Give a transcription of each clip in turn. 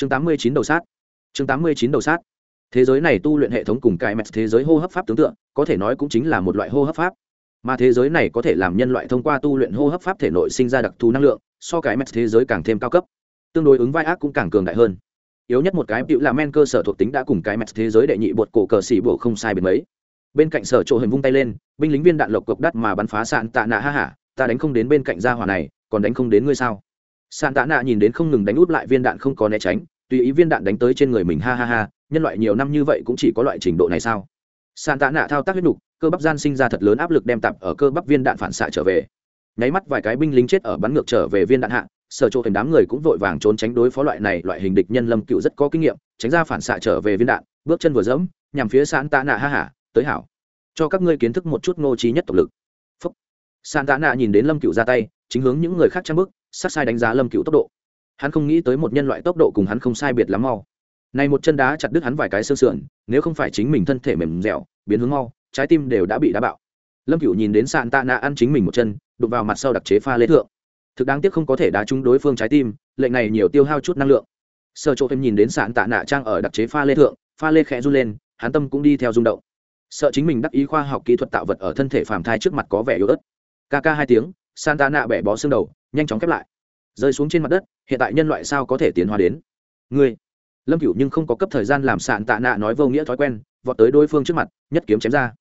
chương tám mươi chín đầu sát. Chương tám mươi chín đầu sát. Thế giới này tu luyện hệ thống cùng cái mẹt thế giới hô hấp pháp tương tượng có thể nói cũng chính là một loại hô hấp pháp. Mà thế giới này có thể làm nhân loại thông qua tu luyện hô hấp pháp thể nội sinh ra đặc thù năng lượng, so cái mẹt thế giới càng thêm cao cấp. Tương đối ứng vai ác cũng càng cường đại hơn. Yếu nhất một cái bịu là men cơ sở thuộc tính đã cùng cái mẹt thế giới đệ nhị bột cổ cờ xỉ bổ không sai biệt mấy. Bên cạnh sở chỗ hình vung tay lên, binh lính viên đạn lộc cộc đắt mà bắn phá sạn tạ nạ, ha hả ta đánh không đến bên cạnh gia hỏa này, còn đánh không đến ngươi sao? Sàn tạ nạ nhìn đến không ngừng đánh út lại viên đạn không có né tránh, tùy ý viên đạn đánh tới trên người mình, ha ha ha, nhân loại nhiều năm như vậy cũng chỉ có loại trình độ này sao? Sàn tạ nạ thao tác huyết nục cơ bắp gian sinh ra thật lớn áp lực đem tạp ở cơ bắp viên đạn phản xạ trở về. Nháy mắt vài cái binh lính chết ở bắn ngược trở về viên đạn hạ, sở chỗ thành đám người cũng vội vàng trốn tránh đối phó loại này loại hình địch nhân lâm cựu rất có kinh nghiệm, tránh ra phản xạ trở về viên đạn, bước chân vừa dẫm, nhằm phía sàn tạ nạ, ha hả tới hảo. Cho các ngươi kiến thức một chút ngô trí nhất tộc lực. Sàn tạ nạ nhìn đến lâm cựu ra tay, chính hướng những người khác trang bức sát sai đánh giá lâm cựu tốc độ. Hắn không nghĩ tới một nhân loại tốc độ cùng hắn không sai biệt lắm mau. Này một chân đá chặt đứt hắn vài cái xương sườn, nếu không phải chính mình thân thể mềm dẻo, biến hướng mau, trái tim đều đã bị đá bạo. Lâm cựu nhìn đến sàn tạ nạ ăn chính mình một chân, đụng vào mặt sau đặc chế pha lê thượng. Thực đáng tiếc không có thể đá trúng đối phương trái tim, lệnh này nhiều tiêu hao chút năng lượng. Sợ chỗ thêm nhìn đến sàn tạ nạ trang ở đặc chế pha lê thượng, pha lê khẽ run lên, hắn tâm cũng đi theo rung động. Sợ chính mình đắc ý khoa học kỹ thuật tạo vật ở thân thể phàm thai trước mặt có vẻ yếu ớt. Ca ca hai tiếng sàn tạ nạ bẻ bó xương đầu nhanh chóng khép lại. Rơi xuống trên mặt đất, hiện tại nhân loại sao có thể tiến hóa đến? Ngươi, lâm cửu nhưng không có cấp thời gian làm sạn tạ nạ nói vô nghĩa thói quen, vọt tới đối phương trước mặt, nhất kiếm chém ra.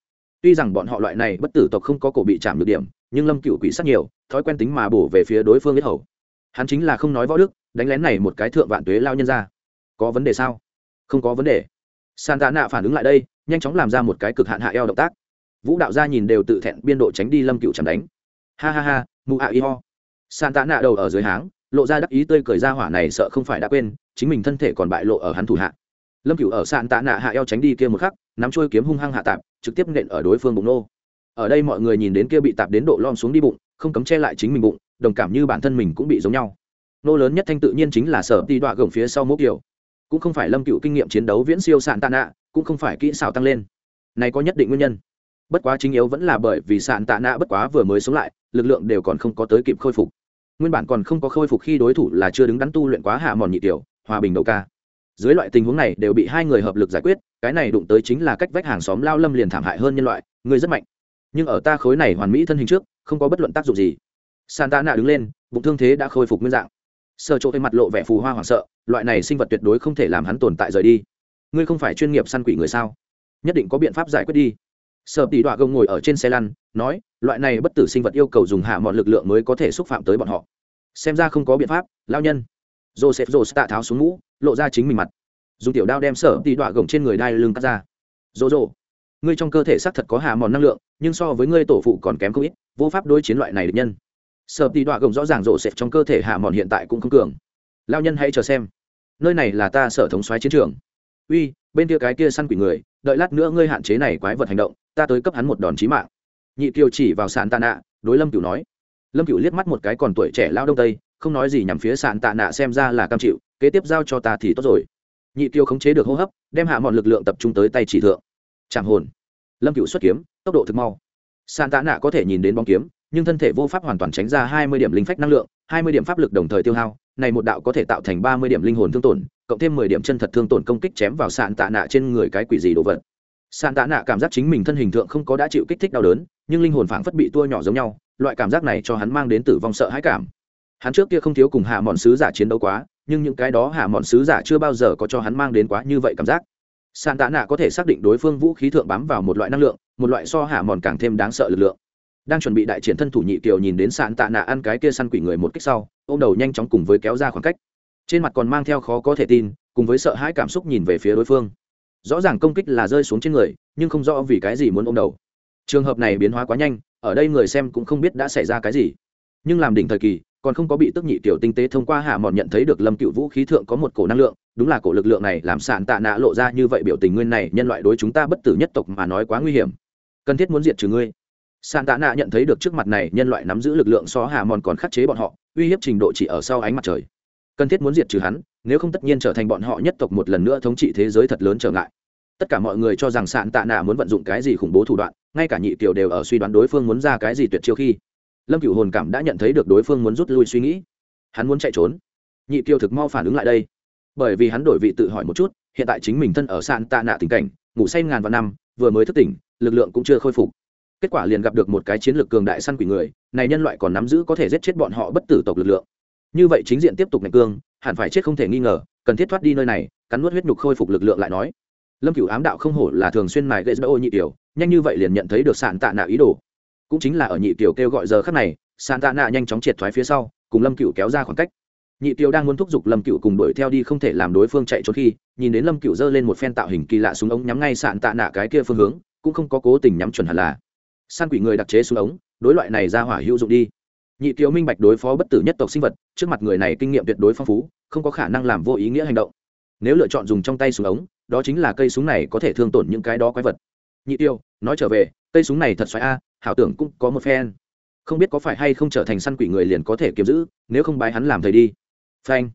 Tuy rằng bọn họ loại này bất tử tộc không có cổ bị chạm được điểm, nhưng lâm cửu quỷ sát nhiều, thói quen tính mà bổ về phía đối phương biết hầu. Hắn chính là không nói võ đức, đánh lén này một cái thượng vạn tuế lao nhân ra. Có vấn đề sao? Không có vấn đề. Sàn tạ nạ phản ứng lại đây, nhanh chóng làm ra một cái cực hạn hạ eo động tác. Vũ đạo gia nhìn đều tự thẹn, biên độ tránh đi lâm cựu chẳng đánh. Ha ha ha mụ ạ y ho sàn tạ nạ đầu ở dưới háng, lộ ra đắc ý tươi cười ra hỏa này sợ không phải đã quên, chính mình thân thể còn bại lộ ở hắn thủ hạ. Lâm cựu ở sàn tạ nạ hạ eo tránh đi kia một khắc, nắm trôi kiếm hung hăng hạ tạp, trực tiếp nện ở đối phương bụng nô. Ở đây mọi người nhìn đến kia bị tạp đến độ lom xuống đi bụng, không cấm che lại chính mình bụng, đồng cảm như bản thân mình cũng bị giống nhau. Nô lớn nhất thanh tự nhiên chính là sở đi đọa gồng phía sau mốc kiểu. Cũng không phải lâm cựu kinh nghiệm chiến đấu viễn siêu sạn tạ nạ, cũng không phải kỹ xảo tăng lên. Này có nhất định nguyên nhân. Bất quá chính yếu vẫn là bởi vì sạn tạ nạ bất quá vừa mới sống lại lực lượng đều còn không có tới kịp khôi phục. Nguyên bản còn không có khôi phục khi đối thủ là chưa đứng đắn tu luyện quá hạ mòn nhị tiểu, hòa bình đầu ca. Dưới loại tình huống này đều bị hai người hợp lực giải quyết, cái này đụng tới chính là cách vách hàng xóm lao lâm liền thảm hại hơn nhân loại, người rất mạnh. Nhưng ở ta khối này hoàn mỹ thân hình trước, không có bất luận tác dụng gì. Santa nạ đứng lên, bụng thương thế đã khôi phục nguyên dạng. Sợ chỗ thấy mặt lộ vẻ phù hoa hoảng sợ, loại này sinh vật tuyệt đối không thể làm hắn tồn tại rời đi. Ngươi không phải chuyên nghiệp săn quỷ người sao? Nhất định có biện pháp giải quyết đi sợ tỷ đọa gông ngồi ở trên xe lăn, nói, loại này bất tử sinh vật yêu cầu dùng hạ mọi lực lượng mới có thể xúc phạm tới bọn họ. Xem ra không có biện pháp lao nhân. Joseph jose tạ tháo xuống mũ, lộ ra chính mình mặt. Dùng tiểu đao đem sở tỷ đọa gồng trên người đai lưng cắt ra. Dỗ dỗ ngươi trong cơ thể xác thật có hạ mòn năng lượng, nhưng so với ngươi tổ phụ còn kém không ít, vô pháp đối chiến loại này được nhân. Sợ tỷ đọa gồng rõ ràng rộ sệt trong cơ thể hạ mòn hiện tại cũng không cường. Lao nhân hãy chờ xem. Nơi này là ta sở thống xoáy chiến trường. Uy, bên kia cái kia săn quỷ người, đợi lát nữa ngươi hạn chế này quái vật hành động ta tới cấp hắn một đòn chí mạng. Nhị kiều chỉ vào sàn tạ nạ, đối lâm cửu nói. Lâm cửu liếc mắt một cái còn tuổi trẻ lao đông tây, không nói gì nhằm phía sàn tạ nạ xem ra là cam chịu, kế tiếp giao cho ta thì tốt rồi. Nhị kiều khống chế được hô hấp, đem hạ mọi lực lượng tập trung tới tay chỉ thượng. Chẳng hồn. Lâm cửu xuất kiếm, tốc độ thực mau. Sàn tạ nạ có thể nhìn đến bóng kiếm, nhưng thân thể vô pháp hoàn toàn tránh ra hai mươi điểm linh phách năng lượng, hai mươi điểm pháp lực đồng thời tiêu hao, này một đạo có thể tạo thành ba mươi điểm linh hồn thương tổn, cộng thêm mười điểm chân thật thương tổn công kích chém vào sạn tạ nạ trên người cái quỷ gì đồ vật. San tạ nạ cảm giác chính mình thân hình tượng không có đã chịu kích thích đau đớn, nhưng linh hồn phảng phất bị tua nhỏ giống nhau, loại cảm giác này cho hắn mang đến tử vong sợ hãi cảm. Hắn trước kia không thiếu cùng hạ mọn sứ giả chiến đấu quá, nhưng những cái đó hạ mọn sứ giả chưa bao giờ có cho hắn mang đến quá như vậy cảm giác. San tạ nạ có thể xác định đối phương vũ khí thượng bám vào một loại năng lượng, một loại so hạ mòn càng thêm đáng sợ lực lượng. Đang chuẩn bị đại triển thân thủ nhị kiều nhìn đến San tạ nạ ăn cái kia săn quỷ người một cách sau ô m đầu nhanh chóng cùng với kéo ra khoảng cách. Trên mặt còn mang theo khó có thể tin, cùng với sợ hãi cảm xúc nhìn về phía đối phương rõ ràng công kích là rơi xuống trên người, nhưng không rõ vì cái gì muốn ô m đầu. Trường hợp này biến hóa quá nhanh, ở đây người xem cũng không biết đã xảy ra cái gì. Nhưng làm đỉnh thời kỳ, còn không có bị tức nhị tiểu tinh tế thông qua hạ mòn nhận thấy được lâm cựu vũ khí thượng có một cổ năng lượng, đúng là cổ lực lượng này làm sạn tạ nạ lộ ra như vậy biểu tình nguyên này, nhân loại đối chúng ta bất tử nhất tộc mà nói quá nguy hiểm. Cần thiết muốn diệt trừ ngươi. Sạn tạ nạ nhận thấy được trước mặt này, nhân loại nắm giữ lực lượng so hạ mòn còn khắc chế bọn họ, uy hiếp trình độ chỉ ở sau ánh mặt trời cần thiết muốn diệt trừ hắn, nếu không tất nhiên trở thành bọn họ nhất tộc một lần nữa thống trị thế giới thật lớn trở ngại. Tất cả mọi người cho rằng sạn tạ nạ muốn vận dụng cái gì khủng bố thủ đoạn, ngay cả nhị tiểu đều ở suy đoán đối phương muốn ra cái gì tuyệt chiêu khi, lâm cửu hồn cảm đã nhận thấy được đối phương muốn rút lui suy nghĩ. Hắn muốn chạy trốn. Nhị kiều thực mau phản ứng lại đây. Bởi vì hắn đổi vị tự hỏi một chút, hiện tại chính mình thân ở sạn tạ nạ tình cảnh, ngủ say ngàn vạn năm, vừa mới thức tỉnh, lực lượng cũng chưa khôi phục. Kết quả liền gặp được một cái chiến lược cường đại săn quỷ người, này nhân loại còn nắm giữ có thể giết chết bọn họ bất tử tộc lực lượng như vậy chính diện tiếp tục ngạch cương, hẳn phải chết không thể nghi ngờ, cần thiết thoát đi nơi này, cắn nuốt huyết nhục khôi phục lực lượng lại nói. Lâm cửu ám đạo không hổ là thường xuyên mài gây dỡ ô nhị tiểu, nhanh như vậy liền nhận thấy được sạn tạ nạ ý đồ. Cũng chính là ở nhị tiểu kêu gọi giờ khắc này, sạn tạ nạ nhanh chóng triệt thoái phía sau, cùng lâm cửu kéo ra khoảng cách. Nhị tiểu đang muốn thúc giục lâm cửu cùng đuổi theo đi không thể làm đối phương chạy trốn khi, nhìn đến lâm cửu giơ lên một phen tạo hình kỳ lạ súng ống nhắm ngay sạn tạ nạ cái kia phương hướng, cũng không có cố tình nhắm chuẩn hẳn là. San quỷ người đặc chế súng ống, đối loại này ra hỏa hữu dụng đi nhị tiểu minh bạch đối phó bất tử nhất tộc sinh vật, trước mặt người này kinh nghiệm tuyệt đối phong phú, không có khả năng làm vô ý nghĩa hành động. Nếu lựa chọn dùng trong tay súng ống, đó chính là cây súng này có thể thương tổn những cái đó quái vật. Nhị tiêu, nói trở về, cây súng này thật xoáy a, hảo tưởng cũng có một phen. Không biết có phải hay không trở thành săn quỷ người liền có thể kiếm giữ, nếu không bái hắn làm thầy đi. Phanh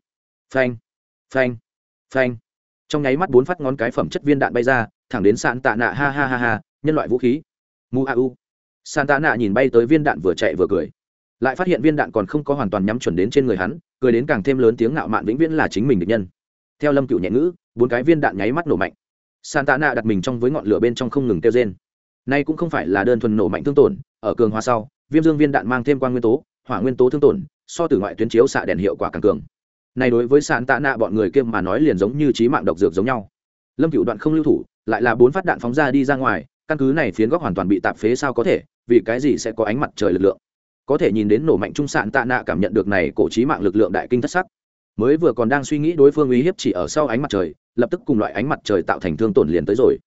phanh phanh phanh. Trong nháy mắt bốn phát ngón cái phẩm chất viên đạn bay ra, thẳng đến sạn tạ nạ, ha ha ha ha, nhân loại vũ khí. Mu a u. Sạn tạ nạ nhìn bay tới viên đạn vừa chạy vừa cười lại phát hiện viên đạn còn không có hoàn toàn nhắm chuẩn đến trên người hắn, cười đến càng thêm lớn tiếng ngạo mạn vĩnh viễn là chính mình địch nhân. Theo lâm cựu nhẹ ngữ, bốn cái viên đạn nháy mắt nổ mạnh. Santa nạ đặt mình trong với ngọn lửa bên trong không ngừng kêu trên nay cũng không phải là đơn thuần nổ mạnh thương tổn, ở cường hóa sau, viêm dương viên đạn mang thêm quan nguyên tố, hỏa nguyên tố thương tổn, so từ ngoại tuyến chiếu xạ đèn hiệu quả càng cường. Này đối với sàn tạ nạ bọn người kia mà nói liền giống như trí mạng độc dược giống nhau. Lâm cựu đoạn không lưu thủ, lại là bốn phát đạn phóng ra đi ra ngoài, căn cứ này phiến góc hoàn toàn bị tạp phế sao có thể, vì cái gì sẽ có ánh mặt trời lực lượng? Có thể nhìn đến nổ mạnh trung sạn tạ nạ cảm nhận được này cổ trí mạng lực lượng đại kinh thất sắc. Mới vừa còn đang suy nghĩ đối phương uy hiếp chỉ ở sau ánh mặt trời, lập tức cùng loại ánh mặt trời tạo thành thương tổn liền tới rồi.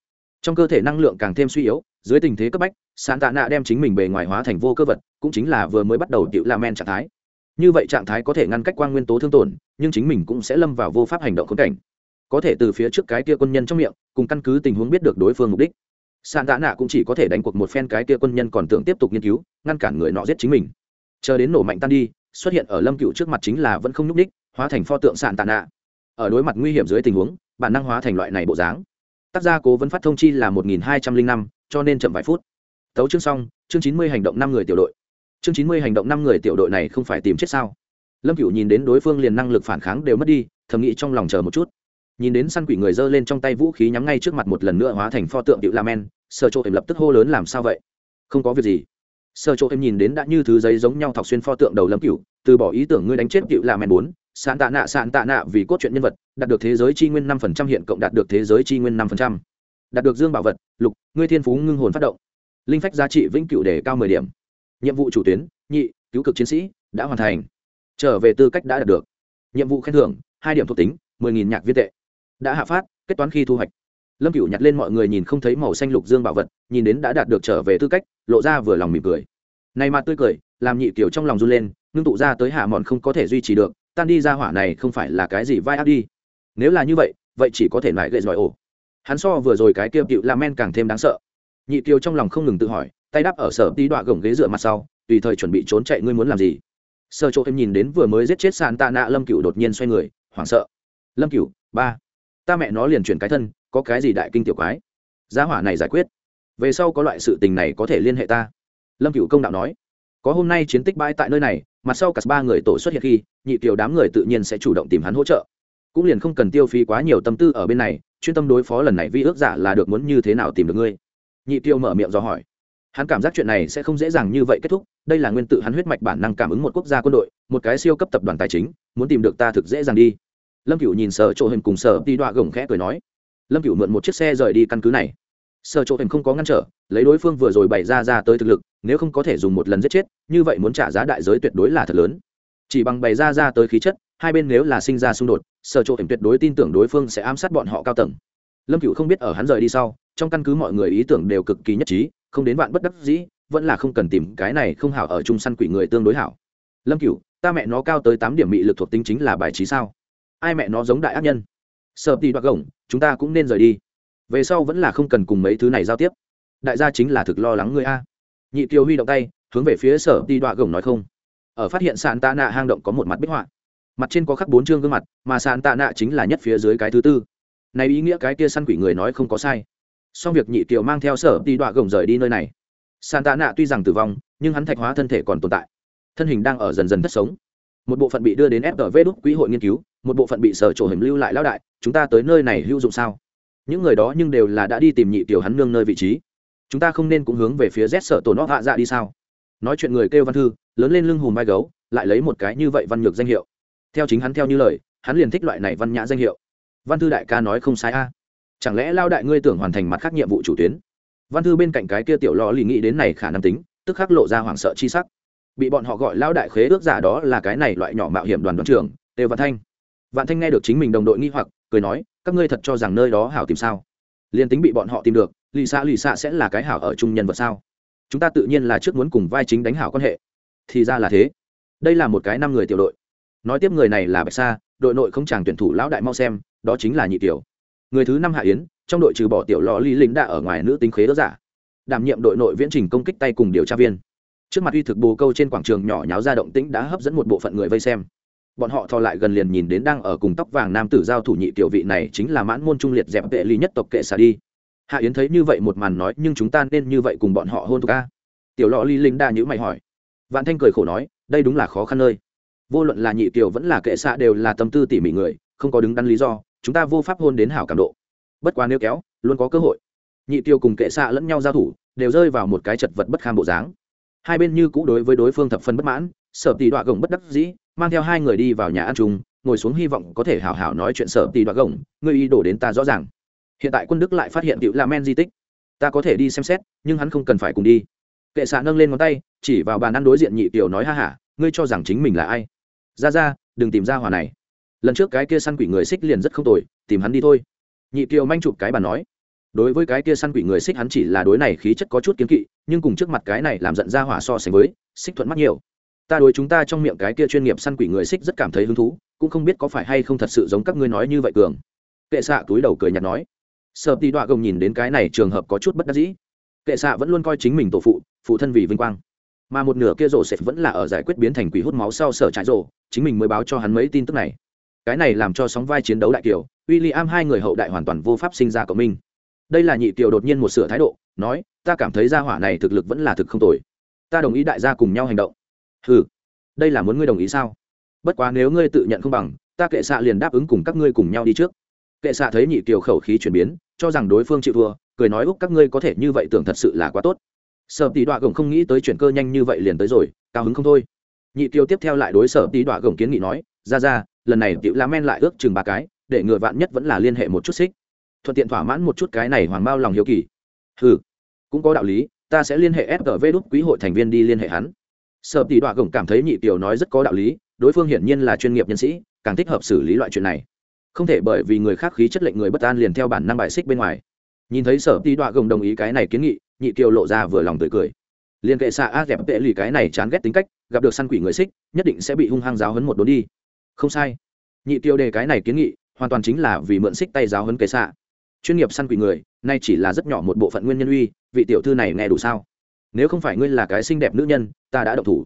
Trong cơ thể năng lượng càng thêm suy yếu, dưới tình thế cấp bách, sạn tạ nạ đem chính mình bề ngoài hóa thành vô cơ vật, cũng chính là vừa mới bắt đầu tiểu la men trạng thái. Như vậy trạng thái có thể ngăn cách quan nguyên tố thương tổn, nhưng chính mình cũng sẽ lâm vào vô pháp hành động khốn cảnh. Có thể từ phía trước cái kia quân nhân trong miệng, cùng căn cứ tình huống biết được đối phương mục đích sàn tạ nạ cũng chỉ có thể đánh cuộc một phen cái kia quân nhân còn tưởng tiếp tục nghiên cứu ngăn cản người nọ giết chính mình. Chờ đến nổ mạnh tan đi xuất hiện ở lâm cựu trước mặt chính là vẫn không nhúc ních, hóa thành pho tượng sàn tạ nạ. Ở đối mặt nguy hiểm dưới tình huống bản năng hóa thành loại này bộ dáng. Tác gia cố vấn phát thông chi là một nghìn hai trăm linh năm cho nên chậm vài phút. Tấu chương xong chương chín mươi hành động năm người tiểu đội. Chương chín mươi hành động năm người tiểu đội này không phải tìm chết sao? Lâm cựu nhìn đến đối phương liền năng lực phản kháng đều mất đi thầm nghĩ trong lòng chờ một chút nhìn đến săn quỷ người giơ lên trong tay vũ khí nhắm ngay trước mặt một lần nữa hóa thành pho tượng điệu la men sợ chỗ em lập tức hô lớn làm sao vậy? Không có việc gì. Sợ chỗ em nhìn đến đã như thứ giấy giống nhau thọc xuyên pho tượng đầu lâm cựu từ bỏ ý tưởng ngươi đánh chết điệu la men bốn, sạn tạ nạ, sạn tạ nạ vì cốt truyện nhân vật, đạt được thế giới chi nguyên năm phần trăm hiện cộng đạt được thế giới chi nguyên năm phần trăm. Đạt được dương bảo vật, lục, ngươi thiên phú ngưng hồn phát động. Linh phách giá trị vĩnh cửu để cao mười điểm. Nhiệm vụ chủ tuyến, nhị, cứu cực chiến sĩ, đã hoàn thành. Trở về tư cách đã đạt được. Nhiệm vụ khen thưởng, hai điểm thuộc tính, mười nghìn nhạc viên tệ đã hạ phát, kết toán khi thu hoạch. Lâm cửu nhặt lên mọi người nhìn không thấy màu xanh lục dương bảo vật, nhìn đến đã đạt được trở về tư cách, lộ ra vừa lòng mỉm cười. Này mà tươi cười, làm nhị kiểu trong lòng run lên, ngưng tụ ra tới hạ mòn không có thể duy trì được, tan đi ra hỏa này không phải là cái gì vai ác đi. Nếu là như vậy vậy chỉ có thể lại gậy giỏi ổ. Hắn so vừa rồi cái kia cựu la men càng thêm đáng sợ. Nhị kiều trong lòng không ngừng tự hỏi, tay đắp ở sở tí đọa gồng ghế dựa mặt sau, tùy thời chuẩn bị trốn chạy ngươi muốn làm gì. Sơ chỗ em nhìn đến vừa mới giết chết sàn tạ nạ lâm cựu đột nhiên xoay người, hoảng sợ. Lâm cựu ba ta mẹ nó liền chuyển cái thân, có cái gì đại kinh tiểu quái? Giá hỏa này giải quyết. Về sau có loại sự tình này có thể liên hệ ta. Lâm cựu công đạo nói. Có hôm nay chiến tích bãi tại nơi này mặt sau cả ba người tổ xuất hiện khi, nhị tiểu đám người tự nhiên sẽ chủ động tìm hắn hỗ trợ. Cũng liền không cần tiêu phí quá nhiều tâm tư ở bên này, chuyên tâm đối phó lần này vi ước giả là được muốn như thế nào tìm được ngươi? Nhị kiều mở miệng do hỏi. Hắn cảm giác chuyện này sẽ không dễ dàng như vậy kết thúc, đây là nguyên tự hắn huyết mạch bản năng cảm ứng một quốc gia quân đội, một cái siêu cấp tập đoàn tài chính, muốn tìm được ta thực dễ dàng đi lâm cựu nhìn sở chỗ hình cùng sở đi đoạ gồng khẽ cười nói, lâm cựu mượn một chiếc xe rời đi căn cứ này. Sở chỗ hình không có ngăn trở, lấy đối phương vừa rồi bày ra ra tới thực lực, nếu không có thể dùng một lần giết chết, như vậy muốn trả giá đại giới tuyệt đối là thật lớn. Chỉ bằng bày ra ra tới khí chất, hai bên nếu là sinh ra xung đột, sở chỗ hình tuyệt đối tin tưởng đối phương sẽ ám sát bọn họ cao tầng. Lâm cựu không biết ở hắn rời đi sau, trong căn cứ mọi người ý tưởng đều cực kỳ nhất trí, không đến bạn bất đắc dĩ, vẫn là không cần tìm cái này không hảo ở chung săn quỷ người tương đối hảo. Lâm cựu ta mẹ nó cao tới tám điểm mị lực thuộc tính chính là bài trí sao? Ai mẹ nó giống đại ác nhân. Sợ tì đoạt gồng, chúng ta cũng nên rời đi. Về sau vẫn là không cần cùng mấy thứ này giao tiếp. Đại gia chính là thực lo lắng người a. Nhị kiều huy động tay, hướng về phía sở đi đoạ gồng nói không. Ở phát hiện sàn tạ nạ hang động có một mặt bích họa. Mặt trên có khắc bốn chương gương mặt, mà sàn tạ nạ chính là nhất phía dưới cái thứ tư. Này ý nghĩa cái kia săn quỷ người nói không có sai. Song việc nhị kiều mang theo sở đi đoạ gồng rời đi nơi này. Sàn tạ nạ tuy rằng tử vong, nhưng hắn thạch hóa thân thể còn tồn tại. Thân hình đang ở dần dần thất sống. Một bộ phận bị đưa đến fv đúc quỹ hội nghiên cứu một bộ phận bị sở trổ hiểm lưu lại lão đại, chúng ta tới nơi này hữu dụng sao? Những người đó nhưng đều là đã đi tìm nhị tiểu hắn nương nơi vị trí. Chúng ta không nên cũng hướng về phía z sở tổ nó hạ dạ đi sao? Nói chuyện người kêu văn thư, lớn lên lưng hùm vai gấu, lại lấy một cái như vậy văn nhược danh hiệu. Theo chính hắn theo như lời, hắn liền thích loại này văn nhã danh hiệu. Văn thư đại ca nói không sai a. Chẳng lẽ lao đại ngươi tưởng hoàn thành mặt khác nhiệm vụ chủ tuyến? Văn thư bên cạnh cái kia tiểu lò lì nghĩ đến này khả năng tính, tức khắc lộ ra hoảng sợ chi sắc. Bị bọn họ gọi lao đại khế ước giả đó là cái này loại nhỏ mạo hiểm đoàn đoàn trưởng đều văn thanh vạn thanh nghe được chính mình đồng đội nghi hoặc, cười nói, các ngươi thật cho rằng nơi đó hảo tìm sao? Liền tính bị bọn họ tìm được, lì xạ lì xạ sẽ là cái hảo ở chung nhân vật sao? Chúng ta tự nhiên là trước muốn cùng vai chính đánh hảo quan hệ. Thì ra là thế. Đây là một cái năm người tiểu đội. Nói tiếp người này là bạch sa, đội nội không chàng tuyển thủ lão đại mau xem, đó chính là nhị tiểu. Người thứ năm hạ yến, trong đội trừ bỏ tiểu lò ly lính đã ở ngoài nữ tính khế đỡ giả. Đảm nhiệm đội nội viễn trình công kích tay cùng điều tra viên. Trước mặt uy thực bồ câu trên quảng trường nhỏ nháo ra động tĩnh đã hấp dẫn một bộ phận người vây xem bọn họ thò lại gần liền nhìn đến đang ở cùng tóc vàng nam tử giao thủ nhị tiểu vị này chính là mãn môn trung liệt dẹp vệ ly nhất tộc kệ xả đi. Hạ yến thấy như vậy một màn nói, nhưng chúng ta nên như vậy cùng bọn họ hôn tục ca tiểu lọ ly linh đa nhữ mày hỏi. Vạn thanh cười khổ nói, đây đúng là khó khăn nơi. Vô luận là nhị tiểu vẫn là kệ xạ đều là tâm tư tỉ mỉ người, không có đứng đắn lý do, chúng ta vô pháp hôn đến hảo cảm độ. Bất quá nếu kéo, luôn có cơ hội. Nhị tiêu cùng kệ xạ lẫn nhau giao thủ, đều rơi vào một cái chật vật bất kham bộ dáng. Hai bên như cũ đối với đối phương thập phân bất mãn, sở tỷ đọa gồng bất đắc dĩ mang theo hai người đi vào nhà ăn chung, ngồi xuống hy vọng có thể hào hào nói chuyện sở tì đoạt gồng người ý đổ đến ta rõ ràng. Hiện tại quân đức lại phát hiện cựu la men di tích. Ta có thể đi xem xét, nhưng hắn không cần phải cùng đi. Kệ xạ nâng lên ngón tay, chỉ vào bàn ăn đối diện nhị tiểu nói ha hả ngươi cho rằng chính mình là ai? Ra ra, đừng tìm ra hòa này. Lần trước cái kia săn quỷ người xích liền rất không tồi, tìm hắn đi thôi. Nhị kiều manh chụp cái bàn nói. Đối với cái kia săn quỷ người xích hắn chỉ là đối này khí chất có chút kiến kỵ, nhưng cùng trước mặt cái này làm giận ra hỏa so sánh với, xích thuận mắt nhiều ta đối chúng ta trong miệng cái kia chuyên nghiệp săn quỷ người xích rất cảm thấy hứng thú, cũng không biết có phải hay không thật sự giống các ngươi nói như vậy cường. Kệ xạ túi đầu cười nhạt nói. Sợ tì đọa gồng nhìn đến cái này trường hợp có chút bất đắc dĩ. Kệ xạ vẫn luôn coi chính mình tổ phụ phụ thân vì vinh quang. Mà một nửa kia rổ sẽ vẫn là ở giải quyết biến thành quỷ hút máu sau sở trại rổ chính mình mới báo cho hắn mấy tin tức này. Cái này làm cho sóng vai chiến đấu đại kiều w i l l i am hai người hậu đại hoàn toàn vô pháp sinh ra cộng minh. Đây là nhị kiều đột nhiên một sửa thái độ, nói, ta cảm thấy gia hỏa này thực lực vẫn là thực không tồi. Ta đồng ý đại gia cùng nhau hành động ừ đây là muốn ngươi đồng ý sao? Bất quá nếu ngươi tự nhận không bằng, ta kệ xạ liền đáp ứng cùng các ngươi cùng nhau đi trước. Kệ xạ thấy nhị kiều khẩu khí chuyển biến, cho rằng đối phương chịu thua, cười nói, úc, các ngươi có thể như vậy tưởng thật sự là quá tốt. Sở tỷ đoạ gồng không nghĩ tới chuyển cơ nhanh như vậy liền tới rồi, cao hứng không thôi. Nhị tiểu tiếp theo lại đối sở tỷ đoạ gồng kiến nghị nói, ra ra, lần này tiểu la men lại ước chừng ba cái, để người vạn nhất vẫn là liên hệ một chút xích. Thuận tiện thỏa mãn một chút cái này hoàng bao lòng hiếu kỳ. Ừ cũng có đạo lý, ta sẽ liên hệ SGV đúc quý hội thành viên đi liên hệ hắn. Sợ tỷ đọa gồng cảm thấy nhị tiểu nói rất có đạo lý, đối phương hiển nhiên là chuyên nghiệp nhân sĩ, càng thích hợp xử lý loại chuyện này. Không thể bởi vì người khác khí chất lệnh người bất an liền theo bản năng bài xích bên ngoài. Nhìn thấy sở tỷ đọa gồng đồng ý cái này kiến nghị, nhị kiều lộ ra vừa lòng tươi cười. Liền kệ xạ a dẹp tệ lì cái này chán ghét tính cách, gặp được săn quỷ người xích, nhất định sẽ bị hung hăng giáo hấn một đốn đi. Không sai. Nhị tiêu đề cái này kiến nghị, hoàn toàn chính là vì mượn xích tay giáo hấn kệ xạ. Chuyên nghiệp săn quỷ người, nay chỉ là rất nhỏ một bộ phận nguyên nhân uy, vị tiểu thư này nghe đủ sao? Nếu không phải ngươi là cái xinh đẹp nữ nhân, ta đã độc thủ.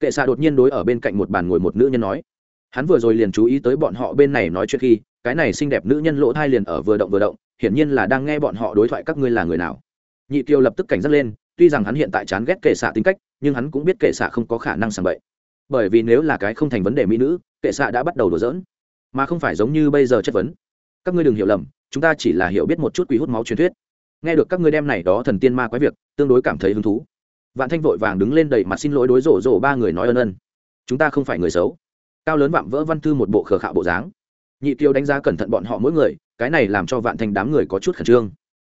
Kệ xạ đột nhiên đối ở bên cạnh một bàn ngồi một nữ nhân nói. Hắn vừa rồi liền chú ý tới bọn họ bên này nói chuyện khi, cái này xinh đẹp nữ nhân lỗ thai liền ở vừa động vừa động, hiển nhiên là đang nghe bọn họ đối thoại các ngươi là người nào. Nhị tiêu lập tức cảnh giác lên, tuy rằng hắn hiện tại chán ghét kệ xạ tính cách, nhưng hắn cũng biết kệ xạ không có khả năng sàng bậy. Bởi vì nếu là cái không thành vấn đề mỹ nữ, kệ xạ đã bắt đầu đổ dỡn mà không phải giống như bây giờ chất vấn. Các ngươi đừng hiểu lầm, chúng ta chỉ là hiểu biết một chút quý hút máu truyền thuyết nghe được các ngươi đem này đó thần tiên ma quái việc, tương đối cảm thấy hứng thú. Vạn thanh vội vàng đứng lên đầy mặt xin lỗi đối rổ rổ ba người nói ân ân. Chúng ta không phải người xấu. Cao lớn vạm vỡ văn thư một bộ khờ khạo bộ dáng. Nhị tiêu đánh giá cẩn thận bọn họ mỗi người, cái này làm cho vạn thanh đám người có chút khẩn trương.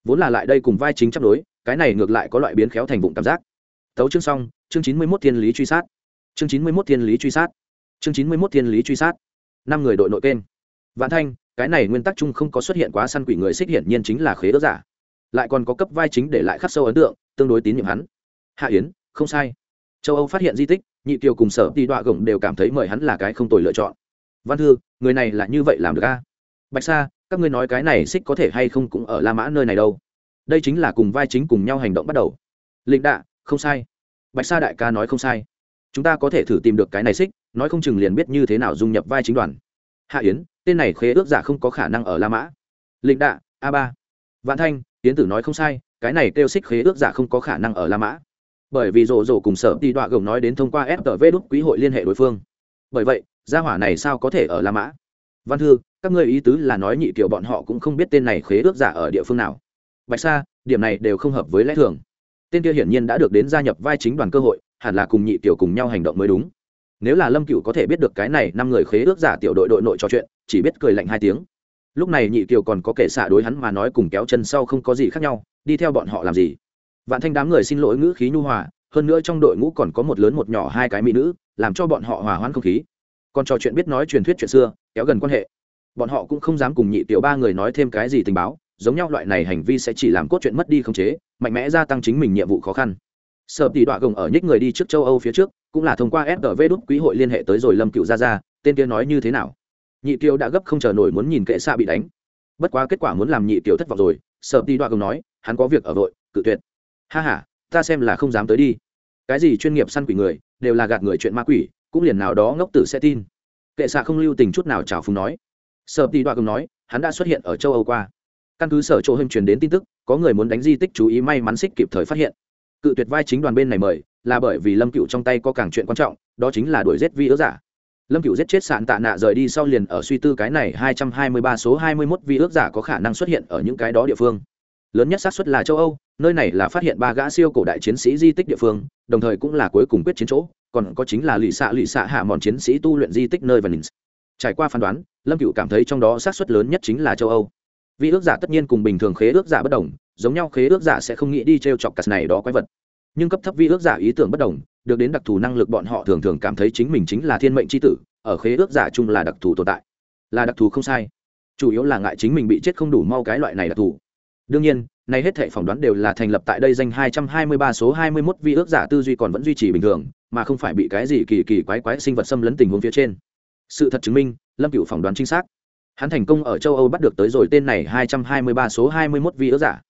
Vốn là lại đây cùng vai chính chấp đối, cái này ngược lại có loại biến khéo thành vụng cảm giác. Tấu chương xong, chương chín mươi mốt thiên lý truy sát. Chương chín mươi mốt thiên lý truy sát. Chương chín mươi mốt thiên lý truy sát. Năm người đội nội kênh. Vạn thanh, cái này nguyên tắc chung không có xuất hiện quá săn quỷ người xích hiển nhiên chính là khế đỡ giả lại còn có cấp vai chính để lại khắc sâu ấn tượng, tương đối tín nhiệm hắn. Hạ yến, không sai. Châu âu phát hiện di tích, nhị kiều cùng sở đi đọa gồng đều cảm thấy mời hắn là cái không tồi lựa chọn. Văn thư, người này là như vậy làm được a? Bạch sa, các ngươi nói cái này xích có thể hay không cũng ở la mã nơi này đâu? Đây chính là cùng vai chính cùng nhau hành động bắt đầu. Lĩnh đạ, không sai. Bạch sa đại ca nói không sai. Chúng ta có thể thử tìm được cái này xích, nói không chừng liền biết như thế nào dung nhập vai chính đoàn. Hạ yến, tên này khế ước giả không có khả năng ở la mã. Lĩnh đạ, a ba. Vạn thanh tiến tử nói không sai, cái này kêu xích khế ước giả không có khả năng ở la mã. Bởi vì rổ rổ cùng sở đi đọa gồng nói đến thông qua STV đúc quý hội liên hệ đối phương. Bởi vậy, gia hỏa này sao có thể ở la mã? Văn thư, các ngươi ý tứ là nói nhị kiểu bọn họ cũng không biết tên này khế ước giả ở địa phương nào. Bạch sa, điểm này đều không hợp với lẽ thường. Tên kia hiển nhiên đã được đến gia nhập vai chính đoàn cơ hội, hẳn là cùng nhị tiểu cùng nhau hành động mới đúng. Nếu là lâm cựu có thể biết được cái này năm người khế ước giả tiểu đội đội nội trò chuyện, chỉ biết cười lạnh hai tiếng lúc này nhị kiều còn có kể xạ đối hắn mà nói cùng kéo chân sau không có gì khác nhau, đi theo bọn họ làm gì? Vạn thanh đám người xin lỗi ngữ khí nhu hòa, hơn nữa trong đội ngũ còn có một lớn một nhỏ hai cái mỹ nữ, làm cho bọn họ hòa hoãn không khí. Còn trò chuyện biết nói truyền thuyết chuyện xưa, kéo gần quan hệ. Bọn họ cũng không dám cùng nhị tiểu ba người nói thêm cái gì tình báo, giống nhau loại này hành vi sẽ chỉ làm cốt truyện mất đi khống chế, mạnh mẽ gia tăng chính mình nhiệm vụ khó khăn. Sợ tỷ đọa gồng ở nhích người đi trước châu âu phía trước, cũng là thông qua sgv đút quỹ hội liên hệ tới rồi lâm cựu gia gia, tên kia nói như thế nào? Nhị kiều đã gấp không chờ nổi muốn nhìn kệ xa bị đánh. Bất quá kết quả muốn làm nhị kiều thất vọng rồi. Sợ đi đọa gồng nói, hắn có việc ở vội, cự tuyệt. Ha ha, ta xem là không dám tới đi. Cái gì chuyên nghiệp săn quỷ người, đều là gạt người chuyện ma quỷ, cũng liền nào đó ngốc tử sẽ tin. Kệ xạ không lưu tình chút nào chào phúng nói. Sợ đi đọa gồng nói, hắn đã xuất hiện ở châu âu qua. Căn cứ sở chỗ hình truyền đến tin tức, có người muốn đánh di tích chú ý may mắn xích kịp thời phát hiện. Cự tuyệt vai chính đoàn bên này mời, là bởi vì lâm cựu trong tay có càng chuyện quan trọng, đó chính là đuổi giết vi ước giả lâm cựu giết chết sạn tạ nạ rời đi sau liền ở suy tư cái này hai trăm hai mươi ba số hai mươi mốt vi ước giả có khả năng xuất hiện ở những cái đó địa phương. Lớn nhất xác suất là châu âu, nơi này là phát hiện ba gã siêu cổ đại chiến sĩ di tích địa phương, đồng thời cũng là cuối cùng quyết chiến chỗ, còn có chính là lì xạ lì xạ hạ mòn chiến sĩ tu luyện di tích nơi và nins trải qua phán đoán, lâm cựu cảm thấy trong đó xác suất lớn nhất chính là châu âu. Vì ước giả tất nhiên cùng bình thường khế ước giả bất đồng, giống nhau khế ước giả sẽ không nghĩ đi t r e o chọc cắt này đó quái vật nhưng cấp thấp vi ước giả ý tưởng bất đồng, được đến đặc thù năng lực bọn họ thường thường cảm thấy chính mình chính là thiên mệnh c h i tử, ở khế ước giả chung là đặc thù tồn tại. Là đặc thù không sai. Chủ yếu là ngại chính mình bị chết không đủ mau cái loại này đặc thù. Đương nhiên nay hết thệ phỏng đoán đều là thành lập tại đây danh hai trăm hai mươi ba số hai mươi 21 vi ước giả tư duy còn vẫn duy trì bình thường, mà không phải bị cái gì kỳ kỳ quái quái sinh vật xâm lấn tình huống phía trên. Sự thật chứng minh, lâm cựu phỏng đoán chính xác. Hắn thành công ở châu âu bắt được tới rồi tên này 223 số 21 vi ước giả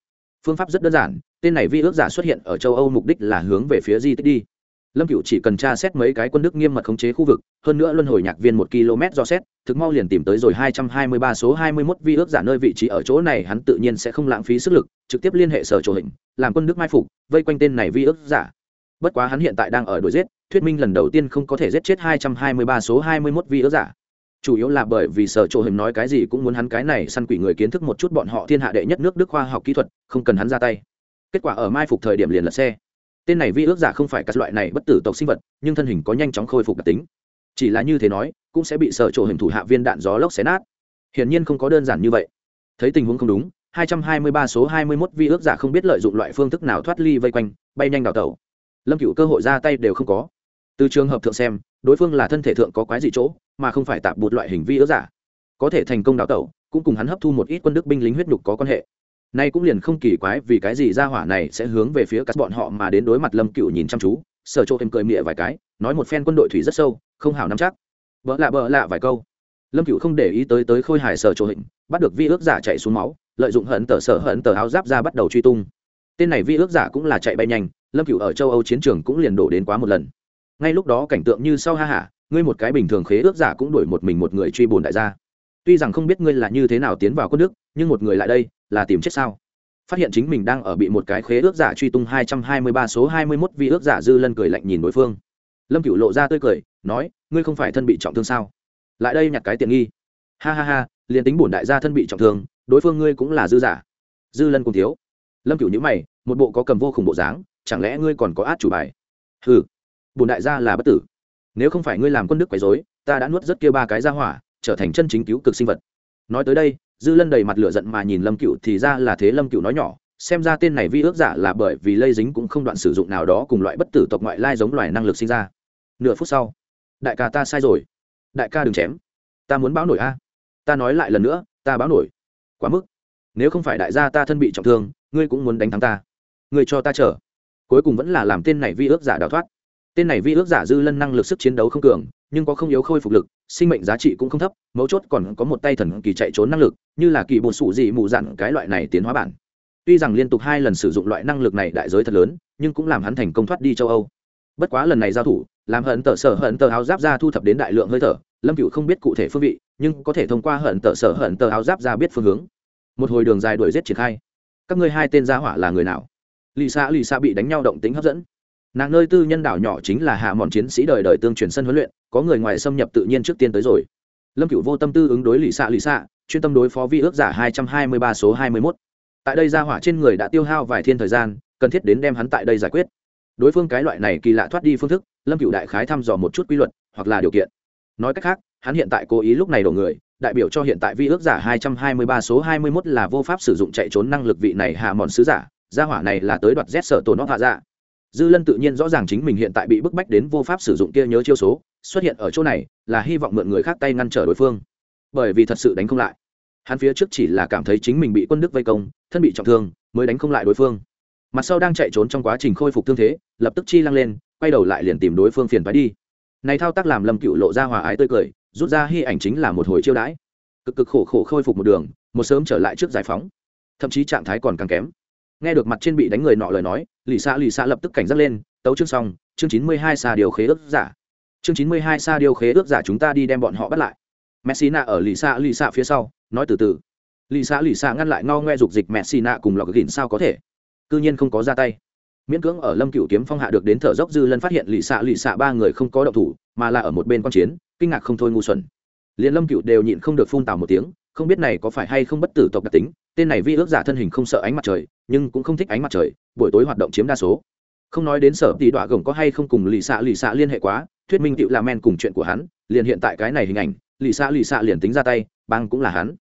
phương pháp rất đơn giản, tên này vi ước giả xuất hiện ở châu âu mục đích là hướng về phía di tích đi. Lâm cựu chỉ cần tra xét mấy cái quân đức nghiêm mật khống chế khu vực, hơn nữa luân hồi nhạc viên một km do xét, thực mau liền tìm tới rồi 223 số 21 vi ước giả nơi vị trí ở chỗ này, hắn tự nhiên sẽ không lãng phí sức lực, trực tiếp liên hệ sở chỗ hình, làm quân đức mai phục, vây quanh tên này vi ước giả. Bất quá hắn hiện tại đang ở đuổi giết, thuyết minh lần đầu tiên không có thể giết chết 223 số 21 vi ước giả chủ yếu là bởi vì sở chỗ hình nói cái gì cũng muốn hắn cái này săn quỷ người kiến thức một chút bọn họ thiên hạ đệ nhất nước đức khoa học kỹ thuật, không cần hắn ra tay. Kết quả ở mai phục thời điểm liền lật xe. Tên này vi ước giả không phải các loại này bất tử tộc sinh vật, nhưng thân hình có nhanh chóng khôi phục đặc tính. Chỉ là như thế nói, cũng sẽ bị sở chỗ hình thủ hạ viên đạn gió lốc xé nát. Hiển nhiên không có đơn giản như vậy. Thấy tình huống không đúng 223 số 21 vi ước giả không biết lợi dụng loại phương thức nào thoát ly vây quanh, bay nhanh đào tẩu. Lâm cựu cơ hội ra tay đều không có. Từ trường hợp thượng xem, đối phương là thân thể thượng có quái gì chỗ mà không phải tạp bột loại hình vi ớ giả. Có thể thành công đào tẩu, cũng cùng hắn hấp thu một ít quân đức binh lính huyết nhục có quan hệ. Nay cũng liền không kỳ quái vì cái gì ra hỏa này sẽ hướng về phía các bọn họ mà đến đối mặt lâm cựu nhìn chăm chú sở chỗ thêm cười mịa vài cái, nói một phen quân đội thủy rất sâu, không hảo nắm chắc. Vợ lạ vợ lạ vài câu. Lâm cựu không để ý tới tới khôi hài sở chỗ hình, bắt được vi ước giả chạy xuống máu, lợi dụng hận tờ sở hận tờ áo giáp ra bắt đầu truy tung. Tên này vi ước giả cũng là chạy bay nhanh, lâm cựu ở châu âu chiến trường cũng liền đổ đến quá một lần. Ngay lúc đó cảnh tượng như sau ha hả ngươi một cái bình thường khế ước giả cũng đuổi một mình một người truy bồn đại gia. Tuy rằng không biết ngươi là như thế nào tiến vào quân nước nhưng một người lại đây, là tìm chết sao? Phát hiện chính mình đang ở bị một cái khế ước giả truy tung hai trăm hai mươi ba số hai mươi mốt vị ước giả dư lân cười lạnh nhìn đối phương. Lâm cựu lộ ra tươi cười, nói, ngươi không phải thân bị trọng thương sao? Lại đây nhặt cái tiện nghi. Ha ha ha, liền tính bổn đại gia thân bị trọng thương, đối phương ngươi cũng là dư giả. Dư lân cùng thiếu. Lâm cựu nhữ mày, một bộ có cầm vô khủng bộ dáng, chẳng lẽ ngươi còn có át chủ bài? Ừ bổn đại gia là bất tử nếu không phải ngươi làm quân đức quấy dối ta đã nuốt rất kia ba cái ra hỏa, trở thành chân chính cứu cực sinh vật. Nói tới đây, dư lân đầy mặt lửa giận mà nhìn lâm cựu thì ra là thế lâm cựu nói nhỏ, xem ra tên này vi ước giả là bởi vì lây dính cũng không đoạn sử dụng nào đó cùng loại bất tử tộc ngoại lai giống loài năng lực sinh ra. Nửa phút sau, đại ca ta sai rồi. Đại ca đừng chém. Ta muốn báo nổi a. Ta nói lại lần nữa, ta báo nổi. Quá mức. Nếu không phải đại gia ta thân bị trọng thương, ngươi cũng muốn đánh thắng ta. Ngươi cho ta chờ. Cuối cùng vẫn là làm tên này vi ước giả đào thoát tên này vi ước giả dư lân năng lực sức chiến đấu không cường, nhưng có không yếu khôi phục lực, sinh mệnh giá trị cũng không thấp, mấu chốt còn có một tay thần kỳ chạy trốn năng lực, như là kỳ bột sủ dị mù dặn cái loại này tiến hóa bản. Tuy rằng liên tục hai lần sử dụng loại năng lực này đại giới thật lớn, nhưng cũng làm hắn thành công thoát đi châu âu. Bất quá lần này giao thủ, làm hận tờ sở hận tờ áo giáp ra thu thập đến đại lượng hơi thở, lâm cựu không biết cụ thể phương vị, nhưng có thể thông qua hận tờ sở hận tờ áo giáp ra biết phương hướng. Một hồi đường dài đuổi giết triển khai. Các ngươi hai tên gia hỏa là người nào? Lì xa lì xa bị đánh nhau động tính hấp dẫn nàng nơi tư nhân đảo nhỏ chính là hạ mòn chiến sĩ đời đời tương truyền sân huấn luyện, có người ngoài xâm nhập tự nhiên trước tiên tới rồi. Lâm cựu vô tâm tư ứng đối lì xạ lì xạ, chuyên tâm đối phó vi ước giả hai trăm hai mươi ba số hai mươi mốt. Tại đây ra hỏa trên người đã tiêu hao vài thiên thời gian, cần thiết đến đem hắn tại đây giải quyết. Đối phương cái loại này kỳ lạ thoát đi phương thức, lâm cựu đại khái thăm dò một chút quy luật, hoặc là điều kiện. Nói cách khác, hắn hiện tại cố ý lúc này đổ người, đại biểu cho hiện tại vi ước giả hai trăm hai mươi ba số hai mươi mốt là vô pháp sử dụng chạy trốn năng lực vị này hạ mòn sứ giả, gia hỏa này là tới đoạt rét sở tổ nó hạ ra dư lân tự nhiên rõ ràng chính mình hiện tại bị bức bách đến vô pháp sử dụng kia nhớ chiêu số, xuất hiện ở chỗ này là hy vọng mượn người khác tay ngăn trở đối phương. Bởi vì thật sự đánh không lại. Hắn phía trước chỉ là cảm thấy chính mình bị quân đức vây công, thân bị trọng thương, mới đánh không lại đối phương. Mặt sau đang chạy trốn trong quá trình khôi phục thương thế, lập tức chi lăng lên, quay đầu lại liền tìm đối phương phiền phái đi. Này thao tác làm lâm cựu lộ ra hòa ái tươi cười, rút ra hy ảnh chính là một hồi chiêu đãi. Cực cực khổ khổ khôi phục một đường, một sớm trở lại trước giải phóng. Thậm chí trạng thái còn càng kém. Nghe được mặt trên bị đánh người nọ lời nói lì xạ lì xạ lập tức cảnh giác lên, tấu chương xong, chương chín mươi hai xa điều khế ước giả. Chương chín mươi hai xa điều khế ước giả chúng ta đi đem bọn họ bắt lại. Messi nạ ở lì xạ lì xạ phía sau, nói từ từ. Lì xạ lì xạ ngăn lại ngao ngoe dục dịch messina cùng lọc gìn sao có thể? Cư nhiên không có ra tay. Miễn cưỡng ở lâm cựu kiếm phong hạ được đến thở dốc dư lân phát hiện lì xạ lì xạ ba người không có động thủ, mà là ở một bên q chiến, kinh ngạc không thôi ngu xuẩn. Liền lâm cựu đều nhịn không được phun tào một tiếng không biết này có phải hay không bất tử tộc đặc tính, tên này vi ước giả thân hình không sợ ánh mặt trời, nhưng cũng không thích ánh mặt trời, buổi tối hoạt động chiếm đa số. Không nói đến sở tỷ đọa gồng có hay không cùng lì xạ lì xạ liên hệ quá, thuyết minh tựu là men cùng chuyện của hắn, liền hiện tại cái này hình ảnh, lì xạ lì xạ liền tính ra tay băng cũng là hắn.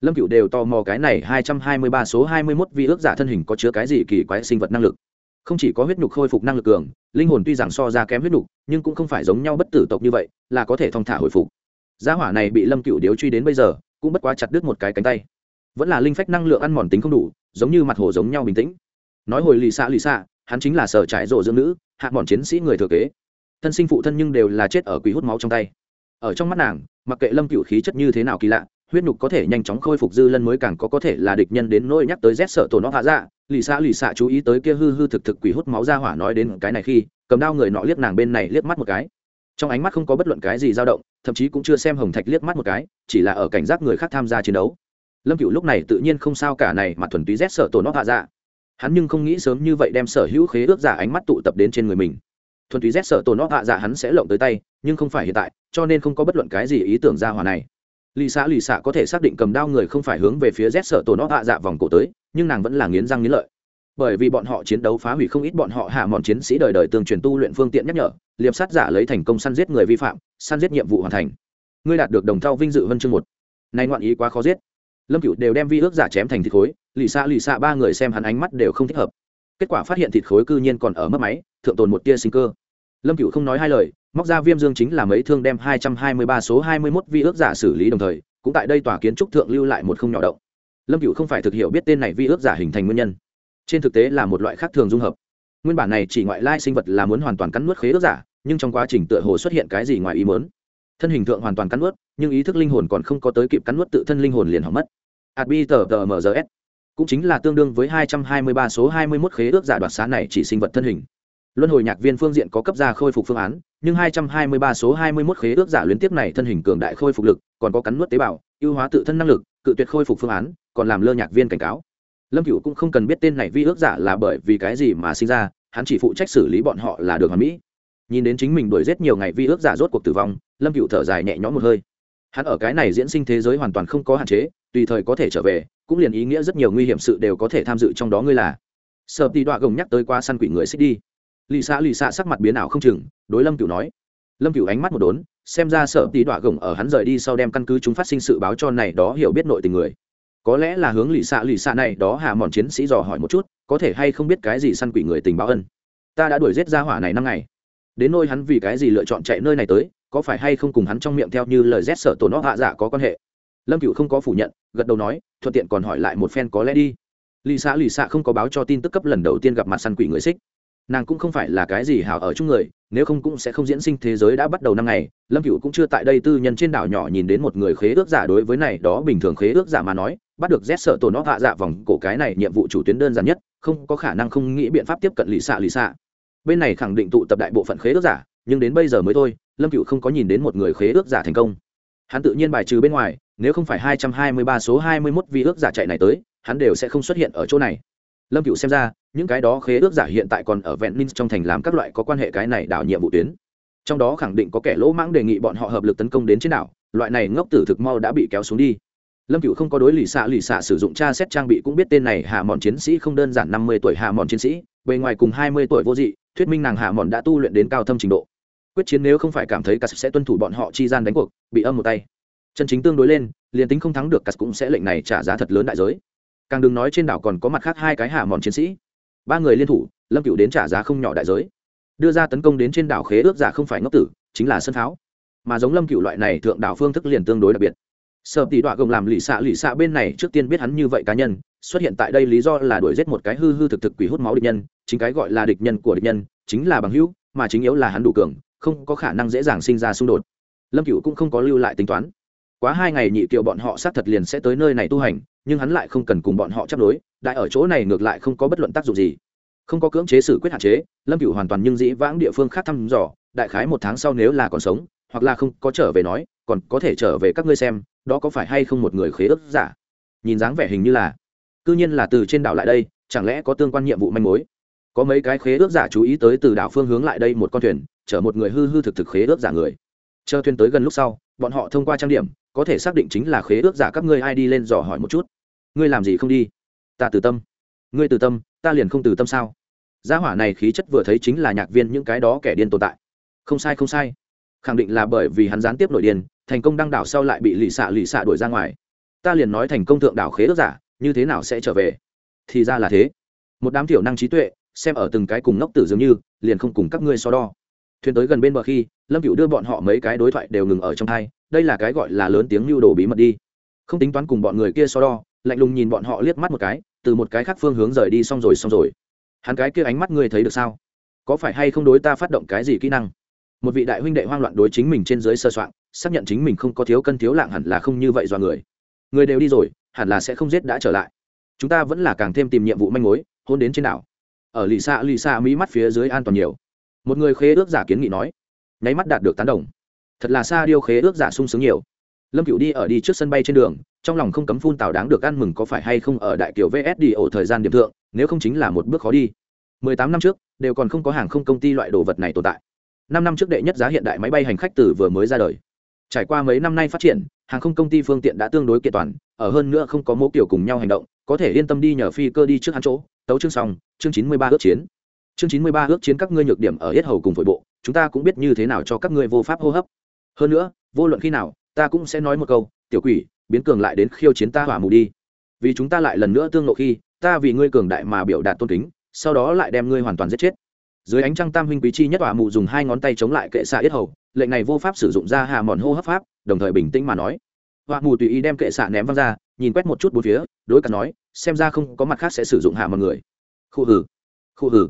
Lâm cựu đều tò mò cái này hai trăm hai mươi ba số hai mươi mốt vi ước giả thân hình có chứa cái gì kỳ quái sinh vật năng lực. Không chỉ có huyết nhục khôi phục năng lực cường, linh hồn tuy rằng so ra kém huyết nhục, nhưng cũng không phải giống nhau bất tử tộc như vậy, là có thể thong thả hồi phục. Gia hỏa này bị lâm cựu điếu truy đến bây giờ cũng bất quá chặt đứt một cái cánh tay. Vẫn là linh phách năng lượng ăn mòn tính không đủ, giống như mặt hồ giống nhau bình tĩnh. Nói hồi lì xạ lì xạ, hắn chính là sở trải rộ dưỡng nữ, hạ mòn chiến sĩ người thừa kế. Thân sinh phụ thân nhưng đều là chết ở quỷ hút máu trong tay. Ở trong mắt nàng, mặc kệ lâm cựu khí chất như thế nào kỳ lạ, huyết nhục có thể nhanh chóng khôi phục dư lân mới càng có có thể là địch nhân đến nỗi nhắc tới rét sợ tổ nó hạ dạ lì xạ lì xạ chú ý tới kia hư hư thực thực quỷ hút máu ra hỏa nói đến cái này khi, cầm đao người nọ liếc nàng bên này liếc mắt một cái trong ánh mắt không có bất luận cái gì dao động, thậm chí cũng chưa xem hồng thạch liếc mắt một cái, chỉ là ở cảnh giác người khác tham gia chiến đấu. Lâm cựu lúc này tự nhiên không sao cả này mà thuần túy rét sợ tổ nó hạ dạ. Hắn nhưng không nghĩ sớm như vậy đem sở hữu khế ước giả ánh mắt tụ tập đến trên người mình. Thuần túy rét sợ tổ nó hạ dạ hắn sẽ lộng tới tay, nhưng không phải hiện tại, cho nên không có bất luận cái gì ý tưởng ra hòa này. Lì xạ lì xạ có thể xác định cầm đao người không phải hướng về phía rét sợ tổ nó hạ dạ vòng cổ tới, nhưng nàng vẫn là nghiến răng nghiến lợi bởi vì bọn họ chiến đấu phá hủy không ít bọn họ hạ mòn chiến sĩ đời đời tương truyền tu luyện phương tiện nhắc nhở, liệp sát giả lấy thành công săn giết người vi phạm, săn giết nhiệm vụ hoàn thành. Ngươi đạt được đồng thau vinh dự vân chương một. Nay ngoạn ý quá khó giết. Lâm cựu đều đem vi ước giả chém thành thịt khối, lì xa lì xa ba người xem hắn ánh mắt đều không thích hợp. Kết quả phát hiện thịt khối cư nhiên còn ở mất máy, thượng tồn một tia sinh cơ. Lâm cựu không nói hai lời, móc ra viêm dương chính là mấy thương đem hai trăm hai mươi ba số hai mươi mốt vi ước giả xử lý đồng thời, cũng tại đây tòa kiến trúc thượng lưu lại một không nhỏ động. Lâm cựu không phải thực hiểu biết tên này vi ước giả hình thành nguyên nhân trên thực tế là một loại khác thường dung hợp. Nguyên bản này chỉ ngoại lai sinh vật là muốn hoàn toàn cắn nuốt khế ước giả, nhưng trong quá trình tựa hồ xuất hiện cái gì ngoài ý muốn. Thân hình thượng hoàn toàn cắn nuốt, nhưng ý thức linh hồn còn không có tới kịp cắn nuốt tự thân linh hồn liền hỏng mất. Adbi tờ tờ mrs cũng chính là tương đương với hai trăm hai mươi ba số hai mươi 21 khế ước giả đoạt xá này chỉ sinh vật thân hình. Luân hồi nhạc viên phương diện có cấp ra khôi phục phương án, nhưng hai trăm hai mươi ba số hai mươi 21 khế ước giả liên tiếp này thân hình cường đại khôi phục lực, còn có cắn nuốt tế bào, ưu hóa tự thân năng lực, cự tuyệt khôi phục phương án, còn làm lơ nhạc viên cảnh cáo lâm cựu cũng không cần biết tên này vi ước giả là bởi vì cái gì mà sinh ra, hắn chỉ phụ trách xử lý bọn họ là được hoàn mỹ. Nhìn đến chính mình đuổi giết nhiều ngày vi ước giả rốt cuộc tử vong, lâm cựu thở dài nhẹ nhõm một hơi. Hắn ở cái này diễn sinh thế giới hoàn toàn không có hạn chế, tùy thời có thể trở về, cũng liền ý nghĩa rất nhiều nguy hiểm sự đều có thể tham dự trong đó ngươi là. Sợ tì đọa gồng nhắc tới qua săn quỷ người xích đi. Lì xạ lì xạ sắc mặt biến ảo không chừng, đối lâm cựu nói. Lâm cựu ánh mắt một đốn, xem ra sợ tì đọa gồng ở hắn rời đi sau đem căn cứ chúng phát sinh sự báo cho này đó hiểu biết nội tình người có lẽ là hướng lì xạ lì xạ này, đó hạ mòn chiến sĩ dò hỏi một chút, có thể hay không biết cái gì săn quỷ người tình báo ân. Ta đã đuổi giết ra hỏa này năm ngày. Đến nôi hắn vì cái gì lựa chọn chạy nơi này tới, có phải hay không cùng hắn trong miệng theo như lời rét sở tổ nó hạ dạ có quan hệ? Lâm cựu không có phủ nhận, gật đầu nói, thuận tiện còn hỏi lại một phen có lẽ đi. Lì xạ lì xạ không có báo cho tin tức cấp lần đầu tiên gặp mặt săn quỷ người xích. Nàng cũng không phải là cái gì hảo ở chung người, nếu không cũng sẽ không diễn sinh thế giới đã bắt đầu năm ngày. Lâm cựu cũng chưa tại đây tư nhân trên đảo nhỏ nhìn đến một người khế ước giả đối với này, đó bình thường khế ước giả mà nói bắt được rét sợ tổ nó hạ dạ vòng cổ cái này nhiệm vụ chủ tuyến đơn giản nhất, không có khả năng không nghĩ biện pháp tiếp cận lì xạ lì xạ bên này khẳng định tụ tập đại bộ phận khế ước giả, nhưng đến bây giờ mới thôi, lâm cựu không có nhìn đến một người khế ước giả thành công. Hắn tự nhiên bài trừ bên ngoài, nếu không phải hai trăm hai mươi ba số hai mươi mốt vi ước giả chạy này tới, hắn đều sẽ không xuất hiện ở chỗ này. Lâm cựu xem ra, những cái đó khế ước giả hiện tại còn ở vẹn ninh trong thành làm các loại có quan hệ cái này đảo nhiệm vụ tuyến. Trong đó khẳng định có kẻ lỗ mãng đề nghị bọn họ hợp lực tấn công đến trên đảo, loại này ngốc tử thực mau đã bị kéo xuống đi lâm cựu không có đối lì xạ lì xạ sử dụng tra xét trang bị cũng biết tên này hạ mòn chiến sĩ không đơn giản năm mươi tuổi hạ mòn chiến sĩ, bề ngoài cùng hai mươi tuổi vô dị, thuyết minh nàng hạ mòn đã tu luyện đến cao thâm trình độ. Quyết chiến nếu không phải cảm thấy cắt sẽ tuân thủ bọn họ chi gian đánh cuộc, bị âm một tay. Chân chính tương đối lên, liền tính không thắng được cắt cũng sẽ lệnh này trả giá thật lớn đại giới. Càng đừng nói trên đảo còn có mặt khác hai cái hạ mòn chiến sĩ. Ba người liên thủ, lâm cựu đến trả giá không nhỏ đại giới. Đưa ra tấn công đến trên đảo khế ước giả không phải ngốc tử, chính là sân pháo. Mà giống lâm cựu loại này thượng đảo phương thức liền tương đối đặc biệt sợ tỷ đọa gồng làm lì xạ lì xạ bên này trước tiên biết hắn như vậy cá nhân, xuất hiện tại đây lý do là đuổi giết một cái hư hư thực thực quỷ hút máu địch nhân, chính cái gọi là địch nhân của địch nhân, chính là bằng hữu, mà chính yếu là hắn đủ cường, không có khả năng dễ dàng sinh ra xung đột. Lâm cựu cũng không có lưu lại tính toán. Quá hai ngày nhị kiệu bọn họ sát thật liền sẽ tới nơi này tu hành, nhưng hắn lại không cần cùng bọn họ chấp đối, đại ở chỗ này ngược lại không có bất luận tác dụng gì. Không có cưỡng chế xử quyết hạn chế, lâm cựu hoàn toàn nhưng dĩ vãng địa phương khác thăm dò, đại khái một tháng sau nếu là còn sống, hoặc là không có trở về nói còn có thể trở về các ngươi xem, đó có phải hay không một người khế ước giả? Nhìn dáng vẻ hình như là c nhiên là từ trên đảo lại đây, chẳng lẽ có tương quan nhiệm vụ manh mối? Có mấy cái khế ước giả chú ý tới từ đảo phương hướng lại đây một con thuyền, chở một người hư hư thực thực khế ước giả người. Chờ thuyền tới gần lúc sau, bọn họ thông qua trang điểm, có thể xác định chính là khế ước giả các ngươi ai đi lên dò hỏi một chút. Ngươi làm gì không đi? Ta từ tâm. Ngươi từ tâm, ta liền không từ tâm sao? Gia hỏa này khí chất vừa thấy chính là nhạc viên những cái đó kẻ điên tồn tại. Không sai không sai. Khẳng định là bởi vì hắn gián tiếp nội điên thành công đăng đảo sau lại bị lì xạ lì xạ đuổi ra ngoài. Ta liền nói thành công thượng đảo khế ước giả, như thế nào sẽ trở về? Thì ra là thế. Một đám thiểu năng trí tuệ, xem ở từng cái cùng ngốc tử dường như, liền không cùng các ngươi so đo. Thuyền tới gần bên bờ khi, lâm cựu đưa bọn họ mấy cái đối thoại đều ngừng ở trong thai đây là cái gọi là lớn tiếng lưu đồ bí mật đi. Không tính toán cùng bọn người kia so đo, lạnh lùng nhìn bọn họ liếc mắt một cái, từ một cái khác phương hướng rời đi xong rồi xong rồi. Hắn cái kia ánh mắt ngươi thấy được sao? Có phải hay không đối ta phát động cái gì kỹ năng? Một vị đại huynh đệ hoang loạn đối chính mình trên dưới sơ soạn xác nhận chính mình không có thiếu cân thiếu lạng hẳn là không như vậy do người. Người đều đi rồi, hẳn là sẽ không giết đã trở lại. Chúng ta vẫn là càng thêm tìm nhiệm vụ manh mối, hôn đến trên đảo. Ở lì xa lì xa mỹ mắt phía dưới an toàn nhiều. Một người khế ước giả kiến nghị nói, nháy mắt đạt được tán đồng. Thật là xa điêu khế ước giả sung sướng nhiều. Lâm cựu đi ở đi trước sân bay trên đường, trong lòng không cấm phun tào đáng được ăn mừng có phải hay không ở đại kiểu vs đi ổ thời gian điểm thượng, nếu không chính là một bước khó đi. Mười tám năm trước, đều còn không có hàng không công ty loại đồ vật này tồn tại. Năm năm trước đệ nhất giá hiện đại máy bay hành khách tử vừa mới ra đời trải qua mấy năm nay phát triển, hàng không công ty phương tiện đã tương đối kiện toàn, ở hơn nữa không có mẫu kiểu cùng nhau hành động, có thể yên tâm đi nhờ phi cơ đi trước hắn chỗ. Tấu chương xong, chương chín mươi ba ước chiến. Chương chín mươi ba ước chiến các ngươi nhược điểm ở yết hầu cùng phổi bộ, chúng ta cũng biết như thế nào cho các ngươi vô pháp hô hấp. Hơn nữa, vô luận khi nào, ta cũng sẽ nói một câu, tiểu quỷ, biến cường lại đến khiêu chiến ta hỏa mù đi. Vì chúng ta lại lần nữa tương lộ khi, ta vì ngươi cường đại mà biểu đạt tôn kính, sau đó lại đem ngươi hoàn toàn giết chết dưới ánh trăng tam huynh quý chi nhất tòa mù dùng hai ngón tay chống lại kệ xạ yết hầu, lệnh này vô pháp sử dụng ra hà mòn hô hấp pháp, đồng thời bình tĩnh mà nói. Hỏa mù tùy ý đem kệ xạ ném văng ra, nhìn quét một chút bốn phía, đối cả nói, xem ra không có mặt khác sẽ sử dụng hạ mọi người. Khu hử khu hử,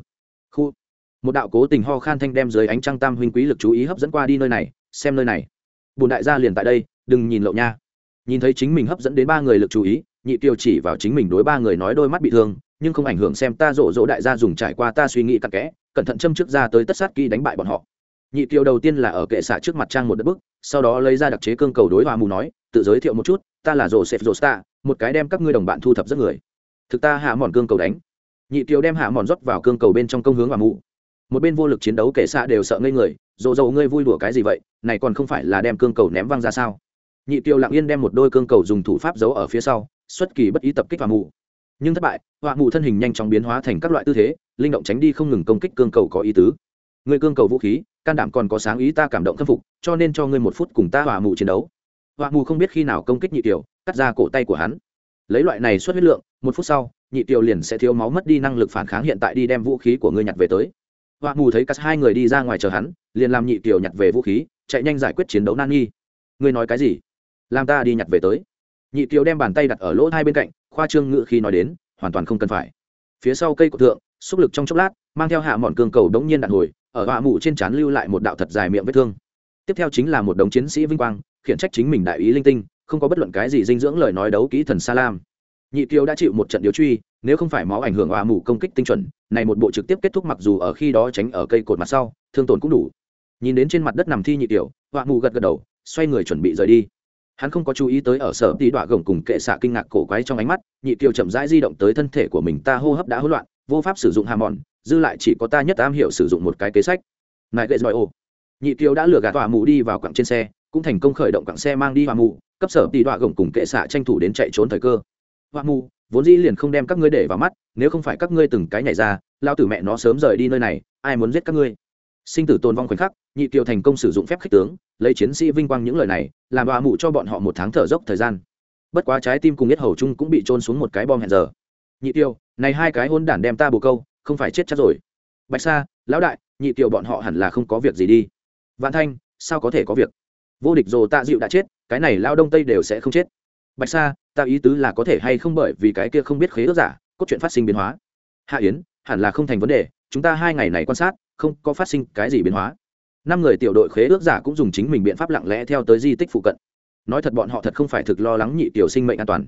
khu. Một đạo cố tình ho khan thanh đem dưới ánh trăng tam huynh quý lực chú ý hấp dẫn qua đi nơi này, xem nơi này. Bùn đại gia liền tại đây, đừng nhìn lậu nha. Nhìn thấy chính mình hấp dẫn đến ba người lực chú ý, nhị tiêu chỉ vào chính mình đối ba người nói đôi mắt bị thương nhưng không ảnh hưởng xem ta rộ rỗ đại gia dùng trải qua ta suy nghĩ cặn kẽ, cẩn thận châm trước ra tới tất sát kỹ đánh bại bọn họ. Nhị kiều đầu tiên là ở kệ xạ trước mặt trang một đất bức, sau đó lấy ra đặc chế cương cầu đối hòa mù nói, tự giới thiệu một chút, ta là rổ sẹp rổ sta một cái đem các ngươi đồng bạn thu thập rất người. Thực ta hạ mòn cương cầu đánh. Nhị kiều đem hạ mòn rót vào cương cầu bên trong công hướng hòa mù. Một bên vô lực chiến đấu kệ xạ đều sợ ngây người, rộ rộ, ngươi vui đùa cái gì vậy? Này còn không phải là đem cương cầu ném văng ra sao? Nhị kiều lặng yên đem một đôi cương cầu dùng thủ pháp giấu ở phía sau, xuất kỳ bất ý tập kích hòa mù nhưng thất bại, họa mù thân hình nhanh chóng biến hóa thành các loại tư thế, linh động tránh đi không ngừng công kích cương cầu có ý tứ. Người cương cầu vũ khí, can đảm còn có sáng ý ta cảm động khâm phục, cho nên cho ngươi một phút cùng ta họa mù chiến đấu. Họa mù không biết khi nào công kích nhị tiểu, cắt ra cổ tay của hắn. Lấy loại này xuất huyết lượng, một phút sau, nhị tiểu liền sẽ thiếu máu mất đi năng lực phản kháng hiện tại đi đem vũ khí của ngươi nhặt về tới. Họa mù thấy cắt hai người đi ra ngoài chờ hắn, liền làm nhị tiểu nhặt về vũ khí, chạy nhanh giải quyết chiến đấu nan nghi. Ngươi nói cái gì? Làm ta đi nhặt về tới. Nhị tiểu đem bàn tay đặt ở lỗ hai bên cạnh khoa trương ngự khi nói đến, hoàn toàn không cần phải. Phía sau cây của thượng, xúc lực trong chốc lát, mang theo hạ mòn cương cầu đống nhiên đạn hồi, ở họa mụ trên trán lưu lại một đạo thật dài miệng vết thương. Tiếp theo chính là một đống chiến sĩ vinh quang, khiển trách chính mình đại ý linh tinh, không có bất luận cái gì dinh dưỡng lời nói đấu kỹ thần sa lam. Nhị kiều đã chịu một trận điều truy, nếu không phải máu ảnh hưởng họa mụ công kích tinh chuẩn, này một bộ trực tiếp kết thúc mặc dù ở khi đó tránh ở cây cột mặt sau, thương tổn cũng đủ. Nhìn đến trên mặt đất nằm thi nhị tiểu họa mụ gật gật đầu, xoay người chuẩn bị rời đi hắn không có chú ý tới ở sở tí đọa gồng cùng kệ xạ kinh ngạc cổ quái trong ánh mắt, nhị kiều chậm rãi di động tới thân thể của mình, ta hô hấp đã hỗn loạn, vô pháp sử dụng hà mòn dư lại chỉ có ta nhất am hiểu sử dụng một cái kế sách. Nại gậy giỏi ô nhị kiều đã lừa gạt tòa mù đi vào quặng trên xe, cũng thành công khởi động quặng xe mang đi hoa mù, cấp sở tỷ đọa gồng cùng kệ xạ tranh thủ đến chạy trốn thời cơ. Hoa mù, vốn dĩ liền không đem các ngươi để vào mắt, nếu không phải các ngươi từng cái nhảy ra, lao tử mẹ nó sớm rời đi nơi này, ai muốn giết các ngươi? Sinh tử tồn vong khoảnh khắc, nhị kiều thành công sử dụng phép khích tướng, lấy chiến sĩ vinh quang những lời này, làm hoa mụ cho bọn họ một tháng thở dốc thời gian. Bất quá trái tim cùng nhất hầu chung cũng bị trôn xuống một cái bom hẹn giờ. Nhị tiêu này hai cái hôn đản đem ta bồ câu, không phải chết chắc rồi. Bạch sa, lão đại, nhị tiêu bọn họ hẳn là không có việc gì đi. Vạn thanh, sao có thể có việc? Vô địch dồ tạ dịu đã chết, cái này lao đông tây đều sẽ không chết. Bạch sa, ta ý tứ là có thể hay không bởi vì cái kia không biết khế ước giả, cốt truyện phát sinh biến hóa. Hạ yến, hẳn là không thành vấn đề, chúng ta hai ngày này quan sát không có phát sinh cái gì biến hóa. Năm người tiểu đội khế ước giả cũng dùng chính mình biện pháp lặng lẽ theo tới di tích phụ cận. Nói thật bọn họ thật không phải thực lo lắng nhị tiểu sinh mệnh an toàn.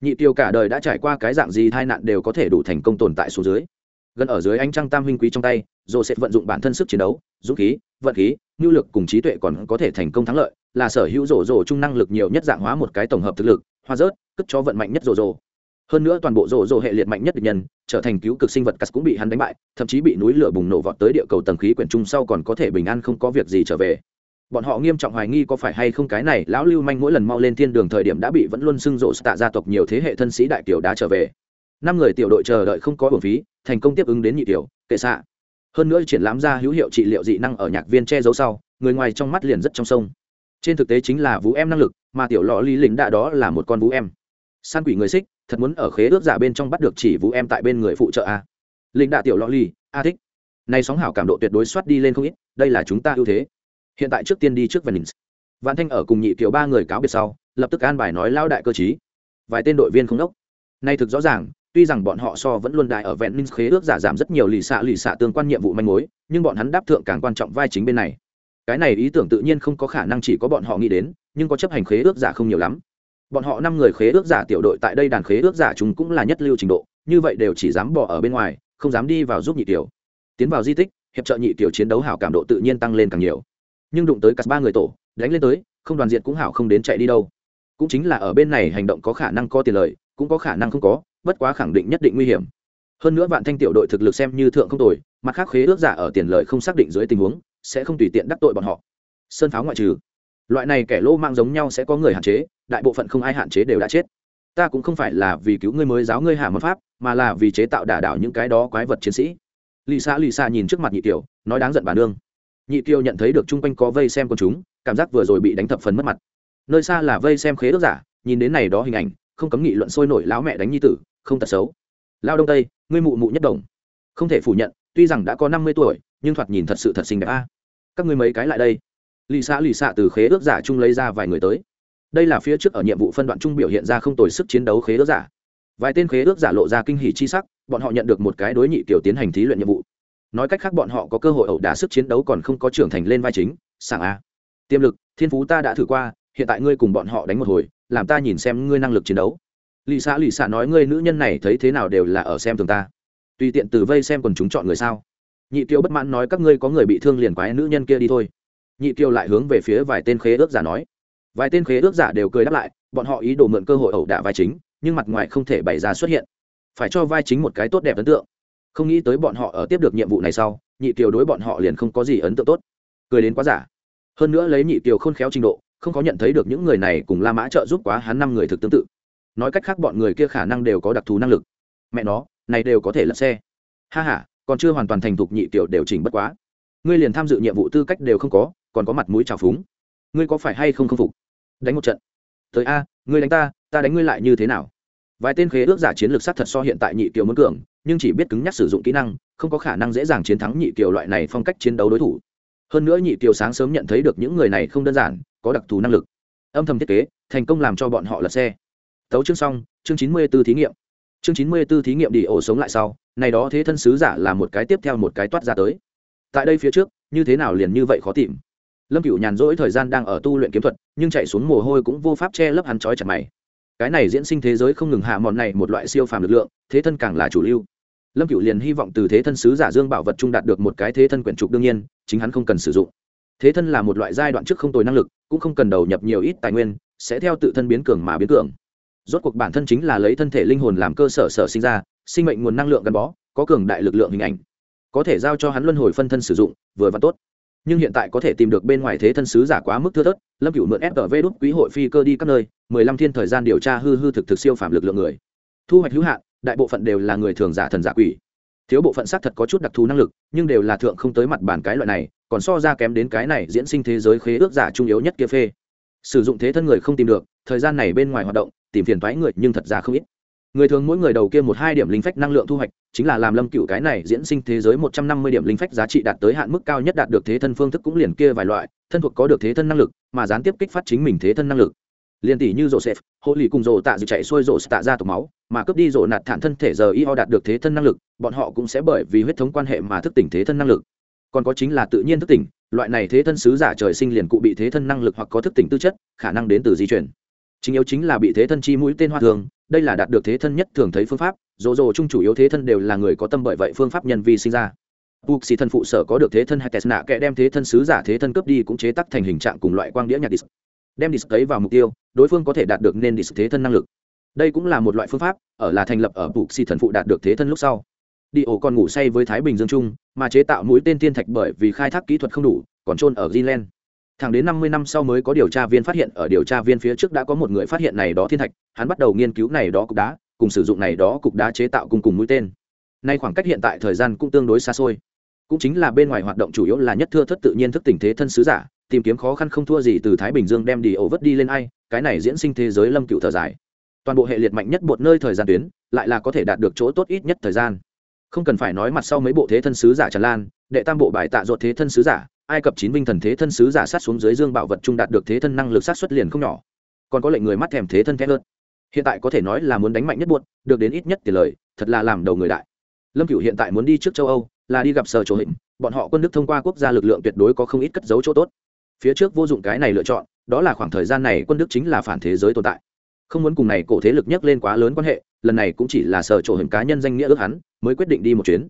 Nhị tiểu cả đời đã trải qua cái dạng gì tai nạn đều có thể đủ thành công tồn tại số dưới. Gần ở dưới ánh trăng tam huynh quý trong tay rồi sẽ vận dụng bản thân sức chiến đấu, dũng khí, vận khí, nhu lực cùng trí tuệ còn có thể thành công thắng lợi, là sở hữu rổ rổ chung năng lực nhiều nhất dạng hóa một cái tổng hợp thực lực, hoa rớt, cất cho vận mạnh nhất rổ rổ hơn nữa toàn bộ rộ rộ hệ liệt mạnh nhất địch nhân, trở thành cứu cực sinh vật cắt cũng bị hắn đánh bại, thậm chí bị núi lửa bùng nổ vọt tới địa cầu tầng khí quyển trung sau còn có thể bình an không có việc gì trở về. Bọn họ nghiêm trọng hoài nghi có phải hay không cái này lão lưu manh mỗi lần mau lên thiên đường thời điểm đã bị vẫn luôn xưng rộ tạ gia tộc nhiều thế hệ thân sĩ đại tiểu đã trở về. Năm người tiểu đội chờ đợi không có bổn phí, thành công tiếp ứng đến nhị tiểu, kệ xạ. Hơn nữa triển lãm ra hữu hiệu trị liệu dị năng ở nhạc viên che giấu sau, người ngoài trong mắt liền rất trong sông. Trên thực tế chính là vũ em năng lực, mà tiểu lò lý lính đã đó là một con vũ em san quỷ người xích, thật muốn ở khế ước giả bên trong bắt được chỉ vũ em tại bên người phụ trợ a. Linh đạ tiểu lọ ly a thích. Nay sóng hảo cảm độ tuyệt đối soát đi lên không ít, đây là chúng ta ưu thế. Hiện tại trước tiên đi trước venice. Vạn thanh ở cùng nhị kiểu ba người cáo biệt sau, lập tức an bài nói lao đại cơ chí vài tên đội viên không đốc. Nay thực rõ ràng, tuy rằng bọn họ so vẫn luôn đại ở venice khế ước giả giảm rất nhiều lì xạ lì xạ tương quan nhiệm vụ manh mối, nhưng bọn hắn đáp thượng càng quan trọng vai chính bên này. Cái này ý tưởng tự nhiên không có khả năng chỉ có bọn họ nghĩ đến, nhưng có chấp hành khế ước giả không nhiều lắm bọn họ năm người khế ước giả tiểu đội tại đây đàn khế ước giả chúng cũng là nhất lưu trình độ, như vậy đều chỉ dám bỏ ở bên ngoài, không dám đi vào giúp nhị tiểu. Tiến vào di tích, hiệp trợ nhị tiểu chiến đấu hảo cảm độ tự nhiên tăng lên càng nhiều. Nhưng đụng tới cả ba người tổ, đánh lên tới, không đoàn diện cũng hảo không đến chạy đi đâu. Cũng chính là ở bên này hành động có khả năng có tiền lợi cũng có khả năng không có, bất quá khẳng định nhất định nguy hiểm. Hơn nữa vạn thanh tiểu đội thực lực xem như thượng không tồi, mặt khác khế ước giả ở tiền lợi không xác định dưới tình huống, sẽ không tùy tiện đắc tội bọn họ. Sơn pháo ngoại trừ. Loại này kẻ lô mang giống nhau sẽ có người hạn chế đại bộ phận không ai hạn chế đều đã chết. Ta cũng không phải là vì cứu ngươi mới giáo ngươi hạ mật pháp, mà là vì chế tạo đả đảo những cái đó quái vật chiến sĩ. Lì xa lì xa nhìn trước mặt nhị tiểu, nói đáng giận bà nương. Nhị tiểu nhận thấy được chung quanh có vây xem con chúng, cảm giác vừa rồi bị đánh thập phần mất mặt. Nơi xa là vây xem khế ước giả, nhìn đến này đó hình ảnh, không cấm nghị luận sôi nổi lão mẹ đánh nhi tử, không tật xấu. Lao đông tây, ngươi mụ mụ nhất đồng. Không thể phủ nhận, tuy rằng đã có năm mươi tuổi, nhưng thoạt nhìn thật sự thật xinh đẹp a. Các ngươi mấy cái lại đây. Lì xạ lì xạ từ khế ước giả chung lấy ra vài người tới đây là phía trước ở nhiệm vụ phân đoạn trung biểu hiện ra không tồi sức chiến đấu khế ước giả. Vài tên khế ước giả lộ ra kinh hỉ chi sắc, bọn họ nhận được một cái đối nhị kiểu tiến hành thí luyện nhiệm vụ. Nói cách khác bọn họ có cơ hội ẩu đả sức chiến đấu còn không có trưởng thành lên vai chính, sảng a. Tiềm lực, thiên phú ta đã thử qua, hiện tại ngươi cùng bọn họ đánh một hồi, làm ta nhìn xem ngươi năng lực chiến đấu. Lì xạ lì xạ nói ngươi nữ nhân này thấy thế nào đều là ở xem thường ta. Tùy tiện từ vây xem còn chúng chọn người sao? Nhị kiều bất mãn nói các ngươi có người bị thương liền quái nữ nhân kia đi thôi. Nhị kiều lại hướng về phía vài tên khế ước giả nói vài tên khế ước giả đều cười đáp lại, bọn họ ý đồ mượn cơ hội ẩu đả vai chính, nhưng mặt ngoài không thể bày ra xuất hiện. Phải cho vai chính một cái tốt đẹp ấn tượng. Không nghĩ tới bọn họ ở tiếp được nhiệm vụ này sau, nhị kiều đối bọn họ liền không có gì ấn tượng tốt. Cười đến quá giả. Hơn nữa lấy nhị kiều khôn khéo trình độ, không có nhận thấy được những người này cùng la mã trợ giúp quá hắn năm người thực tương tự. Nói cách khác bọn người kia khả năng đều có đặc thù năng lực. Mẹ nó, này đều có thể lật xe. Ha h a còn chưa hoàn toàn thành thục nhị tiểu đều chỉnh bất quá. Ngươi liền tham dự nhiệm vụ tư cách đều không có, còn có mặt mũi trào phúng. Ngươi có phải hay không không phục? Đánh một trận. Tới a, ngươi đánh ta ta đánh ngươi lại như thế nào? Vài tên khế ước giả chiến lược sát thật so hiện tại nhị kiều muốn cường, nhưng chỉ biết cứng nhắc sử dụng kỹ năng, không có khả năng dễ dàng chiến thắng nhị kiều loại này phong cách chiến đấu đối thủ. Hơn nữa nhị kiều sáng sớm nhận thấy được những người này không đơn giản, có đặc thù năng lực. Âm thầm thiết kế, thành công làm cho bọn họ lật xe. Tấu chương xong, chương chín mươi b ố thí nghiệm. Chương chín mươi b ố thí nghiệm đi ổ sống lại sau, này đó thế thân sứ giả là một cái tiếp theo một cái toát ra tới. Tại đây phía trước, như thế nào liền như vậy khó tìm? Lâm cựu nhàn rỗi thời gian đang ở tu luyện kiếm thuật, nhưng chạy xuống mồ hôi cũng vô pháp che lấp hắn trói chặt mày. Cái này diễn sinh thế giới không ngừng hạ mòn này một loại siêu phàm lực lượng, thế thân càng là chủ lưu. Lâm cựu liền hy vọng từ thế thân sứ giả dương bảo vật trung đạt được một cái thế thân quyển trục đương nhiên, chính hắn không cần sử dụng. Thế thân là một loại giai đoạn trước không tồi năng lực, cũng không cần đầu nhập nhiều ít tài nguyên, sẽ theo tự thân biến cường mà biến cường. Rốt cuộc bản thân chính là lấy thân thể linh hồn làm cơ sở sở sinh ra, sinh mệnh nguồn năng lượng gắn bó, có cường đại lực lượng hình ảnh. Có thể giao cho hắn luân hồi phân thân sử dụng, vừa và tốt nhưng hiện tại có thể tìm được bên ngoài thế thân sứ giả quá mức thưa thớt, lâm cựu mượn fv đúc quý hội phi cơ đi các nơi, mười lăm thiên thời gian điều tra hư hư thực thực siêu phạm lực lượng người. Thu hoạch hữu hạn, đại bộ phận đều là người thường giả thần giả quỷ. Thiếu bộ phận xác thật có chút đặc thù năng lực, nhưng đều là thượng không tới mặt bàn cái loại này, còn so ra kém đến cái này diễn sinh thế giới khế ước giả trung yếu nhất kia phê. Sử dụng thế thân người không tìm được, thời gian này bên ngoài hoạt động, tìm phiền thoái người nhưng thật ra không ít người thường mỗi người đầu kia một hai điểm linh phách năng lượng thu hoạch, chính là làm lâm cựu cái này diễn sinh thế giới một trăm năm mươi điểm linh phách giá trị đạt tới hạn mức cao nhất đạt được thế thân phương thức cũng liền kia vài loại, thân thuộc có được thế thân năng lực, mà gián tiếp kích phát chính mình thế thân năng lực. Liền tỷ như joseph hộ lì cùng rồ tạ dự chạy xuôi rồ tạ ra tộc máu, mà cướp đi rồ nạt thản thân thể giờ y ho đạt được thế thân năng lực, bọn họ cũng sẽ bởi vì huyết thống quan hệ mà thức tỉnh thế thân năng lực. Còn có chính là tự nhiên thức tỉnh, loại này thế thân sứ giả trời sinh liền cụ bị thế thân năng lực hoặc có thức tỉnh tư chất, khả năng đến từ di chuyển chính yếu chính là bị thế thân chi mũi tên hoa thường, đây là đạt được thế thân nhất thường thấy phương pháp dồ dồ chung chủ yếu thế thân đều là người có tâm bởi vậy phương pháp nhân vi sinh ra. Buộc xì thân phụ sở có được thế thân hay tesna kẻ đem thế thân sứ giả thế thân cướp đi cũng chế tắc thành hình trạng cùng loại quang đĩa nhạc disc. Đem disc ấy vào mục tiêu, đối phương có thể đạt được nên disc thế thân năng lực. Đây cũng là một loại phương pháp, ở là thành lập ở buộc xì thần phụ đạt được thế thân lúc sau. Đi ổ còn ngủ say với thái bình dương trung, mà chế tạo mũi tên thiên thạch bởi vì khai thác kỹ thuật không đủ, còn trôn ở greenland thẳng đến năm mươi năm sau mới có điều tra viên phát hiện, ở điều tra viên phía trước đã có một người phát hiện này đó thiên thạch, hắn bắt đầu nghiên cứu này đó cục đá, cùng sử dụng này đó cục đá chế tạo cùng cùng mũi tên. Nay khoảng cách hiện tại thời gian cũng tương đối xa xôi. Cũng chính là bên ngoài hoạt động chủ yếu là nhất thưa thất tự nhiên thức tỉnh thế thân sứ giả, tìm kiếm khó khăn không thua gì từ thái bình dương đem đi ổ vất đi lên ai, cái này diễn sinh thế giới lâm cựu thở dài. Toàn bộ hệ liệt mạnh nhất một nơi thời gian tuyến, lại là có thể đạt được chỗ tốt ít nhất thời gian. Không cần phải nói mặt sau mấy bộ thế thân sứ giả tràn lan, đệ tam bộ bài tạ ruột thế thân sứ giả ai cập chín vinh thần thế thân sứ giả sát xuống dưới dương bảo vật trung đạt được thế thân năng lực sát xuất liền không nhỏ. Còn có lệnh người mắt thèm thế thân thét hơn. Hiện tại có thể nói là muốn đánh mạnh nhất buột được đến ít nhất tiền lời, thật là làm đầu người đại. Lâm cửu hiện tại muốn đi trước châu âu, là đi gặp sở chỗ hình bọn họ quân đức thông qua quốc gia lực lượng tuyệt đối có không ít cất giấu chỗ tốt. Phía trước vô dụng cái này lựa chọn, đó là khoảng thời gian này quân đức chính là phản thế giới tồn tại. Không muốn cùng này cổ thế lực nhắc lên quá lớn quan hệ, lần này cũng chỉ là sở chỗ hình cá nhân danh nghĩa ước hắn, mới quyết định đi một chuyến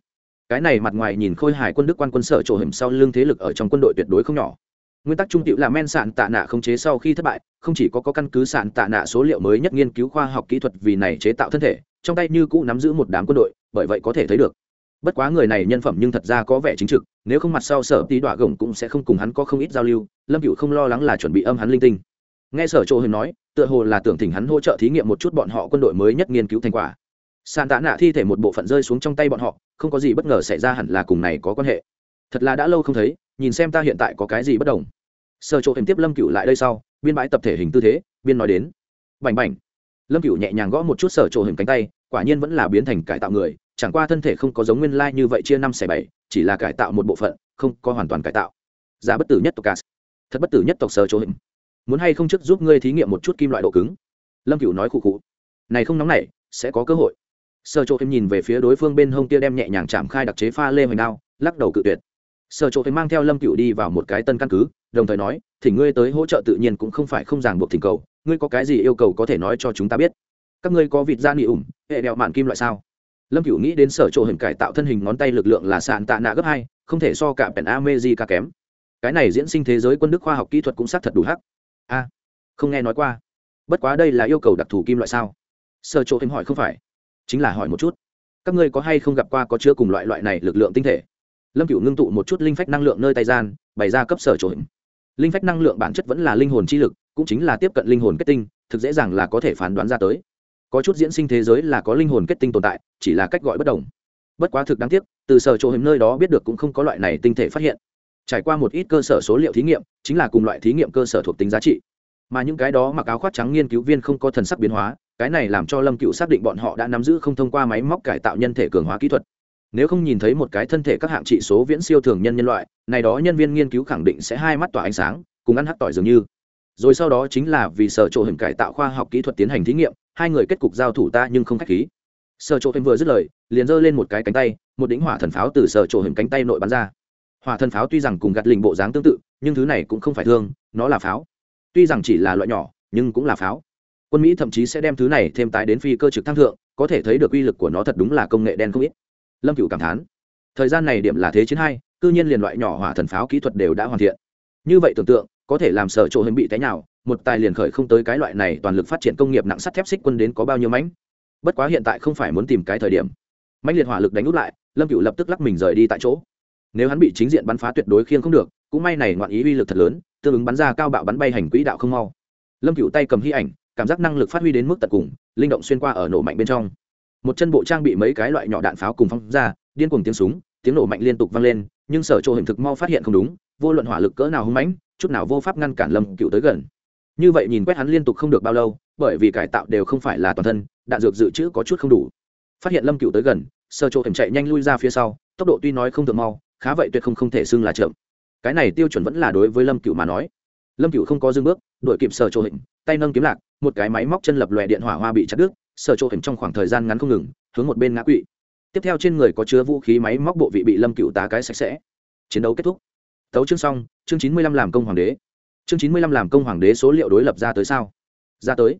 cái này mặt ngoài nhìn khôi hài quân đức quan quân sở chỗ hiểm sau lưng thế lực ở trong quân đội tuyệt đối không nhỏ. Nguyên tắc trung tiệu là men sạn tạ nạ không chế sau khi thất bại không chỉ có, có căn cứ sạn tạ nạ số liệu mới nhất nghiên cứu khoa học kỹ thuật vì này chế tạo thân thể trong tay như cũ nắm giữ một đám quân đội bởi vậy có thể thấy được. Bất quá người này nhân phẩm nhưng thật ra có vẻ chính trực nếu không mặt sau sở tí đọa gồng cũng sẽ không cùng hắn có không ít giao lưu lâm cựu không lo lắng là chuẩn bị âm hắn linh tinh. Nghe sở chỗ hiểm nói tựa hồ là tưởng thỉnh hắn hỗ trợ thí nghiệm một chút bọn họ quân đội mới nhất nghiên cứu thành quả sàn tạ nạ thi thể một bộ phận rơi xuống trong tay bọn họ, không có gì bất ngờ xảy ra hẳn là cùng này có quan hệ. Thật là đã lâu không thấy, nhìn xem ta hiện tại có cái gì bất đồng. Sơ chỗ hình tiếp lâm cựu lại đây sau, biên bãi tập thể hình tư thế, biên nói đến. Bành bành. Lâm cựu nhẹ nhàng gõ một chút sở chỗ hình cánh tay, quả nhiên vẫn là biến thành cải tạo người, chẳng qua thân thể không có giống nguyên lai như vậy chia năm xẻ bảy, chỉ là cải tạo một bộ phận, không có hoàn toàn cải tạo. Giá bất tử nhất tộc cas. Thật bất tử nhất tộc sở chỗ hình muốn hay không trước giúp ngươi thí nghiệm một chút kim loại độ cứng? Lâm cựu nói khụ khụ. Này không nóng này, sẽ có cơ hội. Sở chỗ thêm nhìn về phía đối phương bên hông kia đem nhẹ nhàng chạm khai đặc chế pha lê hoành đao, lắc đầu cự tuyệt. Sở chỗ thêm mang theo lâm cựu đi vào một cái tân căn cứ, đồng thời nói thì ngươi tới hỗ trợ tự nhiên cũng không phải không ràng buộc thỉnh cầu, ngươi có cái gì yêu cầu có thể nói cho chúng ta biết? Các ngươi có vịt da nị ủng, hệ đeo mạn kim loại sao? Lâm cựu nghĩ đến sở chỗ hình cải tạo thân hình ngón tay lực lượng là sạn tạ nạ gấp hai, không thể so cả pèn amezi ca kém. Cái này diễn sinh thế giới quân đức khoa học kỹ thuật cũng xác thật đủ hắc. A, không nghe nói qua. Bất quá đây là yêu cầu đặc thù kim loại sao? Sở chỗ thêm hỏi không phải chính là hỏi một chút. Các ngươi có hay không gặp qua có chứa cùng loại loại này lực lượng tinh thể? Lâm cựu ngưng tụ một chút linh phách năng lượng nơi tay gian, bày ra cấp sở chỗ hình. Linh phách năng lượng bản chất vẫn là linh hồn chi lực, cũng chính là tiếp cận linh hồn kết tinh, thực dễ dàng là có thể phán đoán ra tới. Có chút diễn sinh thế giới là có linh hồn kết tinh tồn tại, chỉ là cách gọi bất đồng. Bất quá thực đáng tiếc, từ sở chỗ hình nơi đó biết được cũng không có loại này tinh thể phát hiện. Trải qua một ít cơ sở số liệu thí nghiệm, chính là cùng loại thí nghiệm cơ sở thuộc tính giá trị. Mà những cái đó mặc áo khoác trắng nghiên cứu viên không có thần sắc biến hóa cái này làm cho lâm cựu xác định bọn họ đã nắm giữ không thông qua máy móc cải tạo nhân thể cường hóa kỹ thuật. Nếu không nhìn thấy một cái thân thể các hạng trị số viễn siêu thường nhân nhân loại, này đó nhân viên nghiên cứu khẳng định sẽ hai mắt tỏa ánh sáng, cùng ăn hắt tỏi dường như. Rồi sau đó chính là vì sở chỗ hình cải tạo khoa học kỹ thuật tiến hành thí nghiệm, hai người kết cục giao thủ ta nhưng không k h á c h khí. Sở chỗ hình vừa dứt lời, liền giơ lên một cái cánh tay, một đỉnh hỏa thần pháo từ sở chỗ hình cánh tay nội bắn ra. Hỏa thần pháo tuy rằng cùng gạt lình bộ dáng tương tự, nhưng thứ này cũng không phải thương, nó là pháo. Tuy rằng chỉ là loại nhỏ, nhưng cũng là pháo quân mỹ thậm chí sẽ đem thứ này thêm tái đến phi cơ trực thăng thượng, có thể thấy được uy lực của nó thật đúng là công nghệ đen không ít. Lâm cựu cảm thán. Thời gian này điểm là thế chiến hai, cư nhiên liền loại nhỏ hỏa thần pháo kỹ thuật đều đã hoàn thiện. Như vậy tưởng tượng, có thể làm sở chỗ hình bị té nhào, một tài liền khởi không tới cái loại này toàn lực phát triển công nghiệp nặng sắt thép xích quân đến có bao nhiêu mánh bất quá hiện tại không phải muốn tìm cái thời điểm. Mãnh liệt hỏa lực đánh úp lại, lâm cựu lập tức lắc mình rời đi tại chỗ. Nếu hắn bị chính diện bắn phá tuyệt đối khiêng không được, cũng may này ngoạn ý uy lực thật lớn, tương ứng bắn ra cao bạo bắn bay hành quỹ đạo không mau. Lâm cựu tay cầm hy ảnh cảm giác năng lực phát huy đến mức tận cùng, linh động xuyên qua ở nổ mạnh bên trong. Một chân bộ trang bị mấy cái loại nhỏ đạn pháo cùng phóng ra, điên cuồng tiếng súng, tiếng nổ mạnh liên tục vang lên, nhưng sở chỗ hình thực mau phát hiện không đúng, vô luận hỏa lực cỡ nào hung mãnh, chút nào vô pháp ngăn cản lâm cựu tới gần. Như vậy nhìn quét hắn liên tục không được bao lâu, bởi vì cải tạo đều không phải là toàn thân, đạn dược dự trữ có chút không đủ. Phát hiện lâm cựu tới gần, sở chỗ hình chạy nhanh lui ra phía sau, tốc độ tuy nói không được mau, khá vậy tuyệt không không thể xưng là chậm. Cái này tiêu chuẩn vẫn là đối với lâm cựu mà nói. Lâm cựu không có dừng bước, đuổi kịp sở chỗ hình, tay nâng kiếm lạc một cái máy móc chân lập lòe điện hỏa hoa bị chặt đứt, sở chỗ hình trong khoảng thời gian ngắn không ngừng, hướng một bên ngã quỵ. Tiếp theo trên người có chứa vũ khí máy móc bộ vị bị lâm cựu tá cái sạch sẽ. Chiến đấu kết thúc. Tấu chương xong, chương chín mươi lăm làm công hoàng đế. Chương chín mươi lăm làm công hoàng đế số liệu đối lập ra tới sao? Ra tới.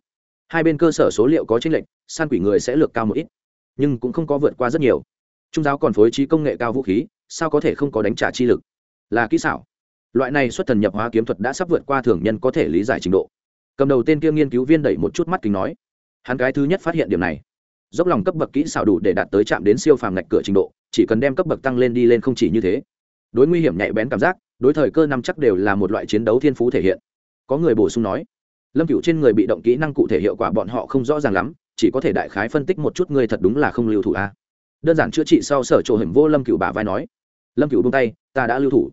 Hai bên cơ sở số liệu có chênh lệch, san quỷ người sẽ lược cao một ít, nhưng cũng không có vượt qua rất nhiều. Trung giáo còn phối trí công nghệ cao vũ khí, sao có thể không có đánh trả chi lực? Là kỹ xảo. Loại này xuất thần nhập hóa kiếm thuật đã sắp vượt qua thường nhân có thể lý giải trình độ cầm đầu tên kia nghiên cứu viên đẩy một chút mắt kính nói, hắn cái thứ nhất phát hiện điểm này. Dốc lòng cấp bậc kỹ xảo đủ để đạt tới chạm đến siêu phàm ngạch cửa trình độ, chỉ cần đem cấp bậc tăng lên đi lên không chỉ như thế. Đối nguy hiểm nhạy bén cảm giác, đối thời cơ năm chắc đều là một loại chiến đấu thiên phú thể hiện. Có người bổ sung nói, lâm cựu trên người bị động kỹ năng cụ thể hiệu quả bọn họ không rõ ràng lắm, chỉ có thể đại khái phân tích một chút người thật đúng là không lưu thủ a đơn giản chữa trị sau sở chỗ hình vô lâm cựu bà vai nói, lâm cựu bung tay, ta đã lưu thủ.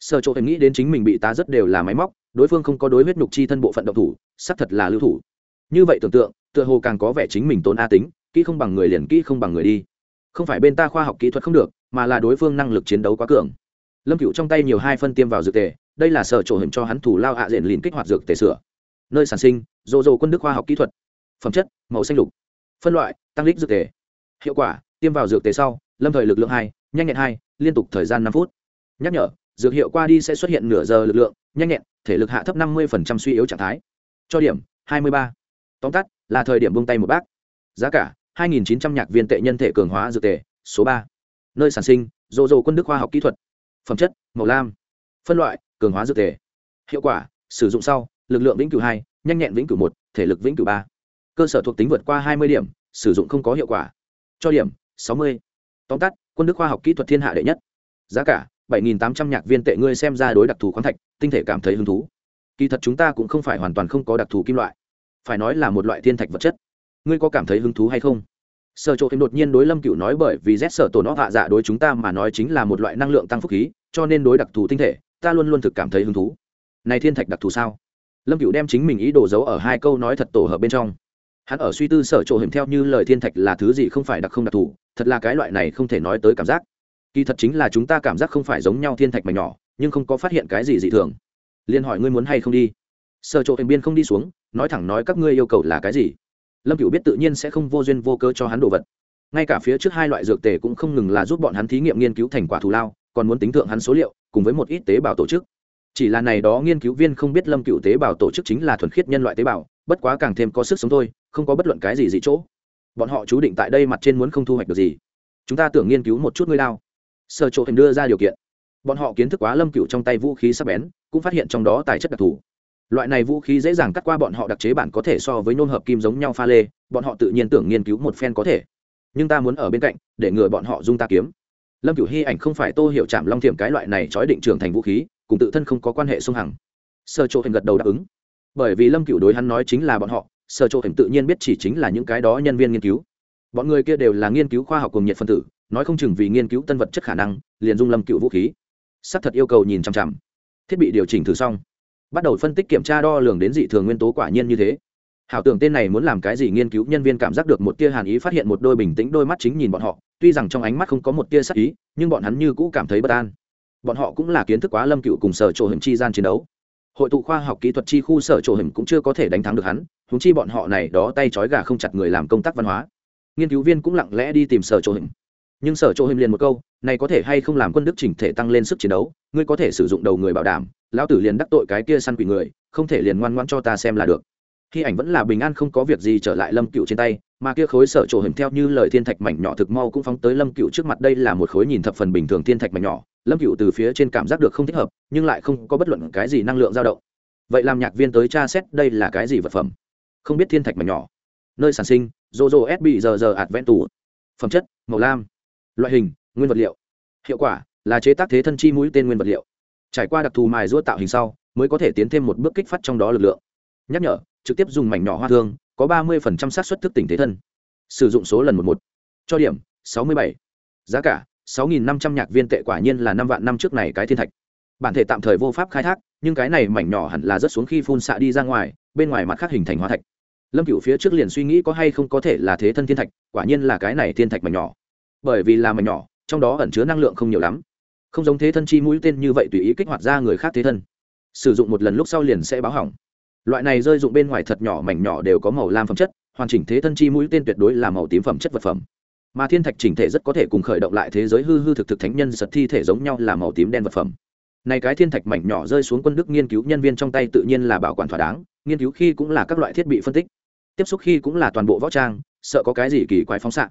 Sở chỗ hình nghĩ đến chính mình bị tá rất đều là máy móc đối phương không có đối huyết nhục chi thân bộ phận động thủ, xác thật là lưu thủ. Như vậy tưởng tượng, tựa hồ càng có vẻ chính mình tốn a tính, kỹ không bằng người liền kỹ không bằng người đi. Không phải bên ta khoa học kỹ thuật không được, mà là đối phương năng lực chiến đấu quá cường. Lâm cựu trong tay nhiều hai phân tiêm vào dược tề, đây là sở trổ hình cho hắn thủ lao hạ diện liền kích hoạt dược tề sửa. Nơi sản sinh rộ rộ quân đức khoa học kỹ thuật. Phẩm chất, màu xanh lục. Phân loại, tăng lít dược tề. Hiệu quả, tiêm vào dược tề sau, lâm thời lực lượng hai, nhanh nhẹn hai, liên tục thời gian năm phút. Nhắc nhở, dược hiệu qua đi sẽ xuất hiện nửa giờ lực lượng, nhanh nhẹn thể lực hạ thấp năm mươi suy yếu trạng thái. Cho điểm, hai mươi ba. Tóm tắt, là thời điểm buông tay một bác. Giá cả 2.900 nhạc viên tệ nhân thể cường hóa dược tệ số ba. Nơi sản sinh dồ dồ quân đức khoa học kỹ thuật. Phẩm chất, màu lam. Phân loại, cường hóa dược tệ hiệu quả, sử dụng sau, lực lượng vĩnh cửu hai, nhanh nhẹn vĩnh cửu một, thể lực vĩnh cửu ba. Cơ sở thuộc tính vượt qua 20 điểm, sử dụng không có hiệu quả. Cho điểm 60. tóm tắt, quân đức khoa học kỹ thuật thiên hạ đệ nhất. Giá cả 7.800 nhạc viên tệ ngươi xem ra đối đặc thù khoáng thạch, tinh thể cảm thấy hứng thú. Kỳ thật chúng ta cũng không phải hoàn toàn không có đặc thù kim loại. Phải nói là một loại thiên thạch vật chất. Ngươi có cảm thấy hứng thú hay không? Sở trộ thêm đột nhiên đối lâm cựu nói bởi vì rét sở tổ nó hạ dạ đối chúng ta mà nói chính là một loại năng lượng tăng phúc khí, cho nên đối đặc thù tinh thể, ta luôn luôn thực cảm thấy hứng thú. Này thiên thạch đặc thù sao? Lâm cựu đem chính mình ý đồ giấu ở hai câu nói thật tổ hợp bên trong. Hắn ở suy tư sở trộ hiểm theo như lời thiên thạch là thứ gì không phải đặc không đặc thù, thật là cái loại này không thể nói tới cảm giác kỳ thật chính là chúng ta cảm giác không phải giống nhau thiên thạch mảnh nhỏ, nhưng không có phát hiện cái gì dị thường. Liên hỏi ngươi muốn hay không đi? Sở chỗ thành biên không đi xuống, nói thẳng nói các ngươi yêu cầu là cái gì? Lâm cựu biết tự nhiên sẽ không vô duyên vô cơ cho hắn đồ vật. Ngay cả phía trước hai loại dược tề cũng không ngừng là giúp bọn hắn thí nghiệm nghiên cứu thành quả thù lao, còn muốn tính thượng hắn số liệu, cùng với một ít tế bào tổ chức. Chỉ là này đó nghiên cứu viên không biết lâm cựu tế bào tổ chức chính là thuần khiết nhân loại tế bào, bất quá càng thêm có sức sống thôi, không có bất luận cái gì dị chỗ. Bọn họ chú định tại đây mặt trên muốn không thu hoạch được gì. Chúng ta tưởng nghiên cứu một chút ngươi lao Sở chỗ hình đưa ra điều kiện. Bọn họ kiến thức quá lâm cựu trong tay vũ khí sắp bén, cũng phát hiện trong đó tài chất đặc thù. Loại này vũ khí dễ dàng cắt qua bọn họ đặc chế bản có thể so với nôn hợp kim giống nhau pha lê, bọn họ tự nhiên tưởng nghiên cứu một phen có thể. Nhưng ta muốn ở bên cạnh, để ngừa bọn họ dung ta kiếm. Lâm Cựu hy ảnh không phải tô hiệu chạm long thiểm cái loại này trói định trưởng thành vũ khí, cùng tự thân không có quan hệ song hằng. Sơ chỗ thành gật đầu đáp ứng. Bởi vì lâm Cựu đối hắn nói chính là bọn họ sơ chỗ thành tự nhiên biết chỉ chính là những cái đó nhân viên nghiên cứu. Bọn người kia đều là nghiên cứu khoa học cùng nhiệt phân tử nói không chừng vì nghiên cứu tân vật chất khả năng, liền dung lâm cựu vũ khí. Sắp thật yêu cầu nhìn chằm chằm. Thiết bị điều chỉnh thử xong. Bắt đầu phân tích kiểm tra đo lường đến dị thường nguyên tố quả nhiên như thế. Hảo tưởng tên này muốn làm cái gì nghiên cứu nhân viên cảm giác được một tia hàn ý phát hiện một đôi bình tĩnh đôi mắt chính nhìn bọn họ, tuy rằng trong ánh mắt không có một tia sắc ý, nhưng bọn hắn như cũ cảm thấy bất an. Bọn họ cũng là kiến thức quá lâm cựu cùng sở trộ hình chi gian chiến đấu. Hội tụ khoa học kỹ thuật chi khu sở trộ hình cũng chưa có thể đánh thắng được hắn húng chi bọn họ này đó tay trói gà không chặt người làm công tác văn hóa. Nghiên cứu viên cũng lặng lẽ đi tìm sở trộ hình nhưng sở chỗ hiểm liền một câu, này có thể hay không làm quân đức chỉnh thể tăng lên sức chiến đấu, ngươi có thể sử dụng đầu người bảo đảm, lão tử liền đắc tội cái kia săn quỷ người, không thể liền ngoan ngoan cho ta xem là được. Khi ảnh vẫn là bình an không có việc gì trở lại lâm cựu trên tay, mà kia khối sở chỗ hình theo như lời thiên thạch mảnh nhỏ thực mau cũng phóng tới lâm cựu trước mặt, đây là một khối nhìn thập phần bình thường thiên thạch mảnh nhỏ, lâm cựu từ phía trên cảm giác được không thích hợp, nhưng lại không có bất luận cái gì năng lượng dao động. Vậy làm nhạc viên tới tra xét đây là cái gì vật phẩm? Không biết thiên thạch mảnh nhỏ. Nơi sản sinh rô rô s bị giờ giờ ạt vẹn tủ phẩm chất, màu lam loại hình, nguyên vật liệu. Hiệu quả, là chế tác thế thân chi mũi tên nguyên vật liệu. Trải qua đặc thù mài giũa tạo hình sau, mới có thể tiến thêm một bước kích phát trong đó lực lượng. Nhắc nhở, trực tiếp dùng mảnh nhỏ hoa thương, có ba mươi xác suất thức tỉnh thế thân. Sử dụng số lần một một. Cho điểm, sáu mươi bảy. Giá cả, sáu nghìn năm trăm nhạc viên tệ quả nhiên là năm vạn năm trước này cái thiên thạch. Bản thể tạm thời vô pháp khai thác, nhưng cái này mảnh nhỏ hẳn là rất xuống khi phun xạ đi ra ngoài, bên ngoài mặt khác hình thành hóa thạch. Lâm cựu phía trước liền suy nghĩ có hay không có thể là thế thân thiên thạch, quả nhiên là cái này thiên thạch mảnh nhỏ bởi vì là mảnh nhỏ, trong đó ẩn chứa năng lượng không nhiều lắm. Không giống thế thân chi mũi tên như vậy tùy ý kích hoạt ra người khác thế thân. Sử dụng một lần lúc sau liền sẽ báo hỏng. Loại này rơi dụng bên ngoài thật nhỏ mảnh nhỏ đều có màu lam phẩm chất, hoàn chỉnh thế thân chi mũi tên tuyệt đối là màu tím phẩm chất vật phẩm. Mà thiên thạch chỉnh thể rất có thể cùng khởi động lại thế giới hư hư thực thực thánh nhân giật thi thể giống nhau là màu tím đen vật phẩm. Này cái thiên thạch mảnh nhỏ rơi xuống quân đức nghiên cứu nhân viên trong tay tự nhiên là bảo quản thỏa đáng, nghiên cứu khi cũng là các loại thiết bị phân tích. Tiếp xúc khi cũng là toàn bộ võ trang, sợ có cái gì kỳ quái phóng xạ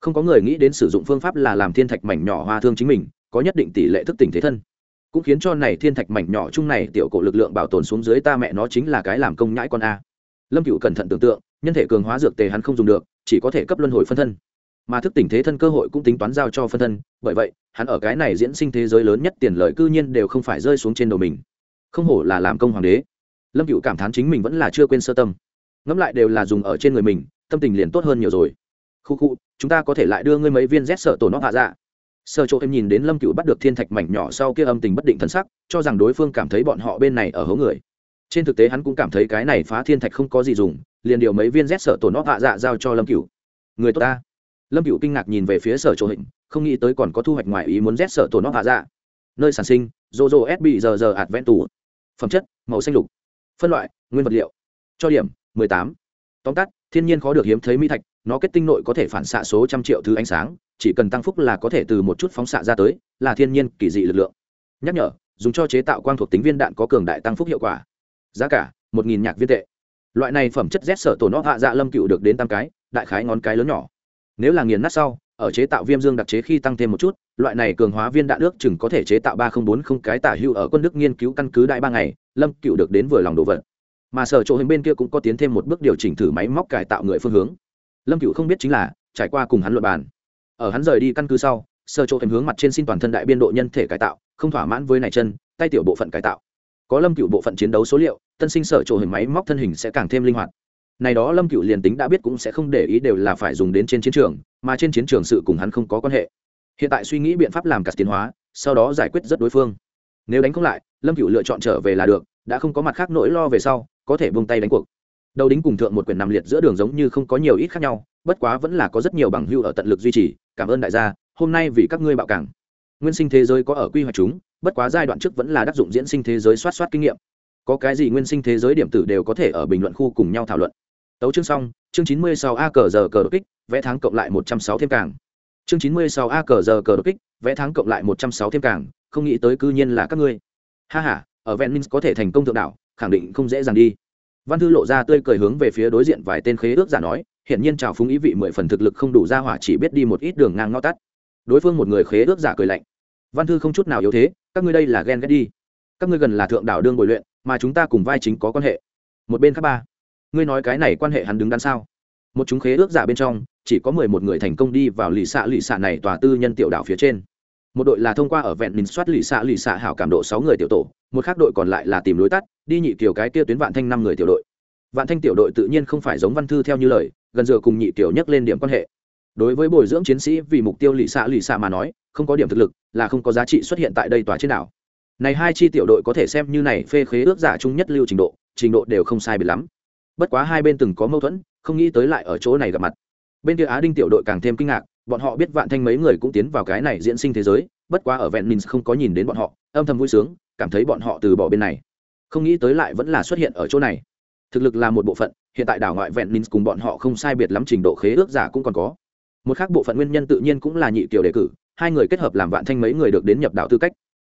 không có người nghĩ đến sử dụng phương pháp là làm thiên thạch mảnh nhỏ hoa thương chính mình, có nhất định tỷ lệ thức tỉnh thế thân. Cũng khiến cho này thiên thạch mảnh nhỏ chung này tiểu cổ lực lượng bảo tồn xuống dưới ta mẹ nó chính là cái làm công nhãi con a. Lâm cựu cẩn thận tưởng tượng, nhân thể cường hóa dược tề hắn không dùng được, chỉ có thể cấp luân hồi phân thân. Mà thức tỉnh thế thân cơ hội cũng tính toán giao cho phân thân, bởi vậy, hắn ở cái này diễn sinh thế giới lớn nhất tiền lợi cư nhiên đều không phải rơi xuống trên đầu mình. Không hổ là làm công hoàng đế. Lâm cựu cảm thán chính mình vẫn là chưa quên sơ tâm. Ngẫm lại đều là dùng ở trên người mình, tâm tình liền tốt hơn nhiều rồi khu khu, chúng ta có thể lại đưa ngươi mấy viên rét sợ tổ nó hạ dạ. Sợ chỗ em nhìn đến lâm cựu bắt được thiên thạch mảnh nhỏ sau kia âm tình bất định thân sắc, cho rằng đối phương cảm thấy bọn họ bên này ở hố người. Trên thực tế hắn cũng cảm thấy cái này phá thiên thạch không có gì dùng, liền điều mấy viên rét sợ tổ nó hạ dạ giao cho lâm cựu người tốt ta. Lâm cựu kinh ngạc nhìn về phía sở chỗ hình không nghĩ tới còn có thu hoạch ngoài ý muốn rét sợ tổ nó hạ dạ. Nơi sản sinh rô rô s bị giờ giờ ạt vẹn tủ phẩm chất, màu xanh lục. Phân loại, nguyên vật liệu. Cho điểm, mười tám. Tóm tắt, thiên nhiên khó được hiếm thấy mỹ thạch nó kết tinh nội có thể phản xạ số trăm triệu thứ ánh sáng, chỉ cần tăng phúc là có thể từ một chút phóng xạ ra tới, là thiên nhiên kỳ dị lực lượng. Nhắc nhở, dùng cho chế tạo quang thuộc tính viên đạn có cường đại tăng phúc hiệu quả. Giá cả, một nghìn nhạc viên tệ. Loại này phẩm chất rét sở tổ nó hạ dạ lâm cựu được đến tam cái, đại khái ngón cái lớn nhỏ. Nếu là nghiền nát sau, ở chế tạo viêm dương đặc chế khi tăng thêm một chút, loại này cường hóa viên đạn ước chừng có thể chế tạo ba không bốn không cái tả hưu ở quân đức nghiên cứu căn cứ đại ba ngày, lâm cựu được đến vừa lòng đồ vật. Mà sở chỗ hình bên kia cũng có tiến thêm một bước điều chỉnh thử máy móc cải tạo người phương hướng lâm cựu không biết chính là, trải qua cùng hắn luật bàn. Ở hắn rời đi căn cứ sau, sơ chỗ thành hướng mặt trên xin toàn thân đại biên độ nhân thể cải tạo, không thỏa mãn với này chân, tay tiểu bộ phận cải tạo. Có lâm cựu bộ phận chiến đấu số liệu, tân sinh sở chỗ hình máy móc thân hình sẽ càng thêm linh hoạt. Này đó lâm cựu liền tính đã biết cũng sẽ không để ý đều là phải dùng đến trên chiến trường, mà trên chiến trường sự cùng hắn không có quan hệ. Hiện tại suy nghĩ biện pháp làm cả tiến hóa, sau đó giải quyết rất đối phương. Nếu đánh không lại, lâm cựu lựa chọn trở về là được, đã không có mặt khác nỗi lo về sau, có thể buông tay đánh cuộc đầu đính cùng thượng một quyển nằm liệt giữa đường giống như không có nhiều ít khác nhau, bất quá vẫn là có rất nhiều bằng hưu ở tận lực duy trì, cảm ơn đại gia, hôm nay vì các ngươi bạo cảng nguyên sinh thế giới có ở quy hoạch chúng, bất quá giai đoạn trước vẫn là đắc dụng diễn sinh thế giới soát soát kinh nghiệm có cái gì nguyên sinh thế giới điểm tử đều có thể ở bình luận khu cùng nhau thảo luận tấu chương xong, chương chín mươi sáu a cờ giờ cờ đột kích, vẽ tháng cộng lại một trăm sáu thêm cảng. chương chín mươi sáu a cờ giờ cờ đột kích, vẽ tháng cộng lại một trăm sáu thêm cảng. không nghĩ tới cư nhiên là các ngươi ha h a ở ven có thể thành công thượng đạo khẳng định không dễ dàng đi văn thư lộ ra tươi cười hướng về phía đối diện vài tên khế ước giả nói hiện nhiên trào phúng ý vị mười phần thực lực không đủ ra hỏa chỉ biết đi một ít đường ngang ngõ tắt. Đối phương một người khế ước giả cười lạnh. Văn thư không chút nào yếu thế, các ngươi đây là ghen ghét đi. Các ngươi gần là thượng đảo đương bồi luyện, mà chúng ta cùng vai chính có quan hệ. Một bên khác ba, ngươi nói cái này quan hệ hắn đứng đắn sao? Một chúng khế ước giả bên trong, chỉ có mười một người thành công đi vào lì xạ lì xạ này tòa tư nhân tiểu đảo phía trên một đội là thông qua ở vẹn mình soát lì xạ lì xạ hảo cảm độ sáu người tiểu tổ, một khác đội còn lại là tìm lối tắt, đi nhị tiểu cái kia tuyến vạn thanh năm người tiểu đội. Vạn thanh tiểu đội tự nhiên không phải giống văn thư theo như lời, gần dừa cùng nhị tiểu nhắc lên điểm quan hệ. Đối với bồi dưỡng chiến sĩ vì mục tiêu lì xạ lì xạ mà nói, không có điểm thực lực, là không có giá trị xuất hiện tại đây tòa trên đảo. Này hai chi tiểu đội có thể xem như này phê khế ước giả chung nhất lưu trình độ trình độ đều không sai biệt lắm. Bất quá hai bên từng có mâu thuẫn, không nghĩ tới lại ở chỗ này gặp mặt. Bên kia á đinh tiểu đội càng thêm kinh ngạc bọn họ biết vạn thanh mấy người cũng tiến vào cái này diễn sinh thế giới, bất quá ở vẹn minh không có nhìn đến bọn họ, âm thầm vui sướng, cảm thấy bọn họ từ bỏ bên này. Không nghĩ tới lại vẫn là xuất hiện ở chỗ này. Thực lực là một bộ phận, hiện tại đảo ngoại vẹn minh cùng bọn họ không sai biệt lắm trình độ khế ước giả cũng còn có. Một khác bộ phận nguyên nhân tự nhiên cũng là nhị tiểu đề cử, hai người kết hợp làm vạn thanh mấy người được đến nhập đảo tư cách.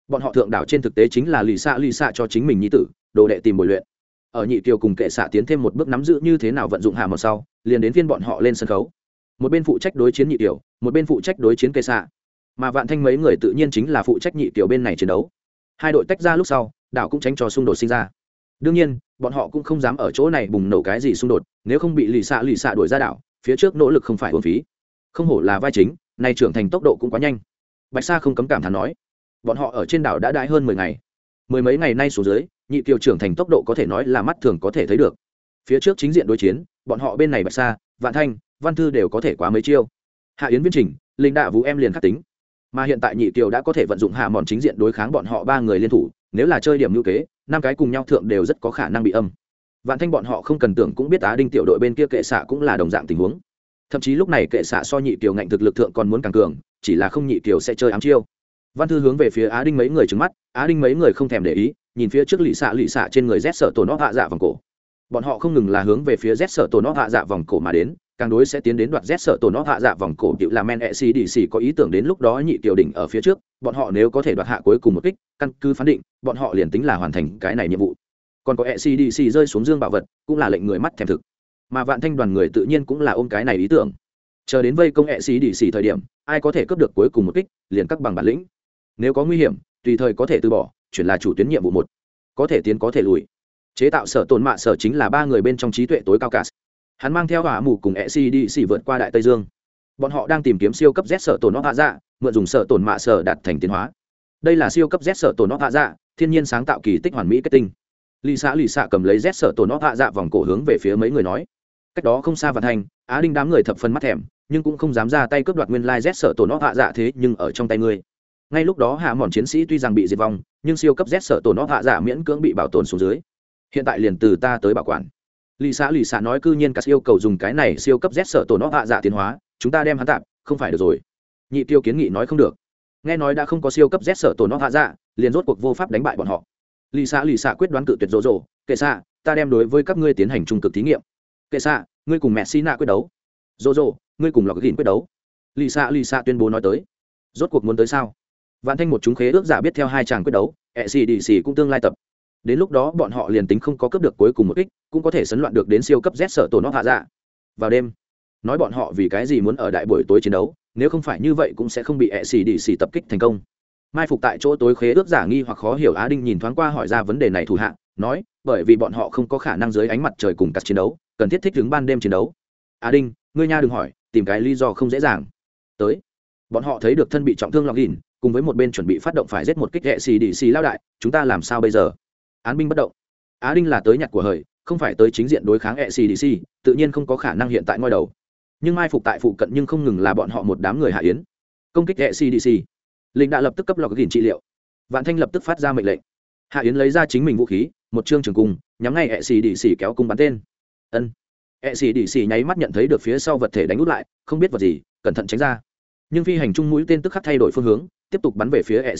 Bọn họ thượng đảo trên thực tế chính là lì xạ lì xạ cho chính mình nhi tử, đồ đệ tìm bồi luyện. Ở nhị kiều cùng kệ xạ tiến thêm một bước nắm giữ như thế nào vận dụng hạ một sau, liền đến phiên bọn họ lên sân khấu một bên phụ trách đối chiến nhị tiểu, một bên phụ trách đối chiến cây xạ mà vạn thanh mấy người tự nhiên chính là phụ trách nhị tiểu bên này chiến đấu. Hai đội tách ra lúc sau đảo cũng tránh cho xung đột sinh ra. Đương nhiên bọn họ cũng không dám ở chỗ này bùng nổ cái gì xung đột nếu không bị lì xạ lì xạ đuổi ra đảo phía trước nỗ lực không phải hồn phí. Không hổ là vai chính nay trưởng thành tốc độ cũng quá nhanh. Bạch sa không cấm cảm thán nói bọn họ ở trên đảo đã đãi hơn mười ngày. Mười mấy ngày nay xuống dưới nhị kiều trưởng thành tốc độ có thể nói là mắt thường có thể thấy được. Phía trước chính diện đối chiến bọn họ bên này bạch sa vạn thanh văn thư đều có thể quá mấy chiêu. Hạ yến viên trình, linh đạ vũ em liền khắc tính. Mà hiện tại nhị kiều đã có thể vận dụng hạ mòn chính diện đối kháng bọn họ ba người liên thủ, nếu là chơi điểm ngữ kế, năm cái cùng nhau thượng đều rất có khả năng bị âm. Vạn thanh bọn họ không cần tưởng cũng biết á đinh tiểu đội bên kia kệ xạ cũng là đồng dạng tình huống. Thậm chí lúc này kệ xạ so nhị kiều ngạnh thực lực thượng còn muốn càng cường, chỉ là không nhị kiều sẽ chơi ám chiêu. Văn thư hướng về phía á đinh mấy người trứng mắt, á đinh mấy người không thèm để ý, nhìn phía trước lì xạ lì xạ trên người rét sợ tổ nó hạ dạ vòng cổ. Bọn họ không ngừng là hướng về phía rét sợ tổ nó hạ dạ vòng cổ mà đến càng đối sẽ tiến đến đoạt rét sợ tổ nó hạ dạ vòng cổ cựu là men e đi xì có ý tưởng đến lúc đó nhị tiểu đỉnh ở phía trước, bọn họ nếu có thể đoạt hạ cuối cùng một kích, căn cứ phán định, bọn họ liền tính là hoàn thành cái này nhiệm vụ. Còn có e đi xì rơi xuống dương bảo vật, cũng là lệnh người mắt thèm thực. Mà vạn thanh đoàn người tự nhiên cũng là ôm cái này ý tưởng. Chờ đến vây công e đi xì thời điểm, ai có thể cướp được cuối cùng một kích, liền cắt bằng bản lĩnh. Nếu có nguy hiểm, tùy thời có thể từ bỏ, chuyển là chủ tuyến nhiệm vụ một. Có thể tiến có thể lùi. Chế tạo sở tồn mạ sở chính là ba người bên trong trí tuệ tối cao cả hắn mang theo hỏa mù cùng e xì vượt qua đại tây dương. Bọn họ đang tìm kiếm siêu cấp z sở tổn nó hạ dạ mượn dùng sở tổn mạ sở đạt thành tiến hóa. Đây là siêu cấp z sở tổn nó hạ dạ thiên nhiên sáng tạo kỳ tích hoàn mỹ kết tinh. Lì xã lì xạ cầm lấy z sở tổn nó hạ dạ vòng cổ hướng về phía mấy người nói. Cách đó không xa và thành á đinh đám người thập phân mắt thèm, nhưng cũng không dám ra tay cướp đoạt nguyên lai z sở tổn nó hạ dạ thế nhưng ở trong tay ngươi. Ngay lúc đó hạ mòn chiến sĩ tuy rằng bị diệt vong, nhưng siêu cấp z sở tổn nó hạ dạ miễn cưỡng bị bảo tồn xuống dưới. Hiện tại liền từ ta tới bảo quản lì xã lì xã nói cư nhiên cắt yêu cầu dùng cái này siêu cấp z sở tổ nó hạ dạ tiến hóa, chúng ta đem hắn tạm không phải được rồi. Nhị tiêu kiến nghị nói không được. Nghe nói đã không có siêu cấp z sở tổ nó hạ dạ liền rốt cuộc vô pháp đánh bại bọn họ. Lì xã lì xã quyết đoán cự tuyệt rộ rộ kệ xạ, ta đem đối với các ngươi tiến hành trung cực thí nghiệm. Kệ xạ, ngươi cùng mẹ xi nạ quyết đấu. Rộ rộ ngươi cùng lọc gìn quyết đấu. Lì xã lì xã tuyên bố nói tới. Rốt cuộc muốn tới sao? Vạn thanh một chúng khế ước giả biết theo hai chàng quyết đấu e ẹ xì đi xì cũng tương lai tập đến lúc đó bọn họ liền tính không có cướp được cuối cùng một kích, cũng có thể sấn loạn được đến siêu cấp z sợ tổ nó hạ dạ. Vào đêm, nói bọn họ vì cái gì muốn ở đại buổi tối chiến đấu, nếu không phải như vậy cũng sẽ không bị ẹ xì đi xì tập kích thành công. Mai phục tại chỗ tối khế ước giả nghi hoặc khó hiểu á đinh nhìn thoáng qua hỏi ra vấn đề này thủ hạng nói, bởi vì bọn họ không có khả năng dưới ánh mặt trời cùng cắt chiến đấu, cần thiết thích đứng ban đêm chiến đấu. Á đinh, ngươi nha đừng hỏi, tìm cái lý do không dễ dàng. Tới, bọn họ thấy được thân bị trọng thương lọc đỉn cùng với một bên chuẩn bị phát động phải giết một kích hệ xì đi xì lao đại, chúng ta làm sao bây giờ? Án binh bất động. Á đinh là tới nhặt của hời, không phải tới chính diện đối kháng e tự nhiên không có khả năng hiện tại ngoi đầu. Nhưng mai phục tại phụ cận nhưng không ngừng là bọn họ một đám người hạ yến. Công kích e linh đã lập tức cấp lọc gìn trị liệu. Vạn thanh lập tức phát ra mệnh lệnh. Hạ yến lấy ra chính mình vũ khí, một chương trường cung, nhắm ngay e kéo cung bắn tên. Ân. E nháy mắt nhận thấy được phía sau vật thể đánh út lại, không biết vật gì, cẩn thận tránh ra. Nhưng phi hành chung mũi tên tức khắc thay đổi phương hướng, tiếp tục bắn về phía e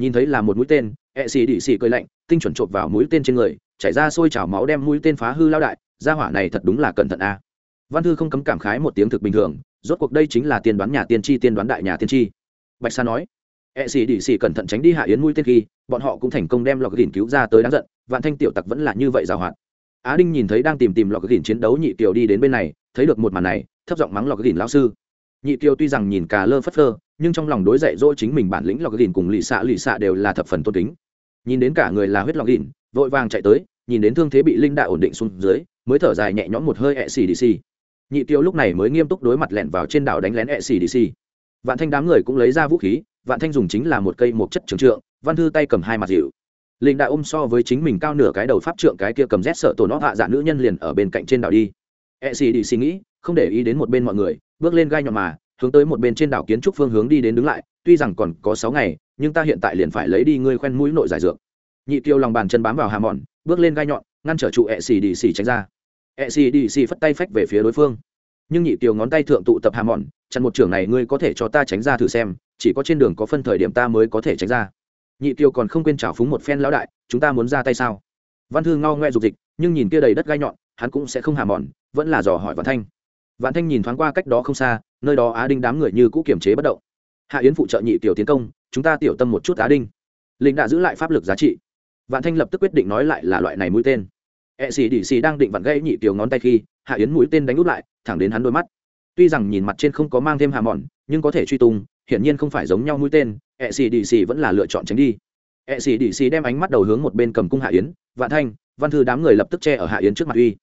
nhìn thấy là một mũi tên, ẹ xì đỉ xì cười lạnh, tinh chuẩn chộp vào mũi tên trên người, chảy ra sôi trào máu đem mũi tên phá hư lao đại, gia hỏa này thật đúng là cẩn thận a. Văn thư không cấm cảm khái một tiếng thực bình thường, rốt cuộc đây chính là tiên đoán nhà tiên tri, tiên đoán đại nhà tiên tri. Bạch sa nói, ẹ xì đỉ xì cẩn thận tránh đi hạ yến mũi tên khi, bọn họ cũng thành công đem lọc gỉn cứu ra tới đáng giận, vạn thanh tiểu tặc vẫn là như vậy giàu hoạt. Á đinh nhìn thấy đang tìm tìm lọc gỉn chiến đấu nhị tiểu đi đến bên này, thấy được một màn này, thấp giọng mắng lọc gỉn lão sư nhị kiều tuy rằng nhìn cà lơ phất lơ nhưng trong lòng đối dạy dỗ chính mình bản lĩnh lọc gìn cùng lì xạ lì xạ đều là thập phần tôn kính. Nhìn đến cả người là huyết lọc gìn, vội vàng chạy tới nhìn đến thương thế bị linh đạ ổn định xuống dưới mới thở dài nhẹ nhõm một hơi ẹ xì đi xì nhị tiêu lúc này mới nghiêm túc đối mặt lẻn vào trên đảo đánh lén ẹ xì đi xì vạn thanh đám người cũng lấy ra vũ khí vạn thanh dùng chính là một cây một chất trường trượng văn thư tay cầm hai mặt dịu. Linh đạ ôm so với chính mình cao nửa cái đầu pháp trượng cái kia cầm rét sợ tổ nó hạ dạ nữ nhân liền ở bên cạnh trên đảo đi. Ẹ xì đi xì nghĩ không để ý đến một bên mọi người bước lên gai nhọn mà, hướng tới một bên trên đảo kiến trúc phương hướng đi đến đứng lại, tuy rằng còn có sáu ngày, nhưng ta hiện tại liền phải lấy đi ngươi khoen mũi nội giải dược. Nhị tiêu lòng bàn chân bám vào hà mòn bước lên gai nhọn, ngăn trở trụ ẹ xì đi xì tránh ra. Ẹ xì đi xì phất tay phách về phía đối phương. Nhưng nhị tiêu ngón tay thượng tụ tập hà mòn chặn một trưởng này ngươi có thể cho ta tránh ra thử xem, chỉ có trên đường có phân thời điểm ta mới có thể tránh ra. Nhị tiêu còn không quên trào phúng một phen lão đại, chúng ta muốn ra tay sao? Văn thư ngao ngoe dục dịch, nhưng nhìn kia đầy đất gai nhọn, hắn cũng sẽ không hà mòn vẫn là dò hỏi văn thanh vạn thanh nhìn thoáng qua cách đó không xa, nơi đó á đinh đám người như cũ kiềm chế bất động. Hạ yến phụ trợ nhị tiểu tiến công, chúng ta tiểu tâm một chút á đinh. Linh đã giữ lại pháp lực giá trị. Vạn thanh lập tức quyết định nói lại là loại này mũi tên. E xì đỉ xì đang định vặn gãy nhị tiểu ngón tay khi, hạ yến mũi tên đánh út lại, thẳng đến hắn đôi mắt. Tuy rằng nhìn mặt trên không có mang thêm hà mòn, nhưng có thể truy tung, hiển nhiên không phải giống nhau mũi tên e xì đỉ xì vẫn là lựa chọn tránh đi. E xì đỉ xì đem ánh mắt đầu hướng một bên cầm cung hạ yến. Vạn thanh, văn thư đám người lập tức che ở hạ yến trước mặt uy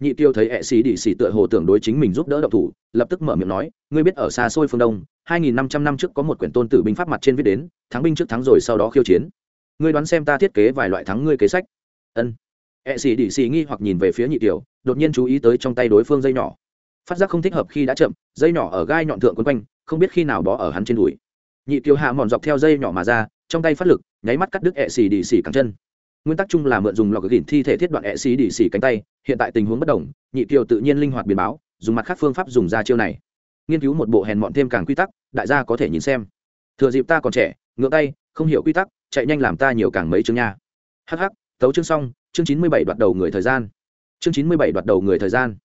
nhị tiêu thấy ẹ xì đỉ xì tựa hồ tưởng đối chính mình giúp đỡ độc thủ, lập tức mở miệng nói, ngươi biết ở xa xôi phương đông, hai nghìn năm trăm năm trước có một quyển tôn tử binh pháp mặt trên viết đến, thắng binh trước thắng rồi sau đó khiêu chiến. Ngươi đoán xem ta thiết kế vài loại thắng ngươi kế sách. Ân. Ẹ xì đi xì nghi hoặc nhìn về phía nhị tiểu đột nhiên chú ý tới trong tay đối phương dây nhỏ. Phát giác không thích hợp khi đã chậm, dây nhỏ ở gai nhọn thượng quấn quanh, không biết khi nào bó ở hắn trên đùi. Nhị tiểu hạ mòn dọc theo dây nhỏ mà ra, trong tay phát lực, nháy mắt cắt đứt ẹ xì đi xì cẳng chân nguyên tắc chung là mượn dùng lọc gỉn thi thể thiết đoạn ẹ xí đỉ xỉ cánh tay, hiện tại tình huống bất đồng, nhị tiểu tự nhiên linh hoạt biến báo, dùng mặt khác phương pháp dùng ra chiêu này. Nghiên cứu một bộ hèn mọn thêm càng quy tắc, đại gia có thể nhìn xem. Thừa dịp ta còn trẻ ngựa tay, không hiểu quy tắc, chạy nhanh làm ta nhiều càng mấy chương nha. Hh tấu chương xong, chương chín mươi bảy đoạt đầu người thời gian. Chương chín mươi bảy đoạt đầu người thời gian.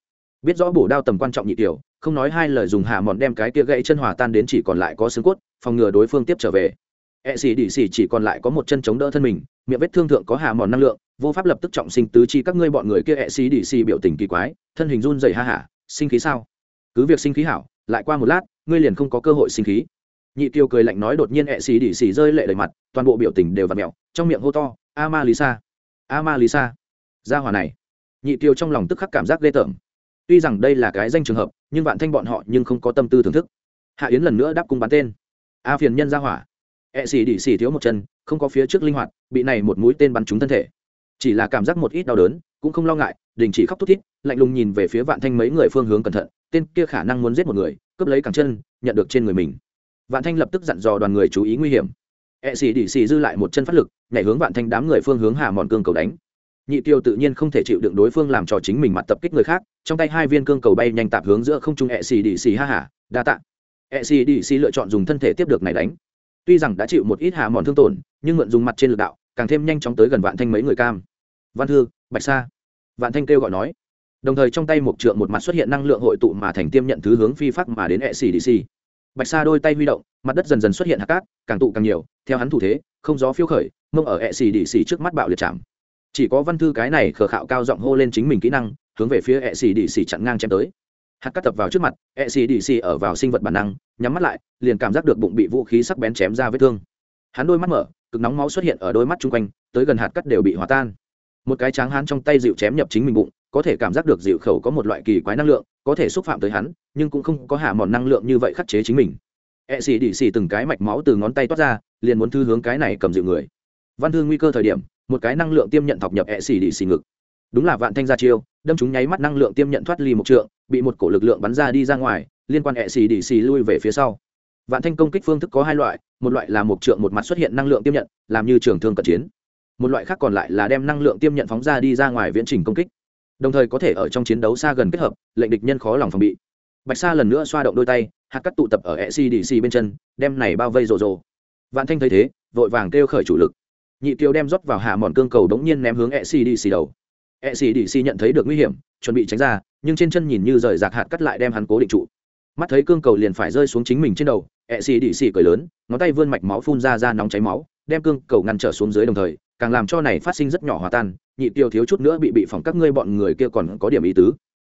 Biết rõ bổ đao tầm quan trọng nhị tiểu không nói hai lời dùng hạ mòn đem cái kia gãy chân hòa tan đến chỉ còn lại có xương cốt, phòng ngừa đối phương tiếp trở về. E xì đỉ xì chỉ còn lại có một chân chống đỡ thân mình miệng vết thương thượng có hạ mòn năng lượng, vô pháp lập tức trọng sinh tứ chi các ngươi bọn người kia hệ xì đỉ xì biểu tình kỳ quái, thân hình run dày ha hả, sinh khí sao? Cứ việc sinh khí hảo, lại qua một lát, ngươi liền không có cơ hội sinh khí. Nhị tiêu cười lạnh nói đột nhiên hệ xì đỉ xì rơi lệ đầy mặt, toàn bộ biểu tình đều v ặ mẹo trong miệng hô to a ma lisa a ma lisa ra hòa này. Nhị tiêu trong lòng tức khắc cảm giác ghê tởm. Tuy rằng đây là cái danh trường hợp, nhưng vạn thanh bọn họ nhưng không có tâm tư thưởng thức. Hạ yến lần nữa đáp cung bắn tên. A phiền nhân ra hỏa ẹ xì đỉ xì thiếu một chân, không có phía trước linh hoạt, bị này một mũi tên bắn trúng thân thể. Chỉ là cảm giác một ít đau đớn, cũng không lo ngại, đình chỉ khóc thút thít, lạnh lùng nhìn về phía vạn thanh mấy người phương hướng cẩn thận, tên kia khả năng muốn giết một người, cướp lấy cẳng chân, nhận được trên người mình. Vạn thanh lập tức dặn dò đoàn người chú ý nguy hiểm. E xì đỉ xì dư lại một chân phát lực, nhảy hướng vạn thanh đám người phương hướng hà mòn cương cầu đánh. Nhị tiêu tự nhiên không thể chịu đựng đối phương làm trò chính mình mặt tập kích người khác, trong tay hai viên cương cầu bay nhanh tạp hướng giữa không trung E xì đỉ xì ha hả đa tạ. E xì đỉ xì lựa chọn dùng thân thể tiếp được này đánh tuy rằng đã chịu một ít hạ mòn thương tổn, nhưng mượn dùng mặt trên lực đạo, càng thêm nhanh chóng tới gần vạn thanh mấy người cam. Văn thư, bạch sa. Vạn thanh kêu gọi nói. Đồng thời trong tay một trượng một mặt xuất hiện năng lượng hội tụ mà thành tiêm nhận thứ hướng phi pháp mà đến E xì đi xì bạch sa đôi tay huy động, mặt đất dần dần xuất hiện hạt cát, càng tụ càng nhiều, theo hắn thủ thế, không gió phiêu khởi, mông ở E xì đi xì trước mắt bạo liệt chạm. Chỉ có văn thư cái này khờ khạo cao giọng hô lên chính mình kỹ năng, hướng về phía E xì đi xì chặn ngang chém tới hạt cắt tập vào trước mặt E xì đi ở vào sinh vật bản năng, nhắm mắt lại, liền cảm giác được bụng bị vũ khí sắc bén chém ra vết thương. Hắn đôi mắt mở, cực nóng máu xuất hiện ở đôi mắt chung quanh, tới gần hạt cắt đều bị hòa tan. Một cái tráng hắn trong tay dịu chém nhập chính mình bụng, có thể cảm giác được dịu khẩu có một loại kỳ quái năng lượng, có thể xúc phạm tới hắn, nhưng cũng không có hạ mòn năng lượng như vậy khắc chế chính mình. E xì đi từng cái mạch máu từ ngón tay toát ra, liền muốn thư hướng cái này cầm dịu người. Văn thương nguy cơ thời điểm, một cái năng lượng tiêm nhận thọc nhập e xì đi ngực đúng là vạn thanh ra chiêu, đâm chúng nháy mắt năng lượng tiêm nhận thoát ly một trượng, bị một cổ lực lượng bắn ra đi ra ngoài, liên quan hệ xì đi xì lui về phía sau. Vạn thanh công kích phương thức có hai loại, một loại là một trượng một mặt xuất hiện năng lượng tiêm nhận, làm như trường thương cận chiến. Một loại khác còn lại là đem năng lượng tiêm nhận phóng ra đi ra ngoài viễn trình công kích. Đồng thời có thể ở trong chiến đấu xa gần kết hợp, lệnh địch nhân khó lòng phòng bị. Bạch sa lần nữa xoa động đôi tay, hạt cắt tụ tập ở e cdc bên chân, đem này bao vây rồ rồ. Vạn thanh thấy thế, vội vàng kêu khởi chủ lực. Nhị tiêu đem rót vào hạ mòn cương cầu đống nhiên ném hướng e cdc đầu e cdc nhận thấy được nguy hiểm, chuẩn bị tránh ra, nhưng trên chân nhìn như rời rạc hạt cắt lại đem hắn cố định trụ. Mắt thấy cương cầu liền phải rơi xuống chính mình trên đầu e cdc cười lớn, ngón tay vươn mạch máu phun ra ra nóng cháy máu, đem cương cầu ngăn trở xuống dưới đồng thời, càng làm cho này phát sinh rất nhỏ hòa tan, nhị tiêu thiếu chút nữa bị bị phỏng các ngươi bọn người kia còn có điểm ý tứ.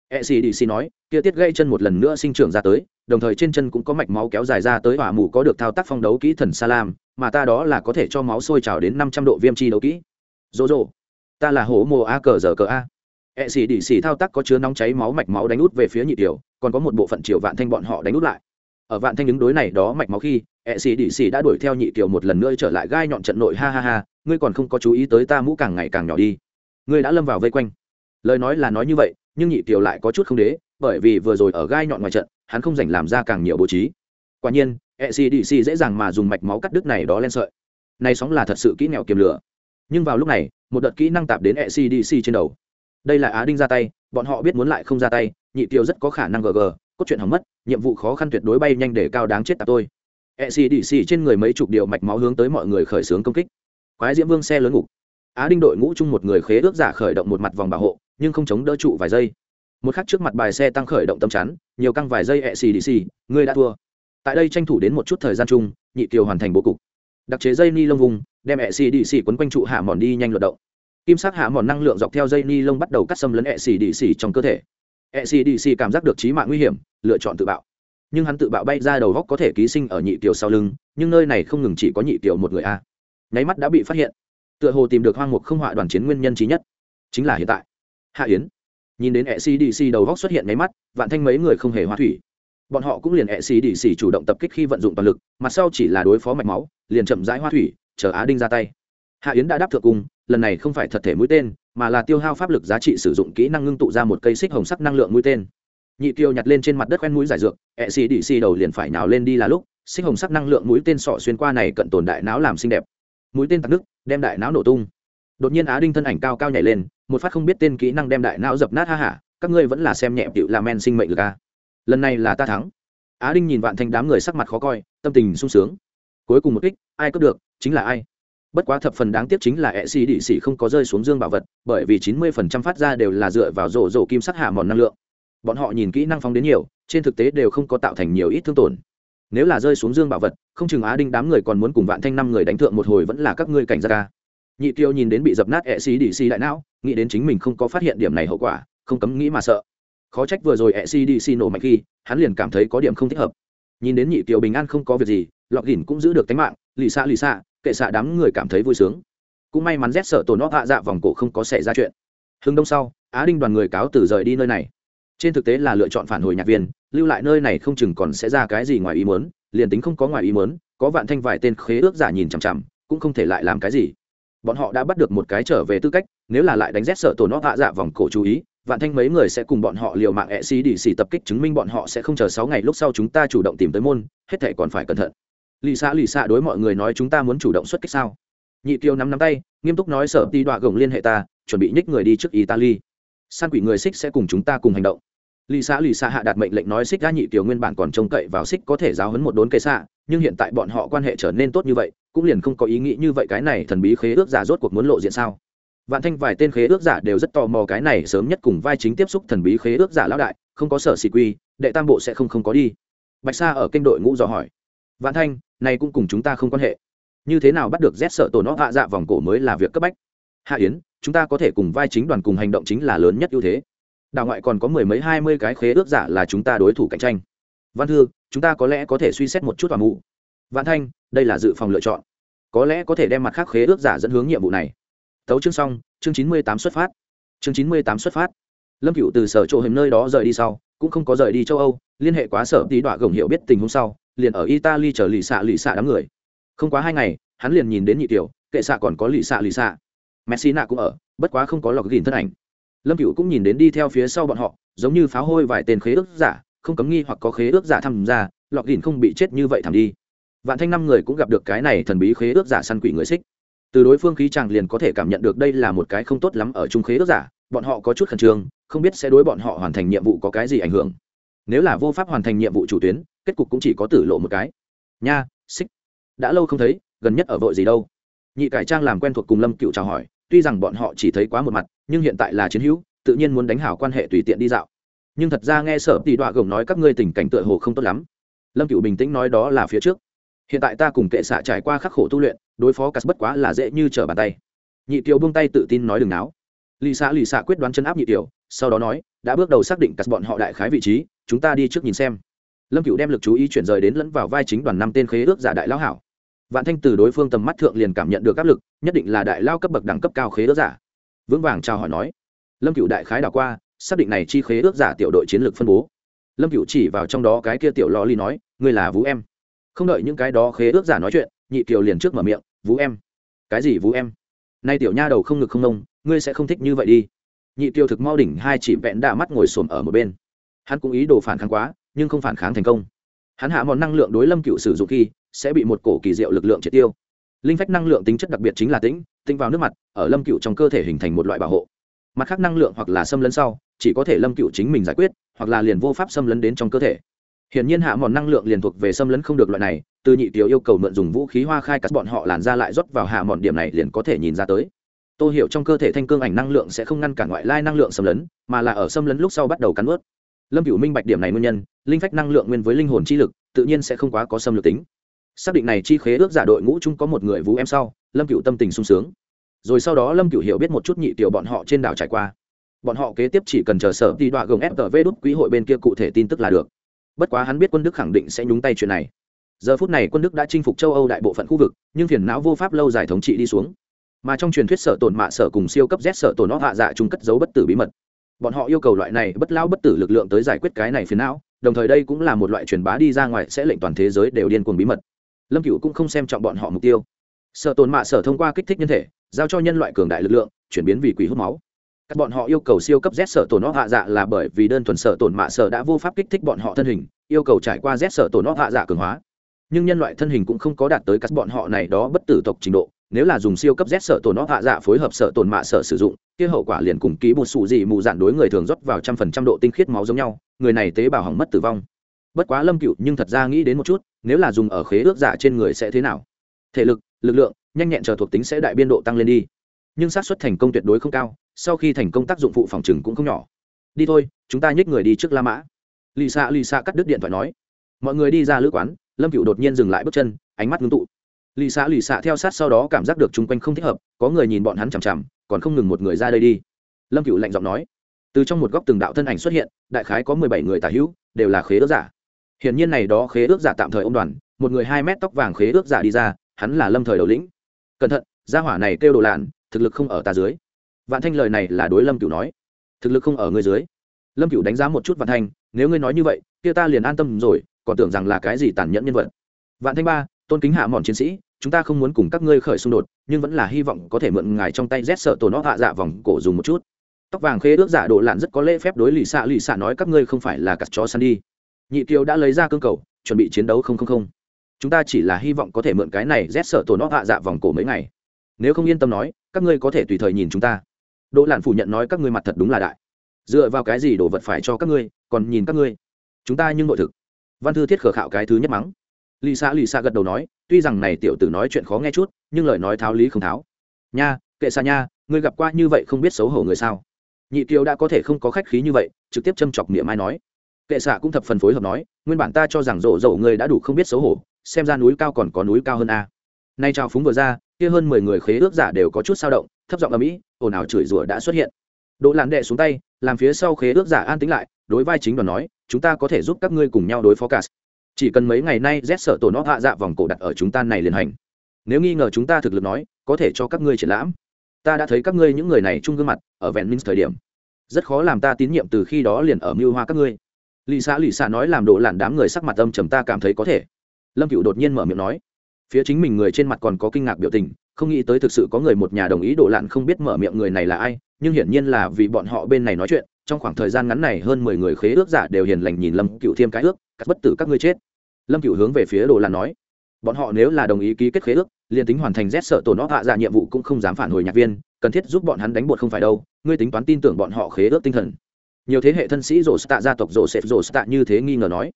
E xì đi xì nói, kia tiết gây chân một lần nữa sinh trưởng ra tới, đồng thời trên chân cũng có mạch máu kéo dài ra tới hỏa mù có được thao tác phong đấu kỹ thần salam mà ta đó là có thể cho máu sôi trào đến năm trăm độ viêm chi đấu kỹ. Dỗ dỗ ta là hổ mồ a cờ giờ cờ a. E xì đỉ xì thao tác có chứa nóng cháy máu mạch máu đánh út về phía nhị tiểu, còn có một bộ phận triệu vạn thanh bọn họ đánh út lại. Ở vạn thanh ứng đối này đó mạch máu khi e xì đỉ xì đã đuổi theo nhị tiểu một lần nữa trở lại gai nhọn trận nội, ha ha ha, ngươi còn không có chú ý tới ta mũ càng ngày càng nhỏ đi. Ngươi đã lâm vào vây quanh. Lời nói là nói như vậy, nhưng nhị tiểu lại có chút không đế, bởi vì vừa rồi ở gai nhọn ngoài trận, hắn không dành làm ra càng nhiều bố trí. Quả nhiên ecdc dễ dàng mà dùng mạch máu cắt đứt này đó lên sợi. Này sóng là thật sự kỹ nghèo kiềm lửa nhưng vào lúc này, một đợt kỹ năng tạp đến ecdc trên đầu. Đây là á đinh ra tay, bọn họ biết muốn lại không ra tay, nhị tiêu rất có khả năng gg cốt chuyện hỏng mất, nhiệm vụ khó khăn tuyệt đối bay nhanh để cao đáng chết tạp tôi. Ecdc trên người mấy chục điều mạch máu hướng tới mọi người khởi xướng công kích. Quái diễm vương xe lớn ngục. Á đinh đội ngũ chung một người khế ước giả khởi động một mặt vòng bảo hộ, nhưng không chống đỡ trụ vài giây. Một khắc trước mặt bài xe tăng khởi động tâm chắn, nhiều căng vài giây ECDC xì ngươi đã thua. Tại đây tranh thủ đến một chút thời gian chung, nhị kiều hoàn thành bố cục đặc chế dây ni lông vùng, đem ẹ xì đi xì quấn quanh trụ hạ mòn đi nhanh luận động. Kim sắc hạ mòn năng lượng dọc theo dây ni lông bắt đầu cắt xâm lấn ẹ xì đi xì trong cơ thể. Ẹ xì đi xì cảm giác được trí mạng nguy hiểm, lựa chọn tự bạo. Nhưng hắn tự bạo bay ra đầu góc có thể ký sinh ở nhị kiều sau lưng, nhưng nơi này không ngừng chỉ có nhị kiều một người a. Nháy mắt đã bị phát hiện. Tựa hồ tìm được hoang mục không họa đoàn chiến nguyên nhân trí nhất, chính là hiện tại. Hạ yến. Nhìn đến e cdc đầu góc xuất hiện nháy mắt, vạn thanh mấy người không hề hoa thủy bọn họ cũng liền e xì chủ động tập kích khi vận dụng toàn lực mặt sau chỉ là đối phó mạch máu, liền chậm rãi hoa thủy, chờ á đinh ra tay. Hạ yến đã đáp thượng cung, lần này không phải thật thể mũi tên, mà là tiêu hao pháp lực giá trị sử dụng kỹ năng ngưng tụ ra một cây xích hồng sắc năng lượng mũi tên. Nhị tiêu nhặt lên trên mặt đất quen mũi giải dược, ẹ xì đỉ xì đầu liền phải nào lên đi là lúc, xích hồng sắc năng lượng mũi tên sọ xuyên qua này cận tồn đại não làm xinh đẹp. Mũi tên tắc nước đem đại não nổ tung. Đột nhiên á đinh thân ảnh cao cao nhảy lên, một phát không biết tên kỹ năng đem đại não dập nát ha hả các ngươi vẫn là xem nhẹ cựu là men sinh mệnh lực ca lần này là ta thắng. Á đinh nhìn vạn thanh đám người sắc mặt khó coi, tâm tình sung sướng. Cuối cùng một kích, ai cướp được, chính là ai? Bất quá thập phần đáng tiếc chính là e xì đĩ xì không có rơi xuống dương bảo vật, bởi vì chín mươi phần trăm phát ra đều là dựa vào rổ rổ kim sắc hạ mòn năng lượng. Bọn họ nhìn kỹ năng phóng đến nhiều, trên thực tế đều không có tạo thành nhiều ít thương tổn. Nếu là rơi xuống dương bảo vật, không chừng á đinh đám người còn muốn cùng vạn thanh năm người đánh thượng một hồi vẫn là các ngươi cảnh gia ca nhị tiêu nhìn đến bị dập nát e xì đĩ xì đại não, nghĩ đến chính mình không có phát hiện điểm này hậu quả, không cấm nghĩ mà sợ khó trách vừa rồi e xì đĩ nổ mạnh khi, hắn liền cảm thấy có điểm không thích hợp. Nhìn đến nhị tiểu bình an không có việc gì lọt gỉn cũng giữ được tính mạng, lì xạ lì xạ, kệ xạ đám người cảm thấy vui sướng. Cũng may mắn rét sợ tổ nó hạ dạ vòng cổ không có xảy ra chuyện. Hưng đông sau, á đinh đoàn người cáo từ rời đi nơi này. Trên thực tế là lựa chọn phản hồi nhạc viên, lưu lại nơi này không chừng còn sẽ ra cái gì ngoài ý muốn, liền tính không có ngoài ý muốn, có vạn thanh vài tên khế ước giả nhìn chằm chằm, cũng không thể lại làm cái gì. Bọn họ đã bắt được một cái trở về tư cách, nếu là lại đánh rét sợ tổ nó hạ dạ vòng cổ chú ý vạn thanh mấy người sẽ cùng bọn họ liều mạng ẹ xì đi xì tập kích chứng minh bọn họ sẽ không chờ sáu ngày lúc sau chúng ta chủ động tìm tới môn, hết thể còn phải cẩn thận. Lì xạ lì xạ đối mọi người nói chúng ta muốn chủ động xuất kích sao? Nhị tiêu nắm nắm tay, nghiêm túc nói, sở ti đọa gồng liên hệ ta, chuẩn bị nhích người đi trước italy. San quỷ người xích sẽ cùng chúng ta cùng hành động. Lì xạ lì xạ hạ đạt mệnh lệnh nói, xích đã nhị tiêu nguyên bản còn trông cậy vào xích có thể giáo hấn một đốn cây xạ, nhưng hiện tại bọn họ quan hệ trở nên tốt như vậy, cũng liền không có ý nghĩ như vậy, cái này thần bí khế ước giả rốt cuộc muốn lộ diện sao? Vạn thanh vài tên khế ước giả đều rất tò mò cái này sớm nhất cùng vai chính tiếp xúc thần bí khế ước giả lão đại, không có sở xì quy, đệ tam bộ sẽ không không có đi. Bạch sa ở kênh đội ngũ dò hỏi. Vạn thanh, này cũng cùng chúng ta không quan hệ. Như thế nào bắt được rét sợ tổ nó hạ dạ vòng cổ mới là việc cấp bách? Hạ yến, chúng ta có thể cùng vai chính đoàn cùng hành động chính là lớn nhất ưu thế. Đảo ngoại còn có mười mấy hai mươi cái khế ước giả là chúng ta đối thủ cạnh tranh. Văn thư, chúng ta có lẽ có thể suy xét một chút toàn mụ vạn thanh, đây là dự phòng lựa chọn. Có lẽ có thể đem mặt khác khế ước giả dẫn hướng nhiệm vụ này tấu chương xong, chương chín mươi tám xuất phát. Chương chín mươi tám xuất phát. Lâm cựu từ sở chỗ hình nơi đó rời đi sau, cũng không có rời đi châu âu, liên hệ quá sở tí đọa gồng hiểu biết tình hôm sau, liền ở italy chở lì xạ lì xạ đám người. Không quá hai ngày, hắn liền nhìn đến nhị tiểu, kệ xạ còn có lì xạ lì xạ. Messi nạ cũng ở, bất quá không có lọc gìn thân ảnh. Lâm cựu cũng nhìn đến đi theo phía sau bọn họ, giống như pháo hôi vài tên khế ước giả, không cấm nghi hoặc có khế ước giả tham gia, lọc gìn không bị chết như vậy thảm đi. Vạn thanh năm người cũng gặp được cái này thần bí khế ước giả săn quỷ người xích từ đối phương khí chàng liền có thể cảm nhận được đây là một cái không tốt lắm ở trung khế ước giả, bọn họ có chút khẩn trương, không biết sẽ đối bọn họ hoàn thành nhiệm vụ có cái gì ảnh hưởng. Nếu là vô pháp hoàn thành nhiệm vụ chủ tuyến, kết cục cũng chỉ có tử lộ một cái. Nha xích đã lâu không thấy, gần nhất ở vội gì đâu. Nhị cải trang làm quen thuộc cùng lâm cựu chào hỏi, tuy rằng bọn họ chỉ thấy quá một mặt, nhưng hiện tại là chiến hữu, tự nhiên muốn đánh hảo quan hệ tùy tiện đi dạo. Nhưng thật ra nghe sở tỷ đọa gồng nói các ngươi tình cảnh tựa hồ không tốt lắm. Lâm cựu bình tĩnh nói đó là phía trước hiện tại ta cùng kệ xạ trải qua khắc khổ tu luyện, đối phó cắt bất quá là dễ như trở bàn tay. Nhị tiểu buông tay tự tin nói đừng náo. Lì xạ lì xạ quyết đoán chân áp nhị tiểu, sau đó nói, đã bước đầu xác định cắt bọn họ đại khái vị trí, chúng ta đi trước nhìn xem. Lâm cựu đem lực chú ý chuyển rời đến lẫn vào vai chính đoàn năm tên khế ước giả đại lão hảo. Vạn thanh từ đối phương tầm mắt thượng liền cảm nhận được áp lực, nhất định là đại lao cấp bậc đẳng cấp cao khế ước giả. Vững vàng chào hỏi nói, lâm cựu đại khái đảo qua, xác định này chi khế ước giả tiểu đội chiến lược phân bố. Lâm cựu chỉ vào trong đó cái kia tiểu lò ly nói, ngươi là vũ em không đợi những cái đó khế ước giả nói chuyện, nhị kiều liền trước mở miệng, vũ em. Cái gì vũ em? Nay tiểu nha đầu không ngực không nông, ngươi sẽ không thích như vậy đi. Nhị kiều thực mau đỉnh hai chỉ vẹn đạ mắt ngồi xổm ở một bên. Hắn cũng ý đồ phản kháng quá, nhưng không phản kháng thành công. Hắn hạ mòn năng lượng đối lâm cựu sử dụng khi sẽ bị một cổ kỳ diệu lực lượng triệt tiêu. Linh phách năng lượng tính chất đặc biệt chính là tĩnh, tinh vào nước mặt, ở lâm cựu trong cơ thể hình thành một loại bảo hộ. Mặt khác năng lượng hoặc là xâm lấn sau, chỉ có thể lâm cựu chính mình giải quyết, hoặc là liền vô pháp xâm lấn đến trong cơ thể. Hiển nhiên hạ mòn năng lượng liền thuộc về xâm lấn không được loại này, từ nhị tiểu yêu cầu mượn dùng vũ khí hoa khai cắt bọn họ làn ra lại rót vào hạ mòn điểm này liền có thể nhìn ra tới. Tôi hiểu trong cơ thể thanh cương ảnh năng lượng sẽ không ngăn cản ngoại lai năng lượng xâm lấn, mà là ở xâm lấn lúc sau bắt đầu cắn nuốt. Lâm Cửu minh bạch điểm này nguyên nhân, linh phách năng lượng nguyên với linh hồn chi lực, tự nhiên sẽ không quá có xâm lược tính. Xác định này chi khế ước giả đội ngũ chung có một người vũ em sau, Lâm Cửu tâm tình sung sướng. Rồi sau đó Lâm Cửu hiểu biết một chút nhị tiểu bọn họ trên đảo trải qua. Bọn họ kế tiếp chỉ cần chờ sở đi đoạn gồng FTV đút quý hội bên kia cụ thể tin tức là được bất quá hắn biết quân đức khẳng định sẽ nhúng tay chuyện này. Giờ phút này quân đức đã chinh phục châu âu đại bộ phận khu vực, nhưng phiền não vô pháp lâu dài thống trị đi xuống. Mà trong truyền thuyết sở tổn mạ sở cùng siêu cấp z sở tổn nó hạ dạ chúng cất giấu bất tử bí mật. Bọn họ yêu cầu loại này bất lao bất tử lực lượng tới giải quyết cái này phiền não, đồng thời đây cũng là một loại truyền bá đi ra ngoài sẽ lệnh toàn thế giới đều điên cuồng bí mật. Lâm cựu cũng không xem trọng bọn họ mục tiêu. Sở tồn mạ sở thông qua kích thích nhân thể, giao cho nhân loại cường đại lực lượng, chuyển biến vì quỷ hút máu các bọn họ yêu cầu siêu cấp z sợ tổn nó hạ dạ là bởi vì đơn thuần sợ tổn mạ sở đã vô pháp kích thích bọn họ thân hình, yêu cầu trải qua z sợ tổn nó hạ dạ cường hóa. Nhưng nhân loại thân hình cũng không có đạt tới các bọn họ này đó bất tử tộc trình độ, nếu là dùng siêu cấp z sợ tổn nó hạ dạ phối hợp sợ tổn mạ sở sử dụng, kia hậu quả liền cùng ký một sụ gì mù dạn đối người thường rót vào trăm phần trăm độ tinh khiết máu giống nhau, người này tế bào hỏng mất tử vong. Bất quá lâm cựu nhưng thật ra nghĩ đến một chút, nếu là dùng ở khế ước giả trên người sẽ thế nào? Thể lực lực lượng, nhanh nhẹn chờ thuộc tính sẽ đại biên độ tăng lên đi. Nhưng xác suất thành công tuyệt đối không cao sau khi thành công tác dụng phụ phòng chừng cũng không nhỏ. Đi thôi, chúng ta nhích người đi trước la mã. Lì xạ lì xạ cắt đứt điện thoại nói. Mọi người đi ra lữ quán, lâm cựu đột nhiên dừng lại bước chân, ánh mắt ngưng tụ. Lì xạ lì xạ theo sát sau đó cảm giác được chung quanh không thích hợp, có người nhìn bọn hắn chằm chằm, còn không ngừng một người ra đây đi. Lâm cựu lạnh giọng nói. Từ trong một góc từng đạo thân ảnh xuất hiện, đại khái có mười bảy người tả hữu, đều là khế ước giả. Hiển nhiên này đó khế ước giả tạm thời ông đoàn, một người hai mét tóc vàng khế ước giả đi ra, hắn là lâm thời đầu lĩnh. Cẩn thận, gia hỏa này kêu đồ lạn, thực lực không ở ta dưới vạn thanh lời này là đối lâm cửu nói. Thực lực không ở ngươi dưới. Lâm cửu đánh giá một chút vạn thanh, nếu ngươi nói như vậy, kia ta liền an tâm rồi, còn tưởng rằng là cái gì tàn nhẫn nhân vật. Vạn thanh ba, tôn kính hạ mòn chiến sĩ, chúng ta không muốn cùng các ngươi khởi xung đột, nhưng vẫn là hy vọng có thể mượn ngài trong tay rét sợ tổ nó hạ dạ vòng cổ dùng một chút. Tóc vàng khê ước giả độ lạn rất có lễ phép đối lì xạ lì xạ nói các ngươi không phải là cặt chó săn đi. Nhị kiều đã lấy ra cương cầu, chuẩn bị chiến đấu không không không. Chúng ta chỉ là hy vọng có thể mượn cái này rét sợ tổ nó hạ dạ vòng cổ mấy ngày. Nếu không yên tâm nói, các ngươi có thể tùy thời nhìn chúng ta đỗ lạn phủ nhận nói các ngươi mặt thật đúng là đại. Dựa vào cái gì đồ vật phải cho các ngươi, còn nhìn các ngươi? Chúng ta nhưng nội thực. Văn thư thiết khở khạo cái thứ nhất mắng. Lì xa lì xa gật đầu nói, tuy rằng này tiểu tử nói chuyện khó nghe chút, nhưng lời nói tháo lý không tháo. Nha, kệ xa nha, ngươi gặp qua như vậy không biết xấu hổ người sao? Nhị kiều đã có thể không có khách khí như vậy, trực tiếp châm chọc miệng mai nói. Kệ xạ cũng thập phần phối hợp nói, nguyên bản ta cho rằng rộ rộ ngươi đã đủ không biết xấu hổ, xem ra núi cao còn có núi cao hơn a. Nay trao phúng vừa ra, kia hơn mười người khế ước giả đều có chút sao động thấp giọng ở mỹ, ồn ào chửi rủa đã xuất hiện. Đỗ làn đệ xuống tay, làm phía sau khế ước giả an tính lại, đối vai chính đoàn nói, chúng ta có thể giúp các ngươi cùng nhau đối phó cả chỉ cần mấy ngày nay rét sợ tổ nó hạ dạ vòng cổ đặt ở chúng ta này liền hành. Nếu nghi ngờ chúng ta thực lực nói, có thể cho các ngươi triển lãm. Ta đã thấy các ngươi những người này chung gương mặt, ở vẹn minh thời điểm. Rất khó làm ta tín nhiệm từ khi đó liền ở mưu hoa các ngươi. Lì xã lì xã nói làm đổ làn đám người sắc mặt âm trầm ta cảm thấy có thể. Lâm cựu đột nhiên mở miệng nói phía chính mình người trên mặt còn có kinh ngạc biểu tình, không nghĩ tới thực sự có người một nhà đồng ý đổ lạn không biết mở miệng người này là ai, nhưng hiển nhiên là vì bọn họ bên này nói chuyện, trong khoảng thời gian ngắn này hơn mười người khế ước giả đều hiền lành nhìn lâm cựu thêm cái ước, cắt bất tử các ngươi chết. Lâm cựu hướng về phía đồ lạn nói, bọn họ nếu là đồng ý ký kết khế ước, liền tính hoàn thành rét sợ tổ nó hạ ra nhiệm vụ cũng không dám phản hồi nhạc viên, cần thiết giúp bọn hắn đánh bột không phải đâu, ngươi tính toán tin tưởng bọn họ khế ước tinh thần. Nhiều thế hệ thân sĩ rổ tạ gia tộc rổ xẹp rổ tạ như thế nghi ngờ nói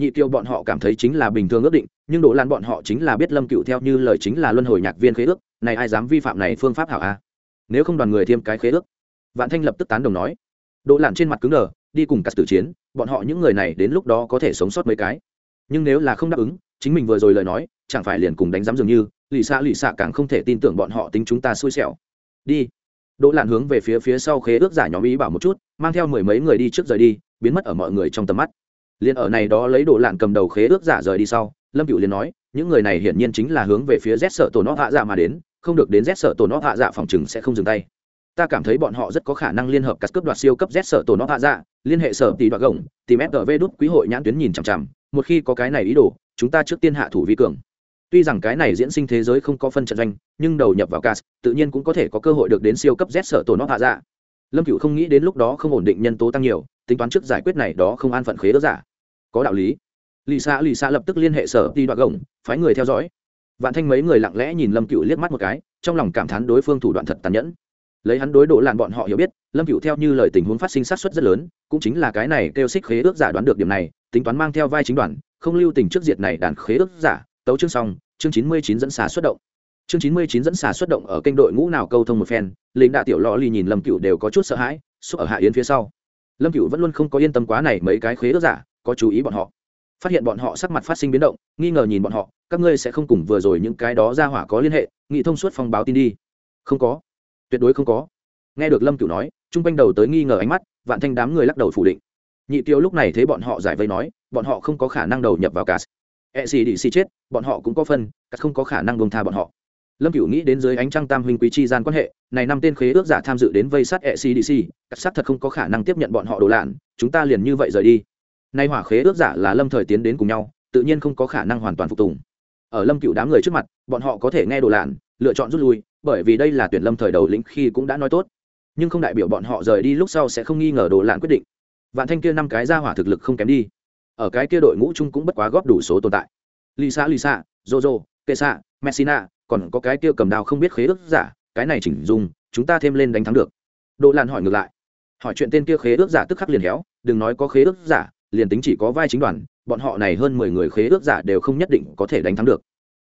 nhị tiêu bọn họ cảm thấy chính là bình thường ước định, nhưng đỗ lan bọn họ chính là biết lâm cựu theo như lời chính là luân hồi nhạc viên khế ước, này ai dám vi phạm này phương pháp hảo a? Nếu không đoàn người thêm cái khế ước. Vạn thanh lập tức tán đồng nói. Đỗ lan trên mặt cứng đờ, đi cùng cắt tử chiến, bọn họ những người này đến lúc đó có thể sống sót mấy cái. Nhưng nếu là không đáp ứng, chính mình vừa rồi lời nói, chẳng phải liền cùng đánh giám dường như, lì xạ lì xạ càng không thể tin tưởng bọn họ tính chúng ta xui xẻo. Đi. Đỗ Lạn hướng về phía phía sau khế ước giả nhóm ý bảo một chút, mang theo mười mấy người đi trước rời đi, biến mất ở mọi người trong tầm mắt liền ở này đó lấy đồ lạn cầm đầu khế ước giả rời đi sau, lâm cựu liền nói, những người này hiển nhiên chính là hướng về phía rét sợ tổ nó hạ dạ mà đến, không được đến rét sợ tổ nó hạ dạ phòng chừng sẽ không dừng tay. Ta cảm thấy bọn họ rất có khả năng liên hợp cắt cướp đoạt siêu cấp rét sợ tổ nó hạ dạ liên hệ sở tỷ đoạt gồng, tìm fgv đút quý hội nhãn tuyến nhìn chằm chằm, một khi có cái này ý đồ, chúng ta trước tiên hạ thủ vi cường. Tuy rằng cái này diễn sinh thế giới không có phân trận doanh, nhưng đầu nhập vào cas tự nhiên cũng có thể có cơ hội được đến siêu cấp rét sợ tổ nó hạ dạ. Lâm cựu không nghĩ đến lúc đó không ổn định nhân tố tăng nhiều, tính toán trước giải quyết này đó không an phận khế đỡ giả có đạo lý. Lì xa lì xa lập tức liên hệ sở đi đoạn gồng, phái người theo dõi. Vạn thanh mấy người lặng lẽ nhìn lâm cựu liếc mắt một cái, trong lòng cảm thán đối phương thủ đoạn thật tàn nhẫn. Lấy hắn đối độ làn bọn họ hiểu biết, lâm cựu theo như lời tình huống phát sinh sát xuất rất lớn, cũng chính là cái này kêu xích khế ước giả đoán được điểm này, tính toán mang theo vai chính đoàn, không lưu tình trước diệt này đàn khế ước giả, tấu chương xong, chương chín mươi chín dẫn xà xuất động. Chương chín mươi chín dẫn xà xuất động ở kênh đội ngũ nào câu thông một phen, lính đạ tiểu lò lì nhìn lâm cựu đều có chút sợ hãi, xúc ở hạ yến phía sau. Lâm cựu vẫn luôn không có yên tâm quá này mấy cái khế ước giả có chú ý bọn họ. Phát hiện bọn họ sắc mặt phát sinh biến động, nghi ngờ nhìn bọn họ, các ngươi sẽ không cùng vừa rồi những cái đó ra hỏa có liên hệ, nghị thông suốt phong báo tin đi. Không có. Tuyệt đối không có. Nghe được lâm cửu nói chung quanh đầu tới nghi ngờ ánh mắt, vạn thanh đám người lắc đầu phủ định. Nhị tiêu lúc này thấy bọn họ giải vây nói, bọn họ không có khả năng đầu nhập vào cả. E xì đi xì chết, bọn họ cũng có phân cắt không có khả năng bông tha bọn họ. Lâm cửu nghĩ đến dưới ánh trăng tam huynh quý chi gian quan hệ, này năm tên khế ước giả tham dự đến vây sát e xì đi xì cắt sát thật không có khả năng tiếp nhận bọn họ đồ lạn, chúng ta liền như vậy rời đi nay hỏa khế ước giả là lâm thời tiến đến cùng nhau, tự nhiên không có khả năng hoàn toàn phục tùng. Ở lâm cựu đám người trước mặt, bọn họ có thể nghe đồ lạn, lựa chọn rút lui, bởi vì đây là tuyển lâm thời đầu lĩnh khi cũng đã nói tốt. Nhưng không đại biểu bọn họ rời đi lúc sau sẽ không nghi ngờ đồ lạn quyết định. Vạn thanh kia năm cái ra hỏa thực lực không kém đi. Ở cái kia đội ngũ chung cũng bất quá góp đủ số tồn tại. Lisa lisa, jojo, kesa, messina, còn có cái kia cầm đao không biết khế ước giả, cái này chỉnh dùng chúng ta thêm lên đánh thắng được. Đồ lạn hỏi ngược lại. Hỏi chuyện tên kia khế ước giả tức khắc liền héo, đừng nói có khế ước giả liền tính chỉ có vai chính đoàn, bọn họ này hơn mười người khế ước giả đều không nhất định có thể đánh thắng được.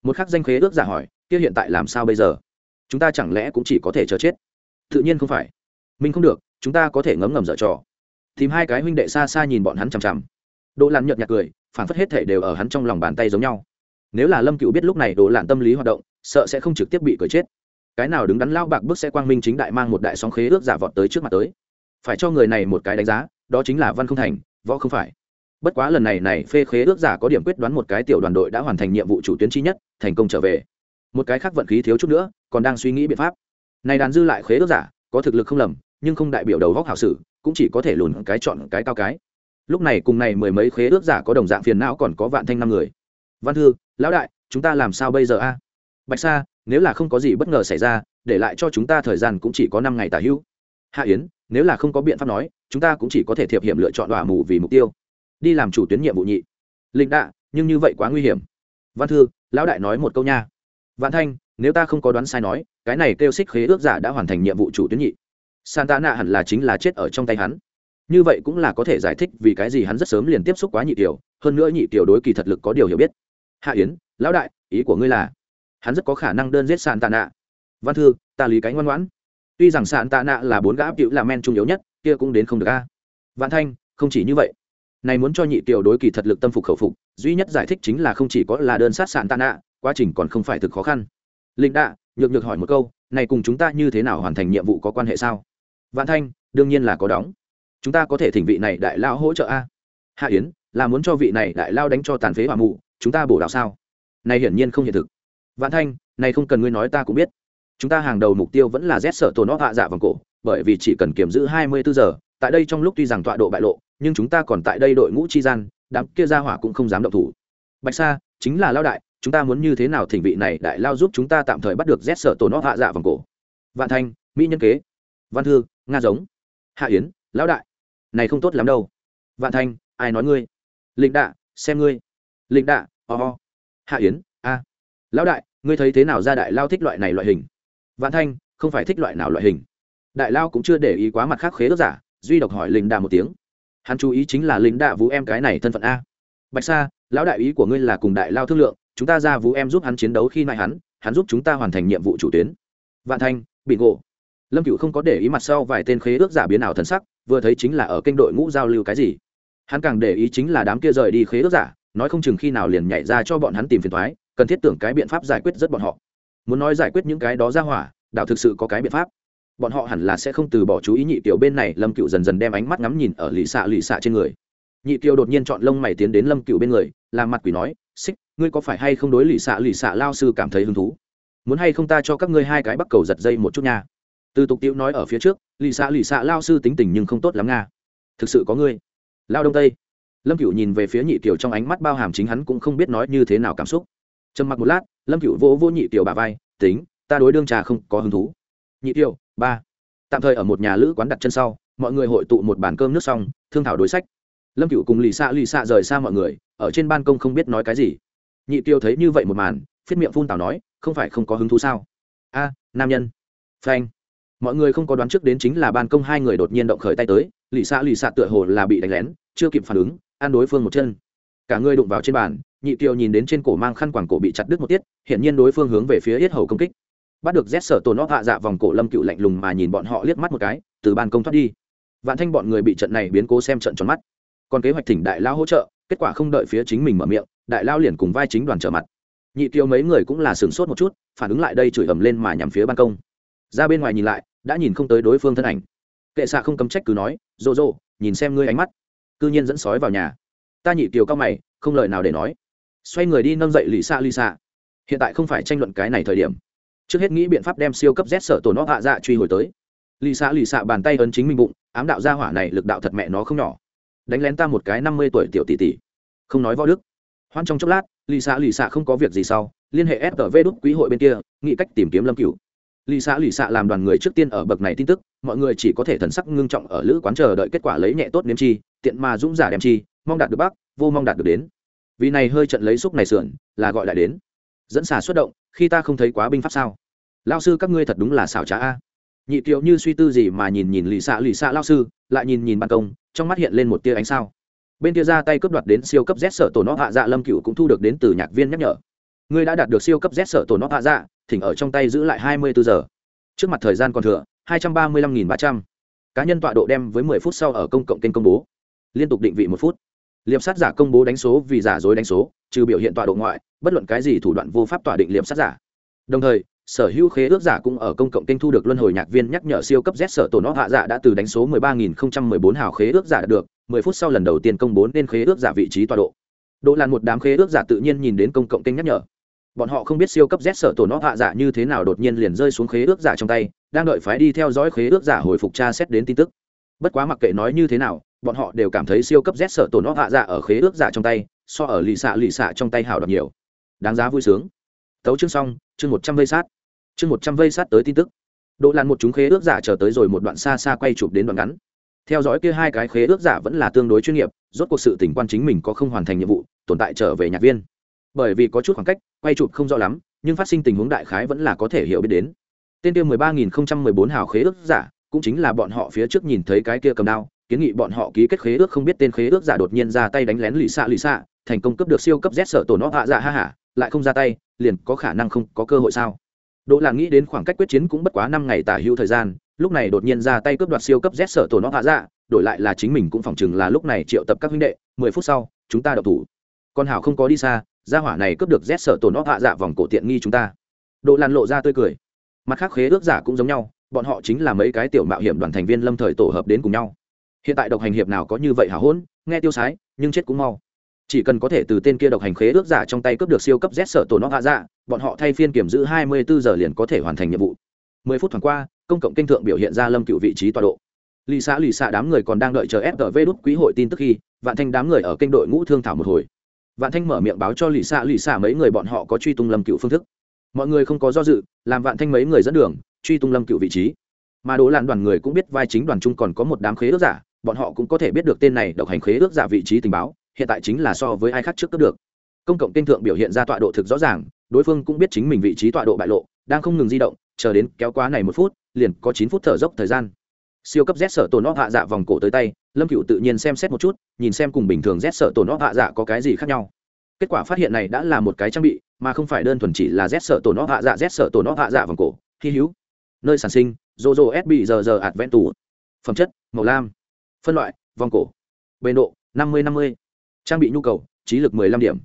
Một khắc danh khế ước giả hỏi, kia hiện tại làm sao bây giờ? Chúng ta chẳng lẽ cũng chỉ có thể chờ chết? Tự nhiên không phải. Mình không được, chúng ta có thể ngấm ngầm dở trò. Tìm hai cái huynh đệ xa xa nhìn bọn hắn chằm chằm. Đỗ lan nhợt nhạt cười, phản phất hết thể đều ở hắn trong lòng bàn tay giống nhau. Nếu là lâm cựu biết lúc này đỗ lan tâm lý hoạt động, sợ sẽ không trực tiếp bị cười chết. Cái nào đứng đắn lao bạc bước sẽ quang minh chính đại mang một đại sóng khế ước giả vọt tới trước mặt tới. Phải cho người này một cái đánh giá, đó chính là văn không thành võ không phải. Bất quá lần này này phê khế ước giả có điểm quyết đoán một cái tiểu đoàn đội đã hoàn thành nhiệm vụ chủ tuyến chi nhất, thành công trở về. Một cái khác vận khí thiếu chút nữa, còn đang suy nghĩ biện pháp. Này đàn dư lại khế ước giả, có thực lực không lầm, nhưng không đại biểu đầu góc hảo sử cũng chỉ có thể lùn cái chọn cái cao cái. Lúc này cùng này mười mấy khế ước giả có đồng dạng phiền não còn có vạn thanh năm người. Văn thư, lão đại, chúng ta làm sao bây giờ a? Bạch sa, nếu là không có gì bất ngờ xảy ra, để lại cho chúng ta thời gian cũng chỉ có năm ngày tả hữu hạ yến, nếu là không có biện pháp nói, chúng ta cũng chỉ có thể thiệp hiểm lựa chọn đỏa mù vì mục tiêu. Đi làm chủ tuyến nhiệm vụ nhị. Linh đạ, nhưng như vậy quá nguy hiểm. Văn thư, lão đại nói một câu nha. Vạn thanh, nếu ta không có đoán sai nói, cái này kêu xích khế ước giả đã hoàn thành nhiệm vụ chủ tuyến nhị. Santana hẳn là chính là chết ở trong tay hắn. Như vậy cũng là có thể giải thích vì cái gì hắn rất sớm liền tiếp xúc quá nhị tiểu, hơn nữa nhị tiểu đối kỳ thật lực có điều hiểu biết. Hạ yến, lão đại, ý của ngươi là, hắn rất có khả năng đơn giết santana văn thư, ta lý cánh ngoan ngoãn tuy rằng sạn tạ nạ là bốn gã cựu là men trung yếu nhất, kia cũng đến không được a. Vạn thanh, không chỉ như vậy. Này muốn cho nhị tiểu đối kỳ thật lực tâm phục khẩu phục, duy nhất giải thích chính là không chỉ có là đơn sát sạn tạ nạ, quá trình còn không phải thực khó khăn. Linh đạ, nhược nhược hỏi một câu, này cùng chúng ta như thế nào hoàn thành nhiệm vụ có quan hệ sao? Vạn thanh, đương nhiên là có đóng. Chúng ta có thể thỉnh vị này đại lao hỗ trợ a. Hạ yến, là muốn cho vị này đại lao đánh cho tàn phế hỏa mụ, chúng ta bổ đạo sao? Này hiển nhiên không hiện thực. Vạn thanh, này không cần ngươi nói ta cũng biết chúng ta hàng đầu mục tiêu vẫn là rét sợ tổn nó hạ dạ vòng cổ, bởi vì chỉ cần kiểm giữ hai mươi bốn giờ, tại đây trong lúc tuy rằng tọa độ bại lộ, nhưng chúng ta còn tại đây đội ngũ chi gian, đám kia ra hỏa cũng không dám động thủ. Bạch sa, chính là lao đại, chúng ta muốn như thế nào thỉnh vị này đại lao giúp chúng ta tạm thời bắt được rét sợ tổn nó hạ dạ vòng cổ? Vạn thanh, mỹ nhân kế, văn thư, nga giống, hạ yến, lão đại. Này không tốt lắm đâu. Vạn thanh, ai nói ngươi? Lịnh đạ, xem ngươi. Lịnh đạ ho、oh. hạ yến, a. Lão đại, ngươi thấy thế nào ra đại lao thích loại này loại hình? Vạn thanh, không phải thích loại nào loại hình. Đại lao cũng chưa để ý quá mặt khác khế ước giả, duy độc hỏi linh đà một tiếng. Hắn chú ý chính là linh đạ vũ em cái này thân phận a. Bạch sa, lão đại ý của ngươi là cùng đại lao thương lượng, chúng ta ra vũ em giúp hắn chiến đấu khi nại hắn hắn giúp chúng ta hoàn thành nhiệm vụ chủ tuyến. Vạn thanh, bị ngộ. Lâm cựu không có để ý mặt sau vài tên khế ước giả biến ảo thần sắc, vừa thấy chính là ở kênh đội ngũ giao lưu cái gì. Hắn càng để ý chính là đám kia rời đi khế ước giả, nói không chừng khi nào liền nhảy ra cho bọn hắn tìm phiền thoái cần thiết tưởng cái biện pháp giải quyết rất bọn họ muốn nói giải quyết những cái đó ra hỏa, đạo thực sự có cái biện pháp. Bọn họ hẳn là sẽ không từ bỏ chú ý nhị tiểu bên này, lâm cựu dần dần đem ánh mắt ngắm nhìn ở lì xạ lì xạ trên người. Nhị tiểu đột nhiên chọn lông mày tiến đến lâm cựu bên người, làm mặt quỷ nói, xích, ngươi có phải hay không đối lì xạ lì xạ lao sư cảm thấy hứng thú? Muốn hay không ta cho các ngươi hai cái bắt cầu giật dây một chút nha? Từ tục tiễu nói ở phía trước lì xạ lì xạ lao sư tính tình nhưng không tốt lắm nga. Thực sự có ngươi. Lao đông tây. Lâm cựu nhìn về phía nhị tiểu trong ánh mắt bao hàm chính hắn cũng không biết nói như thế nào cảm xúc. Trầm mặc một lát lâm cựu vỗ vỗ nhị tiểu bà vai, tính, ta đối đương trà không có hứng thú. Nhị tiểu, ba. Tạm thời ở một nhà lữ quán đặt chân sau, mọi người hội tụ một bàn cơm nước xong, thương thảo đối sách. Lâm cựu cùng lì xạ lì xạ rời xa mọi người, ở trên ban công không biết nói cái gì. Nhị tiêu thấy như vậy một màn, phiết miệng phun tào nói, không phải không có hứng thú sao? A, nam nhân. Phanh. Mọi người không có đoán trước đến chính là ban công hai người đột nhiên động khởi tay tới, lì xạ lì xạ tựa hồ là bị đánh lén, chưa kịp phản ứng, ăn đối phương một chân. Cả người đụng vào trên bàn nhị tiêu nhìn đến trên cổ mang khăn quàng cổ bị chặt đứt một tiết hiện nhiên đối phương hướng về phía yết hầu công kích. Bắt được rét sở tồn óp hạ dạ vòng cổ lâm cựu lạnh lùng mà nhìn bọn họ liếc mắt một cái, từ ban công thoát đi. Vạn thanh bọn người bị trận này biến cố xem trận tròn mắt. Còn kế hoạch thỉnh đại lao hỗ trợ, kết quả không đợi phía chính mình mở miệng, đại lao liền cùng vai chính đoàn trở mặt. Nhị tiêu mấy người cũng là sửng sốt một chút, phản ứng lại đây chửi ầm lên mà nhằm phía ban công. Ra bên ngoài nhìn lại, đã nhìn không tới đối phương thân ảnh. Kệ xạ không cấm trách cứ nói, rô rô, nhìn xem ngươi ánh mắt. Cư nhiên dẫn sói vào nhà. Ta nhị kiều cao mày, không lời nào để nói xoay người đi nâng dậy lì xạ lì xạ hiện tại không phải tranh luận cái này thời điểm. Trước hết nghĩ biện pháp đem siêu cấp z sở tổ nó hạ dạ truy hồi tới. Lì xạ lì xạ bàn tay ấn chính mình bụng, ám đạo ra hỏa này lực đạo thật mẹ nó không nhỏ. Đánh lén ta một cái năm mươi tuổi tiểu tỷ tỷ. Không nói võ đức. Hoan trong chốc lát, lì xạ lì xạ không có việc gì sau, liên hệ fv đúc quý hội bên kia, nghĩ cách tìm kiếm lâm cửu. Lì xạ lì xạ làm đoàn người trước tiên ở bậc này tin tức, mọi người chỉ có thể thần sắc ngưng trọng ở lữ quán chờ đợi kết quả lấy nhẹ tốt nếm chi, tiện mà dũng giả đem chi, mong đạt được bắc vô mong đạt được đến vì này hơi trận lấy xúc này sườn, là gọi lại đến. Dẫn xà xuất động, khi ta không thấy quá binh pháp sao? Lao sư, các ngươi thật đúng là xảo trá a. Nhị kiều như suy tư gì mà nhìn nhìn lì xạ lì xạ lao sư, lại nhìn nhìn ban công, trong mắt hiện lên một tia ánh sao. Bên kia ra tay cướp đoạt đến siêu cấp z sở tổ nó hạ dạ lâm cựu cũng thu được đến từ nhạc viên nhắc nhở. Ngươi đã đạt được siêu cấp z sở tổ nó hạ dạ thỉnh ở trong tay giữ lại hai mươi bốn giờ. Trước mặt thời gian còn thừa, hai trăm ba mươi lăm nghìn ba trăm. Cá nhân tọa độ đem với mười phút sau ở công cộng kênh công bố. Liên tục định vị một phút liệp sát giả công bố đánh số vì giả dối đánh số, trừ biểu hiện tọa độ ngoại, bất luận cái gì thủ đoạn vô pháp tỏa định liệp sát giả. Đồng thời, sở hữu khế ước giả cũng ở công cộng kênh thu được luân hồi nhạc viên nhắc nhở siêu cấp z sở tổ nó hạ giả đã từ đánh số 13.014 hào khế ước giả đạt được 10 phút sau lần đầu tiên công bố nên khế ước giả vị trí tọa độ. Độ làn một đám khế ước giả tự nhiên nhìn đến công cộng kênh nhắc nhở. Bọn họ không biết siêu cấp z sở tổ nó hạ giả như thế nào đột nhiên liền rơi xuống khế ước giả trong tay, đang đợi phái đi theo dõi khế ước giả hồi phục tra xét đến tin tức. Bất quá mặc kệ nói như thế nào bọn họ đều cảm thấy siêu cấp z sở tổn nó hạ dạ ở khế ước dạ trong tay, so ở lì xạ lì xạ trong tay hảo đọc nhiều. Đáng giá vui sướng. Tấu chương xong, chương một trăm vây sát. Chương một trăm vây sát tới tin tức. Độ lan một chúng khế ước giả chờ tới rồi một đoạn xa xa quay chụp đến đoạn ngắn. Theo dõi kia hai cái khế ước giả vẫn là tương đối chuyên nghiệp, rốt cuộc sự tỉnh quan chính mình có không hoàn thành nhiệm vụ, tồn tại trở về nhạc viên. Bởi vì có chút khoảng cách, quay chụp không rõ lắm, nhưng phát sinh tình huống đại khái vẫn là có thể hiểu biết đến. Tên tiêu mười ba nghìn không trăm mười bốn hào khế ước giả, cũng chính là bọn họ phía trước nhìn thấy cái kia cầm đao kiến nghị bọn họ ký kết khế ước không biết tên khế ước giả đột nhiên ra tay đánh lén lì xạ lì xạ thành công cấp được siêu cấp z sở tổ nó hạ dạ ha hả lại không ra tay liền có khả năng không có cơ hội sao Đỗ là nghĩ đến khoảng cách quyết chiến cũng bất quá năm ngày tả hữu thời gian, lúc này đột nhiên ra tay cướp đoạt siêu cấp Z sở tổ nó hạ dạ, đổi lại là chính mình cũng phỏng chừng là lúc này triệu tập các huynh đệ, mười phút sau, chúng ta đậu thủ. Con hảo không có đi xa, gia hỏa này cướp được Z sở tổ nó hạ dạ vòng cổ tiện nghi chúng ta. Đỗ Lan lộ ra tươi cười. Mặt khác khế ước giả cũng giống nhau, bọn họ chính là mấy cái tiểu mạo hiểm đoàn thành viên lâm thời tổ hợp đến cùng nhau. Hiện tại độc hành hiệp nào có như vậy hả hỗn, nghe tiêu sái, nhưng chết cũng mau. Chỉ cần có thể từ tên kia độc hành khế ước giả trong tay cướp được siêu cấp z sở tổ nó hạ dạ bọn họ thay phiên kiểm giữ 24 giờ liền có thể hoàn thành nhiệm vụ. 10 phút thoảng qua công cộng kinh thượng biểu hiện ra lâm cựu vị trí tọa độ. Lì xã lì xạ đám người còn đang đợi chờ fgv đút quý hội tin tức khi vạn thanh đám người ở kênh đội ngũ thương thảo một hồi. Vạn thanh mở miệng báo cho lì xạ lì xạ mấy người bọn họ có truy tung lâm cựu phương thức. Mọi người không có do dự làm vạn thanh mấy người dẫn đường truy tung lâm cựu vị trí. Mà đỗ lan đoàn người cũng biết vai chính đoàn chung còn có một đám khế ước giả bọn họ cũng có thể biết được tên này độc hành khế ước giả vị trí tình báo, hiện tại chính là so với ai khác trước cấp được. Công cộng kênh thượng biểu hiện ra tọa độ thực rõ ràng, đối phương cũng biết chính mình vị trí tọa độ bại lộ, đang không ngừng di động, chờ đến kéo quá này một phút, liền có chín phút thở dốc thời gian. Siêu cấp z sở tổn óp hạ dạ vòng cổ tới tay, lâm cựu tự nhiên xem xét một chút, nhìn xem cùng bình thường z sở tổn óp hạ dạ có cái gì khác nhau. Kết quả phát hiện này đã là một cái trang bị, mà không phải đơn thuần chỉ là z sở tổn óp hạ dạ z sở tổn óp hạ dạ vòng cổ. Hy hữu. Nơi sản sinh jojo sb giờ giờ ạt vẹn tủ phẩm chất, màu lam phân loại, vòng cổ, bền độ, năm mươi năm mươi, trang bị nhu cầu, trí lực 15 điểm,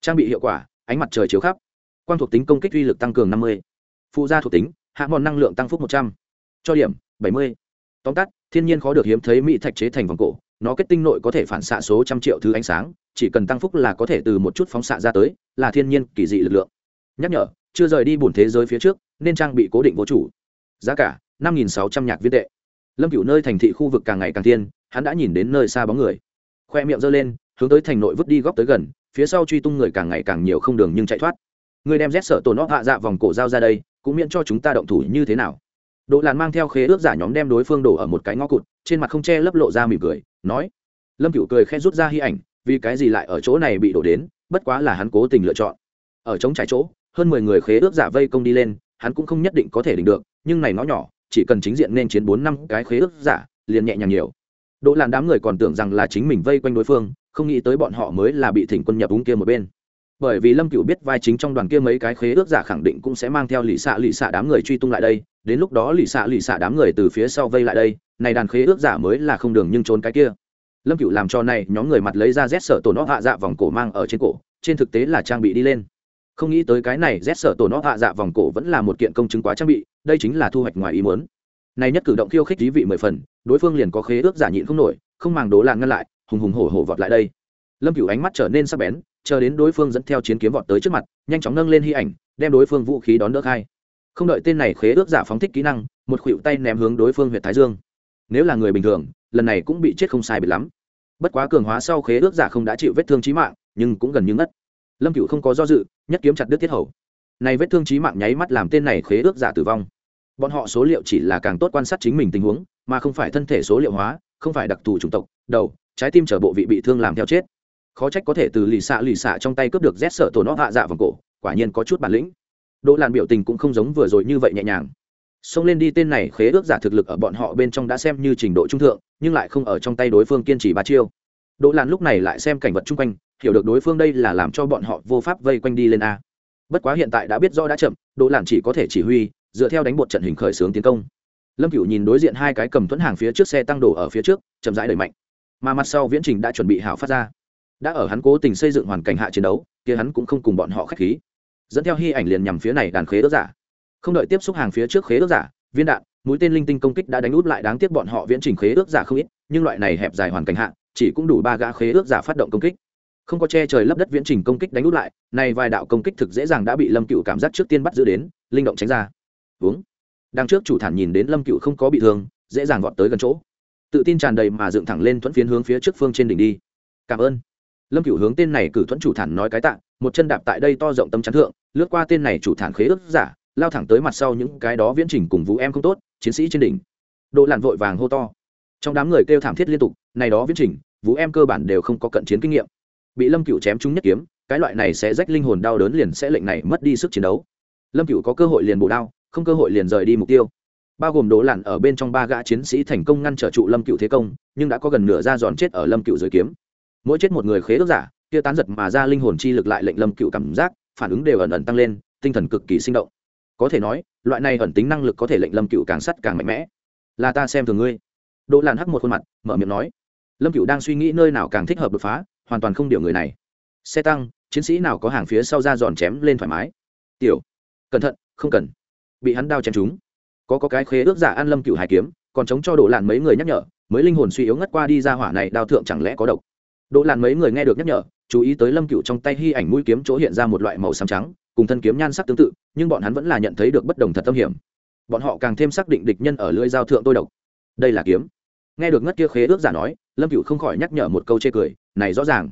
trang bị hiệu quả, ánh mặt trời chiếu khắp quan thuộc tính công kích uy lực tăng cường 50. phụ gia thuộc tính, hạ mòn năng lượng tăng phúc 100. cho điểm 70. tóm tắt, thiên nhiên khó được hiếm thấy mỹ thạch chế thành vòng cổ, nó kết tinh nội có thể phản xạ số trăm triệu thứ ánh sáng, chỉ cần tăng phúc là có thể từ một chút phóng xạ ra tới, là thiên nhiên kỳ dị lực lượng nhắc nhở, chưa rời đi bùn thế giới phía trước, nên trang bị cố định vô chủ giá cả, năm nghìn sáu trăm nhạc viên tệ lâm cựu nơi thành thị khu vực càng ngày càng thiên, hắn đã nhìn đến nơi xa bóng người. Khoe miệng giơ lên, hướng tới thành nội vứt đi góc tới gần, phía sau truy tung người càng ngày càng nhiều không đường nhưng chạy thoát. Người đem rét sợ tổn nó hạ dạ vòng cổ dao ra đây, cũng miễn cho chúng ta động thủ như thế nào. Đỗ làn mang theo khế ước giả nhóm đem đối phương đổ ở một cái ngõ cụt, trên mặt không che lấp lộ ra mỉm cười, nói. Lâm cựu cười khẽ rút ra hy ảnh, vì cái gì lại ở chỗ này bị đổ đến, bất quá là hắn cố tình lựa chọn. Ở trống trải chỗ, hơn mười người khế ước giả vây công đi lên, hắn cũng không nhất định có thể đỉnh được, nhưng này nó nhỏ chỉ cần chính diện nên chiến bốn năm cái khế ước giả, liền nhẹ nhàng nhiều. Đỗ làn đám người còn tưởng rằng là chính mình vây quanh đối phương, không nghĩ tới bọn họ mới là bị thỉnh quân nhập úng kia một bên. Bởi vì lâm cựu biết vai chính trong đoàn kia mấy cái khế ước giả khẳng định cũng sẽ mang theo lì xạ lì xạ đám người truy tung lại đây, đến lúc đó lì xạ lì xạ đám người từ phía sau vây lại đây, này đàn khế ước giả mới là không đường nhưng trốn cái kia. Lâm cựu làm cho này, nhóm người mặt lấy ra rét sợ tổ nó hạ dạ vòng cổ mang ở trên cổ, trên thực tế là trang bị đi lên không nghĩ tới cái này rét sở tổ nó hạ dạ vòng cổ vẫn là một kiện công chứng quá trang bị, đây chính là thu hoạch ngoài ý muốn. Này nhất cử động khiêu khích thí vị mười phần, đối phương liền có khế ước giả nhịn không nổi, không màng đố làn ngăn lại, hùng hùng hổ hổ vọt lại đây. Lâm cửu ánh mắt trở nên sắc bén, chờ đến đối phương dẫn theo chiến kiếm vọt tới trước mặt, nhanh chóng nâng lên hy ảnh, đem đối phương vũ khí đón đỡ khai. Không đợi tên này khế ước giả phóng thích kỹ năng, một khuỵu tay ném hướng đối phương huyện thái dương. Nếu là người bình thường, lần này cũng bị chết không sai biệt lắm. Bất quá cường hóa sau khế ước giả không đã chịu vết thương trí mạng, nhưng cũng gần như ngất lâm cựu không có do dự, nhất kiếm chặt đứt tiết hầu. Này vết thương trí mạng nháy mắt làm tên này khế ước giả tử vong. Bọn họ số liệu chỉ là càng tốt quan sát chính mình tình huống, mà không phải thân thể số liệu hóa, không phải đặc thù chủng tộc, đầu, trái tim chở bộ vị bị thương làm theo chết. Khó trách có thể từ lì xạ lì xạ trong tay cướp được rét sợ tổ nó hạ dạ vòng cổ, quả nhiên có chút bản lĩnh. Đỗ làn biểu tình cũng không giống vừa rồi như vậy nhẹ nhàng. Xông lên đi tên này khế ước giả thực lực ở bọn họ bên trong đã xem như trình độ trung thượng, nhưng lại không ở trong tay đối phương kiên trì ba chiêu đỗ Lạn lúc này lại xem cảnh vật chung quanh, hiểu được đối phương đây là làm cho bọn họ vô pháp vây quanh đi lên a. Bất quá hiện tại đã biết rõ đã chậm, đỗ Lạn chỉ có thể chỉ huy, dựa theo đánh bột trận hình khởi xướng tiến công. Lâm cửu nhìn đối diện hai cái cầm thuẫn hàng phía trước xe tăng đổ ở phía trước, chậm rãi đẩy mạnh. Mà mặt sau viễn trình đã chuẩn bị hảo phát ra. Đã ở hắn cố tình xây dựng hoàn cảnh hạ chiến đấu, kia hắn cũng không cùng bọn họ khách khí. Dẫn theo hy ảnh liền nhằm phía này đàn khế ước giả. Không đợi tiếp xúc hàng phía trước khế ước giả, viên đạn, mũi tên linh tinh công kích đã đánh út lại đáng tiếc bọn họ viễn trình khế ước giả không ít, nhưng loại này hẹp dài hoàn cảnh hạ chỉ cũng đủ ba gã khế ước giả phát động công kích. Không có che trời lấp đất viễn trình công kích đánh út lại, này vài đạo công kích thực dễ dàng đã bị lâm cựu cảm giác trước tiên bắt giữ đến, linh động tránh ra. Uống đằng trước chủ thản nhìn đến lâm cựu không có bị thương, dễ dàng vọt tới gần chỗ. Tự tin tràn đầy mà dựng thẳng lên thuẫn phiến hướng phía trước phương trên đỉnh đi. Cảm ơn. Lâm cựu hướng tên này cử thuẫn chủ thản nói cái tạ, một chân đạp tại đây to rộng tâm chắn thượng, lướt qua tên này chủ thản khế ước giả, lao thẳng tới mặt sau những cái đó viễn trình cùng vũ em không tốt, chiến sĩ trên đỉnh. Độ lặn vội vàng hô to. Trong đám người kêu thảm thiết liên tục này đó viễn trình, vũ em cơ bản đều không có cận chiến kinh nghiệm. Bị lâm cựu chém trúng nhất kiếm, cái loại này sẽ rách linh hồn đau đớn liền sẽ lệnh này mất đi sức chiến đấu. Lâm cựu có cơ hội liền bổ đao, không cơ hội liền rời đi mục tiêu. Bao gồm đỗ lặn ở bên trong ba gã chiến sĩ thành công ngăn trở trụ lâm cựu thế công, nhưng đã có gần nửa ra giòn chết ở lâm cựu dưới kiếm. Mỗi chết một người khế ước giả, kia tán giật mà ra linh hồn chi lực lại lệnh lâm cựu cảm giác, phản ứng đều ẩn ẩn tăng lên, tinh thần cực kỳ sinh động. Có thể nói, loại này ẩn tính năng lực có thể lệnh lâm cựu càng sắt càng mạnh mẽ. Là ta xem thường ngươi. Đỗ lặn hắc một khuôn mặt, mở miệng nói lâm cựu đang suy nghĩ nơi nào càng thích hợp đột phá, hoàn toàn không điều người này. Xe tăng, chiến sĩ nào có hàng phía sau ra giòn chém lên thoải mái. Tiểu, cẩn thận, không cần. Bị hắn đao chém chúng có có cái khế ước giả ăn lâm cựu hải kiếm, còn chống cho đỗ làn mấy người nhắc nhở, mới linh hồn suy yếu ngất qua đi ra hỏa này, đao thượng chẳng lẽ có độc. Đỗ làn mấy người nghe được nhắc nhở, chú ý tới lâm cựu trong tay hy ảnh mũi kiếm chỗ hiện ra một loại màu xám trắng, cùng thân kiếm nhan sắc tương tự, nhưng bọn hắn vẫn là nhận thấy được bất đồng thật tâm hiểm. Bọn họ càng thêm xác định địch nhân ở lưỡi dao thượng tôi độc. Đây là kiếm nghe được ngất kia khế ước giả nói, lâm cựu không khỏi nhắc nhở một câu chê cười, này rõ ràng.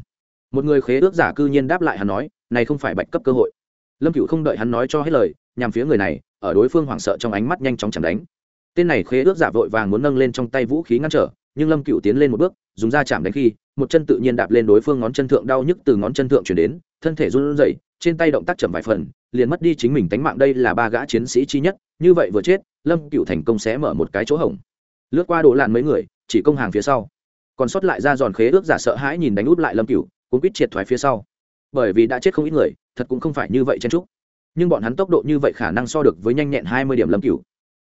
Một người khế ước giả cư nhiên đáp lại hắn nói, này không phải bạch cấp cơ hội. Lâm cựu không đợi hắn nói cho hết lời, nhằm phía người này, ở đối phương hoảng sợ trong ánh mắt nhanh chóng chẳng đánh. Tên này khế ước giả vội vàng muốn nâng lên trong tay vũ khí ngăn trở, nhưng lâm cựu tiến lên một bước, dùng da chạm đánh khi, một chân tự nhiên đạp lên đối phương ngón chân thượng đau nhức từ ngón chân thượng chuyển đến, thân thể run rẩy, trên tay động tác chậm vài phần, liền mất đi chính mình tánh mạng đây là ba gã chiến sĩ chi nhất, như vậy vừa chết, lâm cựu thành công sẽ mở một cái chỗ hổng lướt qua đổ lạn mấy người, chỉ công hàng phía sau. Còn sót lại ra giòn khế ước giả sợ hãi nhìn đánh út lại lâm cửu cũng quýt triệt thoái phía sau. Bởi vì đã chết không ít người, thật cũng không phải như vậy chen trúc nhưng bọn hắn tốc độ như vậy khả năng so được với nhanh nhẹn hai mươi điểm lâm cửu.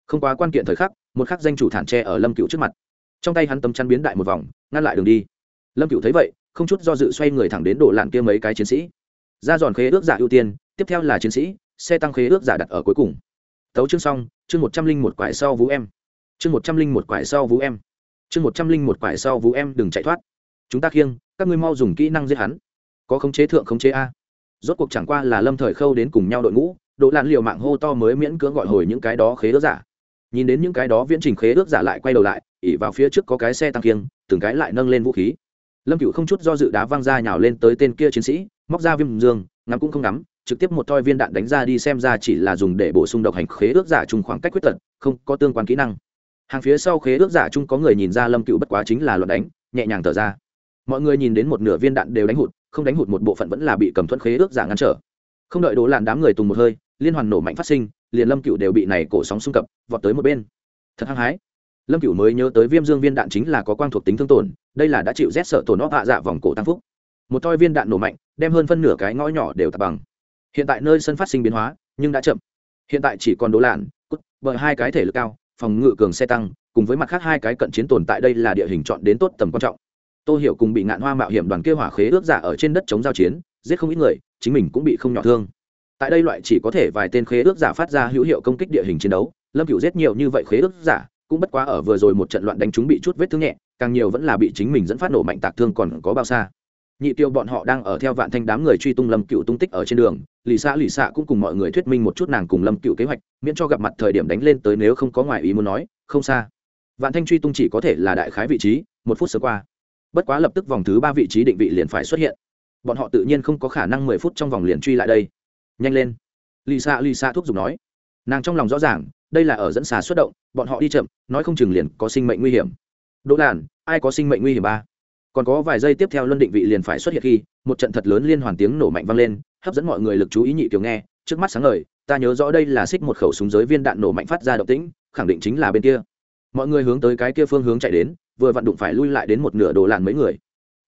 Không quá quan kiện thời khắc, một khắc danh chủ thản tre ở lâm cửu trước mặt. Trong tay hắn tấm chắn biến đại một vòng, ngăn lại đường đi. Lâm cửu thấy vậy, không chút do dự xoay người thẳng đến đổ lạn kia mấy cái chiến sĩ. Ra giòn khế ước giả ưu tiên, tiếp theo là chiến sĩ, xe tăng khế ước giả đặt ở cuối cùng. Tấu chương xong, chương một trăm linh một quải sau vũ em chương một trăm linh một quải sau vũ em chương một trăm linh một quải sau vũ em đừng chạy thoát chúng ta khiêng các ngươi mau dùng kỹ năng giết hắn có khống chế thượng khống chế a rốt cuộc chẳng qua là lâm thời khâu đến cùng nhau đội ngũ độ làn liều mạng hô to mới miễn cưỡng gọi hồi những cái đó khế ước giả nhìn đến những cái đó viễn trình khế ước giả lại quay đầu lại ỉ vào phía trước có cái xe tăng kiêng từng cái lại nâng lên vũ khí lâm cựu không chút do dự đá văng ra nhào lên tới tên kia chiến sĩ móc ra viêm dương ngắm cũng không ngắm trực tiếp một toi viên đạn đánh ra đi xem ra chỉ là dùng để bổ sung độc hành khế ước giả chung khoảng cách quyết tật không có tương quan kỹ năng hàng phía sau khế ước giả chung có người nhìn ra lâm cựu bất quá chính là luận đánh, nhẹ nhàng thở ra. Mọi người nhìn đến một nửa viên đạn đều đánh hụt, không đánh hụt một bộ phận vẫn là bị cầm thuẫn khế ước giả ngăn trở. Không đợi đố làn đám người tùng một hơi, liên hoàn nổ mạnh phát sinh, liền lâm cựu đều bị này cổ sóng xung cập, vọt tới một bên. Thật hăng hái. Lâm cựu mới nhớ tới viêm dương viên đạn chính là có quang thuộc tính thương tổn, đây là đã chịu rét sợ tổn óp hạ dạ vòng cổ tăng phúc. Một toi viên đạn nổ mạnh, đem hơn phân nửa cái ngõ nhỏ đều tập bằng. Hiện tại nơi sân phát sinh biến hóa, nhưng đã chậm. Hiện tại chỉ còn đố làn cút bởi hai cái thể lực cao phòng ngự cường xe tăng, cùng với mặt khác hai cái cận chiến tồn tại đây là địa hình chọn đến tốt tầm quan trọng. Tô hiểu cùng bị ngạn hoa mạo hiểm đoàn kia hỏa khế ước giả ở trên đất chống giao chiến, giết không ít người, chính mình cũng bị không nhỏ thương. Tại đây loại chỉ có thể vài tên khế ước giả phát ra hữu hiệu công kích địa hình chiến đấu, lâm cựu giết nhiều như vậy khế ước giả, cũng bất quá ở vừa rồi một trận loạn đánh chúng bị chút vết thương nhẹ, càng nhiều vẫn là bị chính mình dẫn phát nổ mạnh tạc thương còn có bao xa. Nhị tiêu bọn họ đang ở theo vạn thanh đám người truy tung lâm cựu tung tích ở trên đường lì xạ lì xạ cũng cùng mọi người thuyết minh một chút nàng cùng lâm cựu kế hoạch, miễn cho gặp mặt thời điểm đánh lên tới nếu không có ngoài ý muốn nói, không xa. Vạn thanh truy tung chỉ có thể là đại khái vị trí, một phút sớm qua. Bất quá lập tức vòng thứ ba vị trí định vị liền phải xuất hiện. Bọn họ tự nhiên không có khả năng mười phút trong vòng liền truy lại đây. Nhanh lên. Lì xạ lì xạ thuốc dùng nói. Nàng trong lòng rõ ràng, đây là ở dẫn xà xuất động, bọn họ đi chậm, nói không chừng liền có sinh mệnh nguy hiểm. Đỗ làn ai có sinh mệnh nguy hiểm ba? Còn có vài giây tiếp theo luân định vị liền phải xuất hiện khi, một trận thật lớn liên hoàn tiếng nổ mạnh vang lên hấp dẫn mọi người lực chú ý nhị kiều nghe, trước mắt sáng ngời, ta nhớ rõ đây là xích một khẩu súng giới viên đạn nổ mạnh phát ra động tĩnh, khẳng định chính là bên kia. Mọi người hướng tới cái kia phương hướng chạy đến, vừa vặn đụng phải lui lại đến một nửa đồ làn mấy người.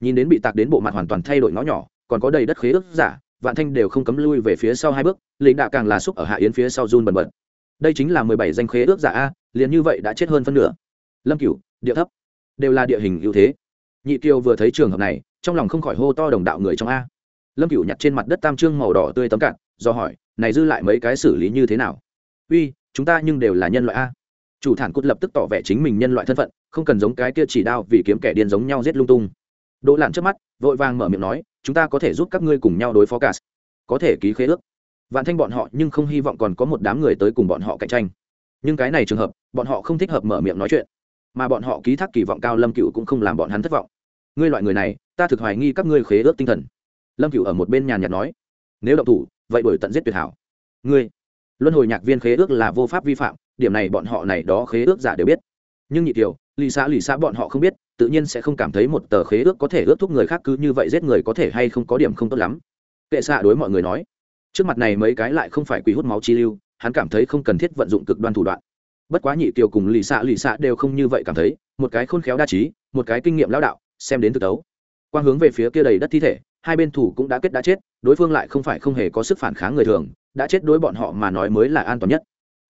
Nhìn đến bị tạc đến bộ mặt hoàn toàn thay đổi ngõ nhỏ, còn có đầy đất khế ước giả, vạn thanh đều không cấm lui về phía sau hai bước lính đạ càng là xúc ở hạ yến phía sau run bần bật. Đây chính là mười bảy danh khế ước giả a, liền như vậy đã chết hơn phân nửa. Lâm cửu, địa thấp. Đều là địa hình ưu thế. Nhị kiều vừa thấy trường hợp này, trong lòng không khỏi hô to đồng đạo người trong a lâm Cựu nhặt trên mặt đất tam trương màu đỏ tươi tấm cạn, do hỏi, này dư lại mấy cái xử lý như thế nào? Uy, chúng ta nhưng đều là nhân loại a. Chủ thản cốt lập tức tỏ vẻ chính mình nhân loại thân phận, không cần giống cái kia chỉ đao vì kiếm kẻ điên giống nhau giết lung tung. Đỗ lặn trước mắt, vội vàng mở miệng nói, chúng ta có thể giúp các ngươi cùng nhau đối phó cả có thể ký khế ước. Vạn thanh bọn họ nhưng không hy vọng còn có một đám người tới cùng bọn họ cạnh tranh. Nhưng cái này trường hợp, bọn họ không thích hợp mở miệng nói chuyện. Mà bọn họ ký thác kỳ vọng cao lâm cựu cũng không làm bọn hắn thất vọng. Ngươi loại người này, ta thực hoài nghi các ngươi khế ước tinh thần lâm cựu ở một bên nhàn nhạt nói, nếu động thủ, vậy đổi tận giết tuyệt hảo. Ngươi? Luân hồi nhạc viên khế ước là vô pháp vi phạm, điểm này bọn họ này đó khế ước giả đều biết. Nhưng nhị tiểu lì xã lì xã bọn họ không biết, tự nhiên sẽ không cảm thấy một tờ khế ước có thể ước thúc người khác cứ như vậy giết người có thể hay không có điểm không tốt lắm. Kệ xạ đối mọi người nói, trước mặt này mấy cái lại không phải quỷ hút máu chi lưu, hắn cảm thấy không cần thiết vận dụng cực đoan thủ đoạn. Bất quá nhị kiều cùng lì xạ lì xạ đều không như vậy cảm thấy, một cái khôn khéo đa trí, một cái kinh nghiệm lão đạo, xem đến từ tấu. Quang hướng về phía kia đầy đất thi thể hai bên thủ cũng đã kết đã chết, đối phương lại không phải không hề có sức phản kháng người thường, đã chết đối bọn họ mà nói mới là an toàn nhất.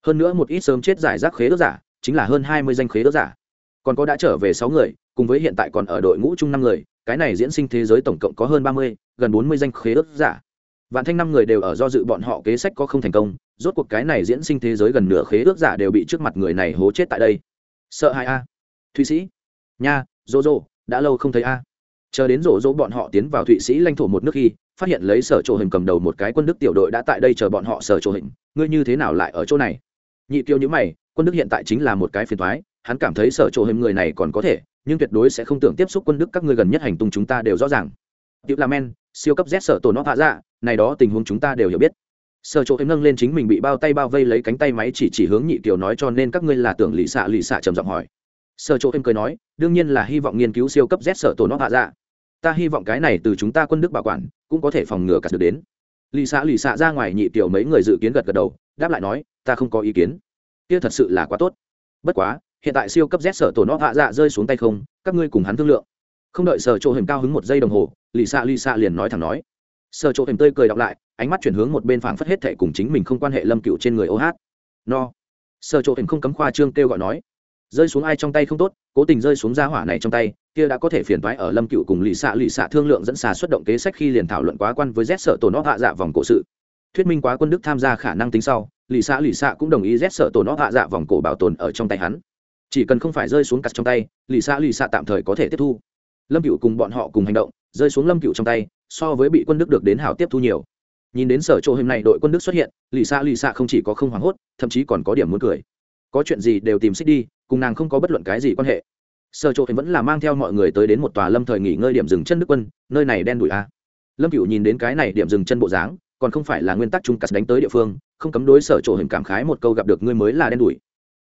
Hơn nữa một ít sớm chết giải rác khế ước giả, chính là hơn hai mươi danh khế ước giả. Còn có đã trở về sáu người, cùng với hiện tại còn ở đội ngũ chung năm người, cái này diễn sinh thế giới tổng cộng có hơn ba mươi, gần bốn mươi danh khế ước giả. Vạn thanh năm người đều ở do dự bọn họ kế sách có không thành công, rốt cuộc cái này diễn sinh thế giới gần nửa khế ước giả đều bị trước mặt người này hố chết tại đây. Sợ hãi a. Thụy sĩ. Nha dô dô đã lâu không thấy a chờ đến rổ rỗ bọn họ tiến vào thụy sĩ lãnh thổ một nước khi, phát hiện lấy sở trộ hình cầm đầu một cái quân đức tiểu đội đã tại đây chờ bọn họ sở trộ hình. Ngươi như thế nào lại ở chỗ này? Nhị tiêu nhữ mày, quân đức hiện tại chính là một cái phiền thoái hắn cảm thấy sở trộ hình người này còn có thể, nhưng tuyệt đối sẽ không tưởng tiếp xúc quân đức các ngươi gần nhất hành tung chúng ta đều rõ ràng. Tiểu là men, siêu cấp z sở tổ nó hạ dạ này đó tình huống chúng ta đều hiểu biết. Sở chỗ hình nâng lên chính mình bị bao tay bao vây lấy cánh tay máy chỉ chỉ hướng nhị kiều nói cho nên các ngươi là tưởng lì xạ lì xạ trầm giọng hỏi sở chỗ em cười nói, đương nhiên là hy vọng nghiên cứu siêu cấp z sở tổ nó hạ dạ. Ta hy vọng cái này từ chúng ta quân đức bảo quản, cũng có thể phòng ngừa cả được đến. Lì xạ lì xạ ra ngoài nhị tiểu mấy người dự kiến gật gật đầu, đáp lại nói, ta không có ý kiến. Kia thật sự là quá tốt. Bất quá, hiện tại siêu cấp z sở tổ nó hạ dạ rơi xuống tay không, các ngươi cùng hắn thương lượng. Không đợi sở chỗ hình cao hứng một giây đồng hồ, lì xạ lì xạ liền nói thẳng nói. Sở chỗ hình tươi cười đọc lại, ánh mắt chuyển hướng một bên phảng phất hết thệ cùng chính mình không quan hệ lâm cựu trên người ô hát. No. Sở chỗ hình không cấm khoa trương kêu gọi nói rơi xuống ai trong tay không tốt, cố tình rơi xuống ra hỏa này trong tay, kia đã có thể phiền toái ở lâm cựu cùng lì xạ lì xạ thương lượng dẫn xà xuất động kế sách khi liền thảo luận quá quan với z sợ tổ nó hạ dạ vòng cổ sự. Thuyết minh quá quân đức tham gia khả năng tính sau, lì xạ lì xạ cũng đồng ý z sợ tổ nó hạ dạ vòng cổ bảo tồn ở trong tay hắn. Chỉ cần không phải rơi xuống cặt trong tay, lì xạ lì xạ tạm thời có thể tiếp thu. Lâm cựu cùng bọn họ cùng hành động, rơi xuống lâm cựu trong tay, so với bị quân đức được đến hảo tiếp thu nhiều. Nhìn đến sở chỗ hôm nay đội quân đức xuất hiện, lì xạ lì xạ không chỉ có không hoảng hốt, thậm chí còn có điểm muốn cười có chuyện gì đều tìm xích đi, cùng nàng không có bất luận cái gì quan hệ. Sở chỗ vẫn là mang theo mọi người tới đến một tòa lâm thời nghỉ ngơi điểm dừng chân đức quân, nơi này đen đủi a. Lâm cựu nhìn đến cái này điểm dừng chân bộ dáng, còn không phải là nguyên tắc chung cắt đánh tới địa phương, không cấm đối sở trộ hình cảm khái một câu gặp được ngươi mới là đen đủi.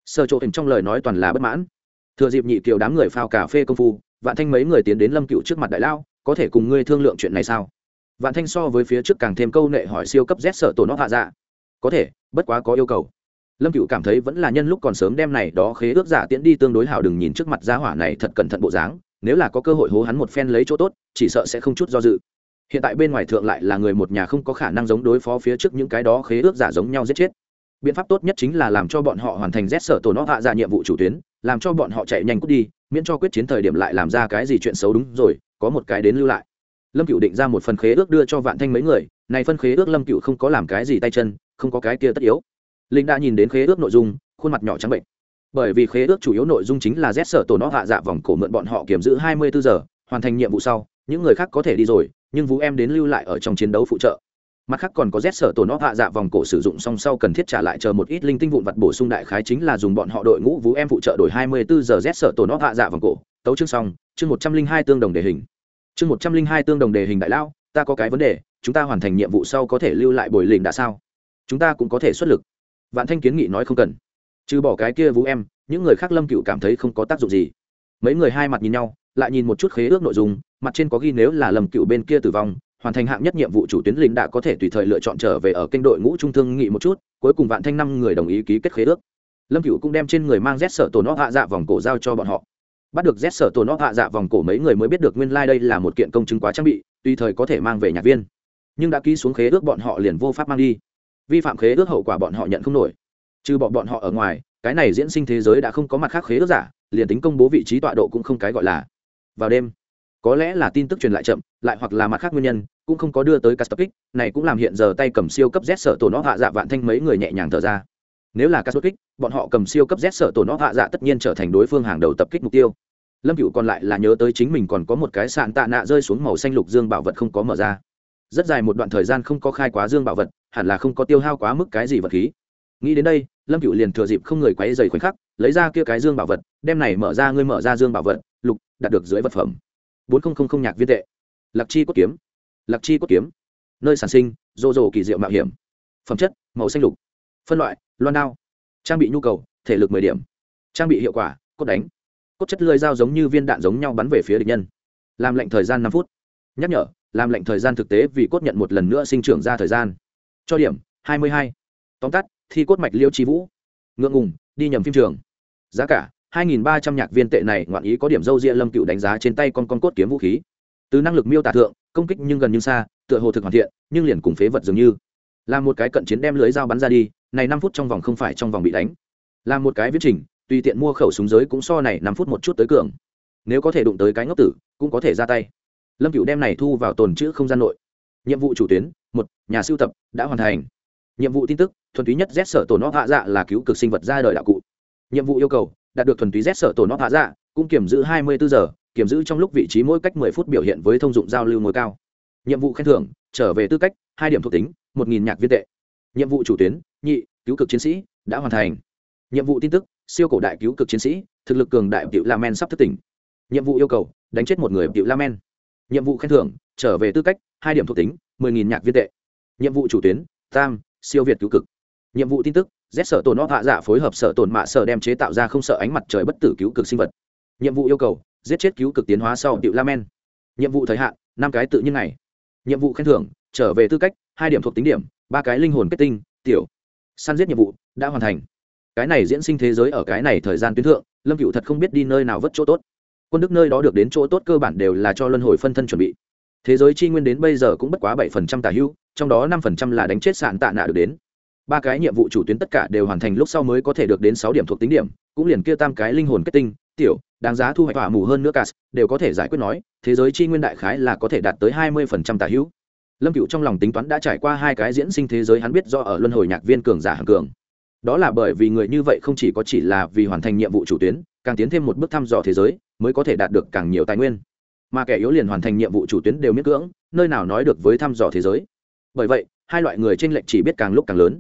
Sở trộ hình trong lời nói toàn là bất mãn. Thừa dịp nhị kiều đám người phao cà phê công phu, vạn thanh mấy người tiến đến lâm cựu trước mặt đại lao, có thể cùng ngươi thương lượng chuyện này sao? Vạn thanh so với phía trước càng thêm câu nệ hỏi siêu cấp z sở tổ nó hạ dạ. Có thể, bất quá có yêu cầu lâm cựu cảm thấy vẫn là nhân lúc còn sớm đem này đó khế ước giả tiễn đi tương đối hào đừng nhìn trước mặt gia hỏa này thật cẩn thận bộ dáng, nếu là có cơ hội hố hắn một phen lấy chỗ tốt, chỉ sợ sẽ không chút do dự. Hiện tại bên ngoài thượng lại là người một nhà không có khả năng giống đối phó phía trước những cái đó khế ước giả giống nhau giết chết. Biện pháp tốt nhất chính là làm cho bọn họ hoàn thành rét sở tổ nó hạ ra nhiệm vụ chủ tuyến, làm cho bọn họ chạy nhanh cút đi, miễn cho quyết chiến thời điểm lại làm ra cái gì chuyện xấu đúng rồi, có một cái đến lưu lại. Lâm cựu định ra một phần khế ước đưa cho vạn thanh mấy người, này phân khế ước lâm cựu không có làm cái gì tay chân, không có cái kia tất yếu linh đã nhìn đến khế ước nội dung, khuôn mặt nhỏ trắng bệnh. Bởi vì khế ước chủ yếu nội dung chính là rét sở tổ nó hạ dạ vòng cổ mượn bọn họ kiểm giữ hai mươi bốn giờ, hoàn thành nhiệm vụ sau, những người khác có thể đi rồi, nhưng vũ em đến lưu lại ở trong chiến đấu phụ trợ. Mặt khác còn có rét sở tổ nó hạ dạ vòng cổ sử dụng song sau cần thiết trả lại chờ một ít linh tinh vụn vặt bổ sung đại khái chính là dùng bọn họ đội ngũ vũ em phụ trợ đổi hai mươi bốn giờ rét sở tổ nó hạ dạ vòng cổ. Tấu chương xong, chương một trăm linh hai tương đồng đề hình. Chương một trăm linh hai tương đồng đề hình đại lao ta có cái vấn đề, chúng ta hoàn thành nhiệm vụ sau có thể lưu lại bồi lình đã sao? Chúng ta cũng có thể xuất lực vạn thanh kiến nghị nói không cần. Trừ bỏ cái kia vũ em, những người khác lâm cựu cảm thấy không có tác dụng gì. Mấy người hai mặt nhìn nhau, lại nhìn một chút khế ước nội dung, mặt trên có ghi nếu là lâm cựu bên kia tử vong, hoàn thành hạng nhất nhiệm vụ chủ tuyến lính đã có thể tùy thời lựa chọn trở về ở kênh đội ngũ trung thương nghị một chút, cuối cùng vạn thanh năm người đồng ý ký kết khế ước. Lâm cựu cũng đem trên người mang rét sở tổn óc hạ dạ vòng cổ giao cho bọn họ. Bắt được rét sở tổn óc hạ dạ vòng cổ mấy người mới biết được nguyên lai、like、đây là một kiện công chứng quá trang bị, tùy thời có thể mang về nhạc viên. Nhưng đã ký xuống khế ước bọn họ liền vô pháp mang đi vi phạm khế ước hậu quả bọn họ nhận không nổi. Trừ bọn bọn họ ở ngoài, cái này diễn sinh thế giới đã không có mặt khác khế ước giả, liền tính công bố vị trí tọa độ cũng không cái gọi là. Vào đêm, có lẽ là tin tức truyền lại chậm, lại hoặc là mặt khác nguyên nhân, cũng không có đưa tới cắt tập kích này cũng làm hiện giờ tay cầm siêu cấp z sở tổ nó hạ dạ vạn thanh mấy người nhẹ nhàng thở ra. Nếu là cắt kích bọn họ cầm siêu cấp z sở tổ nó hạ dạ tất nhiên trở thành đối phương hàng đầu tập kích mục tiêu. Lâm cựu còn lại là nhớ tới chính mình còn có một cái sạn tạ nạ rơi xuống màu xanh lục dương bảo vật không có mở ra. Rất dài một đoạn thời gian không có khai quá dương bảo vật hẳn là không có tiêu hao quá mức cái gì vật khí. Nghĩ đến đây, lâm cựu liền thừa dịp không người quấy dày khoảnh khắc, lấy ra kia cái dương bảo vật, đem này mở ra, ngươi mở ra dương bảo vật, lục, đạt được dưới vật phẩm. Bốn nghìn nhạc viên tệ. Lạc chi cốt kiếm. Lạc chi cốt kiếm. Nơi sản sinh, rô rồ kỳ diệu mạo hiểm. Phẩm chất, màu xanh lục. Phân loại, loan đao. Trang bị nhu cầu, thể lực mười điểm. Trang bị hiệu quả, cốt đánh. Cốt chất lưỡi dao giống như viên đạn giống nhau bắn về phía địch nhân. Làm lệnh thời gian năm phút. Nhắc nhở, làm lệnh thời gian thực tế vì cốt nhận một lần nữa sinh trưởng ra thời gian cho điểm, hai mươi hai. Tóm tắt, thi cốt mạch liêu chi vũ. Ngượng ngùng, đi nhầm phim trường. Giá cả, hai nghìn ba trăm nhạc viên tệ này ngoạn ý có điểm dâu ria lâm cựu đánh giá trên tay con con cốt kiếm vũ khí. Từ năng lực miêu tả thượng, công kích nhưng gần như xa, tựa hồ thực hoàn thiện, nhưng liền cùng phế vật dường như. Là một cái cận chiến đem lưới dao bắn ra đi, này năm phút trong vòng không phải trong vòng bị đánh. Là một cái viết trình, tùy tiện mua khẩu súng giới cũng so này năm phút một chút tới cường. Nếu có thể đụng tới cái ngốc tử, cũng có thể ra tay. Lâm cựu đem này thu vào tồn chữ không gian nội. Nhiệm vụ chủ tuyến một, nhà sưu tập đã hoàn thành. Nhiệm vụ tin tức, thuần túy nhất z sở tổ nó hạ dạ là cứu cực sinh vật ra đời đạo cụ. Nhiệm vụ yêu cầu, đạt được thuần túy z sở tổ nó hạ dạ cũng kiểm giữ hai mươi bốn giờ, kiểm giữ trong lúc vị trí mỗi cách mười phút biểu hiện với thông dụng giao lưu ngôi cao. Nhiệm vụ khen thưởng, trở về tư cách, hai điểm thuộc tính, một nghìn nhạc viên tệ. Nhiệm vụ chủ tuyến, nhị, cứu cực chiến sĩ, đã hoàn thành. Nhiệm vụ tin tức, siêu cổ đại cứu cực chiến sĩ, thực lực cường đại cựu la men sắp thất tỉnh. Nhiệm vụ yêu cầu, đánh chết một người cựu la men. Nhiệm vụ khen thưởng trở về tư cách, hai điểm thuộc tính, mười nghìn nhạc viên tệ. Nhiệm vụ chủ tuyến, tam, siêu việt cứu cực. Nhiệm vụ tin tức, z sở tồn óp hạ dạ phối hợp sở tồn mạ sở đem chế tạo ra không sợ ánh mặt trời bất tử cứu cực sinh vật. Nhiệm vụ yêu cầu, giết chết cứu cực tiến hóa sau điệu lamen. nhiệm vụ thời hạn, năm cái tự nhiên này nhiệm vụ khen thưởng, trở về tư cách, hai điểm thuộc tính điểm, ba cái linh hồn kết tinh, tiểu. Săn giết nhiệm vụ, đã hoàn thành. Cái này diễn sinh thế giới ở cái này thời gian tuyến thượng, lâm cựu thật không biết đi nơi nào vất chỗ tốt. Quân đức nơi đó được đến chỗ tốt cơ bản đều là cho luân hồi phân thân chuẩn bị thế giới chi nguyên đến bây giờ cũng bất quá bảy phần trăm tả hữu, trong đó năm phần trăm là đánh chết sạn tạ nạ được đến. Ba cái nhiệm vụ chủ tuyến tất cả đều hoàn thành lúc sau mới có thể được đến sáu điểm thuộc tính điểm, cũng liền kia tam cái linh hồn kết tinh, tiểu, đáng giá thu hoạch hỏa mù hơn nữa cả, đều có thể giải quyết nói, thế giới chi nguyên đại khái là có thể đạt tới hai mươi phần trăm tả hữu. Lâm cựu trong lòng tính toán đã trải qua hai cái diễn sinh thế giới hắn biết do ở luân hồi nhạc viên cường giả hàng cường. Đó là bởi vì người như vậy không chỉ có chỉ là vì hoàn thành nhiệm vụ chủ tuyến, càng tiến thêm một bước thăm dò thế giới, mới có thể đạt được càng nhiều tài nguyên mà kẻ yếu liền hoàn thành nhiệm vụ chủ tuyến đều miễn cưỡng, nơi nào nói được với thăm dò thế giới. Bởi vậy, hai loại người trên lệch chỉ biết càng lúc càng lớn.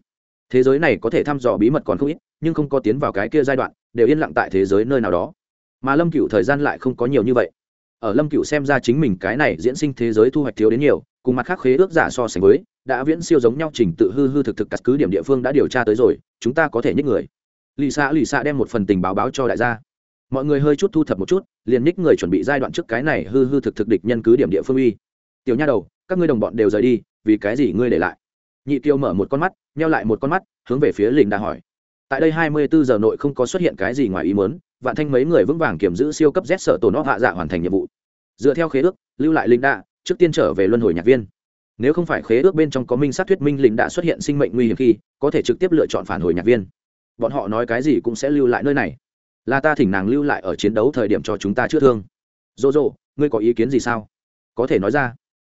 Thế giới này có thể thăm dò bí mật còn không ít, nhưng không có tiến vào cái kia giai đoạn, đều yên lặng tại thế giới nơi nào đó. Mà lâm cựu thời gian lại không có nhiều như vậy. Ở lâm cựu xem ra chính mình cái này diễn sinh thế giới thu hoạch thiếu đến nhiều, cùng mặt khác khế ước giả so sánh với, đã viễn siêu giống nhau trình tự hư hư thực thực cắt cứ điểm địa phương đã điều tra tới rồi, chúng ta có thể nhích người. Lì xạ lì xạ đem một phần tình báo báo cho đại gia mọi người hơi chút thu thập một chút, liền ních người chuẩn bị giai đoạn trước cái này hư hư thực thực địch nhân cứ điểm địa phương uy. Tiểu nha đầu, các ngươi đồng bọn đều rời đi, vì cái gì ngươi để lại? Nhị tiêu mở một con mắt neo lại một con mắt, hướng về phía lình đã hỏi. Tại đây hai mươi bốn giờ nội không có xuất hiện cái gì ngoài ý muốn, vạn thanh mấy người vững vàng kiểm giữ siêu cấp z sở tổ nó hạ dạ hoàn thành nhiệm vụ. Dựa theo khế ước, lưu lại linh đạ trước tiên trở về luân hồi nhạc viên. Nếu không phải khế ước bên trong có minh sát thuyết minh linh đã xuất hiện sinh mệnh nguy hiểm khi, có thể trực tiếp lựa chọn phản hồi nhạc viên. Bọn họ nói cái gì cũng sẽ lưu lại nơi này là ta thỉnh nàng lưu lại ở chiến đấu thời điểm cho chúng ta chữa thương. Dỗ dỗ ngươi có ý kiến gì sao? Có thể nói ra.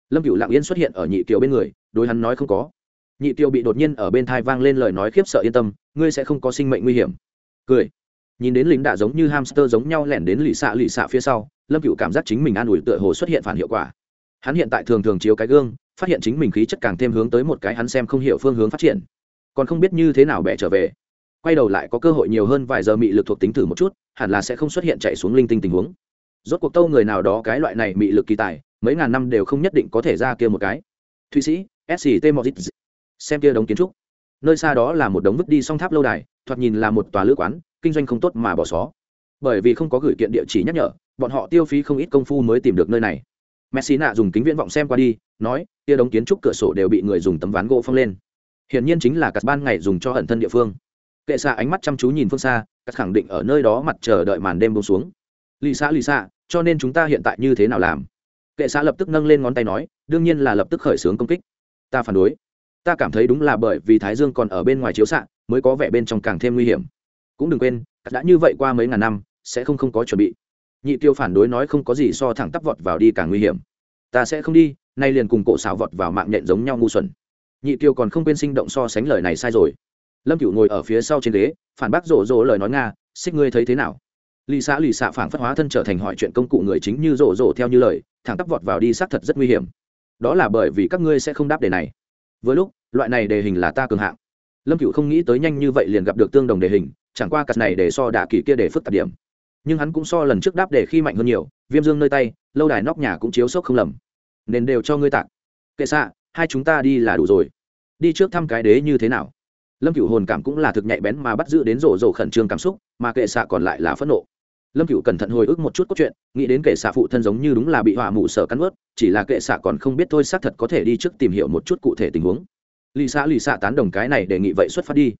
Lâm cựu lặng yên xuất hiện ở nhị kiều bên người, đối hắn nói không có. Nhị kiều bị đột nhiên ở bên thai vang lên lời nói khiếp sợ yên tâm, ngươi sẽ không có sinh mệnh nguy hiểm. Cười. Nhìn đến lính đạ giống như hamster giống nhau lẻn đến lì xạ lì xạ phía sau, lâm cựu cảm giác chính mình an ủi tựa hồ xuất hiện phản hiệu quả. Hắn hiện tại thường thường chiếu cái gương, phát hiện chính mình khí chất càng thêm hướng tới một cái hắn xem không hiểu phương hướng phát triển. Còn không biết như thế nào bẻ trở về quay đầu lại có cơ hội nhiều hơn vài giờ mị lực thuộc tính thử một chút, hẳn là sẽ không xuất hiện chạy xuống linh tinh tình huống. Rốt cuộc tâu người nào đó cái loại này mị lực kỳ tài, mấy ngàn năm đều không nhất định có thể ra kia một cái. Thụy sĩ sct mozit xem kia đống kiến trúc. Nơi xa đó là một đống vứt đi song tháp lâu đài, thoạt nhìn là một tòa lữ quán, kinh doanh không tốt mà bỏ xó. Bởi vì không có gửi kiện địa chỉ nhắc nhở, bọn họ tiêu phí không ít công phu mới tìm được nơi này. Messi nạ dùng kính viễn vọng xem qua đi, nói, kia đống kiến trúc cửa sổ đều bị người dùng tấm ván gỗ phong lên. Hiển nhiên chính là cắt ban ngày dùng cho ẩn thân địa phương kệ xạ ánh mắt chăm chú nhìn phương xa, cắt khẳng định ở nơi đó mặt chờ đợi màn đêm bông xuống. Lì xạ lì xạ, cho nên chúng ta hiện tại như thế nào làm? Kệ xạ lập tức nâng lên ngón tay nói, đương nhiên là lập tức khởi xướng công kích. Ta phản đối. Ta cảm thấy đúng là bởi vì thái dương còn ở bên ngoài chiếu xạ, mới có vẻ bên trong càng thêm nguy hiểm. Cũng đừng quên đã như vậy qua mấy ngàn năm, sẽ không không có chuẩn bị. Nhị tiêu phản đối nói không có gì so thẳng tắp vọt vào đi càng nguy hiểm. Ta sẽ không đi, nay liền cùng cổ xảo vọt vào mạng nhện giống nhau ngu xuẩn. Nhị tiêu còn không quên sinh động so sánh lời này sai rồi lâm cựu ngồi ở phía sau trên ghế, phản bác rổ rổ lời nói nga, xích ngươi thấy thế nào? Lì xã lì xạ phản phất hóa thân trở thành hỏi chuyện công cụ người chính như rổ rổ theo như lời, thẳng tắp vọt vào đi xác thật rất nguy hiểm. Đó là bởi vì các ngươi sẽ không đáp đề này. Với lúc, loại này đề hình là ta cường hạng. Lâm cựu không nghĩ tới nhanh như vậy liền gặp được tương đồng đề hình, chẳng qua cặp này để so đạ kỳ kia để phức tạp điểm. Nhưng hắn cũng so lần trước đáp đề khi mạnh hơn nhiều, viêm dương nơi tay, lâu đài nóc nhà cũng chiếu sốc không lầm. Nên đều cho ngươi tặng kệ xạ hai chúng ta đi là đủ rồi. Đi trước thăm cái đế như thế nào? Lâm cựu hồn cảm cũng là thực nhạy bén mà bắt giữ đến rổ rổ khẩn trương cảm xúc, mà kệ xạ còn lại là phẫn nộ. Lâm cựu cẩn thận hồi ức một chút cốt truyện, nghĩ đến kệ xạ phụ thân giống như đúng là bị hỏa mụ sở cắn ướt chỉ là kệ xạ còn không biết thôi xác thật có thể đi trước tìm hiểu một chút cụ thể tình huống. Lì xạ lì xạ tán đồng cái này đề nghị vậy xuất phát đi.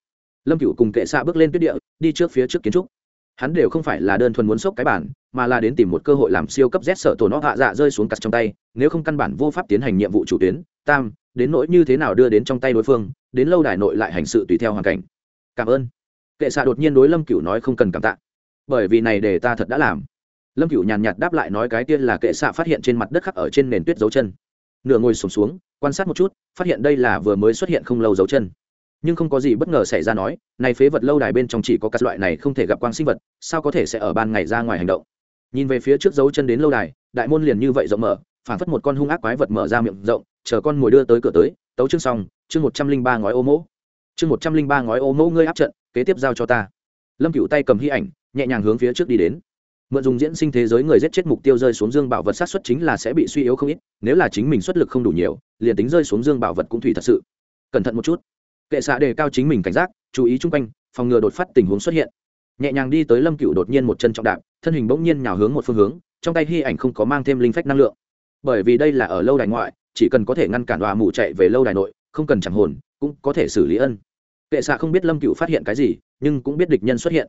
Lâm cựu cùng kệ xạ bước lên tuyết địa, đi trước phía trước kiến trúc hắn đều không phải là đơn thuần muốn sốc cái bản mà là đến tìm một cơ hội làm siêu cấp z sở tổ nó hạ dạ rơi xuống cặt trong tay nếu không căn bản vô pháp tiến hành nhiệm vụ chủ tuyến tam đến nỗi như thế nào đưa đến trong tay đối phương đến lâu đài nội lại hành sự tùy theo hoàn cảnh. Cảm ơn. Kệ xạ đột nhiên đối lâm Cửu nói không cần cảm tạ. Bởi vì này để ta thật đã làm. Lâm Cửu nhàn nhạt đáp lại nói cái tiên là kệ xạ phát hiện trên mặt đất khắc ở trên nền tuyết dấu chân. Nửa ngồi sùng xuống, xuống quan sát một chút phát hiện đây là vừa mới xuất hiện không lâu dấu chân nhưng không có gì bất ngờ xảy ra nói này phế vật lâu đài bên trong chỉ có các loại này không thể gặp quang sinh vật, sao có thể sẽ ở ban ngày ra ngoài hành động? Nhìn về phía trước dấu chân đến lâu đài, đại môn liền như vậy rộng mở phản phất một con hung ác quái vật mở ra miệng rộng, chờ con mồi đưa tới cửa tới, tấu chương xong, chương một trăm linh ba ngói ô mẫu chương một trăm linh ba ngói ô mẫu ngươi áp trận, kế tiếp giao cho ta. Lâm cựu tay cầm hy ảnh, nhẹ nhàng hướng phía trước đi đến. Mượn dùng diễn sinh thế giới người giết chết mục tiêu rơi xuống dương bảo vật sát xuất chính là sẽ bị suy yếu không ít, nếu là chính mình xuất lực không đủ nhiều, liền tính rơi xuống dương bảo vật cũng thủy thật sự. Cẩn thận một chút kệ xạ đề cao chính mình cảnh giác, chú ý chung quanh, phòng ngừa đột phát tình huống xuất hiện. Nhẹ nhàng đi tới lâm cựu đột nhiên một chân trọng đạp, thân hình bỗng nhiên nhào hướng một phương hướng, trong tay hy ảnh không có mang thêm linh phách năng lượng. Bởi vì đây là ở lâu đài ngoại, chỉ cần có thể ngăn cản đoà mù chạy về lâu đài nội, không cần chẳng hồn, cũng có thể xử lý ân. Kệ xạ không biết lâm cựu phát hiện cái gì, nhưng cũng biết địch nhân xuất hiện.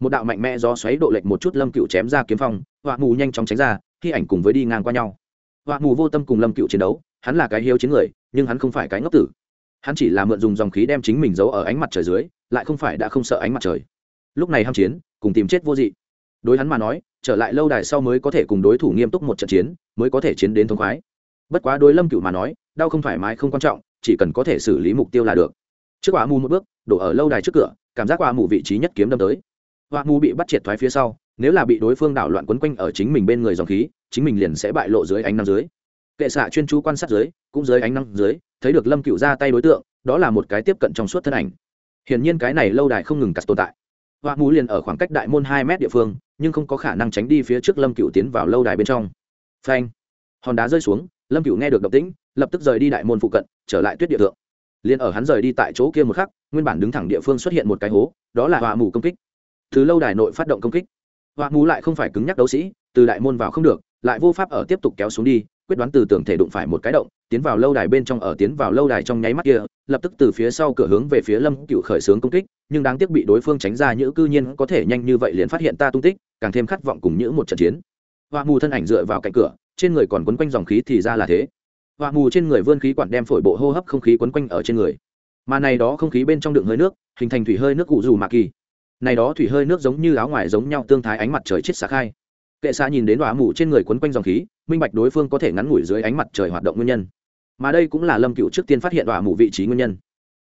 Một đạo mạnh mẽ do xoáy độ lệch một chút lâm cựu chém ra kiếm phong họa mù nhanh chóng tránh ra khi ảnh cùng với đi ngang qua nhau. Họa mù vô tâm cùng lâm cựu chiến đấu, hắn là cái hiếu chiến người, nhưng hắn không phải cái ngốc tử hắn chỉ là mượn dùng dòng khí đem chính mình giấu ở ánh mặt trời dưới, lại không phải đã không sợ ánh mặt trời. Lúc này ham chiến, cùng tìm chết vô dị. Đối hắn mà nói, trở lại lâu đài sau mới có thể cùng đối thủ nghiêm túc một trận chiến, mới có thể chiến đến thống khoái. Bất quá đối lâm cựu mà nói, đau không thoải mái không quan trọng, chỉ cần có thể xử lý mục tiêu là được. Trước quả mù một bước, đổ ở lâu đài trước cửa, cảm giác quả mù vị trí nhất kiếm đâm tới. Quả mù bị bắt triệt thoái phía sau, nếu là bị đối phương đảo loạn quấn quanh ở chính mình bên người dòng khí, chính mình liền sẽ bại lộ dưới ánh nắng dưới kệ xạ chuyên chú quan sát dưới cũng dưới ánh nắng dưới, thấy được lâm cựu ra tay đối tượng, đó là một cái tiếp cận trong suốt thân ảnh. Hiển nhiên cái này lâu đài không ngừng cắt tồn tại. Họa mù liền ở khoảng cách đại môn hai mét địa phương, nhưng không có khả năng tránh đi phía trước lâm cựu tiến vào lâu đài bên trong. Phanh! Hòn đá rơi xuống, lâm cựu nghe được động tĩnh, lập tức rời đi đại môn phụ cận, trở lại tuyết địa thượng. Liền ở hắn rời đi tại chỗ kia một khắc, nguyên bản đứng thẳng địa phương xuất hiện một cái hố, đó là họa mù công kích. Từ lâu đài nội phát động công kích họa mù lại không phải cứng nhắc đấu sĩ, từ đại môn vào không được, lại vô pháp ở tiếp tục kéo xuống đi quyết đoán từ tưởng thể đụng phải một cái động, tiến vào lâu đài bên trong ở tiến vào lâu đài trong nháy mắt kia, lập tức từ phía sau cửa hướng về phía lâm cựu khởi xướng công kích, nhưng đáng tiếc bị đối phương tránh ra nhữ cư nhiên có thể nhanh như vậy liền phát hiện ta tung tích, càng thêm khát vọng cùng nhữ một trận chiến. Hoa mù thân ảnh dựa vào cạnh cửa, trên người còn quấn quanh dòng khí thì ra là thế. Hoa mù trên người vươn khí quản đem phổi bộ hô hấp không khí quấn quanh ở trên người. Mà này đó không khí bên trong đựng hơi nước, hình thành thủy hơi nước cụ dù mạc kỳ. Này đó thủy hơi nước giống như áo ngoài giống nhau tương thái ánh mặt trời chết xả khai kệ xạ nhìn đến đóa mù trên người quấn quanh dòng khí minh bạch đối phương có thể ngắn ngủi dưới ánh mặt trời hoạt động nguyên nhân. Mà đây cũng là lâm cựu trước tiên phát hiện đóa mù vị trí nguyên nhân.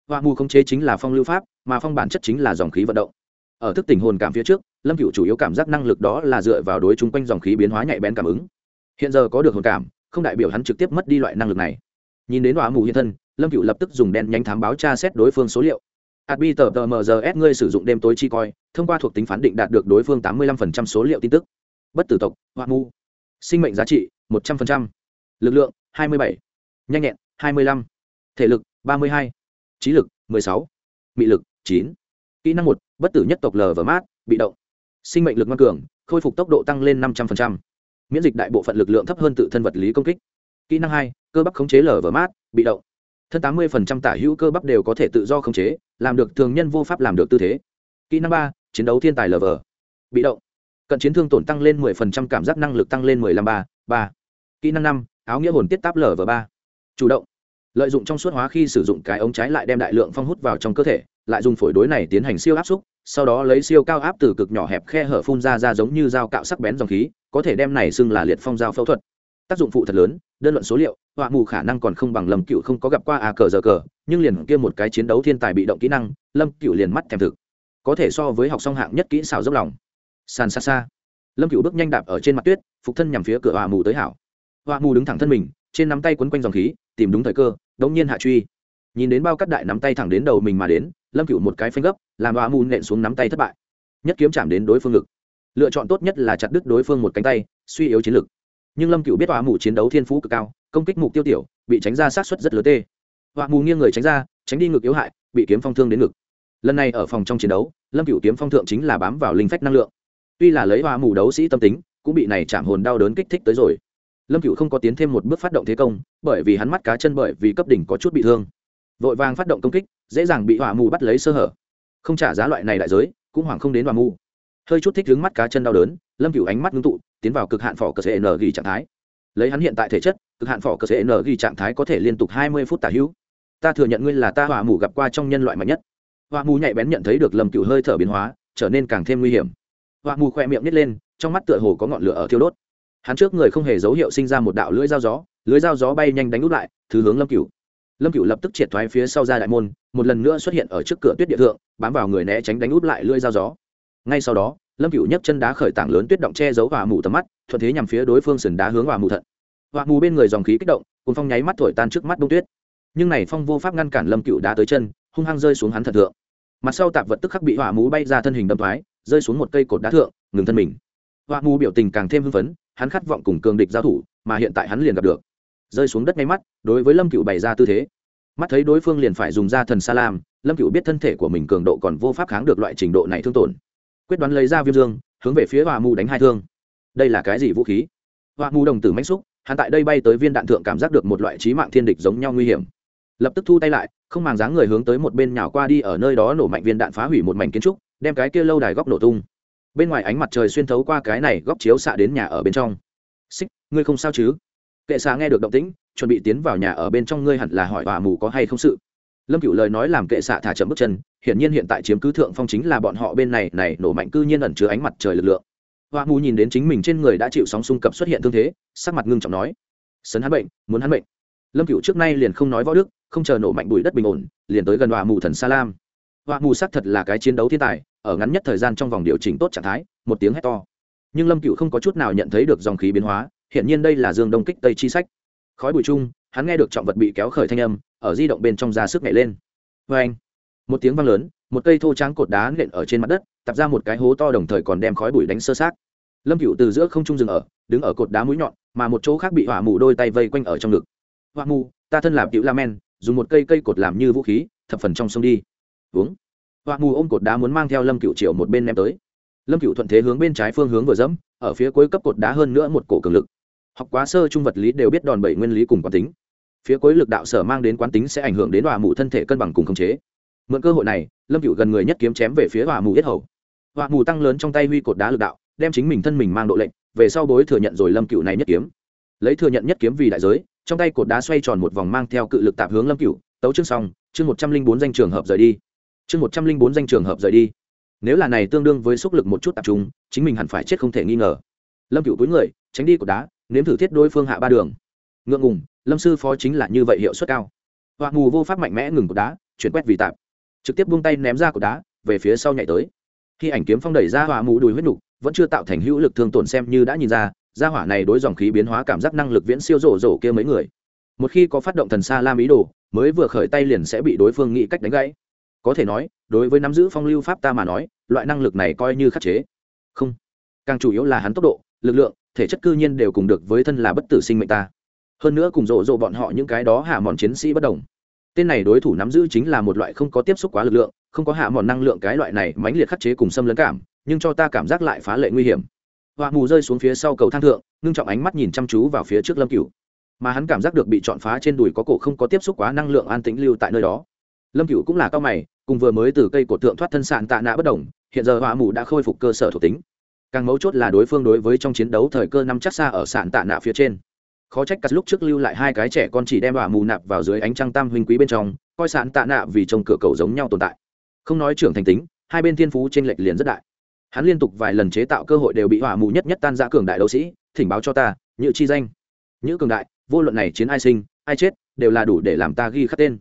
Đóa mù không chế chính là phong lưu pháp mà phong bản chất chính là dòng khí vận động. Ở thức tỉnh hồn cảm phía trước lâm cựu chủ yếu cảm giác năng lực đó là dựa vào đối chung quanh dòng khí biến hóa nhạy bén cảm ứng. Hiện giờ có được hồn cảm không đại biểu hắn trực tiếp mất đi loại năng lực này. Nhìn đến đóa mù hiện thân lâm cựu lập tức dùng đen nhánh thám báo tra xét đối phương số liệu. Adbi tờ tờ MGS ngươi sử dụng đêm tối chi coi, thông qua thuộc tính phán định đạt được đối phương 85% số liệu tin tức. Bất tử tộc, Hoa Mu. Sinh mệnh giá trị, 100%. Lực lượng, 27. Nhanh nhẹn, 25. Thể lực, 32. Trí lực, 16. mị lực chín kỹ năng một bất tử nhất tộc lờ và mát bị động sinh mệnh lực ngoan cường khôi phục tốc độ tăng lên năm trăm linh miễn dịch đại bộ phận lực lượng thấp hơn tự thân vật lý công kích kỹ năng hai cơ bắp khống chế lờ và mát bị động thân tám mươi tả hữu cơ bắp đều có thể tự do khống chế làm được thường nhân vô pháp làm được tư thế kỹ năng ba chiến đấu thiên tài lờ vờ bị động cận chiến thương tổn tăng lên 10% cảm giác năng lực tăng lên 15 ba ba. Kỹ năng năm, áo nghĩa hồn tiết táp lở và ba. Chủ động. Lợi dụng trong suốt hóa khi sử dụng cái ống trái lại đem đại lượng phong hút vào trong cơ thể, lại dùng phổi đối này tiến hành siêu áp xúc, sau đó lấy siêu cao áp từ cực nhỏ hẹp khe hở phun ra ra giống như dao cạo sắc bén dòng khí, có thể đem này xưng là liệt phong dao phẫu thuật. Tác dụng phụ thật lớn, đơn luận số liệu, họa mù khả năng còn không bằng lâm cựu không có gặp qua à cờ giờ cờ, nhưng liền kia một cái chiến đấu thiên tài bị động kỹ năng, lâm cựu liền mắt thèm thực. Có thể so với học song hạng nhất kỹ xảo dốc lòng sàn xa xa. Lâm cựu bước nhanh đạp ở trên mặt tuyết, phục thân nhằm phía cửa hòa mù tới hảo. Hòa mù đứng thẳng thân mình, trên nắm tay quấn quanh dòng khí, tìm đúng thời cơ, đống nhiên hạ truy. Nhìn đến bao cắt đại nắm tay thẳng đến đầu mình mà đến, lâm cựu một cái phanh gấp, làm hòa mù nện xuống nắm tay thất bại. Nhất kiếm chạm đến đối phương ngực. Lựa chọn tốt nhất là chặt đứt đối phương một cánh tay, suy yếu chiến lực. Nhưng lâm cựu biết hòa mù chiến đấu thiên phú cực cao, công kích mục tiêu tiểu, bị tránh ra sát xuất rất lớn tê. Hòa mù nghiêng người tránh ra, tránh đi ngực yếu hại, bị kiếm phong thương đến ngực. Lần này ở phòng trong chiến đấu, lâm cựu kiếm phong thượng chính là bám vào linh phách năng lượng tuy là lấy hoa mù đấu sĩ tâm tính, cũng bị này chạm hồn đau đớn kích thích tới rồi. Lâm cựu không có tiến thêm một bước phát động thế công, bởi vì hắn mắt cá chân bởi vì cấp đỉnh có chút bị thương. Vội vàng phát động công kích, dễ dàng bị hoa mù bắt lấy sơ hở. Không trả giá loại này đại giới, cũng hoảng không đến hoa mù. Hơi chút thích đứng mắt cá chân đau đớn, lâm cựu ánh mắt ngưng tụ, tiến vào cực hạn phỏ cơ sẽ n ghi trạng thái. Lấy hắn hiện tại thể chất, cực hạn phỏ cơ sẽ n ghi trạng thái có thể liên tục hai mươi phút tả hữu. Ta thừa nhận ngươi là ta hỏa mù gặp qua trong nhân loại mạnh nhất. Hỏa mù nhạy bén nhận thấy được lâm cựu hơi thở biến hóa, trở nên càng thêm nguy hiểm họa mù khỏe miệng nít lên, trong mắt tựa hồ có ngọn lửa ở thiêu đốt. Hắn trước người không hề dấu hiệu sinh ra một đạo lưỡi dao gió, lưỡi dao gió bay nhanh đánh út lại, thứ hướng lâm cửu. Lâm cửu lập tức triệt thoái phía sau ra đại môn, một lần nữa xuất hiện ở trước cửa tuyết địa thượng, bám vào người né tránh đánh út lại lưỡi dao gió. Ngay sau đó, lâm cửu nhấc chân đá khởi tảng lớn tuyết động che giấu hỏa mù tầm mắt, thuận thế nhằm phía đối phương sườn đá hướng hỏa mù thận. Hỏa mù bên người dòng khí kích động cùng phong nháy mắt thổi tan trước mắt đông tuyết. Nhưng này phong vô pháp ngăn cản lâm cửu đá tới chân, hung hăng rơi xuống hắn thật thượng. Mặt sau tạp vật tức khắc bị hỏa mù bay ra thân hình đâm thoái rơi xuống một cây cột đá thượng, ngừng thân mình. Hoa mù biểu tình càng thêm hưng phấn, hắn khát vọng cùng cường địch giao thủ, mà hiện tại hắn liền gặp được. Rơi xuống đất ngay mắt, đối với lâm cựu bày ra tư thế. Mắt thấy đối phương liền phải dùng ra thần sa lam, lâm cựu biết thân thể của mình cường độ còn vô pháp kháng được loại trình độ này thương tổn. Quyết đoán lấy ra viêm dương, hướng về phía hoa mù đánh hai thương. Đây là cái gì vũ khí? Hoa mù đồng tử mách xúc, hắn tại đây bay tới viên đạn thượng cảm giác được một loại trí mạng thiên địch giống nhau nguy hiểm. Lập tức thu tay lại, không màng dáng người hướng tới một bên nhào qua đi ở nơi đó nổ mạnh viên đạn phá hủy một mảnh kiến trúc đem cái kia lâu đài góc nổ tung. Bên ngoài ánh mặt trời xuyên thấu qua cái này góc chiếu xạ đến nhà ở bên trong. Xích, ngươi không sao chứ? Kệ xạ nghe được động tĩnh, chuẩn bị tiến vào nhà ở bên trong ngươi hẳn là hỏi bà mù có hay không sự. Lâm cựu lời nói làm kệ xạ thả chậm bước chân, hiển nhiên hiện tại chiếm cứ thượng phong chính là bọn họ bên này này nổ mạnh cư nhiên ẩn chứa ánh mặt trời lực lượng. Hoa mù nhìn đến chính mình trên người đã chịu sóng xung cập xuất hiện thương thế, sắc mặt ngưng trọng nói, sấn hắn bệnh, muốn hắn bệnh. Lâm cựu trước nay liền không nói võ đức, không chờ nổ mạnh bụi đất bình ổn, liền tới gần hoa mù thần sa lam. Hoa mù xác thật là cái chiến đấu thiên tài ở ngắn nhất thời gian trong vòng điều chỉnh tốt trạng thái, một tiếng hét to. Nhưng lâm cựu không có chút nào nhận thấy được dòng khí biến hóa hiện nhiên đây là dương đông kích tây chi sách. Khói bụi chung, hắn nghe được trọng vật bị kéo khởi thanh âm, ở di động bên trong ra sức nhảy lên. Vê anh, một tiếng vang lớn, một cây thô tráng cột đá nện ở trên mặt đất tập ra một cái hố to đồng thời còn đem khói bụi đánh sơ sát lâm cựu từ giữa không trung dừng ở, đứng ở cột đá mũi nhọn, mà một chỗ khác bị hỏa mù đôi tay vây quanh ở trong ngực. Hỏa mù, ta thân làm cựu la men, dùng một cây cây cột làm như vũ khí, thập phần trong sông đi. Uống hoặc mù ôm cột đá muốn mang theo lâm cựu triệu một bên ném tới. Lâm cựu thuận thế hướng bên trái phương hướng vừa dẫm, ở phía cuối cấp cột đá hơn nữa một cổ cường lực. Học quá sơ trung vật lý đều biết đòn bẩy nguyên lý cùng quán tính. Phía cuối lực đạo sở mang đến quán tính sẽ ảnh hưởng đến hòa mù thân thể cân bằng cùng khống chế. Mượn cơ hội này, lâm cựu gần người nhất kiếm chém về phía hòa mù yết hầu. Hòa mù tăng lớn trong tay huy cột đá lực đạo, đem chính mình thân mình mang độ lệnh, về sau bối thừa nhận rồi lâm cựu này nhất kiếm. Lấy thừa nhận nhất kiếm vì đại giới, trong tay cột đá xoay tròn một vòng mang theo cự lực tạp hướng lâm cựu tấu chương xong, chương một trăm linh bốn danh trường hợp rời đi chương một trăm linh bốn danh trường hợp rời đi. Nếu là này tương đương với sức lực một chút tập trung, chính mình hẳn phải chết không thể nghi ngờ. Lâm cựu túi người, tránh đi cột đá, nếm thử thiết đối phương hạ ba đường. Ngượng ngùng, lâm sư phó chính là như vậy hiệu suất cao. Hoa mù vô pháp mạnh mẽ ngừng cột đá, chuyển quét vì tạp trực tiếp buông tay ném ra cột đá, về phía sau nhảy tới. Khi ảnh kiếm phong đẩy ra, hoa mù đùi huyết nục, vẫn chưa tạo thành hữu lực thương tổn xem như đã nhìn ra ra hỏa này đối dòng khí biến hóa cảm giác năng lực viễn siêu rổ rổ kia mấy người. Một khi có phát động thần xa lam ý đồ, mới vừa khởi tay liền sẽ bị đối phương nghĩ cách đánh gãy có thể nói, đối với nắm giữ phong lưu pháp ta mà nói, loại năng lực này coi như khắc chế. Không. Càng chủ yếu là hắn tốc độ, lực lượng, thể chất cư nhiên đều cùng được với thân là bất tử sinh mệnh ta. Hơn nữa cùng rộ rộ bọn họ những cái đó hạ mòn chiến sĩ bất đồng. Tên này đối thủ nắm giữ chính là một loại không có tiếp xúc quá lực lượng, không có hạ mòn năng lượng cái loại này mãnh liệt khắc chế cùng xâm lấn cảm, nhưng cho ta cảm giác lại phá lệ nguy hiểm. Họa mù rơi xuống phía sau cầu thang thượng, ngưng trọng ánh mắt nhìn chăm chú vào phía trước lâm cửu. Mà hắn cảm giác được bị chọn phá trên đùi có cổ không có tiếp xúc quá năng lượng an tĩnh lưu tại nơi đó. Lâm cửu cũng là cao mày cùng vừa mới từ cây cổ tượng thoát thân sạn tạ nạ bất đồng, hiện giờ họa mù đã khôi phục cơ sở thuộc tính. Càng mấu chốt là đối phương đối với trong chiến đấu thời cơ năm chắc xa ở sạn tạ nạ phía trên. Khó trách cắt lúc trước lưu lại hai cái trẻ con chỉ đem họa mù nạp vào dưới ánh trăng tam huynh quý bên trong, coi sạn tạ nạ vì trông cửa cầu giống nhau tồn tại. Không nói trưởng thành tính, hai bên thiên phú trên lệch liền rất đại. Hắn liên tục vài lần chế tạo cơ hội đều bị hỏa mù nhất nhất tan ra cường đại đấu sĩ, thỉnh báo cho ta, nhự chi danh. Nhữ cường đại, vô luận này chiến ai sinh, ai chết, đều là đủ để làm ta ghi khắc tên.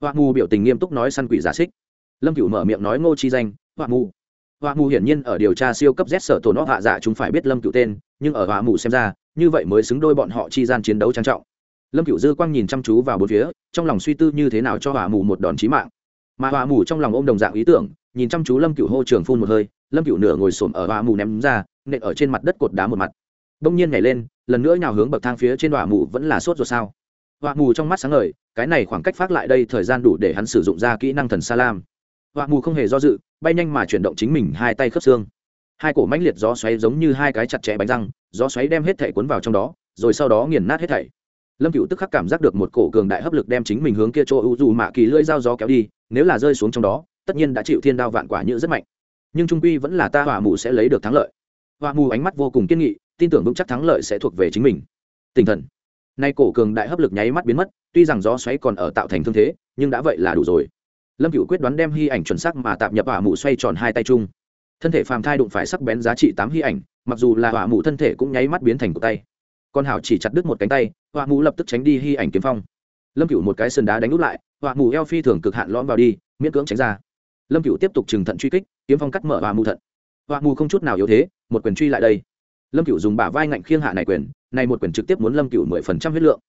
Hỏa mù biểu tình nghiêm túc nói săn quỷ giả xích lâm cửu mở miệng nói ngô chi danh hỏa mù. Hỏa mù hiển nhiên ở điều tra siêu cấp z sở tổ nó hạ dạ chúng phải biết lâm cửu tên, nhưng ở hỏa mù xem ra, như vậy mới xứng đôi bọn họ chi gian chiến đấu trang trọng. Lâm cửu dư quang nhìn chăm chú vào bốn phía, trong lòng suy tư như thế nào cho hỏa mù một đòn chí mạng. Mà hỏa mù trong lòng ôm đồng dạng ý tưởng, nhìn chăm chú lâm cửu hô trường phun một hơi, lâm cửu nửa ngồi xổm ở hỏa mù ném ra, nện ở trên mặt đất cột đá một mặt. Đông nhiên nhảy lên, lần nữa nhào hướng bậc thang phía trên hỏa mù vẫn là sốt rồi sao? Hỏa mù trong mắt sáng ngời, cái này khoảng cách phát lại đây thời gian đủ để hắn sử dụng ra kỹ năng thần sa lam hoa mù không hề do dự, bay nhanh mà chuyển động chính mình hai tay khớp xương. Hai cổ mãnh liệt gió xoáy giống như hai cái chặt chẽ bánh răng, gió xoáy đem hết thảy cuốn vào trong đó, rồi sau đó nghiền nát hết thảy. Lâm cựu tức khắc cảm giác được một cổ cường đại hấp lực đem chính mình hướng kia chỗ ưu dù mạ kỳ lưỡi dao gió kéo đi, nếu là rơi xuống trong đó, tất nhiên đã chịu thiên đao vạn quả như rất mạnh. Nhưng trung quy vẫn là ta hỏa mù sẽ lấy được thắng lợi. Hỏa mù ánh mắt vô cùng kiên nghị, tin tưởng vững chắc thắng lợi sẽ thuộc về chính mình. Tinh thần. Nay cổ cường đại hấp lực nháy mắt biến mất, tuy rằng gió xoáy còn ở tạo thành thương thế, nhưng đã vậy là đủ rồi lâm cựu quyết đoán đem hy ảnh chuẩn xác mà tạm nhập hỏa mù xoay tròn hai tay chung. Thân thể phàm thai đụng phải sắc bén giá trị tám hy ảnh, mặc dù là hỏa mù thân thể cũng nháy mắt biến thành của tay. Con hảo chỉ chặt đứt một cánh tay, hỏa mù lập tức tránh đi hy ảnh kiếm phong. Lâm cựu một cái sườn đá đánh úp lại, hỏa mù eo phi thường cực hạn lõm vào đi, miễn cưỡng tránh ra. Lâm cựu tiếp tục trừng thận truy kích, kiếm phong cắt mở hỏa mù thận. Hỏa mù không chút nào yếu thế, một quyền truy lại đây. Lâm cựu dùng bả vai ngạnh khiêng hạ này quyền, này một quyền trực tiếp muốn lâm cựu mười phần trăm huyết lượng.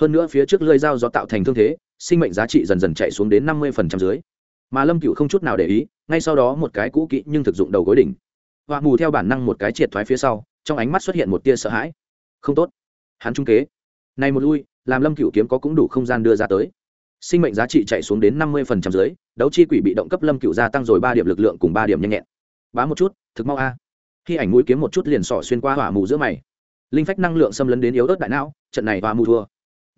Hơn nữa phía trước lơi dao do tạo thành thương thế sinh mệnh giá trị dần dần chạy xuống đến năm mươi phần trăm dưới. Mà lâm cựu không chút nào để ý, ngay sau đó một cái cũ kỹ nhưng thực dụng đầu gối đỉnh. Họa mù theo bản năng một cái triệt thoái phía sau, trong ánh mắt xuất hiện một tia sợ hãi. Không tốt. Hắn trung kế. Này một lui, làm lâm cựu kiếm có cũng đủ không gian đưa ra tới. Sinh mệnh giá trị chạy xuống đến năm mươi phần trăm dưới, đấu chi quỷ bị động cấp lâm cựu gia tăng rồi ba điểm lực lượng cùng ba điểm nhanh nhẹn. Bá một chút, thực mau a. Khi ảnh mũi kiếm một chút liền sỏ xuyên qua hỏa mù giữa mày. Linh phách năng lượng xâm lấn đến yếu ớt đại não, trận này hỏa mù thua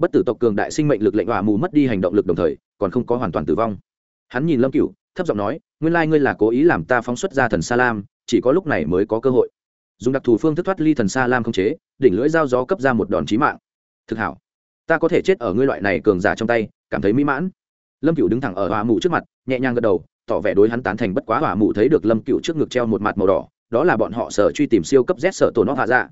bất tử tộc cường đại sinh mệnh lực lệnh hỏa mù mất đi hành động lực đồng thời, còn không có hoàn toàn tử vong. Hắn nhìn lâm cựu thấp giọng nói, nguyên lai ngươi là cố ý làm ta phóng xuất ra thần sa lam, chỉ có lúc này mới có cơ hội. Dùng đặc thù phương thức thoát ly thần sa lam không chế, đỉnh lưỡi dao gió cấp ra một đòn chí mạng. Thực hảo, ta có thể chết ở ngươi loại này cường giả trong tay, cảm thấy mỹ mãn. Lâm cựu đứng thẳng ở hỏa mù trước mặt, nhẹ nhàng gật đầu, tỏ vẻ đối hắn tán thành bất quá hỏa mù thấy được lâm cựu trước ngực treo một mặt màu đỏ, đó là bọn họ sở truy tìm siêu cấp z sở tổ nó hạ ra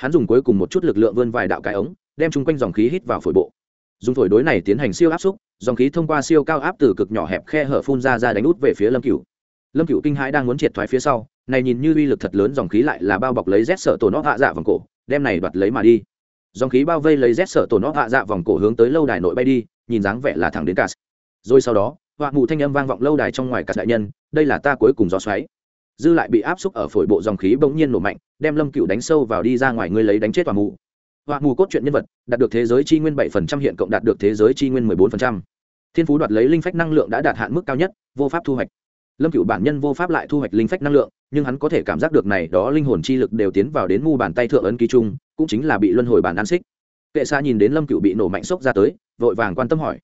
hắn dùng cuối cùng một chút lực lượng vươn vài đạo cái ống đem chung quanh dòng khí hít vào phổi bộ. Dùng phổi đối này tiến hành siêu áp xúc, dòng khí thông qua siêu cao áp từ cực nhỏ hẹp khe hở phun ra ra đánh út về phía lâm cựu lâm cựu kinh hãi đang muốn triệt thoái phía sau, này nhìn như uy lực thật lớn, dòng khí lại là bao bọc lấy rét sợ tổ nó hạ dạ vòng cổ, đem này đoạt lấy mà đi. Dòng khí bao vây lấy rét sợ tổ nó hạ dạ vòng cổ hướng tới lâu đài nội bay đi, nhìn dáng vẻ là thẳng đến cả. Rồi sau đó, họa mù thanh âm vang vọng lâu đài trong ngoài cả đại nhân, đây là ta cuối cùng gió xoáy. Dư lại bị áp xúc ở phổi bộ dòng khí bỗng nhiên nổ mạnh, đem lâm cựu đánh sâu vào đi ra ngoài, ngươi lấy đánh chết họa mù họa mù cốt truyện nhân vật, đạt được thế giới chi nguyên bảy phần trăm, hiện cộng đạt được thế giới chi nguyên mười bốn phần trăm. Thiên phú đoạt lấy linh phách năng lượng đã đạt hạn mức cao nhất, vô pháp thu hoạch. Lâm cựu bản nhân vô pháp lại thu hoạch linh phách năng lượng, nhưng hắn có thể cảm giác được này đó linh hồn chi lực đều tiến vào đến mu bàn tay thượng ấn ký chung, cũng chính là bị luân hồi bản an xích. Kệ xa nhìn đến lâm cựu bị nổ mạnh sốc ra tới, vội vàng quan tâm hỏi.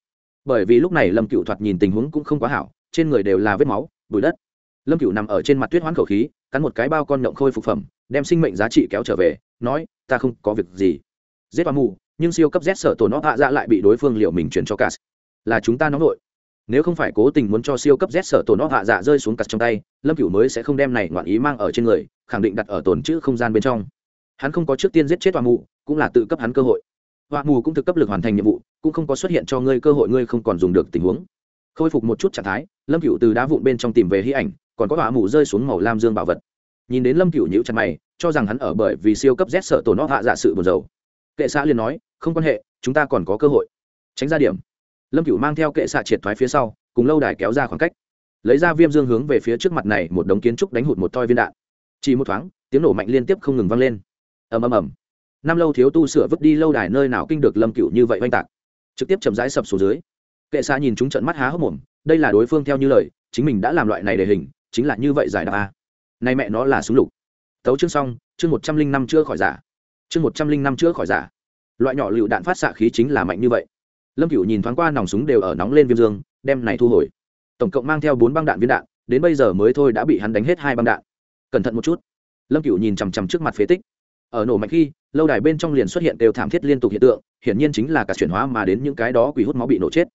Bởi vì lúc này lâm cựu thoạt nhìn tình huống cũng không quá hảo, trên người đều là vết máu, bụi đất. Lâm cựu nằm ở trên mặt tuyết hoán khẩu khí, cắn một cái bao con nhộng khôi phục phẩm, đem sinh mệnh giá trị kéo trở về, nói, ta không có việc gì giết vào mù, nhưng siêu cấp z sợ tổn nó hạ dạ lại bị đối phương liệu mình chuyển cho cas. Là chúng ta nóng nội. Nếu không phải cố tình muốn cho siêu cấp z sợ tổn nó hạ dạ rơi xuống cặt trong tay, lâm cửu mới sẽ không đem này ngoạn ý mang ở trên người, khẳng định đặt ở tồn chữ không gian bên trong. Hắn không có trước tiên giết chết hoa mù, cũng là tự cấp hắn cơ hội. Hoa mù cũng thực cấp lực hoàn thành nhiệm vụ, cũng không có xuất hiện cho ngươi cơ hội ngươi không còn dùng được tình huống. Khôi phục một chút trạng thái, lâm cửu từ đá vụn bên trong tìm về hy ảnh, còn có hoa mù rơi xuống màu lam dương bảo vật. Nhìn đến lâm cửu nhíu chặt mày, cho rằng hắn ở bởi vì siêu cấp z sợ tổn nó hạ dạ sự buồn dầu kệ xạ liền nói, không quan hệ, chúng ta còn có cơ hội. Tránh ra điểm. Lâm cửu mang theo kệ xạ triệt thoái phía sau, cùng lâu đài kéo ra khoảng cách. Lấy ra viêm dương hướng về phía trước mặt này một đống kiến trúc đánh hụt một toi viên đạn. Chỉ một thoáng, tiếng nổ mạnh liên tiếp không ngừng vang lên. Ầm ầm ầm. Năm lâu thiếu tu sửa vứt đi lâu đài nơi nào kinh được lâm cửu như vậy oanh tạc. Trực tiếp chậm rãi sập xuống dưới. Kệ xạ nhìn chúng trận mắt há hốc mồm, đây là đối phương theo như lời, chính mình đã làm loại này để hình, chính là như vậy giải đáp a. Này mẹ nó là súng lục. Tấu chương xong, chương một trăm linh năm chưa khỏi giả chương một trăm linh năm chữa khỏi giả. Loại nhỏ lựu đạn phát xạ khí chính là mạnh như vậy. Lâm cựu nhìn thoáng qua nòng súng đều ở nóng lên viêm dương, đem này thu hồi. Tổng cộng mang theo bốn băng đạn viên đạn, đến bây giờ mới thôi đã bị hắn đánh hết hai băng đạn. Cẩn thận một chút. Lâm cựu nhìn chằm chằm trước mặt phế tích. Ở nổ mạnh khi, lâu đài bên trong liền xuất hiện đều thảm thiết liên tục hiện tượng, hiển nhiên chính là cả chuyển hóa mà đến những cái đó quỷ hút máu bị nổ chết.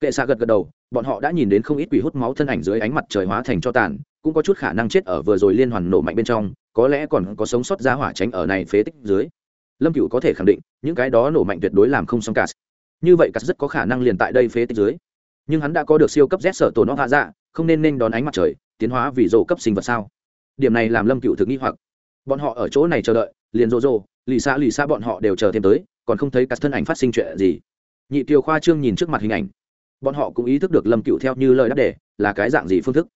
Kệ xạ gật gật đầu, bọn họ đã nhìn đến không ít quỷ hút máu thân ảnh dưới ánh mặt trời hóa thành cho tàn, cũng có chút khả năng chết ở vừa rồi liên hoàn nổ mạnh bên trong, có lẽ còn có sống sót ra hỏa tránh ở này phế tích dưới lâm cựu có thể khẳng định, những cái đó nổ mạnh tuyệt đối làm không xong cả. Như vậy cắt rất có khả năng liền tại đây phế tích dưới. Nhưng hắn đã có được siêu cấp z sở tổ nó hạ dạ không nên nên đón ánh mặt trời, tiến hóa vì rổ cấp sinh vật sao? Điểm này làm lâm cựu thực nghi hoặc. Bọn họ ở chỗ này chờ đợi, liền rô rô lì xa lì xa bọn họ đều chờ thêm tới, còn không thấy cắt thân ảnh phát sinh chuyện gì. Nhị kiều khoa trương nhìn trước mặt hình ảnh. Bọn họ cũng ý thức được lâm cựu theo như lời đáp đề, là cái dạng gì phương thức.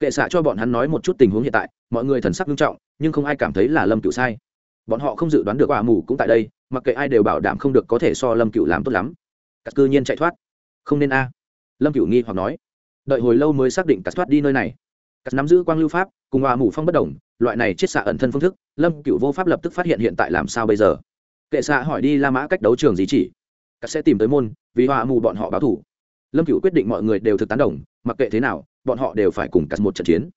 Kệ xạ cho bọn hắn nói một chút tình huống hiện tại, mọi người thần sắc nghiêm trọng, nhưng không ai cảm thấy là lâm cựu sai bọn họ không dự đoán được quả mù cũng tại đây, mặc kệ ai đều bảo đảm không được có thể so lâm cựu làm tốt lắm. Cắt cư nhiên chạy thoát. Không nên a. Lâm cựu nghi hoặc nói. Đợi hồi lâu mới xác định cắt thoát đi nơi này. Cắt nắm giữ quang lưu pháp, cùng hòa mù phong bất đồng loại này chiết xạ ẩn thân phương thức, lâm cựu vô pháp lập tức phát hiện hiện tại làm sao bây giờ. Kệ xạ hỏi đi la mã cách đấu trường gì chỉ? Cắt sẽ tìm tới môn, vì hòa mù bọn họ báo thủ. Lâm cựu quyết định mọi người đều thực tán đồng, mặc kệ thế nào, bọn họ đều phải cùng cắt một trận chiến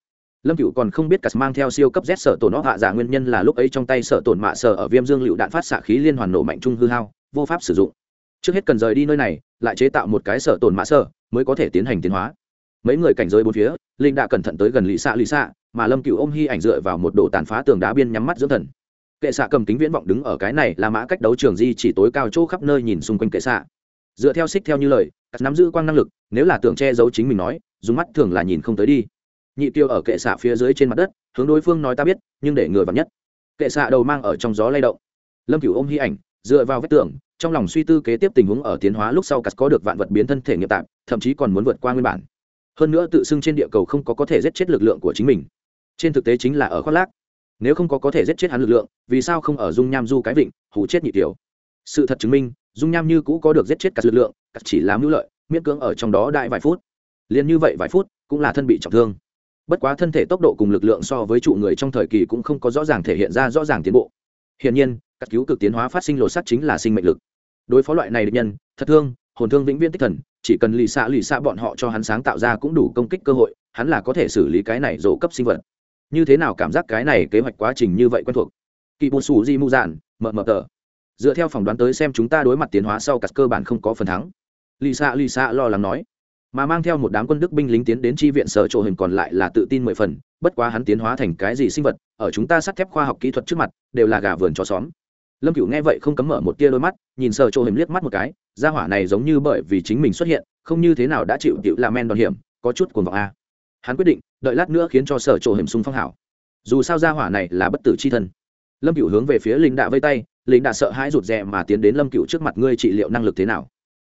lâm cựu còn không biết cắt mang theo siêu cấp z sở tổn nó hạ giả nguyên nhân là lúc ấy trong tay sở tổn mạ sở ở viêm dương lựu đạn phát xạ khí liên hoàn nổ mạnh trung hư hao, vô pháp sử dụng. Trước hết cần rời đi nơi này, lại chế tạo một cái sở tổn mạ sở mới có thể tiến hành tiến hóa. Mấy người cảnh giới bốn phía, linh đã cẩn thận tới gần lì xạ lì xạ, mà lâm cựu ôm hy ảnh dựa vào một đồ tàn phá tường đá biên nhắm mắt dưỡng thần. Kệ xạ cầm kính viễn vọng đứng ở cái này là mã cách đấu trường di chỉ tối cao chỗ khắp nơi nhìn xung quanh kệ xạ. Dựa theo xích theo như lời cắt nắm giữ quang năng lực, nếu là tưởng che giấu chính mình nói, dùng mắt thường là nhìn không tới đi nhị tiêu ở kệ xạ phía dưới trên mặt đất, hướng đối phương nói ta biết, nhưng để ngừa vắn nhất. Kệ xạ đầu mang ở trong gió lay động. Lâm cửu ôm hy ảnh, dựa vào vết tường, trong lòng suy tư kế tiếp tình huống ở tiến hóa lúc sau cắt có được vạn vật biến thân thể nghiệp tạp thậm chí còn muốn vượt qua nguyên bản. Hơn nữa tự xưng trên địa cầu không có có thể giết chết lực lượng của chính mình. Trên thực tế chính là ở khoác lác. Nếu không có có thể giết chết hắn lực lượng, vì sao không ở dung nham du cái vịnh hủ chết nhị tiểu sự thật chứng minh, dung nham như cũ có được giết chết cả lực lượng cắt chỉ làm hữu lợi, miễn cưỡng ở trong đó đại vài phút. Liền như vậy vài phút, cũng là thân bị trọng thương bất quá thân thể tốc độ cùng lực lượng so với trụ người trong thời kỳ cũng không có rõ ràng thể hiện ra rõ ràng tiến bộ. Hiển nhiên, các cứu cực tiến hóa phát sinh lột sắt chính là sinh mệnh lực. Đối phó loại này địch nhân, thật thương, hồn thương vĩnh viễn tích thần, chỉ cần lì xạ lì xạ bọn họ cho hắn sáng tạo ra cũng đủ công kích cơ hội, hắn là có thể xử lý cái này rổ cấp sinh vật. Như thế nào cảm giác cái này kế hoạch quá trình như vậy quen thuộc? Kỳ bù sù di mu dạn mờ mờ tờ. Dựa theo phỏng đoán tới xem chúng ta đối mặt tiến hóa sau cắt cơ bản không có phần thắng. Lì xạ lì xạ lo lắng nói mà mang theo một đám quân đức binh lính tiến đến tri viện sở trộ hình còn lại là tự tin mười phần, bất quá hắn tiến hóa thành cái gì sinh vật, ở chúng ta sắt thép khoa học kỹ thuật trước mặt, đều là gà vườn cho xóm. Lâm cựu nghe vậy không cấm mở một tia đôi mắt, nhìn sở trộ hình liếc mắt một cái, gia hỏa này giống như bởi vì chính mình xuất hiện, không như thế nào đã chịu chịu là men đòn hiểm, có chút cuồng vọng a. Hắn quyết định, đợi lát nữa khiến cho sở trộ hình xung phong hảo. Dù sao gia hỏa này là bất tử chi thân. Lâm cựu hướng về phía lính đạ vây tay, lính đạ sợ hãi rụt rè mà tiến đến lâm cựu trước mặt, ngươi trị liệu năng lực thế nào?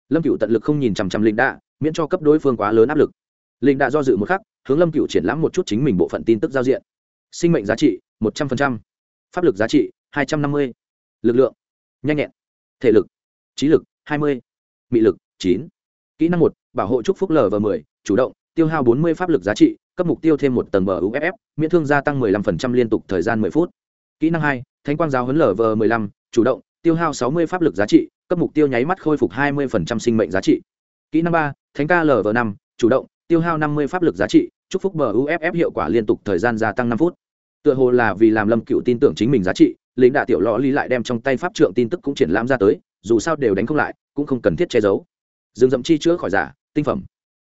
Lâm cựu tận lực không nhìn chằm chằm linh đạ, miễn cho cấp đối phương quá lớn áp lực. Linh đạ do dự một khắc, hướng lâm cựu triển lãm một chút chính mình bộ phận tin tức giao diện. Sinh mệnh giá trị, một trăm linh pháp lực giá trị, hai trăm năm mươi. Lực lượng, nhanh nhẹn. Thể lực, trí lực, hai mươi. Mị lực, chín. Kỹ năng một, bảo hộ trúc phúc l và mười, chủ động, tiêu hao bốn mươi pháp lực giá trị, cấp mục tiêu thêm một tầng bờ uff miễn thương gia tăng 15% liên tục thời gian 10 phút. Kỹ năng hai, thánh quang giáo huấn lv 15 chủ động, tiêu hao 60 pháp lực giá trị cấp mục tiêu nháy mắt khôi phục 20% sinh mệnh giá trị. Kỹ năng ba, thánh ca lv 5 chủ động, tiêu hao 50 pháp lực giá trị, chúc phúc bờ uff hiệu quả liên tục thời gian gia tăng 5 phút. Tựa hồ là vì làm lâm cựu tin tưởng chính mình giá trị lính đạ tiểu lò ly lại đem trong tay pháp trượng tin tức cũng triển lãm ra tới, dù sao đều đánh không lại, cũng không cần thiết che giấu. Rừng rậm chi chữa khỏi giả, tinh phẩm.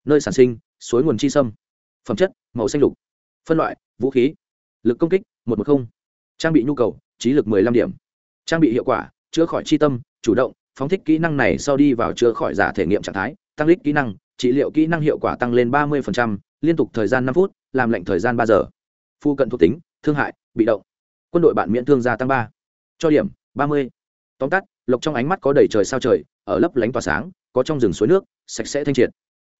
Nơi sản sinh, suối nguồn chi sâm. Phẩm chất, màu xanh lục. Phân loại, vũ khí. Lực công kích, một một không. Trang bị nhu cầu, trí lực mười lăm điểm. Trang bị hiệu quả, chữa khỏi chi tâm, chủ động phóng thích kỹ năng này sau đi vào chữa khỏi giả thể nghiệm trạng thái, tăng lít kỹ năng, trị liệu kỹ năng hiệu quả tăng lên ba mươi liên tục thời gian năm phút, làm lệnh thời gian ba giờ. Phu cận thuộc tính, thương hại, bị động. Quân đội bạn miễn thương gia tăng ba. Cho điểm, ba mươi. Tóm tắt, lộc trong ánh mắt có đầy trời sao trời, ở lấp lánh tỏa sáng, có trong rừng suối nước, sạch sẽ thanh triệt.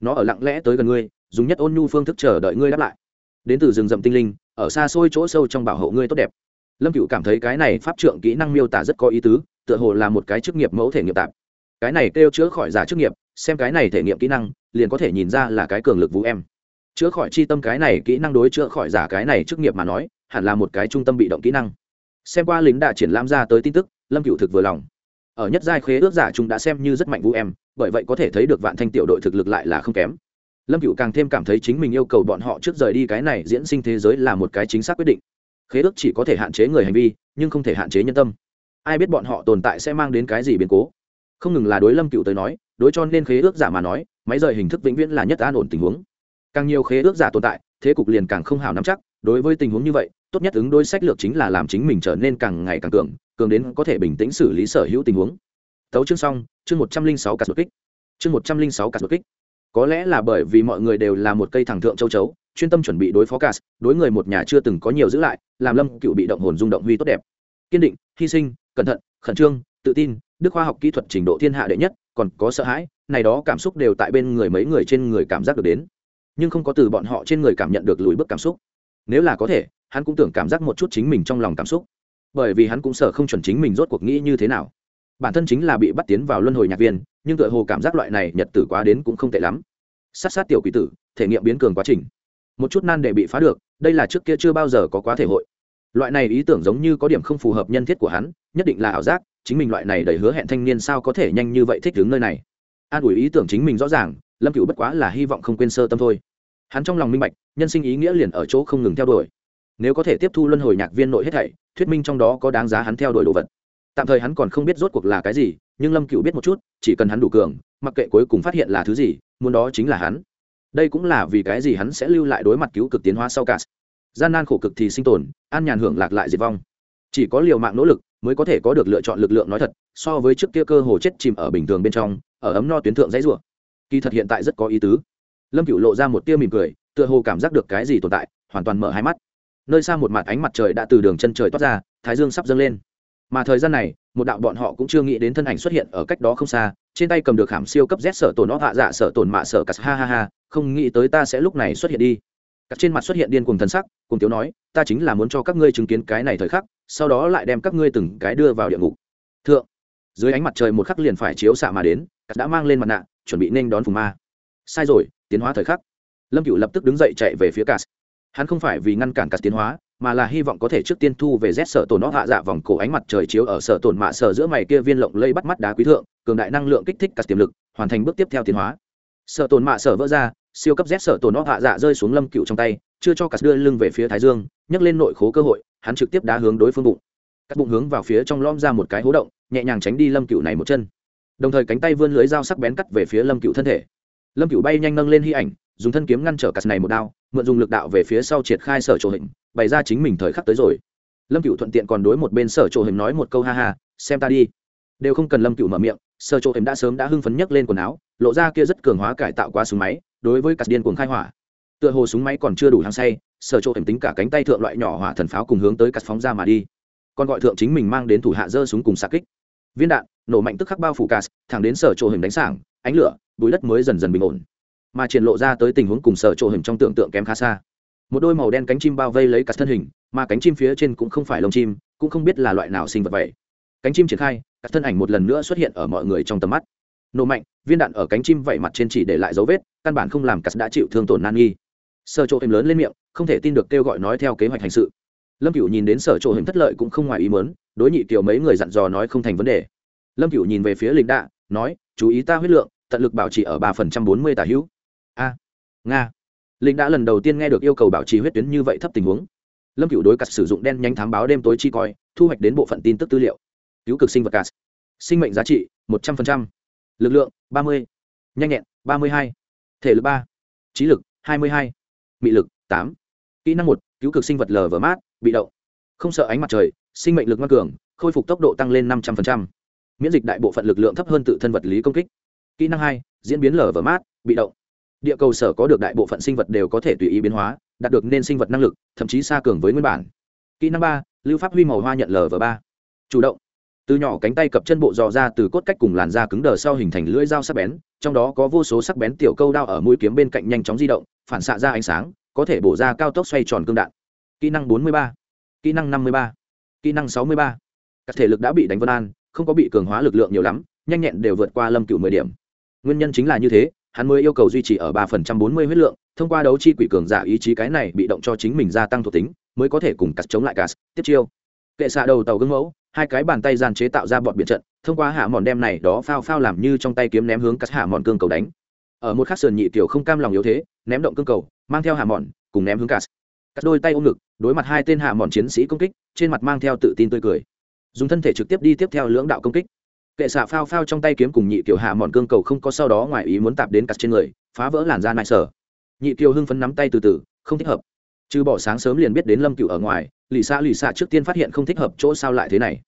Nó ở lặng lẽ tới gần ngươi, dùng nhất ôn nhu phương thức chờ đợi ngươi đáp lại. Đến từ rừng rậm tinh linh, ở xa xôi chỗ sâu trong bảo hộ ngươi tốt đẹp. Lâm cựu cảm thấy cái này pháp trượng kỹ năng miêu tả rất có ý tứ tựa hồ là một cái chức nghiệp mẫu thể nghiệm tạp. Cái này kêu chữa khỏi giả chức nghiệp, xem cái này thể nghiệm kỹ năng, liền có thể nhìn ra là cái cường lực vũ em. Chữa khỏi chi tâm cái này kỹ năng đối chữa khỏi giả cái này chức nghiệp mà nói, hẳn là một cái trung tâm bị động kỹ năng. Xem qua lính đã triển lãm ra tới tin tức, lâm cựu thực vừa lòng. Ở nhất giai khế ước giả chúng đã xem như rất mạnh vũ em, bởi vậy có thể thấy được vạn thanh tiểu đội thực lực lại là không kém. Lâm cựu càng thêm cảm thấy chính mình yêu cầu bọn họ trước rời đi cái này diễn sinh thế giới là một cái chính xác quyết định. Khế ước chỉ có thể hạn chế người hành vi, nhưng không thể hạn chế nhân tâm ai biết bọn họ tồn tại sẽ mang đến cái gì biến cố. Không ngừng là đối lâm cựu tới nói, đối cho nên khế ước giả mà nói, máy rời hình thức vĩnh viễn là nhất an ổn tình huống. Càng nhiều khế ước giả tồn tại, thế cục liền càng không hào nắm chắc, đối với tình huống như vậy, tốt nhất ứng đối sách lược chính là làm chính mình trở nên càng ngày càng cường cường đến có thể bình tĩnh xử lý sở hữu tình huống. Tấu chương xong, chương một trăm linh sáu cà sột kích. Chương một trăm linh sáu cà sột kích. Có lẽ là bởi vì mọi người đều là một cây thẳng thượng châu chấu, chuyên tâm chuẩn bị đối phó cast đối người một nhà chưa từng có nhiều giữ lại, làm lâm cựu bị động hồn rung động huy tốt đẹp. Kiên định, hy sinh cẩn thận, khẩn trương, tự tin, đức khoa học kỹ thuật trình độ thiên hạ đệ nhất, còn có sợ hãi, này đó cảm xúc đều tại bên người mấy người trên người cảm giác được đến. Nhưng không có từ bọn họ trên người cảm nhận được lùi bước cảm xúc. Nếu là có thể, hắn cũng tưởng cảm giác một chút chính mình trong lòng cảm xúc. Bởi vì hắn cũng sợ không chuẩn chính mình rốt cuộc nghĩ như thế nào. Bản thân chính là bị bắt tiến vào luân hồi nhạc viên, nhưng tựa hồ cảm giác loại này nhật tử quá đến cũng không tệ lắm. Sát sát tiểu quỷ tử, thể nghiệm biến cường quá trình. Một chút nan để bị phá được, đây là trước kia chưa bao giờ có quá thể hội. Loại này ý tưởng giống như có điểm không phù hợp nhân thiết của hắn nhất định là ảo giác, chính mình loại này đầy hứa hẹn thanh niên sao có thể nhanh như vậy thích đứng nơi này. An ủi ý tưởng chính mình rõ ràng, lâm cựu bất quá là hy vọng không quên sơ tâm thôi. Hắn trong lòng minh bạch, nhân sinh ý nghĩa liền ở chỗ không ngừng theo đuổi. Nếu có thể tiếp thu luân hồi nhạc viên nội hết thảy, thuyết minh trong đó có đáng giá hắn theo đuổi đồ vật. Tạm thời hắn còn không biết rốt cuộc là cái gì, nhưng lâm cựu biết một chút, chỉ cần hắn đủ cường, mặc kệ cuối cùng phát hiện là thứ gì, muốn đó chính là hắn. Đây cũng là vì cái gì hắn sẽ lưu lại đối mặt cứu cực tiến hóa sau cả. Gian nan khổ cực thì sinh tồn, an nhàn hưởng lạc lại diệt vong. Chỉ có liều mạng nỗ lực mới có thể có được lựa chọn lực lượng nói thật, so với trước kia cơ hồ chết chìm ở bình thường bên trong, ở ấm no tuyến thượng dãy rủa. Kỳ thật hiện tại rất có ý tứ. Lâm cựu lộ ra một tia mỉm cười, tựa hồ cảm giác được cái gì tồn tại, hoàn toàn mở hai mắt. Nơi xa một mặt ánh mặt trời đã từ đường chân trời toát ra, thái dương sắp dâng lên. Mà thời gian này, một đạo bọn họ cũng chưa nghĩ đến thân ảnh xuất hiện ở cách đó không xa, trên tay cầm được hàm siêu cấp z sở tổn nó hạ dạ sở tổn mạ sở cắt, ha ha ha, không nghĩ tới ta sẽ lúc này xuất hiện đi các trên mặt xuất hiện điên cuồng thần sắc cùng tiếu nói ta chính là muốn cho các ngươi chứng kiến cái này thời khắc sau đó lại đem các ngươi từng cái đưa vào địa ngục. Thượng dưới ánh mặt trời một khắc liền phải chiếu xạ mà đến các đã mang lên mặt nạ chuẩn bị nên đón phùng ma. Sai rồi tiến hóa thời khắc. Lâm cựu lập tức đứng dậy chạy về phía cát, hắn không phải vì ngăn cản cát tiến hóa mà là hy vọng có thể trước tiên thu về rét sở tổn nó hạ dạ vòng cổ ánh mặt trời chiếu ở sở tổn mạ sở giữa mày kia viên lộng lây bắt mắt đá quý thượng cường đại năng lượng kích thích cát tiềm lực hoàn thành bước tiếp theo tiến hóa. Sở tổn mạ sở vỡ ra siêu cấp rét sở tổn nó hạ dạ rơi xuống lâm cựu trong tay, chưa cho cắt đưa lưng về phía thái dương, nhấc lên nội khố cơ hội, hắn trực tiếp đá hướng đối phương bụng. Cắt bụng hướng vào phía trong lom ra một cái hố động, nhẹ nhàng tránh đi lâm cựu này một chân. Đồng thời cánh tay vươn lưới dao sắc bén cắt về phía lâm cựu thân thể. Lâm cựu bay nhanh nâng lên hy ảnh, dùng thân kiếm ngăn trở cắt này một đao, mượn dùng lực đạo về phía sau triệt khai sở trộ hình, bày ra chính mình thời khắc tới rồi. Lâm cựu thuận tiện còn đối một bên sở trộ hình nói một câu ha ha, xem ta đi. Đều không cần lâm cựu mở miệng, sở trộ hình đã sớm đã hưng phấn nhấc lên quần áo, lộ ra kia rất cường hóa cải tạo qua súng máy đối với cả điên cuồng khai hỏa. Tựa hồ súng máy còn chưa đủ hàng say, sở trộ hình tính cả cánh tay thượng loại nhỏ hỏa thần pháo cùng hướng tới cắt phóng ra mà đi. Còn gọi thượng chính mình mang đến thủ hạ dơ súng cùng xạ kích. Viên đạn, nổ mạnh tức khắc bao phủ cắt thẳng đến sở trộ hình đánh sảng, ánh lửa, bụi đất mới dần dần bình ổn. Mà triển lộ ra tới tình huống cùng sở trộ hình trong tưởng tượng kém khá xa. Một đôi màu đen cánh chim bao vây lấy cả thân hình, mà cánh chim phía trên cũng không phải lông chim, cũng không biết là loại nào sinh vật vậy. Cánh chim triển khai các thân ảnh một lần nữa xuất hiện ở mọi người trong tầm mắt nổ mạnh, viên đạn ở cánh chim vẩy mặt trên chỉ để lại dấu vết, căn bản không làm cắt đã chịu thương tổn nan nghi. Sở trộ hình lớn lên miệng, không thể tin được kêu gọi nói theo kế hoạch hành sự. Lâm cửu nhìn đến sở trộ hình thất lợi cũng không ngoài ý mớn đối nhị kiểu mấy người dặn dò nói không thành vấn đề. Lâm cửu nhìn về phía lính đạ, nói, chú ý ta huyết lượng, tận lực bảo trì ở ba phần trăm bốn mươi tả hữu. A, nga. Lính đã lần đầu tiên nghe được yêu cầu bảo trì huyết tuyến như vậy thấp tình huống. Lâm cửu đối cắt sử dụng đen nhanh thám báo đêm tối chi coi, thu hoạch đến bộ phận tin tức tư liệu. Cứu cực sinh vật cắt. Sinh mệnh giá trị, một trăm phần trăm lực lượng, ba mươi. Nhanh nhẹn, ba mươi hai. Thể lực ba. Trí lực, hai mươi hai. Mị lực, tám. Kỹ năng một, cứu cực sinh vật lờ vờ mát, bị động. Không sợ ánh mặt trời, sinh mệnh lực ngoan cường, khôi phục tốc độ tăng lên năm trăm linh miễn dịch đại bộ phận lực lượng thấp hơn tự thân vật lý công kích. Kỹ năng hai, diễn biến lờ vờ mát, bị động. Địa cầu sở có được đại bộ phận sinh vật đều có thể tùy ý biến hóa, đạt được nên sinh vật năng lực, thậm chí xa cường với nguyên bản. Kỹ năng ba, lưu pháp huy màu hoa nhận lv ba. Chủ động từ nhỏ cánh tay cập chân bộ dò ra từ cốt cách cùng làn da cứng đờ sau hình thành lưỡi dao sắc bén, trong đó có vô số sắc bén tiểu câu đao ở mũi kiếm bên cạnh nhanh chóng di động, phản xạ ra ánh sáng, có thể bổ ra cao tốc xoay tròn cương đạn. Kỹ năng bốn mươi ba, kỹ năng năm mươi ba, kỹ năng sáu mươi ba. Các thể lực đã bị đánh vân an, không có bị cường hóa lực lượng nhiều lắm, nhanh nhẹn đều vượt qua lâm cựu mười điểm. Nguyên nhân chính là như thế, hắn mới yêu cầu duy trì ở ba phần trăm bốn mươi huyết lượng, thông qua đấu chi quỷ cường giả ý chí cái này bị động cho chính mình gia tăng thuộc tính, mới có thể cùng cắt chống lại cắt. Tiếp chiêu kệ xạ đầu tàu gương mẫu, hai cái bàn tay gian chế tạo ra bọn biển trận, thông qua hạ mòn đem này đó phao phao làm như trong tay kiếm ném hướng cắt hạ mòn cương cầu đánh. Ở một khắc sườn nhị tiểu không cam lòng yếu thế, ném động cương cầu, mang theo hạ mòn, cùng ném hướng cắt cắt đôi tay ôm ngực, đối mặt hai tên hạ mòn chiến sĩ công kích, trên mặt mang theo tự tin tươi cười. Dùng thân thể trực tiếp đi tiếp theo lưỡng đạo công kích. Kệ xạ phao phao trong tay kiếm cùng nhị tiểu hạ mòn cương cầu không có sau đó ngoài ý muốn tạp đến cắt trên người, phá vỡ làn da nại sở. Nhị tiểu hưng phấn nắm tay từ từ, không thích hợp trừ bỏ sáng sớm liền biết đến lâm cựu ở ngoài, lì xạ lì xạ trước tiên phát hiện không thích hợp chỗ sao lại thế này.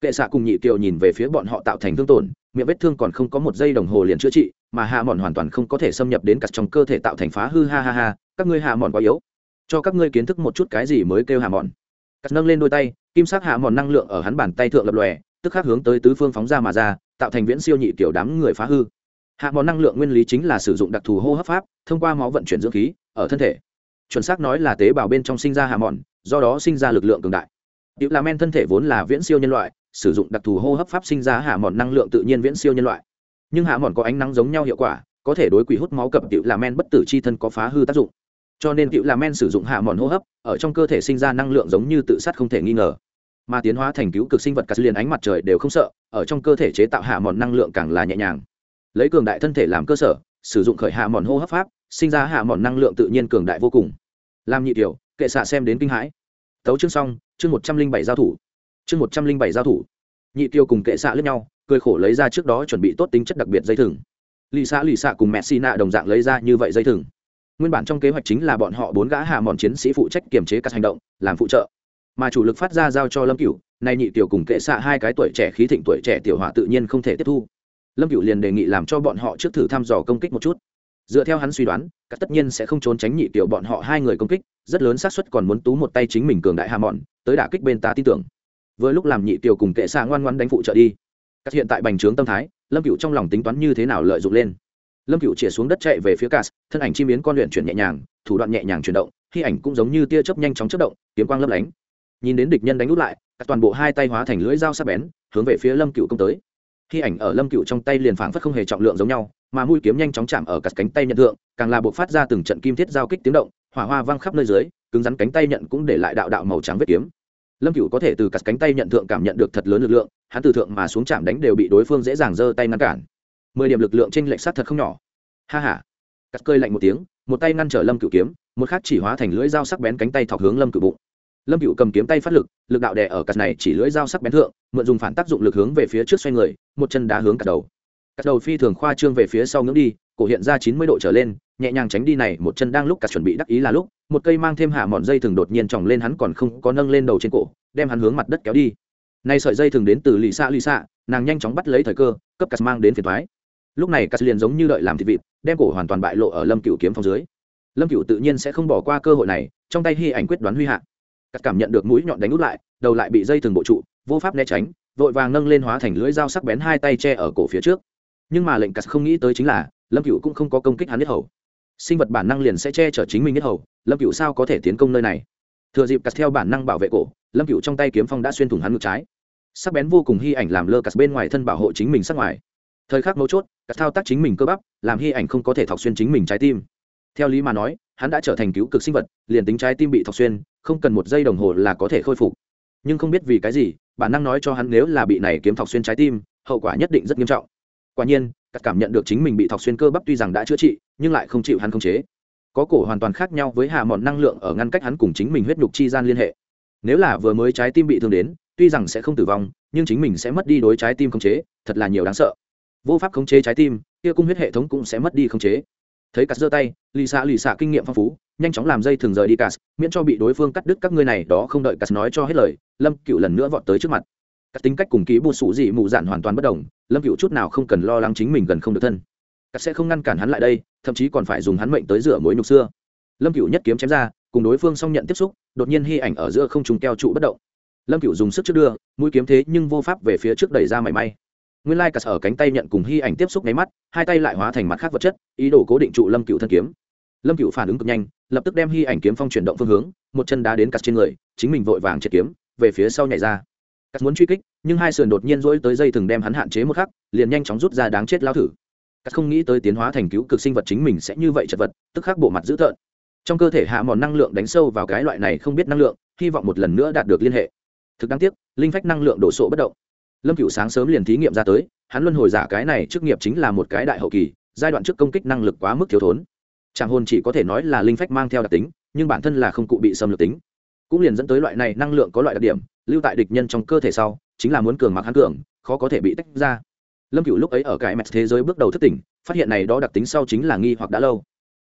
Kệ xạ cùng nhị kiều nhìn về phía bọn họ tạo thành thương tổn, miệng vết thương còn không có một giây đồng hồ liền chữa trị, mà hạ mòn hoàn toàn không có thể xâm nhập đến cặt trong cơ thể tạo thành phá hư, ha ha ha, các ngươi hạ mòn quá yếu. Cho các ngươi kiến thức một chút cái gì mới kêu hạ mòn cắt nâng lên đôi tay, kim sắc hạ mòn năng lượng ở hắn bàn tay thượng lập lòe, tức khắc hướng tới tứ phương phóng ra mà ra, tạo thành viễn siêu nhị kiểu đám người phá hư. Hạ mòn năng lượng nguyên lý chính là sử dụng đặc thù hô hấp pháp, thông qua máu vận chuyển dưỡng khí, ở thân thể chuẩn xác nói là tế bào bên trong sinh ra hạ mòn, do đó sinh ra lực lượng cường đại. Điệu là men thân thể vốn là viễn siêu nhân loại, sử dụng đặc thù hô hấp pháp sinh ra hạ mòn năng lượng tự nhiên viễn siêu nhân loại. Nhưng hạ mòn có ánh nắng giống nhau hiệu quả, có thể đối quỷ hút máu cập điệu là men bất tử c h i thân có phá hư tác dụng. Cho nên điệu là men sử dụng hạ mòn hô hấp, ở trong cơ thể sinh ra năng lượng giống như tự sát không thể nghi ngờ. Mà tiến hóa thành cứu cực sinh vật cắt liền ánh mặt trời đều không sợ, ở trong cơ thể chế tạo hạ mòn năng lượng càng là nhẹ nhàng. Lấy cường đại thân thể làm cơ sở, sử dụng khởi hạ mòn hô hấp pháp sinh ra hạ mòn năng lượng tự nhiên cường đại vô cùng. Làm nhị tiểu, kệ xạ xem đến kinh hãi. Tấu chương xong, chương một trăm linh bảy giao thủ. Chương một trăm linh bảy giao thủ. Nhị tiêu cùng kệ xạ lướt nhau, cười khổ lấy ra trước đó chuẩn bị tốt tính chất đặc biệt dây thừng. Lì xạ lì xạ cùng mẹ xì nạ đồng dạng lấy ra như vậy dây thừng. Nguyên bản trong kế hoạch chính là bọn họ bốn gã hạ mòn chiến sĩ phụ trách kiềm chế các hành động, làm phụ trợ. Mà chủ lực phát ra giao cho lâm cửu, nay nhị tiểu cùng kệ xạ hai cái tuổi trẻ khí thịnh tuổi trẻ tiểu hỏa tự nhiên không thể tiếp thu. Lâm cửu liền đề nghị làm cho bọn họ trước thử thăm dò công kích một chút dựa theo hắn suy đoán các tất nhiên sẽ không trốn tránh nhị tiểu bọn họ hai người công kích, rất lớn xác suất còn muốn tú một tay chính mình cường đại hà mòn tới đả kích bên ta tin tưởng. Vừa lúc làm nhị tiểu cùng kệ xạ ngoan ngoan đánh phụ trợ đi. Các hiện tại bành trướng tâm thái, lâm cựu trong lòng tính toán như thế nào lợi dụng lên. Lâm cựu chĩa xuống đất chạy về phía cas, thân ảnh chim biến con luyện chuyển nhẹ nhàng, thủ đoạn nhẹ nhàng chuyển động, khi ảnh cũng giống như tia chớp nhanh chóng chất động, kiếm quang lấp lánh. Nhìn đến địch nhân đánh út lại các toàn bộ hai tay hóa thành lưỡi dao sắc bén, hướng về phía lâm cựu công tới. Khi ảnh ở lâm cựu trong tay liền phảng phất không hề trọng lượng giống nhau mà mũi kiếm nhanh chóng chạm ở cắt cánh tay nhận thượng, càng là buộc phát ra từng trận kim thiết giao kích tiếng động, hỏa hoa văng khắp nơi dưới, cứng rắn cánh tay nhận cũng để lại đạo đạo màu trắng vết kiếm. Lâm cựu có thể từ cắt cánh tay nhận thượng cảm nhận được thật lớn lực lượng, hắn từ thượng mà xuống chạm đánh đều bị đối phương dễ dàng giơ tay ngăn cản. Mười điểm lực lượng trên lệnh sát thật không nhỏ. Ha ha. Cắt cơi lạnh một tiếng, một tay ngăn trở lâm cựu kiếm, một khác chỉ hóa thành lưỡi dao sắc bén cánh tay thọc hướng lâm cựu bụng. Lâm cựu cầm kiếm tay phát lực lực đạo đè ở cắt này chỉ lưỡi dao sắc bén thượng, mượn dùng phản tác dụng lực hướng về phía trước xoay người, một chân đá hướng cắt đầu cắt đầu phi thường khoa trương về phía sau ngưỡng đi, cổ hiện ra chín mươi độ trở lên, nhẹ nhàng tránh đi này, một chân đang lúc cắt chuẩn bị đắc ý là lúc, một cây mang thêm hạ mòn dây thường đột nhiên tròng lên hắn còn không có nâng lên đầu trên cổ, đem hắn hướng mặt đất kéo đi. Nay sợi dây thường đến từ lì xạ lì xạ nàng nhanh chóng bắt lấy thời cơ, cấp cắt mang đến phiền thoái. Lúc này cắt liền giống như đợi làm thịt vịt, đem cổ hoàn toàn bại lộ ở lâm cựu kiếm phong dưới. Lâm cựu tự nhiên sẽ không bỏ qua cơ hội này, trong tay hy ảnh quyết đoán huy hạ. Cắt cảm nhận được mũi nhọn đánh út lại, đầu lại bị dây thường bộ trụ, vô pháp né tránh, vội vàng nâng lên hóa thành lưỡi dao sắc bén hai tay che ở cổ phía trước nhưng mà lệnh cắt không nghĩ tới chính là, lâm cựu cũng không có công kích hắn nhất hầu. Sinh vật bản năng liền sẽ che chở chính mình nhất hầu, lâm cựu sao có thể tiến công nơi này? Thừa dịp cắt theo bản năng bảo vệ cổ, lâm cựu trong tay kiếm phong đã xuyên thủng hắn ngực trái. Sắc bén vô cùng hy ảnh làm lơ cắt bên ngoài thân bảo hộ chính mình sắc ngoài. Thời khắc mấu chốt, cắt thao tác chính mình cơ bắp, làm hy ảnh không có thể thọc xuyên chính mình trái tim. Theo lý mà nói, hắn đã trở thành cứu cực sinh vật, liền tính trái tim bị thọc xuyên, không cần một giây đồng hồ là có thể khôi phục. Nhưng không biết vì cái gì, bản năng nói cho hắn nếu là bị này kiếm thọc xuyên trái tim, hậu quả nhất định rất nghiêm trọng quả nhiên cắt cảm nhận được chính mình bị thọc xuyên cơ bắp tuy rằng đã chữa trị, nhưng lại không chịu hắn khống chế. Có cổ hoàn toàn khác nhau với hà mòn năng lượng ở ngăn cách hắn cùng chính mình huyết nhục chi gian liên hệ. Nếu là vừa mới trái tim bị thương đến, tuy rằng sẽ không tử vong, nhưng chính mình sẽ mất đi đối trái tim khống chế, thật là nhiều đáng sợ. Vô pháp khống chế trái tim, kia cung huyết hệ thống cũng sẽ mất đi khống chế. Thấy cắt giơ tay lì xạ lì xạ kinh nghiệm phong phú, nhanh chóng làm dây thường rời đi cắt miễn cho bị đối phương cắt đứt các ngươi này, đó không đợi cắt nói cho hết lời, lâm cựu lần nữa vọt tới trước mặt các tính cách cùng ký bù sụ dị mụ dạn hoàn toàn bất đồng, lâm cựu chút nào không cần lo lắng chính mình gần không được thân. Các sẽ không ngăn cản hắn lại đây, thậm chí còn phải dùng hắn mệnh tới rửa mối nhục xưa. Lâm cựu nhất kiếm chém ra, cùng đối phương xong nhận tiếp xúc, đột nhiên hy ảnh ở giữa không trùng keo trụ bất động. Lâm cựu dùng sức trước đưa, mũi kiếm thế nhưng vô pháp về phía trước đẩy ra mảy may. Nguyên lai cả ở cánh tay nhận cùng hy ảnh tiếp xúc nháy mắt, hai tay lại hóa thành mặt khác vật chất, ý đồ cố định trụ lâm cựu thân kiếm. Lâm cựu phản ứng cực nhanh, lập tức đem hy ảnh kiếm phong chuyển động phương hướng, một chân đá đến cà trên người, chính mình vội vàng triệt kiếm, về phía sau nhảy ra cắt muốn truy kích, nhưng hai sườn đột nhiên rỗi tới dây thừng đem hắn hạn chế một khắc, liền nhanh chóng rút ra đáng chết lao thử. Cắt không nghĩ tới tiến hóa thành cứu cực sinh vật chính mình sẽ như vậy chật vật, tức khắc bộ mặt dữ tợn. Trong cơ thể hạ mòn năng lượng đánh sâu vào cái loại này không biết năng lượng, hy vọng một lần nữa đạt được liên hệ. Thực đáng tiếc, linh phách năng lượng đổ sộ bất động. Lâm cựu sáng sớm liền thí nghiệm ra tới, hắn luân hồi giả cái này trước nghiệp chính là một cái đại hậu kỳ, giai đoạn trước công kích năng lực quá mức thiếu thốn. Tràng hồn chỉ có thể nói là linh phách mang theo đặc tính, nhưng bản thân là không cụ bị xâm lược tính. Cũng liền dẫn tới loại này năng lượng có loại đặc điểm lưu tại địch nhân trong cơ thể sau, chính là muốn cường mặc hắn cường, khó có thể bị tách ra. Lâm cựu lúc ấy ở cái mẹt thế giới bước đầu thất tỉnh, phát hiện này đó đặc tính sau chính là nghi hoặc đã lâu.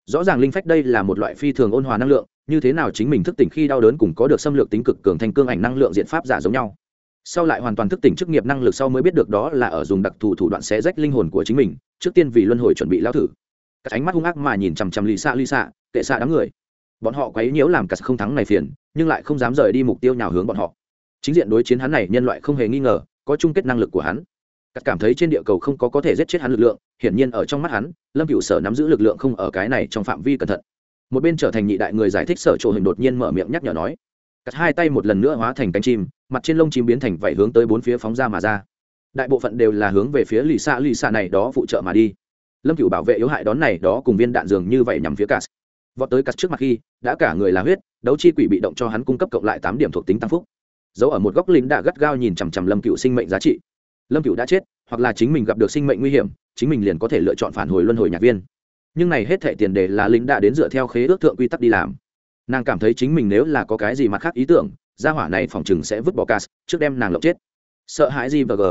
Rõ ràng linh phách đây là một loại phi thường ôn hòa năng lượng, như thế nào chính mình thức tỉnh khi đau đớn cùng có được xâm lược tính cực cường thành cương ảnh năng lượng diện pháp giả giống nhau. Sau lại hoàn toàn thức tỉnh chức nghiệp năng lực sau mới biết được đó là ở dùng đặc thù thủ đoạn xé rách linh hồn của chính mình, trước tiên vì luân hồi chuẩn bị lao thử. Các ánh mắt hung ác mà nhìn chằm chằm lì xạ lì xạ kệ xạ đám người. Bọn họ quấy nhiễu làm cả không thắng này phiền, nhưng lại không dám rời đi mục tiêu nào hướng bọn họ chính diện đối chiến hắn này nhân loại không hề nghi ngờ, có chung kết năng lực của hắn. Cắt cảm thấy trên địa cầu không có có thể giết chết hắn lực lượng, hiển nhiên ở trong mắt hắn, lâm cựu sở nắm giữ lực lượng không ở cái này trong phạm vi cẩn thận. Một bên trở thành nhị đại người giải thích sở trộ hình đột nhiên mở miệng nhắc nhở nói cắt hai tay một lần nữa hóa thành cánh chim, mặt trên lông chim biến thành vảy hướng tới bốn phía phóng ra mà ra. Đại bộ phận đều là hướng về phía lì xa lì xa này đó phụ trợ mà đi. Lâm cựu bảo vệ yếu hại đón này đó cùng viên đạn dường như vậy nhằm phía cắt vọt tới cắt trước mặt khi, đã cả người là huyết, đấu chi quỷ bị động cho hắn cung cấp cộng lại tám điểm thuộc tính tăng phúc giấu ở một góc lính đã gắt gao nhìn chằm chằm lâm cựu sinh mệnh giá trị. Lâm cựu đã chết, hoặc là chính mình gặp được sinh mệnh nguy hiểm, chính mình liền có thể lựa chọn phản hồi luân hồi nhạc viên. Nhưng này hết thệ tiền đề là lính đã đến dựa theo khế ước thượng quy tắc đi làm. Nàng cảm thấy chính mình nếu là có cái gì mặt khác ý tưởng, gia hỏa này phòng chừng sẽ vứt bỏ cas trước đem nàng lộng chết. Sợ hãi gì và g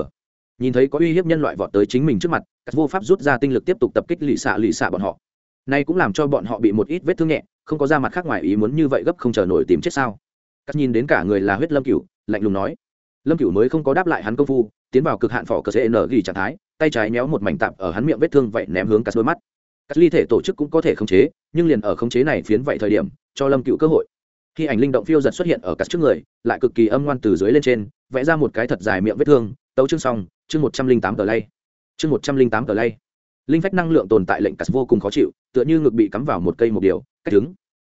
nhìn thấy có uy hiếp nhân loại vọt tới chính mình trước mặt các vô pháp rút ra tinh lực tiếp tục tập kích lì xạ lì xạ bọn họ. Nay cũng làm cho bọn họ bị một ít vết thương nhẹ, không có ra mặt khác ngoài ý muốn như vậy gấp không chờ nổi tìm chết sao cắt nhìn đến cả người là huyết lâm cựu lạnh lùng nói. Lâm cựu mới không có đáp lại hắn công phu, tiến vào cực hạn phỏ cờ cn nở ghi trạng thái, tay trái méo một mảnh tạp ở hắn miệng vết thương vậy ném hướng cắt đôi mắt. Cắt ly thể tổ chức cũng có thể khống chế, nhưng liền ở khống chế này phiến vậy thời điểm, cho lâm cựu cơ hội. Khi ảnh linh động phiêu giật xuất hiện ở cắt trước người, lại cực kỳ âm ngoan từ dưới lên trên, vẽ ra một cái thật dài miệng vết thương, tấu chương xong, chương một trăm linh tám tờ lay. Chương một trăm linh tám tờ lay. Linh phách năng lượng tồn tại lệnh cắt vô cùng khó chịu, tựa như ngực bị cắm vào một cây một điều, cách đứng.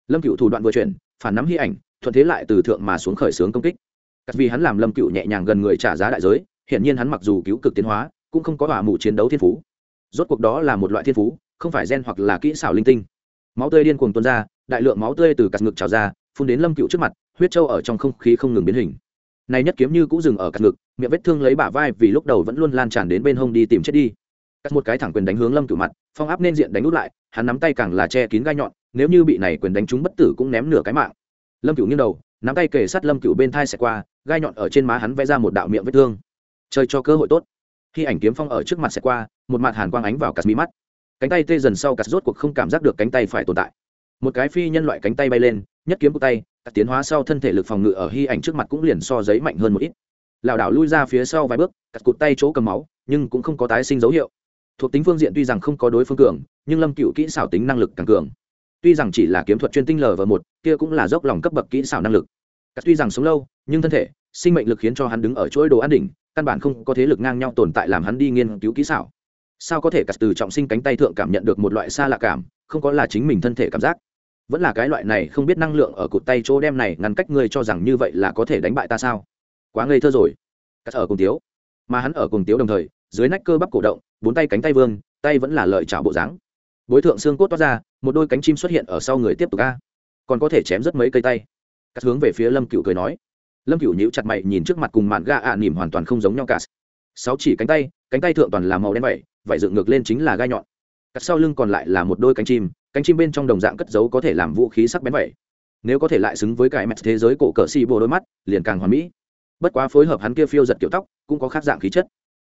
Lâm cựu thủ đoạn vừa chuyển, phản nắm hy ảnh thuận thế lại từ thượng mà xuống khởi xướng công kích. Cắt vì hắn làm lâm cựu nhẹ nhàng gần người trả giá đại giới hiện nhiên hắn mặc dù cứu cực tiến hóa, cũng không có hỏa mù chiến đấu thiên phú. Rốt cuộc đó là một loại thiên phú, không phải gen hoặc là kỹ xảo linh tinh. Máu tươi điên cuồng tuôn ra, đại lượng máu tươi từ cắt ngực trào ra, phun đến lâm cựu trước mặt, huyết trâu ở trong không khí không ngừng biến hình. Này nhất kiếm như cũ dừng ở cắt ngực, miệng vết thương lấy bả vai vì lúc đầu vẫn luôn lan tràn đến bên hông đi tìm chết đi. Cắt một cái thẳng quyền đánh hướng lâm cựu mặt, phong áp nên diện đánh út lại, hắn nắm tay càng là che kín gai nhọn, nếu như bị này quyền đánh trúng bất tử cũng ném nửa cái mạng lâm cựu nghiêng đầu, nắm tay kề sát lâm cựu bên thai xẹt qua, gai nhọn ở trên má hắn vẽ ra một đạo miệng vết thương. Chơi cho cơ hội tốt. Khi ảnh kiếm phong ở trước mặt xẹt qua, một mặt hàn quang ánh vào cắt mí mắt. Cánh tay tê dần sau cắt rốt cuộc không cảm giác được cánh tay phải tồn tại. Một cái phi nhân loại cánh tay bay lên, nhất kiếm của tay cắt tiến hóa sau thân thể lực phòng ngự ở hy ảnh trước mặt cũng liền so giấy mạnh hơn một ít. Lảo đảo lui ra phía sau vài bước cắt cụt tay chỗ cầm máu, nhưng cũng không có tái sinh dấu hiệu. Thuộc tính phương diện tuy rằng không có đối phương cường, nhưng lâm cựu kỹ xảo tính năng lực càng cường tuy rằng chỉ là kiếm thuật chuyên tinh lv một, kia cũng là dốc lòng cấp bậc kỹ xảo năng lực. Cắt tuy rằng sống lâu, nhưng thân thể, sinh mệnh lực khiến cho hắn đứng ở chuỗi đồ an đỉnh, căn bản không có thế lực ngang nhau tồn tại làm hắn đi nghiên cứu kỹ xảo. Sao có thể cắt từ trọng sinh cánh tay thượng cảm nhận được một loại xa lạ cảm, không có là chính mình thân thể cảm giác? Vẫn là cái loại này không biết năng lượng ở cụt tay chỗ đem này ngăn cách ngươi cho rằng như vậy là có thể đánh bại ta sao? Quá ngây thơ rồi. Cắt ở cùng tiếu. Mà hắn ở cùng tiếu đồng thời, dưới nách cơ bắp cổ động, bốn tay cánh tay vương, tay vẫn là lợi chảo bộ dáng. Bối thượng xương cốt toát ra một đôi cánh chim xuất hiện ở sau người tiếp tục a. Còn có thể chém rất mấy cây tay. Cắt hướng về phía lâm cựu cười nói. Lâm cựu nhíu chặt mày nhìn trước mặt cùng mạn ga ạ à nỉm hoàn toàn không giống nhau cả. Sáu chỉ cánh tay cánh tay thượng toàn là màu đen vậy vậy dựng ngược lên chính là gai nhọn. Cắt sau lưng còn lại là một đôi cánh chim cánh chim bên trong đồng dạng cất giấu có thể làm vũ khí sắc bén vậy. Nếu có thể lại xứng với cái mẹt thế giới cổ cờ xì bồ đôi mắt, liền càng hoàn mỹ. Bất quá phối hợp hắn kia phiêu giật kiểu tóc, cũng có khác dạng khí chất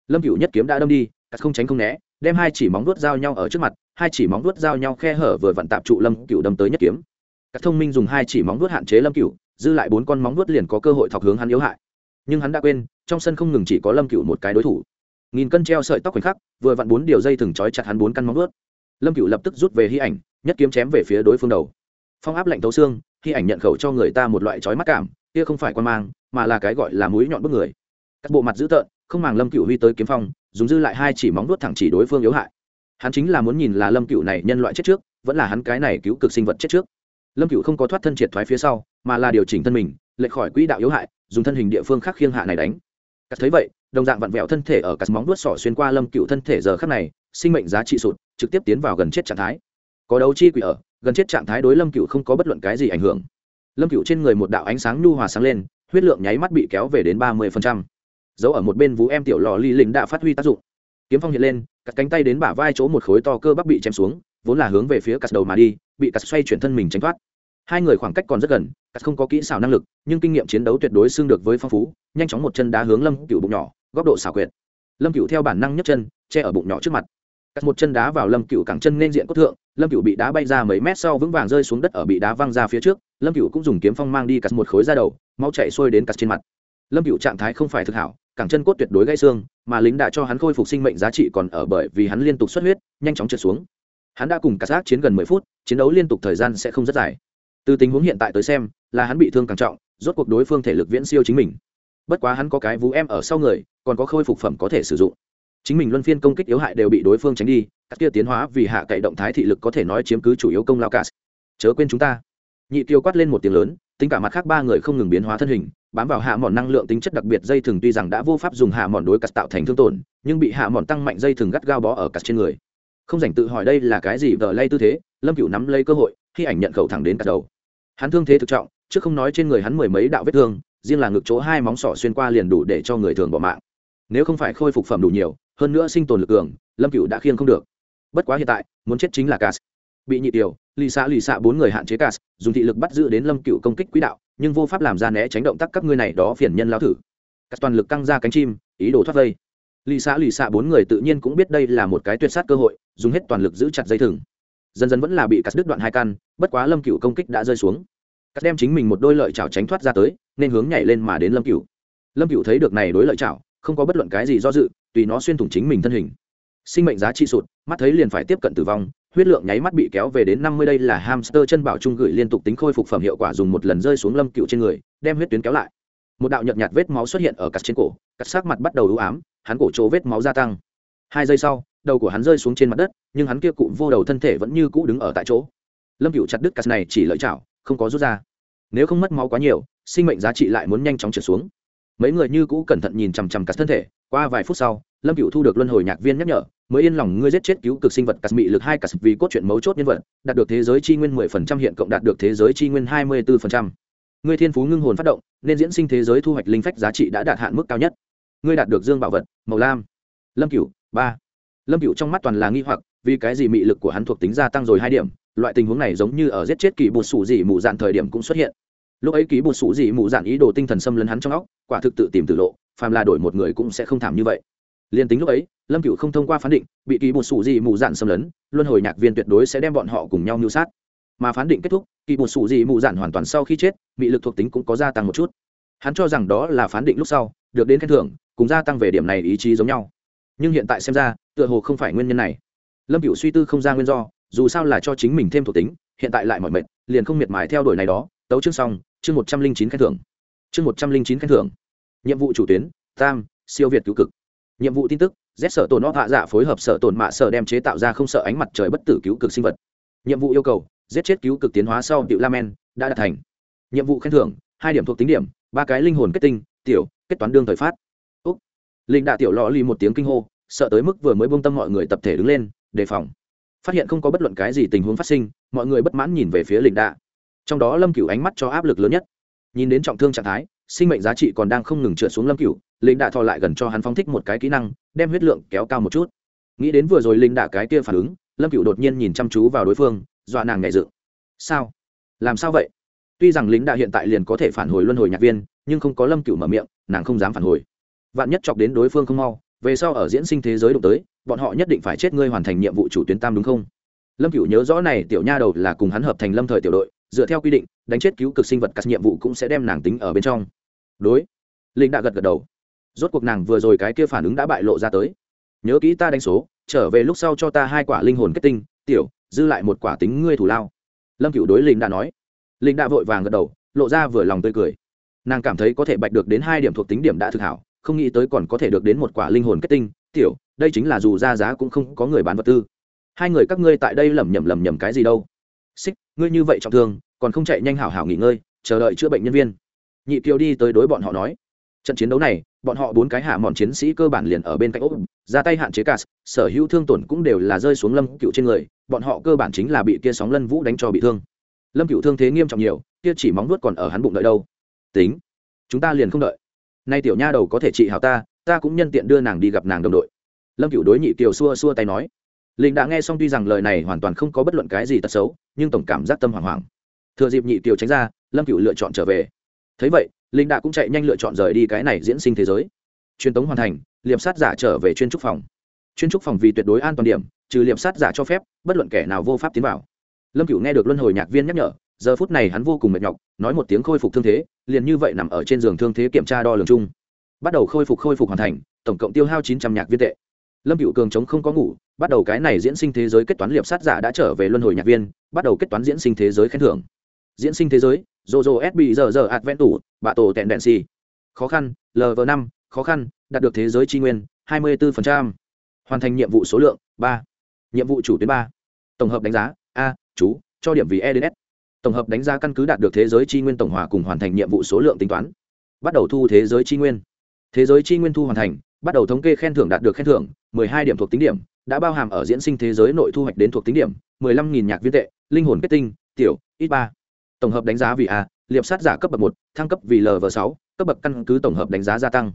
lâm cựu nhất kiếm đã đâm đi, cắt không tránh không né, đem hai chỉ móng vuốt giao nhau ở trước mặt, hai chỉ móng vuốt giao nhau khe hở vừa vặn tạp trụ lâm cựu đâm tới nhất kiếm. Các thông minh dùng hai chỉ móng vuốt hạn chế lâm cựu dư lại bốn con móng vuốt liền có cơ hội thọc hướng hắn yếu hại. Nhưng hắn đã quên, trong sân không ngừng chỉ có lâm cựu một cái đối thủ. Nghìn cân treo sợi tóc khoảnh khắc, vừa vặn bốn điều dây thừng trói chặt hắn bốn căn móng vuốt. Lâm cựu lập tức rút về hy ảnh, nhất kiếm chém về phía đối phương đầu. Phong áp lạnh tấu xương, hy ảnh nhận khẩu cho người ta một loại trói mắt cảm, kia không phải quan mang, mà là cái gọi là mũi nhọn bức người. Các bộ mặt dữ tợn không màng lâm cựu huy tới kiếm phong, dùng dư lại hai chỉ móng vuốt thẳng chỉ đối phương yếu hại. Hắn chính là muốn nhìn là lâm cựu này nhân loại chết trước, vẫn là hắn cái này cứu cực sinh vật chết trước. Lâm cựu không có thoát thân triệt thoái phía sau, mà là điều chỉnh thân mình, lệch khỏi quỹ đạo yếu hại, dùng thân hình địa phương khác khiêng hạ này đánh. Cắt thấy vậy, đồng dạng vặn vẹo thân thể ở cắt móng vuốt sỏ xuyên qua lâm cựu thân thể giờ khắc này, sinh mệnh giá trị sụt, trực tiếp tiến vào gần chết trạng thái. Có đấu chi quỷ ở, gần chết trạng thái đối lâm cựu không có bất luận cái gì ảnh hưởng. Lâm cựu trên người một đạo ánh sáng nhu hòa sáng lên, huyết lượng nháy mắt bị kéo về đến ba mươi phần trăm giấu ở một bên vú em tiểu lò ly lính đã phát huy tác dụng. Kiếm phong hiện lên, cắt cánh tay đến bả vai chỗ một khối to cơ bắp bị chém xuống, vốn là hướng về phía cắt đầu mà đi, bị cắt xoay chuyển thân mình tránh thoát. Hai người khoảng cách còn rất gần, cắt không có kỹ xảo năng lực, nhưng kinh nghiệm chiến đấu tuyệt đối xương được với phong phú, nhanh chóng một chân đá hướng lâm cựu bụng nhỏ, góc độ xảo quyệt. Lâm cựu theo bản năng nhấc chân, che ở bụng nhỏ trước mặt. Cắt một chân đá vào lâm cựu cẳng chân nên diện cốt thượng, lâm cựu bị đá bay ra mấy mét sau vững vàng rơi xuống đất ở bị đá văng ra phía trước, lâm cựu cũng dùng kiếm phong mang đi cắt một khối ra đầu, máu chạy xuôi đến cắt trên mặt. Lâm cựu trạng thái không phải thực hảo cẳng chân cốt tuyệt đối gãy xương, mà lính đã cho hắn khôi phục sinh mệnh giá trị còn ở bởi vì hắn liên tục xuất huyết, nhanh chóng trượt xuống. Hắn đã cùng cả xác chiến gần mười phút, chiến đấu liên tục thời gian sẽ không rất dài. Từ tình huống hiện tại tới xem, là hắn bị thương càng trọng, rốt cuộc đối phương thể lực viễn siêu chính mình. Bất quá hắn có cái vú em ở sau người, còn có khôi phục phẩm có thể sử dụng. Chính mình luân phiên công kích yếu hại đều bị đối phương tránh đi, các kia tiến hóa vì hạ cậy động thái thị lực có thể nói chiếm cứ chủ yếu công lao cả. Chớ quên chúng ta. Nhị tiêu quát lên một tiếng lớn, tính cả mặt khác ba người không ngừng biến hóa thân hình bám vào hạ mòn năng lượng tính chất đặc biệt, dây thừng tuy rằng đã vô pháp dùng hạ mòn đối cắt tạo thành thương tổn, nhưng bị hạ mòn tăng mạnh dây thừng gắt gao bó ở cắt trên người. Không dành tự hỏi đây là cái gì, vợ lay tư thế, lâm cựu nắm lấy cơ hội, khi ảnh nhận khẩu thẳng đến cắt đầu. Hắn thương thế thực trọng chứ không nói trên người hắn mười mấy đạo vết thương, riêng là ngực chỗ hai móng sỏ xuyên qua liền đủ để cho người thường bỏ mạng. Nếu không phải khôi phục phẩm đủ nhiều, hơn nữa sinh tồn lực cường, lâm cựu đã khiêng không được. Bất quá hiện tại, muốn chết chính là cắt bị nhị tiểu, lì xạ lì xạ bốn người hạn chế cas dùng thị lực bắt giữ đến lâm cựu công kích quỹ đạo, nhưng vô pháp làm ra né tránh động tác các ngươi này đó phiền nhân lao thử. Các toàn lực căng ra cánh chim, ý đồ thoát vây. Lì xạ lì xạ bốn người tự nhiên cũng biết đây là một cái tuyệt sát cơ hội, dùng hết toàn lực giữ chặt dây thừng. Dần dần vẫn là bị cắt đứt đoạn hai căn, bất quá lâm cựu công kích đã rơi xuống. Cắt đem chính mình một đôi lợi chảo tránh thoát ra tới, nên hướng nhảy lên mà đến lâm cựu. Lâm cựu thấy được này đối lợi chảo, không có bất luận cái gì do dự, tùy nó xuyên thủng chính mình thân hình. Sinh mệnh giá trị sụt, mắt thấy liền phải tiếp cận tử vong huyết lượng nháy mắt bị kéo về đến năm mươi, đây là hamster chân bảo trung gửi liên tục tính khôi phục phẩm hiệu quả dùng một lần rơi xuống lâm cựu trên người, đem huyết tuyến kéo lại. Một đạo nhợt nhạt vết máu xuất hiện ở cắt trên cổ, cắt sắc mặt bắt đầu ưu ám, hắn cổ chỗ vết máu gia tăng. Hai giây sau, đầu của hắn rơi xuống trên mặt đất, nhưng hắn kia cụ vô đầu thân thể vẫn như cũ đứng ở tại chỗ. Lâm cựu chặt đứt cắt này chỉ lợi chảo, không có rút ra. Nếu không mất máu quá nhiều, sinh mệnh giá trị lại muốn nhanh chóng trở xuống. Mấy người như cũ cẩn thận nhìn chằm chằm cắt thân thể, qua vài phút sau, lâm cựu thu được luân hồi nhạc viên nhắc nhở mới yên lòng ngươi giết chết cứu cực sinh vật cắt mị lực hai cắt vì cốt truyện mấu chốt nhân vật, đạt được thế giới chi nguyên mười phần trăm, hiện cộng đạt được thế giới chi nguyên hai mươi bốn phần trăm. Ngươi thiên phú ngưng hồn phát động, nên diễn sinh thế giới thu hoạch linh phách giá trị đã đạt hạn mức cao nhất. Ngươi đạt được dương bảo vật, màu lam. Lâm cửu, ba. Lâm cửu trong mắt toàn là nghi hoặc, vì cái gì mị lực của hắn thuộc tính gia tăng rồi hai điểm, loại tình huống này giống như ở giết chết kỳ bột sủ dị mù dạn thời điểm cũng xuất hiện. Lúc ấy ký bột sủ dị mù dạn ý đồ tinh thần xâm lấn hắn trong óc, quả thực tự tìm tử lộ, phàm là đổi một người cũng sẽ không thảm như vậy liền tính lúc ấy, lâm cựu không thông qua phán định, bị kỳ một sủ dị mù dạn xâm lấn, luân hồi nhạc viên tuyệt đối sẽ đem bọn họ cùng nhau mưu sát. Mà phán định kết thúc, kỳ một sủ dị mù dạn hoàn toàn sau khi chết bị lực thuộc tính cũng có gia tăng một chút. Hắn cho rằng đó là phán định lúc sau, được đến khen thưởng, cùng gia tăng về điểm này ý chí giống nhau. Nhưng hiện tại xem ra, tựa hồ không phải nguyên nhân này. Lâm cựu suy tư không ra nguyên do, dù sao là cho chính mình thêm thuộc tính, hiện tại lại mọi mệt, liền không miệt mài theo đuổi này đó. Tấu chương xong, chương một trăm linh chín khen thưởng. Chương một trăm linh chín khen thưởng. Nhiệm vụ chủ tuyến, tam, siêu việt cứu cực nhiệm vụ tin tức, z sở tồn o hạ dạ phối hợp sở tồn mạ sở đem chế tạo ra không sợ ánh mặt trời bất tử cứu cực sinh vật. Nhiệm vụ yêu cầu, giết chết cứu cực tiến hóa sau tiểu lamen đã đạt thành. Nhiệm vụ khen thưởng, hai điểm thuộc tính điểm, ba cái linh hồn kết tinh, tiểu, kết toán đương thời phát. Úc. Linh đạ tiểu lò ly một tiếng kinh hô, sợ tới mức vừa mới bông tâm mọi người tập thể đứng lên, đề phòng. Phát hiện không có bất luận cái gì tình huống phát sinh, mọi người bất mãn nhìn về phía linh đạ. Trong đó lâm cửu ánh mắt cho áp lực lớn nhất. Nhìn đến trọng thương trạng thái, sinh mệnh giá trị còn đang không ngừng trượt xuống lâm cửu linh đạ thò lại gần cho hắn phóng thích một cái kỹ năng, đem huyết lượng kéo cao một chút. Nghĩ đến vừa rồi linh đạ cái kia phản ứng, lâm cửu đột nhiên nhìn chăm chú vào đối phương, dọa nàng nhẹ dự sao? Làm sao vậy? Tuy rằng lính đạ hiện tại liền có thể phản hồi luân hồi nhạc viên, nhưng không có lâm cửu mở miệng, nàng không dám phản hồi. Vạn nhất chọc đến đối phương không mau, về sau ở diễn sinh thế giới đụng tới, bọn họ nhất định phải chết ngươi hoàn thành nhiệm vụ chủ tuyến tam đúng không? Lâm cửu nhớ rõ này, tiểu nha đầu là cùng hắn hợp thành lâm thời tiểu đội, dựa theo quy định, đánh chết cứu cực sinh vật cắt nhiệm vụ cũng sẽ đem nàng tính ở bên trong. Đối. Linh đã gật gật đầu rốt cuộc nàng vừa rồi cái kia phản ứng đã bại lộ ra tới. Nhớ kỹ ta đánh số, trở về lúc sau cho ta hai quả linh hồn kết tinh, tiểu, dư lại một quả tính ngươi thủ lao. Lâm cựu đối linh đã nói. Linh đã vội vàng gật đầu, lộ ra vừa lòng tươi cười. Nàng cảm thấy có thể bạch được đến hai điểm thuộc tính điểm đã thực hảo, không nghĩ tới còn có thể được đến một quả linh hồn kết tinh, tiểu, đây chính là dù ra giá cũng không có người bán vật tư. Hai người các ngươi tại đây lẩm nhẩm lẩm nhẩm cái gì đâu? Xích, ngươi như vậy trọng thương, còn không chạy nhanh hảo hảo nghỉ ngơi, chờ đợi chữa bệnh nhân viên. Nhị kiều đi tới đối bọn họ nói. Trận chiến đấu này bọn họ bốn cái hạ mòn chiến sĩ cơ bản liền ở bên cạnh ốc ra tay hạn chế cả, sở hữu thương tổn cũng đều là rơi xuống lâm cựu trên người, bọn họ cơ bản chính là bị kia sóng lân vũ đánh cho bị thương. Lâm cựu thương thế nghiêm trọng nhiều, kia chỉ móng nuốt còn ở hắn bụng đợi đâu. Tính, chúng ta liền không đợi. Nay tiểu nha đầu có thể trị hào ta ta cũng nhân tiện đưa nàng đi gặp nàng đồng đội. Lâm cựu đối nhị kiều xua xua tay nói. Linh đã nghe xong tuy rằng lời này hoàn toàn không có bất luận cái gì tật xấu, nhưng tổng cảm giác tâm hoảng hoảng. Thừa dịp nhị kiều tránh ra, lâm cựu lựa chọn trở về. Thấy vậy linh đạ cũng chạy nhanh lựa chọn rời đi cái này diễn sinh thế giới. Truyền tống hoàn thành, liệp sát giả trở về chuyên trúc phòng. Chuyên trúc phòng vì tuyệt đối an toàn điểm, trừ liệp sát giả cho phép, bất luận kẻ nào vô pháp tiến vào. Lâm cựu nghe được luân hồi nhạc viên nhắc nhở, giờ phút này hắn vô cùng mệt nhọc, nói một tiếng khôi phục thương thế, liền như vậy nằm ở trên giường thương thế kiểm tra đo lường chung. Bắt đầu khôi phục khôi phục hoàn thành, tổng cộng tiêu hao chín trăm nhạc viên tệ. Lâm cựu cường chống không có ngủ, bắt đầu cái này diễn sinh thế giới kết toán liệp sát giả đã trở về luân hồi nhạc viên, bắt đầu kết toán diễn sinh thế giới khen thưởng. Diễn sinh thế giới, jojo sb giờ giờ advent tủ bạ tổ tẹn đèn xì. Khó khăn lv năm, khó khăn, đạt được thế giới tri nguyên, hai mươi 24%. hoàn thành nhiệm vụ số lượng, ba. Nhiệm vụ chủ tuyến ba. Tổng hợp đánh giá, a, chú, cho điểm vì e đến s. Tổng hợp đánh giá căn cứ đạt được thế giới tri nguyên tổng hòa cùng hoàn thành nhiệm vụ số lượng tính toán. Bắt đầu thu thế giới tri nguyên. Thế giới tri nguyên thu hoàn thành, bắt đầu thống kê khen thưởng đạt được khen thưởng 12 điểm thuộc tính điểm, đã bao hàm ở diễn sinh thế giới nội thu hoạch đến thuộc tính điểm 15.000 nhạc viên tệ, linh hồn kết tinh, tiểu, ít ba. Tổng hợp đánh giá vì a liệp sát giả cấp bậc một, thăng cấp vì lv sáu, cấp bậc căn cứ tổng hợp đánh giá gia tăng.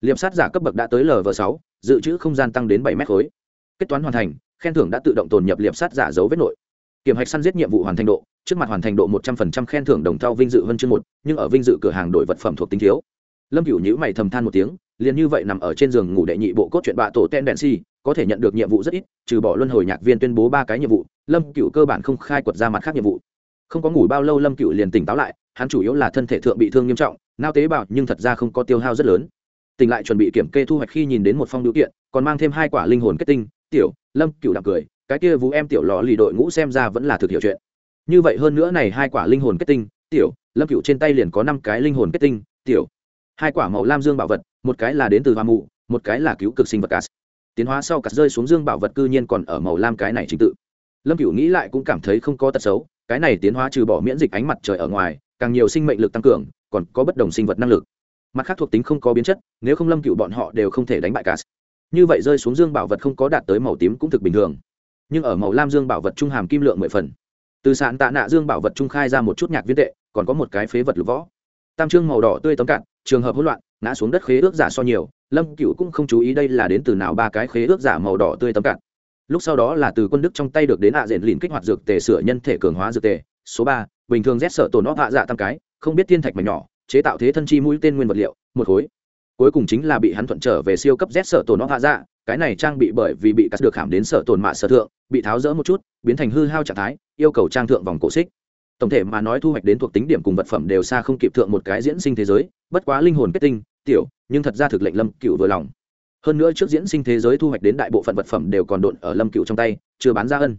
Liệp sát giả cấp bậc đã tới lv sáu, dự trữ không gian tăng đến bảy mét khối. Kết toán hoàn thành, khen thưởng đã tự động tồn nhập liệp sát giả dấu vết nội. Kiểm hạch săn giết nhiệm vụ hoàn thành độ, trước mặt hoàn thành độ một trăm phần trăm khen thưởng đồng thau vinh dự vân chương một, nhưng ở vinh dự cửa hàng đổi vật phẩm thuộc tính thiếu. Lâm cửu nhữ mày thầm than một tiếng, liền như vậy nằm ở trên giường ngủ đệ nhị bộ cốt truyện bạ tổ ten đèn si, có thể nhận được nhiệm vụ rất ít, trừ bỏ luân hồi nhạc viên tuyên bố ba cái nhiệm vụ, lâm cửu cơ bản không khai quật ra mặt khác nhiệm vụ. Không có ngủ bao lâu lâm cửu liền tỉnh táo lại hắn chủ yếu là thân thể thượng bị thương nghiêm trọng nao tế bào nhưng thật ra không có tiêu hao rất lớn. Tỉnh lại chuẩn bị kiểm kê thu hoạch khi nhìn đến một phong điều kiện, còn mang thêm hai quả linh hồn kết tinh, tiểu, lâm, cựu đặc cười, cái kia vũ em tiểu lò lì đội ngũ xem ra vẫn là thực hiểu chuyện. Như vậy hơn nữa này hai quả linh hồn kết tinh, tiểu, lâm, cựu trên tay liền có năm cái linh hồn kết tinh, tiểu. Hai quả màu lam dương bảo vật, một cái là đến từ hoa mụ, một cái là cứu cực sinh vật cát. Tiến hóa sau cát rơi xuống dương bảo vật cư nhiên còn ở màu lam cái này trình tự. Lâm cựu nghĩ lại cũng cảm thấy không có tật xấu, cái này tiến hóa trừ bỏ miễn dịch ánh mặt trời ở ngoài càng nhiều sinh mệnh lực tăng cường, còn có bất đồng sinh vật năng lực. Mặt khác thuộc tính không có biến chất, nếu không lâm cựu bọn họ đều không thể đánh bại cả. như vậy rơi xuống dương bảo vật không có đạt tới màu tím cũng thực bình thường. Nhưng ở màu lam dương bảo vật trung hàm kim lượng mười phần. Từ sạn tạ nạ dương bảo vật trung khai ra một chút nhạc viên tệ, còn có một cái phế vật lục võ. Tam trương màu đỏ tươi tấm cạn, trường hợp hỗn loạn, ngã xuống đất khế ước giả so nhiều, lâm cựu cũng không chú ý đây là đến từ nào ba cái khế ước giả màu đỏ tươi tấm cạn. Lúc sau đó là từ quân đức trong tay được đến ạ à diện lìn kích hoạt dược tề sửa nhân thể cường hóa dược tề số ba, bình thường rét sợ tổn nó hạ dạ tam cái, không biết thiên thạch mảnh nhỏ, chế tạo thế thân chi mũi tên nguyên vật liệu, một khối. Cuối cùng chính là bị hắn thuận trở về siêu cấp rét sợ tổn nó hạ dạ cái này trang bị bởi vì bị cắt được hàm đến sợ tổn mạ sở thượng, bị tháo rỡ một chút, biến thành hư hao trạng thái, yêu cầu trang thượng vòng cổ xích. Tổng thể mà nói thu hoạch đến thuộc tính điểm cùng vật phẩm đều xa không kịp thượng một cái diễn sinh thế giới, bất quá linh hồn kết tinh, tiểu, nhưng thật ra thực lệnh lâm cựu vừa lòng. Hơn nữa trước diễn sinh thế giới thu hoạch đến đại bộ phận vật phẩm đều còn độn ở lâm cựu trong tay, chưa bán ra ân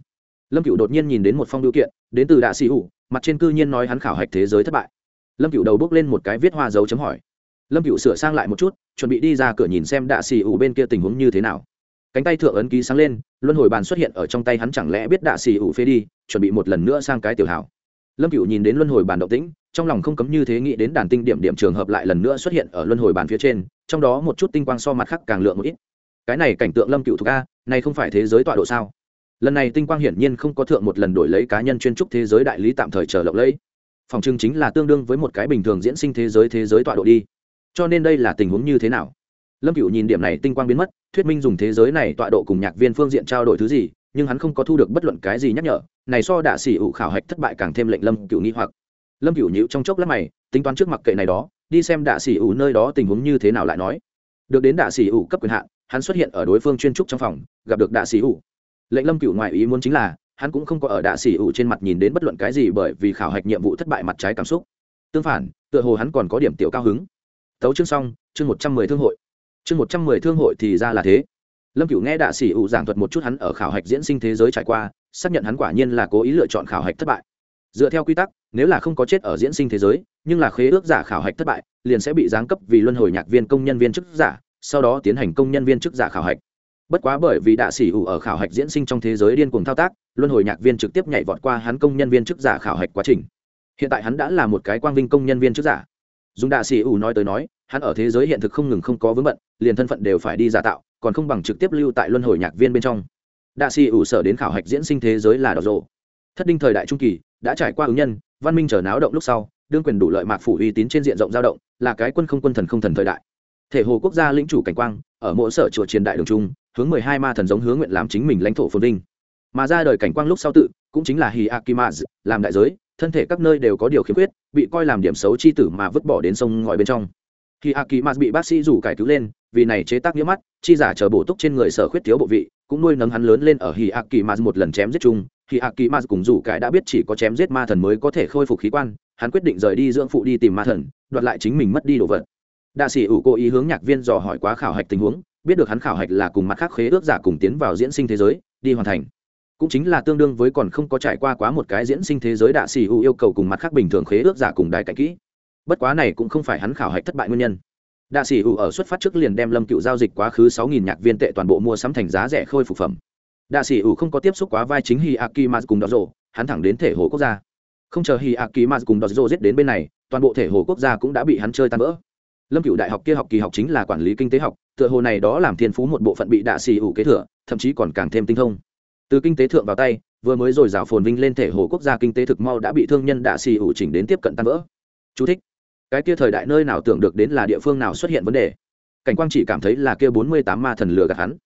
lâm cựu đột nhiên nhìn đến một phong điều kiện, đến từ đạ sĩ hủ, mặt trên cư nhiên nói hắn khảo hạch thế giới thất bại. Lâm cựu đầu bước lên một cái viết hoa dấu chấm hỏi. Lâm cựu sửa sang lại một chút, chuẩn bị đi ra cửa nhìn xem đạ sĩ hủ bên kia tình huống như thế nào. Cánh tay thượng ấn ký sáng lên, luân hồi bàn xuất hiện ở trong tay hắn chẳng lẽ biết đạ xì ủ phế đi, chuẩn bị một lần nữa sang cái tiểu hảo. Lâm cựu nhìn đến luân hồi bàn động tĩnh, trong lòng không cấm như thế nghĩ đến đàn tinh điểm điểm trường hợp lại lần nữa xuất hiện ở luân hồi bàn phía trên, trong đó một chút tinh quang so mặt khác càng lượng một ít. Cái này cảnh tượng lâm cựu thuộc a, này không phải thế giới tọa độ sao? Lần này tinh quang hiển nhiên không có thượng một lần đổi lấy cá nhân chuyên trúc thế giới đại lý tạm thời chờ lộng lấy phòng trưng chính là tương đương với một cái bình thường diễn sinh thế giới thế giới tọa độ đi. Cho nên đây là tình huống như thế nào? Lâm cựu nhìn điểm này tinh quang biến mất, thuyết minh dùng thế giới này tọa độ cùng nhạc viên phương diện trao đổi thứ gì, nhưng hắn không có thu được bất luận cái gì nhắc nhở. Này so đạ xỉ ủ khảo hạch thất bại càng thêm lệnh lâm cựu nghi hoặc. Lâm cựu nhịu trong chốc lát mày, tính toán trước mặt kệ này đó, đi xem đạ xỉ ủ nơi đó tình huống như thế nào lại nói. Được đến đạ xỉ ủ cấp quyền hạn, hắn xuất hiện ở đối phương chuyên trúc trong phòng, gặp được đạ xỉ ủ lệnh lâm cựu ngoại ý muốn chính là, hắn cũng không có ở đạ xỉ ủ trên mặt nhìn đến bất luận cái gì bởi vì khảo hạch nhiệm vụ thất bại mặt trái cảm xúc. Tương phản, tựa hồ hắn còn có điểm tiểu cao hứng. Tấu chương xong, chương một trăm mười thương hội. Chương một trăm mười thương hội thì ra là thế. Lâm cựu nghe đạ sĩ ủ giảng thuật một chút hắn ở khảo hạch diễn sinh thế giới trải qua, xác nhận hắn quả nhiên là cố ý lựa chọn khảo hạch thất bại. Dựa theo quy tắc, nếu là không có chết ở diễn sinh thế giới, nhưng là khế ước giả khảo hạch thất bại, liền sẽ bị giáng cấp vì luân hồi nhạc viên công nhân viên chức giả, sau đó tiến hành công nhân viên chức giả khảo hạch bất quá bởi vì đạ sĩ ủ ở khảo hạch diễn sinh trong thế giới điên cuồng thao tác, luân hồi nhạc viên trực tiếp nhảy vọt qua hắn công nhân viên chức giả khảo hạch quá trình. Hiện tại hắn đã là một cái quang vinh công nhân viên chức giả. Dùng đạ sĩ ủ nói tới nói, hắn ở thế giới hiện thực không ngừng không có vướng bận, liền thân phận đều phải đi giả tạo, còn không bằng trực tiếp lưu tại luân hồi nhạc viên bên trong. Đạ sĩ ủ sở đến khảo hạch diễn sinh thế giới là đỏ rộ. Thất đinh thời đại trung kỳ, đã trải qua ứng nhân, văn minh trở náo động lúc sau, đương quyền đủ lợi mạc phủ uy tín trên diện rộng dao động, là cái quân không quân thần không thần thời đại. Thể hồ quốc gia lĩnh chủ cảnh quang, ở mỗi sở chùa triền đại đường trung hướng mười hai ma thần giống hướng nguyện làm chính mình lãnh thổ phồn vinh. Mà ra đời cảnh quang lúc sau tự, cũng chính là hi akimaz làm đại giới, thân thể các nơi đều có điều khiếm khuyết, bị coi làm điểm xấu chi tử mà vứt bỏ đến sông ngòi bên trong. Khi akimaz bị bác sĩ rủ cải cứu lên, vì này chế tác nghĩa mắt, chi giả chờ bổ túc trên người sở khuyết thiếu bộ vị, cũng nuôi nấng hắn lớn lên ở hi akimaz một lần chém giết chung. Khi akimaz cùng rủ cải đã biết chỉ có chém giết ma thần mới có thể khôi phục khí quan, hắn quyết định rời đi dưỡng phụ đi tìm ma thần, đoạt lại chính mình mất đi đồ vật. Đạ sĩ ủ cố ý hướng nhạc viên dò hỏi quá khảo hạch tình huống biết được hắn khảo hạch là cùng mặt khác khế ước giả cùng tiến vào diễn sinh thế giới, đi hoàn thành. Cũng chính là tương đương với còn không có trải qua quá một cái diễn sinh thế giới đạ xì ủ yêu cầu cùng mặt khác bình thường khế ước giả cùng đài cạnh kỹ. Bất quá này cũng không phải hắn khảo hạch thất bại nguyên nhân. Đạ xì ủ ở xuất phát trước liền đem lâm cựu giao dịch quá khứ sáu nghìn nhạc viên tệ toàn bộ mua sắm thành giá rẻ khôi phục phẩm. Đạ xì ủ không có tiếp xúc quá vai chính hi akimaz cùng đó rộ hắn thẳng đến thể hồ quốc gia. Không chờ hi akimaz cùng đó rộ giết đến bên này, toàn bộ thể hồ quốc gia cũng đã bị hắn chơi tan vỡ lâm cựu đại học kia học kỳ học chính là quản lý kinh tế học, tựa hồ này đó làm thiên phú một bộ phận bị đạ xì ủ kế thừa, thậm chí còn càng thêm tinh thông. Từ kinh tế thượng vào tay, vừa mới rồi rào phồn vinh lên thể hồ quốc gia kinh tế thực mau đã bị thương nhân đạ xì ủ chỉnh đến tiếp cận tan vỡ. Chú thích. cái kia thời đại nơi nào tưởng được đến là địa phương nào xuất hiện vấn đề. Cảnh quang chỉ cảm thấy là kia bốn mươi tám ma thần lừa gạt hắn.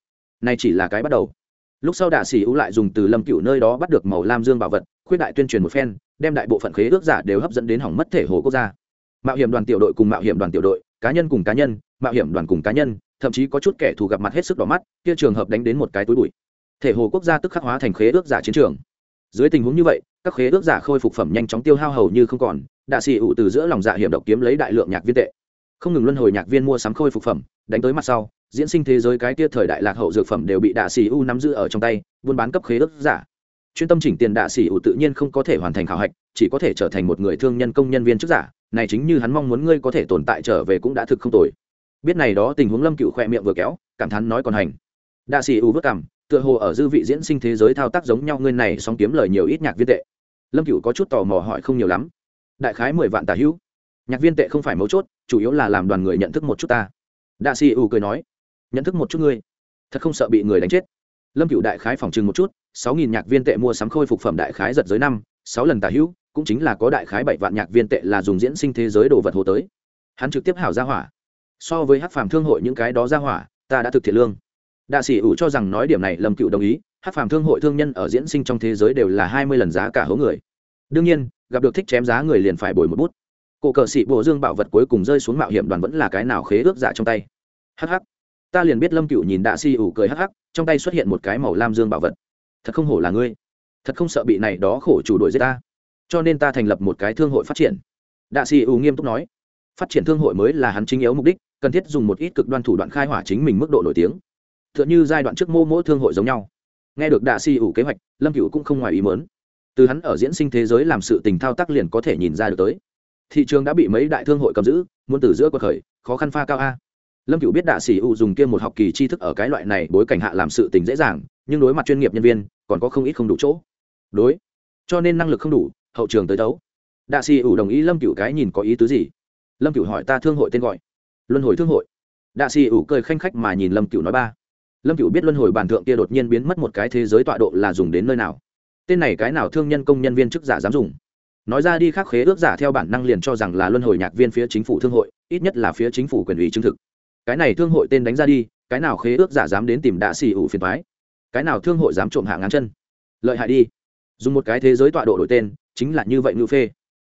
Nay chỉ là cái bắt đầu. Lúc sau đạ xì ủ lại dùng từ lâm cựu nơi đó bắt được màu lam dương bảo vật, khuyết đại tuyên truyền một phen, đem đại bộ phận khế ước giả đều hấp dẫn đến hỏng mất thể hồ quốc gia. Mạo hiểm đoàn tiểu đội cùng mạo hiểm đoàn tiểu đội cá nhân cùng cá nhân, mạo hiểm đoàn cùng cá nhân, thậm chí có chút kẻ thù gặp mặt hết sức đỏ mắt, kia trường hợp đánh đến một cái túi bụi. Thể hồ quốc gia tức khắc hóa thành khế ước giả chiến trường. Dưới tình huống như vậy, các khế ước giả khôi phục phẩm nhanh chóng tiêu hao hầu như không còn, đạ xì ụ từ giữa lòng dạ hiểm độc kiếm lấy đại lượng nhạc viên tệ. Không ngừng luân hồi nhạc viên mua sắm khôi phục phẩm, đánh tới mặt sau, diễn sinh thế giới cái kia thời đại lạc hậu dược phẩm đều bị đạ xì u nắm giữ ở trong tay, buôn bán cấp khế ước giả. Chuyên tâm chỉnh tiền đạ xỉ ủ tự nhiên không có thể hoàn thành khảo hạch, chỉ có thể trở thành một người thương nhân công nhân viên chức giả này chính như hắn mong muốn ngươi có thể tồn tại trở về cũng đã thực không tồi. Biết này đó tình huống lâm cựu khẽ miệng vừa kéo, cảm thán nói còn hành. Đạ sĩ ủ vất cảm, tựa hồ ở dư vị diễn sinh thế giới thao tác giống nhau ngươi này song kiếm lời nhiều ít nhạc viên tệ. Lâm cựu có chút tò mò hỏi không nhiều lắm. Đại khái mười vạn tà hữu. Nhạc viên tệ không phải mấu chốt, chủ yếu là làm đoàn người nhận thức một chút ta. Đạ sĩ ủ cười nói, nhận thức một chút ngươi. Thật không sợ bị người đánh chết. Lâm cựu đại khái phòng trừng một chút, sáu nghìn nhạc viên tệ mua sắm khôi phục phẩm đại khái giật giới năm, sáu lần tà hữu cũng chính là có đại khái bảy vạn nhạc viên tệ là dùng diễn sinh thế giới đồ vật hồ tới. Hắn trực tiếp hảo ra hỏa. So với hát phàm thương hội những cái đó ra hỏa, ta đã thực thiện lương. Đạ sĩ ủ cho rằng nói điểm này lâm cựu đồng ý hát phàm thương hội thương nhân ở diễn sinh trong thế giới đều là hai mươi lần giá cả hố người. Đương nhiên, gặp được thích chém giá người liền phải bồi một bút. Cổ cờ sĩ bộ dương bảo vật cuối cùng rơi xuống mạo hiểm đoàn vẫn là cái nào khế ước dạ trong tay. Hh ta liền biết lâm cựu nhìn đạ sĩ ủ cười hh trong tay xuất hiện một cái màu lam dương bảo vật. Thật không hổ là ngươi. Thật không sợ bị này đó khổ chủ đuổi giết ta cho nên ta thành lập một cái thương hội phát triển. Đạ sĩ ủ nghiêm túc nói, phát triển thương hội mới là hắn chính yếu mục đích, cần thiết dùng một ít cực đoan thủ đoạn khai hỏa chính mình mức độ nổi tiếng. T h ư ợ n h ư giai đoạn trước mô mỗi thương hội giống nhau. Nghe được đạ sĩ ủ kế hoạch, lâm cựu cũng không ngoài ý mớn từ hắn ở diễn sinh thế giới làm sự tình thao tác liền có thể nhìn ra được tới. Thị trường đã bị mấy đại thương hội cầm giữ, muốn từ giữa cuộc khởi, khó khăn pha cao a. Lâm cựu biết đạ sĩ U dùng kia một học kỳ tri thức ở cái loại này bối cảnh hạ làm sự tình dễ dàng, nhưng đối mặt chuyên nghiệp nhân viên, còn có không ít không đủ chỗ. Đối, cho nên năng lực không đủ hậu trường tới đấu. Đạ sĩ ủ đồng ý lâm cựu cái nhìn có ý tứ gì? Lâm cựu hỏi ta thương hội tên gọi. Luân hồi thương hội. Đạ sĩ ủ cười khanh khách mà nhìn lâm cựu nói ba. Lâm cựu biết luân hồi bản thượng kia đột nhiên biến mất một cái thế giới tọa độ là dùng đến nơi nào. Tên này cái nào thương nhân công nhân viên chức giả dám dùng? Nói ra đi khác khế ước giả theo bản năng liền cho rằng là luân hồi nhạc viên phía chính phủ thương hội, ít nhất là phía chính phủ quyền ủy chứng thực. Cái này thương hội tên đánh ra đi, cái nào khế ước giả dám đến tìm đạ xì ủ phiền thoái cái nào thương hội dám trộm hạ ngắn chân? Lợi hại đi. Dùng một cái thế giới tọa độ đổi tên chính là như vậy ngữ phê.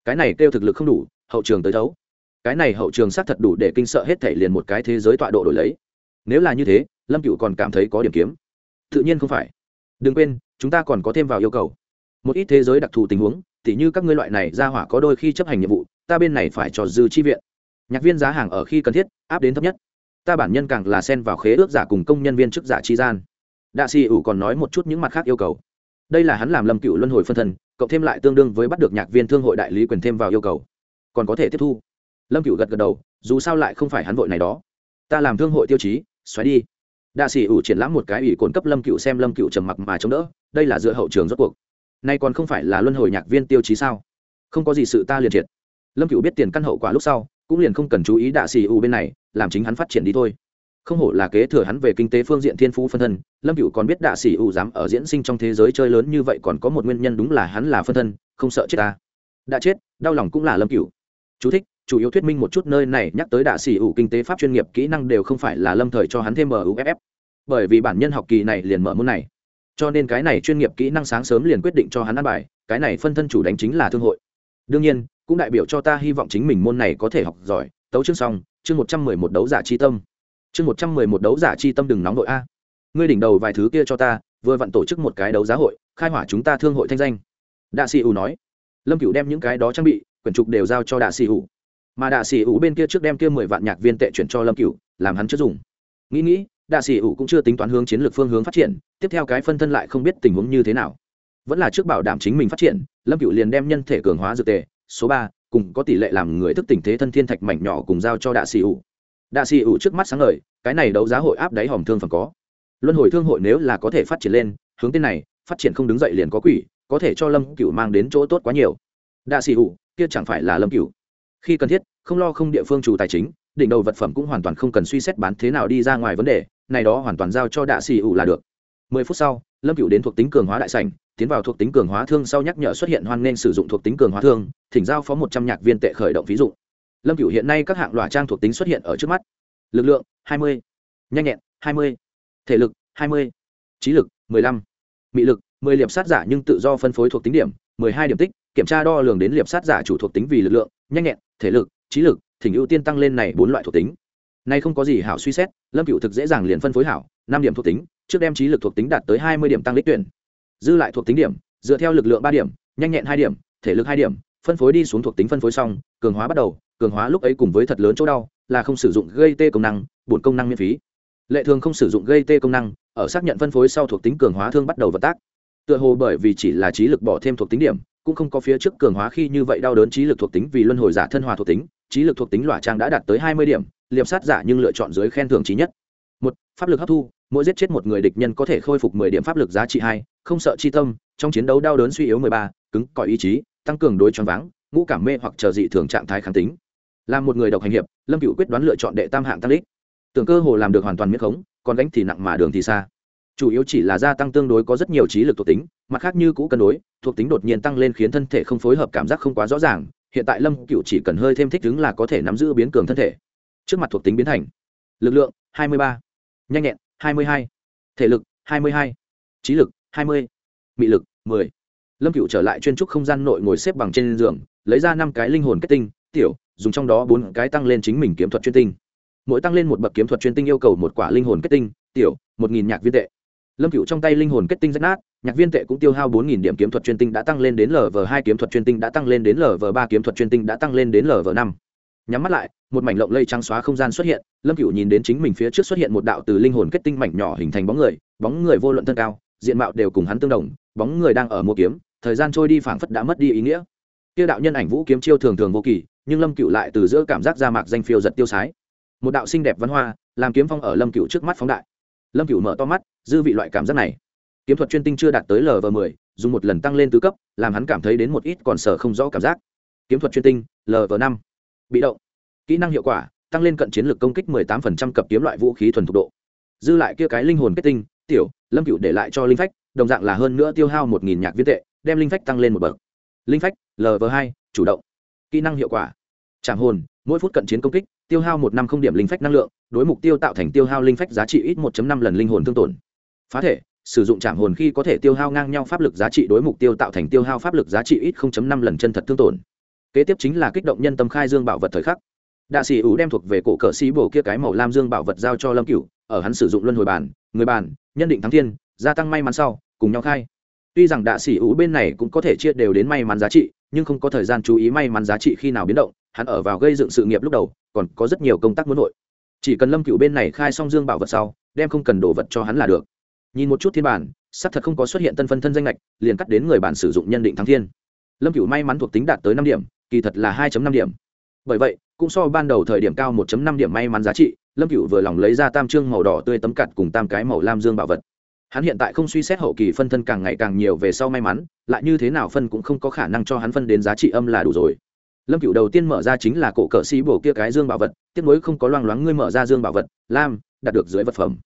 Cái này kêu thực lực không đủ, hậu trường tới thấu. Cái này hậu trường xác thật đủ để kinh sợ hết thể liền một cái thế giới tọa độ đổi lấy. Nếu là như thế, lâm cựu còn cảm thấy có điểm kiếm. Tự nhiên không phải. Đừng quên, chúng ta còn có thêm vào yêu cầu. Một ít thế giới đặc thù tình huống, tỉ như các ngươi loại này ra hỏa có đôi khi chấp hành nhiệm vụ, ta bên này phải cho dư chi viện. Nhạc viên giá hàng ở khi cần thiết, áp đến thấp nhất. Ta bản nhân càng là xen vào khế ước giả cùng công nhân viên chức giả chi gian. Đạ xì ủ còn nói một chút những mặt khác yêu cầu. Đây là hắn làm lâm cựu luân hồi phân thân cộng thêm lại tương đương với bắt được nhạc viên thương hội đại lý quyền thêm vào yêu cầu. Còn có thể tiếp thu. Lâm cựu gật gật đầu, dù sao lại không phải hắn vội này đó. Ta làm thương hội tiêu chí, xoáy đi. Đạ sĩ ủ triển lãm một cái ủy cồn cấp lâm cựu xem lâm cựu trầm mặc mà chống đỡ, đây là dựa hậu trường rốt cuộc. Nay còn không phải là luân hồi nhạc viên tiêu chí sao? Không có gì sự ta liền triệt. Lâm cựu biết tiền căn hậu quả lúc sau, cũng liền không cần chú ý đạ xì ủ bên này, làm chính hắn phát triển đi thôi không hổ là kế thừa hắn về kinh tế phương diện thiên phú phân thân, lâm cựu còn biết đạ sĩ ưu dám ở diễn sinh trong thế giới chơi lớn như vậy còn có một nguyên nhân đúng là hắn là phân thân, không sợ chết ta. Đã chết, đau lòng cũng là lâm cựu chú thích, chủ yếu thuyết minh một chút nơi này, nhắc tới đạ sĩ ưu kinh tế pháp chuyên nghiệp kỹ năng đều không phải là lâm thời cho hắn thêm muff bởi vì bản nhân học kỳ này liền mở môn này. Cho nên cái này chuyên nghiệp kỹ năng sáng sớm liền quyết định cho hắn ăn bài, cái này phân thân chủ đánh chính là thương hội. Đương nhiên, cũng đại biểu cho ta hy vọng chính mình môn này có thể học giỏi, tấu chương xong, chương một trăm mười một đấu giả chi tâm chương một trăm mười một đấu giả chi tâm đừng nóng đội a. Ngươi đỉnh đầu vài thứ kia cho ta, vừa vặn tổ chức một cái đấu giá hội, khai hỏa chúng ta thương hội thanh danh. Đạ sĩ ủ nói. Lâm cửu đem những cái đó trang bị, quyển trục đều giao cho đạ sĩ ủ. Mà đạ sĩ ủ bên kia trước đem kia mười vạn nhạc viên tệ chuyển cho lâm cửu, làm hắn chưa dùng. Nghĩ nghĩ, đạ sĩ ủ cũng chưa tính toán hướng chiến lược phương hướng phát triển, tiếp theo cái phân thân lại không biết tình huống như thế nào. Vẫn là trước bảo đảm chính mình phát triển, lâm cửu liền đem nhân thể cường hóa dược tề, số ba, cùng có tỷ lệ làm người thức tỉnh thế thân thiên thạch mảnh nhỏ cùng giao cho đạ sĩ ủ đạ sĩ ủ trước mắt sáng ngời, cái này đấu giá hội áp đáy hòm thương phần có. Luân hồi thương hội nếu là có thể phát triển lên, hướng tên này, phát triển không đứng dậy liền có quỷ, có thể cho lâm cửu mang đến chỗ tốt quá nhiều. Đạ sĩ ủ, kia chẳng phải là lâm cửu. Khi cần thiết, không lo không địa phương chủ tài chính, đỉnh đầu vật phẩm cũng hoàn toàn không cần suy xét bán thế nào đi ra ngoài vấn đề, này đó hoàn toàn giao cho đạ sĩ ủ là được. Mười phút sau, lâm cửu đến thuộc tính cường hóa đại sảnh, tiến vào thuộc tính cường hóa thương sau nhắc nhở xuất hiện hoan nên sử dụng thuộc tính cường hóa thương, thỉnh giao phó một trăm nhạc viên tệ khởi động ví dụ lâm cựu hiện nay các hạng loại trang thuộc tính xuất hiện ở trước mắt. Lực lượng 20, nhanh nhẹn 20, thể lực 20, trí lực 15, mị lực 10 liệp sát giả nhưng tự do phân phối thuộc tính điểm 12 điểm tích kiểm tra đo lường đến liệp sát giả chủ thuộc tính vì lực lượng nhanh nhẹn thể lực trí lực thỉnh ưu tiên tăng lên này bốn loại thuộc tính. Nay không có gì hảo suy xét lâm cựu thực dễ dàng liền phân phối hảo năm điểm thuộc tính trước đem trí lực thuộc tính đạt tới hai mươi điểm tăng lịch tuyển. Dư lại thuộc tính điểm dựa theo lực lượng ba điểm nhanh nhẹn hai điểm thể lực hai điểm phân phối đi xuống thuộc tính phân phối xong cường hóa bắt đầu cường hóa lúc ấy cùng với thật lớn chỗ đau, là không sử dụng gây tê công năng, bổn công năng miễn phí. Lệ thường không sử dụng gây tê công năng, ở xác nhận phân phối sau thuộc tính cường hóa thương bắt đầu vận tác. Tựa hồ bởi vì chỉ là trí lực bỏ thêm thuộc tính điểm, cũng không có phía trước cường hóa khi như vậy đau đớn trí lực thuộc tính vì luân hồi giả thân hòa thuộc tính, trí lực thuộc tính lỏa trang đã đạt tới hai mươi điểm, liệp sát giả nhưng lựa chọn dưới khen thưởng trí nhất. Một, pháp lực hấp thu, mỗi giết chết một người địch nhân có thể khôi phục mười điểm pháp lực giá trị hai, không sợ chi tâm, trong chiến đấu đau đớn suy yếu mười ba, cứng cỏi ý chí, tăng cường đối choáng váng, ngũ cảm mê hoặc chờ dị thường trạng thái kháng tính làm một người độc hành hiệp lâm cựu quyết đoán lựa chọn đệ tam hạng tăng đích. Tưởng cơ hồ làm được hoàn toàn miễn khống còn gánh thì nặng mà đường thì xa. Chủ yếu chỉ là gia tăng tương đối có rất nhiều trí lực thuộc tính mặt khác như cũ cân đối thuộc tính đột nhiên tăng lên khiến thân thể không phối hợp cảm giác không quá rõ ràng. Hiện tại lâm cựu chỉ cần hơi thêm thích ứng là có thể nắm giữ biến cường thân thể. Trước mặt thuộc tính biến thành lực lượng 23, nhanh nhẹn 22, thể lực 22, trí lực 20, mị lực 10 lâm cựu trở lại chuyên trúc không gian nội ngồi xếp bằng trên giường, lấy ra năm cái linh hồn kết tinh, tiểu, dùng trong đó bốn cái tăng lên chính mình kiếm thuật chuyên tinh. Mỗi tăng lên một bậc kiếm thuật chuyên tinh yêu cầu một quả linh hồn kết tinh, tiểu, một nghìn nhạc viên tệ. Lâm cựu trong tay linh hồn kết tinh rách nát, nhạc viên tệ cũng tiêu hao bốn nghìn điểm kiếm thuật chuyên tinh đã tăng lên đến lv hai kiếm thuật chuyên tinh đã tăng lên đến lv ba kiếm thuật chuyên tinh đã tăng lên đến lv năm. Nhắm mắt lại, một mảnh lộng lây trắng xóa không gian xuất hiện, lâm cựu nhìn đến chính mình phía trước xuất hiện một đạo từ linh hồn kết tinh mảnh nhỏ hình thành bóng người bóng người vô luận thân cao, diện mạo đều cùng hắn tương đồng, bóng người đang ở mua kiếm thời gian trôi đi phảng phất đã mất đi ý nghĩa. Kia đạo nhân ảnh vũ kiếm chiêu thường thường vô kỳ, nhưng lâm cựu lại từ giữa cảm giác ra mạc danh phiêu giật tiêu sái. Một đạo xinh đẹp văn hoa, làm kiếm phong ở lâm cựu trước mắt phóng đại. Lâm cựu mở to mắt, dư vị loại cảm giác này. Kiếm thuật chuyên tinh chưa đạt tới lv m dùng một lần tăng lên tứ cấp, làm hắn cảm thấy đến một ít còn sở không rõ cảm giác. Kiếm thuật chuyên tinh lv năm. Bị động. Kỹ năng hiệu quả, tăng lên cận chiến lược công kích 18% cập kiếm loại vũ khí thuần thục độ. Dư lại kia cái linh hồn kết tinh, tiểu, lâm cựu để lại cho linh phách, đồng dạng là hơn nữa tiêu hao một nghìn nhạc viên tệ đem linh phách tăng lên một bậc. Linh phách lv hai, chủ động. Kỹ năng hiệu quả. Tràng hồn, mỗi phút cận chiến công kích, tiêu hao một năm không điểm linh phách năng lượng, đối mục tiêu tạo thành tiêu hao linh phách giá trị ít một năm lần linh hồn thương tổn. Phá thể, sử dụng trảm hồn khi có thể tiêu hao ngang nhau pháp lực giá trị đối mục tiêu tạo thành tiêu hao pháp lực giá trị ít 0.5 lần chân thật thương tổn. Kế tiếp chính là kích động nhân tâm khai dương bảo vật thời khắc. Đạ sĩ ủ đem thuộc về cổ cờ sĩ bổ kia cái màu lam dương bảo vật giao cho lâm cửu, ở hắn sử dụng luân hồi bản, người bản, nhân định thắng thiên, gia tăng may mắn sau, cùng nhau khai tuy rằng đạ sĩ ủ bên này cũng có thể chia đều đến may mắn giá trị, nhưng không có thời gian chú ý may mắn giá trị khi nào biến động, hắn ở vào gây dựng sự nghiệp lúc đầu, còn có rất nhiều công tác muốn nội chỉ cần lâm cựu bên này khai xong dương bảo vật sau, đem không cần đổ vật cho hắn là được. Nhìn một chút thiên bản sắc thật không có xuất hiện tân phân thân danh lệch liền cắt đến người bản sử dụng nhân định thắng thiên. Lâm cựu may mắn thuộc tính đạt tới năm điểm, kỳ thật là hai năm điểm. Bởi vậy, cũng so ban đầu thời điểm cao 1 năm điểm may mắn giá trị, lâm cựu vừa lòng lấy ra tam trương màu đỏ tươi tấm cặt cùng tam cái màu lam dương bảo vật hắn hiện tại không suy xét hậu kỳ phân thân càng ngày càng nhiều về sau may mắn, lại như thế nào phân cũng không có khả năng cho hắn phân đến giá trị âm là đủ rồi. Lâm cựu đầu tiên mở ra chính là cổ cờ xí bổ kia cái dương bảo vật tiếp nối không có loang loáng ngươi mở ra dương bảo vật, lam, đạt được dưới vật phẩm.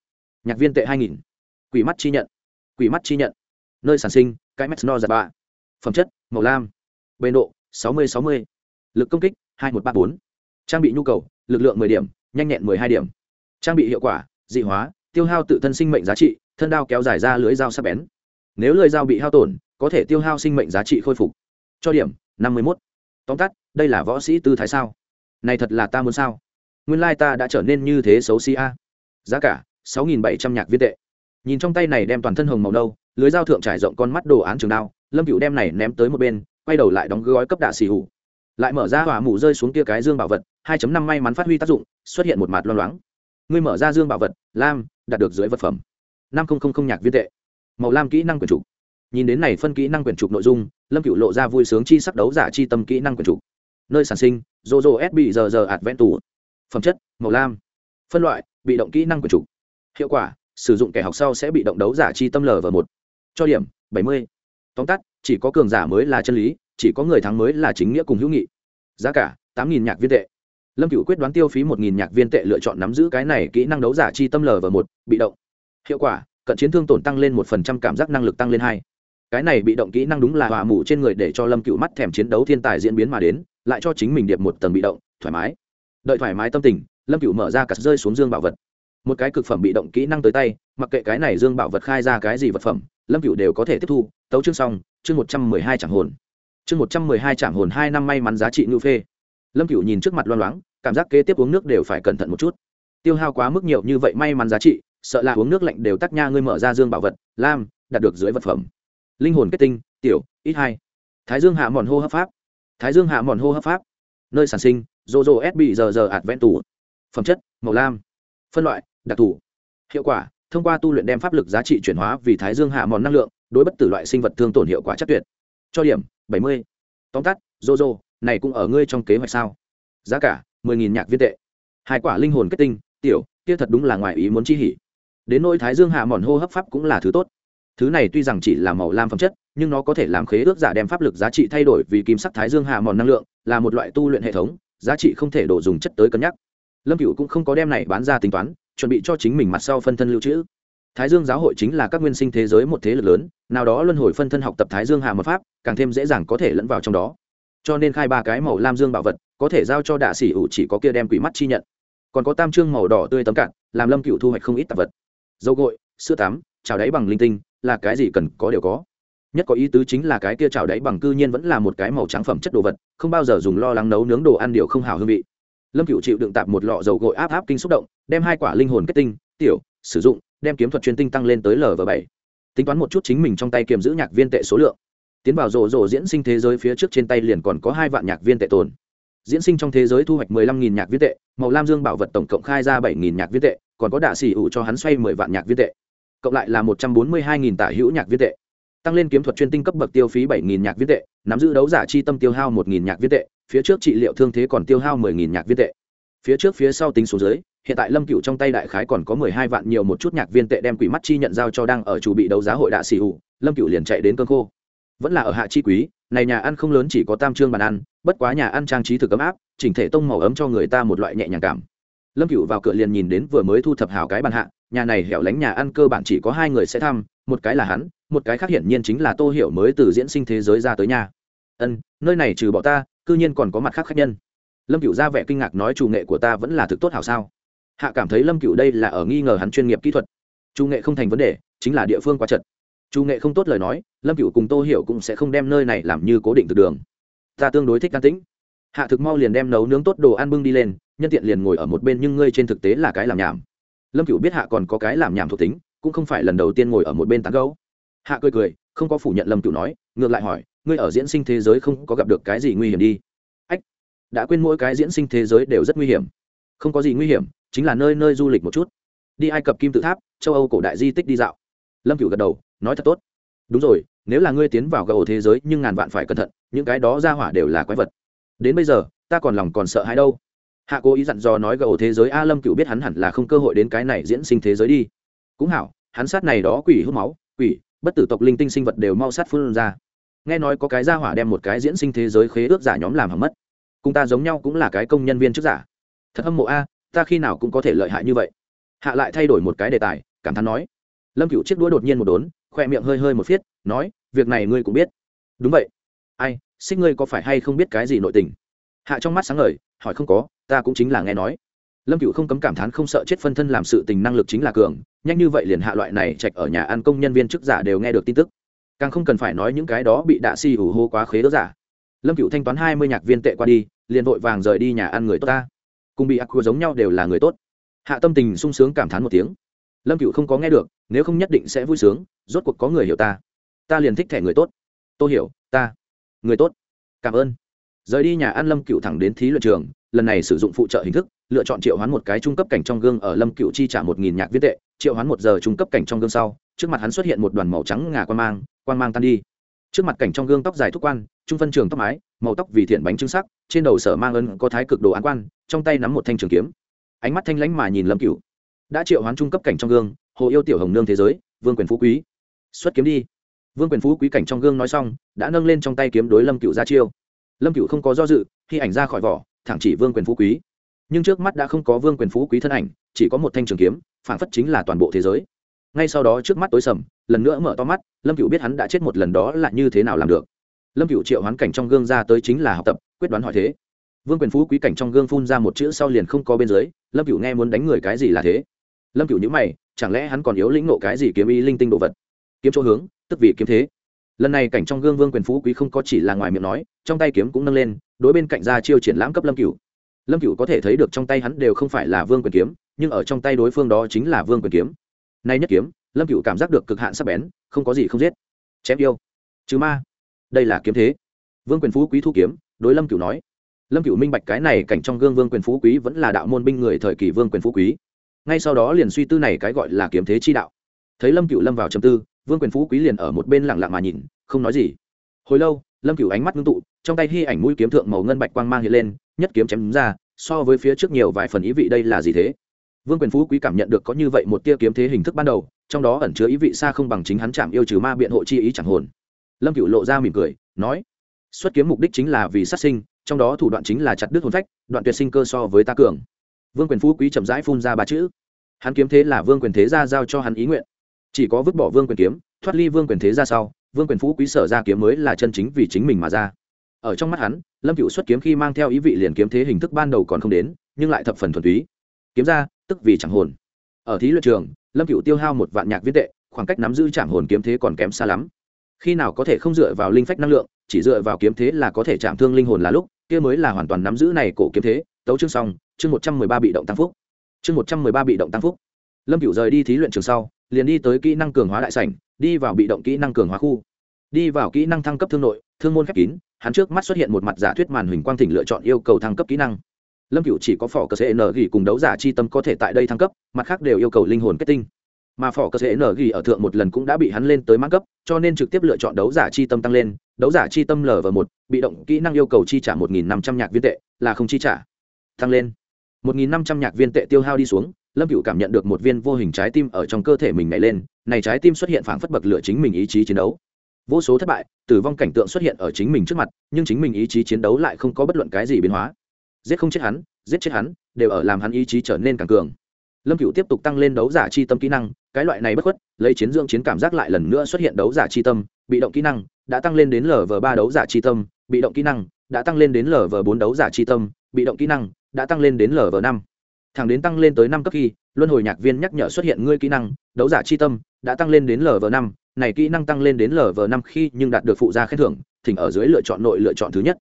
Nhạc viên tệ hai nghìn. Quỷ mắt chi nhận. Quỷ mắt chi nhận. Nơi sản sinh, cái mắt no giặt bạ. Phẩm chất, màu lam. Bề độ, sáu mươi sáu mươi. Lực công kích, hai một ba bốn. Trang bị nhu cầu, lực lượng mười điểm, nhanh nhẹn mười hai điểm. Trang bị hiệu quả, dị hóa, tiêu hao tự thân sinh mệnh giá trị thân đao kéo dài ra lưỡi dao sắc bén. Nếu lưỡi dao bị hao tổn, có thể tiêu hao sinh mệnh giá trị khôi phục. Cho điểm, năm mươi mốt. Tóm tắt, đây là võ sĩ tư thái sao? Này thật là ta muốn sao? Nguyên lai ta đã trở nên như thế xấu xí a. Giá cả, sáu nghìn bảy trăm nhạc viên tệ. Nhìn trong tay này đem toàn thân hồng màu nâu lưới dao thượng trải rộng con mắt đồ án trường đao, lâm cựu đem này ném tới một bên, quay đầu lại đóng gói cấp đạ xì hủ. Lại mở ra hỏa mủ rơi xuống kia cái dương bảo vật, hai năm may mắn phát huy tác dụng, xuất hiện một mặt loang loáng. Ngươi mở ra dương bảo vật, lam, đạt được dưới vật phẩm năm nghìn nhạc viên tệ. Màu lam kỹ năng quyển trục. Nhìn đến này phân kỹ năng quyển trục nội dung, lâm cựu lộ ra vui sướng chi sắc đấu giả chi tâm kỹ năng quyển trục. Nơi sản sinh, jojo sb giờ giờ ạt vẹn tủ phẩm chất, màu lam. Phân loại, bị động kỹ năng quyển trục. Hiệu quả, sử dụng kẻ học sau sẽ bị động đấu giả chi tâm lv một. Cho điểm, bảy mươi. Tóm tắt, chỉ có cường giả mới là chân lý, chỉ có người thắng mới là chính nghĩa cùng hữu nghị. Giá cả, tám nghìn nhạc viên tệ. Lâm cựu quyết đoán tiêu phí một nghìn nhạc viên tệ lựa chọn nắm giữ cái này kỹ năng đấu giả chi tâm lv một, bị động hiệu quả, cận chiến thương tổn tăng lên một phần trăm, cảm giác năng lực tăng lên hai. Cái này bị động kỹ năng đúng là hòa mù trên người để cho lâm cựu mắt thèm chiến đấu thiên tài diễn biến mà đến, lại cho chính mình điệp một tầng bị động, thoải mái. Đợi thoải mái tâm tình, lâm cựu mở ra cặt rơi xuống dương bảo vật. Một cái cực phẩm bị động kỹ năng tới tay, mặc kệ cái này dương bảo vật khai ra cái gì vật phẩm, lâm cựu đều có thể tiếp thu, tấu chương xong, chương một trăm mười hai chẳng hồn. Chương một trăm mười hai chẳng hồn hai năm may mắn giá trị ngữ phê. Lâm cựu nhìn trước mặt loang loáng, cảm giác kế tiếp uống nước đều phải cẩn thận một chút. Tiêu hao quá mức nhiều như vậy may mắn giá trị sợ là uống nước lạnh đều tắc nha, ngươi mở ra dương bảo vật, lam, đạt được dưới vật phẩm. Linh hồn kết tinh, tiểu, ít hai. Thái dương hạ mòn hô hấp pháp. Thái dương hạ mòn hô hấp pháp. Nơi sản sinh rô rô s bị giờ giờ ạt vẹn tủ phẩm chất, màu lam. Phân loại, đặc thù. Hiệu quả, thông qua tu luyện đem pháp lực giá trị chuyển hóa vì thái dương hạ mòn năng lượng, đối bất tử loại sinh vật thương tổn hiệu quả chắc tuyệt. Cho điểm, bảy mươi. Tóm tắt rô rô này cũng ở ngươi trong kế hoạch sao? Giá cả, mười nghìn nhạc viên tệ. Hai quả linh hồn kết tinh, tiểu, kia thật đúng là ngoài ý muốn chi hỉ đến nỗi thái dương hạ mòn hô hấp pháp cũng là thứ tốt. Thứ này tuy rằng chỉ là màu lam phẩm chất, nhưng nó có thể làm khế ước giả đem pháp lực giá trị thay đổi vì kim sắc thái dương hạ mòn năng lượng, là một loại tu luyện hệ thống, giá trị không thể đổ dùng chất tới cân nhắc. Lâm cựu cũng không có đem này bán ra tính toán, chuẩn bị cho chính mình mặt sau phân thân lưu trữ. Thái dương giáo hội chính là các nguyên sinh thế giới một thế lực lớn, nào đó luân hồi phân thân học tập thái dương hạ mật pháp, càng thêm dễ dàng có thể lẫn vào trong đó. Cho nên khai ba cái màu lam dương bảo vật, có thể giao cho đạ sĩ ủ chỉ có kia đem quỷ mắt chi nhận. Còn có tam trương màu đỏ tươi tấm cạn, làm lâm cựu thu hoạch không ít tạp vật dầu gội, sữa tắm chào đáy bằng linh tinh, là cái gì cần có đều có. Nhất có ý tứ chính là cái kia chào đáy bằng cư nhiên vẫn là một cái màu trắng phẩm chất đồ vật, không bao giờ dùng lo lắng nấu nướng đồ ăn điều không hào hương vị. Lâm cựu chịu đựng tạp một lọ dầu gội áp áp kinh xúc động, đem hai quả linh hồn kết tinh, tiểu, sử dụng, đem kiếm thuật chuyên tinh tăng lên tới lv bảy. Tính toán một chút chính mình trong tay kiềm giữ nhạc viên tệ số lượng. Tiến vào rộ rộ diễn sinh thế giới phía trước trên tay liền còn có hai vạn nhạc viên tệ tồn. Diễn sinh trong thế giới thu hoạch mười lăm nghìn nhạc viên tệ, màu lam dương bảo vật tổng cộng khai ra bảy nghìn nhạc viên tệ còn có đạ xỉ ủ cho hắn xoay mười vạn nhạc viên tệ. Cộng lại là một trăm bốn mươi hai nghìn tả hữu nhạc viên tệ. Tăng lên kiếm thuật chuyên tinh cấp bậc tiêu phí bảy nghìn nhạc viên tệ, nắm giữ đấu giả chi tâm tiêu hao một nghìn nhạc viên tệ, phía trước trị liệu thương thế còn tiêu hao mười nghìn nhạc viên tệ. Phía trước phía sau tính số dưới, hiện tại lâm cựu trong tay đại khái còn có mười hai vạn nhiều một chút nhạc viên tệ đem quỷ mắt chi nhận giao cho đang ở chủ bị đấu giá hội đạ xỉ ủ, lâm cựu liền chạy đến cơn khô. Vẫn là ở hạ chi quý, này nhà ăn không lớn chỉ có tam trương bàn ăn, bất quá nhà ăn trang trí thực ấm áp, chỉnh thể tông màu ấm cho người ta một loại nhẹ nhàng cảm lâm cựu vào cửa liền nhìn đến vừa mới thu thập hào cái bàn hạ, nhà này hẻo lánh nhà ăn cơ bản chỉ có hai người sẽ thăm, một cái là hắn, một cái khác hiển nhiên chính là tô hiểu mới từ diễn sinh thế giới ra tới nhà. Ân, nơi này trừ bỏ ta, cư nhiên còn có mặt khác khác nhân. Lâm cựu ra vẻ kinh ngạc nói, chủ nghệ của ta vẫn là thực tốt hảo sao? Hạ cảm thấy lâm cựu đây là ở nghi ngờ hắn chuyên nghiệp kỹ thuật. Chủ nghệ không thành vấn đề, chính là địa phương quá chật. Chủ nghệ không tốt lời nói, lâm cựu cùng tô hiểu cũng sẽ không đem nơi này làm như cố định từ đường. Ta tương đối thích can tĩnh hạ thực mau liền đem nấu nướng tốt đồ ăn bưng đi lên, nhân tiện liền ngồi ở một bên nhưng ngươi trên thực tế là cái làm nhảm. Lâm cựu biết hạ còn có cái làm nhảm thuộc tính, cũng không phải lần đầu tiên ngồi ở một bên tán gấu hạ cười cười, không có phủ nhận lâm cựu nói, ngược lại hỏi, ngươi ở diễn sinh thế giới không có gặp được cái gì nguy hiểm đi? Ách, đã quên mỗi cái diễn sinh thế giới đều rất nguy hiểm. Không có gì nguy hiểm, chính là nơi nơi du lịch một chút. Đi ai cập kim tự tháp, châu âu cổ đại di tích đi dạo. Lâm cựu gật đầu, nói thật tốt. Đúng rồi, nếu là ngươi tiến vào gầu thế giới nhưng ngàn vạn phải cẩn thận, những cái đó ra hỏa đều là quái vật đến bây giờ, ta còn lòng còn sợ hãi đâu. Hạ cố ý dặn dò nói gầu thế giới a lâm cựu biết hắn hẳn là không cơ hội đến cái này diễn sinh thế giới đi. Cũng hảo, hắn sát này đó quỷ hút máu, quỷ, bất tử tộc linh tinh sinh vật đều mau sát phun ra. Nghe nói có cái gia hỏa đem một cái diễn sinh thế giới khế ước giả nhóm làm hỏng mất. Cùng ta giống nhau cũng là cái công nhân viên chức giả. Thật hâm mộ a, ta khi nào cũng có thể lợi hại như vậy. Hạ lại thay đổi một cái đề tài, cảm thán nói. Lâm cựu chiếc đũa đột nhiên một đốn, khoe miệng hơi hơi một phiết, nói, việc này ngươi cũng biết. Đúng vậy ai, xích ngươi có phải hay không biết cái gì nội tình? Hạ trong mắt sáng ngời, hỏi không có, ta cũng chính là nghe nói. Lâm cựu không cấm cảm thán không sợ chết phân thân làm sự tình năng lực chính là cường, nhanh như vậy liền hạ loại này trạch ở nhà ăn công nhân viên chức giả đều nghe được tin tức. Càng không cần phải nói những cái đó bị đạ si ủ hô quá khế đỡ giả. Lâm cựu thanh toán hai mươi nhạc viên tệ qua đi, liền vội vàng rời đi nhà ăn người tốt ta. Cùng bị ác khua giống nhau đều là người tốt. Hạ tâm tình sung sướng cảm thán một tiếng. Lâm cựu không có nghe được, nếu không nhất định sẽ vui sướng, rốt cuộc có người hiểu ta. Ta liền thích thẻ người tốt. Tôi hiểu, ta người tốt. Cảm ơn. Rời đi nhà ăn lâm cựu thẳng đến thí luyện trường, lần này sử dụng phụ trợ hình thức, lựa chọn triệu hoán một cái trung cấp cảnh trong gương ở lâm cựu chi trả một nghìn nhạc viết tệ, triệu hoán một giờ trung cấp cảnh trong gương sau, trước mặt hắn xuất hiện một đoàn màu trắng ngà quan mang quan mang tan đi. Trước mặt cảnh trong gương tóc dài thúc quan, trung phân trường tóc mái, màu tóc vì thiện bánh trưng sắc, trên đầu sở mang ân có thái cực đồ án quan, trong tay nắm một thanh trường kiếm. Ánh mắt thanh lãnh mà nhìn lâm cựu. Đã triệu hoán trung cấp cảnh trong gương, hồ yêu tiểu hồng nương thế giới, vương quyền phú quý. Xuất kiếm đi vương quyền phú quý cảnh trong gương nói xong, đã nâng lên trong tay kiếm đối lâm cựu ra chiêu. Lâm cựu không có do dự, khi ảnh ra khỏi vỏ, thẳng chỉ vương quyền phú quý. Nhưng trước mắt đã không có vương quyền phú quý thân ảnh, chỉ có một thanh trường kiếm phản phất chính là toàn bộ thế giới. Ngay sau đó trước mắt tối sầm, lần nữa mở to mắt, lâm cựu biết hắn đã chết một lần đó là như thế nào làm được. Lâm cựu triệu hoán cảnh trong gương ra tới chính là học tập, quyết đoán hỏi thế. Vương quyền phú quý cảnh trong gương phun ra một chữ sau liền không có bên dưới, lâm cựu nghe muốn đánh người cái gì là thế. Lâm cựu nhữ mày, chẳng lẽ hắn còn yếu lĩnh nộ cái gì kiếm y linh tinh đồ vật? Kiếm chỗ hướng tức vì kiếm thế. Lần này cảnh trong gương vương quyền phú quý không có chỉ là ngoài miệng nói, trong tay kiếm cũng nâng lên, đối bên cạnh ra chiêu triển lãm cấp lâm cửu. lâm cửu có thể thấy được trong tay hắn đều không phải là vương quyền kiếm, nhưng ở trong tay đối phương đó chính là vương quyền kiếm. Nay nhất kiếm, lâm cửu cảm giác được cực hạn sắc bén, không có gì không giết. Chém yêu. Chứ ma. Đây là kiếm thế. Vương quyền phú quý thu kiếm, đối lâm cửu nói. Lâm cửu minh bạch cái này cảnh trong gương vương quyền phú quý vẫn là đạo môn binh người thời kỳ vương quyền phú quý. Ngay sau đó liền suy tư này cái gọi là kiếm thế chi đạo. Thấy lâm cửu lâm vào trầm tư vương quyền phú quý liền ở một bên lặng lặng mà nhìn, không nói gì. Hồi lâu, lâm Cửu ánh mắt ngưng tụ, trong tay hy ảnh mũi kiếm thượng màu ngân bạch quang mang hiện lên, nhất kiếm chém đúng ra, so với phía trước nhiều vài phần ý vị đây là gì thế? Vương quyền phú quý cảm nhận được có như vậy một tia kiếm thế hình thức ban đầu, trong đó ẩn chứa ý vị xa không bằng chính hắn chạm yêu trừ ma biện hộ chi ý chẳng hồn. Lâm Cửu lộ ra mỉm cười, nói, xuất kiếm mục đích chính là vì sát sinh, trong đó thủ đoạn chính là chặt đứt hồn phách, đoạn tuyệt sinh cơ so với ta cường. Vương quyền phú quý chậm rãi phun ra ba chữ. Hắn kiếm thế là vương quyền thế ra giao cho hắn ý nguyện chỉ có vứt bỏ vương quyền kiếm, thoát ly vương quyền thế ra sau, vương quyền phú quý sở ra kiếm mới là chân chính vì chính mình mà ra. Ở trong mắt hắn, lâm cựu xuất kiếm khi mang theo ý vị liền kiếm thế hình thức ban đầu còn không đến, nhưng lại thập phần thuần túy. Kiếm ra, tức vì chẳng hồn. Ở thí luyện trường, lâm cựu tiêu hao một vạn nhạc viết tệ, khoảng cách nắm giữ chẳng hồn kiếm thế còn kém xa lắm. Khi nào có thể không dựa vào linh phách năng lượng, chỉ dựa vào kiếm thế là có thể chạm thương linh hồn là lúc, kia mới là hoàn toàn nắm giữ này cổ kiếm thế. Tấu chương xong, chương một trăm mười ba bị động tăng phúc. Chương một trăm mười ba bị động tăng phúc. Lâm cựu rời đi thí luyện trường sau liền đi tới kỹ năng cường hóa đại sảnh, đi vào bị động kỹ năng cường hóa khu. Đi vào kỹ năng thăng cấp thương nội, thương môn khép kín, hắn trước mắt xuất hiện một mặt giả thuyết màn hình quang thỉnh lựa chọn yêu cầu thăng cấp kỹ năng. Lâm cựu chỉ có phỏ cơ sẽ nở ghi cùng đấu giả chi tâm có thể tại đây thăng cấp, mặt khác đều yêu cầu linh hồn kết tinh. Mà phỏ cơ sẽ nở ghi ở thượng một lần cũng đã bị hắn lên tới mãn cấp, cho nên trực tiếp lựa chọn đấu giả chi tâm tăng lên. Đấu giả chi tâm lv một, bị động kỹ năng yêu cầu chi trả một nghìn năm trăm nhạc viên tệ, là không chi trả. Tăng lên. một nghìn năm trăm nhạc viên tệ tiêu hao đi xuống lâm cựu cảm nhận được một viên vô hình trái tim ở trong cơ thể mình nhảy lên, này trái tim xuất hiện phảng phất bậc lửa chính mình ý chí chiến đấu. Vô số thất bại, tử vong cảnh tượng xuất hiện ở chính mình trước mặt, nhưng chính mình ý chí chiến đấu lại không có bất luận cái gì biến hóa. Giết không chết hắn, giết chết hắn, đều ở làm hắn ý chí trở nên càng cường. Lâm cựu tiếp tục tăng lên đấu giả chi tâm kỹ năng, cái loại này bất khuất, lấy chiến dưỡng chiến cảm giác lại lần nữa xuất hiện đấu giả chi tâm, bị động kỹ năng đã tăng lên đến lv ba đấu giả chi tâm, bị động kỹ năng đã tăng lên đến lv bốn đấu giả chi tâm, bị động kỹ năng đã tăng lên đến lv năm thẳng đến tăng lên tới năm cấp khi, luân hồi nhạc viên nhắc nhở xuất hiện ngươi kỹ năng, đấu giả chi tâm, đã tăng lên đến lv năm, này kỹ năng tăng lên đến lv năm khi nhưng đạt được phụ gia khen thưởng, thỉnh ở dưới lựa chọn nội lựa chọn thứ nhất.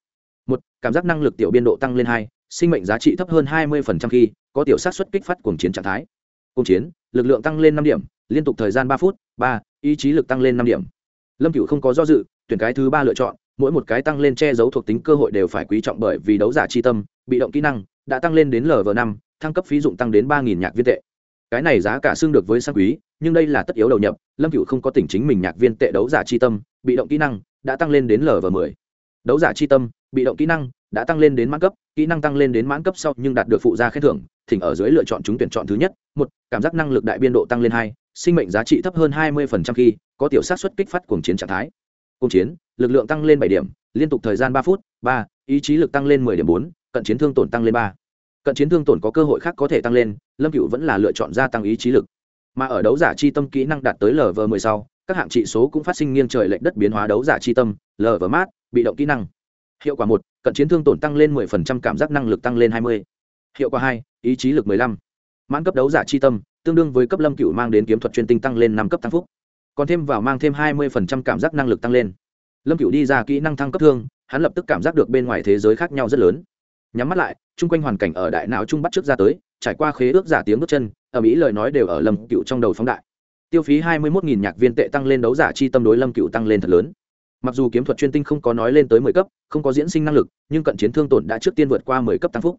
Một, cảm giác năng lực tiểu biên độ tăng lên hai, sinh mệnh giá trị thấp hơn hai mươi khi, có tiểu sát xuất kích phát cuồng chiến trạng thái. Cuồng chiến, lực lượng tăng lên năm điểm, liên tục thời gian ba phút, ba, ý chí lực tăng lên năm điểm. Lâm cựu không có do dự, tuyển cái thứ ba lựa chọn, mỗi một cái tăng lên che giấu thuộc tính cơ hội đều phải quý trọng bởi vì đấu giả chi tâm, bị động kỹ năng đã tăng lên đến lv năm, thăng cấp phí dụng tăng đến ba nhạc viên tệ. Cái này giá cả xương được với sang quý, nhưng đây là tất yếu đầu nhập, lâm cựu không có tỉnh chính mình nhạc viên tệ đấu giả chi tâm, bị động kỹ năng đã tăng lên đến lv mười. Đấu giả chi tâm, bị động kỹ năng đã tăng lên đến mãn cấp, kỹ năng tăng lên đến mãn cấp sau nhưng đạt được phụ gia khen thưởng, thỉnh ở dưới lựa chọn chúng tuyển chọn thứ nhất. Một, cảm giác năng lực đại biên độ tăng lên hai, sinh mệnh giá trị thấp hơn hai mươi khi có tiểu sát xuất kích phát cuồng chiến trạng thái. Cuồng chiến, lực lượng tăng lên bảy điểm, liên tục thời gian ba phút. Ba, ý chí lực tăng lên mười điểm bốn, cận chiến thương tổn tăng lên ba cận chiến thương tổn có cơ hội khác có thể tăng lên, lâm cựu vẫn là lựa chọn gia tăng ý chí lực. Mà ở đấu giả chi tâm kỹ năng đạt tới lv mười sau, các hạng trị số cũng phát sinh nghiêng trời lệch đất biến hóa đấu giả chi tâm lv mát, bị động kỹ năng. Hiệu quả một, cận chiến thương tổn tăng lên mười phần trăm, cảm giác năng lực tăng lên hai mươi. Hiệu quả hai, ý chí lực mười lăm. Mãn cấp đấu giả chi tâm, tương đương với cấp lâm cựu mang đến kiếm thuật chuyên tinh tăng lên năm cấp tăng phúc. Còn thêm vào mang thêm hai mươi phần trăm, cảm giác năng lực tăng lên. Lâm cựu đi ra kỹ năng thăng cấp thương, hắn lập tức cảm giác được bên ngoài thế giới khác nhau rất lớn nhắm mắt lại, chung quanh hoàn cảnh ở đại não trung bắt trước ra tới, trải qua khế ước giả tiếng bước chân ở mỹ lời nói đều ở lâm cựu trong đầu phóng đại. Tiêu phí hai mươi một nhạc viên tệ tăng lên đấu giả chi tâm đối lâm cựu tăng lên thật lớn. Mặc dù kiếm thuật chuyên tinh không có nói lên tới mười cấp, không có diễn sinh năng lực, nhưng cận chiến thương tổn đã trước tiên vượt qua mười cấp tăng phúc.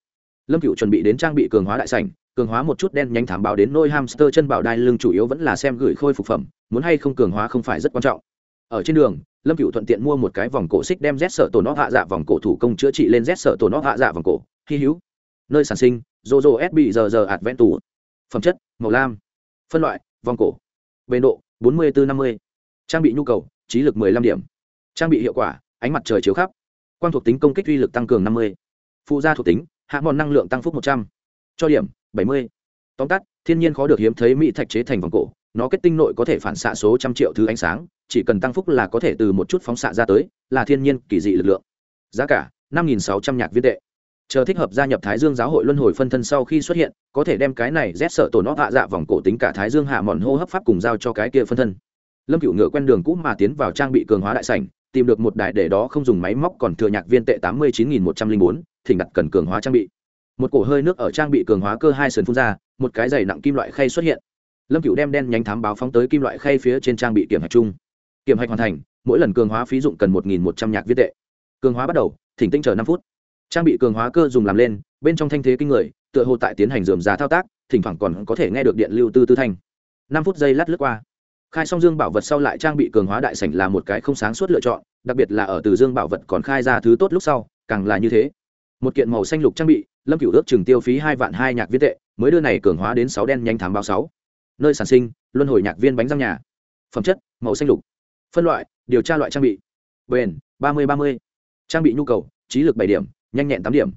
Lâm cựu chuẩn bị đến trang bị cường hóa đại sảnh, cường hóa một chút đen nhánh thảm báo đến nôi hamster chân bảo đai lưng chủ yếu vẫn là xem gửi khôi phục phẩm, muốn hay không cường hóa không phải rất quan trọng. Ở trên đường lâm cựu thuận tiện mua một cái vòng cổ xích đem rét sợ tổ nó hạ dạ vòng cổ thủ công chữa trị lên rét sợ tổ nó hạ dạ vòng cổ. Hy hữu. Nơi sản sinh rô rô bị giờ giờ ạt vẹn tủ phẩm chất, màu lam. Phân loại, vòng cổ. Bề độ, bốn mươi bốn năm mươi. Trang bị nhu cầu, trí lực 15 điểm. Trang bị hiệu quả, ánh mặt trời chiếu khắp. Quan thuộc tính công kích uy lực tăng cường 50. phụ gia thuộc tính, hạ mòn năng lượng tăng phúc 100. cho điểm 70. tóm tắt, thiên nhiên khó được hiếm thấy mỹ thạch chế thành vòng cổ. Nó kết tinh nội có thể phản xạ số trăm triệu thứ ánh sáng chỉ cần tăng phúc là có thể từ một chút phóng xạ ra tới, là thiên nhiên kỳ dị lực lượng. Giá cả 5.600 nhạc viên tệ. Chờ thích hợp gia nhập thái dương giáo hội luân hồi phân thân sau khi xuất hiện, có thể đem cái này rét sợ tổ nó hạ dạ vòng cổ tính cả thái dương hạ mòn hô hấp pháp cùng giao cho cái kia phân thân. Lâm cựu ngựa quen đường cũ mà tiến vào trang bị cường hóa đại sảnh, tìm được một đài để đó không dùng máy móc còn thừa nhạc viên tệ tám mươi chín nghìn một trăm linh bốn, thỉnh đặt cần cường hóa trang bị. Một cổ hơi nước ở trang bị cường hóa cơ hai sườn phun ra, một cái dày nặng kim loại khay xuất hiện. Lâm cựu đem đen nhánh thám báo phóng tới kim loại khay phía trên trang bị kiểm hạch chung kiểm hạch hoàn thành, mỗi lần cường hóa phí dụng cần một nghìn một trăm nhạc viết tệ. Cường hóa bắt đầu, thỉnh tinh chờ năm phút. Trang bị cường hóa cơ dùng làm lên, bên trong thanh thế kinh người, tựa hồ tại tiến hành dườm giá thao tác, thỉnh thoảng còn có thể nghe được điện lưu tư tư thanh. Năm phút giây lát lướt qua. Khai xong dương bảo vật sau lại trang bị cường hóa đại sảnh là một cái không sáng suốt lựa chọn, đặc biệt là ở từ dương bảo vật còn khai ra thứ tốt lúc sau, càng là như thế. Một kiện màu xanh lục trang bị, lâm cửu ước chừng tiêu phí hai vạn hai nhạc viết tệ, mới đưa này cường hóa đến sáu đen nhanh thám báo sáu. Nơi sản sinh, luân hồi nhạc viên bánh răng nhà. Phẩm chất, màu xanh lục phân loại, điều tra loại trang bị. Bền, ba mươi ba mươi. Trang bị nhu cầu, trí lực bảy điểm, nhanh nhẹn tám điểm.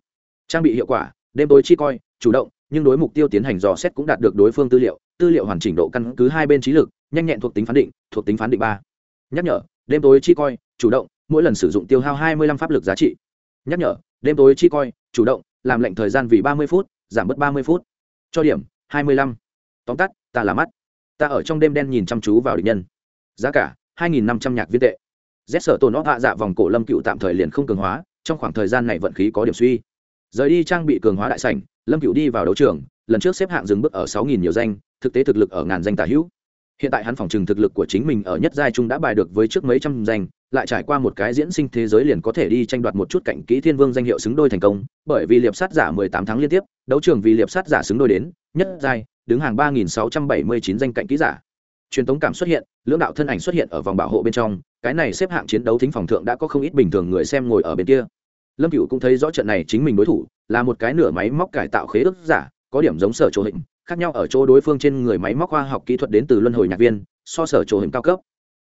Trang bị hiệu quả, đêm tối chi coi, chủ động, nhưng đối mục tiêu tiến hành dò xét cũng đạt được đối phương tư liệu. Tư liệu hoàn chỉnh độ căn cứ hai bên trí lực, nhanh nhẹn thuộc tính phán định, thuộc tính phán định ba. Nhắc nhở, đêm tối chi coi, chủ động, mỗi lần sử dụng tiêu hao hai mươi lăm pháp lực giá trị. Nhắc nhở, đêm tối chi coi, chủ động, làm lệnh thời gian vì ba mươi phút, giảm bớt ba mươi phút. Cho điểm, hai mươi lăm. Tóm tắt, ta là mắt. Ta ở trong đêm đen nhìn chăm chú vào địch nhân. Giá cả hai nghìn năm trăm nhạc viên tệ. Rét sở tổ nó hạ dạ vòng cổ lâm cựu tạm thời liền không cường hóa, trong khoảng thời gian này vận khí có điểm suy. Rời đi trang bị cường hóa đại sảnh, lâm cựu đi vào đấu trường, lần trước xếp hạng dừng bước ở sáu nghìn nhiều danh, thực tế thực lực ở ngàn danh tả hữu. Hiện tại hắn phòng trừng thực lực của chính mình ở nhất giai trung đã bài được với trước mấy trăm danh, lại trải qua một cái diễn sinh thế giới liền có thể đi tranh đoạt một chút cạnh kỹ thiên vương danh hiệu xứng đôi thành công, bởi vì liệp sát giả mười tám tháng liên tiếp, đấu trường vì liệp sát giả xứng đôi đến, nhất giai, đứng hàng ba nghìn sáu trăm bảy mươi chín danh cạnh kỹ giả truyền tống cảm xuất hiện, lưỡng đạo thân ảnh xuất hiện ở vòng bảo hộ bên trong, cái này xếp hạng chiến đấu thính phòng thượng đã có không ít bình thường người xem ngồi ở bên kia. Lâm cựu cũng thấy rõ trận này chính mình đối thủ, là một cái nửa máy móc cải tạo khế ước giả, có điểm giống sở chỗ hình, khác nhau ở chỗ đối phương trên người máy móc khoa học kỹ thuật đến từ luân hồi nhạc viên, so sở chỗ hình cao cấp.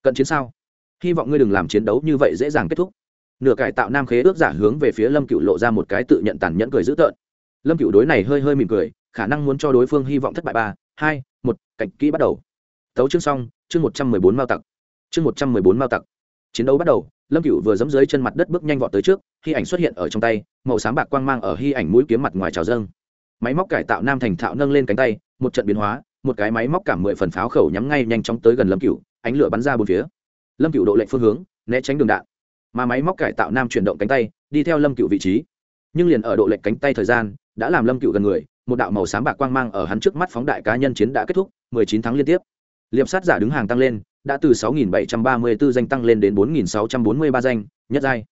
Cận chiến sao? Hy vọng ngươi đừng làm chiến đấu như vậy dễ dàng kết thúc. Nửa cải tạo nam khế ước giả hướng về phía lâm cựu lộ ra một cái tự nhận tàn nhẫn cười dữ tợn. Lâm cựu đối này hơi hơi mỉm cười, khả năng muốn cho đối phương hy vọng thất bại ba, hai, một cảnh kỹ bắt đầu tấu chương xong, chương một trăm mười bốn mao tặc. Chương một trăm mười bốn mao tặc. Chiến đấu bắt đầu, lâm cựu vừa dẫm dưới chân mặt đất bước nhanh vọt tới trước hy ảnh xuất hiện ở trong tay, màu sáng bạc quang mang ở hy ảnh mũi kiếm mặt ngoài trào dâng. Máy móc cải tạo nam thành thạo nâng lên cánh tay, một trận biến hóa, một cái máy móc cảm mười phần pháo khẩu nhắm ngay nhanh chóng tới gần lâm cựu ánh lửa bắn ra bốn phía. Lâm cựu độ lệnh phương hướng, né tránh đường đạn. Mà máy móc cải tạo nam chuyển động cánh tay, đi theo lâm cựu vị trí. Nhưng liền ở độ lệnh cánh tay thời gian, đã làm lâm cựu gần người, một đạo màu sáng bạc quang mang ở hắn trước mắt phóng đại cá nhân chiến đã kết thúc, mười chín tháng liên tiếp liệp sát giả đứng hàng tăng lên đã từ 6.734 danh tăng lên đến 4.643 danh, nhất giai.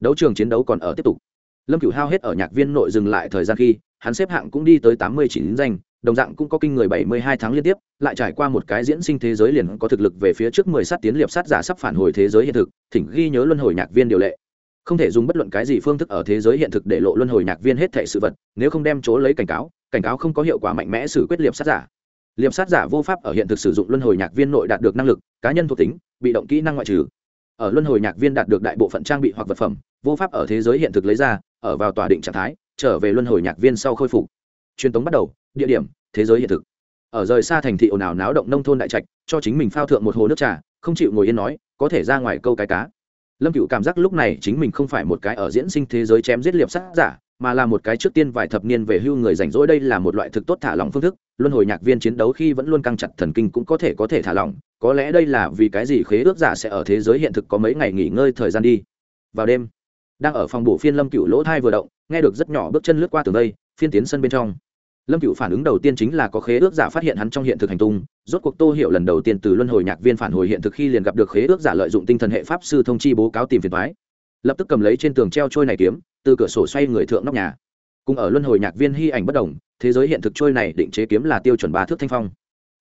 Đấu trường chiến đấu còn ở tiếp tục. Lâm Cửu Hao hết ở nhạc viên nội dừng lại thời gian khi, hắn xếp hạng cũng đi tới 89 danh, đồng dạng cũng có kinh người 72 tháng liên tiếp, lại trải qua một cái diễn sinh thế giới liền có thực lực về phía trước 10 sát tiến liệp sát giả sắp phản hồi thế giới hiện thực, thỉnh ghi nhớ luân hồi nhạc viên điều lệ. Không thể dùng bất luận cái gì phương thức ở thế giới hiện thực để lộ luân hồi nhạc viên hết thảy sự vật, nếu không đem chỗ lấy cảnh cáo, cảnh cáo không có hiệu quả mạnh mẽ xử quyết liệp sát giả liệp sát giả vô pháp ở hiện thực sử dụng luân hồi nhạc viên nội đạt được năng lực, cá nhân thuộc tính, bị động kỹ năng ngoại trừ. Ở luân hồi nhạc viên đạt được đại bộ phận trang bị hoặc vật phẩm, vô pháp ở thế giới hiện thực lấy ra, ở vào tòa định trạng thái, trở về luân hồi nhạc viên sau khôi phục. Truyền tống bắt đầu, địa điểm, thế giới hiện thực. Ở rời xa thành thị ồn ào náo động nông thôn đại trạch, cho chính mình phao thượng một hồ nước trà, không chịu ngồi yên nói, có thể ra ngoài câu cái cá. Lâm cựu cảm giác lúc này chính mình không phải một cái ở diễn sinh thế giới chém giết liệp sát giả mà là một cái trước tiên vài thập niên về hưu người rảnh rỗi đây là một loại thực tốt thả lỏng phương thức. Luân hồi nhạc viên chiến đấu khi vẫn luôn căng chặt thần kinh cũng có thể có thể thả lỏng. Có lẽ đây là vì cái gì khế ước giả sẽ ở thế giới hiện thực có mấy ngày nghỉ ngơi thời gian đi. Vào đêm, đang ở phòng bổ phiên lâm cựu lỗ thai vừa động, nghe được rất nhỏ bước chân lướt qua tường đây, phiên tiến sân bên trong. Lâm cựu phản ứng đầu tiên chính là có khế ước giả phát hiện hắn trong hiện thực hành tung. Rốt cuộc tô hiểu lần đầu tiên từ luân hồi nhạc viên phản hồi hiện thực khi liền gặp được khế ước giả lợi dụng tinh thần hệ pháp sư thông chi bố cáo tìm phiền thoái lập tức cầm lấy trên tường treo trôi này kiếm, từ cửa sổ xoay người thượng nóc nhà. Cùng ở luân hồi nhạc viên hy ảnh bất đồng, thế giới hiện thực trôi này định chế kiếm là tiêu chuẩn ba thước thanh phong.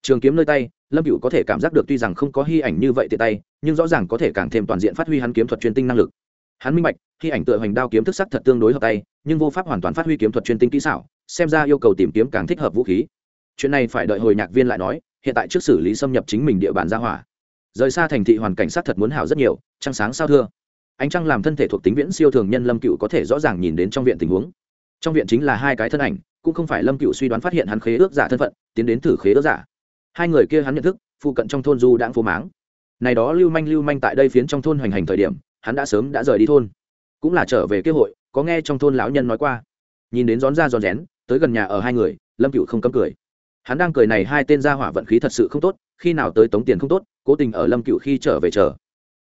Trường kiếm nơi tay, lâm cựu có thể cảm giác được tuy rằng không có hy ảnh như vậy tiện tay, nhưng rõ ràng có thể càng thêm toàn diện phát huy hắn kiếm thuật chuyên tinh năng lực. Hắn minh bạch, hy ảnh tựa hoành đao kiếm thức sắc thật tương đối hợp tay, nhưng vô pháp hoàn toàn phát huy kiếm thuật chuyên tinh kỹ xảo, xem ra yêu cầu tìm kiếm càng thích hợp vũ khí. Chuyện này phải đợi hồi nhạc viên lại nói, hiện tại trước xử lý xâm nhập chính mình địa bàn ra hỏa. Rời xa thành thị hoàn cảnh sát thật muốn hảo rất nhiều, trăng sáng sao thưa ánh trăng làm thân thể thuộc tính viễn siêu thường nhân lâm cựu có thể rõ ràng nhìn đến trong viện tình huống. Trong viện chính là hai cái thân ảnh, cũng không phải lâm cựu suy đoán phát hiện hắn khế ước giả thân phận, tiến đến thử khế ước giả. Hai người kia hắn nhận thức, phụ cận trong thôn du đãng phố máng. Này đó lưu manh lưu manh tại đây phiến trong thôn hoành hành thời điểm, hắn đã sớm đã rời đi thôn. Cũng là trở về kế hội, có nghe trong thôn lão nhân nói qua. Nhìn đến rón ra rón rén, tới gần nhà ở hai người, lâm cựu không cấm cười. Hắn đang cười này hai tên gia hỏa vận khí thật sự không tốt, khi nào tới tống tiền không tốt, cố tình ở lâm cựu khi trở về chờ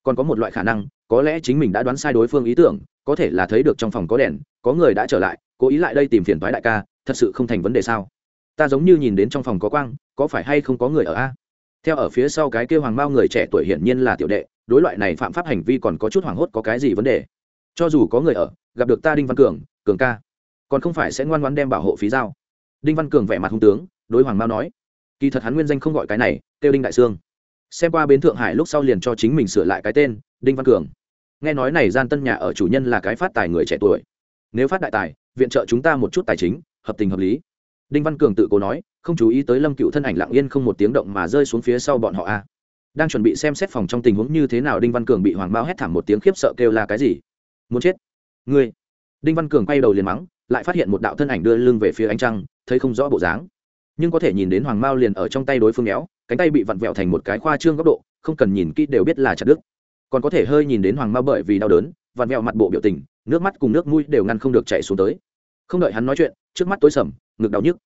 còn có một loại khả năng, có lẽ chính mình đã đoán sai đối phương ý tưởng, có thể là thấy được trong phòng có đèn, có người đã trở lại, cố ý lại đây tìm phiền thoái đại ca, thật sự không thành vấn đề sao? Ta giống như nhìn đến trong phòng có quang, có phải hay không có người ở a? Theo ở phía sau cái kêu hoàng bao người trẻ tuổi hiển nhiên là tiểu đệ, đối loại này phạm pháp hành vi còn có chút hoảng hốt có cái gì vấn đề? Cho dù có người ở, gặp được ta đinh văn cường cường ca, còn không phải sẽ ngoan ngoan đem bảo hộ phí giao. Đinh văn cường vẻ mặt hung tướng, đối hoàng mao nói, kỳ thật hắn nguyên danh không gọi cái này kêu đinh đại sương xem qua bến thượng hải lúc sau liền cho chính mình sửa lại cái tên, đinh văn cường. Nghe nói này gian tân nhà ở chủ nhân là cái phát tài người trẻ tuổi. Nếu phát đại tài, viện trợ chúng ta một chút tài chính, hợp tình hợp lý. Đinh văn cường tự cố nói, không chú ý tới lâm cựu thân ảnh lặng yên không một tiếng động mà rơi xuống phía sau bọn họ a. Đang chuẩn bị xem xét phòng trong tình huống như thế nào đinh văn cường bị hoàng bao hét thảm một tiếng khiếp sợ kêu là cái gì? Muốn chết. Ngươi. Đinh văn cường quay đầu liền mắng, lại phát hiện một đạo thân ảnh đưa lưng về phía ánh trăng, thấy không rõ bộ dáng. Nhưng có thể nhìn đến hoàng mao liền ở trong tay đối phương éo cánh tay bị vặn vẹo thành một cái khoa trương góc độ, không cần nhìn kỹ đều biết là chặt đứt. Còn có thể hơi nhìn đến hoàng mao bởi vì đau đớn, vặn vẹo mặt bộ biểu tình, nước mắt cùng nước mũi đều ngăn không được chạy xuống tới. Không đợi hắn nói chuyện, trước mắt tối sầm, ngực đau nhức.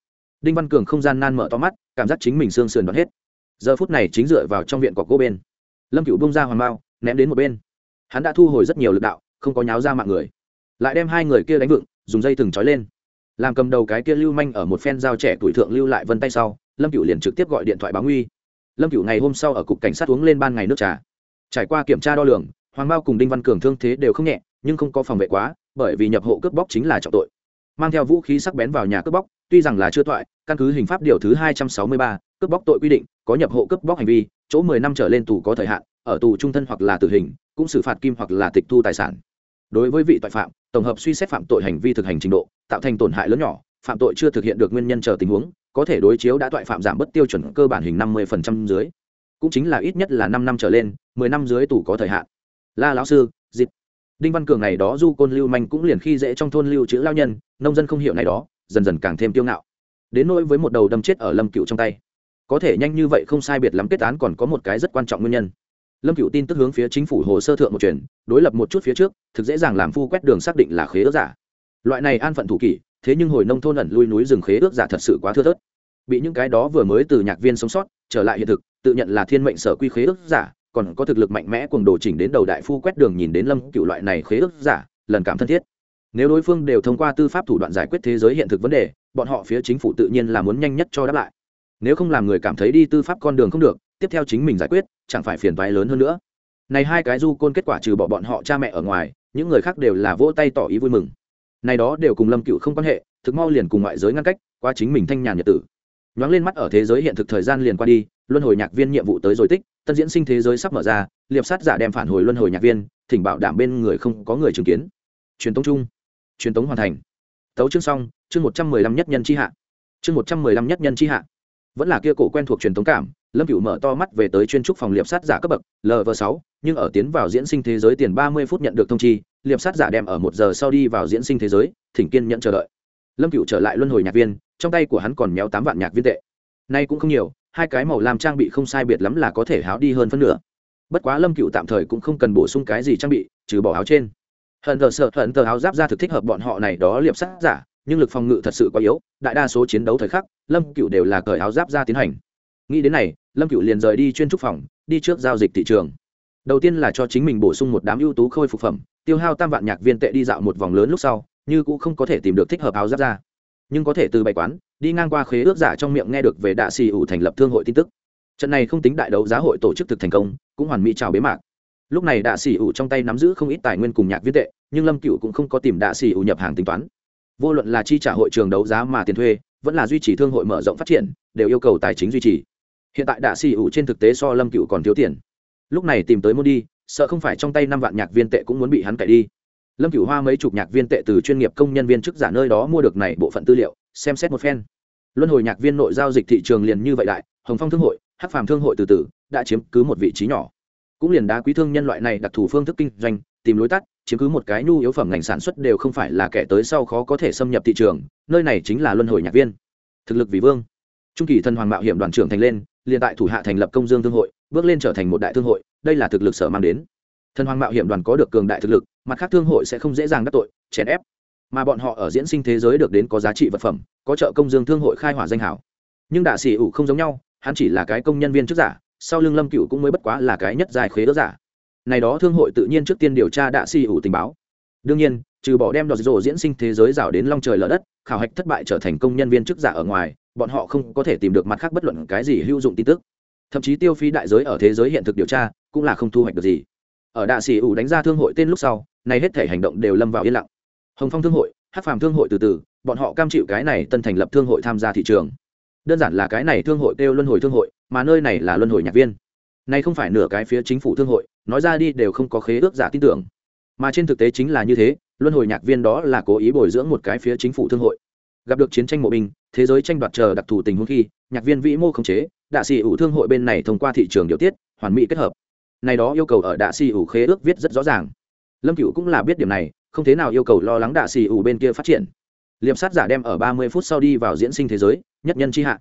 Đinh văn cường không gian nan mở to mắt, cảm giác chính mình xương sườn đoán hết. Giờ phút này chính dựa vào trong viện cọc gỗ bên, lâm cựu bông ra hoàng mao, ném đến một bên. Hắn đã thu hồi rất nhiều lực đạo, không có nháo ra mạng người. Lại đem hai người kia đánh vựng dùng dây thừng trói lên. Làm cầm đầu cái kia lưu manh ở một phen giao trẻ tuổi thượng lưu lại vân tay sau, lâm cựu liền trực tiếp gọi điện thoại báo nguy lâm cựu ngày hôm sau ở cục cảnh sát uống lên ban ngày nước trà. Trải qua kiểm tra đo lường, hoàng bao cùng đinh văn cường thương thế đều không nhẹ, nhưng không có phòng vệ quá, bởi vì nhập hộ cướp bóc chính là trọng tội. Mang theo vũ khí sắc bén vào nhà cướp bóc, tuy rằng là chưa thoại, căn cứ hình pháp điều thứ hai trăm sáu mươi ba, cướp bóc tội quy định, có nhập hộ cướp bóc hành vi, chỗ mười năm trở lên tù có thời hạn, ở tù trung thân hoặc là tử hình, cũng xử phạt kim hoặc là tịch thu tài sản. Đối với vị tội phạm, tổng hợp suy xét phạm tội hành vi thực hành trình độ, tạo thành tổn hại lớn nhỏ, phạm tội chưa thực hiện được nguyên nhân chờ tình huống có thể đối chiếu đã tội phạm giảm bất tiêu chuẩn cơ bản hình năm mươi dưới. Cũng chính là ít nhất là năm năm trở lên, mười năm dưới tù có thời hạn. La lão sư dịp đinh văn cường này đó du côn lưu manh cũng liền khi dễ trong thôn lưu chữ lao nhân, nông dân không hiểu này đó, dần dần càng thêm tiêu ngạo. Đến nỗi với một đầu đâm chết ở lâm cựu trong tay. Có thể nhanh như vậy không sai biệt lắm kết án còn có một cái rất quan trọng nguyên nhân. Lâm cựu tin tức hướng phía chính phủ hồ sơ thượng một chuyển đối lập một chút phía trước, thực dễ dàng làm phu quét đường xác định là khế ước giả. Loại này an phận thủ kỷ thế nhưng hồi nông thôn ẩn lui núi rừng khế ước giả thật sự quá thưa thớt. Bị những cái đó vừa mới từ nhạc viên sống sót, trở lại hiện thực, tự nhận là thiên mệnh sở quy khế ước giả, còn có thực lực mạnh mẽ cùng đồ chỉnh đến đầu đại phu quét đường nhìn đến lâm cựu loại này khế ước giả, lần cảm thân thiết. Nếu đối phương đều thông qua tư pháp thủ đoạn giải quyết thế giới hiện thực vấn đề, bọn họ phía chính phủ tự nhiên là muốn nhanh nhất cho đáp lại. Nếu không làm người cảm thấy đi tư pháp con đường không được, tiếp theo chính mình giải quyết, chẳng phải phiền toái lớn hơn nữa. Này hai cái du côn kết quả trừ bỏ bọn họ cha mẹ ở ngoài, những người khác đều là vỗ tay tỏ ý vui mừng này đó đều cùng lâm cựu không quan hệ, thực mau liền cùng ngoại giới ngăn cách, qua chính mình thanh nhàn nhật tử. Nhoáng lên mắt ở thế giới hiện thực thời gian liền qua đi, luân hồi nhạc viên nhiệm vụ tới rồi tích, tân diễn sinh thế giới sắp mở ra, liệp sát giả đem phản hồi luân hồi nhạc viên, thỉnh bảo đảm bên người không có người chứng kiến. Truyền tống chung. Truyền tống hoàn thành. Tấu chương xong, chương một trăm mười lăm nhất nhân c h i hạ. Chương một trăm mười lăm nhất nhân c h i hạ. Vẫn là kia cổ quen thuộc truyền tống cảm, lâm cựu mở to mắt về tới chuyên trúc phòng liệp sát giả cấp bậc lv sáu, nhưng ở tiến vào diễn sinh thế giới tiền ba mươi phút nhận được thông chi liệp sát giả đem ở một giờ sau đi vào diễn sinh thế giới, thỉnh kiên nhận chờ đợi. Lâm cựu trở lại luân hồi nhạc viên, trong tay của hắn còn méo tám vạn nhạc viên tệ. Nay cũng không nhiều, hai cái màu làm trang bị không sai biệt lắm là có thể háo đi hơn phân nửa. Bất quá lâm cựu tạm thời cũng không cần bổ sung cái gì trang bị, trừ bỏ áo trên. Hận thờ sợ, hận thờ áo giáp ra thực thích hợp bọn họ này đó liệp sát giả, nhưng lực phòng ngự thật sự quá yếu, đại đa số chiến đấu thời khắc, lâm cựu đều là cởi áo giáp ra tiến hành. Nghĩ đến này, lâm cựu liền rời đi chuyên trúc phòng, đi trước giao dịch thị trường. Đầu tiên là cho chính mình bổ sung một đám ưu tú khôi phục phẩm tiêu hao tam vạn nhạc viên tệ đi dạo một vòng lớn lúc sau, như cũng không có thể tìm được thích hợp áo giáp ra. Nhưng có thể từ bày quán, đi ngang qua khế ước giả trong miệng nghe được về đạ xì ủ thành lập thương hội tin tức. Trận này không tính đại đấu giá hội tổ chức thực thành công, cũng hoàn mỹ chào bế mạc. Lúc này đạ xì ủ trong tay nắm giữ không ít tài nguyên cùng nhạc viên tệ, nhưng lâm cựu cũng không có tìm đạ xì ủ nhập hàng tính toán. Vô luận là chi trả hội trường đấu giá mà tiền thuê, vẫn là duy trì thương hội mở rộng phát triển, đều yêu cầu tài chính duy trì. Hiện tại đạ xì ủ trên thực tế so lâm cựu còn thiếu tiền. Lúc này tìm tới môn đi sợ không phải trong tay năm vạn nhạc viên tệ cũng muốn bị hắn cậy đi. Lâm cửu hoa mấy chục nhạc viên tệ từ chuyên nghiệp công nhân viên chức giả nơi đó mua được này bộ phận tư liệu, xem xét một phen. Luân hồi nhạc viên nội giao dịch thị trường liền như vậy đại, hồng phong thương hội, hắc phàm thương hội từ từ, đã chiếm cứ một vị trí nhỏ. Cũng liền đá quý thương nhân loại này đặc thù phương thức kinh doanh, tìm lối tắt, chiếm cứ một cái nhu yếu phẩm ngành sản xuất đều không phải là kẻ tới sau khó có thể xâm nhập thị trường, nơi này chính là luân hồi nhạc viên. Thực lực vì vương. Trung kỳ thần hoàng mạo hiểm đoàn trưởng thành lên, liền tại thủ hạ thành lập công dương thương hội, bước lên trở thành một đại thương hội đây là thực lực sở mang đến. Thần hoàng mạo hiểm đoàn có được cường đại thực lực, mặt khác thương hội sẽ không dễ dàng đắc tội, chèn ép. Mà bọn họ ở diễn sinh thế giới được đến có giá trị vật phẩm, có trợ công dương thương hội khai hỏa danh hảo. Nhưng đạ sĩ ủ không giống nhau, hắn chỉ là cái công nhân viên trước giả, sau lưng lâm cựu cũng mới bất quá là cái nhất dài khế ước giả. Này đó thương hội tự nhiên trước tiên điều tra đạ sĩ ủ tình báo. Đương nhiên, trừ bỏ đem đọt rộ diễn sinh thế giới rào đến long trời lở đất, khảo hạch thất bại trở thành công nhân viên chức giả ở ngoài, bọn họ không có thể tìm được mặt khác bất luận cái gì hữu dụng tin tức thậm chí tiêu phí đại giới ở thế giới hiện thực điều tra cũng là không thu hoạch được gì. Ở đạ sĩ ủ đánh ra thương hội tên lúc sau, nay hết thể hành động đều lâm vào yên lặng. Hồng phong thương hội hát phàm thương hội từ từ, bọn họ cam chịu cái này tân thành lập thương hội tham gia thị trường. Đơn giản là cái này thương hội kêu luân hồi thương hội, mà nơi này là luân hồi nhạc viên. Nay không phải nửa cái phía chính phủ thương hội, nói ra đi đều không có khế ước giả tin tưởng. Mà trên thực tế chính là như thế, luân hồi nhạc viên đó là cố ý bồi dưỡng một cái phía chính phủ thương hội. Gặp được chiến tranh mộ binh, thế giới tranh đoạt chờ đặc thù tình huống khi, nhạc viên vĩ mô khống chế đạ xì ủ thương hội bên này thông qua thị trường điều tiết, hoàn mỹ kết hợp. Này đó yêu cầu ở đạ xì ủ khế ước viết rất rõ ràng. Lâm cựu cũng là biết điểm này, không thế nào yêu cầu lo lắng đạ xì ủ bên kia phát triển. Liệp sát giả đem ở ba mươi phút sau đi vào diễn sinh thế giới, nhất nhân c h i hạ.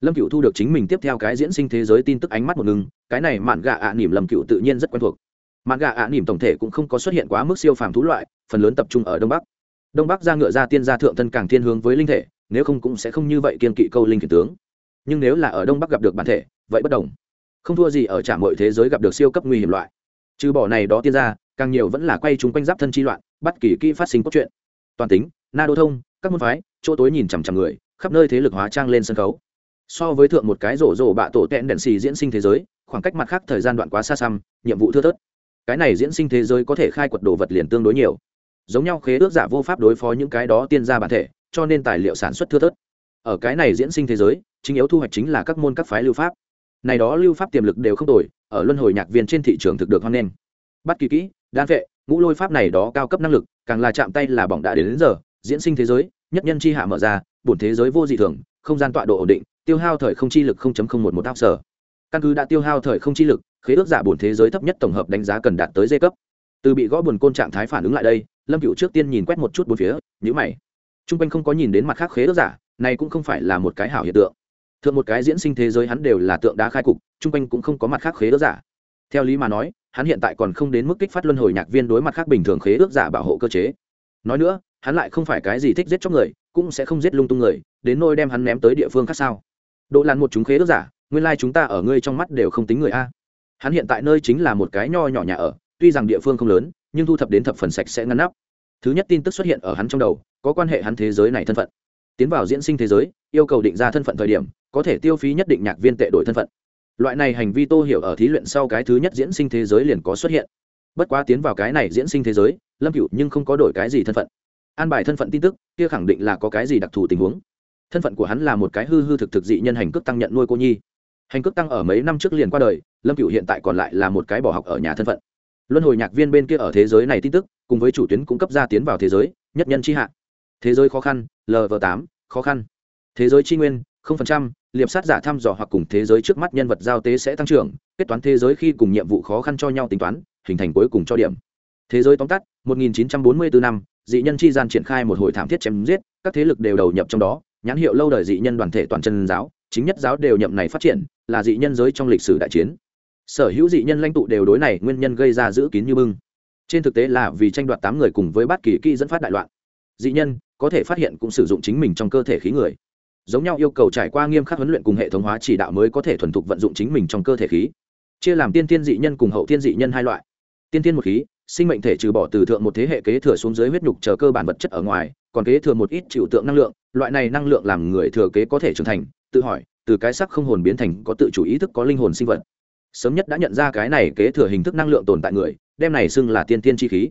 Lâm cựu thu được chính mình tiếp theo cái diễn sinh thế giới tin tức ánh mắt một ngừng, cái này mạn gà ạ à nỉm lâm cựu tự nhiên rất quen thuộc. Mạn gà ạ à nỉm tổng thể cũng không có xuất hiện quá mức siêu phàm thú loại, phần lớn tập trung ở đông bắc. Đông bắc ra ngựa ra tiên gia thượng thân càng thiên hướng với linh thể, nếu không cũng sẽ không như vậy kiên kỵ câu linh khiển tướng nhưng nếu là ở đông bắc gặp được bản thể, vậy bất đồng. Không thua gì ở trả mọi thế giới gặp được siêu cấp nguy hiểm loại. Trừ bỏ này đó tiên ra càng nhiều vẫn là quay chúng quanh giáp thân chi loạn, bắt kỳ kỹ phát sinh cốt truyện. Toàn tính, na đô thông, các môn phái, chỗ tối nhìn chằm chằm người, khắp nơi thế lực hóa trang lên sân khấu. So với thượng một cái rổ rổ bạ tổ tẹn đèn xì diễn sinh thế giới, khoảng cách mặt khác thời gian đoạn quá xa xăm, nhiệm vụ thưa thớt. Cái này diễn sinh thế giới có thể khai quật đồ vật liền tương đối nhiều. Giống nhau khế ước giả vô pháp đối phó những cái đó tiên ra bản thể, cho nên tài liệu sản xuất thưa thớt. Ở cái này diễn sinh thế giới chính yếu thu hoạch chính là các môn các phái lưu pháp. Này đó lưu pháp tiềm lực đều không tồi ở luân hồi nhạc viên trên thị trường thực được hoan nghênh. Bắt kỳ kỹ đan vệ ngũ lôi pháp này đó cao cấp năng lực càng là chạm tay là bỏng đã đến, đến giờ diễn sinh thế giới nhất nhân chi hạ mở ra bổn thế giới vô dị thường không gian tọa độ ổn định tiêu hao thời không chi lực 0.01 một tháp sở căn cứ đã tiêu hao thời không chi lực khế ước giả bổn thế giới thấp nhất tổng hợp đánh giá cần đạt tới dây cấp. Từ bị gõ buồn côn trạng thái phản ứng lại đây lâm cựu trước tiên nhìn quét một chút bốn phía nhữ mày. T r u n g quanh không có nhìn đến mặt khác khế ước giả này cũng không phải là một cái hảo hiện tượng thượng một cái diễn sinh thế giới hắn đều là tượng đá khai cục, chung quanh cũng không có mặt khác khế ước giả. Theo lý mà nói, hắn hiện tại còn không đến mức kích phát luân hồi nhạc viên đối mặt khác bình thường khế ước giả bảo hộ cơ chế. Nói nữa, hắn lại không phải cái gì thích giết chóc người, cũng sẽ không giết lung tung người, đến nôi đem hắn ném tới địa phương khác sao? Độ làn một chúng khế ước giả, nguyên lai、like、chúng ta ở ngươi trong mắt đều không tính người a. Hắn hiện tại nơi chính là một cái nho nhỏ nhà ở, tuy rằng địa phương không lớn, nhưng thu thập đến thập phần sạch sẽ ngăn nắp. Thứ nhất tin tức xuất hiện ở hắn trong đầu, có quan hệ hắn thế giới này thân phận tiến vào diễn sinh thế giới, yêu cầu định ra thân phận thời điểm, có thể tiêu phí nhất định nhạc viên tệ đổi thân phận. Loại này hành vi tô hiểu ở thí luyện sau cái thứ nhất diễn sinh thế giới liền có xuất hiện. Bất quá tiến vào cái này diễn sinh thế giới, lâm cựu nhưng không có đổi cái gì thân phận. An bài thân phận tin tức, kia khẳng định là có cái gì đặc thù tình huống. Thân phận của hắn là một cái hư hư thực thực dị nhân hành cước tăng nhận nuôi cô nhi. Hành cước tăng ở mấy năm trước liền qua đời, lâm cựu hiện tại còn lại là một cái bỏ học ở nhà thân phận. Luân hồi nhạc viên bên kia ở thế giới này tin tức, cùng với chủ tuyến cung cấp ra tiến vào thế giới, nhất nhân c h i hạ thế giới khó khăn lv tám, khó khăn. Thế giới tri nguyên, không phần trăm, liệp sát giả thăm dò hoặc cùng thế giới trước mắt nhân vật giao tế sẽ tăng trưởng, kết toán thế giới khi cùng nhiệm vụ khó khăn cho nhau tính toán, hình thành cuối cùng cho điểm. Thế giới tóm tắt 1944 năm, dị nhân chi gian triển khai một hội thảm thiết chém giết, các thế lực đều đầu nhập trong đó, nhãn hiệu lâu đời dị nhân đoàn thể toàn chân giáo, chính nhất giáo đều nhậm này phát triển, là dị nhân giới trong lịch sử đại chiến. Sở hữu dị nhân lãnh tụ đều đối này nguyên nhân gây ra giữ kín như bưng. Trên thực tế là vì tranh đoạt tám người cùng với bát kỳ kỹ dẫn phát đại loạn. Dị nhân có thể phát hiện cũng sử dụng chính mình trong cơ thể khí người. Giống nhau yêu cầu trải qua nghiêm khắc huấn luyện cùng hệ thống hóa chỉ đạo mới có thể thuần thục vận dụng chính mình trong cơ thể khí. Chia làm tiên tiên dị nhân cùng hậu tiên dị nhân hai loại. Tiên tiên một khí, sinh mệnh thể trừ bỏ từ thượng một thế hệ kế thừa xuống dưới huyết nhục chờ cơ bản vật chất ở ngoài, còn kế thừa một ít chịu tượng năng lượng, loại này năng lượng làm người thừa kế có thể trưởng thành, tự hỏi, từ cái sắc không hồn biến thành có tự chủ ý thức có linh hồn sinh vật. Sớm nhất đã nhận ra cái này kế thừa hình thức năng lượng tồn tại người, đem này xưng là tiên tiên chi khí.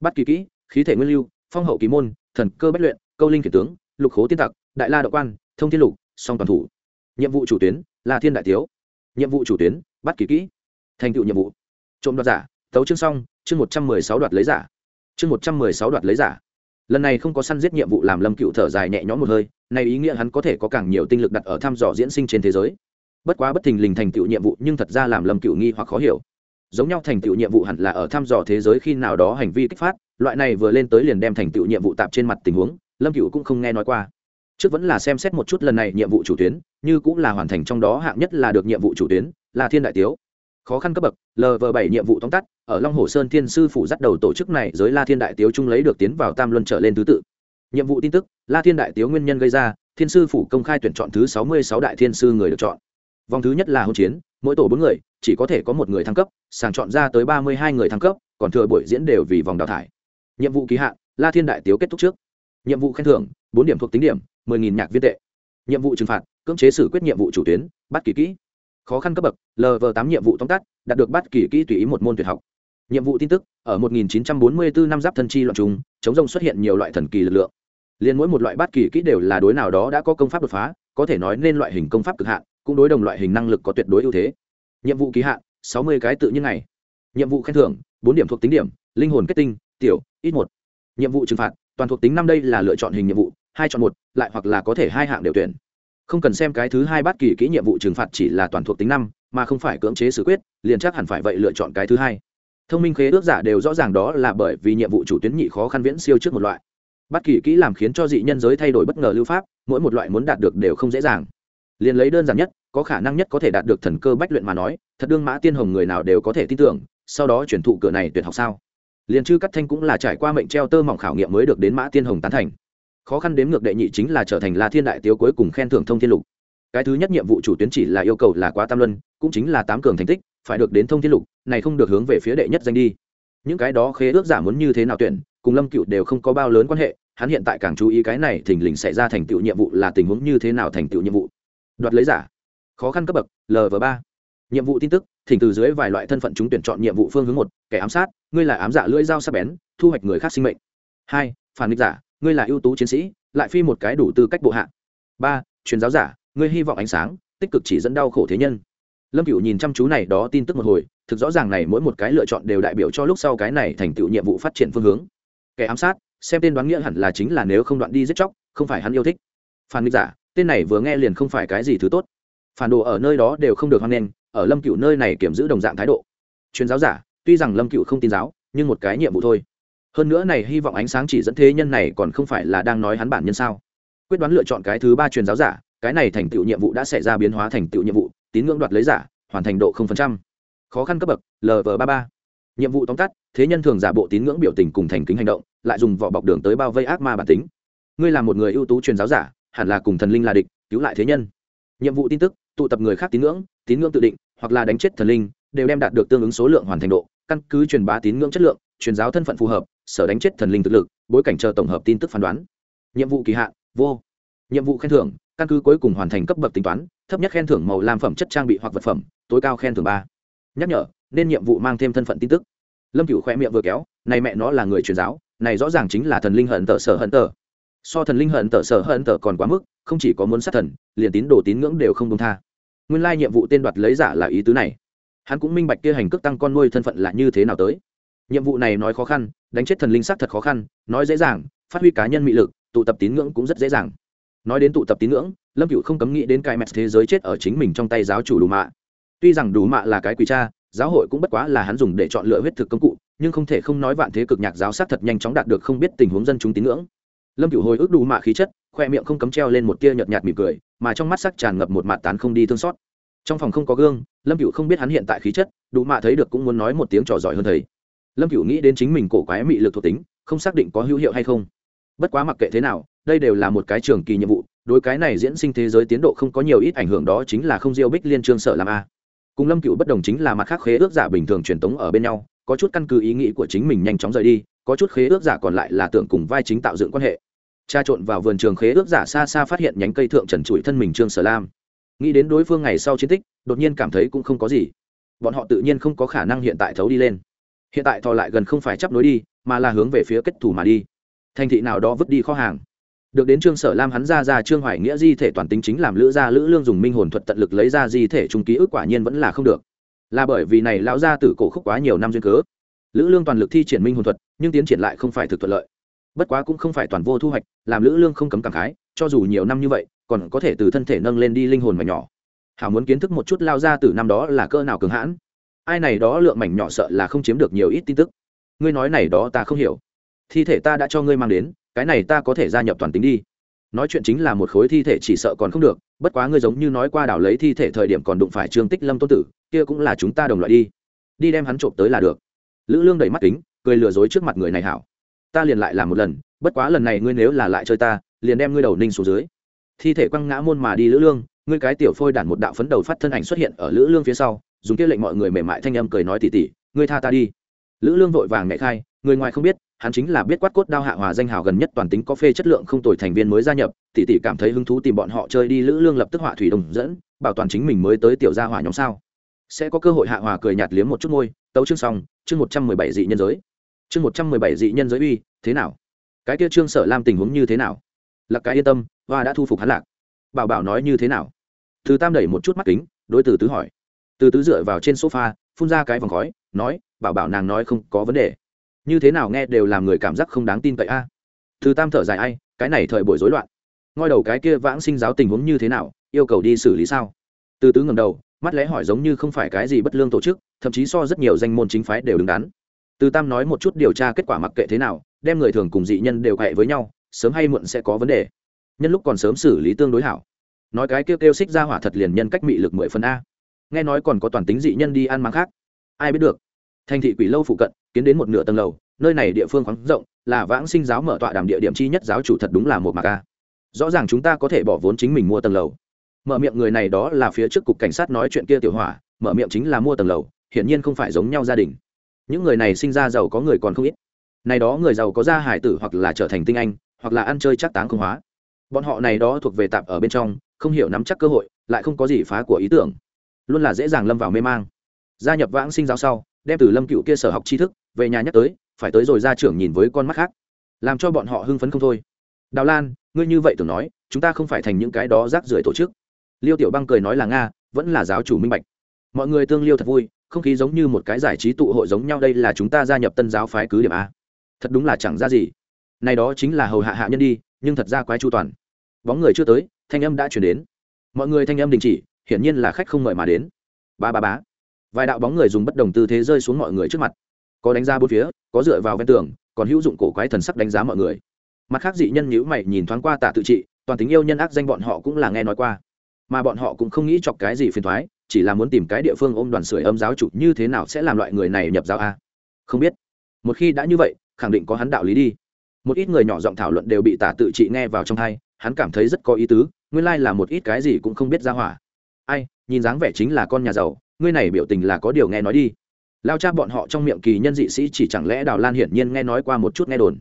Bắt kỳ kỹ, khí thể nguyên lưu, phong hậu kỳ môn thần cơ bách luyện, câu linh kể tướng, lục khố tiên tặc, đại la đạo quan, thông thiên lục, song toàn thủ. Nhiệm vụ chủ tuyến là thiên đại thiếu. nhiệm vụ chủ tuyến, bắt kỳ kỹ. Thành tựu nhiệm vụ. Trộm đoạt giả, tấu chương xong, chương một trăm mười sáu đoạt lấy giả. Chương một trăm mười sáu đoạt lấy giả. Lần này không có săn giết nhiệm vụ làm lâm cựu thở dài nhẹ nhõm một hơi, này ý nghĩa hắn có thể có càng nhiều tinh lực đặt ở thăm dò diễn sinh trên thế giới. Bất quá bất thình lình thành tựu nhiệm vụ nhưng thật ra làm lâm cựu nghi hoặc khó hiểu giống nhau thành tựu nhiệm vụ hẳn là ở thăm dò thế giới khi nào đó hành vi kích phát, loại này vừa lên tới liền đem thành tựu nhiệm vụ tạp trên mặt tình huống, lâm cựu cũng không nghe nói qua. Trước vẫn là xem xét một chút lần này nhiệm vụ chủ tuyến, như cũng là hoàn thành trong đó hạng nhất là được nhiệm vụ chủ tuyến, là thiên đại tiếu. Khó khăn cấp bậc lv bảy nhiệm vụ tóm tắt, ở long hồ sơn thiên sư phủ dắt đầu tổ chức này giới la thiên đại tiếu trung lấy được tiến vào tam luân trở lên thứ tự. Nhiệm vụ tin tức, la thiên đại tiếu nguyên nhân gây ra, thiên sư phủ công khai tuyển chọn thứ sáu mươi sáu đại thiên sư người được chọn. Vòng thứ nhất là hôn chiến, mỗi tổ bốn người chỉ có thể có một người thăng cấp, sàng chọn ra tới ba mươi hai người thăng cấp, còn thừa buổi diễn đều vì vòng đào thải. Nhiệm vụ kỳ hạn, la thiên đại tiếu kết thúc trước. Nhiệm vụ khen thưởng, bốn điểm thuộc tính điểm, mười nghìn nhạc viên tệ. Nhiệm vụ trừng phạt, cưỡng chế xử quyết nhiệm vụ chủ tuyến, bắt kỳ kỹ. Khó khăn cấp bậc lv tám nhiệm vụ tóm tắt, đạt được bắt kỳ kỹ tùy ý một môn tuyệt học. Nhiệm vụ tin tức, ở 1944 năm giáp thân chi loạn trùng, chống rông xuất hiện nhiều loại thần kỳ lực lượng. Liền mỗi một loại bát kỳ kỹ đều là đối nào đó đã có công pháp đột phá, có thể nói nên loại hình công pháp cực hạn, cũng đối đồng loại hình năng lực có tuyệt đối ưu thế nhiệm vụ ký hạn 60 cái tự nhiên này nhiệm vụ khen thưởng, bốn điểm thuộc tính điểm, linh hồn kết tinh, tiểu, ít một. Nhiệm vụ trừng phạt, toàn thuộc tính năm đây là lựa chọn hình nhiệm vụ, hai chọn một, lại hoặc là có thể hai hạng đều tuyển. Không cần xem cái thứ hai bát kỳ kỹ nhiệm vụ trừng phạt chỉ là toàn thuộc tính năm, mà không phải cưỡng chế xử quyết, liền chắc hẳn phải vậy lựa chọn cái thứ hai. Thông minh khế ước giả đều rõ ràng đó là bởi vì nhiệm vụ chủ tuyến nhị khó khăn viễn siêu trước một loại. Bắt kỳ kỹ làm khiến cho dị nhân giới thay đổi bất ngờ lưu pháp, mỗi một loại muốn đạt được đều không dễ dàng. Liền lấy đơn giản nhất có khả năng nhất có thể đạt được thần cơ bách luyện mà nói, thật đương mã tiên hồng người nào đều có thể tin tưởng, sau đó chuyển thụ cửa này tuyệt học sao? Liền chư cắt thanh cũng là trải qua mệnh treo tơ mỏng khảo nghiệm mới được đến mã tiên hồng tán thành. Khó khăn đếm ngược đệ nhị chính là trở thành la thiên đại tiếu cuối cùng khen thưởng thông thiên lục. Cái thứ nhất nhiệm vụ chủ tuyến chỉ là yêu cầu là quá tam luân, cũng chính là tám cường thành tích, phải được đến thông thiên lục, này không được hướng về phía đệ nhất danh đi. Những cái đó khế ước giả muốn như thế nào tuyển, cùng lâm cựu đều không có bao lớn quan hệ, hắn hiện tại càng chú ý cái này thình lình xảy ra thành tựu nhiệm vụ là tình huống như thế nào thành tựu nhiệm vụ. Đoạt lấy giả khó khăn cấp bậc lv ba. Nhiệm vụ tin tức, thỉnh từ dưới vài loại thân phận chúng tuyển chọn nhiệm vụ phương hướng một, kẻ ám sát, ngươi là ám giả lưỡi dao sắc bén, thu hoạch người khác sinh mệnh. Hai, phản nghịch giả, ngươi là ưu tú chiến sĩ, lại phi một cái đủ tư cách bộ hạ. Ba, truyền giáo giả, ngươi hy vọng ánh sáng, tích cực chỉ dẫn đau khổ thế nhân. Lâm cựu nhìn chăm chú này đó tin tức một hồi, thực rõ ràng này mỗi một cái lựa chọn đều đại biểu cho lúc sau cái này thành tựu nhiệm vụ phát triển phương hướng. Kẻ ám sát, xem tên đoán nghĩa hẳn là chính là nếu không đoạn đi giết chóc, không phải hắn yêu thích. Phản nghịch giả, tên này vừa nghe liền không phải cái gì thứ tốt phản đồ ở nơi đó đều không được hoan nghênh, ở lâm cựu nơi này kiểm giữ đồng dạng thái độ. Chuyên giáo giả, tuy rằng lâm cựu không tin giáo, nhưng một cái nhiệm vụ thôi. Hơn nữa này hy vọng ánh sáng chỉ dẫn thế nhân này còn không phải là đang nói hắn bản nhân sao? Quyết đoán lựa chọn cái thứ ba truyền giáo giả, cái này thành tựu nhiệm vụ đã xảy ra biến hóa thành tựu nhiệm vụ, tín ngưỡng đoạt lấy giả, hoàn thành độ khó khăn cấp bậc lv ba ba. Nhiệm vụ tóm tắt, thế nhân thường giả bộ tín ngưỡng biểu tình cùng thành kính hành động, lại dùng vỏ bọc đường tới bao vây ác ma bản tính. Ngươi là một người ưu tú truyền giáo giả, hẳn là cùng thần linh là địch, cứu lại thế nhân. Nhiệm vụ tin tức tụ tập người khác tín ngưỡng tín ngưỡng tự định, hoặc là đánh chết thần linh, đều đem đạt được tương ứng số lượng hoàn thành độ, căn cứ truyền bá tín ngưỡng chất lượng, truyền giáo thân phận phù hợp, sở đánh chết thần linh thực lực, bối cảnh chờ tổng hợp tin tức phán đoán. Nhiệm vụ kỳ hạn, vô. Nhiệm vụ khen thưởng, căn cứ cuối cùng hoàn thành cấp bậc tính toán, thấp nhất khen thưởng màu làm phẩm chất trang bị hoặc vật phẩm, tối cao khen thưởng ba. Nhắc nhở, nên nhiệm vụ mang thêm thân phận tin tức. Lâm cửu khoe miệng vừa kéo, này mẹ nó là người truyền giáo, này rõ ràng chính là thần linh hận tờ sở hận tờ. So thần linh hận tờ sở hận tờ còn quá mức, không chỉ có muốn sát thần, liền tín đồ tín ngưỡng đều không công tha nguyên lai nhiệm vụ tên đoạt lấy giả là ý tứ này. Hắn cũng minh bạch kia hành cước tăng con nuôi thân phận là như thế nào tới. Nhiệm vụ này nói khó khăn, đánh chết thần linh sắc thật khó khăn, nói dễ dàng, phát huy cá nhân mị lực, tụ tập tín ngưỡng cũng rất dễ dàng. Nói đến tụ tập tín ngưỡng, lâm cựu không cấm nghĩ đến cái mẹt thế giới chết ở chính mình trong tay giáo chủ đủ mạ. Tuy rằng đủ mạ là cái quỷ cha, giáo hội cũng bất quá là hắn dùng để chọn lựa huyết thực công cụ, nhưng không thể không nói vạn thế cực nhạc giáo sát thật nhanh chóng đạt được không biết tình huống dân chúng tín ngưỡng. Lâm cựu hồi ức đủ mạ khí chất khoe miệng không cấm treo lên một tia nhợt nhạt mỉm cười, mà trong mắt sắc tràn ngập một mạt tán không đi thương xót. Trong phòng không có gương, lâm cựu không biết hắn hiện tại khí chất, đủ mạ thấy được cũng muốn nói một tiếng trò giỏi hơn thầy. Lâm cựu nghĩ đến chính mình cổ quái mị lực thuộc tính, không xác định có hữu hiệu hay không. Bất quá mặc kệ thế nào, đây đều là một cái trường kỳ nhiệm vụ, đối cái này diễn sinh thế giới tiến độ không có nhiều ít ảnh hưởng đó chính là không diêu bích liên trương sở làm a. Cùng lâm cựu bất đồng chính là mặt khác khế ước giả bình thường truyền tống ở bên nhau, có chút căn cứ ý nghĩ của chính mình nhanh chóng rời đi, có chút khế ước giả còn lại là tưởng cùng vai chính tạo dựng quan hệ tra trộn vào vườn trường khế ước giả xa xa phát hiện nhánh cây thượng trần trụi thân mình trương sở lam. Nghĩ đến đối phương ngày sau chiến tích, đột nhiên cảm thấy cũng không có gì. Bọn họ tự nhiên không có khả năng hiện tại thấu đi lên. Hiện tại thò lại gần không phải chấp nối đi, mà là hướng về phía kết thủ mà đi. Thành thị nào đó vứt đi kho hàng. Được đến trương sở lam hắn ra ra trương hoài nghĩa di thể toàn tính chính làm lữ gia lữ lương dùng minh hồn thuật tận lực lấy ra di thể trung ký ức quả nhiên vẫn là không được. Là bởi vì này lão gia tử cổ khúc quá nhiều năm duyên cớ. Lữ lương toàn lực thi triển minh hồn thuật, nhưng tiến triển lại không phải thực thuận lợi bất quá cũng không phải toàn vô thu hoạch, làm lữ lương không cấm cảm khái, cho dù nhiều năm như vậy, còn có thể từ thân thể nâng lên đi linh hồn mảnh nhỏ. Hảo muốn kiến thức một chút lao ra từ năm đó là cơ nào cường hãn. Ai này đó lượng mảnh nhỏ sợ là không chiếm được nhiều ít tin tức. Ngươi nói này đó ta không hiểu. Thi thể ta đã cho ngươi mang đến, cái này ta có thể gia nhập toàn tính đi. Nói chuyện chính là một khối thi thể chỉ sợ còn không được, bất quá ngươi giống như nói qua đảo lấy thi thể thời điểm còn đụng phải trương tích lâm tôn tử, kia cũng là chúng ta đồng loại đi. Đi đem hắn trộm tới là được. Lữ lương đầy mắt kính, cười lừa dối trước mặt người này hảo ta liền lại làm một lần, bất quá lần này ngươi nếu là lại chơi ta, liền đem ngươi đầu ninh xuống dưới. Thi thể quăng ngã môn mà đi lữ lương, ngươi cái tiểu phôi đản một đạo phấn đầu phát thân ảnh xuất hiện ở lữ lương phía sau, dùng kia lệnh mọi người mềm mại thanh âm cười nói tỉ tỉ, ngươi tha ta đi. Lữ lương vội vàng mẹ khai, người ngoài không biết, hắn chính là biết quát cốt đao hạ hòa danh hào gần nhất toàn tính có phê chất lượng không tồi thành viên mới gia nhập tỷ tỷ cảm thấy hứng thú tìm bọn họ chơi đi lữ lương lập tức họa thủy đồng dẫn, bảo toàn chính mình mới tới tiểu gia hỏa nhóm sao. Sẽ có cơ hội hạ hòa cười nhạt liếm một chút môi, tấu chương xong, chương một trăm mười bảy dị nhân giới chương một trăm mười bảy dị nhân giới uy, thế nào? Cái kia trương sở lam tình huống như thế nào? Lạc cái yên tâm và đã thu phục hắn lạc. Bảo bảo nói như thế nào? Từ tam đẩy một chút mắt kính, đối từ tứ hỏi. Từ tứ dựa vào trên sofa, phun ra cái vòng khói, nói, bảo bảo nàng nói không có vấn đề. Như thế nào nghe đều làm người cảm giác không đáng tin cậy a. À. từ tam thở dài, ai, cái này thời buổi rối loạn. Ngoi đầu cái kia vãng sinh giáo tình huống như thế nào, yêu cầu đi xử lý sao? Từ tứ ngầm đầu, mắt lẽ hỏi giống như không phải cái gì bất lương tổ chức, thậm chí so rất nhiều danh môn chính phái đều đứng đắn từ tam nói một chút điều tra kết quả mặc kệ thế nào, đem người thường cùng dị nhân đều hẹ với nhau, sớm hay muộn sẽ có vấn đề. Nhân lúc còn sớm xử lý tương đối hảo. Nói cái kêu kêu xích ra hỏa thật liền nhân cách mị lực mười phần a. Nghe nói còn có toàn tính dị nhân đi ăn mang khác. Ai biết được. Thành thị quỷ lâu phụ cận, kiến đến một nửa tầng lầu, nơi này địa phương khoáng rộng, là vãng sinh giáo mở tọa đàm địa điểm chi nhất giáo chủ thật đúng là một mạc a. Rõ ràng chúng ta có thể bỏ vốn chính mình mua tầng lầu. Mở miệng người này đó là phía trước cục cảnh sát nói chuyện kia tiểu hỏa, mở miệng chính là mua tầng lầu, hiển nhiên không phải giống nhau gia đình những người này sinh ra giàu có người còn không ít. Này đó người giàu có gia hải tử hoặc là trở thành tinh anh, hoặc là ăn chơi chắc táng không hóa. Bọn họ này đó thuộc về tạp ở bên trong, không hiểu nắm chắc cơ hội, lại không có gì phá của ý tưởng. Luôn là dễ dàng lâm vào mê mang. Gia nhập vãng sinh giáo sau, đem từ lâm cựu kia sở học tri thức, về nhà nhắc tới, phải tới rồi ra trưởng nhìn với con mắt khác. Làm cho bọn họ hưng phấn không thôi. Đào lan, ngươi như vậy tưởng nói, chúng ta không phải thành những cái đó rác rưởi tổ chức. Liêu tiểu băng cười nói là nga, vẫn là giáo chủ minh bạch. Mọi người tương liêu thật vui không khí giống như một cái giải trí tụ hội giống nhau, đây là chúng ta gia nhập tân giáo phái cứ điểm a. Thật đúng là chẳng ra gì. Này đó chính là hầu hạ hạ nhân đi, nhưng thật ra quái chu toàn. Bóng người chưa tới, thanh âm đã chuyển đến. Mọi người thanh âm đình chỉ, hiển nhiên là khách không mời mà đến. Ba ba bá vài đạo bóng người dùng bất đồng tư thế rơi xuống mọi người trước mặt. Có đánh ra bốn phía, có dựa vào ven tường, còn hữu dụng cổ quái thần sắc đánh giá mọi người. Mặt khác dị nhân nhữ mày nhìn thoáng qua tạ tự trị, toàn tính yêu nhân ác danh bọn họ cũng là nghe nói qua. Mà bọn họ cũng không nghĩ chọc cái gì phiền thoái chỉ là muốn tìm cái địa phương ôm đoàn sưởi âm giáo chủ như thế nào sẽ làm loại người này nhập giáo a? Không biết. Một khi đã như vậy, khẳng định có hắn đạo lý đi. Một ít người nhỏ giọng thảo luận đều bị tả tự trị nghe vào trong hai hắn cảm thấy rất có ý tứ, nguyên lai là một ít cái gì cũng không biết ra hỏa. Ai, nhìn dáng vẻ chính là con nhà giàu, ngươi này biểu tình là có điều nghe nói đi. Lao cha bọn họ trong miệng kỳ nhân dị sĩ chỉ chẳng lẽ đào lan hiển nhiên nghe nói qua một chút nghe đồn.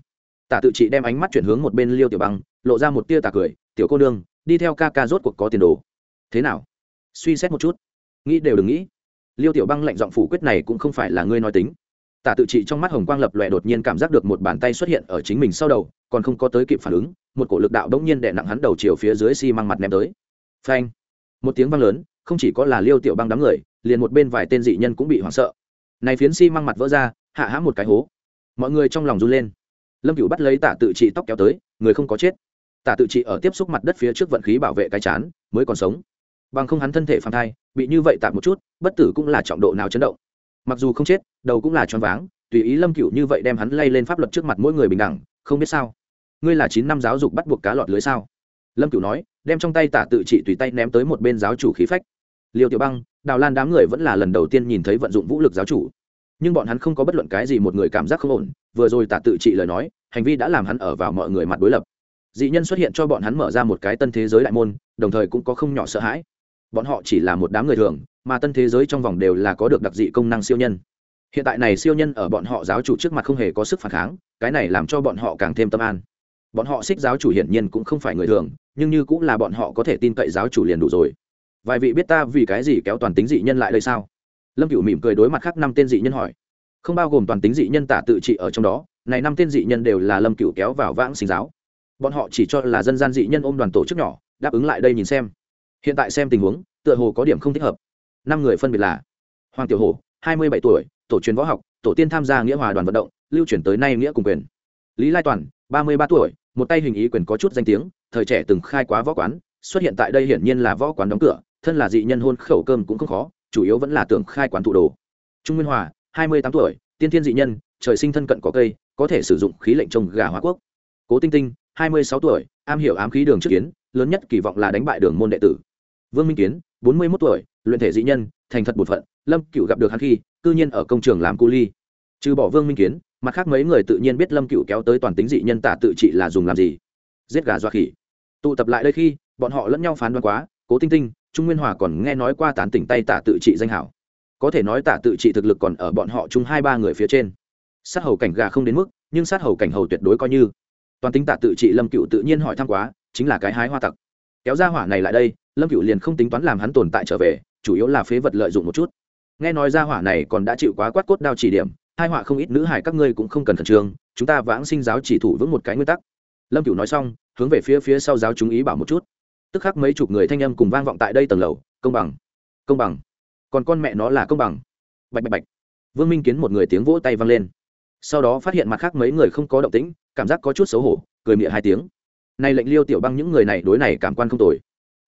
Tả tự trị đem ánh mắt chuyển hướng một bên liêu tiểu băng, lộ ra một tia tà cười, tiểu cô nương, đi theo ca ca rốt cuộc có tiền đồ. Thế nào? Suy xét một chút nghĩ đều đừng nghĩ. Liêu tiểu băng lệnh giọng phủ quyết này cũng không phải là ngươi nói tính. Tả tự trị trong mắt hồng quang lập lòe đột nhiên cảm giác được một bàn tay xuất hiện ở chính mình sau đầu, còn không có tới kịp phản ứng, một cổ lực đạo đống nhiên đè nặng hắn đầu chiều phía dưới xi、si、măng mặt ném tới. Phanh! Một tiếng vang lớn, không chỉ có là liêu tiểu băng đám người, liền một bên vài tên dị nhân cũng bị hoảng sợ. Này phiến xi、si、măng mặt vỡ ra, hạ hãm một cái hố. Mọi người trong lòng run lên. Lâm cựu bắt lấy tả tự trị tóc kéo tới, người không có chết. Tạ tự trị ở tiếp xúc mặt đất phía trước vận khí bảo vệ cái chán, mới còn sống. Bằng không hắn thân thể phạm thai bị như vậy tạm một chút, bất tử cũng là trọng độ nào chấn động. Mặc dù không chết, đầu cũng là choáng váng, tùy ý lâm cựu như vậy đem hắn lay lên pháp luật trước mặt mỗi người bình đẳng, không biết sao. Ngươi là chín năm giáo dục bắt buộc cá lọt lưới sao? Lâm cựu nói, đem trong tay tả tự trị tùy tay ném tới một bên giáo chủ khí phách. Liêu tiểu băng, đào lan đám người vẫn là lần đầu tiên nhìn thấy vận dụng vũ lực giáo chủ. Nhưng bọn hắn không có bất luận cái gì một người cảm giác không ổn, vừa rồi tả tự trị lời nói, hành vi đã làm hắn ở vào mọi người mặt đối lập. Dị nhân xuất hiện cho bọn hắn mở ra một cái tân thế giới đại môn, đồng thời cũng có không nhỏ sợ hãi bọn họ chỉ là một đám người thường, mà tân thế giới trong vòng đều là có được đặc dị công năng siêu nhân. Hiện tại này siêu nhân ở bọn họ giáo chủ trước mặt không hề có sức phản kháng, cái này làm cho bọn họ càng thêm tâm an. Bọn họ xích giáo chủ hiển nhiên cũng không phải người thường, nhưng như cũng là bọn họ có thể tin cậy giáo chủ liền đủ rồi. Vài vị biết ta vì cái gì kéo toàn tính dị nhân lại đây sao? Lâm cựu mỉm cười đối mặt khác năm tên dị nhân hỏi. Không bao gồm toàn tính dị nhân tả tự trị ở trong đó, này năm tên dị nhân đều là lâm cựu kéo vào vãng sinh giáo. Bọn họ chỉ cho là dân gian dị nhân ôm đoàn tổ chức nhỏ, đáp ứng lại đây nhìn xem hiện tại xem tình huống, tựa hồ có điểm không thích hợp. Năm người phân biệt là hoàng tiểu hồ hai mươi bảy tuổi, tổ truyền võ học, tổ tiên tham gia nghĩa hòa đoàn vận động, lưu chuyển tới nay nghĩa cùng quyền. Lý lai toàn, ba mươi ba tuổi, một tay hình ý quyền có chút danh tiếng, thời trẻ từng khai quá võ quán, xuất hiện tại đây hiển nhiên là võ quán đóng cửa, thân là dị nhân hôn khẩu cơm cũng không khó, chủ yếu vẫn là tưởng khai quán thủ đồ. Trung nguyên hòa, hai mươi tám tuổi, tiên thiên dị nhân, trời sinh thân cận có cây, có thể sử dụng khí lệnh trồng gà hóa quốc. Cố tinh tinh, hai mươi sáu tuổi, am hiểu ám khí đường trước kiến, lớn nhất kỳ vọng là đánh bại đường môn đệ tử vương minh kiến, bốn mươi mốt tuổi, luyện thể dị nhân, thành thật bột phận, lâm cựu gặp được hắn khi, cư nhiên ở công trường làm cu ly. Trừ bỏ vương minh kiến, mặt khác mấy người tự nhiên biết lâm cựu kéo tới toàn tính dị nhân tả tự trị là dùng làm gì. Giết gà doa khỉ. Tụ tập lại đây khi, bọn họ lẫn nhau phán đoán quá, cố tinh tinh, trung nguyên hòa còn nghe nói qua tán tỉnh tay tả tự trị danh hảo. Có thể nói tả tự trị thực lực còn ở bọn họ chung hai ba người phía trên. Sát hầu cảnh gà không đến mức, nhưng sát hầu cảnh hầu tuyệt đối coi như. Toàn tính tả tự trị lâm cựu tự nhiên hỏi thăm quá, chính là cái hái hoa tặc kéo ra hỏa này lại đây, lâm cựu liền không tính toán làm hắn tồn tại trở về, chủ yếu là phế vật lợi dụng một chút. Nghe nói ra hỏa này còn đã chịu quá quát cốt đao chỉ điểm, hai họa không ít nữ hải các ngươi cũng không cần khẩn trương, chúng ta vãng sinh giáo chỉ thủ vững một cái nguyên tắc. Lâm cửu nói xong, hướng về phía phía sau giáo chúng ý bảo một chút. Tức khắc mấy chục người thanh âm cùng vang vọng tại đây tầng lầu, công bằng công bằng. Còn con mẹ nó là công bằng. Bạch bạch bạch. Vương minh kiến một người tiếng vỗ tay vang lên. Sau đó phát hiện mặt khác mấy người không có động tĩnh, cảm giác có chút xấu hổ, cười miệng hai tiếng này lệnh liêu tiểu băng những người này đối này cảm quan không tồi.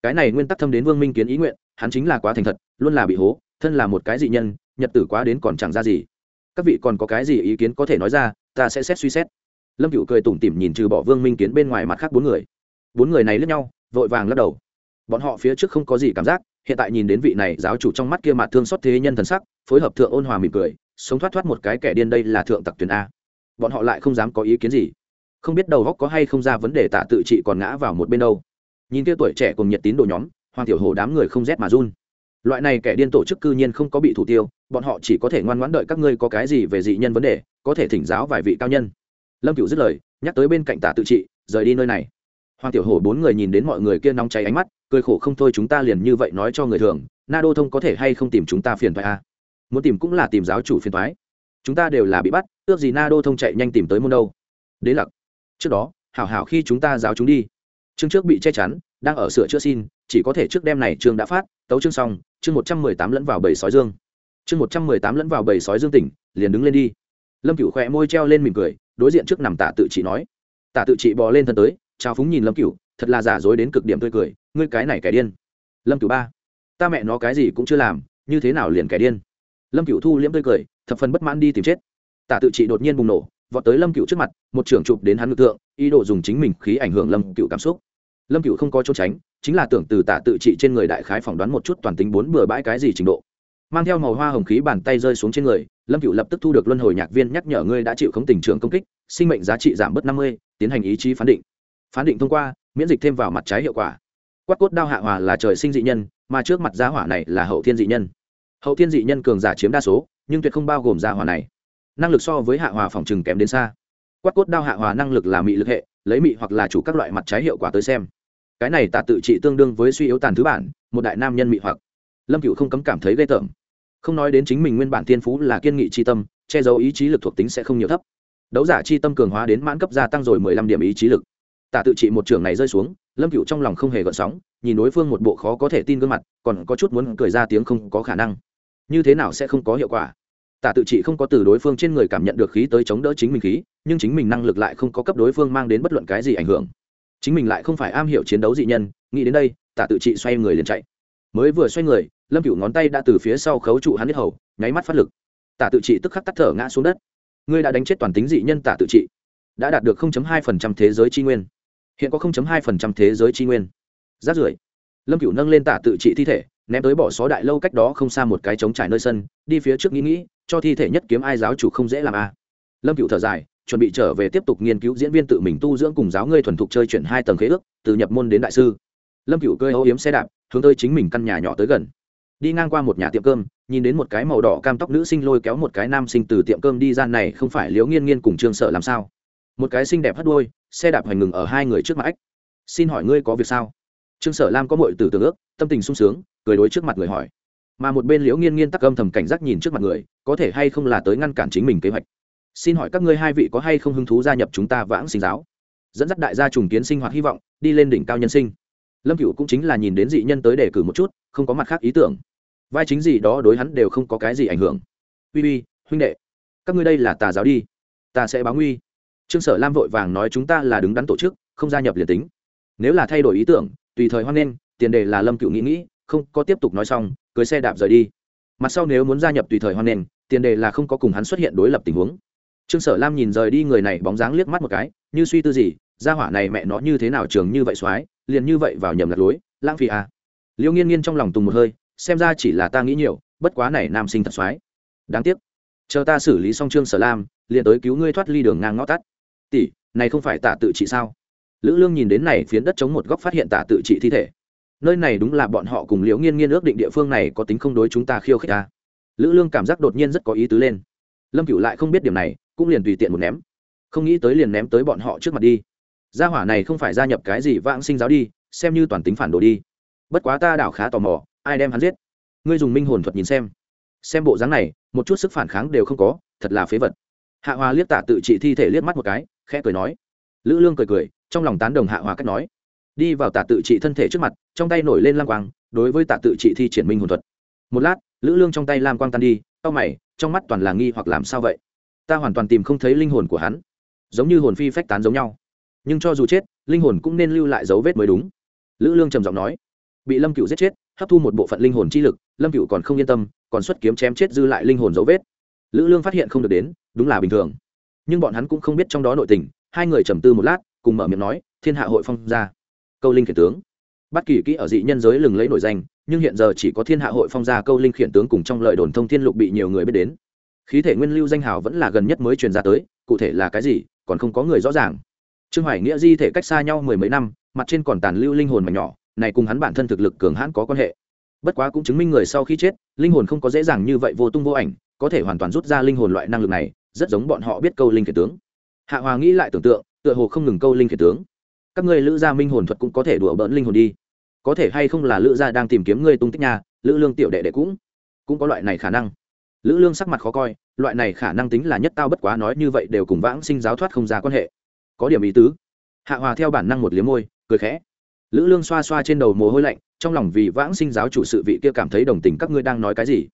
Cái này nguyên tắc thâm đến vương minh kiến ý nguyện, hắn chính là quá thành thật, luôn là bị hố, thân là một cái dị nhân, nhật tử quá đến còn chẳng ra gì. Các vị còn có cái gì ý kiến có thể nói ra, ta sẽ xét suy xét. Lâm cựu cười tủm tỉm nhìn trừ bỏ vương minh kiến bên ngoài mặt khác bốn người. Bốn người này lướt nhau, vội vàng lắc đầu. Bọn họ phía trước không có gì cảm giác, hiện tại nhìn đến vị này giáo chủ trong mắt kia mặt thương xót thế nhân thần sắc, phối hợp thượng ôn hòa mỉm cười, sống thoát thoát một cái kẻ điên đây là thượng tặc tuyển a. Bọn họ lại không dám có ý kiến gì không biết đầu góc có hay không ra vấn đề tạ tự trị còn ngã vào một bên đâu. Nhìn kia tuổi trẻ cùng nhiệt tín đồ nhóm, hoàng tiểu hồ đám người không rét mà run. Loại này kẻ điên tổ chức cư nhiên không có bị thủ tiêu, bọn họ chỉ có thể ngoan ngoãn đợi các ngươi có cái gì về dị nhân vấn đề, có thể thỉnh giáo vài vị cao nhân. Lâm cựu dứt lời, nhắc tới bên cạnh tả tự trị rời đi nơi này. Hoàng tiểu hổ bốn người nhìn đến mọi người kia nóng cháy ánh mắt, cười khổ không thôi chúng ta liền như vậy nói cho người thường, na đô thông có thể hay không tìm chúng ta phiền thoại a à? muốn tìm cũng là tìm giáo chủ phiền thoái chúng ta đều là bị bắt, ước gì na đô thông chạy nhanh tìm tới môn đâu. Đế lặc trước đó, hảo hảo khi chúng ta giáo chúng đi. Chương trước bị che chắn, đang ở sửa chữa xin, chỉ có thể trước đêm này chương đã phát, tấu chương xong, chương một trăm mười tám lẫn vào bầy sói dương. Chương một trăm mười tám lẫn vào bầy sói dương tỉnh, liền đứng lên đi. Lâm cựu khỏe môi treo lên mỉm cười, đối diện trước nằm tạ tự trị nói. Tạ tự trị bò lên thân tới trao phúng nhìn lâm cựu thật là giả dối đến cực điểm tươi cười, ngươi cái này kẻ điên. Lâm cựu ba, ta mẹ nó cái gì cũng chưa làm, như thế nào liền kẻ điên. Lâm cựu thu liễm tươi cười, thập phần bất mãn đi tìm chết. Tạ tự trị đột nhiên bùng nổ vọt tới lâm cựu trước mặt, một trưởng chụp đến hắn ngực tượng ý đồ dùng chính mình khí ảnh hưởng lâm cựu cảm xúc. Lâm cựu không có trốn tránh, chính là tưởng từ tả tự trị trên người đại khái phỏng đoán một chút toàn tính bốn bừa bãi cái gì trình độ. Mang theo màu hoa hồng khí bàn tay rơi xuống trên người, lâm cựu lập tức thu được luân hồi nhạc viên nhắc nhở ngươi đã chịu không tình trường công kích, sinh mệnh giá trị giảm bớt năm mươi, tiến hành ý chí phán định. Phán định thông qua, miễn dịch thêm vào mặt trái hiệu quả. Quát cốt đao hạ hòa là trời sinh dị nhân, mà trước mặt giá hỏa này là hậu thiên dị nhân. Hậu thiên dị nhân cường giả chiếm đa số, nhưng tuyệt không bao gồm giá hỏa này năng lực so với hạ hòa phòng trừng kém đến xa. Quát cốt đao hạ hòa năng lực là mị lực hệ, lấy mị hoặc là chủ các loại mặt trái hiệu quả tới xem. Cái này tạ tự trị tương đương với suy yếu tàn thứ bản, một đại nam nhân mị hoặc. Lâm cựu không cấm cảm thấy ghê tởm. Không nói đến chính mình nguyên bản thiên phú là kiên nghị c tâm, che giấu ý chí lực thuộc tính sẽ không nhiều thấp. Đấu giả c tâm cường hóa đến mãn cấp gia tăng rồi mười lăm điểm ý chí lực. Tạ tự trị một trường này rơi xuống, lâm cựu trong lòng không hề gợn sóng, nhìn đối phương một bộ khó có thể tin gương mặt, còn có chút muốn cười ra tiếng không có khả năng. Như thế nào sẽ không có hiệu quả? Tạ tự trị không có từ đối phương trên người cảm nhận được khí tới chống đỡ chính mình khí, nhưng chính mình năng lực lại không có cấp đối phương mang đến bất luận cái gì ảnh hưởng. Chính mình lại không phải am hiểu chiến đấu dị nhân, nghĩ đến đây tạ tự trị xoay người liền chạy. Mới vừa xoay người, lâm cựu ngón tay đã từ phía sau khấu trụ hắn hết hầu, nháy mắt phát lực. Tạ tự trị tức khắc tắt thở ngã xuống đất. Ngươi đã đánh chết toàn tính dị nhân tạ tự trị đã đạt được 0.2% thế giới tri nguyên. Hiện có 0.2% thế giới tri nguyên. Rát rưởi. Lâm cựu nâng lên tạ tự trị thi thể, ném tới bỏ xó đại lâu cách đó không xa một cái trống trải nơi sân, đi phía trước nghĩ nghĩ cho thi thể nhất kiếm ai giáo chủ không dễ làm a. Lâm cựu thở dài, chuẩn bị trở về tiếp tục nghiên cứu diễn viên tự mình tu dưỡng cùng giáo ngươi thuần thục chơi chuyển hai tầng khế ước, từ nhập môn đến đại sư. Lâm cựu cơi âu yếm xe đạp, hướng tới chính mình căn nhà nhỏ tới gần. Đi ngang qua một nhà tiệm cơm, nhìn đến một cái màu đỏ cam tóc nữ sinh lôi kéo một cái nam sinh từ tiệm cơm đi ra này không phải liếu nghiên nghiên cùng trương sợ làm sao? Một cái xinh đẹp hất đôi, xe đạp hoành ngừng ở hai người trước mặt ách. Xin hỏi ngươi có việc sao? Trương sở lam có mọi từ tường ước, tâm tình sung sướng, cười đối trước mặt người hỏi mà một bên liễu nghiên nghiên tắc âm thầm cảnh giác nhìn trước mặt người, có thể hay không là tới ngăn cản chính mình kế hoạch. Xin hỏi các ngươi hai vị có hay không hứng thú gia nhập chúng ta vãng sinh giáo? Dẫn dắt đại gia trùng kiến sinh hoạt hy vọng, đi lên đỉnh cao nhân sinh. Lâm cựu cũng chính là nhìn đến dị nhân tới đề cử một chút, không có mặt khác ý tưởng. Vai chính gì đó đối hắn đều không có cái gì ảnh hưởng. Uy uy, huynh đệ, các ngươi đây là tà giáo đi. Ta sẽ báo nguy. Trương sở lam vội vàng nói chúng ta là đứng đắn tổ chức, không gia nhập liền tính. Nếu là thay đổi ý tưởng, tùy thời hoan nghênh, tiền đề là lâm cựu nghĩ nghĩ, không, có tiếp tục nói xong cưới xe đạp rời đi. Mặt sau nếu muốn gia nhập tùy thời hoan nghênh tiền đề là không có cùng hắn xuất hiện đối lập tình huống. Trương sở lam nhìn rời đi người này bóng dáng liếc mắt một cái, như suy tư gì, gia hỏa này mẹ nó như thế nào trường như vậy soái, liền như vậy vào nhầm lạc lối, lãng phí à. liễu nghiên nghiên trong lòng tùng một hơi, xem ra chỉ là ta nghĩ nhiều, bất quá này nam sinh thật soái. Đáng tiếc. Chờ ta xử lý xong trương sở lam, liền tới cứu ngươi thoát ly đường ngang ngõ tắt. Tỷ, này không phải tạ tự trị sao? Lữ lương nhìn đến này phiến đất chống một góc phát hiện tạ tự trị thi thể nơi này đúng là bọn họ cùng liễu nghiên nghiên ước định địa phương này có tính không đối chúng ta khiêu khích ta. Lữ lương cảm giác đột nhiên rất có ý tứ lên. Lâm cựu lại không biết điểm này, cũng liền tùy tiện một ném. Không nghĩ tới liền ném tới bọn họ trước mặt đi. Gia hỏa này không phải gia nhập cái gì vãng sinh giáo đi, xem như toàn tính phản đồ đi. Bất quá ta đảo khá tò mò, ai đem hắn giết? Ngươi dùng minh hồn thuật nhìn xem. Xem bộ dáng này, một chút sức phản kháng đều không có, thật là phế vật. Hạ hòa liếc tạ tự trị thi thể liếc mắt một cái, khẽ cười nói. Lữ lương cười cười, trong lòng tán đồng hạ hòa cách nói đi vào tạ tự trị thân thể trước mặt, trong tay nổi lên lam quang, đối với tạ tự trị thi triển minh hồn thuật. Một lát, lữ lương trong tay lam quang tan đi tao mày, trong mắt toàn là nghi hoặc làm sao vậy? Ta hoàn toàn tìm không thấy linh hồn của hắn. Giống như hồn phi phách tán giống nhau. Nhưng cho dù chết, linh hồn cũng nên lưu lại dấu vết mới đúng. Lữ lương trầm giọng nói, bị lâm cựu giết chết, hấp thu một bộ phận linh hồn chi lực, lâm cựu còn không yên tâm, còn xuất kiếm chém chết dư lại linh hồn dấu vết. Lữ lương phát hiện không được đến, đúng là bình thường. Nhưng bọn hắn cũng không biết trong đó nội tình, hai người trầm tư một lát, cùng mở miệng nói, thiên hạ hội phong ra câu linh khiển tướng. Bắt kỳ kỹ ở dị nhân giới lừng lấy nổi danh, nhưng hiện giờ chỉ có thiên hạ hội phong gia câu linh khiển tướng cùng trong lợi đồn thông thiên lục bị nhiều người biết đến. Khí thể nguyên lưu danh hào vẫn là gần nhất mới truyền ra tới, cụ thể là cái gì, còn không có người rõ ràng. Trương hoài nghĩa di thể cách xa nhau mười mấy năm, mặt trên còn tàn lưu linh hồn mà nhỏ, này cùng hắn bản thân thực lực cường hãn có quan hệ. Bất quá cũng chứng minh người sau khi chết, linh hồn không có dễ dàng như vậy vô tung vô ảnh, có thể hoàn toàn rút ra linh hồn loại năng lực này, rất giống bọn họ biết câu linh khiển tướng. Hạ hòa nghĩ lại tưởng tượng, tựa hồ không ngừng câu linh khiển tướng các ngươi lữ gia minh hồn thuật cũng có thể đùa bỡn linh hồn đi. Có thể hay không là lữ gia đang tìm kiếm ngươi tung tích nhà lữ lương tiểu đệ đệ cũng cũng có loại này khả năng. Lữ lương sắc mặt khó coi, loại này khả năng tính là nhất tao bất quá nói như vậy đều cùng vãng sinh giáo thoát không ra quan hệ. Có điểm ý tứ. Hạ hòa theo bản năng một liếm môi, cười khẽ. Lữ lương xoa xoa trên đầu mồ hôi lạnh, trong lòng vì vãng sinh giáo chủ sự vị kia cảm thấy đồng tình các ngươi đang nói cái gì.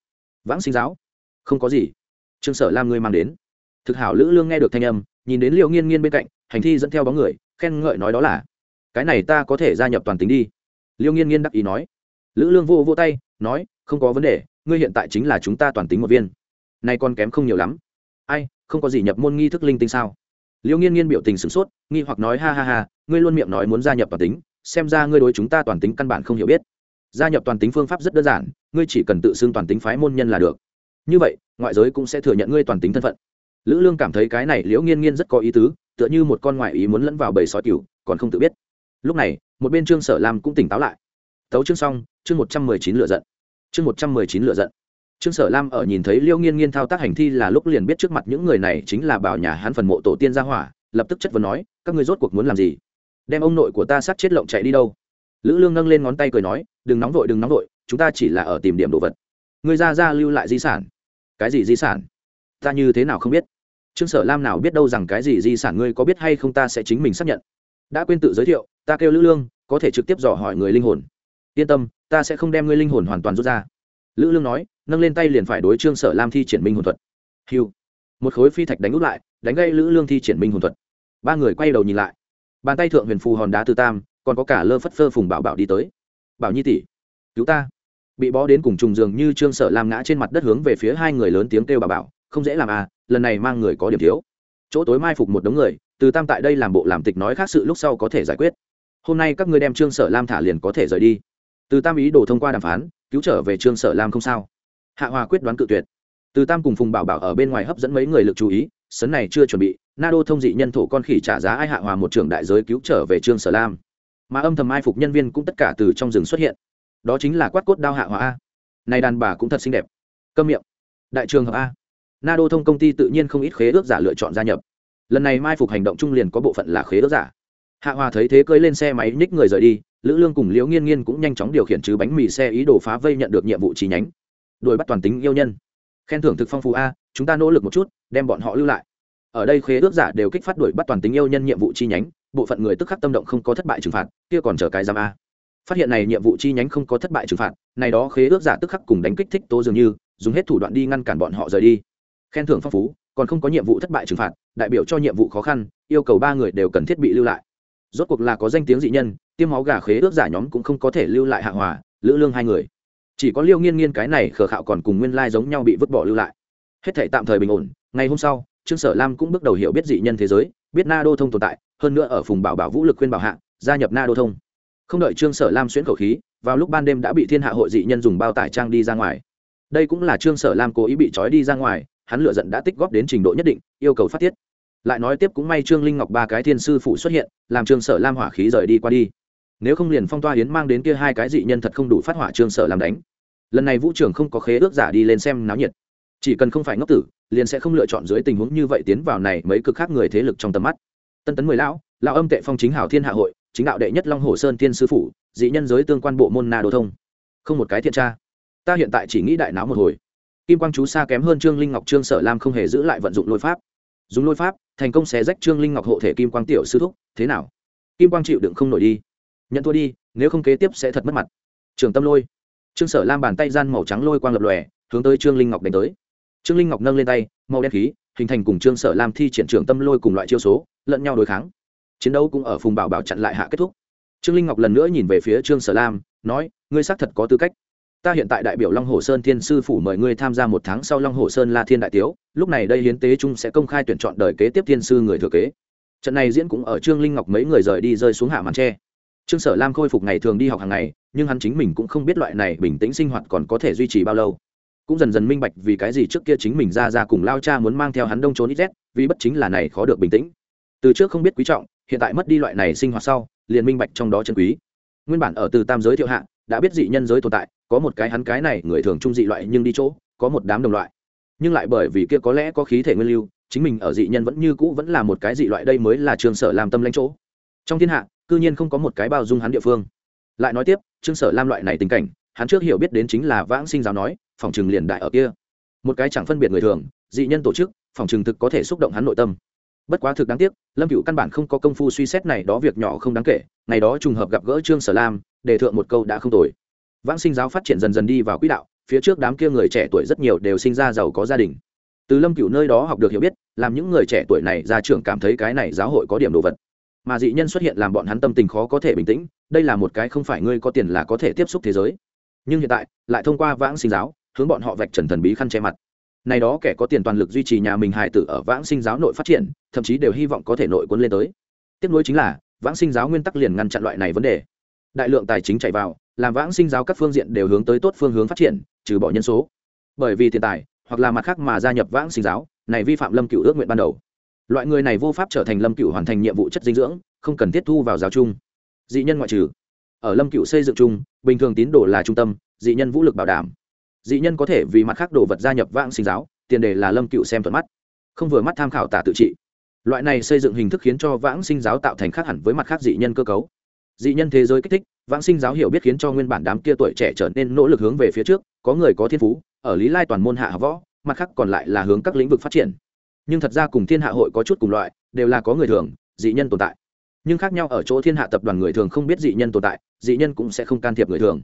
Vãng sinh giáo? Không có gì. Trương sở lam ngươi mang đến. Thực hảo lữ lương nghe được thanh âm, nhìn đến liệu nghiên nghiên bên cạnh, hành thi dẫn theo bóng người khen ngợi nói đó là, cái này ta có thể gia nhập toàn tính đi. Liêu nghiên nghiên đắc ý nói. Lữ lương vô vô tay, nói, không có vấn đề, ngươi hiện tại chính là chúng ta toàn tính một viên. Nay còn kém không nhiều lắm. Ai, không có gì nhập môn nghi thức linh tinh sao? Liêu nghiên nghiên biểu tình sửng sốt, nghi hoặc nói, ha ha ha, ngươi luôn miệng nói muốn gia nhập toàn tính, xem ra ngươi đối chúng ta toàn tính căn bản không hiểu biết. Gia nhập toàn tính phương pháp rất đơn giản, ngươi chỉ cần tự xưng toàn tính phái môn nhân là được. Như vậy, ngoại giới cũng sẽ thừa nhận ngươi toàn tính thân phận. Lữ lương cảm thấy cái này liễu nghiên nghiên rất có ý tứ tựa như một con ngoại ý muốn lẫn vào bầy sói cừu, còn không tự biết. Lúc này, một bên trương sở lam cũng tỉnh táo lại. Tấu chương xong, chương một trăm mười chín lựa giận. Chương một trăm mười chín lựa giận. Trương sở lam ở nhìn thấy liêu nghiên nghiên thao tác hành thi là lúc liền biết trước mặt những người này chính là bảo nhà hắn phần mộ tổ tiên gia hỏa, lập tức chất vấn nói, các ngươi rốt cuộc muốn làm gì? Đem ông nội của ta sát chết lộng chạy đi đâu? Lữ lương nâng lên ngón tay cười nói, đừng nóng vội, đừng nóng vội, chúng ta chỉ là ở tìm điểm đồ vật. Người ra ra lưu lại di sản. Cái gì di sản? Ta như thế nào không biết trương sở lam nào biết đâu rằng cái gì di sản ngươi có biết hay không ta sẽ chính mình xác nhận. Đã quên tự giới thiệu, ta kêu lữ lương, có thể trực tiếp dò hỏi người linh hồn. Yên tâm, ta sẽ không đem ngươi linh hồn hoàn toàn rút ra. Lữ lương nói, nâng lên tay liền phải đối trương sở lam thi triển minh hồn thuật. Hiu một khối phi thạch đánh úp lại, đánh gây lữ lương thi triển minh hồn thuật. Ba người quay đầu nhìn lại. Bàn tay thượng huyền phù hòn đá từ tam, còn có cả lơ phất phơ phùng bảo bảo đi tới. Bảo nhi tỷ, cứu ta. Bị bó đến cùng trùng giường như trương sở Lam ngã trên mặt đất hướng về phía hai người lớn tiếng kêu bà bảo không dễ làm à lần này mang người có điểm thiếu. Chỗ tối mai phục một đống người, từ tam tại đây làm bộ làm tịch nói khác sự lúc sau có thể giải quyết. Hôm nay các ngươi đem trương sở lam thả liền có thể rời đi. Từ tam ý đồ thông qua đàm phán, cứu trở về trương sở lam không sao. Hạ hòa quyết đoán cự tuyệt. Từ tam cùng phùng bảo bảo ở bên ngoài hấp dẫn mấy người lực chú ý, sấn này chưa chuẩn bị na đô thông dị nhân thổ con khỉ trả giá ai hạ hòa một trưởng đại giới cứu trở về trương sở lam. Mà âm thầm ai phục nhân viên cũng tất cả từ trong rừng xuất hiện. Đó chính là quát cốt đao hạ hòa a. Này đàn bà cũng thật xinh đẹp. Câm miệng. Đại trường hợp a na đô thông công ty tự nhiên không ít khế ước giả lựa chọn gia nhập. Lần này mai phục hành động trung liền có bộ phận là khế ước giả. Hạ hòa thấy thế cưỡi lên xe máy nhích người rời đi, lữ lương cùng liễu nghiên nghiên cũng nhanh chóng điều khiển chứ bánh mì xe ý đồ phá vây nhận được nhiệm vụ chi nhánh. Đuổi bắt toàn tính yêu nhân. Khen thưởng thực phong phú a, chúng ta nỗ lực một chút, đem bọn họ lưu lại. Ở đây khế ước giả đều kích phát đuổi bắt toàn tính yêu nhân nhiệm vụ chi nhánh, bộ phận người tức khắc tâm động không có thất bại trừng phạt, kia còn chờ cái giam a. Phát hiện này nhiệm vụ chi nhánh không có thất bại trừng phạt, này đó khế ước giả tức khắc cùng đánh kích thích tố dường như, dùng hết thủ đoạn đi ngăn cản bọn họ rời đi khen thưởng phong phú, còn không có nhiệm vụ thất bại trừng phạt, đại biểu cho nhiệm vụ khó khăn, yêu cầu ba người đều cần thiết bị lưu lại. Rốt cuộc là có danh tiếng dị nhân, tiêm máu gà khế ước giả nhóm cũng không có thể lưu lại hạ hòa, lữ lương hai người. Chỉ có liêu nghiên nghiên cái này khờ khạo còn cùng nguyên lai giống nhau bị vứt bỏ lưu lại. Hết thể tạm thời bình ổn, ngày hôm sau, trương sở lam cũng bước đầu hiểu biết dị nhân thế giới, biết na đô thông tồn tại, hơn nữa ở phùng bảo bảo vũ lực khuyên bảo hạ, gia nhập na đô thông. Không đợi trương sở lam xuyễn khẩu khí, vào lúc ban đêm đã bị thiên hạ hội dị nhân dùng bao tải trang đi ra ngoài. Đây cũng là trương sở lam cố ý bị trói đi ra ngoài hắn lựa giận đã tích góp đến trình độ nhất định, yêu cầu phát tiết. Lại nói tiếp cũng may trương linh ngọc ba cái thiên sư phụ xuất hiện, làm trương sở lam hỏa khí rời đi qua đi. Nếu không liền phong toa hiến mang đến kia hai cái dị nhân thật không đủ phát hỏa trương sở làm đánh. Lần này vũ trưởng không có khế ước giả đi lên xem náo nhiệt. Chỉ cần không phải ngốc tử, liền sẽ không lựa chọn dưới tình huống như vậy tiến vào này mấy cực khác người thế lực trong tầm mắt. Tân tấn mười lão lão âm tệ phong chính hảo thiên hạ hội, chính đạo đệ nhất long hồ sơn thiên sư phủ dị nhân giới tương quan bộ môn na đô thông. Không một cái thiện tra. Ta hiện tại chỉ nghĩ đại náo một hồi kim quang chú xa kém hơn trương linh ngọc, trương sở lam không hề giữ lại vận dụng lôi pháp. Dùng lôi pháp, thành công xé rách trương linh ngọc hộ thể kim quang tiểu sư thúc, thế nào? Kim quang chịu đựng không nổi đi. Nhận thua đi, nếu không kế tiếp sẽ thật mất mặt. Trường tâm lôi. Trương sở lam bàn tay gian màu trắng lôi quang lập lòe, hướng tới trương linh ngọc đánh tới. Trương linh ngọc nâng lên tay, màu đen khí, hình thành cùng trương sở lam thi triển trường tâm lôi cùng loại chiêu số, lẫn nhau đối kháng. Chiến đấu cũng ở phùng bảo bảo chặn lại hạ kết thúc. Trương linh ngọc lần nữa nhìn về phía trương sở lam, nói, ngươi xác thật có tư cách ta hiện tại đại biểu long hồ sơn thiên sư phủ mời ngươi tham gia một tháng sau long hồ sơn la thiên đại tiếu, lúc này đây hiến tế trung sẽ công khai tuyển chọn đời kế tiếp thiên sư người thừa kế. Trận này diễn cũng ở trương linh ngọc mấy người rời đi rơi xuống hạ màn tre. Trương sở lam khôi phục ngày thường đi học hàng ngày, nhưng hắn chính mình cũng không biết loại này bình tĩnh sinh hoạt còn có thể duy trì bao lâu. Cũng dần dần minh bạch vì cái gì trước kia chính mình ra ra cùng lao cha muốn mang theo hắn đông trốn ít rét, vì bất chính là này khó được bình tĩnh. Từ trước không biết quý trọng, hiện tại mất đi loại này sinh hoạt sau, liền minh bạch trong đó chân quý. Nguyên bản ở từ tam giới thiệu hạ, đã biết dị nhân giới tồn tại có một cái hắn cái này, người thường trung dị loại nhưng đi chỗ, có một đám đồng loại. Nhưng lại bởi vì kia có lẽ có khí thể nguyên lưu, chính mình ở dị nhân vẫn như cũ vẫn là một cái dị loại đây mới là trường sở làm tâm lãnh chỗ. Trong thiên hạ, cư nhiên không có một cái bao dung hắn địa phương. Lại nói tiếp, trương sở lam loại này tình cảnh, hắn trước hiểu biết đến chính là vãng sinh giáo nói, phòng trừng liền đại ở kia. Một cái chẳng phân biệt người thường, dị nhân tổ chức, phòng trừng thực có thể xúc động hắn nội tâm. Bất quá thực đáng tiếc, lâm cựu căn bản không có công phu suy xét này đó việc nhỏ không đáng kể, ngày đó trùng hợp gặp gỡ trương sở lam đề thượng một câu đã không tồi vãng sinh giáo phát triển dần dần đi vào quỹ đạo, phía trước đám kia người trẻ tuổi rất nhiều đều sinh ra giàu có gia đình. Từ lâm cựu nơi đó học được hiểu biết, làm những người trẻ tuổi này ra trường cảm thấy cái này giáo hội có điểm đồ vật. Mà dị nhân xuất hiện làm bọn hắn tâm tình khó có thể bình tĩnh, đây là một cái không phải ngươi có tiền là có thể tiếp xúc thế giới. Nhưng hiện tại, lại thông qua vãng sinh giáo, hướng bọn họ vạch trần thần bí khăn che mặt. Này đó kẻ có tiền toàn lực duy trì nhà mình hài tử ở vãng sinh giáo nội phát triển, thậm chí đều hy vọng có thể nội quân lên tới. Tiếp nối chính là, vãng sinh giáo nguyên tắc liền ngăn chặn loại này vấn đề. Đại lượng tài chính chạy vào làm vãng sinh giáo các phương diện đều hướng tới tốt phương hướng phát triển, trừ bỏ nhân số. Bởi vì tiền tài, hoặc là mặt khác mà gia nhập vãng sinh giáo, này vi phạm lâm cựu ước nguyện ban đầu. Loại người này vô pháp trở thành lâm cựu hoàn thành nhiệm vụ chất dinh dưỡng, không cần thiết thu vào giáo chung. Dị nhân ngoại trừ. Ở lâm cựu xây dựng chung, bình thường tín đồ là trung tâm, dị nhân vũ lực bảo đảm. Dị nhân có thể vì mặt khác đồ vật gia nhập vãng sinh giáo, tiền đề là lâm cựu xem thuận mắt. Không vừa mắt tham khảo tả tự trị. Loại này xây dựng hình thức khiến cho vãng sinh giáo tạo thành khác hẳn với mặt khác dị nhân cơ cấu dị nhân thế giới kích thích, vãng sinh giáo hiểu biết khiến cho nguyên bản đám kia tuổi trẻ trở nên nỗ lực hướng về phía trước, có người có thiên phú, ở lý lai toàn môn hạ võ, mặt khác còn lại là hướng các lĩnh vực phát triển. Nhưng thật ra cùng thiên hạ hội có chút cùng loại, đều là có người thường, dị nhân tồn tại. Nhưng khác nhau ở chỗ thiên hạ tập đoàn người thường không biết dị nhân tồn tại, dị nhân cũng sẽ không can thiệp người thường.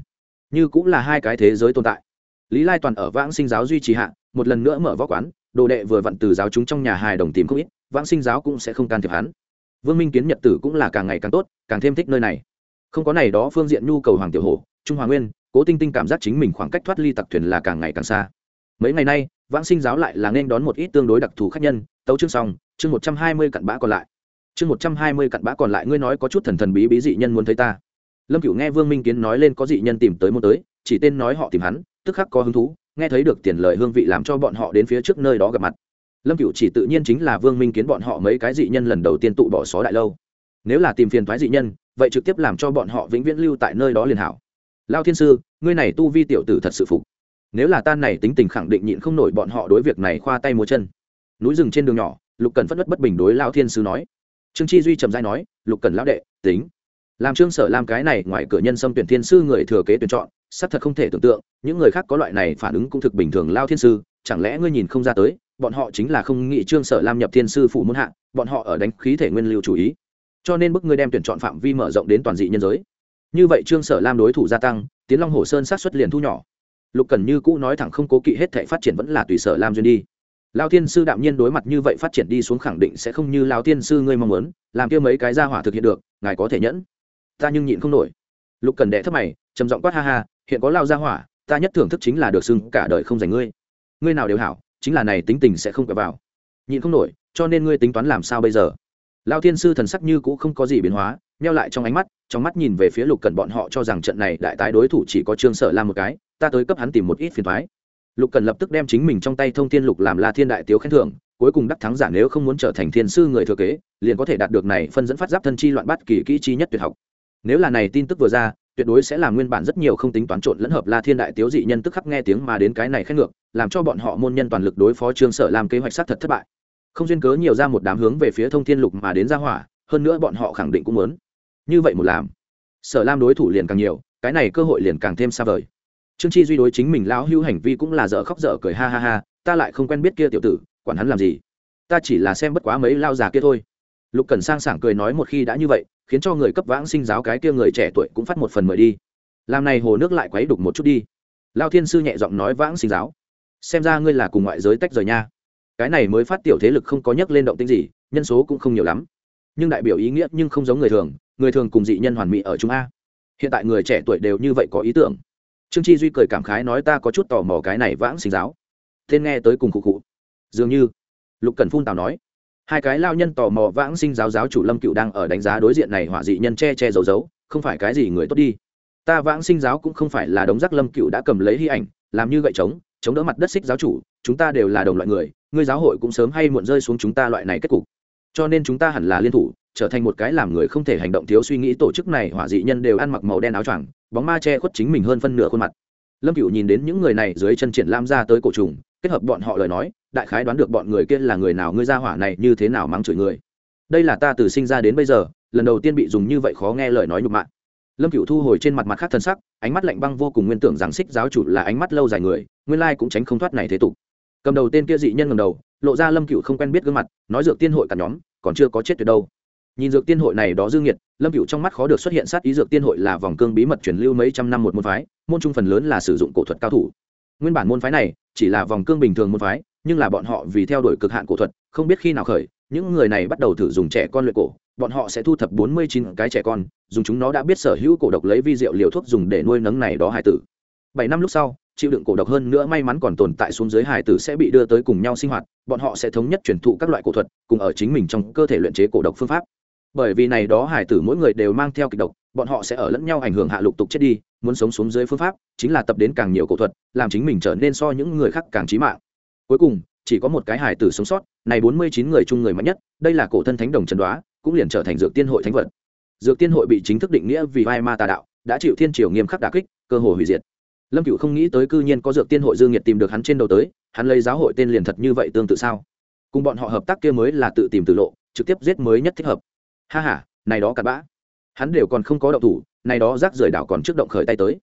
Như cũng là hai cái thế giới tồn tại. Lý lai toàn ở vãng sinh giáo duy trì hạ, một lần nữa mở võ quán, đồ đệ vừa vặn từ giáo chúng trong nhà hài đồng tìm không ít, vãng sinh giáo cũng sẽ không can thiệp hắn vương minh kiến nhật tử cũng là càng ngày càng tốt, càng thêm thích nơi này. Không có này đó phương diện nhu cầu hoàng tiểu hổ, trung hòa nguyên, cố tinh tinh cảm giác chính mình khoảng cách thoát ly tặc thuyền là càng ngày càng xa. Mấy ngày nay, vãng sinh giáo lại là nên đón một ít tương đối đặc thù khách nhân, tấu chương xong, chương một trăm hai mươi cặn bã còn lại. Chương một trăm hai mươi cặn bã còn lại, ngươi nói có chút thần thần bí bí dị nhân muốn thấy ta. Lâm Cựu nghe vương minh kiến nói lên có dị nhân tìm tới muốn tới, chỉ tên nói họ tìm hắn, tức khắc có hứng thú, nghe thấy được tiền lời hương vị làm cho bọn họ đến phía trước nơi đó gặp mặt lâm cửu chỉ tự nhiên chính là vương minh kiến bọn họ mấy cái dị nhân lần đầu tiên tụ bỏ xó đại lâu. Nếu là tìm phiền thoái dị nhân, vậy trực tiếp làm cho bọn họ vĩnh viễn lưu tại nơi đó liền hảo. Lao thiên sư, ngươi này tu vi tiểu tử thật sự phục. Nếu là tan này tính tình khẳng định nhịn không nổi bọn họ đối việc này khoa tay múa chân. Núi rừng trên đường nhỏ, lục cần phất đất bất bình đối lao thiên sư nói. Trương chi duy trầm dai nói, lục cần lão đệ, tính. Làm trương sở làm cái này ngoài cửa nhân xâm tuyển thiên sư người thừa kế tuyển chọn sắp thật không thể tưởng tượng, những người khác có loại này phản ứng cũng thực bình thường, lao thiên sư, chẳng lẽ ngươi nhìn không ra tới bọn họ chính là không nghĩ trương sở lam nhập thiên sư phụ muốn hạ, bọn họ ở đánh khí thể nguyên lưu chủ ý. Cho nên bức ngươi đem tuyển chọn phạm vi mở rộng đến toàn dị nhân giới. Như vậy trương sở lam đối thủ gia tăng, tiến long hồ sơn sát xuất liền thu nhỏ. Lục cần như cũ nói thẳng không cố kỵ hết thể phát triển vẫn là tùy sở lam duyên đi. Lao thiên sư đạm nhiên đối mặt như vậy phát triển đi xuống khẳng định sẽ không như lao thiên sư ngươi mong muốn, làm kia mấy cái ra hỏa thực hiện được, ngài có thể nhẫn. Ta nhưng nhịn không nổi. Lục cần đệ thấp mày, trầm giọng quát ha ha, hiện có lao ra hỏa, ta nhất thưởng thức chính là được xưng cả đời không dành ngươi. Ngươi nào đều hảo chính là này tính tình sẽ không cởi vào. Nhịn không nổi, cho nên ngươi tính toán làm sao bây giờ? Lao thiên sư thần sắc như cũ không có gì biến hóa neo lại trong ánh mắt, trong mắt nhìn về phía lục cần bọn họ cho rằng trận này đại tái đối thủ chỉ có trương sở lam một cái, ta tới cấp hắn tìm một ít phiền thoái lục cần lập tức đem chính mình trong tay thông thiên lục làm la thiên đại tiếu khen thưởng, cuối cùng đắc thắng giả nếu không muốn trở thành thiên sư người thừa kế, liền có thể đạt được này phân dẫn phát giáp thân chi loạn bắt kỳ kỹ chi nhất tuyệt học. Nếu là này tin tức vừa ra tuyệt đối sẽ làm nguyên bản rất nhiều không tính toán trộn lẫn hợp la thiên đại tiếu dị nhân tức khắc nghe tiếng mà đến cái này khét ngược, làm cho bọn họ môn nhân toàn lực đối phó trương sở làm kế hoạch sát thật thất bại. Không duyên cớ nhiều ra một đám hướng về phía thông thiên lục mà đến ra hỏa, hơn nữa bọn họ khẳng định cũng muốn như vậy một làm. Sở lam đối thủ liền càng nhiều, cái này cơ hội liền càng thêm xa vời. Trương chi duy đối chính mình lão hưu hành vi cũng là dở khóc dở cười ha ha ha, ta lại không quen biết kia tiểu tử, quản hắn làm gì? Ta chỉ là xem bất quá mấy lao già kia thôi. Lục cần sang sảng cười nói một khi đã như vậy khiến cho người cấp vãng sinh giáo cái kia người trẻ tuổi cũng phát một phần mời đi. Làm này hồ nước lại quấy đục một chút đi. Lao thiên sư nhẹ giọng nói vãng sinh giáo. Xem ra ngươi là cùng ngoại giới tách rời nha. Cái này mới phát tiểu thế lực không có nhắc lên động tính gì, nhân số cũng không nhiều lắm. Nhưng đại biểu ý nghĩa nhưng không giống người thường người thường cùng dị nhân hoàn mỹ ở chúng a. Hiện tại người trẻ tuổi đều như vậy có ý tưởng. Trương chi duy cười cảm khái nói ta có chút tò mò cái này vãng sinh giáo. Tên nghe tới cùng cụ cụ dường như, lục cần phun tào nói hai cái lao nhân tò mò vãng sinh giáo giáo chủ lâm cựu đang ở đánh giá đối diện này hỏa dị nhân che che giấu giấu, không phải cái gì người tốt đi. Ta vãng sinh giáo cũng không phải là đống rác lâm cựu đã cầm lấy hy ảnh, làm như gậy trống, chống đỡ mặt đất xích giáo chủ, chúng ta đều là đồng loại người, ngươi giáo hội cũng sớm hay muộn rơi xuống chúng ta loại này kết cục. Cho nên chúng ta hẳn là liên thủ, trở thành một cái làm người không thể hành động thiếu suy nghĩ tổ chức này hỏa dị nhân đều ăn mặc màu đen áo choàng, bóng ma che khuất chính mình hơn phân nửa khuôn mặt. Lâm cựu nhìn đến những người này dưới chân triển lam ra tới cổ trùng, kết hợp bọn họ lời nói đại khái đoán được bọn người kia là người nào, ngươi ra hỏa này như thế nào mắng chửi người. Đây là ta từ sinh ra đến bây giờ, lần đầu tiên bị dùng như vậy khó nghe lời nói nhục mạ. Lâm cựu thu hồi trên mặt mặt khác thân sắc, ánh mắt lạnh băng vô cùng, nguyên tưởng rằng xích giáo chủ là ánh mắt lâu dài người, nguyên lai cũng tránh không thoát này thế tục. Cầm đầu tên kia dị nhân ngầm đầu, lộ ra lâm cựu không quen biết gương mặt, nói dược tiên hội cả nhóm, còn chưa có chết tuyệt đâu. Nhìn dược tiên hội này đó dương nhiệt lâm cựu trong mắt khó được xuất hiện sát ý dược tiên hội là vòng cương bí mật truyền lưu mấy trăm năm một môn phái, môn trung phần lớn là sử dụng cổ thuật cao thủ. Nguyên bản môn phái này chỉ là vòng cương bình thường môn phái nhưng là bọn họ vì theo đuổi cực hạn cổ thuật, không biết khi nào khởi, những người này bắt đầu thử dùng trẻ con luyện cổ, bọn họ sẽ thu thập bốn mươi chín cái trẻ con, dùng chúng nó đã biết sở hữu cổ độc lấy vi rượu liều thuốc dùng để nuôi nấng này đó hải tử. Bảy năm lúc sau, chịu đựng cổ độc hơn nữa may mắn còn tồn tại xuống dưới hải tử sẽ bị đưa tới cùng nhau sinh hoạt, bọn họ sẽ thống nhất truyền thụ các loại cổ thuật, cùng ở chính mình trong cơ thể luyện chế cổ độc phương pháp. Bởi vì này đó hải tử mỗi người đều mang theo kịch độc, bọn họ sẽ ở lẫn nhau ảnh hưởng hạ lục tục chết đi, muốn sống xuống dưới phương pháp, chính là tập đến càng nhiều cổ thuật, làm chính mình trở nên so những người khác càng trí mạng cuối cùng, chỉ có một cái hải tử sống sót, này bốn mươi chín người chung người mạnh nhất, đây là cổ thân thánh đồng trần đoá, cũng liền trở thành dược tiên hội thánh vật. Dược tiên hội bị chính thức định nghĩa vì vai ma tà đạo, đã chịu thiên triều nghiêm khắc đà kích, cơ hồ hủy diệt. Lâm cựu không nghĩ tới cư nhiên có dược tiên hội dương nhiệt tìm được hắn trên đầu tới, hắn lấy giáo hội tên liền thật như vậy tương tự sao? Cùng bọn họ hợp tác kia mới là tự tìm tự lộ, trực tiếp giết mới nhất thích hợp. Ha h a này đó cặn bã. Hắn đều còn không có động thủ, này đó rác rời đảo còn trước động khởi tay tới.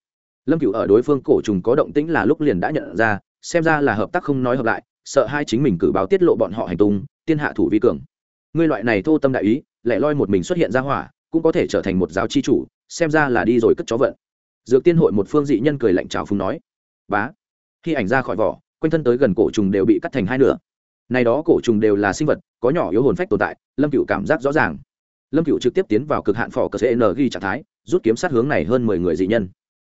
Lâm cựu ở đối phương cổ trùng có động tĩnh là lúc liền đã nhận ra xem ra là hợp tác không nói hợp lại, sợ hai chính mình cử báo tiết lộ bọn họ hành tung, tiên hạ thủ vi cường. Ngươi loại này thô tâm đại ý, lẻ loi một mình xuất hiện ra hỏa, cũng có thể trở thành một giáo chi chủ, xem ra là đi rồi cất chó vận. Dược tiên hội một phương dị nhân cười lạnh trào phúng nói. Bá. Khi ảnh ra khỏi vỏ, quanh thân tới gần cổ trùng đều bị cắt thành hai nửa. Này đó cổ trùng đều là sinh vật, có nhỏ yếu hồn phách tồn tại, lâm cựu cảm giác rõ ràng. Lâm cựu trực tiếp tiến vào cực hạn phỏ cờ cn ghi trạng thái, rút kiếm sát hướng này hơn mười người dị nhân.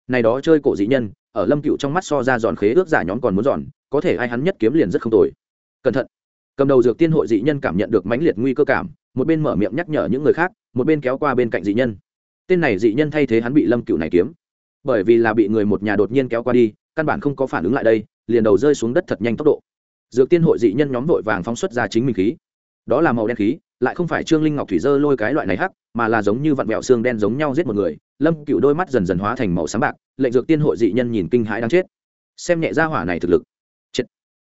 Này đó chơi cổ dị nhân ở lâm cựu trong mắt so ra giòn khế ước giả nhóm còn muốn giòn có thể ai hắn nhất kiếm liền rất không tồi. Cẩn thận. Cầm đầu dược tiên hội dị nhân cảm nhận được mãnh liệt nguy cơ cảm, một bên mở miệng nhắc nhở những người khác, một bên kéo qua bên cạnh dị nhân. Tên này dị nhân thay thế hắn bị lâm cựu này kiếm. Bởi vì là bị người một nhà đột nhiên kéo qua đi, căn bản không có phản ứng lại đây, liền đầu rơi xuống đất thật nhanh tốc độ. Dược tiên hội dị nhân nhóm vội vàng phóng xuất ra chính mình khí. Đó là màu đen khí, lại không phải trương linh ngọc thủy dơ lôi cái loại này hắc, mà là giống như vặn vẹo xương đen giống nhau giết một người lâm cựu đôi mắt dần dần hóa thành màu sáng bạc, lệnh dược tiên hội dị nhân nhìn kinh hãi đang chết. Xem nhẹ ra hỏa này thực lực. Chết.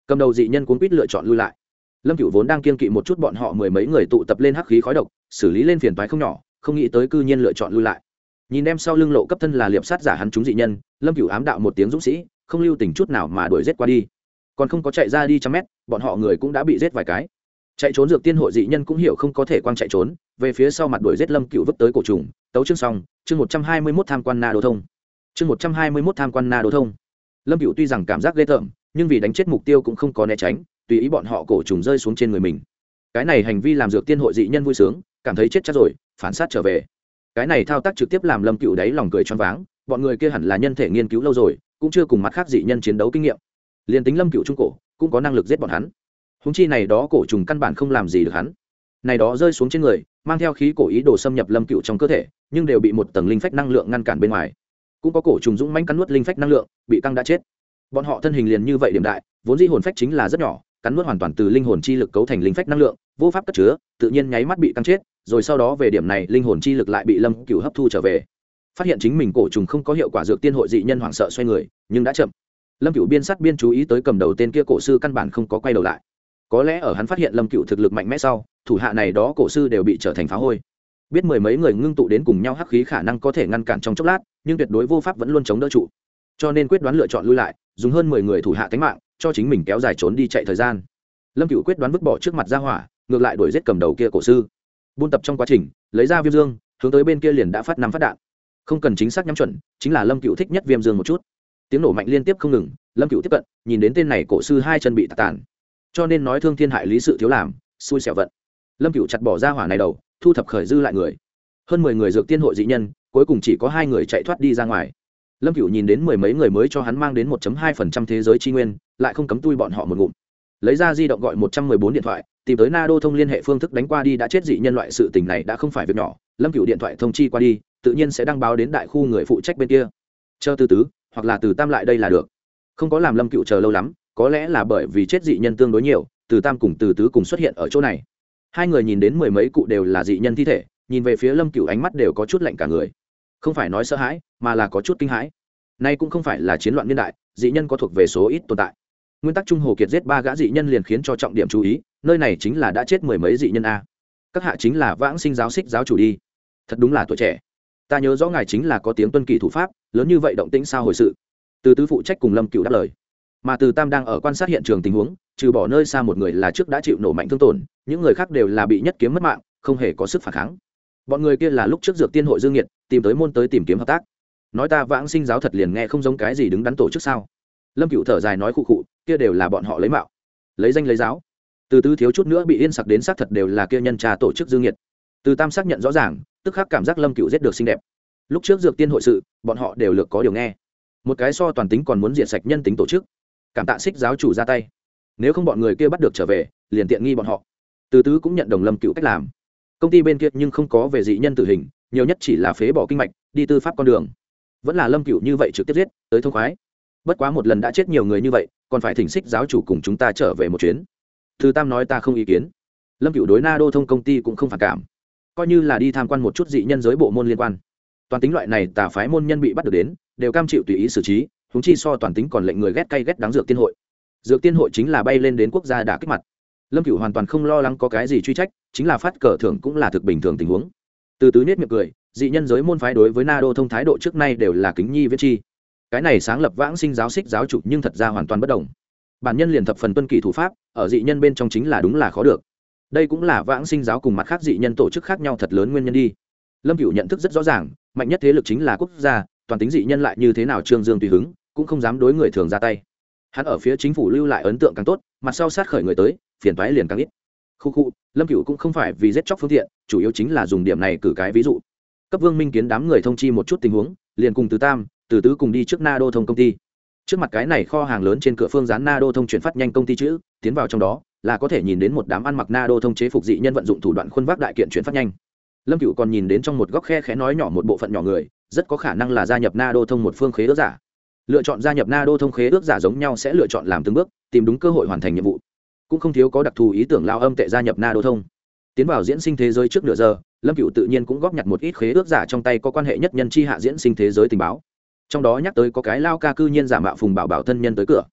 Cầm đầu dị nhân cuốn quýt lựa chọn lui lại. Lâm cựu vốn đang kiên kỵ một chút bọn họ mười mấy người tụ tập lên hắc khí khói độc, xử lý lên phiền toái không nhỏ, không nghĩ tới cư nhiên lựa chọn lui lại. Nhìn đem sau lưng lộ cấp thân là liệp sát giả hắn chúng dị nhân, lâm cựu ám đạo một tiếng dũng sĩ, không lưu tình chút nào mà đuổi giết qua đi. Còn không có chạy ra đi trăm mét, bọn họ người cũng đã bị giết vài cái chạy trốn dược tiên hội dị nhân cũng hiểu không có thể quang chạy trốn, về phía sau mặt đuổi giết lâm cựu vứt tới cổ trùng, tấu chương xong, chương một trăm hai mươi mốt tham quan na đô thông. Chương một trăm hai mươi mốt tham quan na đô thông. Lâm cựu tuy rằng cảm giác ghê tởm, nhưng vì đánh chết mục tiêu cũng không có né tránh, tùy ý bọn họ cổ trùng rơi xuống trên người mình. Cái này hành vi làm dược tiên hội dị nhân vui sướng, cảm thấy chết chắc rồi, phản sát trở về. Cái này thao tác trực tiếp làm lâm cựu đáy lòng cười choáng váng, bọn người kia hẳn là nhân thể nghiên cứu lâu rồi, cũng chưa cùng mặt khác dị nhân chiến đấu kinh nghiệm. Liền tính lâm cựu trung cổ, cũng có năng lực giết bọn hắn húng chi này đó cổ trùng căn bản không làm gì được hắn. Này đó rơi xuống trên người, mang theo khí cổ ý đồ xâm nhập lâm cựu trong cơ thể, nhưng đều bị một tầng linh phách năng lượng ngăn cản bên ngoài. Cũng có cổ trùng dũng manh cắn nuốt linh phách năng lượng, bị căng đã chết. Bọn họ thân hình liền như vậy điểm đại, vốn di hồn phách chính là rất nhỏ, cắn nuốt hoàn toàn từ linh hồn chi lực cấu thành linh phách năng lượng, vô pháp cất chứa, tự nhiên nháy mắt bị căng chết, rồi sau đó về điểm này, linh hồn chi lực lại bị lâm cựu hấp thu trở về. Phát hiện chính mình cổ trùng không có hiệu quả dược tiên hội dị nhân hoảng sợ xoay người, nhưng đã chậm. Lâm cựu biên sát biên chú ý tới cầm đầu tên kia cổ sư căn bản không có quay đầu lại có lẽ ở hắn phát hiện lâm cựu thực lực mạnh mẽ sau, thủ hạ này đó cổ sư đều bị trở thành phá hôi. Biết mười mấy người ngưng tụ đến cùng nhau hắc khí khả năng có thể ngăn cản trong chốc lát, nhưng tuyệt đối vô pháp vẫn luôn chống đỡ trụ. Cho nên quyết đoán lựa chọn lui lại, dùng hơn mười người thủ hạ cánh mạng, cho chính mình kéo dài trốn đi chạy thời gian. Lâm cựu quyết đoán vứt bỏ trước mặt ra hỏa, ngược lại đuổi giết cầm đầu kia cổ sư. Buôn tập trong quá trình, lấy ra viêm dương, hướng tới bên kia liền đã phát năm phát đạn. Không cần chính xác nhắm chuẩn, chính là lâm cựu thích nhất viêm dương một chút. Tiếng nổ mạnh liên tiếp không ngừng, lâm cựu tiếp cận, nhìn đến tên này cổ sư hai chân bị tạc tàn cho nên nói thương thiên hại lý sự thiếu làm, xui xẻo vận. Lâm cựu chặt bỏ ra hỏa này đầu, thu thập khởi dư lại người. Hơn mười người dược tiên hội dị nhân, cuối cùng chỉ có hai người chạy thoát đi ra ngoài. Lâm cựu nhìn đến mười mấy người mới cho hắn mang đến một hai phần trăm thế giới tri nguyên, lại không cấm tui bọn họ một ngụm. Lấy ra di động gọi một trăm mười bốn điện thoại, tìm tới na đô thông liên hệ phương thức đánh qua đi đã chết dị nhân loại sự tình này đã không phải việc nhỏ. Lâm cựu điện thoại thông chi qua đi, tự nhiên sẽ đăng báo đến đại khu người phụ trách bên kia. Chờ từ tứ, hoặc là từ tam lại đây là được. Không có làm lâm cựu chờ lâu lắm có lẽ là bởi vì chết dị nhân tương đối nhiều, từ tam cùng từ tứ cùng xuất hiện ở chỗ này. Hai người nhìn đến mười mấy cụ đều là dị nhân thi thể, nhìn về phía lâm cựu ánh mắt đều có chút lạnh cả người. Không phải nói sợ hãi, mà là có chút kinh hãi. Nay cũng không phải là chiến loạn niên đại, dị nhân có thuộc về số ít tồn tại. Nguyên tắc trung hồ kiệt giết ba gã dị nhân liền khiến cho trọng điểm chú ý, nơi này chính là đã chết mười mấy dị nhân a. Các hạ chính là vãng sinh giáo xích giáo chủ đi. Thật đúng là tuổi trẻ. Ta nhớ rõ ngài chính là có tiếng tuân kỳ thủ pháp, lớn như vậy động tĩnh sao hồi sự. Từ tứ phụ trách cùng lâm cựu đáp lời mà từ tam đang ở quan sát hiện trường tình huống, trừ bỏ nơi xa một người là trước đã chịu nổ mạnh thương tổn, những người khác đều là bị nhất kiếm mất mạng, không hề có sức phản kháng. Bọn người kia là lúc trước dược tiên hội dương nhiệt tìm tới môn tới tìm kiếm hợp tác. Nói ta vãng sinh giáo thật liền nghe không giống cái gì đứng đắn tổ chức sao? Lâm cựu thở dài nói khụ khụ, kia đều là bọn họ lấy mạo. Lấy danh lấy giáo. Từ tứ thiếu chút nữa bị yên sặc đến xác thật đều là kia nhân trà tổ chức dương nhiệt từ tam xác nhận rõ ràng, tức khắc cảm giác lâm cựu giết được xinh đẹp. Lúc trước dược tiên hội sự, bọn họ đều lược có điều nghe. Một cái so toàn tính còn muốn diệt sạch nhân tính tổ chức cảm tạ xích giáo chủ ra tay. Nếu không bọn người kia bắt được trở về, liền tiện nghi bọn họ. Từ tứ cũng nhận đồng lâm cựu cách làm. Công ty bên kia nhưng không có về dị nhân tử hình, nhiều nhất chỉ là phế bỏ kinh mạch, đi tư pháp con đường. Vẫn là lâm cựu như vậy trực tiếp giết, tới thông khoái. Bất quá một lần đã chết nhiều người như vậy, còn phải thỉnh xích giáo chủ cùng chúng ta trở về một chuyến. Thư tam nói ta không ý kiến. Lâm cựu đối na đô thông công ty cũng không phản cảm. Coi như là đi tham quan húng chi so toàn tính còn lệnh người ghét cay ghét đáng dược tiên hội. Dược tiên hội chính là bay lên đến quốc gia đã kích mặt. Lâm cửu hoàn toàn không lo lắng có cái gì truy trách, chính là phát cờ thưởng cũng là thực bình thường tình huống. Từ tứ nết miệng cười, dị nhân giới môn phái đối với na đô thông thái độ trước nay đều là kính nhi viết chi. Cái này sáng lập vãng sinh giáo xích giáo chủ nhưng thật ra hoàn toàn bất đồng. Bản nhân liền thập phần tuân kỷ thủ pháp, ở dị nhân bên trong chính là đúng là khó được. Đây cũng là vãng sinh giáo cùng mặt khác dị nhân tổ chức khác nhau thật lớn nguyên nhân đi. Lâm cửu nhận thức rất rõ ràng, mạnh nhất thế lực chính là quốc gia, toàn tính dị nhân lại như thế nào trương dương tùy hứng cũng không dám đối người thường ra tay. Hắn ở phía chính phủ lưu lại ấn tượng càng tốt, mặt sau sát khởi người tới, phiền toái liền càng ít. Khu khu, lâm cựu cũng không phải vì giết chóc phương tiện, chủ yếu chính là dùng điểm này cử cái ví dụ. Cấp vương minh kiến đám người thông chi một chút tình huống, liền cùng từ tam, từ tứ cùng đi trước na đô thông công ty. Trước mặt cái này kho hàng lớn trên cửa phương dán na đô thông chuyển phát nhanh công ty chữ, tiến vào trong đó, là có thể nhìn đến một đám ăn mặc na đô thông chế phục dị nhân vận dụng thủ đoạn khuôn vác đại kiện chuyển phát nhanh. Lâm cựu còn nhìn đến trong một góc khe khẽ nói nhỏ một bộ phận nhỏ người, rất có khả năng là gia nhập na đô thông một phương khế đỡ giả lựa chọn gia nhập na đô thông khế ước giả giống nhau sẽ lựa chọn làm từng bước, tìm đúng cơ hội hoàn thành nhiệm vụ. Cũng không thiếu có đặc thù ý tưởng lao âm tệ gia nhập na đô thông. Tiến vào diễn sinh thế giới trước nửa giờ, lâm cựu tự nhiên cũng góp nhặt một ít khế ước giả trong tay có quan hệ nhất nhân chi hạ diễn sinh thế giới tình báo. Trong đó nhắc tới có cái lao ca cư nhiên giả mạo phùng bảo bảo thân nhân tới cửa.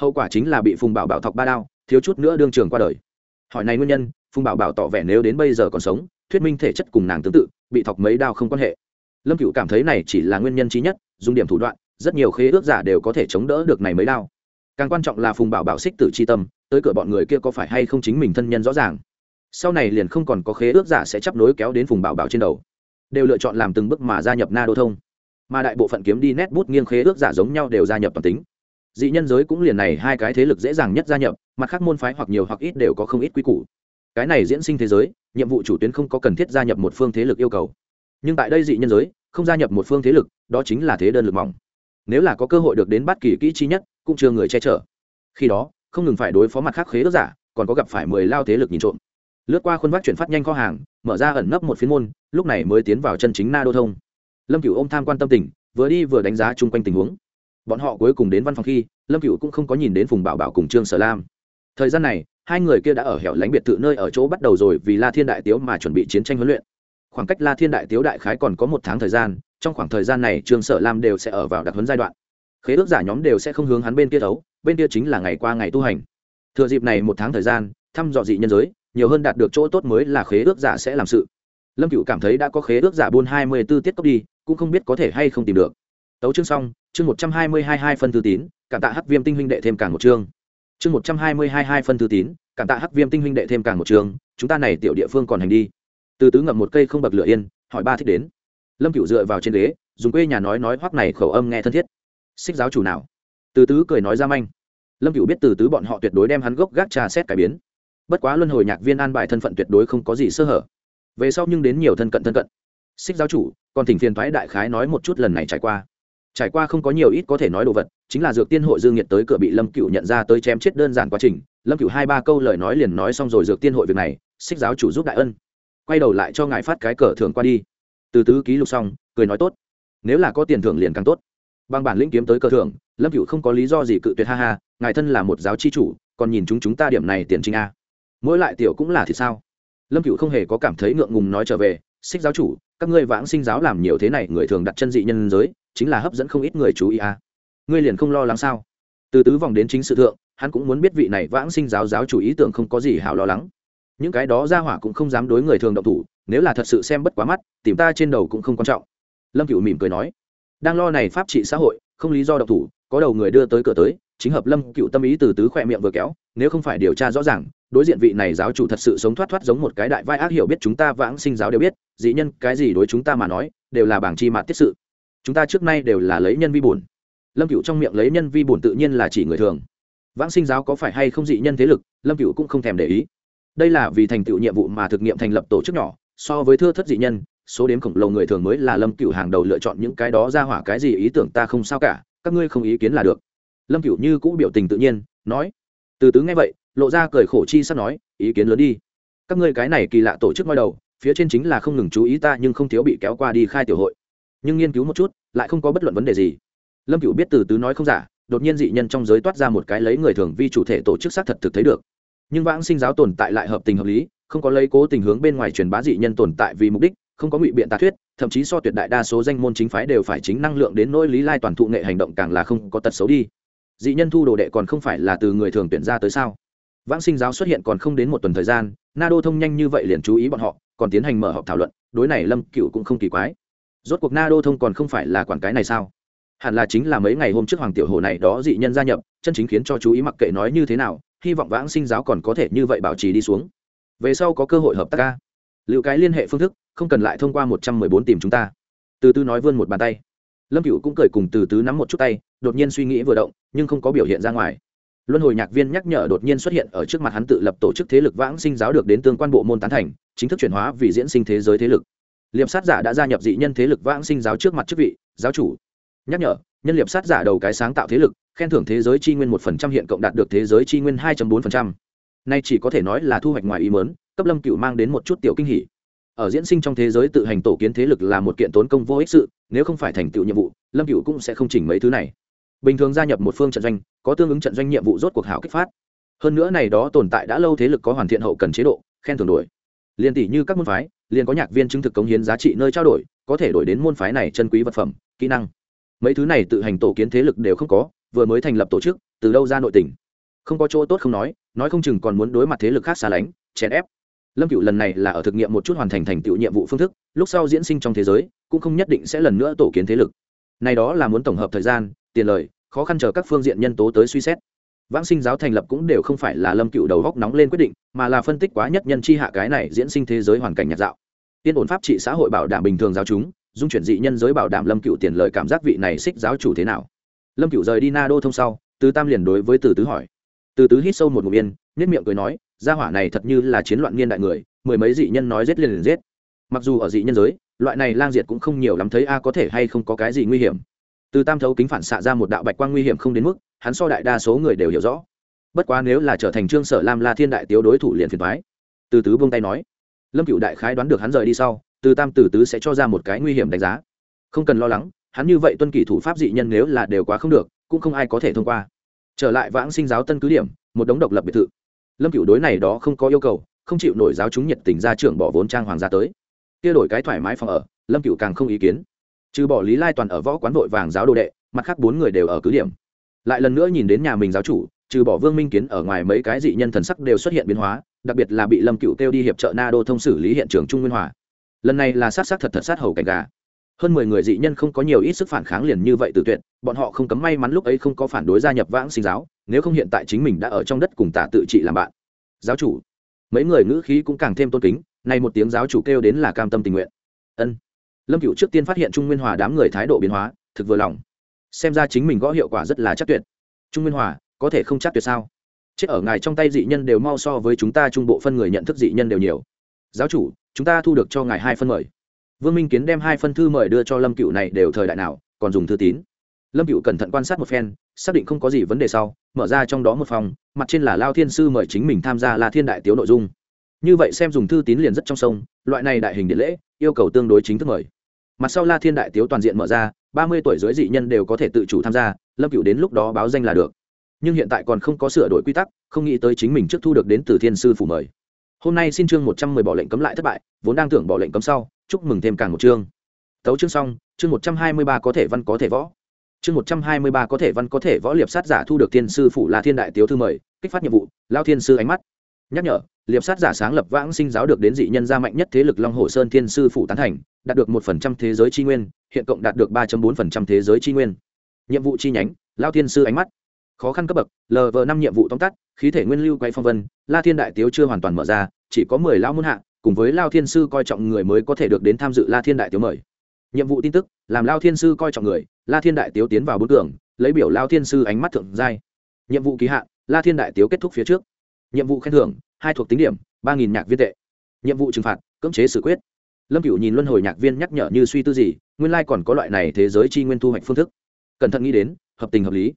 Hậu quả chính là bị phùng bảo bảo thọc ba đao, thiếu chút nữa đương trường qua đời. Hỏi này nguyên nhân, phùng bảo bảo tỏ vẻ nếu đến bây giờ còn sống, thuyết minh thể chất cùng nàng tương tự, bị thọc mấy đao không quan hệ. Lâm cựu cảm thấy này chỉ là nguyên nhân trí nhất, dùng điểm thủ đoạn rất nhiều khế ước giả đều có thể chống đỡ được này mới đao. Càng quan trọng là phùng bảo bảo xích tử c h i tâm, tới cửa bọn người kia có phải hay không chính mình thân nhân rõ ràng. Sau này liền không còn có khế ước giả sẽ chấp nối kéo đến phùng bảo bảo trên đầu. Đều lựa chọn làm từng bước mà gia nhập na đô thông. Mà đại bộ phận kiếm đi nét bút nghiêng khế ước giả giống nhau đều gia nhập toàn tính. Dị nhân giới cũng liền này hai cái thế lực dễ dàng nhất gia nhập, mặt khác môn phái hoặc nhiều hoặc ít đều có không ít quy củ. Cái này diễn sinh thế giới, nhiệm vụ chủ tuyến không có cần thiết gia nhập một phương thế lực yêu cầu. Nhưng tại đây dị nhân giới, không gia nhập một phương thế lực, đó chính là thế đơn lực mỏng nếu là có cơ hội được đến bất kỳ kỹ chi nhất, cũng chưa người che chở. Khi đó, không ngừng phải đối phó mặt khác khế ước giả, còn có gặp phải mười lao thế lực nhìn trộm. Lướt qua khuôn vác chuyển phát nhanh kho hàng, mở ra ẩn nấp một phiến môn, lúc này mới tiến vào chân chính na đô thông. Lâm cửu ô m tham quan tâm tình, vừa đi vừa đánh giá chung quanh tình huống. Bọn họ cuối cùng đến văn phòng khi, lâm cửu cũng không có nhìn đến phùng bảo bảo cùng trương sở lam. Thời gian này, hai người kia đã ở hẻo lánh biệt thự nơi ở chỗ bắt đầu rồi vì la thiên đại tiếu mà chuẩn bị chiến tranh huấn luyện. Khoảng cách la thiên đại tiếu đại khái còn có một tháng thời gian trong khoảng thời gian này trương sở lam đều sẽ ở vào đặc huấn giai đoạn. Khế ước giả nhóm đều sẽ không hướng hắn bên kia thấu bên kia chính là ngày qua ngày tu hành. Thừa dịp này một tháng thời gian, thăm dò dị nhân giới, nhiều hơn đạt được chỗ tốt mới là khế ước giả sẽ làm sự. Lâm cựu cảm thấy đã có khế ước giả buôn hai mươi b ố tiết cốc đi, cũng không biết có thể hay không tìm được. Tấu chương xong, chương một trăm hai mươi hai hai phân thư tín, cảm tạ hắc viêm tinh huynh đệ thêm càng một chương. Chương một trăm hai mươi hai hai phân thư tín, cảm tạ hắc viêm tinh huynh đệ thêm càng một chương, chúng ta này tiểu địa phương còn hành đi. Từ tứ ngậm một cây không bậc lửa yên, hỏi ba thích đến lâm cựu dựa vào trên ghế, dùng quê nhà nói nói hoắc này khẩu âm nghe thân thiết. Xích giáo chủ nào? Từ tứ cười nói ra manh. Lâm cựu biết từ tứ bọn họ tuyệt đối đem hắn gốc gác trà xét cải biến. Bất quá luân hồi nhạc viên an bài thân phận tuyệt đối không có gì sơ hở. Về sau nhưng đến nhiều thân cận thân cận. Xích giáo chủ, còn thỉnh phiền thoái đại khái nói một chút lần này trải qua. Trải qua không có nhiều ít có thể nói đồ vật, chính là dược tiên hội dương nhiệt tới cửa bị lâm cựu nhận ra tới chém chết đơn giản quá trình. Lâm cựu hai ba câu lời nói liền nói xong rồi dược tiên hội việc này, xích giáo chủ giúp đại ân. Quay đầu lại cho ngài phát cái cờ thưởng qua đi từ tứ ký lục xong, cười nói tốt. Nếu là có tiền thưởng liền càng tốt. Bằng bản lĩnh kiếm tới cơ thưởng, lâm cựu không có lý do gì cự tuyệt, ha ha, ngài thân là một giáo chi chủ, còn nhìn chúng chúng ta điểm này tiền trinh a. Mỗi lại tiểu cũng là thì sao? Lâm cựu không hề có cảm thấy ngượng ngùng nói trở về, xích giáo chủ, các ngươi vãng sinh giáo làm nhiều thế này, người thường đặt chân dị nhân giới, chính là hấp dẫn không ít người chú ý a. Ngươi liền không lo lắng sao? Từ tứ vòng đến chính sự thượng, hắn cũng muốn biết vị này vãng sinh giáo giáo chủ ý tưởng không có gì hảo lo lắng những cái đó ra hỏa cũng không dám đối người thường động thủ, nếu là thật sự xem bất quá mắt, tìm ta trên đầu cũng không quan trọng. Lâm cựu mỉm cười nói. Đang lo này pháp trị xã hội, không lý do động thủ, có đầu người đưa tới cửa tới, chính hợp lâm cựu tâm ý từ tứ khỏe miệng vừa kéo, nếu không phải điều tra rõ ràng, đối diện vị này giáo chủ thật sự sống thoát thoát giống một cái đại vai ác hiểu biết chúng ta vãng sinh giáo đều biết, dị nhân cái gì đối chúng ta mà nói, đều là bảng chi mạt tiết sự. Chúng ta trước nay đều là lấy nhân vi bổn. Lâm cựu trong miệng lấy nhân vi bổn tự nhiên là chỉ người thường. Vãng sinh giáo có phải hay không dị nhân thế lực, lâm cựu cũng không thèm để ý đây là vì thành tựu nhiệm vụ mà thực nghiệm thành lập tổ chức nhỏ, so với thưa thất dị nhân, số đếm khổng lồ người thường mới là lâm cựu hàng đầu lựa chọn những cái đó ra hỏa cái gì ý tưởng ta không sao cả, các ngươi không ý kiến là được. Lâm cựu như cũ biểu tình tự nhiên, nói. Từ tứ nghe vậy, lộ ra cười khổ chi sắp nói, ý kiến lớn đi. Các ngươi cái này kỳ lạ tổ chức ngoi đầu, phía trên chính là không ngừng chú ý ta nhưng không thiếu bị kéo qua đi khai tiểu hội. Nhưng nghiên cứu một chút, lại không có bất luận vấn đề gì. Lâm cựu biết từ tứ nói không giả, đột nhiên dị nhân trong giới toát ra một cái lấy người thường vi chủ thể tổ chức xác thật thực thấy được nhưng vãng sinh giáo tồn tại lại hợp tình hợp lý, không có lấy cố tình hướng bên ngoài truyền bá dị nhân tồn tại vì mục đích, không có ngụy biện tà thuyết, thậm chí so tuyệt đại đa số danh môn chính phái đều phải chính năng lượng đến nỗi lý lai toàn thụ nghệ hành động càng là không có tật xấu đi. Dị nhân thu đồ đệ còn không phải là từ người thường tuyển ra tới sao? Vãng sinh giáo xuất hiện còn không đến một tuần thời gian, na đô thông nhanh như vậy liền chú ý bọn họ, còn tiến hành mở họp thảo luận, đối này lâm cựu cũng không kỳ quái. Rốt cuộc na đô thông còn không phải là quản cái này sao? Hẳn là chính là mấy ngày hôm trước hoàng tiểu hồ này đó dị nhân gia nhập, chân chính khiến cho chú ý mặc kệ nói như thế nào hy vọng vãng sinh giáo còn có thể như vậy bảo trì đi xuống. Về sau có cơ hội hợp tác ca. Liệu cái liên hệ phương thức, không cần lại thông qua một trăm mười bốn tìm chúng ta. Từ tư nói vươn một bàn tay. Lâm cựu cũng cười cùng từ tứ nắm một chút tay, đột nhiên suy nghĩ vừa động, nhưng không có biểu hiện ra ngoài. Luân hồi nhạc viên nhắc nhở đột nhiên xuất hiện ở trước mặt hắn tự lập tổ chức thế lực vãng sinh giáo được đến tương quan bộ môn tán thành, chính thức chuyển hóa vì diễn sinh thế giới thế lực. Liệp sát giả đã gia nhập dị nhân thế lực vãng sinh giáo trước mặt chức vị, giáo chủ. Nhắc nhở nhân liệp sát giả đầu cái sáng tạo thế lực, khen thưởng thế giới chi nguyên một phần trăm hiện cộng đạt được thế giới chi nguyên hai bốn phần trăm. Nay chỉ có thể nói là thu hoạch ngoài ý mớn cấp lâm cựu mang đến một chút tiểu kinh hỉ. Ở diễn sinh trong thế giới tự hành tổ kiến thế lực là một kiện tốn công vô ích sự, nếu không phải thành tựu nhiệm vụ, lâm cựu cũng sẽ không chỉnh mấy thứ này. Bình thường gia nhập một phương trận doanh, có tương ứng trận doanh nhiệm vụ rốt cuộc hảo kích phát. Hơn nữa này đó tồn tại đã lâu thế lực có hoàn thiện hậu cần chế độ, khen thưởng đổi. Liền tỷ như các môn phái, liền có nhạc viên chứng thực cống hiến giá trị nơi trao đổi, có thể đổi đến môn phái này chân quý vật phẩm, kỹ năng mấy thứ này tự hành tổ kiến thế lực đều không có vừa mới thành lập tổ chức từ đâu ra nội tỉnh, không có chỗ tốt không nói nói không chừng còn muốn đối mặt thế lực khác xa lánh chèn ép. Lâm cựu lần này là ở thực nghiệm một chút hoàn thành thành tựu nhiệm vụ phương thức lúc sau diễn sinh trong thế giới cũng không nhất định sẽ lần nữa tổ kiến thế lực. Này đó là muốn tổng hợp thời gian tiền lời khó khăn chờ các phương diện nhân tố tới suy xét. Vãng sinh giáo thành lập cũng đều không phải là lâm cựu đầu góc nóng lên quyết định mà là phân tích quá nhất nhân chi hạ cái này diễn sinh thế giới hoàn cảnh nhạt dạo. Tiên ổn pháp trị xã hội bảo đảm bình thường giáo chúng dung chuyển dị nhân giới bảo đảm lâm cựu tiền lời cảm giác vị này xích giáo chủ thế nào. Lâm cựu rời đi na đô thông sau từ tam liền đối với từ tứ hỏi. Từ tứ hít sâu một ngụm yên nhất miệng cười nói, gia hỏa này thật như là chiến loạn niên đại người, mười mấy dị nhân nói giết liền liền giết. Mặc dù ở dị nhân giới, loại này lang diệt cũng không nhiều lắm thấy a, có thể hay không có cái gì nguy hiểm. Từ tam thấu kính phản xạ ra một đạo bạch quang nguy hiểm không đến mức, hắn so đại đa số người đều hiểu rõ. Bất quá nếu là trở thành trương sở lam la thiên đại tiếu đối thủ liền phiền thoái từ tứ buông tay nói. Lâm cựu đại khái đoán được hắn rời đi sau từ tam Tử tứ sẽ cho ra một cái nguy hiểm đánh giá. Không cần lo lắng, hắn như vậy tuân kỷ thủ pháp dị nhân nếu là đều quá không được, cũng không ai có thể thông qua. Trở lại vãng sinh giáo tân cứ điểm, một đống độc lập biệt thự. Lâm cựu đối này đó không có yêu cầu, không chịu nổi giáo chúng nhiệt tình ra trưởng bỏ vốn trang hoàng gia tới. Kia đổi cái thoải mái phòng ở, lâm cựu càng không ý kiến. Trừ bỏ lý lai toàn ở võ quán vội vàng giáo đồ đệ, mặt khác bốn người đều ở cứ điểm. Lại lần nữa nhìn đến nhà mình giáo chủ, trừ bỏ vương minh kiến ở ngoài mấy cái dị nhân thần sắc đều xuất hiện biến hóa, đặc biệt là bị lâm cựu kêu đi hiệp trợ na đô thông xử lý hiện trường trung nguyên hòa lần này là sát sát thật thật sát hầu cảnh gà. Hơn mười người dị nhân không có nhiều ít sức phản kháng liền như vậy từ tuyệt, bọn họ không cấm may mắn lúc ấy không có phản đối gia nhập vãng sinh giáo, nếu không hiện tại chính mình đã ở trong đất cùng tả tự trị làm bạn. Giáo chủ. Mấy người ngữ khí cũng càng thêm tôn kính nay một tiếng giáo chủ kêu đến là cam tâm tình nguyện. Ân. Lâm cựu trước tiên phát hiện trung nguyên hòa đám người thái độ biến hóa, thực vừa lòng. Xem ra chính mình gõ hiệu quả rất là chắc tuyệt. Trung nguyên hòa, có thể không chắc tuyệt sao? Chết ở ngài trong tay dị nhân đều mau so với chúng ta trung bộ phân người nhận thức dị nhân đều nhiều giáo chủ, chúng ta thu được cho ngài hai phân mời. Vương minh kiến đem hai phân thư mời đưa cho lâm cựu này đều thời đại nào, còn dùng thư tín. Lâm cựu cẩn thận quan sát một phen, xác định không có gì vấn đề sau, mở ra trong đó một phòng, mặt trên là lao thiên sư mời chính mình tham gia là thiên đại tiếu nội dung. Như vậy xem dùng thư tín liền rất trong sông, loại này đại hình điện lễ, yêu cầu tương đối chính thức mời. Mặt sau la thiên đại tiếu toàn diện mở ra, ba mươi tuổi dưới dị nhân đều có thể tự chủ tham gia, lâm cựu đến lúc đó báo danh là được. Nhưng hiện tại còn không có sửa đổi quy tắc, không nghĩ tới chính mình trước thu được đến từ thiên sư phủ mời hôm nay xin chương một trăm mười bỏ lệnh cấm lại thất bại, vốn đang tưởng bỏ lệnh cấm sau, chúc mừng thêm càng một chương. Tấu chương xong, chương một trăm hai mươi ba có thể văn có thể võ. Chương một trăm hai mươi ba có thể văn có thể võ liệp sát giả thu được thiên sư phụ là thiên đại tiếu thư mời, kích phát nhiệm vụ, lao thiên sư ánh mắt. Nhắc nhở, liệp sát giả sáng lập vãng sinh giáo được đến dị nhân gia mạnh nhất thế lực long hồ sơn thiên sư phụ tán thành, đạt được một phần trăm thế giới tri nguyên, hiện cộng đạt được ba bốn phần trăm thế giới tri nguyên. Nhiệm vụ chi nhánh, lao thiên sư ánh mắt khó khăn cấp bậc lv năm nhiệm vụ tóm tắt, khí thể nguyên lưu quay phong vân, la thiên đại tiếu chưa hoàn toàn mở ra, chỉ có mười lao muôn hạ, cùng với lao thiên sư coi trọng người mới có thể được đến tham dự la thiên đại tiếu mời. Nhiệm vụ tin tức, làm lao thiên sư coi trọng người, la thiên đại tiếu tiến vào bốn cường lấy biểu lao thiên sư ánh mắt thượng giai. Nhiệm vụ ký hạn, la thiên đại tiếu kết thúc phía trước. Nhiệm vụ khen thưởng, hai thuộc tính điểm, ba nghìn nhạc viên tệ. Nhiệm vụ trừng phạt, cưỡng chế xử quyết. Lâm cựu nhìn luân hồi nhạc viên nhắc nhở như suy tư gì, nguyên lai còn có loại này thế giới chi nguyên thu hoạch phương thức. Cẩn thận nghĩ đến, hợp tình hợp lý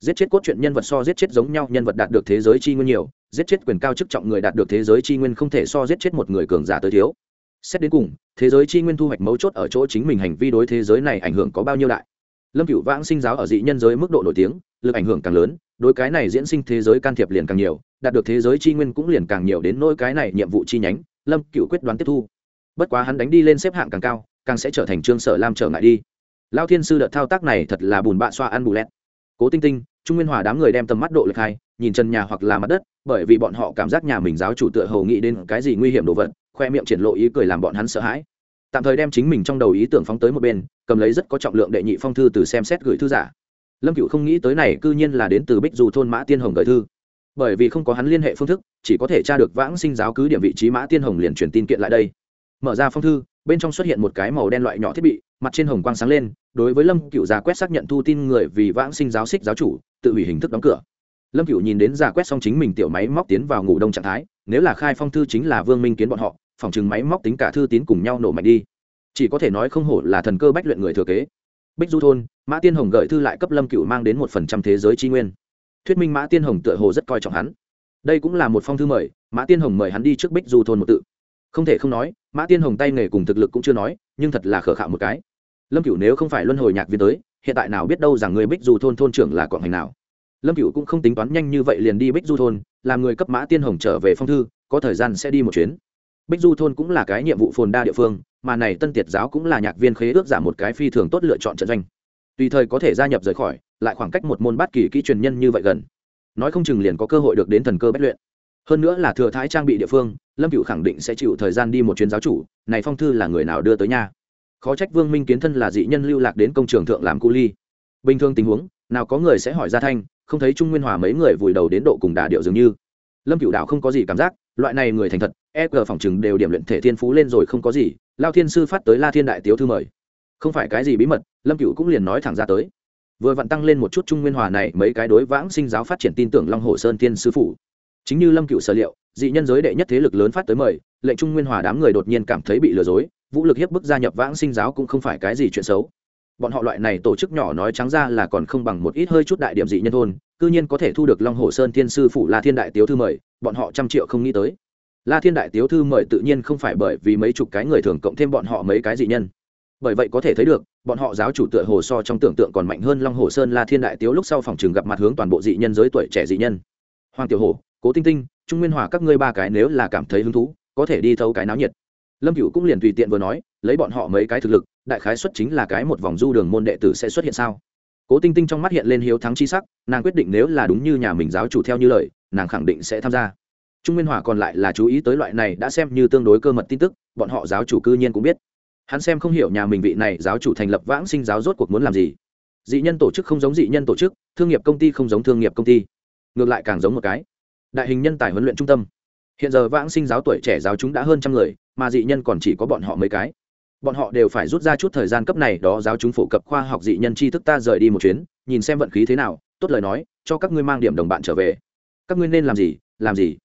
giết chết cốt truyện nhân vật so giết chết giống nhau nhân vật đạt được thế giới chi nguyên nhiều, giết chết quyền cao chức trọng người đạt được thế giới chi nguyên không thể so giết chết một người cường giả tới thiếu. Xét đến cùng, thế giới chi nguyên thu hoạch mấu chốt ở chỗ chính mình hành vi đối thế giới này ảnh hưởng có bao nhiêu đại. Lâm cựu vãng sinh giáo ở dị nhân giới mức độ nổi tiếng, lực ảnh hưởng càng lớn, đối cái này diễn sinh thế giới can thiệp liền càng nhiều, đạt được thế giới chi nguyên cũng liền càng nhiều đến nỗi cái này nhiệm vụ chi nhánh, lâm cựu quyết đoán tiếp thu. Bất quá hắn đánh đi lên xếp hạng càng cao, càng sẽ trở thành trương sở lam trở ngại đi. Lao thiên sư đợt thao tác này thật là bùn bạ xoa ăn bù lẹt. Cố tinh tinh trung nguyên hòa đám người đem tầm mắt độ lực hai, nhìn trần nhà hoặc là mặt đất, bởi vì bọn họ cảm giác nhà mình giáo chủ tựa hầu nghĩ đến cái gì nguy hiểm đồ vật, khoe miệng triển lộ ý cười làm bọn hắn sợ hãi. Tạm thời đem chính mình trong đầu ý tưởng phóng tới một bên, cầm lấy rất có trọng lượng đệ nhị phong thư từ xem xét gửi thư giả. Lâm cựu không nghĩ tới này c ư nhiên là đến từ bích dù thôn mã tiên hồng gửi thư. Bởi vì không có hắn liên hệ phương thức, chỉ có thể tra được vãng sinh giáo cứ điểm vị trí mã tiên hồng liền truyền tin kiện lại đây. Mở ra phong thư, bên trong xuất hiện một cái màu đen loại nhỏ thiết bị mặt trên hồng quang sáng lên, đối với lâm cựu già quét xác nhận thu tin người vì vãng sinh giáo xích giáo chủ, tự hủy hình thức đóng cửa. Lâm cựu nhìn đến giả quét xong chính mình tiểu máy móc tiến vào ngủ đông trạng thái, nếu là khai phong thư chính là vương minh kiến bọn họ, phòng chừng máy móc tính cả thư tín cùng nhau nổ mạnh đi. Chỉ có thể nói không hổ là thần cơ bách luyện người thừa kế. Bích du thôn, mã tiên hồng gợi thư lại cấp lâm cựu mang đến một phần trăm thế giới tri nguyên. Thuyết minh mã tiên hồng tựa hồ rất coi trọng hắn. Đây cũng là một phong thư mời, mã tiên hồng mời hắn đi trước bích du thôn một tự. Không thể không nói, mã tiên hồng tay nghề cùng thực lực cũng chưa nói, nhưng thật là khở khạo một cái lâm cựu nếu không phải luân hồi nhạc viên tới, hiện tại nào biết đâu rằng người bích du thôn thôn trưởng là quảng hành nào. Lâm cựu cũng không tính toán nhanh như vậy liền đi bích du thôn, làm người cấp mã tiên hồng trở về phong thư, có thời gian sẽ đi một chuyến. Bích du thôn cũng là cái nhiệm vụ phồn đa địa phương, mà này tân tiệt giáo cũng là nhạc viên khế ước giảm một cái phi thường tốt lựa chọn trận doanh. Tùy thời có thể gia nhập rời khỏi, lại khoảng cách một môn bát kỳ kỹ truyền nhân như vậy gần. Nói không chừng liền có cơ hội được đến thần cơ bất luyện. Hơn nữa là thừa thái trang bị địa phương, lâm cựu khẳng định sẽ chịu thời gian đi một chuyến giáo chủ, này phong thư là người nào đưa tới nhà khó trách vương minh kiến thân là dị nhân lưu lạc đến công trường thượng làm cu ly. Bình thường tình huống, nào có người sẽ hỏi ra thanh, không thấy trung nguyên hòa mấy người vùi đầu đến độ cùng đà điệu dường như. Lâm cựu đạo không có gì cảm giác, loại này người thành thật e g phòng chừng đều điểm luyện thể thiên phú lên rồi không có gì, lao thiên sư phát tới la thiên đại tiếu thư mời. Không phải cái gì bí mật, lâm cựu cũng liền nói thẳng ra tới. Vừa vặn tăng lên một chút trung nguyên hòa này, mấy cái đối vãng sinh giáo phát triển tin tưởng long hồ sơn thiên sư phụ chính như lâm cựu sở liệu, dị nhân giới đệ nhất thế lực lớn phát tới mời, lệnh trung nguyên hòa đám người đột nhiên cảm thấy bị lừa dối vũ lực hiếp bức gia nhập vãng sinh giáo cũng không phải cái gì chuyện xấu. Bọn họ loại này tổ chức nhỏ nói trắng ra là còn không bằng một ít hơi chút đại điểm dị nhân thôn, cư nhiên có thể thu được long hồ sơn thiên sư phủ la thiên đại tiếu thư mời, bọn họ trăm triệu không nghĩ tới. La thiên đại tiếu thư mời tự nhiên không phải bởi vì mấy chục cái người thường cộng thêm bọn họ mấy cái dị nhân. Bởi vậy có thể thấy được, bọn họ giáo chủ tựa hồ so trong tưởng tượng còn mạnh hơn long hồ sơn la thiên đại tiếu lúc sau phòng trường gặp mặt hướng toàn bộ dị nhân giới tuổi trẻ dị nhân. Hoàng tiểu hồ cố tinh tinh, trung nguyên hòa các ngươi ba cái nếu là cảm thấy hứng thú, có thể đi thâu cái náo nhiệt lâm cựu cũng liền tùy tiện vừa nói, lấy bọn họ mấy cái thực lực, đại khái xuất chính là cái một vòng du đường môn đệ tử sẽ xuất hiện sao? Cố tinh tinh trong mắt hiện lên hiếu thắng chi sắc, nàng quyết định nếu là đúng như nhà mình giáo chủ theo như lời, nàng khẳng định sẽ tham gia. Trung nguyên hòa còn lại là chú ý tới loại này đã xem như tương đối cơ mật tin tức, bọn họ giáo chủ cư nhiên cũng biết. Hắn xem không hiểu nhà mình vị này giáo chủ thành lập vãng sinh giáo rốt cuộc muốn làm gì. Dị nhân tổ chức không giống dị nhân tổ chức, thương nghiệp công ty không giống thương nghiệp công ty. Ngược lại càng giống một cái. Đại hình nhân tài huấn luyện trung tâm. Hiện giờ vãng sinh giáo tuổi trẻ giáo chúng đã hơn trăm người mà dị nhân còn chỉ có bọn họ mấy cái. Bọn họ đều phải rút ra chút thời gian cấp này đó giáo chúng phổ cập khoa học dị nhân tri thức ta rời đi một chuyến, nhìn xem vận khí thế nào, tốt lời nói, cho các ngươi mang điểm đồng bạn trở về. Các ngươi nên làm gì làm gì?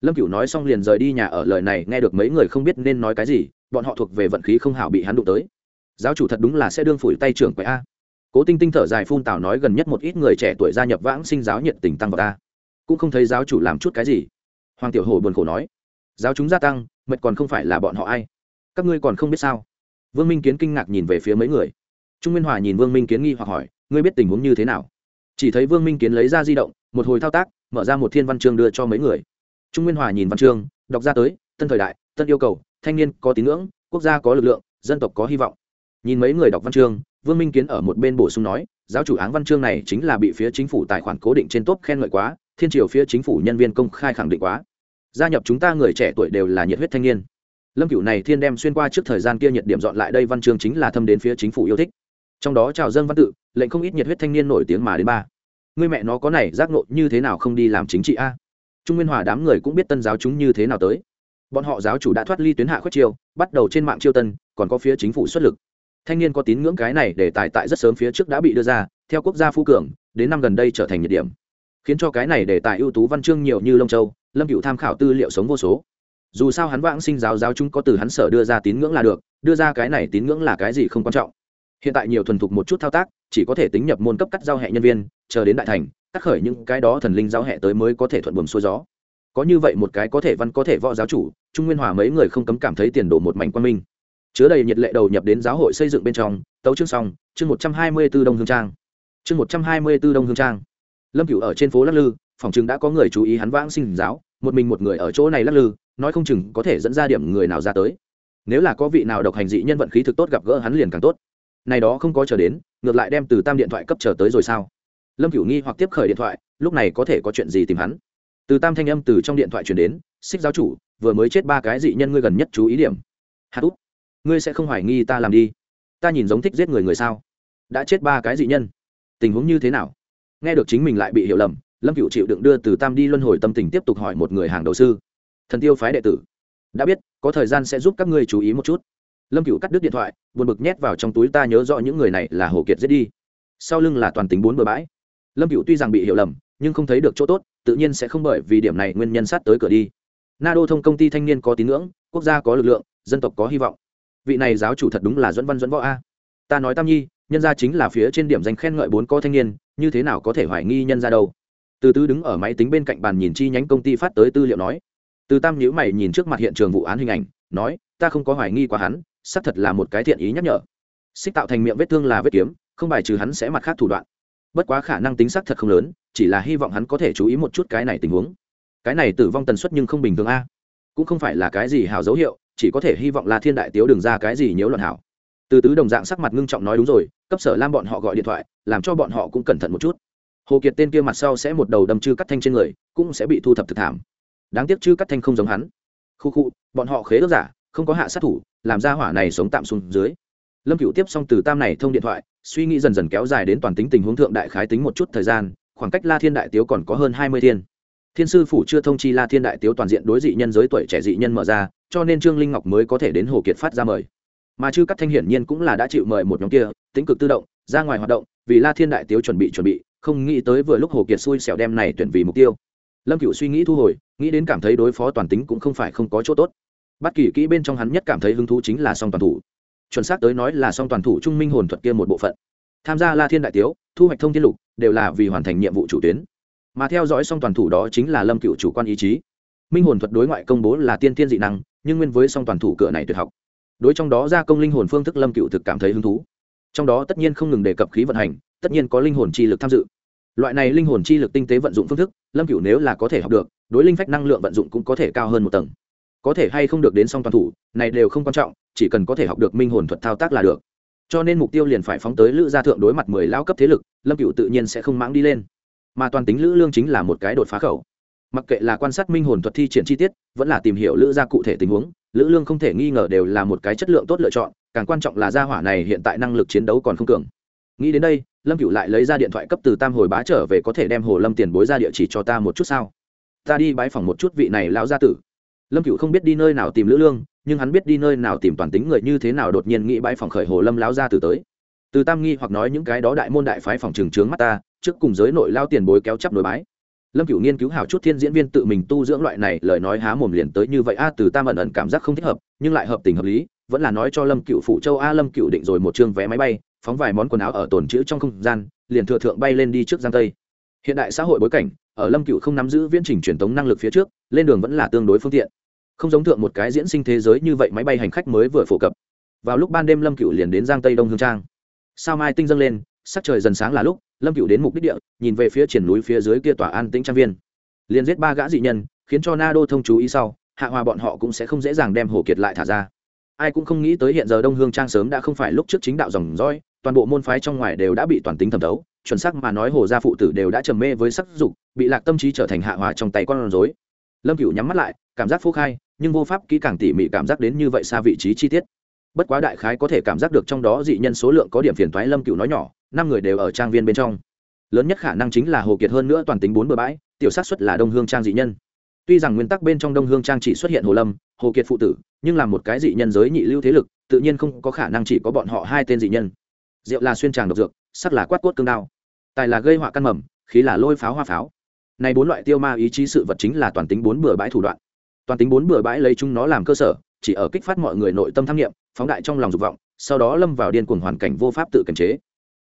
Lâm cửu nói xong liền rời đi nhà ở lời này, nghe được mấy người không biết nên nói cái gì, bọn họ thuộc về vận khí không hảo bị hắn đụng tới. Giáo chủ thật đúng là sẽ đương phủi tay trưởng quậy a. Cố tinh tinh thở dài phun tào nói gần nhất một ít người trẻ tuổi gia nhập vãng sinh giáo nhiệt tình tăng vào ta cũng không thấy giáo chủ làm chút cái gì. Hoàng tiểu hồ buồn khổ nói giáo chúng gia tăng mệt còn không phải là bọn họ ai. Các ngươi còn không biết sao? Vương minh kiến kinh ngạc nhìn về phía mấy người. Trung nguyên hòa nhìn vương minh kiến nghi hoặc hỏi, ngươi biết tình huống như thế nào? Chỉ thấy vương minh kiến lấy ra di động, một hồi thao tác, mở ra một thiên văn chương đưa cho mấy người. Trung nguyên hòa nhìn văn chương, đọc ra tới, tân thời đại, tân yêu cầu, thanh niên có tín ngưỡng, quốc gia có lực lượng, dân tộc có hy vọng. Nhìn mấy người đọc văn chương, vương minh kiến ở một bên bổ sung nói, giáo chủ áng văn chương này chính là bị phía chính phủ tài khoản cố định trên top khen ngợi quá, thiên triều phía chính phủ nhân viên công khai khẳng định quá gia nhập chúng ta người trẻ tuổi đều là nhiệt huyết thanh niên. Lâm cựu này thiên đem xuyên qua trước thời gian kia nhiệt điểm dọn lại đây văn chương chính là thâm đến phía chính phủ yêu thích. Trong đó chào dân văn tự, lệnh không ít nhiệt huyết thanh niên nổi tiếng mà đến ba. Người mẹ nó có này, giác nộ như thế nào không đi làm chính trị a? Trung nguyên hòa đám người cũng biết tân giáo chúng như thế nào tới. Bọn họ giáo chủ đã thoát ly tuyến hạ khuyết chiêu, bắt đầu trên mạng chiêu tân, còn có phía chính phủ xuất lực. Thanh niên có tín ngưỡng cái này để tài tại rất sớm phía trước đã bị đưa ra, theo quốc gia phu cường, đến năm gần đây trở thành nhiệt điểm. Khiến cho cái này để tài ưu tú văn chương nhiều như lông châu lâm cựu tham khảo tư liệu sống vô số. Dù sao hắn vãng sinh giáo giáo chúng có từ hắn sở đưa ra tín ngưỡng là được, đưa ra cái này tín ngưỡng là cái gì không quan trọng. Hiện tại nhiều thuần thục một chút thao tác, chỉ có thể tính nhập môn cấp cắt giao hệ nhân viên, chờ đến đại thành, cắt khởi những cái đó thần linh giao hệ tới mới có thể thuận buồm xuôi gió. Có như vậy một cái có thể văn, có thể võ giáo chủ, trung nguyên hòa mấy người không cấm cảm thấy tiền đổ một mảnh quan minh. Chứa đầy nhiệt lệ đầu nhập đến giáo hội xây dựng bên trong, tấu chương xong, chương một trăm hai mươi b ố đông hương trang. Chương một trăm hai mươi b ố đông hương trang. Lâm cửu ở trên phố lắc lư, phòng chừng đã có người chú ý hắn vãng sinh giáo một mình một người ở chỗ này lắc lư, nói không chừng có thể dẫn ra điểm người nào ra tới. Nếu là có vị nào độc hành dị nhân vận khí thực tốt gặp gỡ hắn liền càng tốt. Này đó không có chờ đến, ngược lại đem từ tam điện thoại cấp chờ tới rồi sao? Lâm cửu nghi hoặc tiếp khởi điện thoại, lúc này có thể có chuyện gì tìm hắn? Từ tam thanh âm từ trong điện thoại chuyển đến, xích giáo chủ, vừa mới chết ba cái dị nhân ngươi gần nhất chú ý điểm. Hát út ngươi sẽ không hoài nghi ta làm đi. Ta nhìn giống thích giết người người sao? Đã chết ba cái dị nhân, tình huống như thế nào? Nghe được chính mình lại bị hiểu lầm lâm cựu chịu đựng đưa từ tam đi luân hồi tâm tình tiếp tục hỏi một người hàng đầu sư. Thần tiêu phái đệ tử. Đã biết, có thời gian sẽ giúp các ngươi chú ý một chút. Lâm cựu cắt đứt điện thoại, buồn bực nhét vào trong túi ta nhớ rõ những người này là hồ kiệt giết đi. Sau lưng là toàn tính bốn bừa bãi. Lâm cựu tuy rằng bị hiểu lầm, nhưng không thấy được chỗ tốt, tự nhiên sẽ không bởi vì điểm này nguyên nhân sát tới cửa đi. Na đô thông công ty thanh niên có tín ngưỡng, quốc gia có lực lượng, dân tộc có hy vọng. Vị này giáo chủ thật đúng là dẫn văn dẫn võ a. Ta nói tam nhi, nhân gia chính là phía trên điểm danh khen ngợi bốn co thanh niên, như thế nào có thể hoài nghi nhân gia đâu? Từ từ đứng ở máy tính bên cạnh bàn nhìn chi nhánh công ty phát tới tư liệu nói. Từ tam nhữ mày nhìn trước mặt hiện trường vụ án hình ảnh, nói, ta không có hoài nghi qua hắn, xác thật là một cái thiện ý nhắc nhở. Xích tạo thành miệng vết thương là vết kiếm, không bài trừ hắn sẽ mặt khác thủ đoạn. Bất quá khả năng tính xác thật không lớn, chỉ là hy vọng hắn có thể chú ý một chút cái này tình huống. Cái này tử vong tần suất nhưng không bình thường a. Cũng không phải là cái gì hảo dấu hiệu, chỉ có thể hy vọng là thiên đại tiếu đường ra cái gì nhiễu loạn hảo. Từ tứ đồng dạng sắc mặt ngưng trọng nói, đúng rồi, cấp sở lam bọn họ gọi điện thoại, làm cho bọn họ cũng cẩn thận một chút hồ kiệt tên kia mặt sau sẽ một đầu đâm chư cắt thanh trên người, cũng sẽ bị thu thập thực thảm. Đáng tiếc chư cắt thanh không giống hắn. Khu khu, bọn họ khế ước giả, không có hạ sát thủ, làm ra hỏa này sống tạm xuống dưới. Lâm cựu tiếp xong từ tam này thông điện thoại, suy nghĩ dần dần kéo dài đến toàn tính tình huống thượng đại khái tính một chút thời gian, khoảng cách la thiên đại tiếu còn có hơn hai mươi thiên. Thiên sư phủ chưa thông chi la thiên đại tiếu toàn diện đối dị nhân giới tuổi trẻ dị nhân mở ra, cho nên trương linh ngọc mới có thể đến hồ kiệt phát ra mời. Mà chư cắt thanh hiển nhiên cũng là đã chịu mời một nhóm kia, tính cực tự động, ra ngoài hoạt động vì la thiên đại tiếu chuẩn bị chuẩn bị, không nghĩ tới vừa lúc hồ kiệt xui xẻo đem này tuyển vì mục tiêu. Lâm cựu suy nghĩ thu hồi, nghĩ đến cảm thấy đối phó toàn tính cũng không phải không có chỗ tốt. Bắt kỳ kỹ bên trong hắn nhất cảm thấy hứng thú chính là song toàn thủ. Chuẩn xác tới nói là song toàn thủ trung minh hồn thuật kia một bộ phận. Tham gia la thiên đại tiếu, thu hoạch thông thiên lục, đều là vì hoàn thành nhiệm vụ chủ tuyến. Mà theo dõi song toàn thủ đó chính là lâm cựu chủ quan ý chí. Minh hồn thuật đối ngoại công bố là tiên tiên dị năng, nhưng nguyên với song toàn thủ cửa này tuyệt học. Đối trong đó gia công linh hồn phương thức lâm cựu thực cảm thấy hứng thú trong đó tất nhiên không ngừng đề cập khí vận hành, tất nhiên có linh hồn chi lực tham dự. Loại này linh hồn chi lực tinh tế vận dụng phương thức, lâm cựu nếu là có thể học được, đối linh phách năng lượng vận dụng cũng có thể cao hơn một tầng. Có thể hay không được đến song toàn thủ, này đều không quan trọng, chỉ cần có thể học được minh hồn thuật thao tác là được. Cho nên mục tiêu liền phải phóng tới lữ gia thượng đối mặt mười lao cấp thế lực, lâm cựu tự nhiên sẽ không mãng đi lên. Mà toàn tính lữ lương chính là một cái đột phá khẩu. Mặc kệ là quan sát minh hồn thuật thi triển chi tiết, vẫn là tìm hiểu lữ gia cụ thể tình huống, lữ lương không thể nghi ngờ đều là một cái chất lượng tốt lựa chọn càng quan trọng là gia hỏa này hiện tại năng lực chiến đấu còn không cường. Nghĩ đến đây, lâm cựu lại lấy ra điện thoại cấp từ tam hồi bá trở về có thể đem hồ lâm tiền bối ra địa chỉ cho ta một chút sao? Ta đi bái phòng một chút vị này lão gia tử. Lâm cựu không biết đi nơi nào tìm lữ lương, nhưng hắn biết đi nơi nào tìm toàn tính người như thế nào đột nhiên nghĩ bãi phòng khởi hồ lâm lão gia tử tới. Từ tam nghi hoặc nói những cái đó đại môn đại phái phòng trường trướng mắt ta, trước cùng giới nội lao tiền bối kéo chấp nối bái. Lâm cửu nghiên cứu hào chút thiên diễn viên tự mình tu dưỡng loại này, lời nói há mồm liền tới như vậy. A, từ tam ẩn ẩn cảm giác không thích hợp, nhưng lại hợp tình hợp lý vẫn là nói cho lâm cựu phụ châu, a, lâm cựu định rồi một chương vé máy bay, phóng vài món quần áo ở tồn chữ trong không gian, liền thừa thượng bay lên đi trước giang tây. Hiện đại xã hội bối cảnh, ở lâm cựu không nắm giữ viễn trình truyền tống năng lực phía trước, lên đường vẫn là tương đối phương tiện. Không giống thượng một cái diễn sinh thế giới như vậy máy bay hành khách mới vừa phổ cập. Vào lúc ban đêm lâm cựu liền đến giang tây đông hương trang. Sao mai tinh dâng lên, sắc trời dần sáng là lúc, lâm cựu đến mục đích địa, nhìn về phía triển núi phía dưới kia tòa an tĩnh trang viên. Liền giết ba gã dị nhân, khiến cho na đô thông chú ý sau, hạ hòa bọn họ cũng sẽ không dễ dàng đem hồ kiệt lại thả ra ai cũng không nghĩ tới hiện giờ đông hương trang sớm đã không phải lúc trước chính đạo dòng roi toàn bộ môn phái trong ngoài đều đã bị toàn tính thẩm thấu, chuẩn xác mà nói hồ gia phụ tử đều đã trầm mê với sắc dục, bị lạc tâm trí trở thành hạ hòa trong tay con rối. Lâm cựu nhắm mắt lại, cảm giác phô khai, nhưng vô pháp kỹ càng tỉ mỉ cảm giác đến như vậy xa vị trí chi tiết. Bất quá đại khái có thể cảm giác được trong đó dị nhân số lượng có điểm phiền thoái lâm cựu nói nhỏ, năm người đều ở trang viên bên trong. Lớn nhất khả năng chính là hồ kiệt hơn nữa toàn tính bốn bờ bãi, tiểu sát xuất là đông hương trang dị nhân tuy rằng nguyên tắc bên trong đông hương trang chỉ xuất hiện hồ lâm, hồ kiệt phụ tử, nhưng là một cái dị nhân giới nhị lưu thế lực, tự nhiên không có khả năng chỉ có bọn họ hai tên dị nhân. Rượu là xuyên tràng độc dược, sắc là quát cốt cương đao. Tài là gây họa căn mầm, khí là lôi pháo hoa pháo. Này bốn loại tiêu ma ý chí sự vật chính là toàn tính bốn bừa bãi thủ đoạn. Toàn tính bốn bừa bãi lấy chúng nó làm cơ sở, chỉ ở kích phát mọi người nội tâm tham nghiệm phóng đại trong lòng dục vọng, sau đó lâm vào điên cuồng hoàn cảnh vô pháp tự kiềm chế.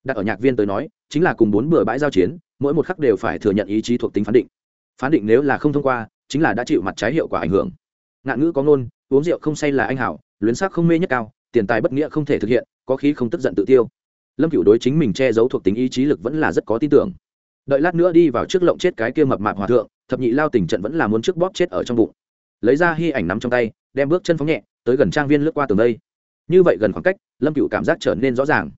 Đặt ở nhạc viên tới nói, chính là cùng bốn bừa bãi giao chiến, mỗi một khắc đều phải thừa nhận ý chí thuộc tính phán định. Phán định nếu là không thông qua chính là đã chịu mặt trái hiệu quả ảnh hưởng. Ngạn ngữ có ngôn, uống rượu không say là anh hảo, luyến sắc không mê nhất cao, tiền tài bất nghĩa không thể thực hiện, có khí không tức giận tự tiêu. Lâm cửu đối chính mình che giấu thuộc tính ý chí lực vẫn là rất có tin tưởng. Đợi lát nữa đi vào trước lộng chết cái kia mập mạp hòa thượng, thập nhị lao tình trận vẫn là muốn trước bóp chết ở trong bụng. Lấy ra hy ảnh nắm trong tay, đem bước chân phóng nhẹ, tới gần trang viên lướt qua tường đây. Như vậy gần khoảng cách, lâm cửu cảm giác trở nên rõ ràng.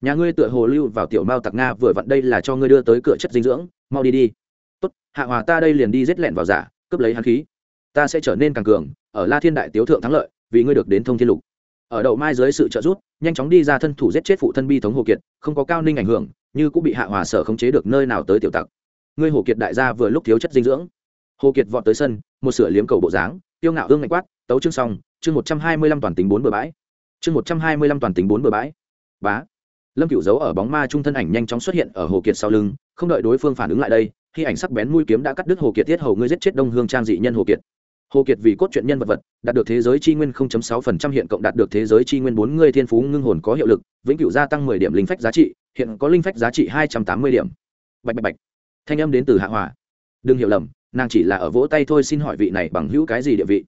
Nhà ngươi tựa hồ lưu vào tiểu mao tặc nga, vừa vặn đây là cho ngươi đưa tới cửa chất dinh dưỡng, mau đi đi. Tốt, hạ hòa ta đây liền đi rết lẹn vào giả cướp lấy hắn khí. Ta sẽ trở nên càng cường, ở la thiên đại tiếu thượng thắng lợi, vì ngươi được đến thông thiên lục. Ở đậu mai dưới sự trợ giúp, nhanh chóng đi ra thân thủ giết chết phụ thân bi thống hồ kiệt, không có cao ninh ảnh hưởng, như cũng bị hạ hòa sở khống chế được nơi nào tới tiểu tặc. Ngươi hồ kiệt đại gia vừa lúc thiếu chất dinh dưỡng. Hồ kiệt vọt tới sân, một sửa liếm cầu bộ dáng tiêu ngạo ương ngạch quát, tấu chương xong, chương một trăm hai mươi lăm toàn tính bốn bờ bãi. Chương một trăm hai mươi lăm toàn tính bốn bờ bãi. Bá. Lâm cựu giấu ở bóng ma trung thân ảnh nhanh chóng xuất hiện ở hồ kiệt sau lưng, không đợi đối phương phản ứng lại đây khi ảnh sắc bén mũi kiếm đã cắt đứt hồ kiệt tiết hầu ngươi giết chết đông hương trang dị nhân hồ kiệt. Hồ kiệt vì cốt truyện nhân vật vật, đạt được thế giới chi nguyên 0.6% hiện cộng đạt được thế giới chi nguyên bốn ngươi thiên phú ngưng hồn có hiệu lực, vĩnh cửu gia tăng 10 điểm linh phách giá trị, hiện có linh phách giá trị 280 điểm. Bạch bạch bạch. Thanh âm đến từ hạ hòa. Đừng hiểu lầm, nàng chỉ là ở vỗ tay thôi xin hỏi vị này bằng hữu cái gì địa vị.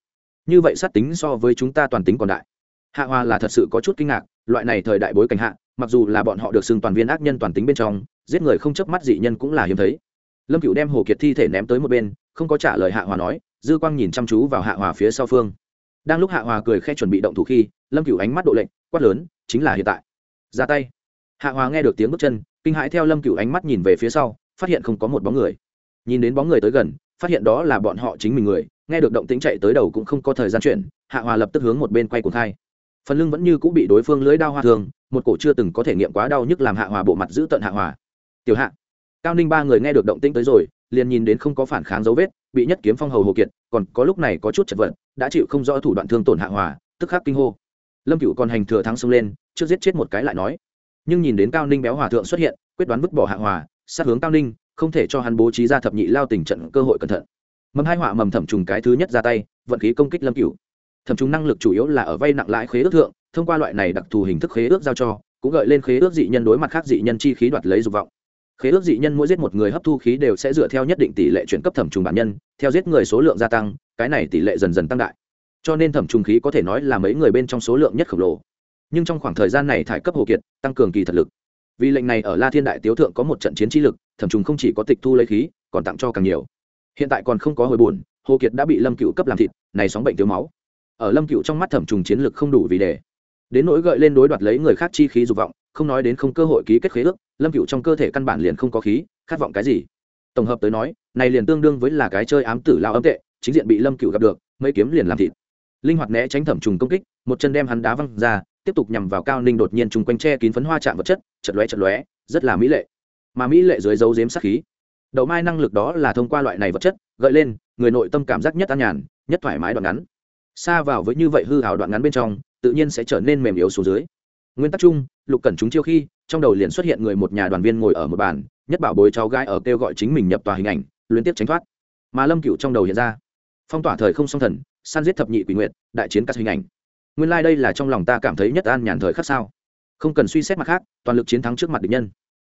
Như vậy sát tính so với chúng ta toàn tính còn đại. Hạ hòa là thật sự có chút kinh ngạc, loại này thời đại bối cảnh hạ, mặc dù là bọn họ được xưng toàn viên ác nhân toàn tính bên trong, giết người không chớp mắt dị nhân cũng là hiếm thấy lâm cựu đem hồ kiệt thi thể ném tới một bên, không có trả lời hạ hòa nói, dư quang nhìn chăm chú vào hạ hòa phía sau phương. Đang lúc hạ hòa cười khe chuẩn bị động thủ khi, lâm cựu ánh mắt độ lệnh, quát lớn, chính là hiện tại. Ra tay. Hạ hòa nghe được tiếng bước chân, kinh hãi theo lâm cựu ánh mắt nhìn về phía sau, phát hiện không có một bóng người. Nhìn đến bóng người tới gần, phát hiện đó là bọn họ chính mình người, nghe được động tĩnh chạy tới đầu cũng không có thời gian chuyển hạ hòa lập tức hướng một bên quay cuồng khai phần lưng vẫn như cũng bị đối phương lưới đao hoa thường, một cổ chưa từng có thể nghiệm quá đau nhức làm hạ hòa bộ mặt giữ tận hạ hòa. Tiểu hạ cao ninh ba người nghe được động tĩnh tới rồi, liền nhìn đến không có phản kháng dấu vết, bị nhất kiếm phong hầu hồ kiệt, còn có lúc này có chút chật vật, đã chịu không rõ thủ đoạn thương tổn hạ hòa, tức khắc kinh hô. Lâm cựu còn hành thừa thắng xông lên, trước giết chết một cái lại nói. Nhưng nhìn đến cao ninh béo hòa thượng xuất hiện, quyết đoán vứt bỏ hạ hòa, sát hướng cao ninh, không thể cho hắn bố trí ra thập nhị lao tình trận cơ hội cẩn thận. Mầm hai họa mầm thẩm trùng cái thứ nhất ra tay, vận khí công kích lâm cựu thẩm trùng năng lực chủ yếu là ở vay nặng lãi khế ước thượng, thông qua loại này đặc thù hình thức khế ước giao cho, cũng gợi lên khế ước dị nhân đối mặt khác dị nhân chi khí đoạt lấy dục vọng khế ước dị nhân mỗi giết một người hấp thu khí đều sẽ dựa theo nhất định tỷ lệ chuyển cấp thẩm trùng bản nhân, theo giết người số lượng gia tăng, cái này tỷ lệ dần dần tăng đại. Cho nên thẩm trùng khí có thể nói là mấy người bên trong số lượng nhất khổng lồ. Nhưng trong khoảng thời gian này thải cấp hồ kiệt, tăng cường kỳ thật lực. Vì lệnh này ở la thiên đại tiếu thượng có một trận chiến trí lực, thẩm trùng không chỉ có tịch thu lấy khí, còn tặng cho càng nhiều. Hiện tại còn không có hồi buồn, hồ kiệt đã bị lâm cựu cấp làm thịt, này sóng bệnh thiếu máu. Ở lâm cựu trong mắt thẩm trùng chiến lực không đủ vì để đến nỗi gợi lên đối đoạt lấy người khác chi khí dục vọng không nói đến không cơ hội ký kết khế ước, lâm cựu trong cơ thể căn bản liền không có khí, khát vọng cái gì? Tổng hợp tới nói, này liền tương đương với là cái chơi ám tử lao âm tệ, chính diện bị lâm cựu gặp được, mấy kiếm liền làm thịt. Linh hoạt né tránh thẩm trùng công kích, một chân đem hắn đá văng ra, tiếp tục nhằm vào cao ninh đột nhiên chung quanh tre kín phấn hoa chạm vật chất, chật lóe chật lóe, rất là mỹ lệ. Mà mỹ lệ dưới dấu dếm sắc khí. Đậu mai năng lực đó là thông qua loại này vật chất, gợi lên, người nội tâm cảm giác nhất an nhàn, nhất thoải mái đoạn ngắn. Xa vào với như vậy hư hào đoạn ngắn bên trong, tự nhiên sẽ trở nên mềm yếu xuống dưới nguyên tắc chung, lục cẩn chúng chiêu khi, trong đầu liền xuất hiện người một nhà đoàn viên ngồi ở một bàn, nhất bảo bối cháu gái ở kêu gọi chính mình nhập tòa hình ảnh, liên tiếp tránh thoát. Mà lâm cựu trong đầu hiện ra, phong tỏa thời không song thần, san giết thập nhị quỷ nguyện đại chiến các hình ảnh. Nguyên lai、like、đây là trong lòng ta cảm thấy nhất an nhàn thời khắc sao? Không cần suy xét mặt khác, toàn lực chiến thắng trước mặt địch nhân.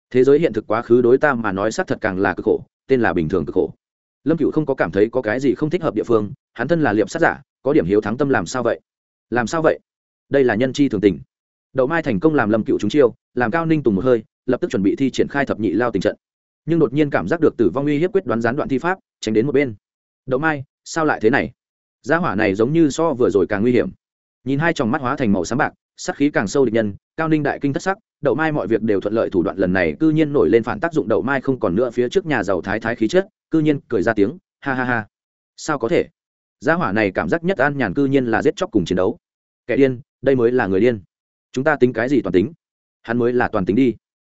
Thế giới hiện thực quá khứ đối ta mà nói xác thật càng là cực khổ, tên là bình thường cực khổ. Lâm cựu không có cảm thấy có cái gì không thích hợp địa phương, hắn thân là liệp sát giả, có điểm hiếu thắng tâm làm sao vậy? Làm sao vậy? Đây là nhân chi thường tình đậu mai thành công làm lâm cựu chúng chiêu, làm cao ninh tùng một hơi, lập tức chuẩn bị thi triển khai thập nhị lao tình trận. Nhưng đột nhiên cảm giác được tử vong uy hiếp quyết đoán gián đoạn thi pháp, tránh đến một bên. Đậu mai, sao lại thế này? Gia hỏa này giống như so vừa rồi càng nguy hiểm. Nhìn hai tròng mắt hóa thành màu sáng bạc, sắc khí càng sâu địch nhân, cao ninh đại kinh thất sắc đậu mai mọi việc đều thuận lợi thủ đoạn lần này cư nhiên nổi lên phản tác dụng đậu mai không còn nữa phía trước nhà giàu thái thái khí chất, cư nhiên cười ra tiếng, ha ha ha. Sao có thể? Gia hỏa này cảm giác nhất an nhàn cư nhiên là giết chóc cùng chiến đấu. Kẻ điên, đây mới là người điên chúng ta tính cái gì toàn tính? Hắn mới là toàn tính đi.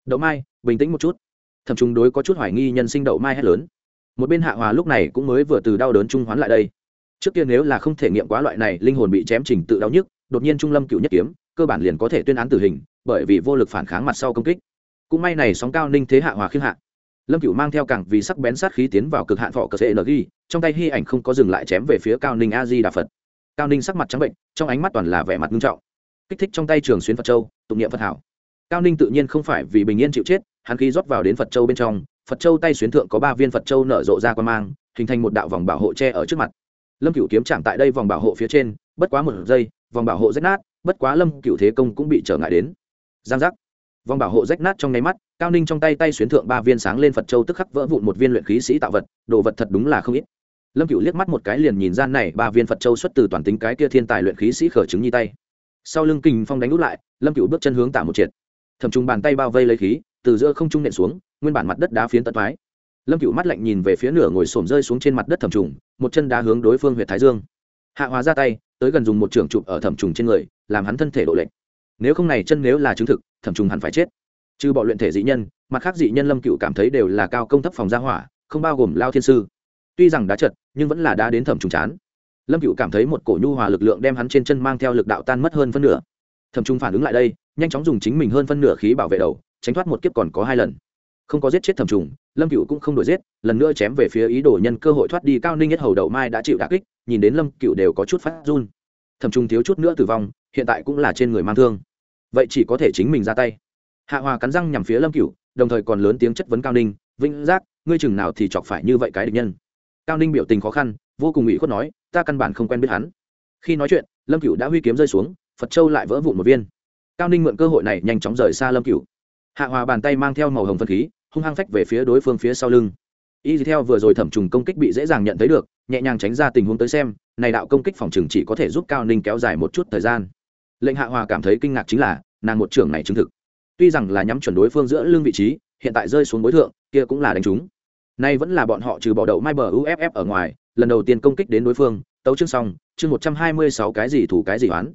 Đậu mai, bình tĩnh một chút. Thầm trung đối có chút hoài nghi nhân sinh đậu mai hét lớn. Một bên hạ hòa lúc này cũng mới vừa từ đau đớn trung hoán lại đây. Trước kia nếu là không thể nghiệm quá loại này, linh hồn bị chém trình tự đau nhức, đột nhiên trung lâm cựu nhất kiếm, cơ bản liền có thể tuyên án tử hình, bởi vì vô lực phản kháng mặt sau công kích. Cũng may này sóng cao ninh thế hạ hòa khiêm hạ. Lâm cựu mang theo cảng vì sắc bén sát khí tiến vào cực hạn phọ cờ sệ ghi trong tay hy ảnh không có dừng lại chém về phía cao ninh a di đà phật. Cao ninh sắc mặt trắng bệnh, trong ánh mắt toàn là vẻ mặt nghiêm trọng kích thích trong tay trường xuyến phật châu, tụng niệm phật hảo. Cao ninh tự nhiên không phải vì bình yên chịu chết, hắn khí rót vào đến phật châu bên trong, phật châu tay xuyến thượng có ba viên phật châu nở rộ ra quan mang, hình thành một đạo vòng bảo hộ tre ở trước mặt. Lâm cựu kiếm chạm tại đây vòng bảo hộ phía trên, bất quá một giây, vòng bảo hộ rách nát, bất quá lâm cựu thế công cũng bị trở ngại đến. Giang giác. Vòng bảo hộ rách nát trong nháy mắt, cao ninh trong tay tay xuyến thượng ba viên sáng lên phật châu tức khắc vỡ vụn một viên luyện khí sĩ tạo vật, đồ vật thật đúng là không ít. Lâm cựu liếc mắt một cái liền nhìn ra này ba viên phật châu xuất từ toàn tính cái kia thiên tài luyện khí sĩ khở chứng nhi tay sau lưng kình phong đánh út lại, lâm cựu bước chân hướng tả một triệt. Thầm trung bàn tay bao vây lấy khí, từ giữa không trung nện xuống, nguyên bản mặt đất đá phiến tận thoái. Lâm cựu mắt lạnh nhìn về phía nửa ngồi xổm rơi xuống trên mặt đất thầm trùng một chân đá hướng đối phương huyện thái dương. Hạ hóa ra tay, tới gần dùng một trường chụp ở thẩm trùng trên người, làm hắn thân thể độ lệnh nếu không này chân nếu là chứng thực, thẩm trùng hẳn phải chết. Trừ bọ luyện thể dị nhân, mặt khác dị nhân lâm cựu cảm thấy đều là cao công thấp phòng gia hỏa, không bao gồm lao thiên sư. Tuy rằng đá chật, nhưng vẫn là đá đến thẩm trùng chán lâm cựu cảm thấy một cổ nhu hòa lực lượng đem hắn trên chân mang theo lực đạo tan mất hơn phân nửa. Thẩm trung phản ứng lại đây, nhanh chóng dùng chính mình hơn phân nửa khí bảo vệ đầu, tránh thoát một kiếp còn có hai lần. Không có giết chết thẩm trùng lâm cựu cũng không đổi giết, lần nữa chém về phía ý đồ nhân cơ hội thoát đi cao ninh nhất hầu đầu mai đã chịu đà kích, nhìn đến lâm cựu đều có chút phát run. Thẩm trùng thiếu chút nữa tử vong, hiện tại cũng là trên người mang thương. Vậy chỉ có thể chính mình ra tay. Hạ hòa cắn răng nhằm phía lâm cựu đồng thời còn lớn tiếng chất vấn cao ninh, vĩnh giác, ngươi chừng nào thì chọc phải như vậy cái địch nhân? Cao ninh biểu tình khó khăn vô cùng ủy khuất nói, ta căn bản không quen biết hắn. Khi nói chuyện, lâm cựu đã huy kiếm rơi xuống, phật châu lại vỡ vụn một viên. Cao ninh mượn cơ hội này nhanh chóng rời xa lâm cựu hạ hòa bàn tay mang theo màu hồng phân khí, hung hăng phách về phía đối phương phía sau lưng. Y theo vừa rồi thẩm trùng công kích bị dễ dàng nhận thấy được, nhẹ nhàng tránh ra tình huống tới xem, này đạo công kích phòng trừng chỉ có thể giúp cao ninh kéo dài một chút thời gian. Lệnh hạ hòa cảm thấy kinh ngạc chính là, nàng một trưởng này chứng thực. Tuy rằng là nhắm chuẩn đối phương giữa lưng vị trí, hiện tại rơi xuống đối thượng, kia cũng là đánh trúng. Nay vẫn là bọn họ trừ bỏ đậu mai bờ uff ở ngoài lần đầu tiên công kích đến đối phương, tấu chương xong, chương một trăm hai mươi sáu cái gì thủ cái gì oán.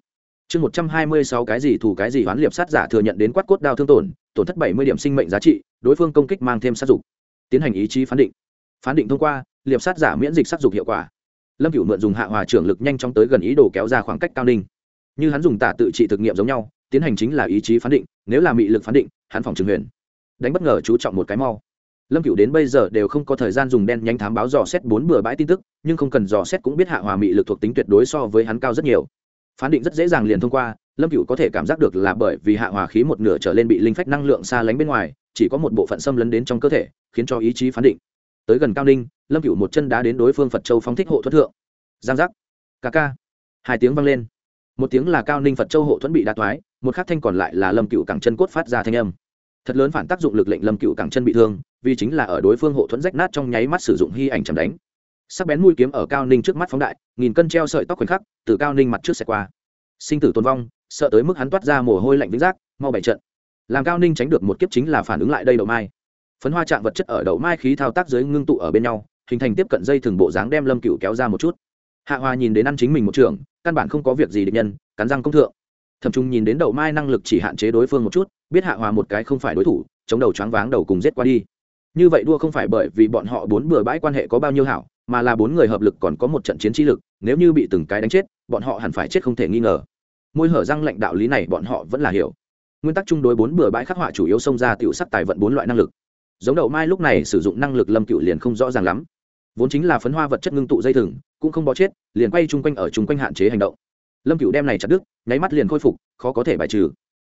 Chương một trăm hai mươi sáu cái gì thủ cái gì oán liệp sát giả thừa nhận đến quát cốt đao thương tổn tổn thất bảy mươi điểm sinh mệnh giá trị, đối phương công kích mang thêm sát dục. Tiến hành ý chí phán định. Phán định thông qua, liệp sát giả miễn dịch sát dục hiệu quả. Lâm cửu mượn dùng hạ hòa trưởng lực nhanh chóng tới gần ý đồ kéo ra khoảng cách cao ninh. Như hắn dùng tả tự trị thực nghiệm giống nhau, tiến hành chính là ý chí phán định, nếu là mị lực phán định, hắn phòng trường huyền. Đánh bất ngờ chú trọng một cái mau lâm Cựu đến bây giờ đều không có thời gian dùng đen nhanh thám báo dò xét bốn bừa bãi tin tức, nhưng không cần dò xét cũng biết hạ hòa mị lực thuộc tính tuyệt đối so với hắn cao rất nhiều. Phán định rất dễ dàng liền thông qua, lâm Cựu có thể cảm giác được là bởi vì hạ hòa khí một nửa trở lên bị linh phách năng lượng xa lánh bên ngoài, chỉ có một bộ phận xâm lấn đến trong cơ thể, khiến cho ý chí phán định. Tới gần cao ninh, lâm Cựu một chân đá đến đối phương phật châu phóng thích hộ thuất thượng. Giang giác. Ca ca. Hai tiếng vang lên. Một tiếng là cao ninh phật châu hộ thuẫn bị đá toái, một khắc thanh còn lại là lâm Cựu cẳng chân cốt phát ra thanh âm. Thật lớn phản tác dụng lực lệnh lâm Cựu cẳng chân bị thương vì chính là ở đối phương hộ thuẫn rách nát trong nháy mắt sử dụng hy ảnh chầm đánh. Sắc bén mũi kiếm ở cao ninh trước mắt phóng đại, nghìn cân treo sợi tóc khoảnh khắc, từ cao ninh mặt trước xẹt qua. Sinh tử tôn vong, sợ tới mức hắn toát ra mồ hôi lạnh vĩnh giác, mau bảy trận. Làm cao ninh tránh được một kiếp chính là phản ứng lại đây đậu mai. Phấn hoa trạng vật chất ở đậu mai khí thao tác dưới ngưng tụ ở bên nhau, hình thành tiếp cận dây thường bộ dáng đem lâm cựu kéo ra một chút. Hạ hòa nhìn đến ăn chính mình một trường, căn bản không có việc gì địch nhân, cắn răng công thượng. Thầm trung nhìn đến đậu mai năng lực chỉ hạn chế đối phương một chút, biết hạ hòa một cái không phải đối thủ, chống đầu choáng váng đầu cùng giết qua đi như vậy đua không phải bởi vì bọn họ bốn bừa bãi quan hệ có bao nhiêu hảo, mà là bốn người hợp lực còn có một trận chiến trí lực, nếu như bị từng cái đánh chết, bọn họ hẳn phải chết không thể nghi ngờ. Môi hở răng lệnh đạo lý này bọn họ vẫn là hiểu. Nguyên tắc chung đối bốn bừa bãi khắc họa chủ yếu xông ra tiểu sắc tài vận bốn loại năng lực. Giống đậu mai lúc này sử dụng năng lực lâm cựu liền không rõ ràng lắm. Vốn chính là phấn hoa vật chất ngưng tụ dây thừng, cũng không bó chết, liền quay chung quanh ở chung quanh hạn chế hành động. Lâm cựu đem này chặt đứt, nháy mắt liền khôi phục, khó có thể bài trừ.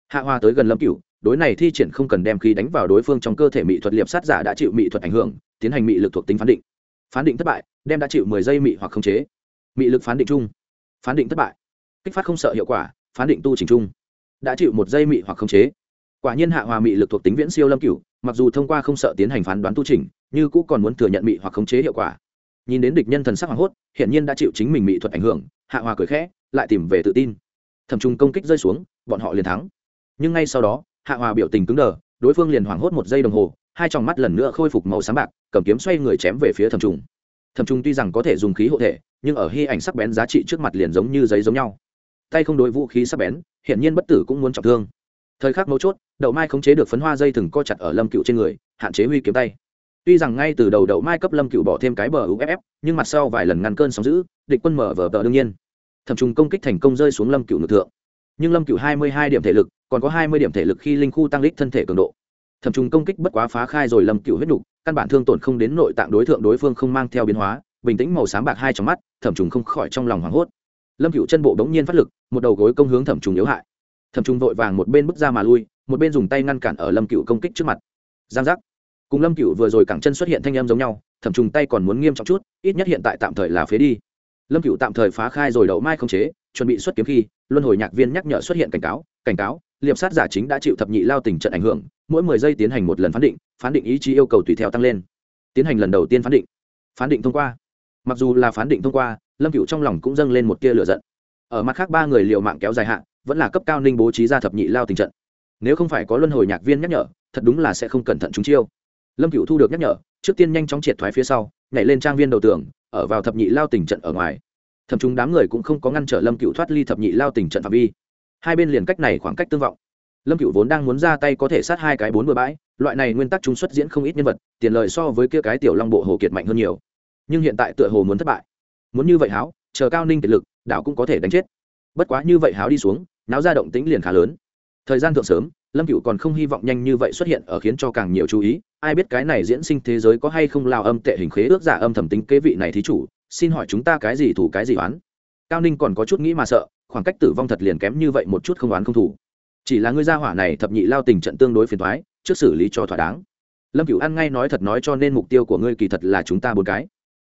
Hạ hoa tới gần lâm cựu đối này thi triển không cần đem khí đánh vào đối phương trong cơ thể mỹ thuật liệp sát giả đã chịu mỹ thuật ảnh hưởng, tiến hành mỹ lực thuộc tính phán định. Phán định thất bại, đem đã chịu mười giây mỹ hoặc khống chế. Mỹ lực phán định chung. Phán định thất bại. Kích phát không sợ hiệu quả, phán định tu trình chung. Đã chịu một giây mị hoặc khống chế. Quả nhiên hạ hòa mị lực thuộc tính viễn siêu lâm cửu, mặc dù thông qua không sợ tiến hành phán đoán tu trình, như cũ còn muốn thừa nhận mị hoặc khống chế hiệu quả. Nhìn đến địch nhân thần sắc hoàng hốt hiện nhiên đã chịu chính mình mị thuật ảnh hưởng, hạ hòa cười khẽ, lại tìm về tự tin. Thầm trung công kích rơi xuống, bọn họ liền thắng. Nhưng ngay sau đó hạ hòa biểu tình cứng đờ, đối phương liền hoảng hốt một giây đồng hồ, hai tròng mắt lần nữa khôi phục màu sáng bạc, cầm kiếm xoay người chém về phía thầm trùng thầm trùng tuy rằng có thể dùng khí hộ thể, nhưng ở hy ảnh sắc bén giá trị trước mặt liền giống như giấy giống nhau. Tay không đối vũ khí sắc bén, hiển nhiên bất tử cũng muốn trọng thương. Thời khắc mấu chốt, đậu mai khống chế được phấn hoa dây thừng co chặt ở lâm cựu trên người, hạn chế huy kiếm tay. Tuy rằng ngay từ đầu đậu mai cấp lâm cựu bỏ thêm cái bờ uff nhưng mặt sau vài lần ngăn cơn sóng giữ, địch quân mở vở tờ đương nhiên. Thầm trùng công kích thành công rơi xuống lâm cựu ngược thượng nhưng lâm cựu hai mươi hai điểm thể lực, còn có hai mươi điểm thể lực khi linh khu tăng lích thân thể cường độ. Thẩm trùng công kích bất quá phá khai rồi lâm cựu huyết đục căn bản thương tổn không đến nội tạng đối tượng đối phương không mang theo biến hóa, bình tĩnh màu sáng bạc hai trong mắt, thẩm trùng không khỏi trong lòng hoảng hốt. Lâm cựu chân bộ đống nhiên phát lực, một đầu gối công hướng thẩm trùng yếu hại. Thẩm trùng vội vàng một bên bước ra mà lui, một bên dùng tay ngăn cản ở lâm cựu công kích trước mặt. Giang giác. Cùng lâm cựu vừa rồi cẳng chân xuất hiện thanh em giống nhau, thẩm trùng tay còn muốn nghiêm trọng chút, ít nhất hiện tại tạm thời là phế đi. Lâm cựu tạm thời phá khai rồi đậu mai không chế chuẩn bị xuất kiếm khi, luân hồi nhạc viên nhắc nhở xuất hiện cảnh cáo cảnh cáo, liệp sát giả chính đã chịu thập nhị lao tình trận ảnh hưởng, mỗi mười giây tiến hành một lần phán định phán định ý chí yêu cầu tùy theo tăng lên. Tiến hành lần đầu tiên phán định. Phán định thông qua. Mặc dù là phán định thông qua, lâm cựu trong lòng cũng dâng lên một tia lửa giận. Ở mặt khác ba người liệu mạng kéo dài hạn, vẫn là cấp cao ninh bố trí ra thập nhị lao tình trận. Nếu không phải có luân hồi nhạc viên nhắc nhở, thật đúng là sẽ không cẩn thận chúng chiêu. Lâm cựu thu được nhắc nhở, trước tiên nhanh chóng triệt thoái phía sau, nhảy lên trang viên đầu tường, ở vào thập nhị lao tình trận ở ngoài thậm chúng đám người cũng không có ngăn trở lâm cựu thoát ly thập nhị lao tình trận phạm vi. Hai bên liền cách này khoảng cách tương vọng. Lâm cựu vốn đang muốn ra tay có thể sát hai cái bốn bừa bãi, loại này nguyên tắc chúng xuất diễn không ít nhân vật, tiền lời so với kia cái tiểu long bộ hồ kiệt mạnh hơn nhiều. Nhưng hiện tại tựa hồ muốn thất bại. Muốn như vậy háo, chờ cao ninh kiệt lực, đảo cũng có thể đánh chết. Bất quá như vậy háo đi xuống, náo ra động tĩnh liền khá lớn. Thời gian thượng sớm, lâm cựu còn không hy vọng nhanh như vậy xuất hiện ở khiến cho càng nhiều chú ý. Ai biết cái này diễn sinh thế giới có hay không lao âm tệ hình khế ước giả âm thầm tính kế vị này thí chủ xin hỏi chúng ta cái gì thủ cái gì oán? Cao ninh còn có chút nghĩ mà sợ, khoảng cách tử vong thật liền kém như vậy một chút không oán không thủ. Chỉ là ngươi gia hỏa này thập nhị lao tình trận tương đối phiền thoái trước xử lý cho thỏa đáng. Lâm cửu ăn ngay nói thật nói cho nên mục tiêu của ngươi kỳ thật là chúng ta bốn cái.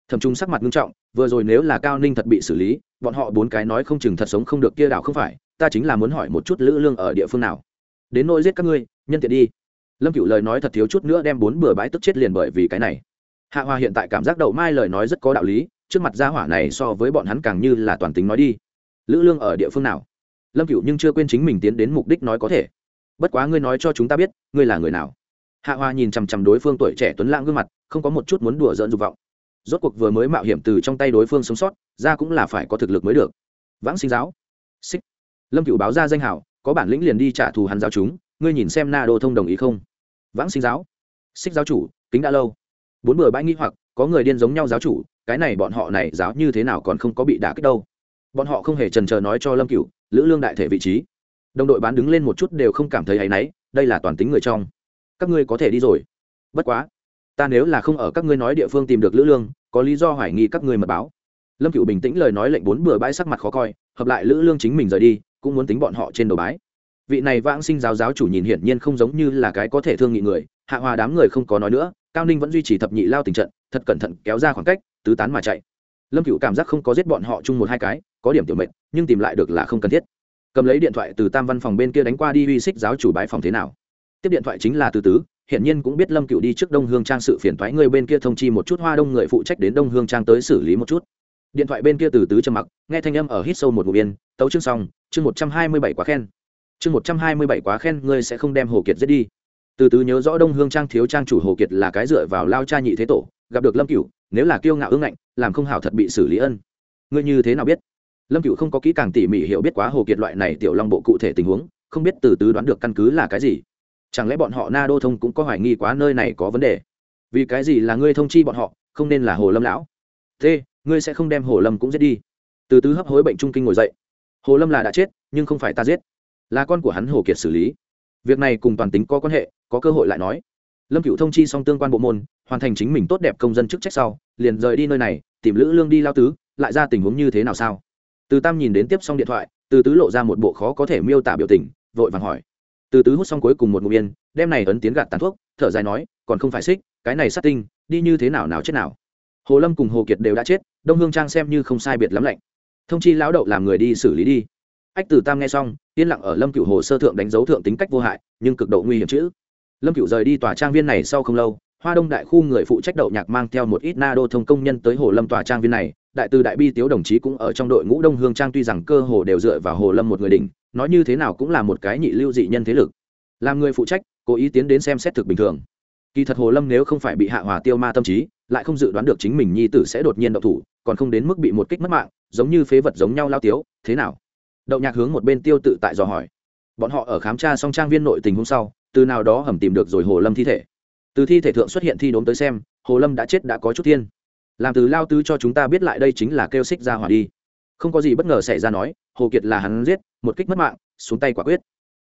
Thầm trung sắc mặt nghiêm trọng, vừa rồi nếu là cao ninh thật bị xử lý, bọn họ bốn cái nói không chừng thật sống không được kia đảo không phải, ta chính là muốn hỏi một chút lữ lương ở địa phương nào. Đến nỗi giết các ngươi, nhân tiện đi. Lâm cửu lời nói thật thiếu chút nữa đem bốn bừa bãi tức chết liền bởi vì cái này. Hạ hoa hiện tại cảm giác đậu mai lời nói rất có đạo lý trước mặt gia hỏa này so với bọn hắn càng như là toàn tính nói đi. Lữ lương ở địa phương nào? Lâm cựu nhưng chưa quên chính mình tiến đến mục đích nói có thể. Bất quá ngươi nói cho chúng ta biết, ngươi là người nào? Hạ hoa nhìn chằm chằm đối phương tuổi trẻ tuấn lãng gương mặt, không có một chút muốn đùa dỡn dục vọng. Rốt cuộc vừa mới mạo hiểm từ trong tay đối phương sống sót, ra cũng là phải có thực lực mới được. Vãng sinh giáo. Xích. Lâm cựu báo ra danh hảo có bản lĩnh liền đi trả thù hắn giáo chúng, ngươi nhìn xem na đô thông đồng ý không? Vãng sinh giáo. Xích giáo chủ, kính đã lâu. Bốn bừa bãi nghi hoặc, có người điên giống nhau giáo chủ cái này bọn họ này giáo như thế nào còn không có bị đả kích đâu. Bọn họ không hề trần chờ nói cho lâm cựu lữ lương đại thể vị trí. Đồng đội bán đứng lên một chút đều không cảm thấy áy náy, đây là toàn tính người trong. Các ngươi có thể đi rồi. Bất quá, ta nếu là không ở các ngươi nói địa phương tìm được lữ lương, có lý do hoài nghi các ngươi mật báo. Lâm cựu bình tĩnh lời nói lệnh bốn bừa bãi sắc mặt khó coi, hợp lại lữ lương chính mình rời đi, cũng muốn tính bọn họ trên đầu bái. Vị này vãng sinh giáo giáo chủ nhìn hiển nhiên không giống như là cái có thể thương nghị người, hạ hòa đám người không có nói nữa cao ninh vẫn duy trì thập nhị lao tình trận, thật cẩn thận kéo ra khoảng cách, tứ tán mà chạy. Lâm cựu cảm giác không có giết bọn họ chung một hai cái, có điểm tiểu mệnh nhưng tìm lại được là không cần thiết. Cầm lấy điện thoại từ tam văn phòng bên kia đánh qua đi uy xích giáo chủ bãi phòng thế nào. Tiếp điện thoại chính là từ tứ hiện nhiên cũng biết lâm cựu đi trước đông hương trang sự phiền thoái người bên kia thông chi một chút hoa đông người phụ trách đến đông hương trang tới xử lý một chút. Điện thoại bên kia từ tứ trầm mặc, nghe thanh âm ở hít sâu một ngụ yên, tấu chương xong, chương một trăm hai mươi bảy quá khen. Chương một trăm hai mươi bảy quá khen, ngươi sẽ không đem hồ kiệt giết đi từ tứ nhớ rõ đông hương trang thiếu trang chủ hồ kiệt là cái dựa vào lao cha nhị thế tổ, gặp được lâm cựu nếu là kiêu ngạo ưng ngạnh, làm không hảo thật bị xử lý ân. Ngươi như thế nào biết? Lâm cựu không có kỹ càng tỉ mỉ hiểu biết quá hồ kiệt loại này tiểu long bộ cụ thể tình huống, không biết từ tứ đoán được căn cứ là cái gì. Chẳng lẽ bọn họ na đô thông cũng có hoài nghi quá nơi này có vấn đề? Vì cái gì là ngươi thông chi bọn họ, không nên là hồ lâm lão? Thế, ngươi sẽ không đem hồ lâm cũng giết đi. Từ tứ hấp hối bệnh trung kinh ngồi dậy. Hồ lâm là đã chết, nhưng không phải ta giết. Là con của hắn hồ kiệt xử lý. Việc này cùng toàn tính có quan hệ có cơ hội lại nói. Lâm cựu thông chi xong tương quan bộ môn, hoàn thành chính mình tốt đẹp công dân chức trách sau, liền rời đi nơi này, tìm lữ lương đi lao tứ, lại ra tình huống như thế nào sao? Từ tam nhìn đến tiếp xong điện thoại, từ tứ lộ ra một bộ khó có thể miêu tả biểu tình, vội vàng hỏi. Từ tứ hút xong cuối cùng một ngụm yên, đem này ấn tiến gạt tàn thuốc, thở dài nói, còn không phải xích, cái này sát tinh, đi như thế nào nào chết nào. Hồ lâm cùng hồ kiệt đều đã chết, đông hương trang xem như không sai biệt lắm lạnh. Thông chi lão đậu làm người đi xử lý đi. Ách, từ tam nghe xong, yên lặng ở lâm cựu hồ sơ thượng đánh dấu thượng tính cách vô hại, nhưng cực độ nguy hiểm chữ lâm cựu rời đi tòa trang viên này sau không lâu, hoa đông đại khu người phụ trách đậu nhạc mang theo một ít na đô thông công nhân tới hồ lâm tòa trang viên này. Đại từ đại bi tiếu đồng chí cũng ở trong đội ngũ đông hương trang tuy rằng cơ hồ đều dựa vào hồ lâm một người đỉnh, nói như thế nào cũng là một cái nhị lưu dị nhân thế lực. Làm người phụ trách, cố ý tiến đến xem xét thực bình thường. Kỳ thật hồ lâm nếu không phải bị hạ hòa tiêu ma tâm trí, lại không dự đoán được chính mình nhi tử sẽ đột nhiên đậu thủ, còn không đến mức bị một kích mất mạng, giống như phế vật giống nhau lao tiếu, thế nào? Đậu nhạc hướng một bên tiêu tự tại dò hỏi. Bọn họ ở khám tra xong trang viên nội tình hôm sau từ nào đó hầm tìm được rồi hồ lâm thi thể. Từ thi thể thượng xuất hiện thi đốm tới xem, hồ lâm đã chết đã có chút thiên. Làm từ lao tứ cho chúng ta biết lại đây chính là kêu xích ra hỏa đi. Không có gì bất ngờ xảy ra nói, hồ kiệt là hắn giết, một kích mất mạng, xuống tay quả quyết.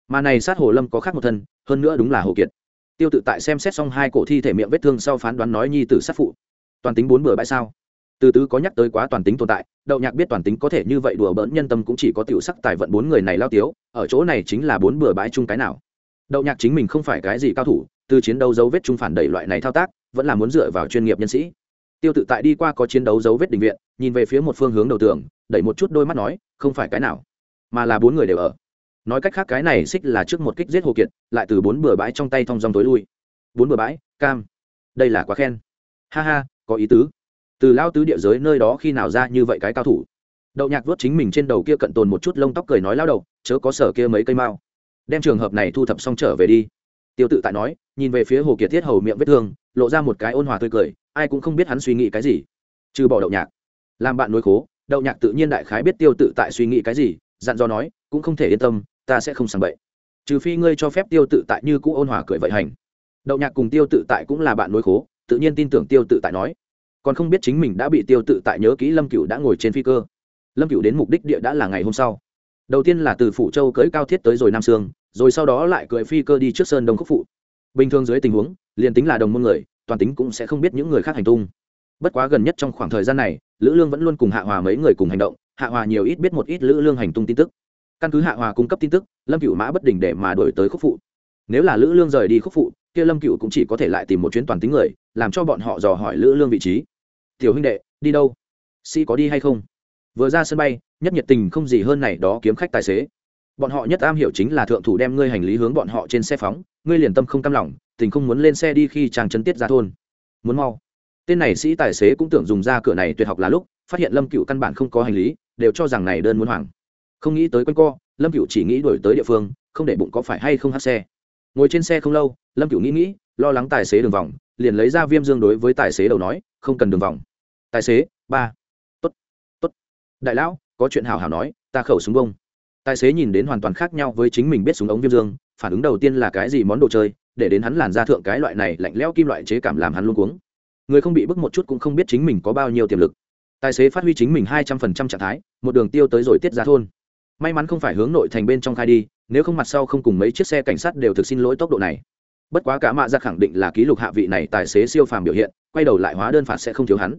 Mà này sát hồ lâm có khác một thân, hơn nữa đúng là hồ kiệt. Tiêu tự tại xem xét xong hai cổ thi thể miệng vết thương sau phán đoán nói nhi tử sát phụ. Toàn tính bốn bừa bãi sao? Từ tứ có nhắc tới quá toàn tính tồn tại, đậu nhạc biết toàn tính có thể như vậy đùa bỡn nhân tâm cũng chỉ có tiểu sắc tài vận bốn người này lao tiếu, ở chỗ này chính là bốn bừa bãi chung cái nào đậu nhạc chính mình không phải cái gì cao thủ, từ chiến đấu dấu vết trung phản đẩy loại này thao tác, vẫn là muốn dựa vào chuyên nghiệp nhân sĩ. Tiêu tự tại đi qua có chiến đấu dấu vết định viện, nhìn về phía một phương hướng đầu tường, đẩy một chút đôi mắt nói, không phải cái nào, mà là bốn người đều ở. Nói cách khác, cái này xích là trước một kích giết hồ kiệt, lại từ bốn bừa bãi trong tay thong dong tối lui. Bốn bừa bãi, cam. Đây là quá khen. Ha ha, có ý tứ. Từ lao tứ địa giới nơi đó khi nào ra như vậy cái cao thủ? Đậu nhạc vớt chính mình trên đầu kia cận tồn một chút lông tóc cười nói lao đầu, chớ có sở kia mấy cây mao đem trường hợp này thu thập xong trở về đi. Tiêu tự tại nói, nhìn về phía hồ kiệt thiết hầu miệng vết thương, lộ ra một cái ôn hòa tươi cười, ai cũng không biết hắn suy nghĩ cái gì. Trừ bỏ đậu nhạc. Làm bạn nuôi khố, đậu nhạc tự nhiên đại khái biết tiêu tự tại suy nghĩ cái gì, dặn dò nói, cũng không thể yên tâm, ta sẽ không sàng bậy. Trừ phi ngươi cho phép tiêu tự tại như cũ ôn hòa cười vậy hành. Đậu nhạc cùng tiêu tự tại cũng là bạn nuôi khố, tự nhiên tin tưởng tiêu tự tại nói. Còn không biết chính mình đã bị tiêu tự tại nhớ kỹ lâm cựu đã ngồi trên phi cơ. Lâm cựu đến mục đích địa đã là ngày hôm sau đầu tiên là từ phủ châu cưới cao thiết tới rồi nam sương, rồi sau đó lại cưỡi phi cơ đi trước sơn đông khúc phụ. Bình thường dưới tình huống, liền tính là đồng môn người, toàn tính cũng sẽ không biết những người khác hành tung. Bất quá gần nhất trong khoảng thời gian này, lữ lương vẫn luôn cùng hạ hòa mấy người cùng hành động, hạ hòa nhiều ít biết một ít lữ lương hành tung tin tức. Căn cứ hạ hòa cung cấp tin tức, lâm cựu mã bất đình để mà đổi tới khúc phụ. Nếu là lữ lương rời đi khúc phụ, kia lâm cựu cũng chỉ có thể lại tìm một chuyến toàn tính người, làm cho bọn họ dò hỏi lữ lương vị trí. Tiểu huynh đệ, đi đâu? Si có đi hay không? Vừa ra sân bay nhất nhiệt tình không gì hơn này đó kiếm khách tài xế. Bọn họ nhất am hiểu chính là thượng thủ đem ngươi hành lý hướng bọn họ trên xe phóng, ngươi liền tâm không cam lòng, tình không muốn lên xe đi khi chàng chân tiết ra thôn. Muốn mau. Tên này sĩ tài xế cũng tưởng dùng ra cửa này tuyệt học là lúc, phát hiện lâm cựu căn bản không có hành lý, đều cho rằng này đơn muốn hoảng. Không nghĩ tới quanh co, lâm cựu chỉ nghĩ đổi tới địa phương, không để bụng có phải hay không hát xe. Ngồi trên xe không lâu, lâm cựu nghĩ nghĩ, lo lắng tài xế đường vòng, liền lấy ra viêm dương đối với tài xế đầu nói, không cần đường vòng. Tài xế, ba. Tốt tốt. Đại lão có chuyện hào hào nói, ta khẩu súng bông. Tài xế nhìn đến hoàn toàn khác nhau với chính mình biết súng ống viêm dương, phản ứng đầu tiên là cái gì món đồ chơi, để đến hắn làn ra thượng cái loại này lạnh lẽo kim loại chế cảm làm hắn luôn cuống. Người không bị bức một chút cũng không biết chính mình có bao nhiêu tiềm lực. Tài xế phát huy chính mình hai trăm phần trăm trạng thái, một đường tiêu tới rồi tiết ra thôn. May mắn không phải hướng nội thành bên trong khai đi, nếu không mặt sau không cùng mấy chiếc xe cảnh sát đều thực xin lỗi tốc độ này. Bất quá cả mạ ra khẳng định là ký lục hạ vị này tài xế siêu phàm biểu hiện, quay đầu lại hóa đơn phạt sẽ không thiếu hắn.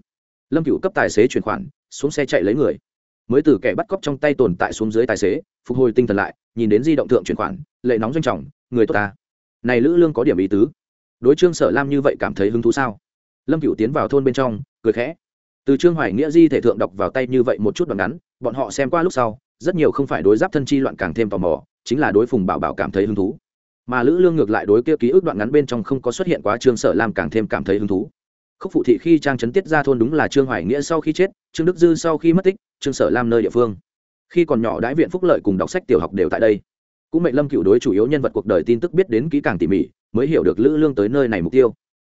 Lâm cựu cấp tài xế chuyển khoản, xuống xe chạy lấy người mới từ kẻ bắt cóc trong tay tồn tại xuống dưới tài xế, phục hồi tinh thần lại, nhìn đến di động thượng chuyển khoản, lệ nóng doanh trọng, người tốt ta. Này lữ lương có điểm ý tứ. Đối trương sở lam như vậy cảm thấy hứng thú sao? Lâm cựu tiến vào thôn bên trong, cười khẽ. Từ trương hoài nghĩa di thể thượng đọc vào tay như vậy một chút đoạn ngắn, bọn họ xem qua lúc sau, rất nhiều không phải đối giáp thân chi loạn càng thêm tò mò, chính là đối phùng bảo bảo cảm thấy hứng thú. Mà lữ lương ngược lại đối kia ký ức đoạn ngắn bên trong không có xuất hiện quá trương sở lam càng thêm cảm thấy hứng thú khúc phụ thị khi trang trấn tiết ra thôn đúng là trương hoài nghĩa sau khi chết, trương đức dư sau khi mất tích, trương sở lam nơi địa phương. Khi còn nhỏ đãi viện phúc lợi cùng đọc sách tiểu học đều tại đây. Cũng mệnh lâm cựu đối chủ yếu nhân vật cuộc đời tin tức biết đến kỹ càng tỉ mỉ, mới hiểu được lữ lương tới nơi này mục tiêu.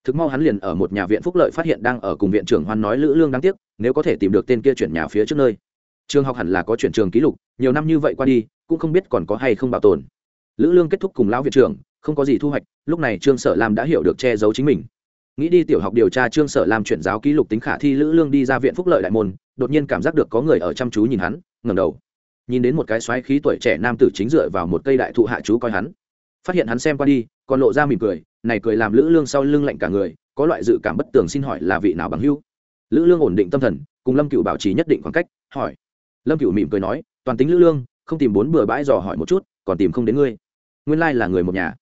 Thực mau hắn liền ở một nhà viện phúc lợi phát hiện đang ở cùng viện trưởng hoan nói lữ lương đáng tiếc, nếu có thể tìm được tên kia chuyển nhà phía trước nơi. Trường học hẳn là có chuyển trường ký lục, nhiều năm như vậy qua đi, cũng không biết còn có hay không bảo tồn. Lữ lương kết thúc cùng lão viện trưởng, không có gì thu hoạch, lúc này trương sở lam đã hiểu được che giấu chính mình nghĩ đi tiểu học điều tra trương sở làm chuyển giáo ký lục tính khả thi lữ lương đi ra viện phúc lợi đại môn, đột nhiên cảm giác được có người ở chăm chú nhìn hắn ngầm đầu. Nhìn đến một cái xoáy khí tuổi trẻ nam tử chính dựa vào một cây đại thụ hạ chú coi hắn. Phát hiện hắn xem qua đi, còn lộ ra mỉm cười, này cười làm lữ lương sau lưng lạnh cả người, có loại dự cảm bất tường xin hỏi là vị nào bằng hưu lữ lương ổn định tâm thần, cùng lâm cựu bảo trì nhất định khoảng cách, hỏi. Lâm cựu mỉm cười nói, toàn tính lữ lương, không tìm bốn bừa bãi dò hỏi một chút, còn tìm không đến ngươi. Nguyên lai là người một nhà.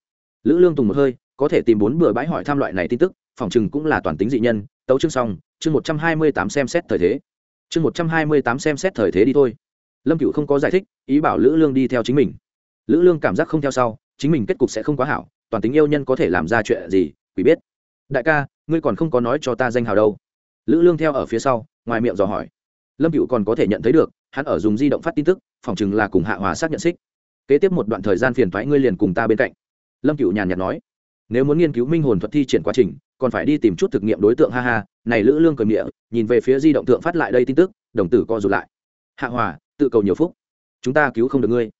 Lữ lương tùng một hơi, có thể tìm bốn bừa bãi hỏi tham loại này tin tức phòng chừng cũng là toàn tính dị nhân, tấu chương xong, chương một trăm hai mươi tám xem xét thời thế. Chương một trăm hai mươi tám xem xét thời thế đi thôi. Lâm cựu không có giải thích, ý bảo lữ lương đi theo chính mình. Lữ lương cảm giác không theo sau, chính mình kết cục sẽ không quá hảo, toàn tính yêu nhân có thể làm ra chuyện gì, quỷ biết. Đại ca, ngươi còn không có nói cho ta danh hào đâu. Lữ lương theo ở phía sau, ngoài miệng dò hỏi. Lâm cựu còn có thể nhận thấy được, hắn ở dùng di động phát tin tức, phòng chừng là cùng hạ hòa xác nhận xích. Kế tiếp một đoạn thời gian phiền thoái ngươi liền cùng ta bên cạnh. Lâm cựu nhàn nhạt nói nếu muốn nghiên cứu minh hồn thuật thi triển quá trình, còn phải đi tìm chút thực nghiệm đối tượng, ha ha. Này lữ lương cười miệng nhìn về phía di động tượng phát lại đây tin tức, đồng tử co rụt lại. Hạ hòa, tự cầu nhiều phúc. Chúng ta cứu không được ngươi.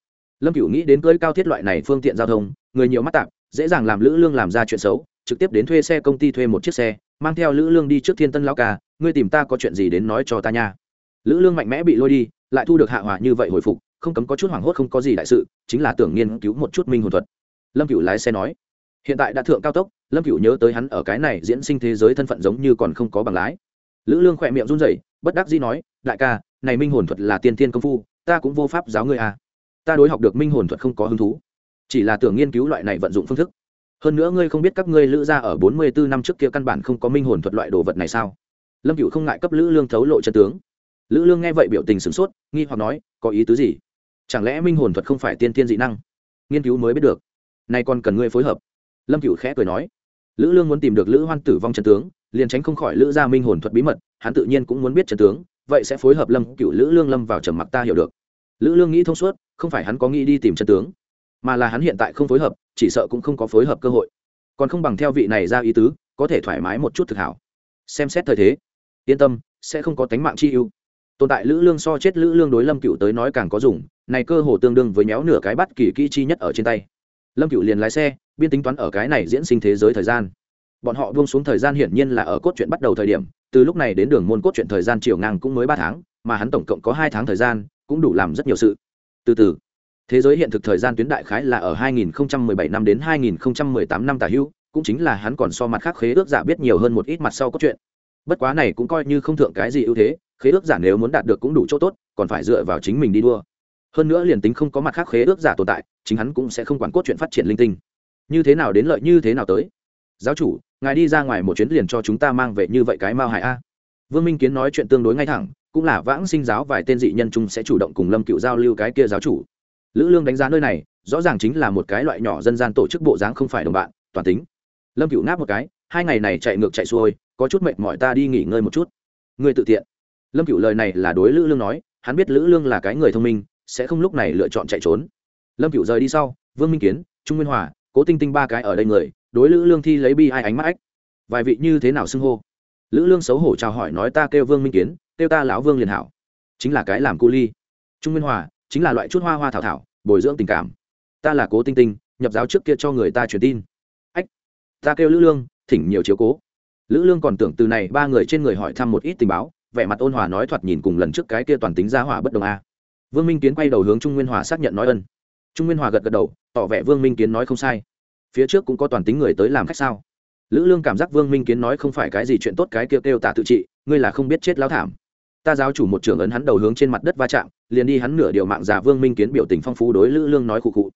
Lâm cửu nghĩ đến cưỡi cao thiết loại này phương tiện giao thông, người nhiều mắt tạp, dễ dàng làm lữ lương làm ra chuyện xấu, trực tiếp đến thuê xe công ty thuê một chiếc xe, mang theo lữ lương đi trước thiên tân lao ca, ngươi tìm ta có chuyện gì đến nói cho ta nha. Lữ lương mạnh mẽ bị lôi đi, lại thu được hạ hòa như vậy hồi phục, không cấm có chút hoảng hốt không có gì đại sự, chính là tưởng nghiên cứu một chút minh hồn thuật. Lâm cửu lái xe nói hiện tại đã thượng cao tốc, lâm cựu nhớ tới hắn ở cái này diễn sinh thế giới thân phận giống như còn không có bằng lái. Lữ lương khỏe miệng run rẩy, bất đắc dĩ nói, đại ca, này minh hồn thuật là tiên thiên công phu, ta cũng vô pháp giáo ngươi à. Ta đối học được minh hồn thuật không có hứng thú, chỉ là tưởng nghiên cứu loại này vận dụng phương thức. Hơn nữa ngươi không biết các ngươi lữ ra ở bốn mươi bốn năm trước kia căn bản không có minh hồn thuật loại đồ vật này sao? Lâm cựu không ngại cấp lữ lương thấu lộ chân tướng. Lữ lương nghe vậy biểu tình sửng sốt, nghi hoặc nói, có ý tứ gì? Chẳng lẽ minh hồn thuật không phải tiên tiên dị năng? Nghiên cứu mới biết được. Nay còn cần ngươi phối hợp lâm cựu khẽ cười nói, lữ lương muốn tìm được lữ hoan tử vong Trần tướng, liền tránh không khỏi lữ gia minh hồn thuật bí mật, hắn tự nhiên cũng muốn biết Trần tướng, vậy sẽ phối hợp lâm cựu lữ lương lâm vào trầm mặc ta hiểu được. Lữ lương nghĩ thông suốt, không phải hắn có nghĩ đi tìm Trần tướng, mà là hắn hiện tại không phối hợp, chỉ sợ cũng không có phối hợp cơ hội. Còn không bằng theo vị này ra ý tứ, có thể thoải mái một chút thực hảo. Xem xét thời thế, yên tâm, sẽ không có tánh mạng chi ưu. Tồn tại lữ lương so chết lữ lương đối lâm cựu tới nói càng có dùng, này cơ hồ tương đương với méo nửa cái bắt kỳ kỹ chi nhất ở trên tay lâm cựu liền lái xe, biên tính toán ở cái này diễn sinh thế giới thời gian. Bọn họ buông xuống thời gian hiển nhiên là ở cốt truyện bắt đầu thời điểm, từ lúc này đến đường môn cốt truyện thời gian chiều ngang cũng mới ba tháng, mà hắn tổng cộng có hai tháng thời gian, cũng đủ làm rất nhiều sự. Từ từ, thế giới hiện thực thời gian tuyến đại khái là ở 2017 năm đến 2018 năm tả hữu, cũng chính là hắn còn so mặt khác khế ước giả biết nhiều hơn một ít mặt sau cốt truyện. bất quá này cũng coi như không thượng cái gì ưu thế, khế ước giả nếu muốn đạt được cũng đủ chỗ tốt, còn phải dựa vào chính mình đi đua hơn nữa liền tính không có mặt khác khế ước giả tồn tại, chính hắn cũng sẽ không quản cốt chuyện phát triển linh tinh. Như thế nào đến lợi như thế nào tới? Giáo chủ, ngài đi ra ngoài một chuyến liền cho chúng ta mang về như vậy cái mao hải a. Vương minh kiến nói chuyện tương đối ngay thẳng, cũng là vãng sinh giáo vài tên dị nhân chung sẽ chủ động cùng lâm cựu giao lưu cái kia giáo chủ. Lữ lương đánh giá nơi này, rõ ràng chính là một cái loại nhỏ dân gian tổ chức bộ dáng không phải đồng bạn, toàn tính. Lâm cựu ngáp một cái, hai ngày này chạy ngược chạy xuôi, có chút mệt mỏi ta đi nghỉ ngơi một chút. Người tự tiện. Lâm cựu lời này là đối lữ lương nói, hắn biết lữ lương là cái người thông minh sẽ không lúc này lựa chọn chạy trốn. Lâm cựu rời đi sau, vương minh kiến, trung nguyên hòa, cố tinh tinh ba cái ở đây người, đối lữ lương thi lấy bi ai ánh mắt ách. Vài vị như thế nào xưng hô? Lữ lương xấu hổ chào hỏi nói ta kêu vương minh kiến, kêu ta lão vương liền hảo. Chính là cái làm cu ly. Trung nguyên hòa, chính là loại chút hoa hoa thảo thảo, bồi dưỡng tình cảm. Ta là cố tinh tinh, nhập giáo trước kia cho người ta truyền tin. Ách, ta kêu lữ lương, thỉnh nhiều chiếu cố. Lữ lương còn tưởng từ này ba người trên người hỏi thăm một ít tình báo, vẻ mặt ôn hòa nói thoạt nhìn cùng lần trước cái kia toàn tính gia hỏa bất đồng a vương minh kiến quay đầu hướng trung nguyên hòa xác nhận nói ân. Trung nguyên hòa gật gật đầu, tỏ vẻ vương minh kiến nói không sai. Phía trước cũng có toàn tính người tới làm khách sao? Lữ lương cảm giác vương minh kiến nói không phải cái gì chuyện tốt, cái kêu kêu tả tự trị, ngươi là không biết chết lao thảm. Ta giáo chủ một trưởng ấn hắn đầu hướng trên mặt đất va chạm, liền đi hắn nửa điều mạng già vương minh kiến biểu tình phong phú đối lữ lương nói khụ khụ.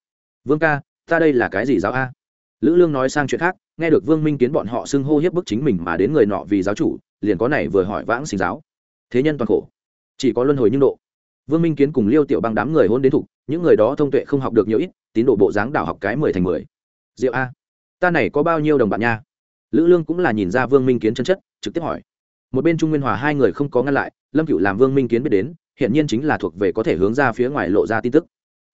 Vương ca, ta đây là cái gì giáo a? Lữ lương nói sang chuyện khác, nghe được vương minh kiến bọn họ xưng hô hiếp bức chính mình mà đến người nọ vì giáo chủ, liền có này vừa hỏi vãng sinh giáo. Thế nhân toàn khổ. Chỉ có luân hồi nhưng độ vương minh kiến cùng liêu tiểu băng đám người hôn đến thục, những người đó thông tuệ không học được nhiều ít, tín độ bộ dáng đảo học cái mười thành mười. Diệu a, ta này có bao nhiêu đồng bạn nha? Lữ lương cũng là nhìn ra vương minh kiến chân chất, trực tiếp hỏi. Một bên trung nguyên hòa hai người không có ngăn lại, lâm cựu làm vương minh kiến biết đến hiện nhiên chính là thuộc về có thể hướng ra phía ngoài lộ ra tin tức.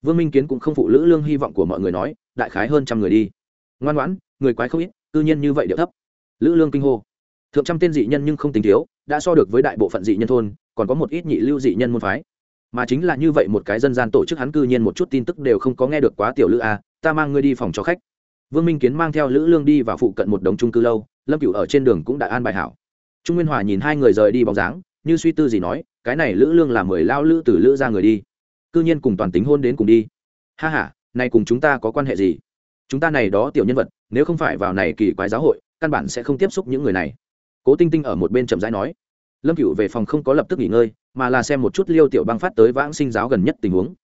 Vương minh kiến cũng không phụ lữ lương hy vọng của mọi người nói, đại khái hơn trăm người đi. Ngoan ngoãn, người quái không ít tư nhiên như vậy điệu thấp. Lữ lương kinh hô. Thượng trăm tên dị nhân nhưng không tính thiếu, đã so được với đại bộ phận dị nhân thôn, còn có một ít nhị lưu dị nhân môn phái mà chính là như vậy một cái dân gian tổ chức hắn cư nhiên một chút tin tức đều không có nghe được quá tiểu lữ a ta mang ngươi đi phòng cho khách. Vương minh kiến mang theo lữ lương đi vào phụ cận một đồng trung cư lâu, lâm cựu ở trên đường cũng đã an bài hảo. Trung nguyên hòa nhìn hai người rời đi bóng dáng, như suy tư gì nói, cái này lữ lương là mười lao lữ từ lữ ra người đi. Cư nhiên cùng toàn tính hôn đến cùng đi. Ha h a này cùng chúng ta có quan hệ gì? Chúng ta này đó tiểu nhân vật, nếu không phải vào này kỳ quái giáo hội, căn bản sẽ không tiếp xúc những người này. Cố tinh tinh ở một bên chậm rãi nói. Lâm cựu về phòng không có lập tức nghỉ ngơi mà là xem một chút liêu tiểu băng phát tới vãng sinh giáo gần nhất tình huống.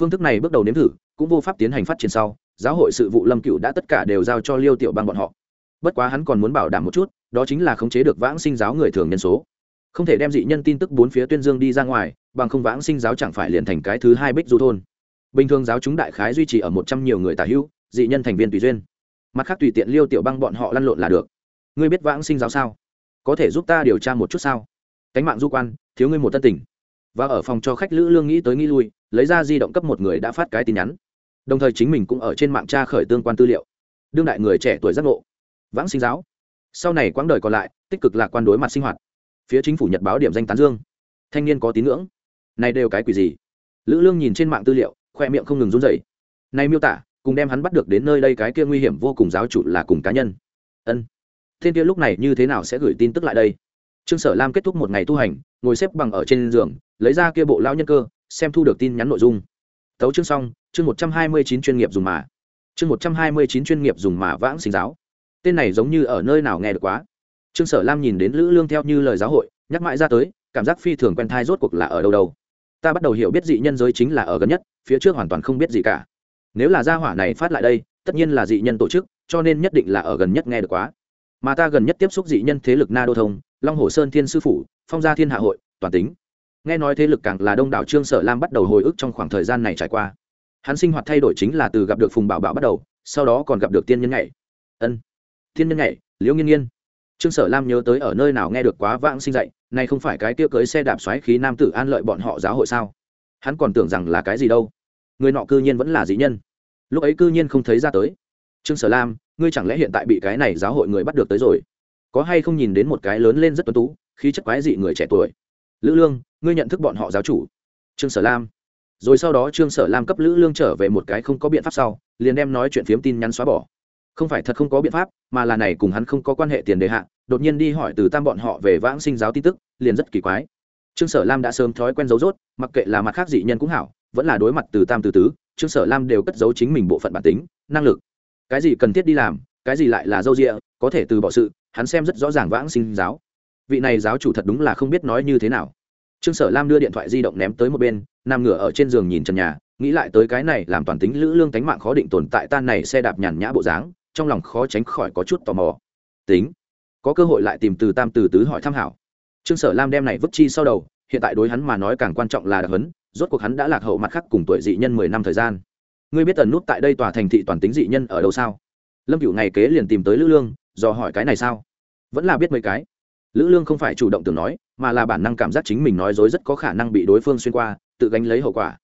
Phương thức này bước đầu nếm thử, cũng vô pháp tiến hành phát triển sau, giáo hội sự vụ lâm cựu đã tất cả đều giao cho liêu tiểu băng bọn họ. Bất quá hắn còn muốn bảo đảm một chút, đó chính là khống chế được vãng sinh giáo người thường nhân số. Không thể đem dị nhân tin tức bốn phía tuyên dương đi ra ngoài, bằng không vãng sinh giáo chẳng phải liền thành cái thứ hai bích du thôn. Bình thường giáo chúng đại khái duy trì ở một trăm nhiều người tả hữu, dị nhân thành viên tùy duyên. Mặt khác tùy tiện liêu tiểu băng bọn họ lăn lộn là được. Ngươi biết vãng sinh giáo sao? Có thể giúp ta điều tra một chút sao? Cánh mạng du quan, thiếu ngươi một tân tình. Và ở phòng cho khách lữ lương nghĩ tới nghĩ lui, lấy ra di động cấp một người đã phát cái tin nhắn. Đồng thời chính mình cũng ở trên mạng tra khởi tương quan tư liệu. Đương đại người trẻ tuổi giác ngộ. Vãng sinh giáo. Sau này quãng đời còn lại, tích cực lạc quan đối mặt sinh hoạt. Phía chính phủ nhật báo điểm danh tán dương. Thanh niên có tín ngưỡng. Này đều cái quỷ gì? Lữ lương nhìn trên mạng tư liệu, khoe miệng không ngừng run rẩy. Này miêu tả, cùng đem hắn bắt được đến nơi đây cái kia nguy hiểm vô cùng giáo chủ là cùng cá nhân. Ân. Thiên kia lúc này như thế nào sẽ gửi tin tức lại đây? Trương sở lam kết thúc một ngày tu hành, ngồi xếp bằng ở trên giường, lấy ra kia bộ lao nhân cơ, xem thu được tin nhắn nội dung. Tấu chương xong, chương một trăm hai mươi chín chuyên nghiệp dùng mà. Chương một trăm hai mươi chín chuyên nghiệp dùng mà vãng sinh giáo. Tên này giống như ở nơi nào nghe được quá. Trương sở lam nhìn đến lữ lương theo như lời giáo hội, nhắc mãi ra tới, cảm giác phi thường quen thai rốt cuộc là ở đâu đâu. Ta bắt đầu hiểu biết dị nhân giới chính là ở gần nhất, phía trước hoàn toàn không biết gì cả. Nếu là gia hỏa này phát lại đây, tất nhiên là dị nhân tổ chức, cho nên nhất định là ở gần nhất nghe được quá mà ta gần nhất tiếp xúc dị nhân thế lực na đô thông, long hồ sơn thiên sư phủ, phong gia thiên hạ hội, toàn tính. Nghe nói thế lực càng là đông đảo trương sở lam bắt đầu hồi ức trong khoảng thời gian này trải qua. Hắn sinh hoạt thay đổi chính là từ gặp được phùng bảo bảo bắt đầu, sau đó còn gặp được tiên nhân nhảy. Ân. Tiên nhân nhảy, liễu nghiên nghiên. Trương sở lam nhớ tới ở nơi nào nghe được quá vãng sinh dạy này không phải cái kia cưới xe đạp xoáy khí nam tử an lợi bọn họ giáo hội sao? Hắn còn tưởng rằng là cái gì đâu. Người nọ cư nhiên vẫn là dị nhân. Lúc ấy cư nhiên không thấy ra tới. Trương sở lam ngươi chẳng lẽ hiện tại bị cái này giáo hội người bắt được tới rồi? Có hay không nhìn đến một cái lớn lên rất tuấn tú, khí chất quái dị người trẻ tuổi? Lữ lương, ngươi nhận thức bọn họ giáo chủ? Trương sở lam. Rồi sau đó trương sở lam cấp lữ lương trở về một cái không có biện pháp sau, liền đem nói chuyện phiếm tin nhắn xóa bỏ. Không phải thật không có biện pháp, mà là này cùng hắn không có quan hệ tiền đề hạ, đột nhiên đi hỏi từ tam bọn họ về vãng sinh giáo tin tức, liền rất kỳ quái. Trương sở lam đã sớm thói quen dấu dốt mặc kệ là mặt khác dị nhân cũng hảo, vẫn là đối mặt từ tam từ tứ, trương sở lam đều cất giấu chính mình bộ phận bản tính, năng lực cái gì cần thiết đi làm, cái gì lại là dâu rịa có thể từ bỏ sự, hắn xem rất rõ ràng vãng sinh giáo. Vị này giáo chủ thật đúng là không biết nói như thế nào. Trương sở lam đưa điện thoại di động ném tới một bên, nằm ngửa ở trên giường nhìn trần nhà, nghĩ lại tới cái này làm toàn tính lữ lương tánh mạng khó định tồn tại tan này xe đạp nhàn nhã bộ dáng, trong lòng khó tránh khỏi có chút tò mò. Tính, có cơ hội lại tìm từ tam từ tứ hỏi tham hảo trương sở lam đem này vứt chi sau đầu, hiện tại đối hắn mà nói càng quan trọng là đặc hấn rốt cuộc hắn đã lạc hậu mặt khác cùng tuổi dị nhân mười năm thời gian ngươi biết tần nút tại đây tòa thành thị toàn tính dị nhân ở đâu sao? Lâm cựu ngày kế liền tìm tới lữ lương do hỏi cái này sao? Vẫn là biết mấy cái. Lữ lương không phải chủ động tưởng nói, mà là bản năng cảm giác chính mình nói dối rất có khả năng bị đối phương xuyên qua, tự gánh lấy hậu quả.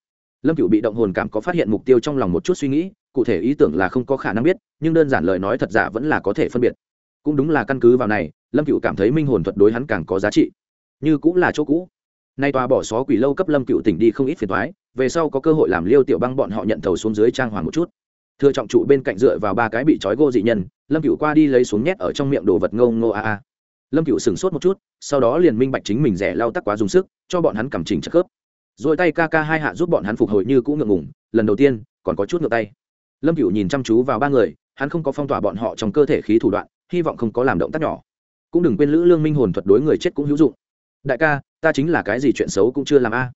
Lâm cựu bị động hồn cảm có phát hiện mục tiêu trong lòng một chút suy nghĩ, cụ thể ý tưởng là không có khả năng biết, nhưng đơn giản lời nói thật giả vẫn là có thể phân biệt. Cũng đúng là căn cứ vào này, lâm cựu cảm thấy minh hồn thuật đối hắn càng có giá trị. Như cũng là chỗ cũ. Nay tòa bỏ xó quỷ lâu cấp lâm cựu tỉnh đi không ít phiền thoái về sau có cơ hội làm liêu tiểu băng bọn họ nhận thầu xuống dưới trang hoàng một chút. Thưa trọng trụ bên cạnh dựa vào ba cái bị trói gô dị nhân, lâm cựu qua đi lấy xuống nhét ở trong miệng đồ vật ngâu ngô a a. Lâm cựu sửng sốt một chút, sau đó liền minh bạch chính mình rẻ lau tắc quá dùng sức, cho bọn hắn cầm trình chất khớp. Rồi tay ca ca hai hạ giúp bọn hắn phục hồi như cũ ngượng ngùng, lần đầu tiên, còn có chút ngược tay. Lâm cựu nhìn chăm chú vào ba người, hắn không có phong tỏa bọn họ trong cơ thể khí thủ đoạn, hy vọng không có làm động tác nhỏ. Cũng đừng quên lữ lương minh hồn thuật đối người chết cũng hữu dụng. Đại ca, ta chính là cái gì chuyện xấu cũng chưa làm a. à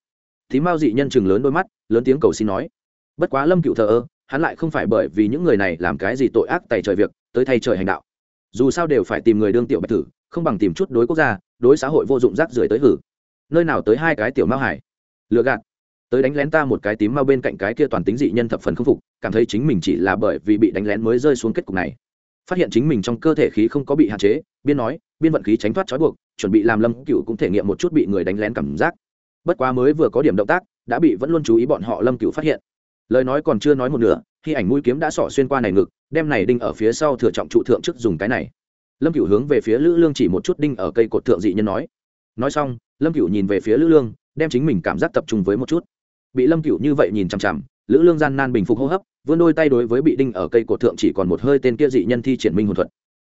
thí mao dị nhân chừng lớn đôi mắt, lớn tiếng cầu xin nói. Bất quá lâm cựu thờ ơ, hắn lại không phải bởi vì những người này làm cái gì tội ác tày trời việc, tới thay trời hành đạo. Dù sao đều phải tìm người đương tiểu bạch tử, không bằng tìm chút đối quốc gia, đối xã hội vô dụng rác rưởi tới hử. Nơi nào tới hai cái tiểu mao hải? Lừa gạt. Tới đánh lén ta một cái tím mao bên cạnh cái kia toàn tính dị nhân thập phần không phục, cảm thấy chính mình chỉ là bởi vì bị đánh lén mới rơi xuống kết cục này. Phát hiện chính mình trong cơ thể khí không có bị hạn chế, biên nói, biên vận khí tránh thoát trói buộc, chuẩn bị làm lâm cựu cũng thể nghiệm một chút bị người đánh lén cảm giác bất quá mới vừa có điểm động tác, đã bị vẫn luôn chú ý bọn họ lâm cựu phát hiện. Lời nói còn chưa nói một nửa, khi ảnh mũi kiếm đã xỏ xuyên qua này ngực, đem này đinh ở phía sau thừa trọng trụ thượng trước dùng cái này. Lâm cựu hướng về phía lữ lương chỉ một chút đinh ở cây cột thượng dị nhân nói. Nói xong, lâm cựu nhìn về phía lữ lương, đem chính mình cảm giác tập trung với một chút. Bị lâm cựu như vậy nhìn chằm chằm, lữ lương gian nan bình phục hô hấp, vươn đôi tay đối với bị đinh ở cây cột thượng chỉ còn một hơi tên kia dị nhân thi triển minh hồn thuật.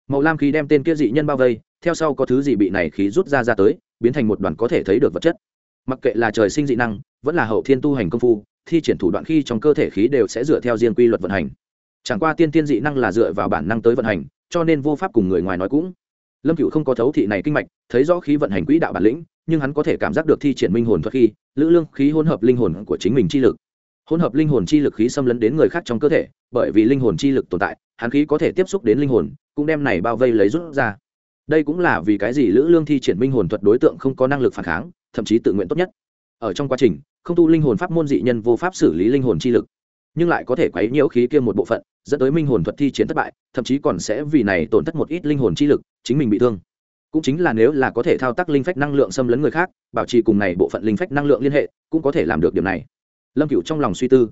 Màu lam khí đem tên kia dị nhân bao vây, theo sau có thứ gì bị này khí rút ra ra tới, biến thành một đoàn có thể thấy được vật chất mặc kệ là trời sinh dị năng, vẫn là hậu thiên tu hành công phu, thi triển thủ đoạn khi trong cơ thể khí đều sẽ dựa theo riêng quy luật vận hành. Chẳng qua tiên tiên dị năng là dựa vào bản năng tới vận hành, cho nên vô pháp cùng người ngoài nói cũng. Lâm cựu không có thấu thị này kinh mạch, thấy rõ khí vận hành quỹ đạo bản lĩnh, nhưng hắn có thể cảm giác được thi triển minh hồn thuật khi, lữ lương khí hỗn hợp linh hồn của chính mình chi lực. Hỗn hợp linh hồn chi lực khí xâm lấn đến người khác trong cơ thể, bởi vì linh hồn chi lực tồn tại, hắn khí có thể tiếp xúc đến linh hồn, cũng đem này bao vây lấy rút ra. Đây cũng là vì cái gì lữ lương thi triển minh hồn thuật đối tượng không có năng lực phản kháng thậm chí tự nguyện tốt nhất. Ở trong quá trình, không tu linh hồn pháp môn dị nhân vô pháp xử lý linh hồn chi lực, nhưng lại có thể quấy nhiễu khí kia một bộ phận, dẫn tới minh hồn thuật thi chiến thất bại, thậm chí còn sẽ vì này tổn thất một ít linh hồn chi lực, chính mình bị thương. Cũng chính là nếu là có thể thao tác linh phách năng lượng xâm lấn người khác, bảo trì cùng này bộ phận linh phách năng lượng liên hệ, cũng có thể làm được điểm này. Lâm cựu trong lòng suy tư.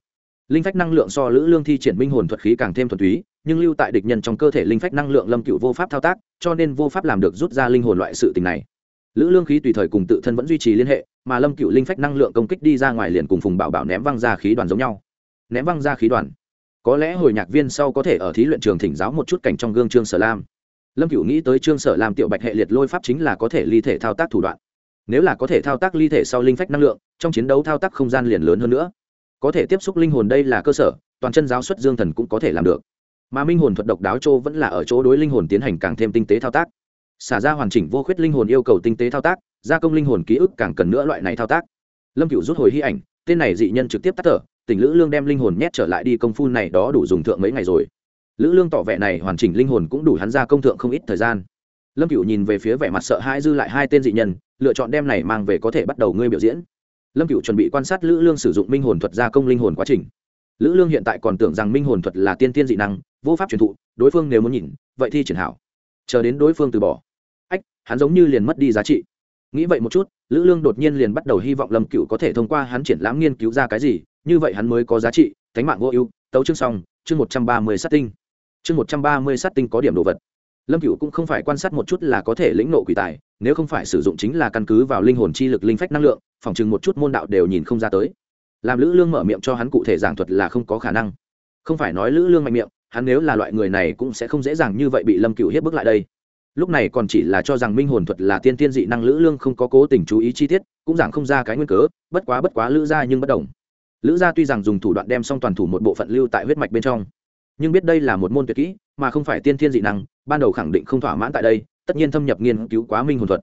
Linh phách năng lượng so lữ lương thi triển minh hồn thuật khí càng thêm thuần túy, nhưng lưu tại địch nhân trong cơ thể linh phách năng lượng lâm cựu vô pháp thao tác, cho nên vô pháp làm được rút ra linh hồn loại sự tình này lữ lương khí tùy thời cùng tự thân vẫn duy trì liên hệ, mà lâm cựu linh phách năng lượng công kích đi ra ngoài liền cùng phùng bảo bảo ném văng ra khí đoàn giống nhau. Ném văng ra khí đoàn. Có lẽ hồi nhạc viên sau có thể ở thí luyện trường thỉnh giáo một chút cảnh trong gương trương sở lam. Lâm cựu nghĩ tới trương sở lam tiểu bạch hệ liệt lôi pháp chính là có thể ly thể thao tác thủ đoạn. Nếu là có thể thao tác ly thể sau linh phách năng lượng, trong chiến đấu thao tác không gian liền lớn hơn nữa. Có thể tiếp xúc linh hồn đây là cơ sở, toàn chân giáo xuất dương thần cũng có thể làm được. Mà minh hồn thuật độc đáo châu vẫn là ở chỗ đối linh hồn tiến hành càng thêm tinh tế thao tác xả ra hoàn chỉnh vô khuyết linh hồn yêu cầu tinh tế thao tác, gia công linh hồn ký ức càng cần nữa loại này thao tác. Lâm cựu rút hồi hy ảnh, tên này dị nhân trực tiếp tắt thở, tỉnh lữ lương đem linh hồn nhét trở lại đi công phu này đó đủ dùng thượng mấy ngày rồi. Lữ lương tỏ vẻ này hoàn chỉnh linh hồn cũng đủ hắn ra công thượng không ít thời gian. Lâm cựu nhìn về phía vẻ mặt sợ hãi dư lại hai tên dị nhân, lựa chọn đem này mang về có thể bắt đầu ngươi biểu diễn. Lâm cựu chuẩn bị quan sát lữ lương sử dụng minh hồn thuật gia công linh hồn quá trình. Lữ lương hiện tại còn tưởng rằng minh hồn thuật là tiên tiên dị năng, vô pháp truyền thụ, đối phương nếu muốn nhìn, vậy thì triển hảo. Chờ đến đối phương từ bỏ hắn giống như liền mất đi giá trị. Nghĩ vậy một chút, lữ lương đột nhiên liền bắt đầu hy vọng lâm cựu có thể thông qua hắn triển lãm nghiên cứu ra cái gì, như vậy hắn mới có giá trị tánh mạng vô ưu, tấu chương xong, chương một trăm ba mươi sát tinh. Chương một trăm ba mươi sát tinh có điểm đồ vật. Lâm cựu cũng không phải quan sát một chút là có thể lĩnh nộ quỷ tài, nếu không phải sử dụng chính là căn cứ vào linh hồn chi lực linh phách năng lượng, phòng chừng một chút môn đạo đều nhìn không ra tới. Làm lữ lương mở miệng cho hắn cụ thể giảng thuật là không có khả năng. Không phải nói lữ lương mạnh miệng, hắn nếu là loại người này cũng sẽ không dễ dàng như vậy bị lâm cựu hiếp bức lại đây lúc này còn chỉ là cho rằng minh hồn thuật là tiên tiên dị năng lữ lương không có cố tình chú ý chi tiết, cũng giảng không ra cái nguyên cớ, bất quá bất quá lữ gia nhưng bất đồng. Lữ gia tuy rằng dùng thủ đoạn đem xong toàn thủ một bộ phận lưu tại huyết mạch bên trong, nhưng biết đây là một môn tuyệt kỹ, mà không phải tiên thiên dị năng, ban đầu khẳng định không thỏa mãn tại đây, tất nhiên thâm nhập nghiên cứu quá minh hồn thuật.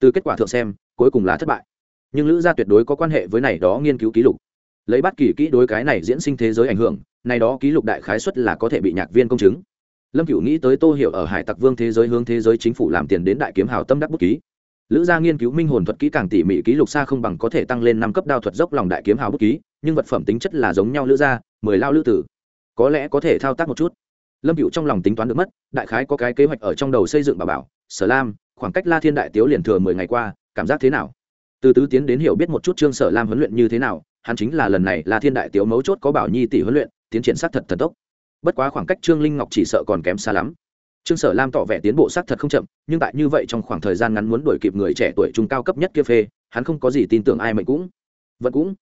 Từ kết quả thượng xem, cuối cùng là thất bại. Nhưng lữ gia tuyệt đối có quan hệ với này đó nghiên cứu ký lục. Lấy bất kỳ kỹ đối cái này diễn sinh thế giới ảnh hưởng, này đó ký lục đại khái suất là có thể bị nhạc viên công chứng lâm cựu nghĩ tới tô hiểu ở hải tặc vương thế giới hướng thế giới chính phủ làm tiền đến đại kiếm hào tâm đắc bút ký. Lữ gia nghiên cứu minh hồn thuật kỹ càng tỉ mỉ ký lục xa không bằng có thể tăng lên năm cấp đao thuật dốc lòng đại kiếm hào bút ký, nhưng vật phẩm tính chất là giống nhau lữ gia, mười lao lữ tử. Có lẽ có thể thao tác một chút. Lâm cựu trong lòng tính toán được mất, đại khái có cái kế hoạch ở trong đầu xây dựng bà bảo, sở lam, khoảng cách la thiên đại tiếu liền thừa mười ngày qua, cảm giác thế nào? Từ tứ tiến đến hiểu biết một chút trương sở lam huấn luyện như thế nào, hắn chính là lần này la thiên đại tiếu mấu chốt có bảo nhi tỷ huấn luyện, tiến triển sát thật thần tốc bất quá khoảng cách trương linh ngọc chỉ sợ còn kém xa lắm. Trương sở lam tỏ vẻ tiến bộ sát thật không chậm, nhưng tại như vậy trong khoảng thời gian ngắn muốn đuổi kịp người trẻ tuổi trung cao cấp nhất kia phê, hắn không có gì tin tưởng ai mệnh cũng. Vẫn cũng.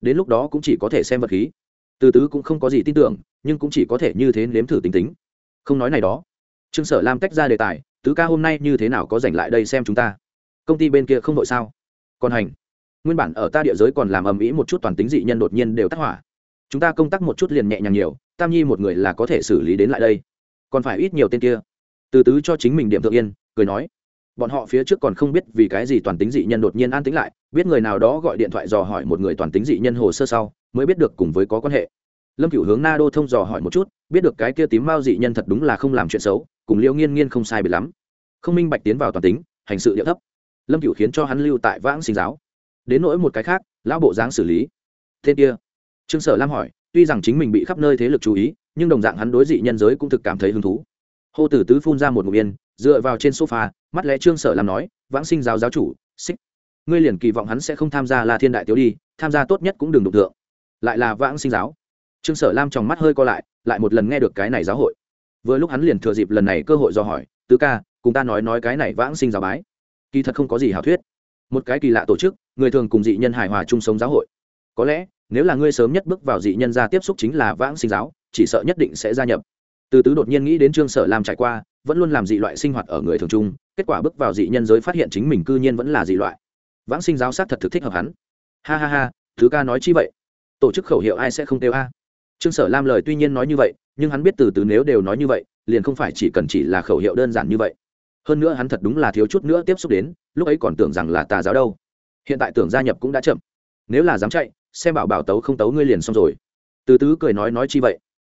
Đến lúc đó cũng chỉ có thể xem vật khí. Từ tứ cũng không có gì tin tưởng, nhưng cũng chỉ có thể như thế nếm thử tính tính. Không nói này đó. Trương sở lam tách ra đề tài, tứ ca hôm nay như thế nào có dành lại đây xem chúng ta? Công ty bên kia không đội sao? Còn hành. Nguyên bản ở ta địa giới còn làm ầm ĩ một chút toàn tính dị nhân đột nhiên đều tác hỏa chúng ta công tác một chút liền nhẹ nhàng nhiều, tam nhi một người là có thể xử lý đến lại đây. Còn phải ít nhiều tên kia. Từ tứ cho chính mình điểm thượng yên, cười nói. Bọn họ phía trước còn không biết vì cái gì toàn tính dị nhân đột nhiên an tính lại, biết người nào đó gọi điện thoại dò hỏi một người toàn tính dị nhân hồ sơ sau, mới biết được cùng với có quan hệ. Lâm cửu hướng na đô thông dò hỏi một chút, biết được cái kia tím mao dị nhân thật đúng là không làm chuyện xấu, cùng liễu nghiên nghiên không sai bị lắm. Không minh bạch tiến vào toàn tính, hành sự địa thấp. Lâm cửu khiến cho hắn lưu tại vãng sinh giáo. Đến nỗi một cái khác, lão bộ dáng xử lý. Tên kia trương sở lam hỏi, tuy rằng chính mình bị khắp nơi thế lực chú ý, nhưng đồng dạng hắn đối dị nhân giới cũng thực cảm thấy hứng thú. Hô tử tứ phun ra một ngụm yên, dựa vào trên sofa, mắt lẽ trương sở Lam nói, vãng sinh giáo giáo chủ, xích. Ngươi liền kỳ vọng hắn sẽ không tham gia La thiên đại tiểu đi, tham gia tốt nhất cũng đừng đụng tượng lại là vãng sinh giáo. Trương sở lam trong mắt hơi co lại lại một lần nghe được cái này giáo hội. Vừa lúc hắn liền thừa dịp lần này cơ hội do hỏi, tứ ca, cùng ta nói nói cái này vãng sinh giáo bái. Kỳ thật không có gì hảo thuyết. Một cái kỳ lạ tổ chức, người thường cùng dị nhân hài hòa chung sống giáo hội. Có lẽ nếu là ngươi sớm nhất bước vào dị nhân gia tiếp xúc chính là vãng sinh giáo, chỉ sợ nhất định sẽ gia nhập. Từ tứ đột nhiên nghĩ đến trương sở lam trải qua, vẫn luôn làm dị loại sinh hoạt ở người thường trung kết quả bước vào dị nhân giới phát hiện chính mình cư nhiên vẫn là dị loại. Vãng sinh giáo sát thật thực thích hợp hắn. Ha ha ha, thứ ca nói chi vậy? Tổ chức khẩu hiệu ai sẽ không tiêu a? Trương sở lam lời tuy nhiên nói như vậy, nhưng hắn biết từ từ nếu đều nói như vậy, liền không phải chỉ cần chỉ là khẩu hiệu đơn giản như vậy. Hơn nữa hắn thật đúng là thiếu chút nữa tiếp xúc đến, lúc ấy còn tưởng rằng là tà giáo đâu. Hiện tại tưởng gia nhập cũng đã chậm. Nếu là dám chạy xem bảo bảo tấu không tấu ngươi liền xong rồi. Từ tứ cười nói nói chi vậy.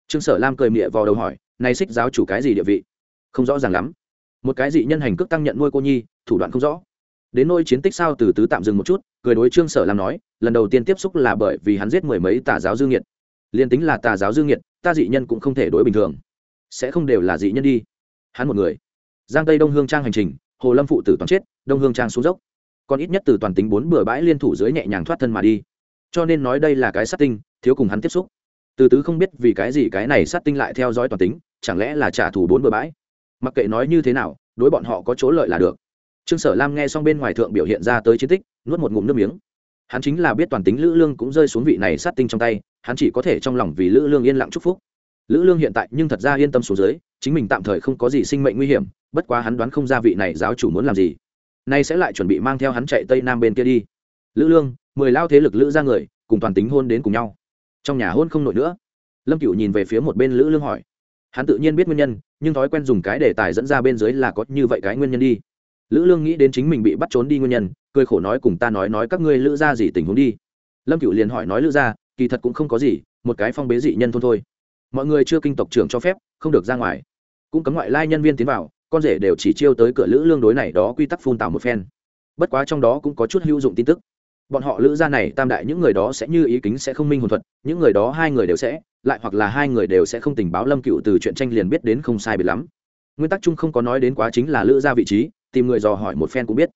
Trương sở lam cười mịa vào đầu hỏi nay xích giáo chủ cái gì địa vị? Không rõ ràng lắm. Một cái dị nhân hành cước tăng nhận nuôi cô nhi, thủ đoạn không rõ. Đến nôi chiến tích sao từ tứ tạm dừng một chút, cười đối trương sở lam nói, lần đầu tiên tiếp xúc là bởi vì hắn giết mười mấy tà giáo dương nhiệt liền tính là tà giáo dương nhiệt ta dị nhân cũng không thể đối bình thường. Sẽ không đều là dị nhân đi. Hắn một người. Giang tây đông hương trang hành trình, hồ lâm phụ tử toàn chết, đông hương trang xuống dốc. Còn ít nhất từ toàn tính bốn bừa bãi liên thủ dưới nhẹ nhàng thoát thân mà đi cho nên nói đây là cái sát tinh, thiếu cùng hắn tiếp xúc. Từ tứ không biết vì cái gì cái này sát tinh lại theo dõi toàn tính, chẳng lẽ là trả thù bốn bừa bãi? Mặc kệ nói như thế nào, đối bọn họ có chỗ lợi là được. Trương sở lam nghe xong bên ngoài thượng biểu hiện ra tới chiến tích, nuốt một ngụm nước miếng. Hắn chính là biết toàn tính lữ lương cũng rơi xuống vị này sát tinh trong tay, hắn chỉ có thể trong lòng vì lữ lương yên lặng chúc phúc. Lữ lương hiện tại nhưng thật ra yên tâm xuống dưới, chính mình tạm thời không có gì sinh mệnh nguy hiểm, bất quá hắn đoán không ra vị này giáo chủ muốn làm gì. Nay sẽ lại chuẩn bị mang theo hắn chạy tây nam bên kia đi. Lữ lương mười lao thế lực lữ ra người, cùng toàn tính hôn đến cùng nhau. Trong nhà hôn không nổi nữa. Lâm cựu nhìn về phía một bên lữ lương hỏi. Hắn tự nhiên biết nguyên nhân, nhưng thói quen dùng cái đề tài dẫn ra bên dưới là có như vậy cái nguyên nhân đi. Lữ lương nghĩ đến chính mình bị bắt trốn đi nguyên nhân, cười khổ nói cùng ta nói nói các ngươi lữ ra gì tình huống đi. Lâm cựu liền hỏi nói lữ ra kỳ thật cũng không có gì, một cái phong bế dị nhân thôn thôi. Mọi người chưa kinh tộc trưởng cho phép, không được ra ngoài. Cũng cấm ngoại lai nhân viên tiến vào, con rể đều chỉ chiêu tới cửa lữ lương đối này đó quy tắc phun tạo một phen. Bất quá trong đó cũng có chút hữu dụng tin tức bọn họ lữ gia này tam đại những người đó sẽ như ý kính sẽ không minh hồn thuật, những người đó hai người đều sẽ, lại hoặc là hai người đều sẽ không tình báo lâm cựu từ chuyện tranh liền biết đến không sai biệt lắm. Nguyên tắc chung không có nói đến quá chính là lữ gia vị trí, tìm người dò hỏi một phen cũng biết.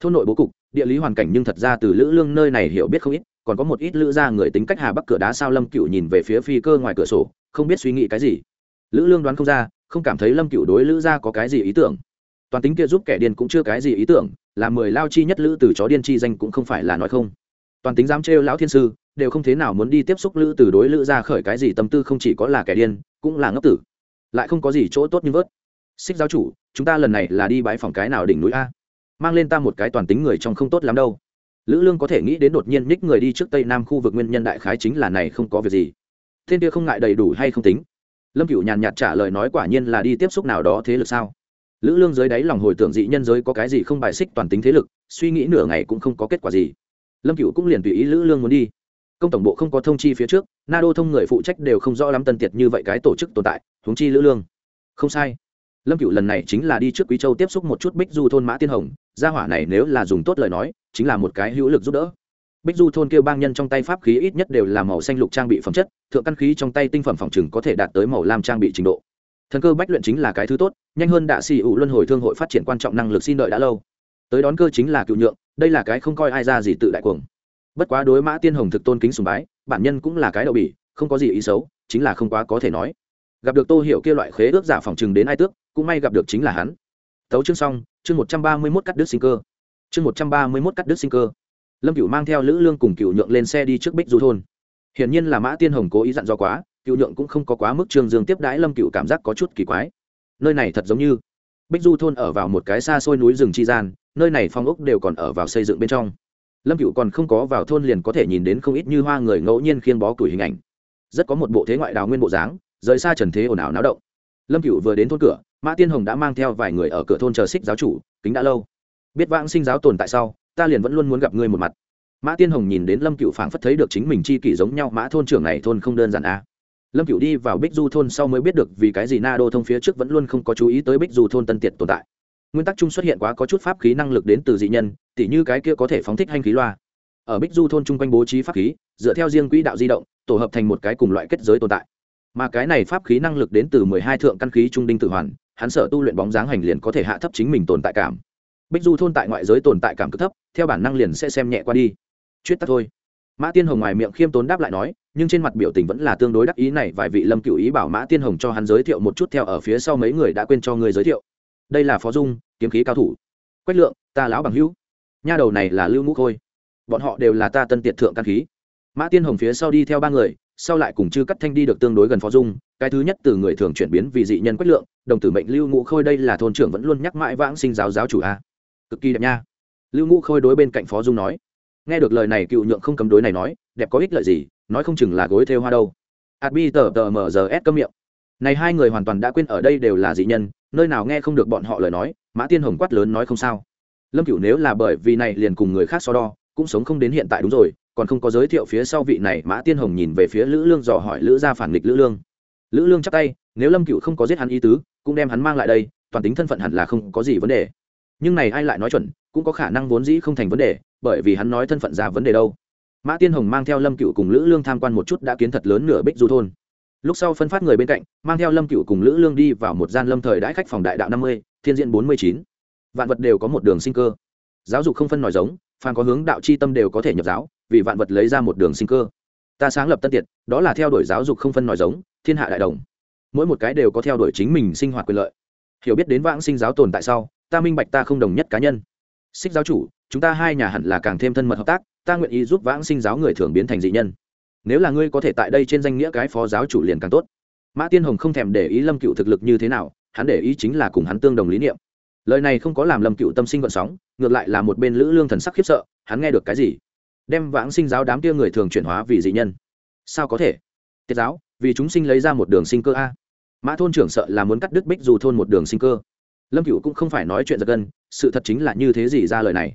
Thôn nội bố cục, địa lý hoàn cảnh nhưng thật ra từ lữ lương nơi này hiểu biết không ít, còn có một ít lữ gia người tính cách hà bắc cửa đá sao lâm cựu nhìn về phía phi cơ ngoài cửa sổ, không biết suy nghĩ cái gì. Lữ lương đoán không ra, không cảm thấy lâm cựu đối lữ gia có cái gì ý tưởng. Toàn tính kia giúp kẻ điên cũng chưa cái gì ý tưởng là mười lao chi nhất lữ từ chó điên chi danh cũng không phải là nói không. Toàn tính dám trêu lão thiên sư, đều không thế nào muốn đi tiếp xúc lữ từ đối lữ ra khởi cái gì tâm tư không chỉ có là kẻ điên, cũng là ngốc tử. Lại không có gì chỗ tốt như vớt. Xích giáo chủ, chúng ta lần này là đi bãi phòng cái nào đỉnh núi a? Mang lên ta một cái toàn tính người trong không tốt lắm đâu. Lữ lương có thể nghĩ đến đột nhiên ních người đi trước tây nam khu vực nguyên nhân đại khái chính là này không có việc gì. Thiên kia không ngại đầy đủ hay không tính? Lâm cựu nhàn nhạt trả lời nói quả nhiên là đi tiếp xúc nào đó thế lực sao? Lữ lương dưới đáy lòng hồi tưởng dị nhân giới có cái gì không bài xích toàn tính thế lực, suy nghĩ nửa ngày cũng không có kết quả gì. Lâm cựu cũng liền tùy ý lữ lương muốn đi. Công tổng bộ không có thông chi phía trước na đô thông người phụ trách đều không rõ lắm tân tiệt như vậy cái tổ chức tồn tại, huống chi lữ lương. Không sai. Lâm cựu lần này chính là đi trước quý châu tiếp xúc một chút bích du thôn mã tiên hồng, gia hỏa này nếu là dùng tốt lời nói, chính là một cái hữu lực giúp đỡ. Bích du thôn kêu bang nhân trong tay pháp khí ít nhất đều là màu xanh lục trang bị phẩm chất, thượng căn khí trong tay tinh phẩm phòng chừng có thể đạt tới màu lam trang bị trình độ thần cơ bách luyện chính là cái thứ tốt, nhanh hơn đạ xì ủ luân hồi thương hội phát triển quan trọng năng lực xin đợi đã lâu. Tới đón cơ chính là cựu nhượng, đây là cái không coi ai ra gì tự đại cuồng. Bất quá đối mã tiên hồng thực tôn kính sùng bái, bản nhân cũng là cái đậu bỉ, không có gì ý xấu, chính là không quá có thể nói. Gặp được tô hiểu kia loại khế ước giả phòng chừng đến ai tước, cũng may gặp được chính là hắn. Tấu chương xong, chương một trăm ba mươi mốt cắt đứt sinh cơ. Chương một trăm ba mươi mốt cắt đứt sinh cơ. Lâm cựu mang theo lữ lương cùng cựu nhượng lên xe đi trước bích du thôn. Hiển nhiên là mã tiên hồng cố ý dặn do quá cựu nhượng cũng không có quá mức trương dương tiếp đãi lâm cựu cảm giác có chút kỳ quái. Nơi này thật giống như bích du thôn ở vào một cái xa xôi núi rừng chi gian, nơi này phong ốc đều còn ở vào xây dựng bên trong. Lâm cựu còn không có vào thôn liền có thể nhìn đến không ít như hoa người ngẫu nhiên khiêng bó củi hình ảnh. Rất có một bộ thế ngoại đào nguyên bộ dáng, rời xa trần thế ồn ào náo động. Lâm cựu vừa đến thôn cửa, mã tiên hồng đã mang theo vài người ở cửa thôn chờ xích giáo chủ, kính đã lâu. Biết vãng sinh giáo tồn tại sau, ta liền vẫn luôn muốn gặp ngươi một mặt. Mã tiên hồng nhìn đến lâm cựu phảng phất thấy được chính mình chi kỷ giống nhau, mã thôn trưởng này thôn không đơn giản a à lâm cựu đi vào bích du thôn sau mới biết được vì cái gì na đô thông phía trước vẫn luôn không có chú ý tới bích du thôn tân tiệt tồn tại. Nguyên tắc chung xuất hiện quá có chút pháp khí năng lực đến từ dị nhân, tỉ như cái kia có thể phóng thích hành khí loa. Ở bích du thôn chung quanh bố trí pháp khí, dựa theo riêng quỹ đạo di động, tổ hợp thành một cái cùng loại kết giới tồn tại. Mà cái này pháp khí năng lực đến từ mười hai thượng căn khí trung đinh tự hoàn, hắn sở tu luyện bóng dáng hành liền có thể hạ thấp chính mình tồn tại cảm. Bích du thôn tại ngoại giới tồn tại cảm cực thấp, theo bản năng liền sẽ xem nhẹ qua đi. Chuyết tắt thôi mã tiên hồng ngoài miệng khiêm tốn đáp lại nói, nhưng trên mặt biểu tình vẫn là tương đối đắc ý này, vài vị lâm cựu ý bảo mã tiên hồng cho hắn giới thiệu một chút theo ở phía sau mấy người đã quên cho người giới thiệu. Đây là phó dung, kiếm khí cao thủ. Quách lượng, ta lão bằng hữu. Nha đầu này là lưu ngũ khôi. Bọn họ đều là ta tân tiệt thượng căn khí. Mã tiên hồng phía sau đi theo ba người, sau lại cùng chư cắt thanh đi được tương đối gần phó dung. Cái thứ nhất từ người thường chuyển biến vì dị nhân quách lượng, đồng tử mệnh lưu ngũ khôi đây là thôn trưởng vẫn luôn nhắc mãi vãng sinh giáo giáo chủ a. Cực kỳ đẹp nha. Lưu ngũ khôi đối bên cạnh phó dung nói nghe được lời này cựu nhượng không cấm đối này nói, đẹp có ích lợi gì, nói không chừng là gối theo hoa đâu. Adbi tờ tờ mờ giờ s cấm miệng. Này hai người hoàn toàn đã quên ở đây đều là dị nhân, nơi nào nghe không được bọn họ lời nói, mã tiên hồng quát lớn nói không sao. Lâm cựu nếu là bởi vì này liền cùng người khác so đo, cũng sống không đến hiện tại đúng rồi, còn không có giới thiệu phía sau vị này, mã tiên hồng nhìn về phía lữ lương dò hỏi lữ gia phản nghịch lữ lương. Lữ lương chắc tay, nếu lâm cựu không có giết hắn ý tứ, cũng đem hắn mang lại đây, toàn tính thân phận hẳn là không có gì vấn đề. Nhưng này ai lại nói chuẩn cũng có khả năng vốn dĩ không thành vấn đề, bởi vì hắn nói thân phận ra vấn đề đâu. Mã tiên hồng mang theo lâm cựu cùng lữ lương tham quan một chút đã kiến thật lớn nửa bích du thôn. Lúc sau phân phát người bên cạnh, mang theo lâm cựu cùng lữ lương đi vào một gian lâm thời đãi khách phòng đại đạo năm mươi, thiên diện bốn mươi chín. Vạn vật đều có một đường sinh cơ. Giáo dục không phân nòi giống, phàm có hướng đạo c h i tâm đều có thể nhập giáo, vì vạn vật lấy ra một đường sinh cơ. Ta sáng lập tân tiệt, đó là theo đuổi giáo dục không phân nòi giống, thiên hạ đại đồng. Mỗi một cái đều có theo đuổi chính mình sinh hoạt quyền lợi. Hiểu biết đến vãng sinh giáo tồn tại sau, ta minh bạch ta không đồng nhất cá nhân xích giáo chủ, chúng ta hai nhà hẳn là càng thêm thân mật hợp tác, ta nguyện ý giúp vãng sinh giáo người thường biến thành dị nhân. Nếu là ngươi có thể tại đây trên danh nghĩa cái phó giáo chủ liền càng tốt. Mã tiên hồng không thèm để ý lâm cựu thực lực như thế nào, hắn để ý chính là cùng hắn tương đồng lý niệm. Lời này không có làm lâm cựu tâm sinh vận sóng, ngược lại là một bên lữ lương thần sắc khiếp sợ, hắn nghe được cái gì? Đem vãng sinh giáo đám kia người thường chuyển hóa vì dị nhân. Sao có thể? Tiết giáo, vì chúng sinh lấy ra một đường sinh cơ a. Mã thôn trưởng sợ là muốn cắt đứt bích dù thôn một đường sinh cơ. Lâm cựu cũng không phải nói chuyện giật gân sự thật chính là như thế gì ra lời này?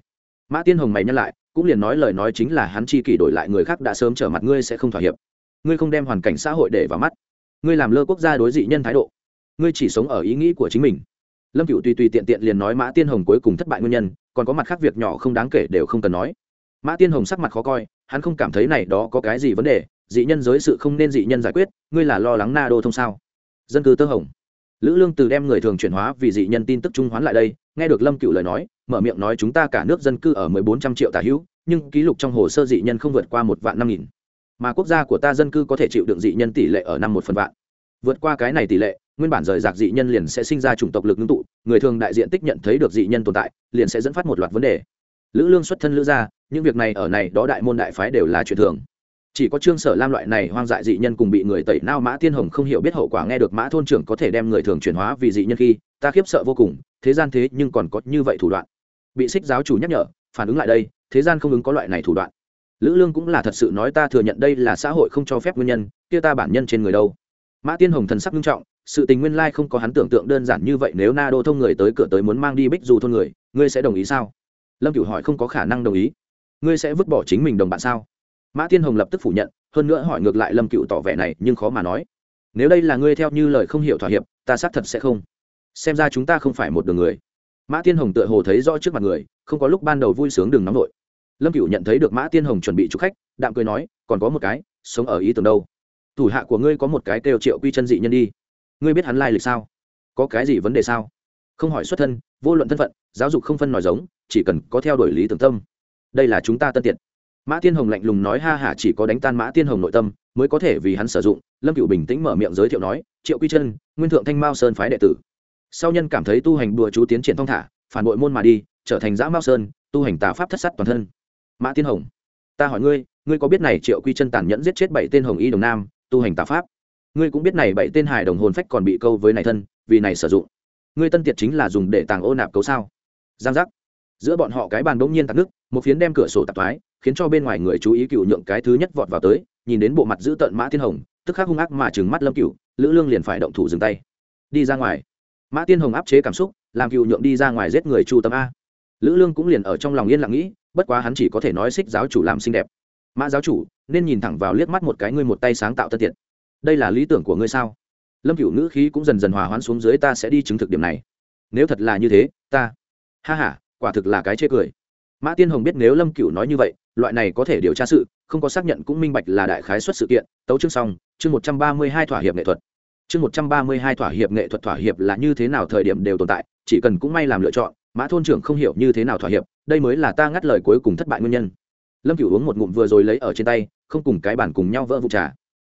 Mã tiên hồng mày nhắc lại, cũng liền nói lời nói chính là hắn chi kỷ đổi lại người khác đã sớm trở mặt ngươi sẽ không thỏa hiệp. Ngươi không đem hoàn cảnh xã hội để vào mắt. Ngươi làm lơ quốc gia đối dị nhân thái độ. Ngươi chỉ sống ở ý nghĩ của chính mình. Lâm cựu tùy tùy tiện tiện liền nói mã tiên hồng cuối cùng thất bại nguyên nhân, còn có mặt khác việc nhỏ không đáng kể đều không cần nói. Mã tiên hồng sắc mặt khó coi, hắn không cảm thấy này đó có cái gì vấn đề, dị nhân giới sự không nên dị nhân giải quyết, ngươi là lo lắng na đô thông sao? Dân cư tơ hồng lữ lương từ đem người thường chuyển hóa vì dị nhân tin tức trung hoán lại đây, nghe được lâm cựu lời nói, mở miệng nói chúng ta cả nước dân cư ở mười bốn trăm triệu tả hữu, nhưng ký lục trong hồ sơ dị nhân không vượt qua một vạn năm nghìn. Mà quốc gia của ta dân cư có thể chịu đựng dị nhân tỷ lệ ở năm một phần vạn. Vượt qua cái này tỷ lệ, nguyên bản rời rạc dị nhân liền sẽ sinh ra chủng tộc lực ngưng tụ, người thường đại diện tích nhận thấy được dị nhân tồn tại, liền sẽ dẫn phát một loạt vấn đề. Lữ lương xuất thân lữ gia, những việc này ở này đó đại môn đại phái đều là chuyện thường chỉ có trương sở lam loại này hoang dại dị nhân cùng bị người tẩy nao mã tiên hồng không hiểu biết hậu quả nghe được mã thôn trưởng có thể đem người thường chuyển hóa vì dị nhân khi, ta khiếp sợ vô cùng, thế gian thế nhưng còn có như vậy thủ đoạn. Bị xích giáo chủ nhắc nhở, phản ứng lại đây, thế gian không ứng có loại này thủ đoạn. Lữ lương cũng là thật sự nói ta thừa nhận đây là xã hội không cho phép nguyên nhân, kia ta bản nhân trên người đâu. Mã tiên hồng thần sắc nghiêm trọng, sự tình nguyên lai không có hắn tưởng tượng đơn giản như vậy, nếu na đô thông người tới cửa tới muốn mang đi bích dù thôn người, ngươi sẽ đồng ý sao? Lâm cửu hỏi không có khả năng đồng ý. Ngươi sẽ vứt bỏ chính mình đồng bạn sao? Mã tiên hồng lập tức phủ nhận, hơn nữa hỏi ngược lại lâm cựu tỏ vẻ này, nhưng khó mà nói. Nếu đây là ngươi theo như lời không hiểu thỏa hiệp, ta xác thật sẽ không. Xem ra chúng ta không phải một đường người. Mã tiên hồng tựa hồ thấy rõ trước mặt người, không có lúc ban đầu vui sướng đừng nóng nổi. Lâm cựu nhận thấy được mã tiên hồng chuẩn bị chúc khách, đạm cười nói, còn có một cái, sống ở ý tưởng đâu. Thủ hạ của ngươi có một cái kêu triệu quy chân dị nhân đi. Ngươi biết hắn lai lịch sao? Có cái gì vấn đề sao? Không hỏi xuất thân, vô luận thân phận, giáo dục không phân nói giống, chỉ cần có theo đuổi lý tưởng tâm. Đây là chúng ta tân tiện mã tiên hồng lạnh lùng nói ha hả chỉ có đánh tan mã tiên hồng nội tâm, mới có thể vì hắn sử dụng, lâm cựu bình tĩnh mở miệng giới thiệu nói, triệu quy chân nguyên thượng thanh mao sơn phái đệ tử. Sau nhân cảm thấy tu hành đùa chú tiến triển thong thả, phản bội môn mà đi, trở thành giã mao sơn, tu hành tà pháp thất sắt toàn thân. Mã tiên hồng, ta hỏi ngươi ngươi có biết này triệu quy chân tàn nhẫn giết chết bảy tên hồng y đồng nam, tu hành tà pháp? Ngươi cũng biết này bảy tên Hải đồng hồn phách còn bị câu với này thân, vì này sử dụng. Ngươi tân tiệt chính là dùng để tàng ô nạp cấu sao? Giang giác. Giữa bọn họ cái bàn bỗng nhiên tạt nước, một phiến đem cửa sổ tạp thoái khiến cho bên ngoài người chú ý cựu nhượng cái thứ nhất vọt vào tới nhìn đến bộ mặt giữ tợn mã tiên hồng tức khắc hung ác mà trừng mắt lâm cựu lữ lương liền phải động thủ dừng tay. Đi ra ngoài. Mã tiên hồng áp chế cảm xúc làm cựu nhượng đi ra ngoài giết người chu tâm a. Lữ lương cũng liền ở trong lòng yên lặng nghĩ bất quá hắn chỉ có thể nói xích giáo chủ làm xinh đẹp. Mã giáo chủ nên nhìn thẳng vào liếc mắt một cái ngươi một tay sáng tạo tân thiện, đây là lý tưởng của ngươi sao? Lâm cựu ngữ khí cũng dần dần hòa hoãn xuống dưới ta sẽ đi chứng thực điểm này. Nếu thật là như thế ta ha h a quả thực là cái chê cười mã tiên hồng biết nếu lâm cựu nói như vậy, loại này có thể điều tra sự, không có xác nhận cũng minh bạch là đại khái xuất sự kiện. Tấu chương xong, chương một trăm ba mươi hai thỏa hiệp nghệ thuật. Chương một trăm ba mươi hai thỏa hiệp nghệ thuật thỏa hiệp là như thế nào thời điểm đều tồn tại, chỉ cần cũng may làm lựa chọn, mã thôn trưởng không hiểu như thế nào thỏa hiệp, đây mới là ta ngắt lời cuối cùng thất bại nguyên nhân. Lâm cựu uống một ngụm vừa rồi lấy ở trên tay, không cùng cái bản cùng nhau vỡ vụ trà.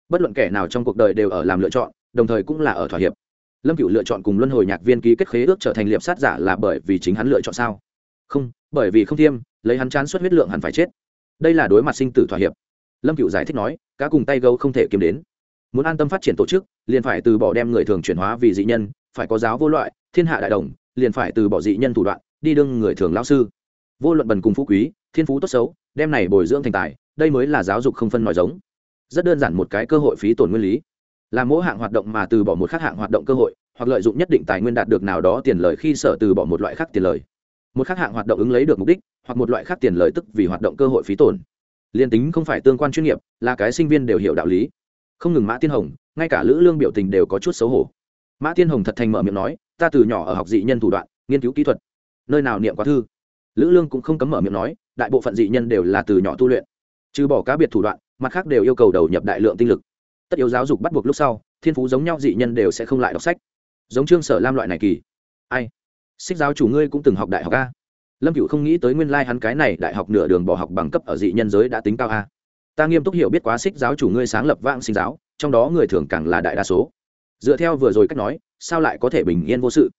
Bất luận kẻ nào trong cuộc đời đều ở làm lựa chọn, đồng thời cũng là ở thỏa hiệp. Lâm cựu lựa chọn cùng luân hồi nhạc viên ký kết khế ước trở thành liệp sát giả là bởi vì chính hắn lựa chọn sao? Không bởi vì không thiêm, lấy hắn chán suất huyết lượng hẳn phải chết. Đây là đối mặt sinh tử thỏa hiệp. Lâm cựu giải thích nói, cá cùng tay gấu không thể kiếm đến. Muốn an tâm phát triển tổ chức, liền phải từ bỏ đem người thường chuyển hóa vì dị nhân, phải có giáo vô loại, thiên hạ đại đồng, liền phải từ bỏ dị nhân thủ đoạn, đi đương người thường lao sư. Vô luận bần cùng phú quý, thiên phú tốt xấu, đem này bồi dưỡng thành tài, đây mới là giáo dục không phân nói giống. Rất đơn giản một cái cơ hội phí tổn nguyên lý. Là mỗi hạng hoạt động mà từ bỏ một khác hạng hoạt động cơ hội, hoặc lợi dụng nhất định tài nguyên đạt được nào đó tiền lời khi sở từ bỏ một loại khác tiền lời một khác hạng hoạt động ứng lấy được mục đích, hoặc một loại khác tiền lợi tức vì hoạt động cơ hội phí tổn. Liên tính không phải tương quan chuyên nghiệp, là cái sinh viên đều hiểu đạo lý. Không ngừng mã tiên hồng, ngay cả lữ lương biểu tình đều có chút xấu hổ. Mã tiên hồng thật thành mở miệng nói, ta từ nhỏ ở học dị nhân thủ đoạn, nghiên cứu kỹ thuật. Nơi nào niệm quá thư? Lữ lương cũng không cấm mở miệng nói, đại bộ phận dị nhân đều là từ nhỏ tu luyện. Trừ bỏ cá biệt thủ đoạn, mặt khác đều yêu cầu đầu nhập đại lượng tinh lực. Tất yếu giáo dục bắt buộc lúc sau, thiên phú giống nhau dị nhân đều sẽ không lại đọc sách. Giống trương sở lam loại này kỳ. Ai? Xích giáo chủ ngươi cũng từng học đại học a. Lâm cựu không nghĩ tới nguyên lai hắn cái này đại học nửa đường bỏ học bằng cấp ở dị nhân giới đã tính cao a. Ta nghiêm túc hiểu biết quá xích giáo chủ ngươi sáng lập vãng sinh giáo, trong đó người thường càng là đại đa số. Dựa theo vừa rồi cách nói, sao lại có thể bình yên vô sự?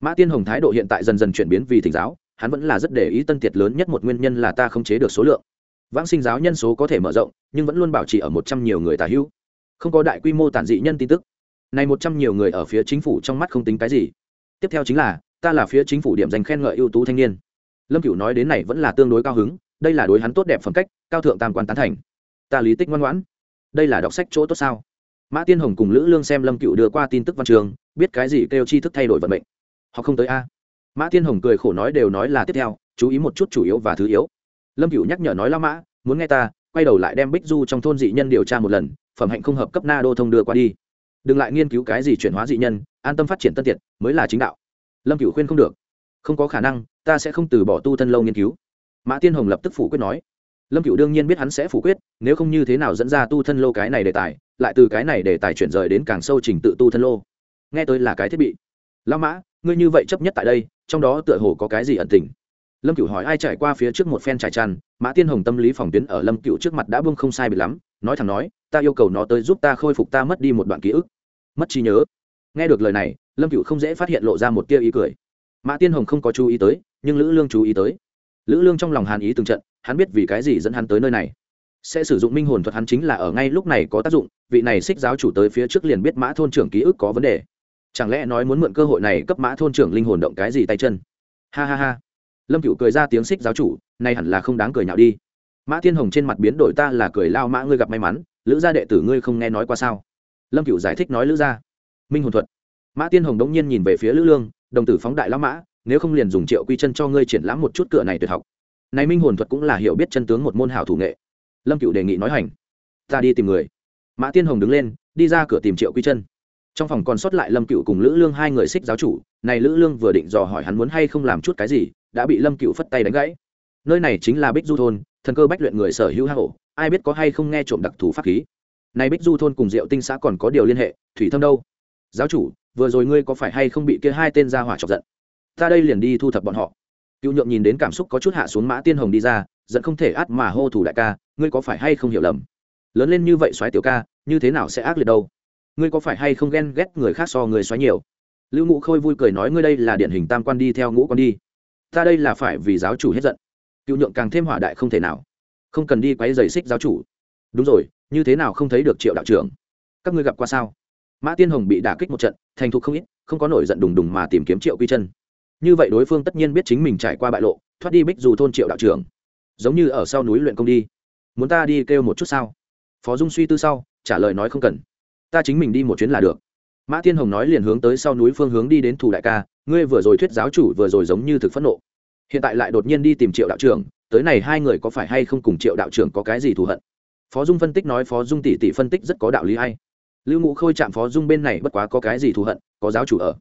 Mã tiên hồng thái độ hiện tại dần dần chuyển biến vì thỉnh giáo, hắn vẫn là rất để ý tân tiệt lớn nhất một nguyên nhân là ta không chế được số lượng. Vãng sinh giáo nhân số có thể mở rộng, nhưng vẫn luôn bảo trì ở một trăm nhiều người tà hữu. Không có đại quy mô tản dị nhân tin tức. Này một trăm nhiều người ở phía chính phủ trong mắt không tính cái gì. Tiếp theo chính là ta là phía chính phủ điểm dành khen ngợi ưu tú thanh niên. Lâm cửu nói đến này vẫn là tương đối cao hứng, đây là đối hắn tốt đẹp phẩm cách, cao thượng tam quan tán thành. Ta lý tích ngoan ngoãn. Đây là đọc sách chỗ tốt sao? Mã tiên hồng cùng lữ lương xem lâm cựu đưa qua tin tức văn trường, biết cái gì kêu chi thức thay đổi vận mệnh. Họ không tới a. Mã tiên hồng cười khổ nói đều nói là tiếp theo, chú ý một chút chủ yếu và thứ yếu. Lâm cựu nhắc nhở nói la mã, muốn nghe ta, quay đầu lại đem bích du trong thôn dị nhân điều tra một lần, phẩm hạnh không hợp cấp na đô thông đưa qua đi. Đừng lại nghiên cứu cái gì chuyển hóa dị nhân, an tâm phát triển tân tiệt, mới là chính đạo lâm cựu khuyên không được. Không có khả năng, ta sẽ không từ bỏ tu thân lâu nghiên cứu. Mã tiên hồng lập tức phủ quyết nói. Lâm cựu đương nhiên biết hắn sẽ phủ quyết, nếu không như thế nào dẫn ra tu thân lô cái này đề tài, lại từ cái này đề tài chuyển rời đến càng sâu trình tự tu thân lô nghe tôi là cái thiết bị. Lao mã, ngươi như vậy chấp nhất tại đây, trong đó tựa hồ có cái gì ẩn tình? Lâm cựu hỏi ai trải qua phía trước một phen trải tràn, mã tiên hồng tâm lý phòng tuyến ở lâm cựu trước mặt đã bưng không sai bị lắm, nói thẳng nói, ta yêu cầu nó tới giúp ta khôi phục ta mất đi một đoạn ký ức. Mất trí nhớ. Nghe được lời này lâm cựu không dễ phát hiện lộ ra một tia ý cười mã tiên hồng không có chú ý tới nhưng lữ lương chú ý tới lữ lương trong lòng hàn ý từng trận hắn biết vì cái gì dẫn hắn tới nơi này sẽ sử dụng minh hồn thuật hắn chính là ở ngay lúc này có tác dụng vị này xích giáo chủ tới phía trước liền biết mã thôn trưởng ký ức có vấn đề chẳng lẽ nói muốn mượn cơ hội này cấp mã thôn trưởng linh hồn động cái gì tay chân ha ha ha lâm cựu cười ra tiếng xích giáo chủ nay hẳn là không đáng cười nhạo đi mã tiên hồng trên mặt biến đổi ta là cười lao mã ngươi gặp may mắn lữ gia đệ tử ngươi không nghe nói qua sao lâm cựu giải thích nói lữ gia minh hồn thuật mã tiên hồng đống nhiên nhìn về phía lữ lương, đồng tử phóng đại lão mã, nếu không liền dùng triệu quy chân cho ngươi triển lãm một chút cửa này tuyệt học. Này minh hồn thuật cũng là hiểu biết chân tướng một môn hảo thủ nghệ. Lâm cựu đề nghị nói hành. Ta đi tìm người. Mã tiên hồng đứng lên, đi ra cửa tìm triệu quy chân. Trong phòng còn sót lại lâm cựu cùng lữ lương hai người xích giáo chủ. Này lữ lương vừa định dò hỏi hắn muốn hay không làm chút cái gì, đã bị lâm cựu phất tay đánh gãy. Nơi này chính là bích du thôn, thần cơ bách luyện người sở hữu hạ hổ ai biết có hay không nghe trộm đặc thù pháp khí. Này bích du thôn cùng diệu tinh xã còn có điều liên hệ, thủy thâm đâu? Giáo chủ vừa rồi ngươi có phải hay không bị kia hai tên ra hỏa chọc giận? Ta đây liền đi thu thập bọn họ. Cựu nhượng nhìn đến cảm xúc có chút hạ xuống mã tiên hồng đi ra, giận không thể át mà hô thủ đại ca, ngươi có phải hay không hiểu lầm? Lớn lên như vậy xoáy tiểu ca, như thế nào sẽ ác liệt đâu? Ngươi có phải hay không ghen ghét người khác so người xoáy nhiều? Lưu ngũ khôi vui cười nói, ngươi đây là điển hình tam quan đi theo ngũ quan đi. Ta đây là phải vì giáo chủ hết giận. Cựu nhượng càng thêm hỏa đại không thể nào. Không cần đi quấy giày xích giáo chủ. Đúng rồi, như thế nào không thấy được triệu đạo trưởng? Các ngươi gặp qua sao? Mã tiên hồng bị đả kích một trận, thành thục không ít, không có nổi giận đùng đùng mà tìm kiếm triệu quy chân. Như vậy đối phương tất nhiên biết chính mình trải qua bại lộ, thoát đi bích dù thôn triệu đạo trưởng. Giống như ở sau núi luyện công đi. Muốn ta đi kêu một chút sao? Phó dung suy tư sau, trả lời nói không cần. Ta chính mình đi một chuyến là được. Mã tiên hồng nói liền hướng tới sau núi phương hướng đi đến thủ đại ca, ngươi vừa rồi thuyết giáo chủ vừa rồi giống như thực phẫn nộ. Hiện tại lại đột nhiên đi tìm triệu đạo trưởng, tới này hai người có phải hay không cùng triệu đạo trưởng có cái gì thù hận? Phó dung phân tích nói, phó dung tỷ tỷ phân tích rất có đạo lý hay lưu ngũ khôi chạm phó dung bên này bất quá có cái gì thù hận, có giáo chủ ở.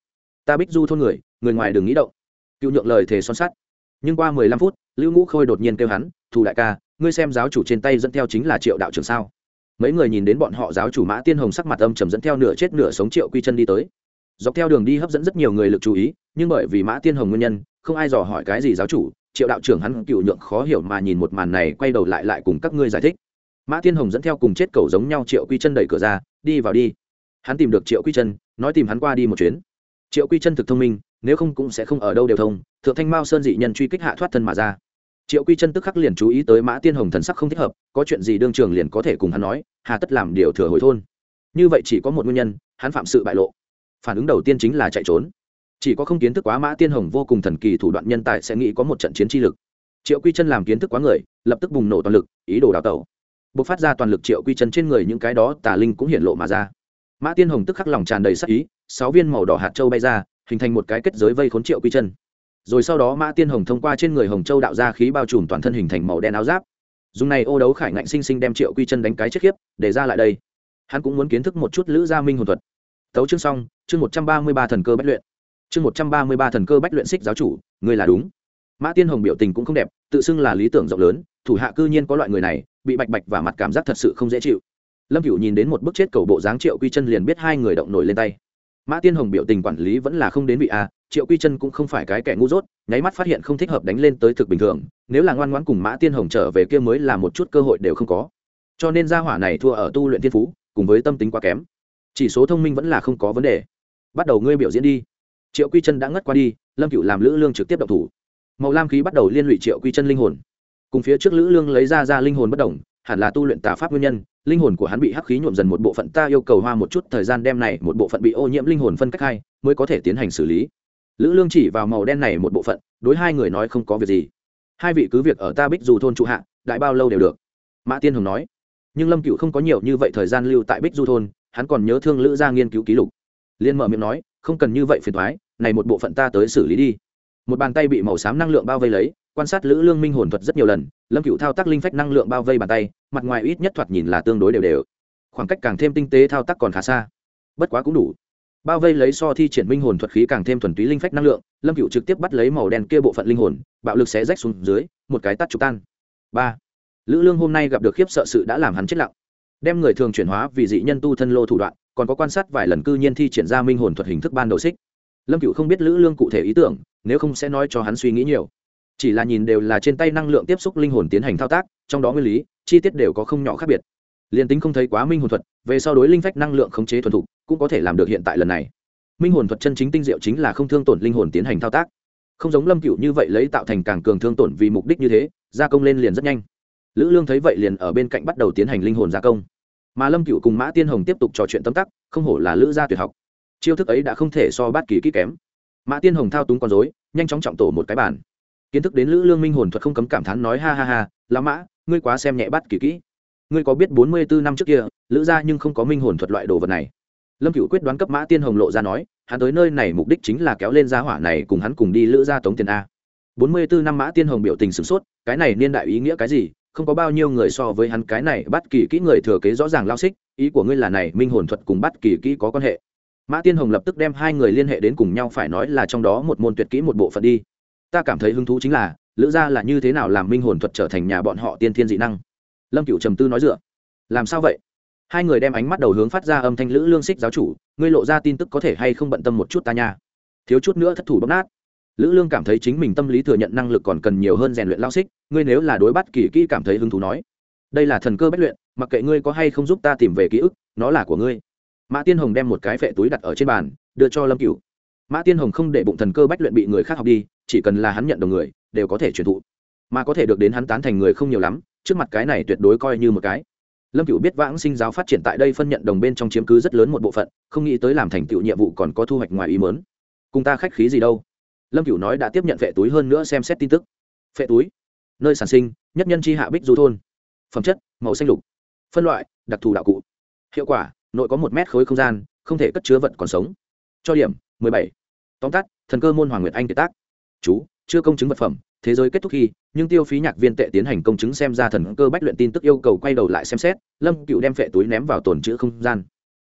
Ta bích du thôn người người ngoài đừng nghĩ động. Cựu nhượng lời thề son sắt. Nhưng qua mười lăm phút, lưu ngũ khôi đột nhiên kêu hắn, thù đại ca, ngươi xem giáo chủ trên tay dẫn theo chính là triệu đạo trưởng sao? Mấy người nhìn đến bọn họ giáo chủ mã tiên hồng sắc mặt âm trầm dẫn theo nửa chết nửa sống triệu quy chân đi tới. Dọc theo đường đi hấp dẫn rất nhiều người lực chú ý, nhưng bởi vì mã tiên hồng nguyên nhân, không ai dò hỏi cái gì giáo chủ, triệu đạo trưởng hắn cựu nhượng khó hiểu mà nhìn một màn này, quay đầu lại lại cùng các ngươi giải thích mã tiên hồng dẫn theo cùng chết cầu giống nhau triệu quy chân đẩy cửa ra, đi vào đi. Hắn tìm được triệu quy chân, nói tìm hắn qua đi một chuyến. Triệu quy chân thực thông minh, nếu không cũng sẽ không ở đâu đều thông, thượng thanh mao sơn dị nhân truy kích hạ thoát thân mà ra. Triệu quy chân tức khắc liền chú ý tới mã tiên hồng thần sắc không thích hợp, có chuyện gì đương trường liền có thể cùng hắn nói, hà tất làm điều thừa hồi thôn. Như vậy chỉ có một nguyên nhân, hắn phạm sự bại lộ. Phản ứng đầu tiên chính là chạy trốn. Chỉ có không kiến thức quá mã tiên hồng vô cùng thần kỳ thủ đoạn nhân tài sẽ nghĩ có một trận chiến chi lực. Triệu quy chân làm kiến thức quá người, lập tức bùng nổ toàn lực, ý đồ đào tẩu bộc phát ra toàn lực triệu quy chân trên người những cái đó, tà linh cũng hiện lộ mà ra. Mã tiên hồng tức khắc lòng tràn đầy sắc ý, sáu viên màu đỏ hạt châu bay ra, hình thành một cái kết giới vây khốn triệu quy chân. Rồi sau đó mã tiên hồng thông qua trên người hồng châu đạo ra khí bao trùm toàn thân hình thành màu đen áo giáp. Dùng này ô đấu khải ngạnh sinh sinh đem triệu quy chân đánh cái chết khiếp, để ra lại đây. Hắn cũng muốn kiến thức một chút lữ gia minh hồn thuật. Tấu chương xong, chương một trăm ba mươi ba thần cơ bách luyện. Chương một trăm ba mươi ba thần cơ bách luyện xích giáo chủ người là đúng. Mã tiên hồng biểu tình cũng không đẹp, tự xưng là lý tưởng rộng lớn thủ hạ cư nhiên có loại người này, bị bạch bạch và mặt cảm giác thật sự không dễ chịu. Lâm cựu nhìn đến một bức chết cầu bộ dáng triệu quy chân liền biết hai người động nổi lên tay. Mã tiên hồng biểu tình quản lý vẫn là không đến vị a, triệu quy chân cũng không phải cái kẻ ngu dốt, nháy mắt phát hiện không thích hợp đánh lên tới thực bình thường, nếu là ngoan ngoãn cùng mã tiên hồng trở về kia mới là một chút cơ hội đều không có. Cho nên gia hỏa này thua ở tu luyện thiên phú, cùng với tâm tính quá kém. Chỉ số thông minh vẫn là không có vấn đề. Bắt đầu ngươi biểu diễn đi. Triệu quy chân đã ngất qua đi, lâm cựu làm lữ lương trực tiếp độc thủ. Màu lam khí bắt đầu liên lụy triệu quy chân linh hồn cùng phía trước lữ lương lấy ra ra linh hồn bất đồng, hẳn là tu luyện tà pháp nguyên nhân, linh hồn của hắn bị hắc khí nhuộm dần một bộ phận, ta yêu cầu hoa một chút thời gian đem này một bộ phận bị ô nhiễm linh hồn phân cách hai, mới có thể tiến hành xử lý. Lữ lương chỉ vào màu đen này một bộ phận, đối hai người nói không có việc gì. Hai vị cứ việc ở ta bích dù thôn trụ hạ, đại bao lâu đều được. Mã tiên hồng nói. Nhưng lâm cựu không có nhiều như vậy thời gian lưu tại bích du thôn, hắn còn nhớ thương lữ gia nghiên cứu ký lục. Liên mở miệng nói, không cần như vậy phiền thoái này một bộ phận ta tới xử lý đi một bàn tay bị màu xám năng lượng bao vây lấy, quan sát lữ lương minh hồn thuật rất nhiều lần, lâm cựu thao tác linh phách năng lượng bao vây bàn tay, mặt ngoài ít nhất thoạt nhìn là tương đối đều đều. Khoảng cách càng thêm tinh tế thao tác còn khá xa. Bất quá cũng đủ. Bao vây lấy so thi triển minh hồn thuật khí càng thêm thuần túy linh phách năng lượng, lâm cựu trực tiếp bắt lấy màu đen kia bộ phận linh hồn, bạo lực xé rách xuống dưới, một cái tắt trục tan. Ba. Lữ lương hôm nay gặp được khiếp sợ sự đã làm hắn chết lặng. Đem người thường chuyển hóa vì dị nhân tu thân lô thủ đoạn, còn có quan sát vài lần cư nhiên thi triển ra minh hồn thuật hình thức ban đầu xích. Lâm cựu không biết lữ lương cụ thể ý tưởng nếu không sẽ nói cho hắn suy nghĩ nhiều. Chỉ là nhìn đều là trên tay năng lượng tiếp xúc linh hồn tiến hành thao tác, trong đó nguyên lý, chi tiết đều có không nhỏ khác biệt. Liền tính không thấy quá minh hồn thuật, về sau đối linh phách năng lượng khống chế thuần thục, cũng có thể làm được hiện tại lần này. Minh hồn thuật chân chính tinh diệu chính là không thương tổn linh hồn tiến hành thao tác. Không giống lâm cựu như vậy lấy tạo thành càng cường thương tổn vì mục đích như thế, gia công lên liền rất nhanh. Lữ lương thấy vậy liền ở bên cạnh bắt đầu tiến hành linh hồn gia công. Mà lâm cựu cùng mã tiên hồng tiếp tục trò chuyện tâm tắc, không hổ là lữ gia tuyệt học. Chiêu thức ấy đã không thể so bát kỳ kỹ kém mã tiên hồng thao túng con dối nhanh chóng trọng tổ một cái bàn. Kiến thức đến lữ lương minh hồn thuật không cấm cảm thán nói ha ha ha lá mã, ngươi quá xem nhẹ bắt kỳ kỹ. Ngươi có biết bốn mươi bốn năm trước kia, lữ gia nhưng không có minh hồn thuật loại đồ vật này. Lâm cựu quyết đoán cấp mã tiên hồng lộ ra nói, hắn tới nơi này mục đích chính là kéo lên gia hỏa này cùng hắn cùng đi lữ gia tống tiền a. Bốn mươi bốn năm mã tiên hồng biểu tình sửng sốt, cái này niên đại ý nghĩa cái gì? Không có bao nhiêu người so với hắn cái này bắt kỳ kỹ người thừa kế rõ ràng lao xích, ý của ngươi là này, minh hồn thuật cùng bắt kỳ kỹ có quan hệ mã tiên hồng lập tức đem hai người liên hệ đến cùng nhau phải nói là trong đó một môn tuyệt kỹ một bộ phận đi. Ta cảm thấy hứng thú chính là, lữ gia là như thế nào làm minh hồn thuật trở thành nhà bọn họ tiên thiên dị năng? Lâm cựu trầm tư nói dựa. Làm sao vậy? Hai người đem ánh mắt đầu hướng phát ra âm thanh lữ lương xích giáo chủ, ngươi lộ ra tin tức có thể hay không bận tâm một chút ta nha? Thiếu chút nữa thất thủ bóc nát. Lữ lương cảm thấy chính mình tâm lý thừa nhận năng lực còn cần nhiều hơn rèn luyện lao xích, ngươi nếu là đối bắt kỳ kỹ cảm thấy hứng thú nói. Đây là thần cơ bất luyện, mặc kệ ngươi có hay không giúp ta tìm về ký ức, nó là của ngươi mã tiên hồng đem một cái phệ túi đặt ở trên bàn, đưa cho lâm cửu. Mã tiên hồng không để bụng thần cơ bách luyện bị người khác học đi, chỉ cần là hắn nhận đồng người, đều có thể truyền thụ. Mà có thể được đến hắn tán thành người không nhiều lắm, trước mặt cái này tuyệt đối coi như một cái. Lâm cửu biết vãng sinh giáo phát triển tại đây phân nhận đồng bên trong chiếm cứ rất lớn một bộ phận, không nghĩ tới làm thành tựu nhiệm vụ còn có thu hoạch ngoài ý mớn cùng ta khách khí gì đâu? Lâm cửu nói đã tiếp nhận vệ túi hơn nữa xem xét tin tức. Vệ túi, nơi sản sinh, nhất nhân chi hạ bích du thôn. Phẩm chất, màu xanh lục. Phân loại, đặc thù đạo cụ. Hiệu quả nội có một mét khối không gian, không thể cất chứa vật còn sống. Cho điểm, mười bảy. Tóm tắt, thần cơ môn hoàng nguyệt anh kiệt tác. Chú, chưa công chứng vật phẩm, thế giới kết thúc khi, nhưng tiêu phí nhạc viên tệ tiến hành công chứng xem ra thần cơ bách luyện tin tức yêu cầu quay đầu lại xem xét, lâm cựu đem phệ túi ném vào tồn chữ không gian.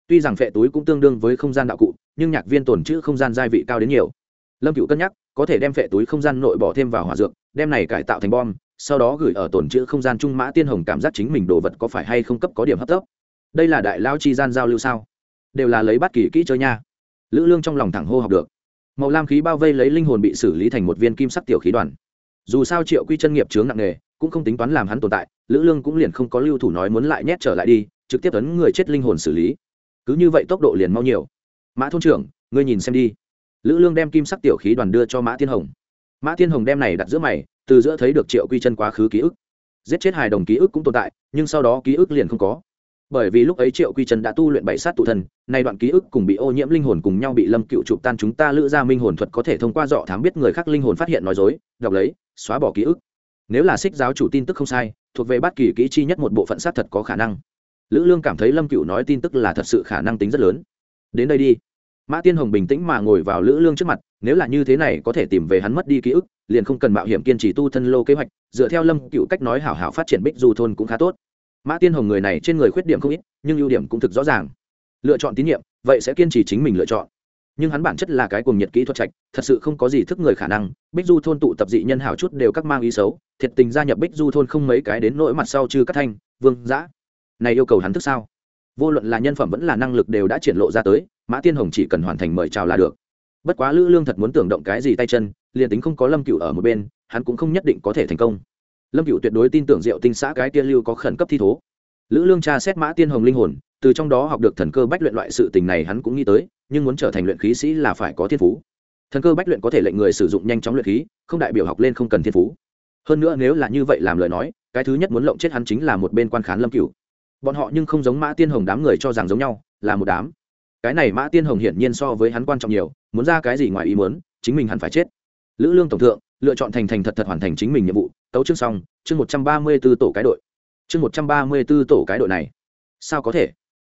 Tuy rằng phệ túi cũng tương đương với không gian đạo cụ, nhưng nhạc viên tồn chữ không gian gia vị cao đến nhiều. Lâm cựu cân nhắc, có thể đem phệ túi không gian nội bỏ thêm vào hỏa dược, đem này cải tạo thành bom, sau đó gửi ở tồn chữ không gian trung mã tiên hồng cảm giác chính mình đồ vật có phải hay không cấp có điểm hấp tấp đây là đại lao chi gian giao lưu sao? Đều là lấy bắt kỳ kỹ chơi nha. Lữ lương trong lòng thẳng hô học được. Màu lam khí bao vây lấy linh hồn bị xử lý thành một viên kim sắc tiểu khí đoàn. Dù sao triệu quy chân nghiệp chướng nặng nề, cũng không tính toán làm hắn tồn tại, lữ lương cũng liền không có lưu thủ nói muốn lại nhét trở lại đi, trực tiếp tấn người chết linh hồn xử lý. Cứ như vậy tốc độ liền mau nhiều. Mã thôn trưởng, ngươi nhìn xem đi. Lữ lương đem kim sắc tiểu khí đoàn đưa cho mã tiên hồng. Mã tiên hồng đem này đặt giữa mày, từ giữa thấy được triệu quy chân quá khứ ký ức. Giết chết hài đồng ký ức cũng tồn tại, nhưng sau đó ký ức liền không có bởi vì lúc ấy triệu quy trần đã tu luyện bảy sát tụ thần, nay đoạn ký ức cùng bị ô nhiễm linh hồn cùng nhau bị lâm cựu chụp tan chúng ta lữ ra minh hồn thuật có thể thông qua dọ thám biết người khác linh hồn phát hiện nói dối, đọc lấy, xóa bỏ ký ức. Nếu là xích giáo chủ tin tức không sai, thuộc về bất kỳ kỹ chi nhất một bộ phận sát thật có khả năng. Lữ lương cảm thấy lâm cựu nói tin tức là thật sự khả năng tính rất lớn. Đến đây đi. Mã tiên hồng bình tĩnh mà ngồi vào lữ lương trước mặt, nếu là như thế này có thể tìm về hắn mất đi ký ức, liền không cần mạo hiểm kiên trì tu thân lô kế hoạch, dựa theo lâm cựu cách nói hảo hảo phát triển bích du thôn cũng khá tốt mã tiên hồng người này trên người khuyết điểm không ít, nhưng ưu điểm cũng thực rõ ràng. Lựa chọn tín nhiệm, vậy sẽ kiên trì chính mình lựa chọn. Nhưng hắn bản chất là cái cuồng nhiệt kỹ thuật trạch, thật sự không có gì thức người khả năng. Bích du thôn tụ tập dị nhân hảo chút đều các mang ý xấu, thiệt tình gia nhập bích du thôn không mấy cái đến nỗi mặt sau chư các thanh, vương giã. Này yêu cầu hắn thức sao? Vô luận là nhân phẩm vẫn là năng lực đều đã triển lộ ra tới, mã tiên hồng chỉ cần hoàn thành mời chào là được. Bất quá lữ lương thật muốn tưởng động cái gì tay chân, liền tính không có lâm cựu ở một bên, hắn cũng không nhất định có thể thành công lâm cựu tuyệt đối tin tưởng diệu tinh xã cái tiên lưu có khẩn cấp thi thố. Lữ lương tra xét mã tiên hồng linh hồn, từ trong đó học được thần cơ bách luyện loại sự tình này hắn cũng nghĩ tới, nhưng muốn trở thành luyện khí sĩ là phải có thiên phú. Thần cơ bách luyện có thể lệnh người sử dụng nhanh chóng luyện khí, không đại biểu học lên không cần thiên phú. Hơn nữa nếu là như vậy làm lời nói, cái thứ nhất muốn lộng chết hắn chính là một bên quan khán lâm cửu. Bọn họ nhưng không giống mã tiên hồng đám người cho rằng giống nhau, là một đám. Cái này mã tiên hồng hiển nhiên so với hắn quan trọng nhiều, muốn ra cái gì ngoài ý muốn, chính mình hẳn phải chết. Lữ lương tổng thượng lựa chọn thành thành thật thật hoàn thành chính mình nhiệm vụ. Tấu chương xong, chương một trăm ba mươi b ố tổ cái đội. Chương một trăm ba mươi b ố tổ cái đội này. Sao có thể?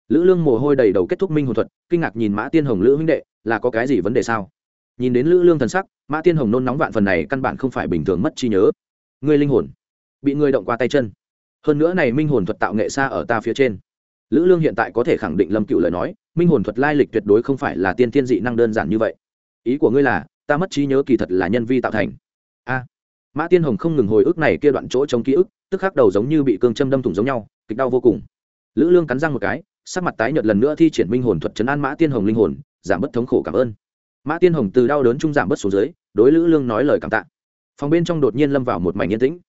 Lữ lương mồ hôi đầy đầu kết thúc minh hồn thuật, kinh ngạc nhìn mã tiên hồng, lữ huynh đệ, là có cái gì vấn đề sao? Nhìn đến lữ lương thần sắc, mã tiên hồng nôn nóng vạn phần này căn bản không phải bình thường mất trí nhớ. Ngươi linh hồn, bị ngươi động qua tay chân. Hơn nữa này minh hồn thuật tạo nghệ xa ở ta phía trên. Lữ lương hiện tại có thể khẳng định lâm cựu lời nói, minh hồn thuật lai lịch tuyệt đối không phải là tiên tiên dị năng đơn giản như vậy. Ý của ngươi là, ta mất trí nhớ kỳ thật là nhân vi tạo thành a. Mã tiên hồng không ngừng hồi ức này kia đoạn chỗ trong ký ức, tức khắc đầu giống như bị cương châm đâm thủng giống nhau, kịch đau vô cùng. Lữ lương cắn răng một cái, sắc mặt tái nhợt lần nữa thi triển minh hồn thuật chấn an mã tiên hồng linh hồn, giảm bớt thống khổ cảm ơn. Mã tiên hồng từ đau đớn trung giảm bớt xuống dưới, đối lữ lương nói lời cảm tạ. Phòng bên trong đột nhiên lâm vào một mảnh yên tĩnh.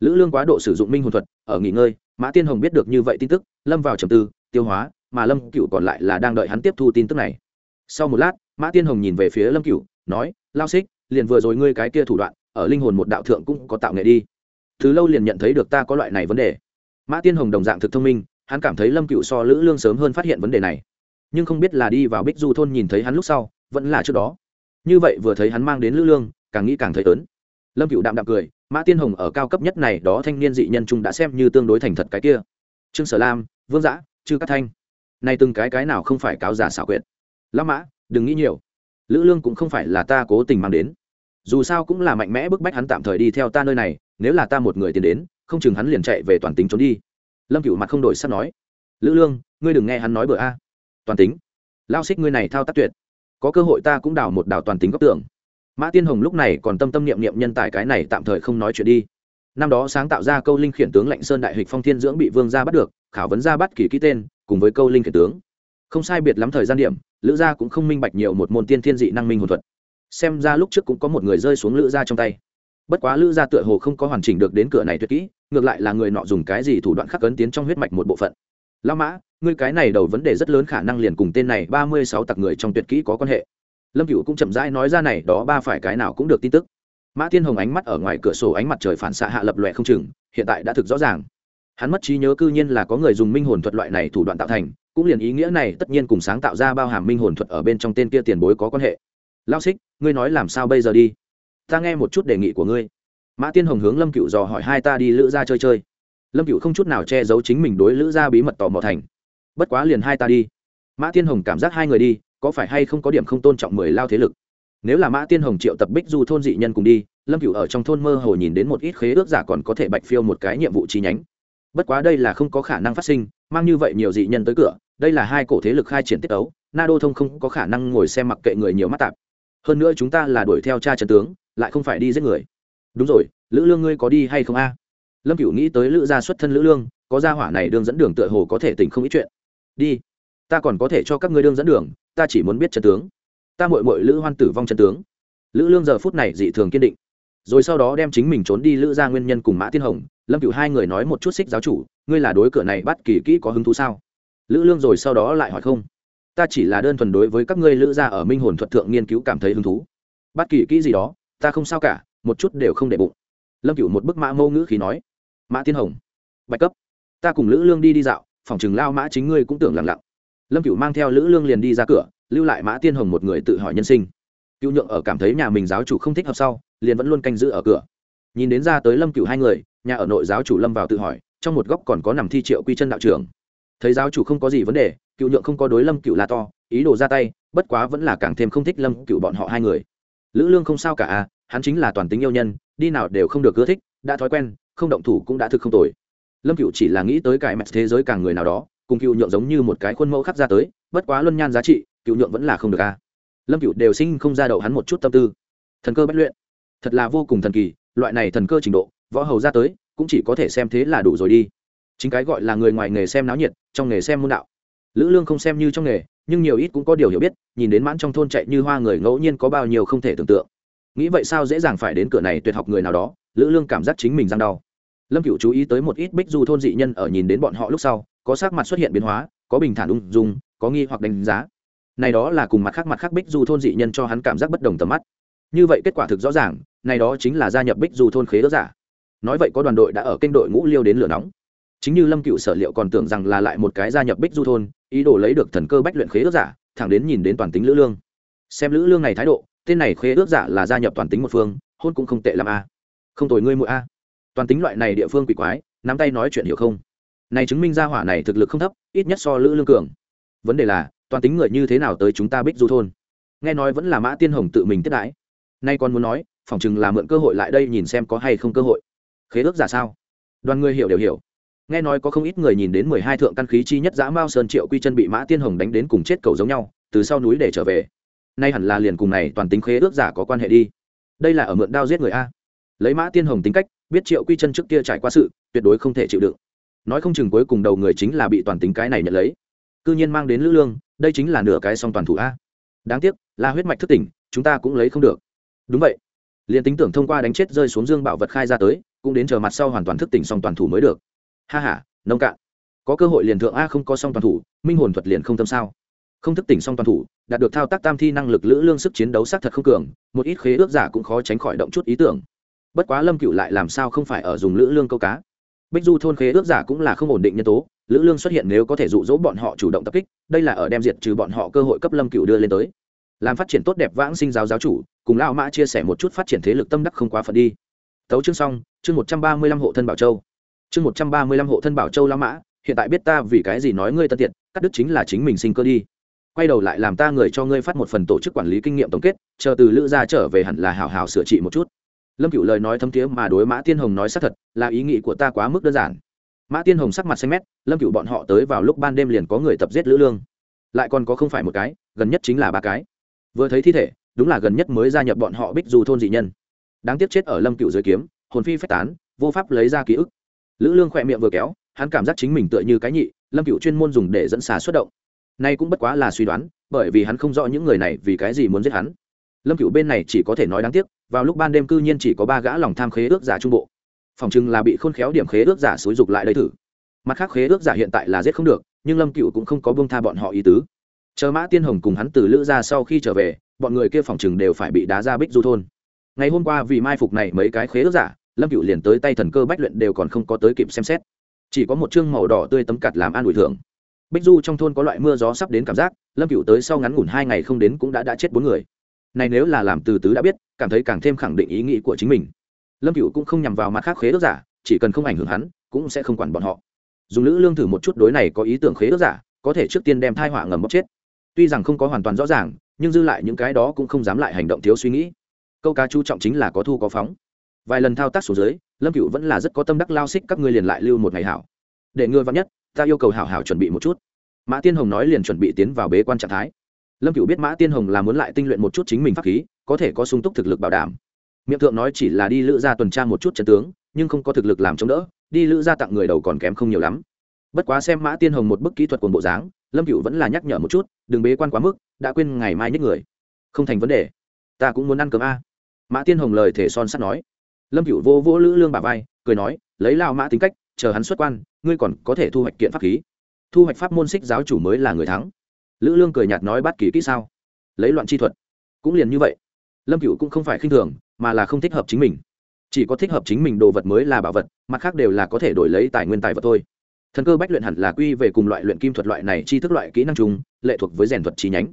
Lữ lương quá độ sử dụng minh hồn thuật, ở nghỉ ngơi, mã tiên hồng biết được như vậy tin tức, lâm vào trầm tư, tiêu hóa, mà lâm cựu còn lại là đang đợi hắn tiếp thu tin tức này. Sau một lát, mã tiên hồng nhìn về phía lâm cựu nói, lao xích, liền vừa rồi ngươi cái kia thủ đoạn ở linh hồn một đạo thượng cũng có tạo nghệ đi. Từ lâu liền nhận thấy được ta có loại này vấn đề. Mã tiên hồng đồng dạng thực thông minh, hắn cảm thấy lâm cựu so lữ lương sớm hơn phát hiện vấn đề này. Nhưng không biết là đi vào bích du thôn nhìn thấy hắn lúc sau, vẫn là trước đó. Như vậy vừa thấy hắn mang đến lữ lương, càng nghĩ càng thấy ớn. Lâm cựu đạm đạm cười, mã tiên hồng ở cao cấp nhất này đó thanh niên dị nhân trung đã xem như tương đối thành thật cái kia. Trương sở lam, vương giã chư cát thanh. Nay từng cái cái nào không phải cáo giả xảo quyệt. Lão mã, đừng nghĩ nhiều. Lữ lương cũng không phải là ta cố tình mang đến dù sao cũng là mạnh mẽ bức bách hắn tạm thời đi theo ta nơi này, nếu là ta một người tiến đến, không chừng hắn liền chạy về toàn tính trốn đi. Lâm cựu mặt không đổi sắp nói. Lữ lương, ngươi đừng nghe hắn nói bừa a. Toàn tính. Lao xích ngươi này thao tác tuyệt. Có cơ hội ta cũng đào một đào toàn tính góc tưởng mã tiên hồng lúc này còn tâm tâm niệm niệm nhân tài cái này tạm thời không nói chuyện đi. Năm đó sáng tạo ra câu linh khiển tướng lệnh sơn đại hịch phong thiên dưỡng bị vương gia bắt được, khảo vấn gia bắt kỳ ký tên, cùng với câu linh khiển tướng. Không sai biệt lắm thời gian điểm, lữ gia cũng không minh bạch nhiều một môn tiên thiên dị năng minh hồn thuật xem ra lúc trước cũng có một người rơi xuống lữ gia trong tay. Bất quá lữ gia tựa hồ không có hoàn chỉnh được đến cửa này tuyệt kỹ, ngược lại là người nọ dùng cái gì thủ đoạn khắc ấn tiến trong huyết mạch một bộ phận. Lao mã, ngươi cái này đầu vấn đề rất lớn khả năng liền cùng tên này ba mươi sáu tặc người trong tuyệt kỹ có quan hệ. Lâm cựu cũng chậm rãi nói ra này, đó ba phải cái nào cũng được tin tức. Mã thiên hồng ánh mắt ở ngoài cửa sổ ánh mặt trời phản xạ hạ lập lòe không chừng, hiện tại đã thực rõ ràng. Hắn mất trí nhớ cư nhiên là có người dùng minh hồn thuật loại này thủ đoạn tạo thành, cũng liền ý nghĩa này tất nhiên cùng sáng tạo ra bao hàm minh hồn thuật ở bên trong tên kia tiền bối có quan hệ lao xích, ngươi nói làm sao bây giờ đi? Ta nghe một chút đề nghị của ngươi. Mã tiên hồng hướng lâm cựu dò hỏi hai ta đi lữ ra chơi chơi. Lâm cựu không chút nào che giấu chính mình đối lữ ra bí mật tò mò thành. Bất quá liền hai ta đi. Mã tiên hồng cảm giác hai người đi, có phải hay không có điểm không tôn trọng mười lao thế lực? Nếu là mã tiên hồng triệu tập bích du thôn dị nhân cùng đi, lâm cựu ở trong thôn mơ hồ nhìn đến một ít khế ước giả còn có thể bạch phiêu một cái nhiệm vụ chi nhánh. Bất quá đây là không có khả năng phát sinh, mang như vậy nhiều dị nhân tới cửa, đây là hai cổ thế lực khai triển tiết ấu, na đô thông không có khả năng ngồi xem mặc kệ người nhiều mắt tạp hơn nữa chúng ta là đuổi theo cha trần tướng, lại không phải đi giết người. Đúng rồi, lữ lương ngươi có đi hay không a? Lâm cửu nghĩ tới lữ gia xuất thân lữ lương, có gia hỏa này đương dẫn đường tựa hồ có thể tỉnh không ít chuyện. Đi, ta còn có thể cho các ngươi đương dẫn đường, ta chỉ muốn biết trần tướng. Ta mội mội lữ hoan tử vong trần tướng. Lữ lương giờ phút này dị thường kiên định. Rồi sau đó đem chính mình trốn đi lữ ra nguyên nhân cùng mã tiên hồng, lâm cựu hai người nói một chút xích giáo chủ, ngươi là đối cửa này bắt kỳ kỹ có hứng thú sao? Lữ lương rồi sau đó lại hỏi không ta chỉ là đơn thuần đối với các ngươi lữ gia ở minh hồn thuật thượng nghiên cứu cảm thấy hứng thú. Bất kỳ kỹ gì đó, ta không sao cả, một chút đều không để bụng. Lâm cựu một bức mã mâu ngữ khí nói. Mã tiên hồng, bạch cấp, ta cùng lữ lương đi đi dạo, phòng chừng lao mã chính ngươi cũng tưởng lặng lặng. Lâm cựu mang theo lữ lương liền đi ra cửa, lưu lại mã tiên hồng một người tự hỏi nhân sinh. Cựu nhượng ở cảm thấy nhà mình giáo chủ không thích hợp sau, liền vẫn luôn canh giữ ở cửa. Nhìn đến ra tới lâm cựu hai người, nhà ở nội giáo chủ lâm vào tự hỏi, trong một góc còn có nằm thi triệu quy chân đạo trưởng. Thấy giáo chủ không có gì vấn đề cựu nhượng không có đối lâm cựu là to, ý đồ ra tay, bất quá vẫn là càng thêm không thích lâm cựu bọn họ hai người. Lữ lương không sao cả à hắn chính là toàn tính yêu nhân, đi nào đều không được ưa thích, đã thói quen, không động thủ cũng đã thực không tồi. Lâm cựu chỉ là nghĩ tới cải mẹt thế giới càng người nào đó, cùng cựu nhượng giống như một cái khuôn mẫu khắc ra tới, bất quá luân nhan giá trị, cựu nhượng vẫn là không được a lâm cựu đều sinh không ra đầu hắn một chút tâm tư. Thần cơ bất luyện. Thật là vô cùng thần kỳ, loại này thần cơ trình độ, võ hầu ra tới, cũng chỉ có thể xem thế là đủ rồi đi. Chính cái gọi là người ngoài nghề xem náo nhiệt, trong nghề xem môn đạo lữ lương không xem như trong nghề, nhưng nhiều ít cũng có điều hiểu biết, nhìn đến mãn trong thôn chạy như hoa người ngẫu nhiên có bao nhiêu không thể tưởng tượng. Nghĩ vậy sao dễ dàng phải đến cửa này tuyệt học người nào đó, lữ lương cảm giác chính mình răng đau. Lâm cựu chú ý tới một ít bích du thôn dị nhân ở nhìn đến bọn họ lúc sau, có sắc mặt xuất hiện biến hóa, có bình thản ung dung, có nghi hoặc đánh giá. Này đó là cùng mặt khác mặt khác bích du thôn dị nhân cho hắn cảm giác bất đồng tầm mắt. Như vậy kết quả thực rõ ràng, này đó chính là gia nhập bích du thôn khế ước giả. Nói vậy có đoàn đội đã ở kênh đội ngũ liêu đến lửa nóng chính như lâm cựu sở liệu còn tưởng rằng là lại một cái gia nhập bích du thôn, ý đồ lấy được thần cơ bách luyện khế ước giả, thẳng đến nhìn đến toàn tính lữ lương. Xem lữ lương này thái độ, tên này khế ước giả là gia nhập toàn tính một phương, hôn cũng không tệ làm a. Không tồi ngươi mũi a. Toàn tính loại này địa phương quỷ quái, nắm tay nói chuyện hiểu không? Này chứng minh ra hỏa này thực lực không thấp, ít nhất so lữ lương cường. Vấn đề là, toàn tính người như thế nào tới chúng ta bích du thôn? Nghe nói vẫn là mã tiên hồng tự mình tiếp đãi. Nay còn muốn nói, phỏng chừng là mượn cơ hội lại đây nhìn xem có hay không cơ hội. Khế ước giả sao? Đoàn người hiểu đều hiểu nghe nói có không ít người nhìn đến mười hai thượng căn khí chi nhất giã mao sơn triệu quy chân bị mã tiên hồng đánh đến cùng chết cầu giống nhau, từ sau núi để trở về. Nay hẳn là liền cùng này toàn tính khế ước giả có quan hệ đi. Đây là ở mượn đao giết người a. Lấy mã tiên hồng tính cách, biết triệu quy chân trước kia trải qua sự, tuyệt đối không thể chịu đựng. Nói không chừng cuối cùng đầu người chính là bị toàn tính cái này nhận lấy. Cư nhiên mang đến lữ lương, đây chính là nửa cái song toàn thủ a. Đáng tiếc, là huyết mạch thức tỉnh, chúng ta cũng lấy không được. Đúng vậy. Liền tính tưởng thông qua đánh chết rơi xuống dương bảo vật khai ra tới, cũng đến chờ mặt sau hoàn toàn thức tỉnh song toàn thủ mới được ha ha, nông cạn. Có cơ hội liền thượng a không có song toàn thủ minh hồn thuật liền không tâm sao. Không thức tỉnh song toàn thủ đạt được thao tác tam thi năng lực lữ lương sức chiến đấu xác thật không cường một ít khế ước giả cũng khó tránh khỏi động chút ý tưởng. Bất quá lâm cựu lại làm sao không phải ở dùng lữ lương câu cá. Bích du thôn khế ước giả cũng là không ổn định nhân tố lữ lương xuất hiện nếu có thể dụ dỗ bọn họ chủ động tập kích đây là ở đem diệt trừ bọn họ cơ hội cấp lâm cựu đưa lên tới. Làm phát triển tốt đẹp vãng sinh giáo giáo chủ cùng lao mã chia sẻ một chút phát triển thế lực tâm đắc không quá phận đi. Tấu chương xong chương một trăm ba mươi lăm hộ thân bảo châu chương một trăm ba mươi lăm hộ thân bảo châu la mã, hiện tại biết ta vì cái gì nói ngươi tân tiện, cắt đứt chính là chính mình sinh cơ đi. Quay đầu lại làm ta người cho ngươi phát một phần tổ chức quản lý kinh nghiệm tổng kết, chờ từ lữ gia trở về hẳn là hào hào sửa trị một chút. Lâm cựu lời nói thấm thiế mà đối mã tiên hồng nói xác thật, là ý nghĩ của ta quá mức đơn giản. Mã tiên hồng sắc mặt xanh mét, lâm cựu bọn họ tới vào lúc ban đêm liền có người tập giết lữ lương. Lại còn có không phải một cái, gần nhất chính là ba cái. Vừa thấy thi thể, đúng là gần nhất mới gia nhập bọn họ bích dù thôn dị nhân. Đáng tiếc chết ở lâm cựu dưới kiếm, hồn phi phách tán, vô pháp lấy ra ký ức lữ lương khỏe miệng vừa kéo, hắn cảm giác chính mình tựa như cái nhị, lâm cựu chuyên môn dùng để dẫn xà xuất động. Nay cũng bất quá là suy đoán, bởi vì hắn không rõ những người này vì cái gì muốn giết hắn. Lâm cựu bên này chỉ có thể nói đáng tiếc, vào lúc ban đêm cư nhiên chỉ có ba gã lòng tham khế ước giả trung bộ. Phòng chừng là bị khôn khéo điểm khế ước giả xúi dục lại đây thử. Mặt khác khế ước giả hiện tại là giết không được, nhưng lâm cựu cũng không có bông tha bọn họ ý tứ. Chờ mã tiên hồng cùng hắn từ lữ ra sau khi trở về, bọn người kia phòng chừng đều phải bị đá ra bích du thôn. Ngày hôm qua vì mai phục này mấy cái khế ước giả lâm cựu liền tới tay thần cơ bách luyện đều còn không có tới kịp xem xét. Chỉ có một chương màu đỏ tươi tấm cặt làm an ủi thưởng. Bích du trong thôn có loại mưa gió sắp đến cảm giác, lâm cựu tới sau ngắn ngủn hai ngày không đến cũng đã đã chết bốn người. Này nếu là làm từ tứ đã biết, cảm thấy càng thêm khẳng định ý nghĩ của chính mình. Lâm cựu cũng không nhằm vào mặt khác khế ước giả, chỉ cần không ảnh hưởng hắn, cũng sẽ không quản bọn họ. Dùng lữ lương thử một chút đối này có ý tưởng khế ước giả, có thể trước tiên đem thai họa ngầm bóc chết. Tuy rằng không có hoàn toàn rõ ràng, nhưng dư lại những cái đó cũng không dám lại hành động thiếu suy nghĩ. Câu cá chú trọng chính là có thu có phóng vài lần thao tác xuống dưới, lâm cựu vẫn là rất có tâm đắc lao xích các ngươi liền lại lưu một ngày hảo. Để ngươi vắn nhất, ta yêu cầu hảo hảo chuẩn bị một chút. Mã tiên hồng nói liền chuẩn bị tiến vào bế quan trạng thái. Lâm cựu biết mã tiên hồng là muốn lại tinh luyện một chút chính mình pháp khí, có thể có sung túc thực lực bảo đảm. Miệng thượng nói chỉ là đi lữ ra tuần tra một chút trận tướng, nhưng không có thực lực làm chống đỡ, đi lữ ra tặng người đầu còn kém không nhiều lắm. Bất quá xem mã tiên hồng một bức kỹ thuật quần bộ dáng, lâm cựu vẫn là nhắc nhở một chút, đừng bế quan quá mức, đã quên ngày mai nhích người. Không thành vấn đề. Ta cũng muốn ăn cơm a. Mã tiên hồng lời thể son sắt nói lâm cựu vô vô lữ lương bà vai, cười nói, lấy lao mã tính cách, chờ hắn xuất quan, ngươi còn có thể thu hoạch kiện pháp khí. Thu hoạch pháp môn xích giáo chủ mới là người thắng. Lữ lương cười nhạt nói bắt kỳ kỹ sao? Lấy loạn chi thuật, cũng liền như vậy. Lâm cựu cũng không phải khinh thường, mà là không thích hợp chính mình. Chỉ có thích hợp chính mình đồ vật mới là bảo vật, mặt khác đều là có thể đổi lấy tài nguyên tài vật thôi. Thần cơ bách luyện hẳn là quy về cùng loại luyện kim thuật loại này chi thức loại kỹ năng chung, lệ thuộc với rèn thuật chi nhánh.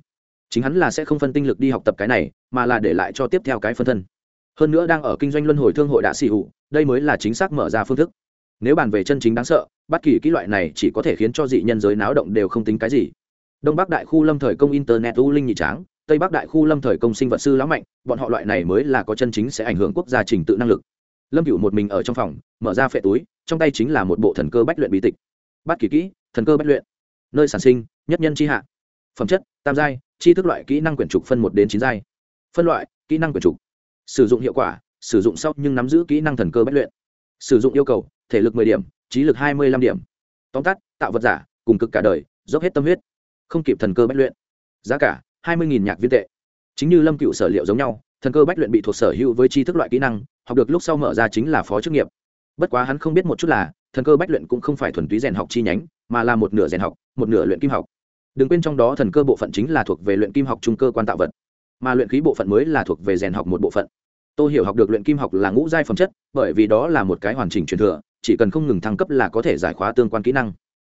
Chính hắn là sẽ không phân tinh lực đi học tập cái này, mà là để lại cho tiếp theo cái phân thân hơn nữa đang ở kinh doanh luân hồi thương hội đã xì hụ đây mới là chính xác mở ra phương thức. Nếu bàn về chân chính đáng sợ, bất kỳ kỹ loại này chỉ có thể khiến cho dị nhân giới náo động đều không tính cái gì. Đông bắc đại khu lâm thời công internet u linh nhị tráng, tây bắc đại khu lâm thời công sinh vật sư lão mạnh, bọn họ loại này mới là có chân chính sẽ ảnh hưởng quốc gia trình tự năng lực. Lâm cựu một mình ở trong phòng, mở ra phệ túi, trong tay chính là một bộ thần cơ bách luyện bí tịch. Bất kỳ kỹ, thần cơ bách luyện. Nơi sản sinh, nhất nhân c h i hạ. Phẩm chất, tam giai chi thức loại kỹ năng quyển trục phân một đến chín giai. Phân loại, kỹ năng quyển trục sử dụng hiệu quả, sử dụng sau nhưng nắm giữ kỹ năng thần cơ bách luyện. Sử dụng yêu cầu, thể lực mười điểm, trí lực hai mươi lăm điểm. Tóm tắt, tạo vật giả, cùng cực cả đời, dốc hết tâm huyết. Không kịp thần cơ bách luyện. Giá cả, hai mươi nhạc viên tệ. Chính như lâm cựu sở liệu giống nhau, thần cơ bách luyện bị thuộc sở hữu với tri thức loại kỹ năng, học được lúc sau mở ra chính là phó chức nghiệp. Bất quá hắn không biết một chút là, thần cơ bách luyện cũng không phải thuần túy rèn học chi nhánh, mà là một nửa rèn học, một nửa luyện kim học. Đừng quên trong đó thần cơ bộ phận chính là thuộc về luyện kim học trung cơ quan tạo vật mà luyện khí bộ phận mới là thuộc về rèn học một bộ phận. Tôi hiểu học được luyện kim học là ngũ giai phẩm chất, bởi vì đó là một cái hoàn chỉnh truyền thừa, chỉ cần không ngừng thăng cấp là có thể giải khóa tương quan kỹ năng.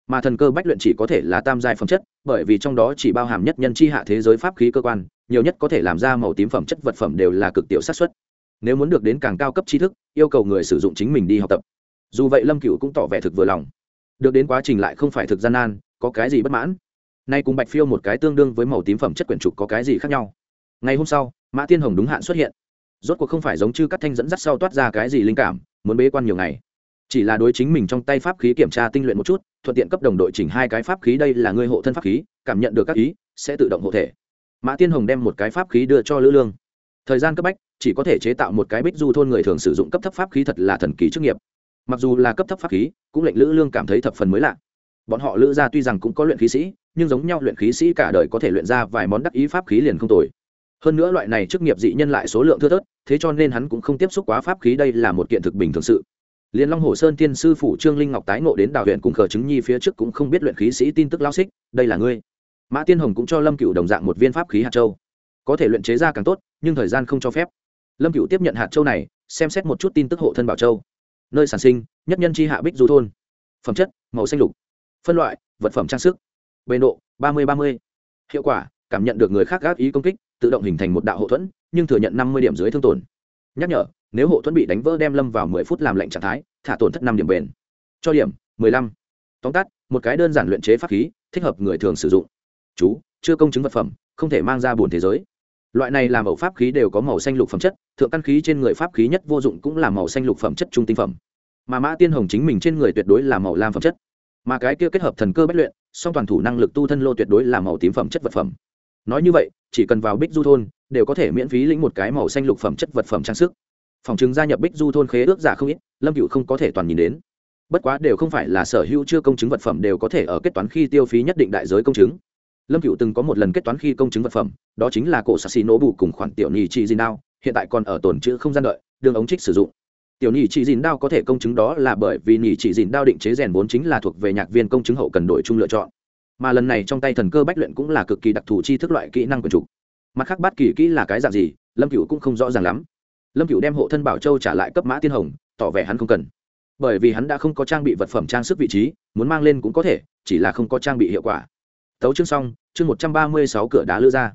Mà thần cơ bách luyện chỉ có thể là tam giai phẩm chất, bởi vì trong đó chỉ bao hàm nhất nhân chi hạ thế giới pháp khí cơ quan, nhiều nhất có thể làm ra màu tím phẩm chất vật phẩm đều là cực tiểu xác suất. Nếu muốn được đến càng cao cấp tri thức, yêu cầu người sử dụng chính mình đi học tập. Dù vậy lâm cựu cũng tỏ vẻ thực vừa lòng. Được đến quá trình lại không phải thực gian nan, có cái gì bất mãn? Nay cùng bạch phiêu một cái tương đương với màu tím phẩm chất quyển trục có cái gì khác nhau? Ngày hôm sau, mã tiên hồng đúng hạn xuất hiện. Rốt cuộc không phải giống chư các thanh dẫn dắt sau toát ra cái gì linh cảm, muốn bế quan nhiều ngày. Chỉ là đối chính mình trong tay pháp khí kiểm tra tinh luyện một chút, thuận tiện cấp đồng đội chỉnh hai cái pháp khí đây là người hộ thân pháp khí, cảm nhận được các ý, sẽ tự động hộ thể. Mã tiên hồng đem một cái pháp khí đưa cho lữ lương. Thời gian cấp bách, chỉ có thể chế tạo một cái bích du thôn người thường sử dụng cấp thấp pháp khí thật là thần kỳ chức nghiệp. Mặc dù là cấp thấp pháp khí, cũng lệnh lữ lương cảm thấy thập phần mới lạ. Bọn họ lữ ra tuy rằng cũng có luyện khí sĩ, nhưng giống nhau luyện khí sĩ cả đời có thể luyện ra vài món đắc ý pháp khí liền không tồi hơn nữa loại này chức nghiệp dị nhân lại số lượng thưa thớt, thế cho nên hắn cũng không tiếp xúc quá pháp khí đây là một kiện thực bình thường sự. Liền long hồ sơn tiên sư phủ trương linh ngọc tái ngộ đến đào huyện cùng khờ chứng nhi phía trước cũng không biết luyện khí sĩ tin tức lao xích, đây là ngươi. Mã tiên hồng cũng cho lâm cựu đồng dạng một viên pháp khí hạt châu. Có thể luyện chế ra càng tốt, nhưng thời gian không cho phép. Lâm cựu tiếp nhận hạt châu này, xem xét một chút tin tức hộ thân bảo châu. Nơi sản sinh, nhất nhân chi hạ bích du thôn. Phẩm chất, màu xanh lục. Phân loại, vật phẩm trang sức. Bề độ, ba mươi ba mươi. Hiệu quả, cảm nhận được người khác gác ý công kích tự động hình thành một đạo hộ thuẫn, nhưng thừa nhận năm mươi điểm dưới thương tổn. Nhắc nhở, nếu hộ thuẫn bị đánh vỡ đem lâm vào mười phút làm lệnh trạng thái, thả tổn thất năm điểm bền. Cho điểm, mười lăm. Tóm tắt, một cái đơn giản luyện chế pháp khí, thích hợp người thường sử dụng. Chú, chưa công chứng vật phẩm, không thể mang ra buồn thế giới. Loại này làm ẩu pháp khí đều có màu xanh lục phẩm chất, thượng căn khí trên người pháp khí nhất vô dụng cũng là màu xanh lục phẩm chất trung tinh phẩm. Mà mã tiên hồng chính mình trên người tuyệt đối là màu lam phẩm chất. Mà cái kia kết hợp thần cơ bất luyện, song toàn thủ năng lực tu thân lô tuyệt đối là màu tím phẩm chất vật phẩm nói như vậy, chỉ cần vào bích du thôn, đều có thể miễn phí lĩnh một cái màu xanh lục phẩm chất vật phẩm trang sức. Phòng chứng gia nhập bích du thôn khế ước giả không ít, lâm cựu không có thể toàn nhìn đến. Bất quá đều không phải là sở hữu chưa công chứng vật phẩm đều có thể ở kết toán khi tiêu phí nhất định đại giới công chứng. Lâm cựu từng có một lần kết toán khi công chứng vật phẩm, đó chính là cổ sạc xì nổ bù cùng khoản tiểu nhì trị dìn đao, hiện tại còn ở tồn chữ không gian đợi, đường ống trích sử dụng. Tiểu nhì trị dìn đao có thể công chứng đó là bởi vì nhì trị dìn đao định chế rèn vốn chính là thuộc về nhạc viên công chứng hậu cần đổi chung lựa chọn mà lần này trong tay thần cơ bách luyện cũng là cực kỳ đặc thù chi thức loại kỹ năng quần trục. Mặt khác bát kỳ kỹ là cái dạng gì, lâm cựu cũng không rõ ràng lắm. Lâm cựu đem hộ thân bảo châu trả lại cấp mã tiên hồng, tỏ vẻ hắn không cần. Bởi vì hắn đã không có trang bị vật phẩm trang sức vị trí, muốn mang lên cũng có thể, chỉ là không có trang bị hiệu quả. Tấu chương xong, chương một trăm ba mươi sáu cửa đá lữ ra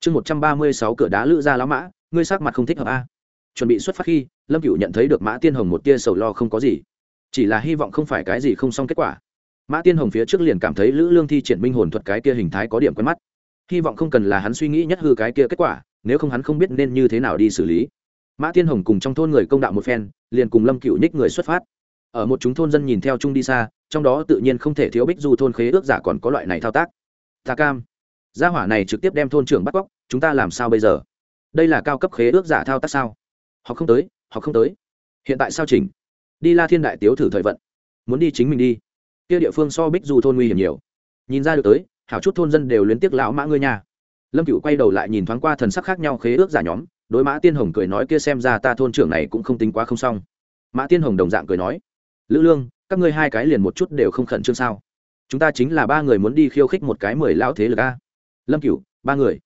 chương một trăm ba mươi sáu cửa đá lữ ra lão mã, ngươi sắc mặt không thích hợp a. Chuẩn bị xuất phát khi, lâm cựu nhận thấy được mã tiên hồng một tia sầu lo không có gì. Chỉ là hy vọng không phải cái gì không xong kết quả mã tiên hồng phía trước liền cảm thấy lữ lương thi triển minh hồn thuật cái kia hình thái có điểm quen mắt. Hy vọng không cần là hắn suy nghĩ nhất hư cái kia kết quả, nếu không hắn không biết nên như thế nào đi xử lý. Mã tiên hồng cùng trong thôn người công đạo một phen, liền cùng lâm cựu nhích người xuất phát. Ở một chúng thôn dân nhìn theo chung đi xa, trong đó tự nhiên không thể thiếu bích du thôn khế ước giả còn có loại này thao tác. Ta cam. Gia hỏa này trực tiếp đem thôn trưởng bắt cóc, chúng ta làm sao bây giờ? Đây là cao cấp khế ước giả thao tác sao? Họ không tới, họ không tới. Hiện tại sao chỉnh? Đi la thiên đại tiếu thử thời vận. Muốn đi chính mình đi kia địa phương so bích du thôn nguy hiểm nhiều. Nhìn ra được tới, hảo chút thôn dân đều liên tiếc lão mã ngươi nha. Lâm cựu quay đầu lại nhìn thoáng qua thần sắc khác nhau khế ước giả nhóm, đối mã tiên hồng cười nói kia xem ra ta thôn trưởng này cũng không tính quá không xong. Mã tiên hồng đồng dạng cười nói, lữ lương, các ngươi hai cái liền một chút đều không khẩn trương sao? Chúng ta chính là ba người muốn đi khiêu khích một cái mười lão thế lực a. Lâm cửu, ba người.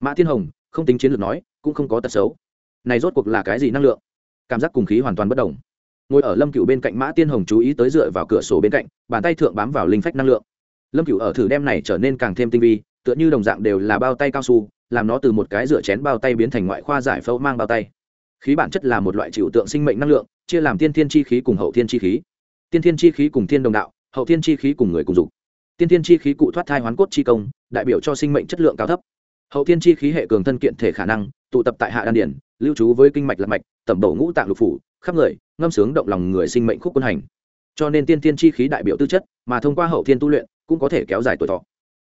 Mã tiên hồng, không tính chiến lược nói, cũng không có tật xấu. Này rốt cuộc là cái gì năng lượng? Cảm giác cùng khí hoàn toàn bất đồng ngồi ở lâm cửu bên cạnh mã tiên hồng chú ý tới dựa vào cửa sổ bên cạnh, bàn tay thượng bám vào linh phách năng lượng. Lâm cửu ở thử đem này trở nên càng thêm tinh vi, tựa như đồng dạng đều là bao tay cao su, làm nó từ một cái rửa chén bao tay biến thành ngoại khoa giải phẫu mang bao tay. Khí bản chất là một loại chịu tượng sinh mệnh năng lượng, chia làm tiên thiên chi khí cùng hậu thiên chi khí. Tiên thiên chi khí cùng thiên đồng đạo, hậu thiên chi khí cùng người cùng dục. Tiên thiên chi khí cụ thoát thai hoán cốt chi công, đại biểu cho sinh mệnh chất lượng cao thấp. Hậu thiên chi khí hệ cường thân kiện thể khả năng, tụ tập tại hạ đan điển, lưu trú với kinh mạch lạc mạch tẩm bổ ngũ tạng lục phủ, khắp người, ngâm sướng động lòng người sinh mệnh khúc quân hành. Cho nên tiên thiên chi khí đại biểu tư chất, mà thông qua hậu thiên tu luyện, cũng có thể kéo dài tuổi thọ.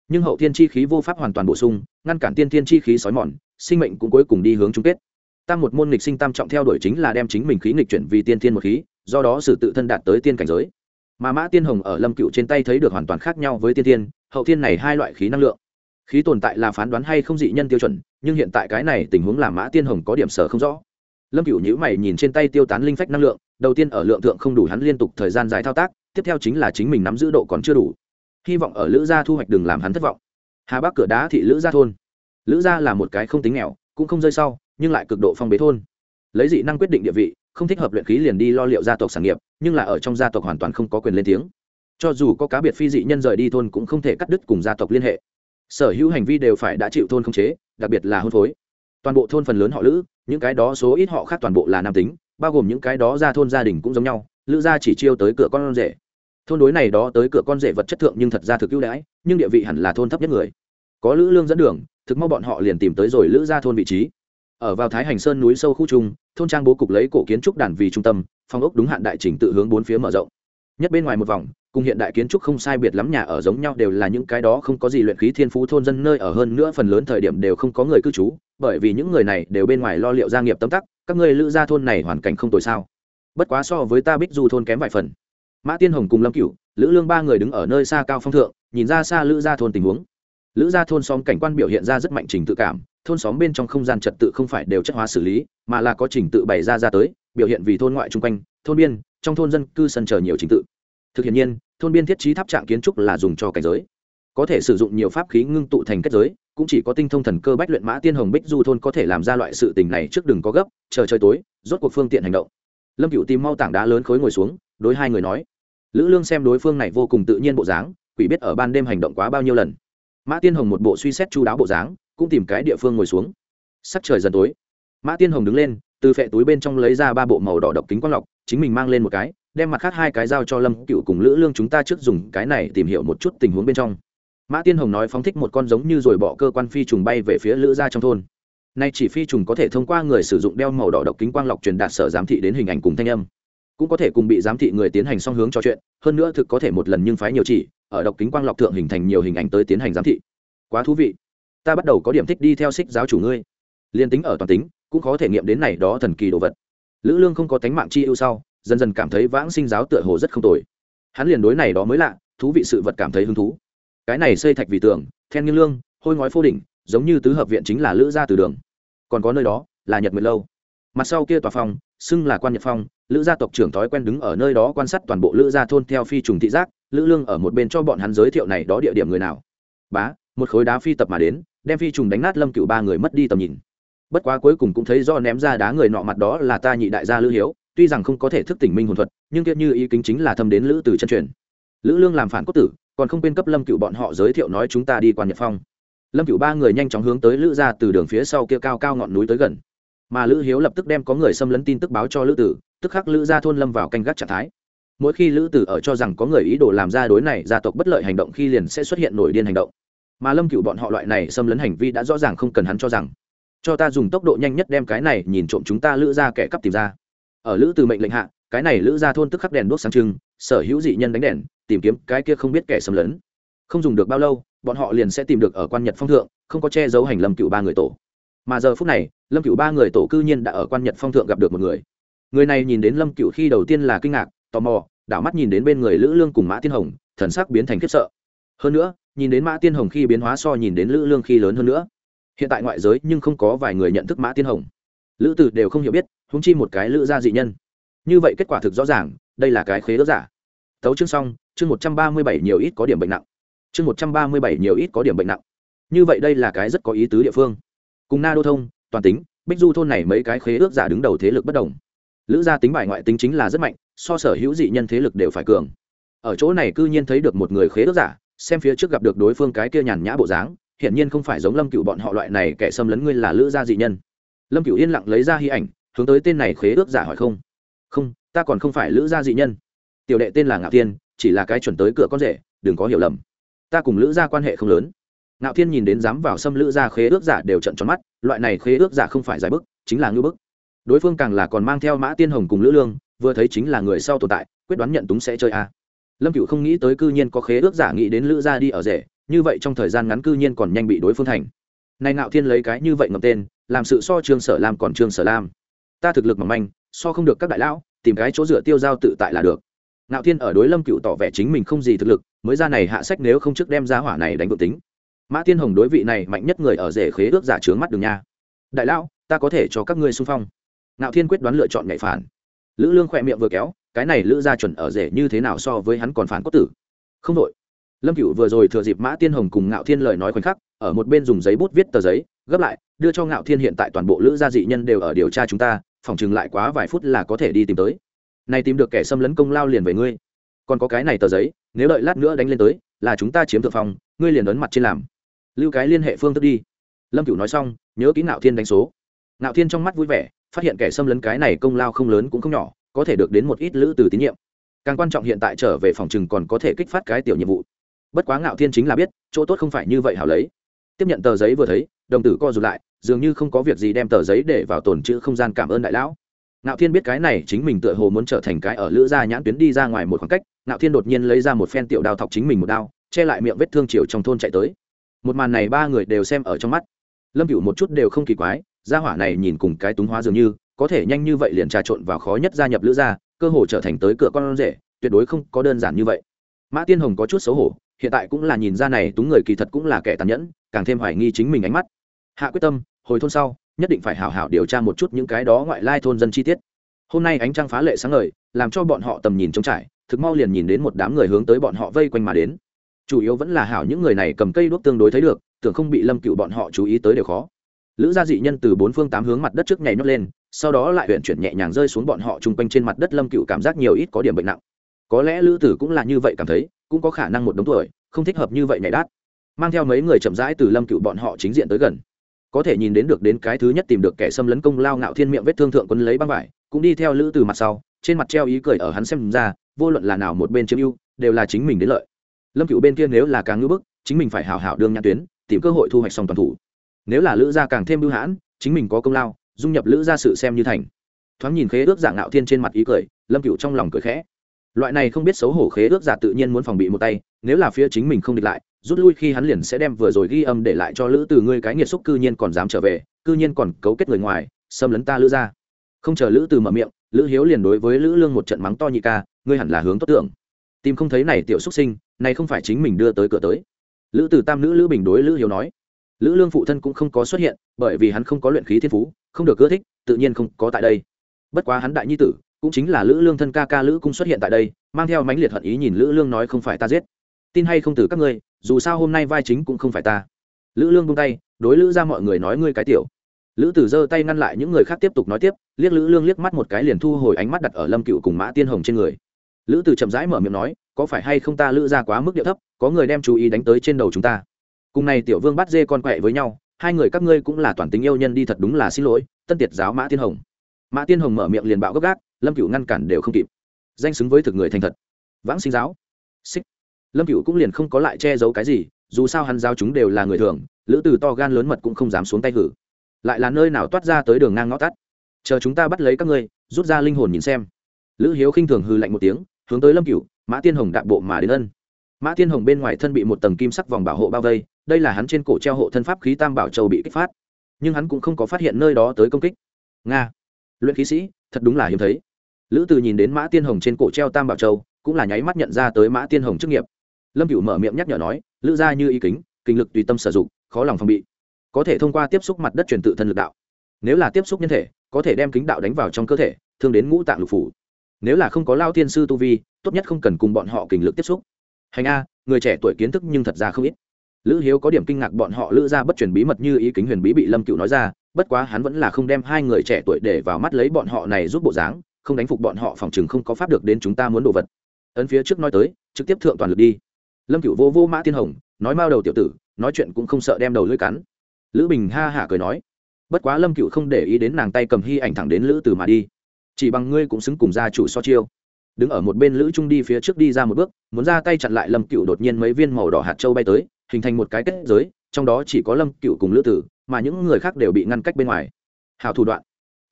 Nhưng hậu thiên chi khí vô pháp hoàn toàn bổ sung, ngăn cản tiên thiên chi khí sói mòn, sinh mệnh cũng cuối cùng đi hướng chung kết. Tam một môn nghịch sinh tam trọng theo đuổi chính là đem chính mình khí nghịch chuyển vì tiên thiên một khí, do đó sự tự thân đạt tới tiên cảnh giới. Mà mã tiên hồng ở lâm cựu trên tay thấy được hoàn toàn khác nhau với tiên thiên, hậu thiên này hai loại khí năng lượng. Khí tồn tại là phán đoán hay không dị nhân tiêu chuẩn, nhưng hiện tại cái này tình huống làm mã tiên hồng có điểm sở không rõ lâm cựu nhữ mày nhìn trên tay tiêu tán linh phách năng lượng, đầu tiên ở lượng thượng không đủ hắn liên tục thời gian dài thao tác, tiếp theo chính là chính mình nắm giữ độ còn chưa đủ. Hy vọng ở lữ gia thu hoạch đừng làm hắn thất vọng. Hà bắc cửa đá thị lữ gia thôn. Lữ gia là một cái không tính nghèo, cũng không rơi sau, nhưng lại cực độ phong bế thôn. Lấy dị năng quyết định địa vị, không thích hợp luyện khí liền đi lo liệu gia tộc sản nghiệp, nhưng là ở trong gia tộc hoàn toàn không có quyền lên tiếng. Cho dù có cá biệt phi dị nhân rời đi thôn cũng không thể cắt đứt cùng gia tộc liên hệ. Sở hữu hành vi đều phải đã chịu thôn khống chế, đặc biệt là hôn phối toàn bộ thôn phần lớn họ lữ, những cái đó số ít họ khác toàn bộ là nam tính, bao gồm những cái đó ra thôn gia đình cũng giống nhau, lữ gia chỉ chiêu tới cửa con rể. Thôn đối này đó tới cửa con rể vật chất thượng nhưng thật ra thực ưu đãi, nhưng địa vị hẳn là thôn thấp nhất người. Có lữ lương dẫn đường, thực mau bọn họ liền tìm tới rồi lữ gia thôn vị trí. Ở vào thái hành sơn núi sâu khu trung, thôn trang bố cục lấy cổ kiến trúc đàn vì trung tâm phong ốc đúng hạn đại trình tự hướng bốn phía mở rộng nhất bên ngoài một vòng, cùng hiện đại kiến trúc không sai biệt lắm nhà ở giống nhau đều là những cái đó không có gì luyện khí thiên phú thôn dân nơi ở hơn nữa phần lớn thời điểm đều không có người cư trú, bởi vì những người này đều bên ngoài lo liệu gia nghiệp tấm tắc, các ngươi lữ gia thôn này hoàn cảnh không tồi sao. Bất quá so với ta bích du thôn kém vài phần. Mã tiên hồng cùng lâm cửu, lữ lương ba người đứng ở nơi xa cao phong thượng, nhìn ra xa lữ gia thôn tình huống. Lữ gia thôn xóm cảnh quan biểu hiện ra rất mạnh trình tự cảm, thôn xóm bên trong không gian trật tự không phải đều chất hóa xử lý, mà là có trình tự bày ra ra tới, biểu hiện vì thôn ngoại chung quanh, thôn biên trong thôn dân cư sân chờ nhiều trình tự. Thực hiện nhiên, thôn biên thiết trí tháp trạng kiến trúc là dùng cho cảnh giới. Có thể sử dụng nhiều pháp khí ngưng tụ thành kết giới, cũng chỉ có tinh thông thần cơ bách luyện mã tiên hồng bích du thôn có thể làm ra loại sự tình này trước đừng có gấp, chờ trời tối, rốt cuộc phương tiện hành động. Lâm cựu tìm mau tảng đá lớn khối ngồi xuống, đối hai người nói. Lữ lương xem đối phương này vô cùng tự nhiên bộ dáng, quỷ biết ở ban đêm hành động quá bao nhiêu lần. Mã tiên hồng một bộ suy xét chu đáo bộ dáng, cũng tìm cái địa phương ngồi xuống. Sắc trời dần tối. Mã tiên hồng đứng lên, từ phệ túi bên trong lấy ra ba bộ màu đỏ độc kính quang lọc chính mình mang lên một cái, đem mặt khác hai cái dao cho lâm cựu cùng lữ lương chúng ta trước dùng cái này tìm hiểu một chút tình huống bên trong. Mã tiên hồng nói phóng thích một con giống như rồi bỏ cơ quan phi trùng bay về phía lữ gia trong thôn. Nay chỉ phi trùng có thể thông qua người sử dụng đeo màu đỏ độc kính quang lọc truyền đạt sở giám thị đến hình ảnh cùng thanh âm. Cũng có thể cùng bị giám thị người tiến hành song hướng trò chuyện, hơn nữa thực có thể một lần nhưng phái nhiều chỉ, ở độc kính quang lọc thượng hình thành nhiều hình ảnh tới tiến hành giám thị. Quá thú vị. Ta bắt đầu có điểm thích đi theo xích giáo chủ ngươi. Liên tính ở toàn tính, cũng có thể nghiệm đến này đó thần kỳ đồ vật lữ lương không có tánh mạng chi ưu sau, dần dần cảm thấy vãng sinh giáo tựa hồ rất không tồi. Hắn liền đối này đó mới lạ, thú vị sự vật cảm thấy hứng thú. Cái này xây thạch vì tường, then nghiêng lương, hôi ngói phô đỉnh, giống như tứ hợp viện chính là lữ gia từ đường. Còn có nơi đó là nhật nguyệt lâu. Mặt sau kia tòa phòng, xưng là quan nhật phong, lữ gia tộc trưởng thói quen đứng ở nơi đó quan sát toàn bộ lữ gia thôn theo phi trùng thị giác, lữ lương ở một bên cho bọn hắn giới thiệu này đó địa điểm người nào. Bá, một khối đá phi tập mà đến, đem phi trùng đánh nát lâm cựu ba người mất đi tầm nhìn bất quá cuối cùng cũng thấy do ném ra đá người nọ mặt đó là ta nhị đại gia lữ hiếu, tuy rằng không có thể thức tỉnh minh hồn thuật, nhưng tiếc như ý kính chính là thâm đến lữ từ chân truyền. Lữ lương làm phản cốt tử, còn không quên cấp lâm cựu bọn họ giới thiệu nói chúng ta đi quan nhật phong. Lâm cựu ba người nhanh chóng hướng tới lữ ra từ đường phía sau kia cao cao ngọn núi tới gần. Mà lữ hiếu lập tức đem có người xâm lấn tin tức báo cho lữ tử, tức khắc lữ ra thôn lâm vào canh gác trạng thái. Mỗi khi lữ tử ở cho rằng có người ý đồ làm ra đối này, gia tộc bất lợi hành động khi liền sẽ xuất hiện nổi điên hành động. Mà lâm cựu bọn họ loại này xâm lấn hành vi đã rõ ràng không cần hắn cho rằng cho ta dùng tốc độ nhanh nhất đem cái này nhìn trộm chúng ta lữ ra kẻ cắp tìm ra. Ở lữ từ mệnh lệnh hạ, cái này lữ ra thôn tức khắc đèn đốt sáng trưng, sở hữu dị nhân đánh đèn, tìm kiếm cái kia không biết kẻ xâm lấn. Không dùng được bao lâu, bọn họ liền sẽ tìm được ở quan nhật phong thượng, không có che giấu hành lâm cựu ba người tổ. Mà giờ phút này, lâm cựu ba người tổ cư nhiên đã ở quan nhật phong thượng gặp được một người. Người này nhìn đến lâm cựu khi đầu tiên là kinh ngạc, tò mò, đảo mắt nhìn đến bên người lữ lương cùng mã tiên hồng, thần sắc biến thành khiếp sợ. Hơn nữa, nhìn đến mã tiên hồng khi biến hóa so nhìn đến lữ lương khi lớn hơn nữa hiện tại ngoại giới nhưng không có vài người nhận thức mã tiên hồng. Lữ tử đều không hiểu biết húng chi một cái lữ gia dị nhân. Như vậy kết quả thực rõ ràng, đây là cái khế ước giả. Tấu chương xong, chương một trăm ba mươi bảy nhiều ít có điểm bệnh nặng. Chương một trăm ba mươi bảy nhiều ít có điểm bệnh nặng. Như vậy đây là cái rất có ý tứ địa phương. Cùng na đô thông, toàn tính, bích du thôn này mấy cái khế ước giả đứng đầu thế lực bất đồng. Lữ gia tính bài ngoại tính chính là rất mạnh, so sở hữu dị nhân thế lực đều phải cường. Ở chỗ này cư nhiên thấy được một người khế ước giả, xem phía trước gặp được đối phương cái kia nhàn nhã bộ dáng hiển nhiên không phải giống lâm cựu bọn họ loại này kẻ xâm lấn ngươi là lữ gia dị nhân. Lâm cựu yên lặng lấy ra hy ảnh, hướng tới tên này khế ước giả hỏi không? Không, ta còn không phải lữ gia dị nhân. Tiểu đệ tên là ngạo thiên, chỉ là cái chuẩn tới cửa con rể, đừng có hiểu lầm. Ta cùng lữ gia quan hệ không lớn. Ngạo thiên nhìn đến dám vào xâm lữ gia khế ước giả đều trận tròn mắt, loại này khế ước giả không phải giải bức, chính là ngư bức. Đối phương càng là còn mang theo mã tiên hồng cùng lữ lương, vừa thấy chính là người sau tồn tại, quyết đoán nhận túng sẽ chơi a. Lâm cựu không nghĩ tới cư nhiên có khế ước giả nghĩ đến lữ gia đi ở rể như vậy trong thời gian ngắn cư nhiên còn nhanh bị đối phương thành. Này nạo thiên lấy cái như vậy ngầm tên, làm sự so trương sở lam còn trương sở lam. Ta thực lực mỏng manh, so không được các đại lão, tìm cái chỗ dựa tiêu giao tự tại là được. Nạo thiên ở đối lâm cựu tỏ vẻ chính mình không gì thực lực, mới ra này hạ sách nếu không trước đem ra hỏa này đánh vượng tính. Mã tiên hồng đối vị này mạnh nhất người ở rể khế ước giả trướng mắt đường nha. Đại lão, ta có thể cho các ngươi xung phong. Nạo thiên quyết đoán lựa chọn nhạy phản. Lữ lương khỏe miệng vừa kéo, cái này lữ gia chuẩn ở rể như thế nào so với hắn còn phản cốt tử? Không đội lâm cựu vừa rồi thừa dịp mã tiên hồng cùng ngạo thiên lời nói khoảnh khắc, ở một bên dùng giấy bút viết tờ giấy, gấp lại, đưa cho ngạo thiên hiện tại toàn bộ lữ gia dị nhân đều ở điều tra chúng ta, phòng chừng lại quá vài phút là có thể đi tìm tới. Này tìm được kẻ xâm lấn công lao liền về ngươi. Còn có cái này tờ giấy, nếu đợi lát nữa đánh lên tới, là chúng ta chiếm thượng phòng ngươi liền ấn mặt trên làm. Lưu cái liên hệ phương thức đi. Lâm cửu nói xong, nhớ kỹ ngạo thiên đánh số. Ngạo thiên trong mắt vui vẻ, phát hiện kẻ xâm lấn cái này công lao không lớn cũng không nhỏ, có thể được đến một ít lữ từ tín nhiệm. Càng quan trọng hiện tại trở về phòng chừng còn có thể kích phát cái tiểu nhiệm vụ bất quá ngạo thiên chính là biết, chỗ tốt không phải như vậy hảo lấy. Tiếp nhận tờ giấy vừa thấy, đồng tử co rụt lại, dường như không có việc gì đem tờ giấy để vào tồn chữ không gian cảm ơn đại lão. Ngạo thiên biết cái này chính mình tựa hồ muốn trở thành cái ở lữ gia nhãn tuyến đi ra ngoài một khoảng cách, ngạo thiên đột nhiên lấy ra một phen tiểu đao thọc chính mình một đao, che lại miệng vết thương chiều trong thôn chạy tới. Một màn này ba người đều xem ở trong mắt. Lâm cựu một chút đều không kỳ quái, gia hỏa này nhìn cùng cái túng hóa dường như, có thể nhanh như vậy liền trà trộn vào khó nhất gia nhập lữ gia, cơ hồ trở thành tới cửa con rể, tuyệt đối không có đơn giản như vậy. Mã tiên hồng có chút xấu hổ hiện tại cũng là nhìn ra này túng người kỳ thật cũng là kẻ tàn nhẫn, càng thêm hoài nghi chính mình ánh mắt. Hạ quyết tâm, hồi thôn sau, nhất định phải hảo hảo điều tra một chút những cái đó ngoại lai thôn dân chi tiết. Hôm nay ánh trăng phá lệ sáng ngời, làm cho bọn họ tầm nhìn trống trải, thực mau liền nhìn đến một đám người hướng tới bọn họ vây quanh mà đến. Chủ yếu vẫn là hảo những người này cầm cây đuốc tương đối thấy được, tưởng không bị lâm cựu bọn họ chú ý tới đều khó. Lữ gia dị nhân từ bốn phương tám hướng mặt đất trước nhảy nhót lên, sau đó lại huyện chuyển nhẹ nhàng rơi xuống bọn họ chung quanh trên mặt đất lâm cựu cảm giác nhiều ít có điểm bệnh nặng có lẽ lữ tử cũng là như vậy cảm thấy, cũng có khả năng một đống tuổi, không thích hợp như vậy nhảy đát. Mang theo mấy người chậm rãi từ lâm cựu bọn họ chính diện tới gần. Có thể nhìn đến được đến cái thứ nhất tìm được kẻ xâm lấn công lao ngạo thiên miệng vết thương thượng quân lấy băng vải, cũng đi theo lữ từ mặt sau, trên mặt treo ý cười ở hắn xem ra, vô luận là nào một bên chiếm ưu, đều là chính mình đến lợi. Lâm cựu bên kia nếu là càng ngưỡng bức, chính mình phải hào hảo đương nhãn tuyến, tìm cơ hội thu hoạch xong toàn thủ. Nếu là lữ gia càng thêm bưu hãn, chính mình có công lao, dung nhập lữ gia sự xem như thành. Thoáng nhìn khế ước dạng ngạo thiên trên mặt ý cười, lâm cựu trong lòng cười khẽ loại này không biết xấu hổ khế ước giả tự nhiên muốn phòng bị một tay, nếu là phía chính mình không địch lại, rút lui khi hắn liền sẽ đem vừa rồi ghi âm để lại cho lữ từ ngươi cái nghiệt xúc cư nhiên còn dám trở về, cư nhiên còn cấu kết người ngoài, xâm lấn ta lữ ra không chờ lữ từ mở miệng, lữ hiếu liền đối với lữ lương một trận mắng to nhị ca, ngươi hẳn là hướng tốt tưởng. Tìm không thấy này tiểu xúc sinh, này không phải chính mình đưa tới cửa tới. Lữ từ tam nữ lữ bình đối lữ hiếu nói. Lữ lương phụ thân cũng không có xuất hiện, bởi vì hắn không có luyện khí thiên phú, không được ưa thích, tự nhiên không có tại đây. Bất quá hắn đại nhi tử cũng chính là lữ lương thân ca ca lữ cung xuất hiện tại đây, mang theo mãnh liệt hận ý nhìn lữ lương nói không phải ta giết. Tin hay không từ các ngươi, dù sao hôm nay vai chính cũng không phải ta. Lữ lương buông tay, đối lữ ra mọi người nói ngươi cái tiểu. Lữ tử giơ tay ngăn lại những người khác tiếp tục nói tiếp, liếc lữ lương liếc mắt một cái liền thu hồi ánh mắt đặt ở lâm cựu cùng mã tiên hồng trên người. Lữ tử chậm rãi mở miệng nói, có phải hay không ta lữ ra quá mức điệu thấp, có người đem chú ý đánh tới trên đầu chúng ta. Cùng này tiểu vương bắt dê con quẹ với nhau, hai người các ngươi cũng là toàn tính yêu nhân đi thật đúng là xin lỗi, tân tiệt giáo mã tiên hồng. Mã tiên hồng mở miệng liền bạo gấp gác lâm cựu ngăn cản đều không kịp. Danh xứng với thực người thành thật. Vãng sinh giáo. Xích. Lâm cựu cũng liền không có lại che giấu cái gì, dù sao hắn giao chúng đều là người thường, lữ từ to gan lớn mật cũng không dám xuống tay hử. Lại là nơi nào toát ra tới đường ngang ngõ tắt. Chờ chúng ta bắt lấy các ngươi, rút ra linh hồn nhìn xem. Lữ hiếu khinh thường hư lạnh một tiếng, hướng tới lâm cựu mã tiên hồng đạp bộ mà đến ân. Mã tiên hồng bên ngoài thân bị một tầng kim sắc vòng bảo hộ bao vây, đây là hắn trên cổ treo hộ thân pháp khí tam bảo châu bị kích phát. Nhưng hắn cũng không có phát hiện nơi đó tới công kích. Nga. Luyện khí sĩ, thật đúng là hiếm thấy lữ từ nhìn đến mã tiên hồng trên cổ treo tam bảo châu, cũng là nháy mắt nhận ra tới mã tiên hồng chức nghiệp. Lâm cựu mở miệng nhắc nhở nói, lữ gia như ý kính, kinh lực tùy tâm sử dụng, khó lòng phòng bị. Có thể thông qua tiếp xúc mặt đất truyền tự thân lực đạo. Nếu là tiếp xúc nhân thể, có thể đem kính đạo đánh vào trong cơ thể, thương đến ngũ tạng lục phủ. Nếu là không có lao tiên sư tu vi, tốt nhất không cần cùng bọn họ kình lực tiếp xúc. Hành a, người trẻ tuổi kiến thức nhưng thật ra không ít. Lữ hiếu có điểm kinh ngạc bọn họ lữ ra bất truyền bí mật như ý kính huyền bí bị lâm cựu nói ra, bất quá hắn vẫn là không đem hai người trẻ tuổi để vào mắt lấy bọn họ này giúp bộ dáng không đánh phục bọn họ phòng chừng không có pháp được đến chúng ta muốn đồ vật. Ấn phía trước nói tới, trực tiếp thượng toàn lực đi. Lâm cựu vô vô mã tiên hồng, nói mao đầu tiểu tử, nói chuyện cũng không sợ đem đầu lưỡi cắn. Lữ bình ha hả cười nói, bất quá lâm cựu không để ý đến nàng tay cầm hy ảnh thẳng đến lữ từ mà đi. Chỉ bằng ngươi cũng xứng cùng gia chủ so chiêu. Đứng ở một bên lữ trung đi phía trước đi ra một bước, muốn ra tay chặn lại lâm cựu đột nhiên mấy viên màu đỏ hạt châu bay tới, hình thành một cái kết giới, trong đó chỉ có lâm cựu cùng lữ tử, mà những người khác đều bị ngăn cách bên ngoài. Hào thủ đoạn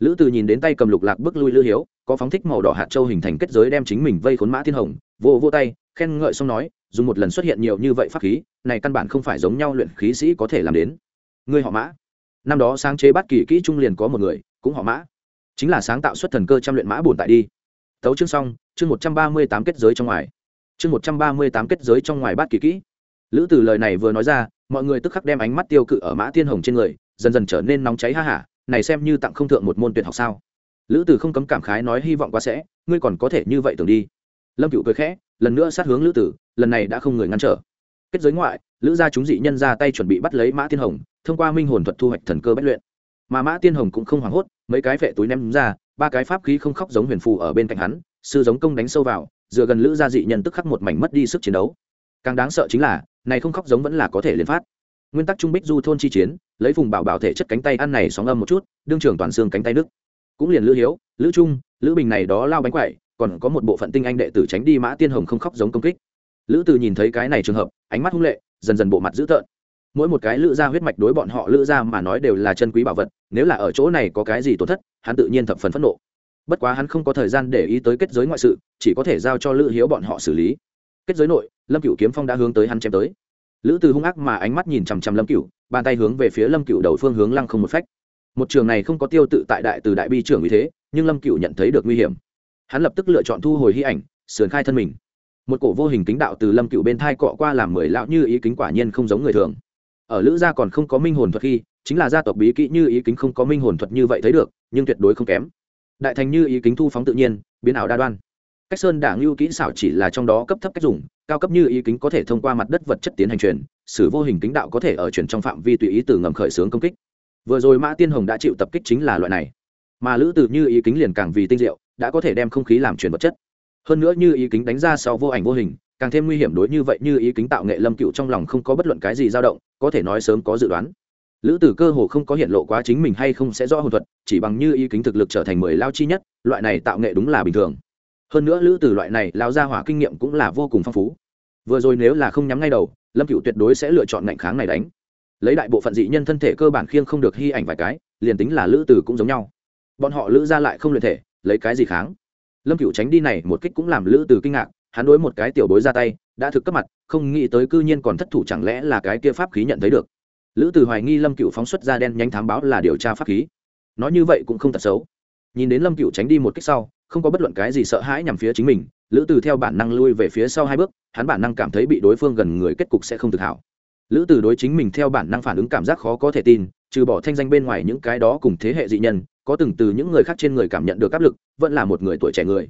lữ Từ nhìn đến tay cầm lục lạc bước lui lữ hiếu, có phóng thích màu đỏ hạt châu hình thành kết giới đem chính mình vây khốn mã thiên hồng, vô vô tay, khen ngợi xong nói, dùng một lần xuất hiện nhiều như vậy pháp khí, này căn bản không phải giống nhau luyện khí sĩ có thể làm đến. Ngươi họ mã. Năm đó sáng chế bát kỳ kỹ trung liền có một người, cũng họ mã. Chính là sáng tạo xuất thần cơ trăm luyện mã bổn tại đi. Tấu chương xong, chương một trăm ba mươi tám kết giới trong ngoài. Chương một trăm ba mươi tám kết giới trong ngoài bát kỳ kỹ. Lữ từ lời này vừa nói ra, mọi người tức khắc đem ánh mắt tiêu cự ở mã thiên hồng trên người, dần dần trở nên nóng cháy ha hả này xem như tặng không thượng một môn tuyệt học sao? Lữ từ không cấm cảm khái nói hy vọng quá sẽ, ngươi còn có thể như vậy tưởng đi. Lâm cựu cười khẽ, lần nữa sát hướng lữ tử, lần này đã không người ngăn trở. Kết giới ngoại, lữ gia chúng dị nhân ra tay chuẩn bị bắt lấy mã tiên hồng, thông qua minh hồn thuật thu hoạch thần cơ bất luyện. Mà mã tiên hồng cũng không hoảng hốt, mấy cái vệ túi ném ra, ba cái pháp khí không khóc giống huyền phù ở bên cạnh hắn, sư giống công đánh sâu vào, dựa gần lữ gia dị nhân tức khắc một mảnh mất đi sức chiến đấu. Càng đáng sợ chính là, này không khóc giống vẫn là có thể liên phát. Nguyên tắc trung bích du thôn chi chiến lấy vùng bảo bảo thể chất cánh tay ăn này sóng âm một chút, đương trường toàn xương cánh tay đức cũng liền lữ hiếu, lữ trung, lữ bình này đó lao bánh quậy còn có một bộ phận tinh anh đệ tử tránh đi mã tiên hồng không khóc giống công kích. Lữ từ nhìn thấy cái này trường hợp, ánh mắt hung lệ, dần dần bộ mặt dữ tợn. Mỗi một cái lữ gia huyết mạch đối bọn họ lữ gia mà nói đều là chân quý bảo vật, nếu là ở chỗ này có cái gì tổn thất, hắn tự nhiên thập phần phẫn nộ. Bất quá hắn không có thời gian để ý tới kết giới ngoại sự, chỉ có thể giao cho lữ hiếu bọn họ xử lý. Kết giới nội, lâm cựu kiếm phong đã hướng tới hắn chém tới. Lữ từ hung ác mà ánh mắt nhìn chằm chằm lâm cựu bàn tay hướng về phía lâm cựu đầu phương hướng lăng không một phách. Một trường này không có tiêu tự tại đại từ đại bi trưởng như thế, nhưng lâm cựu nhận thấy được nguy hiểm. Hắn lập tức lựa chọn thu hồi hy ảnh, sườn khai thân mình. Một cổ vô hình kính đạo từ lâm cựu bên thai cọ qua làm mười lão như ý kính quả nhiên không giống người thường. Ở lữ gia còn không có minh hồn thuật khi, chính là gia tộc bí kỹ như ý kính không có minh hồn thuật như vậy thấy được, nhưng tuyệt đối không kém. Đại thành như ý kính thu phóng tự nhiên, biến ảo đa đoan cách sơn đảng lưu kỹ xảo chỉ là trong đó cấp thấp cách dùng, cao cấp như ý kính có thể thông qua mặt đất vật chất tiến hành truyền, sử vô hình kính đạo có thể ở truyền trong phạm vi tùy ý từ ngầm khởi xướng công kích. Vừa rồi mã tiên hồng đã chịu tập kích chính là loại này. Mà lữ từ như ý kính liền càng vì tinh diệu, đã có thể đem không khí làm truyền vật chất. Hơn nữa như ý kính đánh ra sau vô ảnh vô hình, càng thêm nguy hiểm đối như vậy như ý kính tạo nghệ lâm cựu trong lòng không có bất luận cái gì dao động, có thể nói sớm có dự đoán. Lữ tử cơ hồ không có hiện lộ quá chính mình hay không sẽ rõ hồn thuật, chỉ bằng như ý kính thực lực trở thành mười lao chi nhất, loại này tạo nghệ đúng là bình thường hơn nữa lữ tử loại này lao ra hỏa kinh nghiệm cũng là vô cùng phong phú. Vừa rồi nếu là không nhắm ngay đầu, lâm cựu tuyệt đối sẽ lựa chọn ngạnh kháng này đánh. Lấy đại bộ phận dị nhân thân thể cơ bản khiêng không được hy ảnh vài cái, liền tính là lữ tử cũng giống nhau. Bọn họ lữ ra lại không luyện thể, lấy cái gì kháng? Lâm cựu tránh đi này, một kích cũng làm lữ tử kinh ngạc, hắn đối một cái tiểu bối ra tay, đã thực cấp mặt, không nghĩ tới cư nhiên còn thất thủ chẳng lẽ là cái kia pháp khí nhận thấy được. Lữ tử hoài nghi lâm cựu phóng xuất ra đen nhanh thám báo là điều tra pháp khí. Nói như vậy cũng không thật xấu nhìn đến lâm cựu tránh đi một kích sau, không có bất luận cái gì sợ hãi nhằm phía chính mình, lữ từ theo bản năng lui về phía sau hai bước, hắn bản năng cảm thấy bị đối phương gần người kết cục sẽ không thực hảo. Lữ từ đối chính mình theo bản năng phản ứng cảm giác khó có thể tin, trừ bỏ thanh danh bên ngoài những cái đó cùng thế hệ dị nhân, có từng từ những người khác trên người cảm nhận được áp lực, vẫn là một người tuổi trẻ người.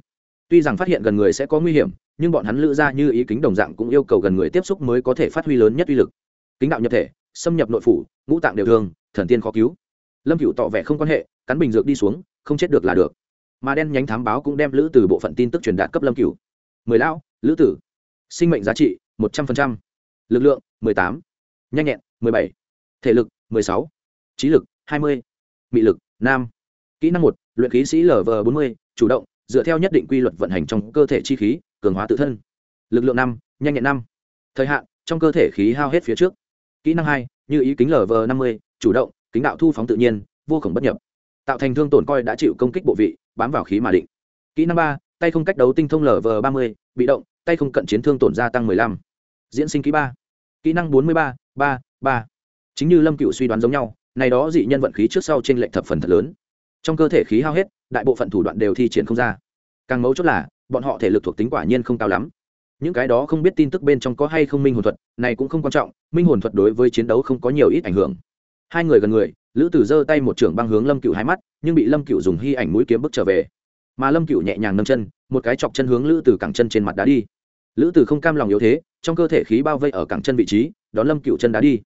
Tuy rằng phát hiện gần người sẽ có nguy hiểm, nhưng bọn hắn lữ ra như ý kính đồng dạng cũng yêu cầu gần người tiếp xúc mới có thể phát huy lớn nhất uy lực. Kính đạo nhập thể, xâm nhập nội phủ, ngũ tạng đều thương, thần tiên khó cứu. Lâm cựu tỏ vẻ không quan hệ, cắn bình dược đi xuống không chết được là được. Mà đen nhánh thám báo cũng đem lữ từ bộ phận tin tức truyền đạt cấp lâm cửu. Mười lão, lữ tử. Sinh mệnh giá trị, một trăm linh lực lượng, mười tám. Nhanh nhẹn, mười bảy. Thể lực, mười sáu. Trí lực, hai mươi. Mị lực nam kỹ năng một, luyện khí sĩ lv bốn mươi. Chủ động, dựa theo nhất định quy luật vận hành trong cơ thể chi khí, cường hóa tự thân. Lực lượng năm, nhanh nhẹn năm. Thời hạn, trong cơ thể khí hao hết phía trước. Kỹ năng hai, như ý kính lv năm mươi. Chủ động, kính đạo thu phóng tự nhiên, vô khổng bất nhập tạo thành thương tổn coi đã chịu công kích bộ vị, bám vào khí mà định. Kỹ năng ba, tay không cách đấu tinh thông lv ba mươi, bị động, tay không cận chiến thương tổn gia tăng mười lăm. Diễn sinh kỹ ba. Kỹ năng bốn mươi ba ba ba. Chính như lâm cựu suy đoán giống nhau, này đó dị nhân vận khí trước sau trên lệnh thập phần thật lớn. Trong cơ thể khí hao hết, đại bộ phận thủ đoạn đều thi triển không ra. Càng mấu chốt là, bọn họ thể lực thuộc tính quả nhiên không cao lắm. Những cái đó không biết tin tức bên trong có hay không minh hồn thuật, này cũng không quan trọng, minh hồn thuật đối với chiến đấu không có nhiều ít ảnh hưởng. Hai người gần người lữ tử giơ tay một trưởng băng hướng lâm cựu hai mắt, nhưng bị lâm cựu dùng hy ảnh mũi kiếm bước trở về. Mà lâm cựu nhẹ nhàng nâng chân, một cái chọc chân hướng lữ tử cẳng chân trên mặt đá đi. Lữ tử không cam lòng yếu thế, trong cơ thể khí bao vây ở cẳng chân vị trí, đón lâm cựu chân đá đi.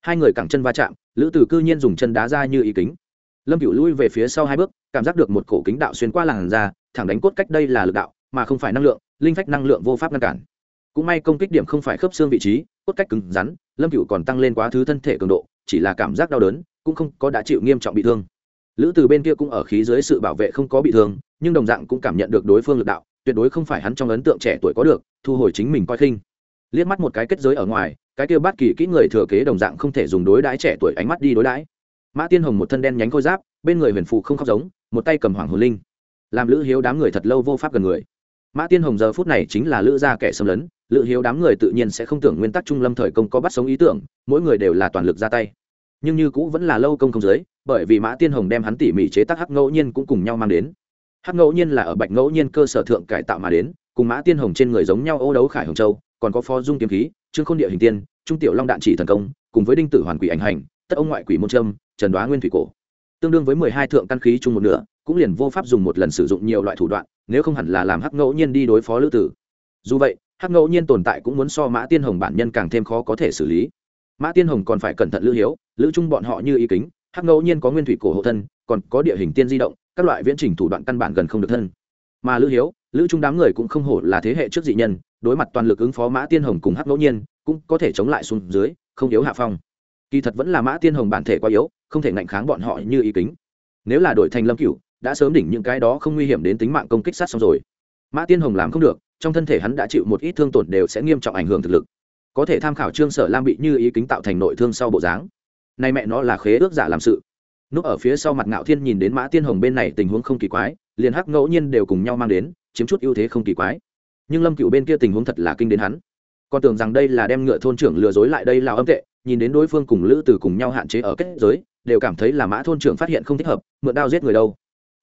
Hai người cẳng chân va chạm, lữ tử cư nhiên dùng chân đá ra như ý kính. Lâm cựu lui về phía sau hai bước, cảm giác được một cổ kính đạo xuyên qua làn da, thẳng đánh cốt cách đây là lực đạo, mà không phải năng lượng, linh phách năng lượng vô pháp ngăn cản. Cũng may công kích điểm không phải khớp xương vị trí, cốt cách cứng rắn, lâm cựu còn tăng lên quá thứ thân thể cường độ, chỉ là cảm giác đau đớn cũng không có đã chịu nghiêm trọng bị thương. Lữ từ bên kia cũng ở khí dưới sự bảo vệ không có bị thương, nhưng đồng dạng cũng cảm nhận được đối phương lực đạo, tuyệt đối không phải hắn trong ấn tượng trẻ tuổi có được, thu hồi chính mình coi khinh. Liếc mắt một cái kết giới ở ngoài, cái kia bất kỳ kỹ người thừa kế đồng dạng không thể dùng đối đãi trẻ tuổi ánh mắt đi đối đãi. Mã tiên hồng một thân đen nhánh khôi giáp, bên người huyền phụ không khóc giống, một tay cầm hoàng hồn linh. Làm lữ hiếu đám người thật lâu vô pháp gần người. Mã tiên hồng giờ phút này chính là lữ gia kẻ xâm lấn, lữ hiếu đám người tự nhiên sẽ không tưởng nguyên tắc trung lâm thời công có bắt sống ý tưởng, mỗi người đều là toàn lực ra tay nhưng như cũ vẫn là lâu công không giới bởi vì mã tiên hồng đem hắn tỉ mỉ chế tác hắc ngẫu nhiên cũng cùng nhau mang đến. Hắc ngẫu nhiên là ở bạch ngẫu nhiên cơ sở thượng cải tạo mà đến, cùng mã tiên hồng trên người giống nhau ô đấu khải hồng châu, còn có phó dung kiếm khí, trương khôn địa hình tiên, trung tiểu long đạn chỉ thần công, cùng với đinh tử hoàn quỷ ảnh hành, tất ông ngoại quỷ môn trâm, trần đoá nguyên thủy cổ. Tương đương với mười hai thượng căn khí chung một nửa, cũng liền vô pháp dùng một lần sử dụng nhiều loại thủ đoạn, nếu không hẳn là làm hắc ngẫu nhiên đi đối phó lữ tử. Dù vậy, hắc ngẫu nhiên tồn tại cũng muốn so mã tiên hồng bản nhân càng thêm khó có thể xử lý. Mã tiên hồng còn phải cẩn thận lữ hiếu lữ chung bọn họ như ý kính, hắc ngẫu nhiên có nguyên thủy cổ hộ thân, còn có địa hình tiên di động, các loại viễn trình thủ đoạn căn bản gần không được thân. Mà lữ hiếu, lữ trung đám người cũng không hổ là thế hệ trước dị nhân, đối mặt toàn lực ứng phó mã tiên hồng cùng hắc ngẫu nhiên, cũng có thể chống lại xuống dưới, không yếu hạ phong. Kỳ thật vẫn là mã tiên hồng bản thể quá yếu, không thể ngạnh kháng bọn họ như ý kính. Nếu là đội thành lâm cửu, đã sớm đỉnh những cái đó không nguy hiểm đến tính mạng công kích sát xong rồi. Mã tiên hồng làm không được, trong thân thể hắn đã chịu một ít thương tổn đều sẽ nghiêm trọng ảnh hưởng thực lực. Có thể tham khảo trương sở lam bị như ý kính tạo thành nội thương sau bộ dáng nay mẹ nó là khế ước giả làm sự. Núp ở phía sau mặt ngạo thiên nhìn đến mã tiên hồng bên này tình huống không kỳ quái, liền hắc ngẫu nhiên đều cùng nhau mang đến, chiếm chút ưu thế không kỳ quái. Nhưng lâm cựu bên kia tình huống thật là kinh đến hắn. Con tưởng rằng đây là đem ngựa thôn trưởng lừa dối lại đây là âm tệ, nhìn đến đối phương cùng lữ từ cùng nhau hạn chế ở kết giới, đều cảm thấy là mã thôn trưởng phát hiện không thích hợp, mượn đao giết người đâu.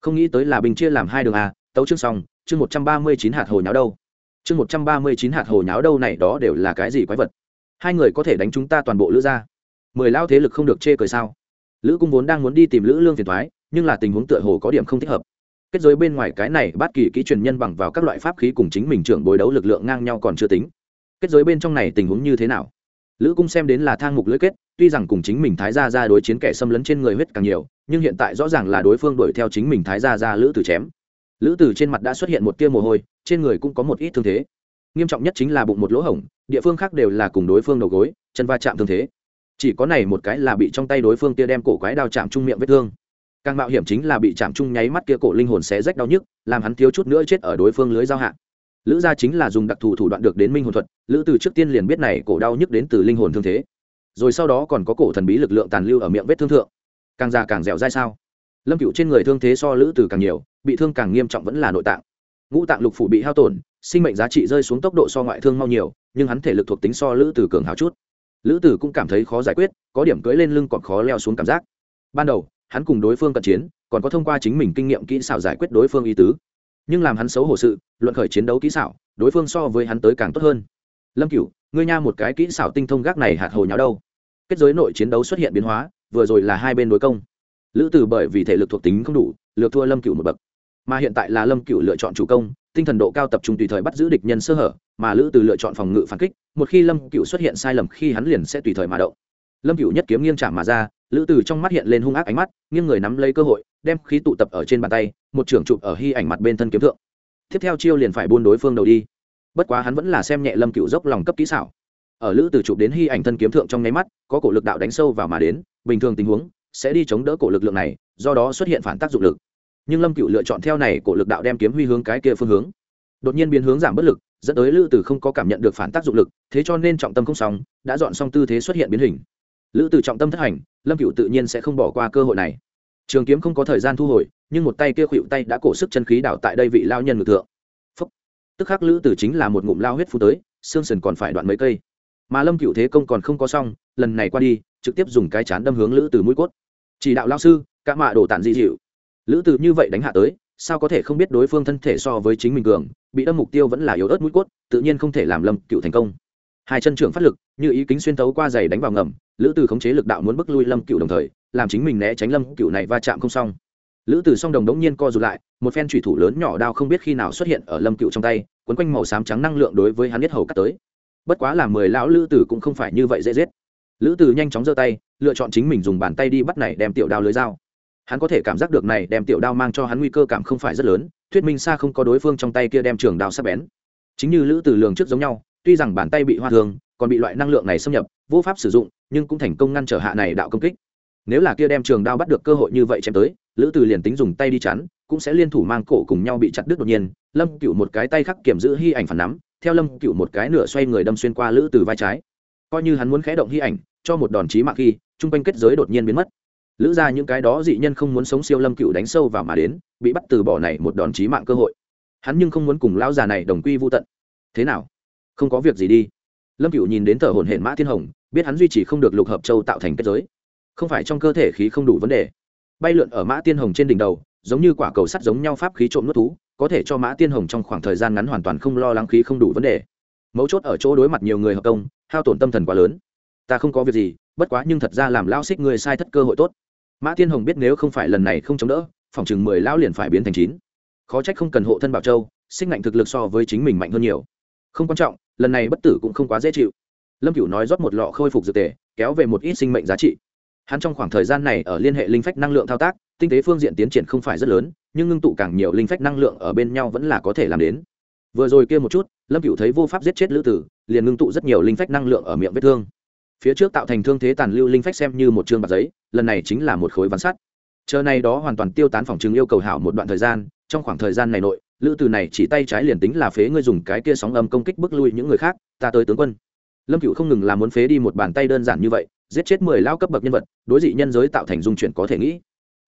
Không nghĩ tới là bình chia làm hai đường à tấu chương xong, chương một trăm ba mươi chín hạt hồ nháo đâu. Chương một trăm ba mươi chín hạt hồ nháo đâu này đó đều là cái gì quái vật? Hai người có thể đánh chúng ta toàn bộ lữ ra mười lao thế lực không được chê cười sao? Lữ cung vốn đang muốn đi tìm lữ lương phiền thoái nhưng là tình huống tựa hồ có điểm không thích hợp. Kết giới bên ngoài cái này bát kỳ kỹ truyền nhân bằng vào các loại pháp khí cùng chính mình trưởng bồi đấu lực lượng ngang nhau còn chưa tính. Kết giới bên trong này tình huống như thế nào? Lữ cung xem đến là thang mục lưỡi kết, tuy rằng cùng chính mình thái gia ra đối chiến kẻ xâm lấn trên người huyết càng nhiều, nhưng hiện tại rõ ràng là đối phương đuổi theo chính mình thái gia ra lữ tử chém. Lữ tử trên mặt đã xuất hiện một tia mồ hôi, trên người cũng có một ít thương thế. Nghiêm trọng nhất chính là bụng một lỗ hổng, địa phương khác đều là cùng đối phương đầu gối, chân va chạm thương thế chỉ có này một cái là bị trong tay đối phương kia đem cổ quái đao chạm trung miệng vết thương. Càng mạo hiểm chính là bị chạm trung nháy mắt kia cổ linh hồn xé rách đau nhức, làm hắn thiếu chút nữa chết ở đối phương lưới giao hạ. Lữ gia chính là dùng đặc thù thủ đoạn được đến minh hồn thuật, lữ từ trước tiên liền biết này cổ đau nhức đến từ linh hồn thương thế. Rồi sau đó còn có cổ thần bí lực lượng tàn lưu ở miệng vết thương thượng. Càng già càng dẻo dai sao? Lâm cựu trên người thương thế so lữ từ càng nhiều, bị thương càng nghiêm trọng vẫn là nội tạng. Ngũ tạng lục phủ bị hao tổn, sinh mệnh giá trị rơi xuống tốc độ so ngoại thương mau nhiều, nhưng hắn thể lực thuộc tính so lữ từ cường hào chút lữ tử cũng cảm thấy khó giải quyết, có điểm cưỡi lên lưng còn khó leo xuống cảm giác. Ban đầu, hắn cùng đối phương cận chiến, còn có thông qua chính mình kinh nghiệm kỹ xảo giải quyết đối phương y tứ. Nhưng làm hắn xấu hổ sự, luận khởi chiến đấu kỹ xảo, đối phương so với hắn tới càng tốt hơn. Lâm cửu, ngươi nha một cái kỹ xảo tinh thông gác này hạt hồ nháo đâu? Kết giới nội chiến đấu xuất hiện biến hóa, vừa rồi là hai bên đối công. Lữ tử bởi vì thể lực thuộc tính không đủ, lược thua lâm cửu một bậc. Mà hiện tại là lâm cửu lựa chọn chủ công tinh thần độ cao tập trung tùy thời bắt giữ địch nhân sơ hở, mà lữ từ lựa chọn phòng ngự phản kích, một khi lâm cựu xuất hiện sai lầm khi hắn liền sẽ tùy thời mà động. Lâm cựu nhất kiếm nghiêng chạm mà ra, lữ từ trong mắt hiện lên hung ác ánh mắt, nghiêng người nắm lấy cơ hội, đem khí tụ tập ở trên bàn tay, một trưởng chụp ở hy ảnh mặt bên thân kiếm thượng. Tiếp theo chiêu liền phải buôn đối phương đầu đi. Bất quá hắn vẫn là xem nhẹ lâm cựu dốc lòng cấp kỹ xảo. Ở lữ từ chụp đến hy ảnh thân kiếm thượng trong nháy mắt, có cổ lực đạo đánh sâu vào mà đến, bình thường tình huống sẽ đi chống đỡ cổ lực lượng này, do đó xuất hiện phản tác dụng lực nhưng lâm cựu lựa chọn theo này cổ lực đạo đem kiếm huy hướng cái kia phương hướng. Đột nhiên biến hướng giảm bất lực, dẫn tới lữ tử không có cảm nhận được phản tác dụng lực, thế cho nên trọng tâm không sóng đã dọn xong tư thế xuất hiện biến hình. Lữ tử trọng tâm thất hành, lâm cựu tự nhiên sẽ không bỏ qua cơ hội này. Trường kiếm không có thời gian thu hồi, nhưng một tay kia khuỵu tay đã cổ sức chân khí đảo tại đây vị lao nhân ngược thượng. Phúc. tức khắc lữ tử chính là một ngụm lao huyết phu tới, xương sần còn phải đoạn mấy cây. Mà lâm cựu thế công còn không có xong, lần này qua đi, trực tiếp dùng cái chán đâm hướng lữ tử mũi cốt. Chỉ đạo lao sư, các mạ đổ tản di dịu lữ từ như vậy đánh hạ tới, sao có thể không biết đối phương thân thể so với chính mình cường, bị đâm mục tiêu vẫn là yếu ớt mũi cốt, tự nhiên không thể làm lâm cựu thành công. Hai chân trưởng phát lực, như ý kính xuyên tấu qua giày đánh vào ngầm, lữ từ khống chế lực đạo muốn bức lui lâm cựu đồng thời, làm chính mình né tránh lâm cựu này va chạm không xong. Lữ từ song đồng đống nhiên co rụt lại, một phen thủy thủ lớn nhỏ đao không biết khi nào xuất hiện ở lâm cựu trong tay, quấn quanh màu xám trắng năng lượng đối với hắn biết hầu cắt tới. Bất quá là mười lão lữ tử cũng không phải như vậy dễ giết. Lữ tử nhanh chóng giơ tay, lựa chọn chính mình dùng bàn tay đi bắt này đem tiểu đao lưới dao hắn có thể cảm giác được này đem tiểu đao mang cho hắn nguy cơ cảm không phải rất lớn, thuyết minh xa không có đối phương trong tay kia đem trường đao sắp bén. Chính như lữ từ lường trước giống nhau, tuy rằng bàn tay bị hoa thương, còn bị loại năng lượng này xâm nhập, vô pháp sử dụng, nhưng cũng thành công ngăn trở hạ này đạo công kích. Nếu là kia đem trường đao bắt được cơ hội như vậy chém tới, lữ từ liền tính dùng tay đi chắn, cũng sẽ liên thủ mang cổ cùng nhau bị chặt đứt đột nhiên, lâm cựu một cái tay khắc kiểm giữ hy ảnh phản nắm, theo lâm cựu một cái nửa xoay người đâm xuyên qua lữ từ vai trái. Coi như hắn muốn khẽ động hy ảnh, cho một đòn chí mạng khi, trung quanh kết giới đột nhiên biến mất lữ ra những cái đó dị nhân không muốn sống siêu lâm cựu đánh sâu vào mà đến, bị bắt từ bỏ này một đòn chí mạng cơ hội. Hắn nhưng không muốn cùng lão già này đồng quy vô tận. Thế nào? Không có việc gì đi. Lâm cựu nhìn đến thở hồn hển mã thiên hồng, biết hắn duy trì không được lục hợp châu tạo thành kết giới. Không phải trong cơ thể khí không đủ vấn đề. Bay lượn ở mã tiên hồng trên đỉnh đầu, giống như quả cầu sắt giống nhau pháp khí trộm nuốt thú, có thể cho mã tiên hồng trong khoảng thời gian ngắn hoàn toàn không lo lắng khí không đủ vấn đề. Mấu chốt ở chỗ đối mặt nhiều người hợp công, hao tổn tâm thần quá lớn. Ta không có việc gì, bất quá nhưng thật ra làm lao xích người sai thất cơ hội tốt mã tiên hồng biết nếu không phải lần này không chống đỡ, phòng chừng mười lão liền phải biến thành chín. Khó trách không cần hộ thân bảo châu, sinh ngạnh thực lực so với chính mình mạnh hơn nhiều. Không quan trọng, lần này bất tử cũng không quá dễ chịu. Lâm cửu nói rót một lọ khôi phục dược tề, kéo về một ít sinh mệnh giá trị. Hắn trong khoảng thời gian này ở liên hệ linh phách năng lượng thao tác, tinh tế phương diện tiến triển không phải rất lớn, nhưng ngưng tụ càng nhiều linh phách năng lượng ở bên nhau vẫn là có thể làm đến. Vừa rồi kia một chút, lâm cửu thấy vô pháp giết chết lữ tử, liền ngưng tụ rất nhiều linh phách năng lượng ở miệng vết thương. Phía trước tạo thành thương thế tàn lưu linh phách xem như một chương bạc giấy lần này chính là một khối ván sắt. Chờ này đó hoàn toàn tiêu tán phòng chứng yêu cầu hảo một đoạn thời gian, trong khoảng thời gian này nội, lữ từ này chỉ tay trái liền tính là phế ngươi dùng cái kia sóng âm công kích bước lui những người khác, ta tới tướng quân. Lâm cựu không ngừng là muốn phế đi một bàn tay đơn giản như vậy, giết chết mười lao cấp bậc nhân vật, đối dị nhân giới tạo thành dung chuyển có thể nghĩ.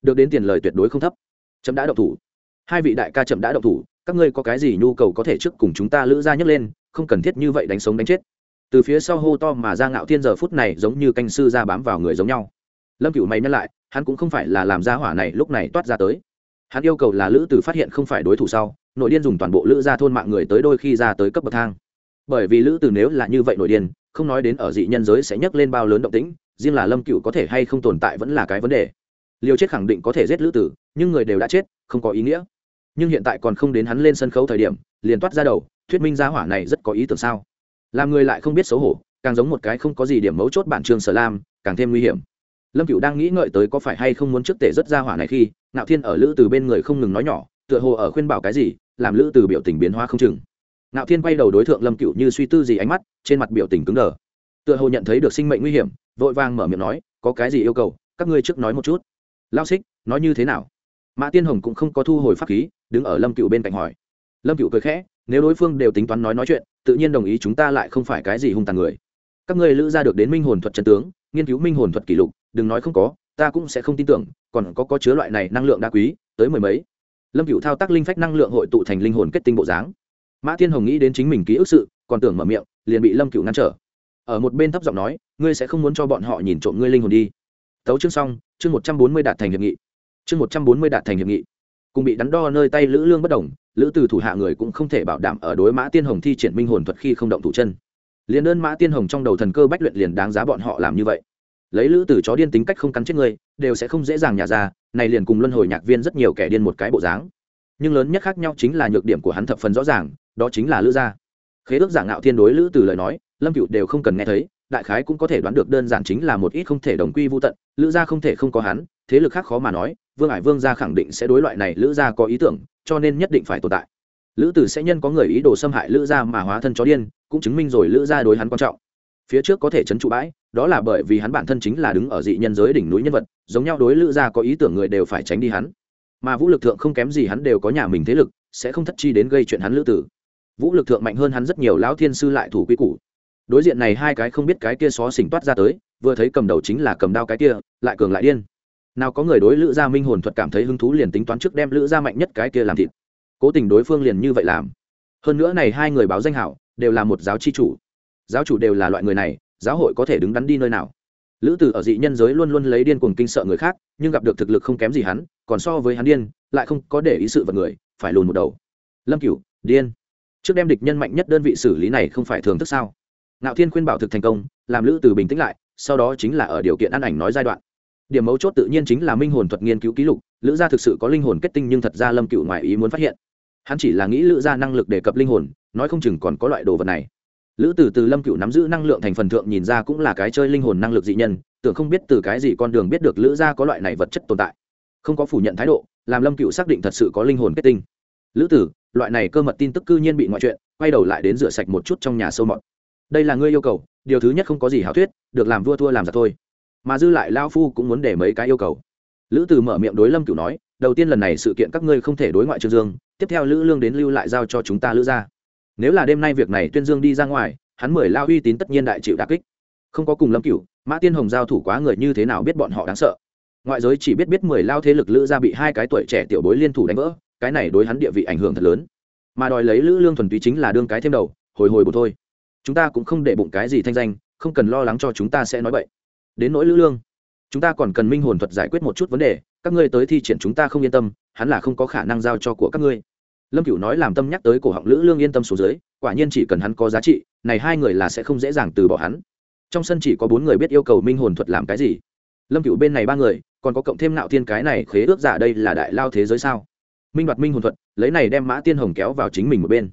Được đến tiền lời tuyệt đối không thấp. Chậm đã động thủ. Hai vị đại ca chậm đã động thủ, các ngươi có cái gì nhu cầu có thể trước cùng chúng ta lữ ra nhấc lên, không cần thiết như vậy đánh sống đánh chết. Từ phía sau hô to mà ra ngạo thiên giờ phút này giống như canh sư ra bám vào người giống nhau lâm cựu mày nhắc lại, hắn cũng không phải là làm ra hỏa này lúc này toát ra tới. Hắn yêu cầu là lữ từ phát hiện không phải đối thủ sau, nội điên dùng toàn bộ lữ ra thôn mạng người tới đôi khi ra tới cấp bậc thang. Bởi vì lữ từ nếu là như vậy nội điên, không nói đến ở dị nhân giới sẽ nhấc lên bao lớn động tĩnh, riêng là lâm cựu có thể hay không tồn tại vẫn là cái vấn đề. Liều chết khẳng định có thể giết lữ tử, nhưng người đều đã chết, không có ý nghĩa. Nhưng hiện tại còn không đến hắn lên sân khấu thời điểm, liền toát ra đầu, thuyết minh gia hỏa này rất có ý tưởng sao. Làm người lại không biết xấu hổ, càng giống một cái không có gì điểm mấu chốt bản trường sở lam, càng thêm nguy hiểm lâm cựu đang nghĩ ngợi tới có phải hay không muốn trước tể rất ra hỏa này khi nạo thiên ở lữ từ bên người không ngừng nói nhỏ, tựa hồ ở khuyên bảo cái gì, làm lữ từ biểu tình biến hóa không chừng. Nạo thiên quay đầu đối tượng lâm cựu như suy tư gì ánh mắt, trên mặt biểu tình cứng đờ. Tựa hồ nhận thấy được sinh mệnh nguy hiểm, vội vàng mở miệng nói, có cái gì yêu cầu, các ngươi trước nói một chút. Lao xích nói như thế nào? Mã tiên hồng cũng không có thu hồi pháp khí, đứng ở lâm cựu bên cạnh hỏi. Lâm cựu cười khẽ, nếu đối phương đều tính toán nói nói chuyện, tự nhiên đồng ý chúng ta lại không phải cái gì hung tàn người. Các ngươi lữ ra được đến minh hồn thuật chân tướng, nghiên cứu minh hồn thuật kỷ lục đừng nói không có, ta cũng sẽ không tin tưởng, còn có có chứa loại này năng lượng đa quý, tới mười mấy. Lâm cựu thao tác linh phách năng lượng hội tụ thành linh hồn kết tinh bộ dáng. Mã tiên hồng nghĩ đến chính mình ký ức sự, còn tưởng mở miệng, liền bị lâm cựu ngăn trở. Ở một bên thấp giọng nói, ngươi sẽ không muốn cho bọn họ nhìn trộm ngươi linh hồn đi. Tấu chương xong, chương một trăm bốn mươi đạt thành hiệp nghị. Chương một trăm bốn mươi đạt thành hiệp nghị. Cùng bị đắn đo nơi tay lữ lương bất đồng, lữ từ thủ hạ người cũng không thể bảo đảm ở đối mã tiên hồng thi triển minh hồn thuật khi không động thủ chân. Liền đơn mã tiên hồng trong đầu thần cơ bách luyện liền đáng giá bọn họ làm như vậy lấy lữ từ chó điên tính cách không cắn chết người, đều sẽ không dễ dàng nhả ra, này liền cùng luân hồi nhạc viên rất nhiều kẻ điên một cái bộ dáng. Nhưng lớn nhất khác nhau chính là nhược điểm của hắn thập phần rõ ràng, đó chính là lữ gia. Khế ước giả ngạo thiên đối lữ từ lời nói, lâm cựu đều không cần nghe thấy, đại khái cũng có thể đoán được đơn giản chính là một ít không thể đồng quy vô tận, lữ gia không thể không có hắn, thế lực khác khó mà nói, vương ải vương gia khẳng định sẽ đối loại này lữ gia có ý tưởng, cho nên nhất định phải tồn tại. Lữ tử sẽ nhân có người ý đồ xâm hại lữ gia mà hóa thân chó điên, cũng chứng minh rồi lữ gia đối hắn quan trọng phía trước có thể chấn trụ bãi, đó là bởi vì hắn bản thân chính là đứng ở dị nhân giới đỉnh núi nhân vật, giống nhau đối lữ gia có ý tưởng người đều phải tránh đi hắn. Mà vũ lực thượng không kém gì hắn đều có nhà mình thế lực, sẽ không thất chi đến gây chuyện hắn lữ tử. Vũ lực thượng mạnh hơn hắn rất nhiều lão thiên sư lại thủ quy củ. Đối diện này hai cái không biết cái kia xó xỉnh toát ra tới, vừa thấy cầm đầu chính là cầm đao cái kia, lại cường lại điên. Nào có người đối lữ gia minh hồn thuật cảm thấy hứng thú liền tính toán trước đem lữ gia mạnh nhất cái kia làm thịt. Cố tình đối phương liền như vậy làm. Hơn nữa này hai người báo danh hảo, đều là một giáo chi chủ giáo chủ đều là loại người này, giáo hội có thể đứng đắn đi nơi nào? Lữ tử ở dị nhân giới luôn luôn lấy điên cuồng kinh sợ người khác, nhưng gặp được thực lực không kém gì hắn, còn so với hắn điên, lại không có để ý sự vật người, phải lùn một đầu. Lâm cửu, điên. Trước đem địch nhân mạnh nhất đơn vị xử lý này không phải thường thức sao? Ngạo thiên khuyên bảo thực thành công, làm lữ từ bình tĩnh lại, sau đó chính là ở điều kiện ăn ảnh nói giai đoạn. Điểm mấu chốt tự nhiên chính là minh hồn thuật nghiên cứu ký lục, lữ gia thực sự có linh hồn kết tinh nhưng thật ra lâm cựu ngoài ý muốn phát hiện. Hắn chỉ là nghĩ lữ gia năng lực đề cập linh hồn, nói không chừng còn có loại đồ vật này lữ từ từ lâm cựu nắm giữ năng lượng thành phần thượng nhìn ra cũng là cái chơi linh hồn năng lực dị nhân, tưởng không biết từ cái gì con đường biết được lữ gia có loại này vật chất tồn tại. Không có phủ nhận thái độ, làm lâm cựu xác định thật sự có linh hồn kết tinh. Lữ tử, loại này cơ mật tin tức cư nhiên bị ngoại chuyện quay đầu lại đến rửa sạch một chút trong nhà sâu mọt. Đây là ngươi yêu cầu, điều thứ nhất không có gì hảo thuyết, được làm vua thua làm giặc thôi. Mà dư lại lao phu cũng muốn để mấy cái yêu cầu. Lữ Tử mở miệng đối lâm Cựu nói, đầu tiên lần này sự kiện các ngươi không thể đối ngoại trương dương, tiếp theo lữ lương đến lưu lại giao cho chúng ta lữ ra nếu là đêm nay việc này tuyên dương đi ra ngoài, hắn mười lao uy tín tất nhiên đại chịu đà kích. Không có cùng lâm cửu, mã tiên hồng giao thủ quá người như thế nào biết bọn họ đáng sợ. Ngoại giới chỉ biết biết mười lao thế lực lữ ra bị hai cái tuổi trẻ tiểu bối liên thủ đánh vỡ, cái này đối hắn địa vị ảnh hưởng thật lớn. Mà đòi lấy lữ lương thuần túy chính là đương cái thêm đầu, hồi hồi một thôi. Chúng ta cũng không để bụng cái gì thanh danh, không cần lo lắng cho chúng ta sẽ nói vậy đến nỗi lữ lương, chúng ta còn cần minh hồn thuật giải quyết một chút vấn đề, các ngươi tới thi triển chúng ta không yên tâm, hắn là không có khả năng giao cho của các ngươi lâm cửu nói làm tâm nhắc tới cổ họng lữ lương yên tâm xuống dưới, quả nhiên chỉ cần hắn có giá trị, này hai người là sẽ không dễ dàng từ bỏ hắn. Trong sân chỉ có bốn người biết yêu cầu minh hồn thuật làm cái gì. Lâm cửu bên này ba người, còn có cộng thêm nạo thiên cái này khế ước giả đây là đại lao thế giới sao? Minh đoạt minh hồn thuật, lấy này đem mã tiên hồng kéo vào chính mình một bên.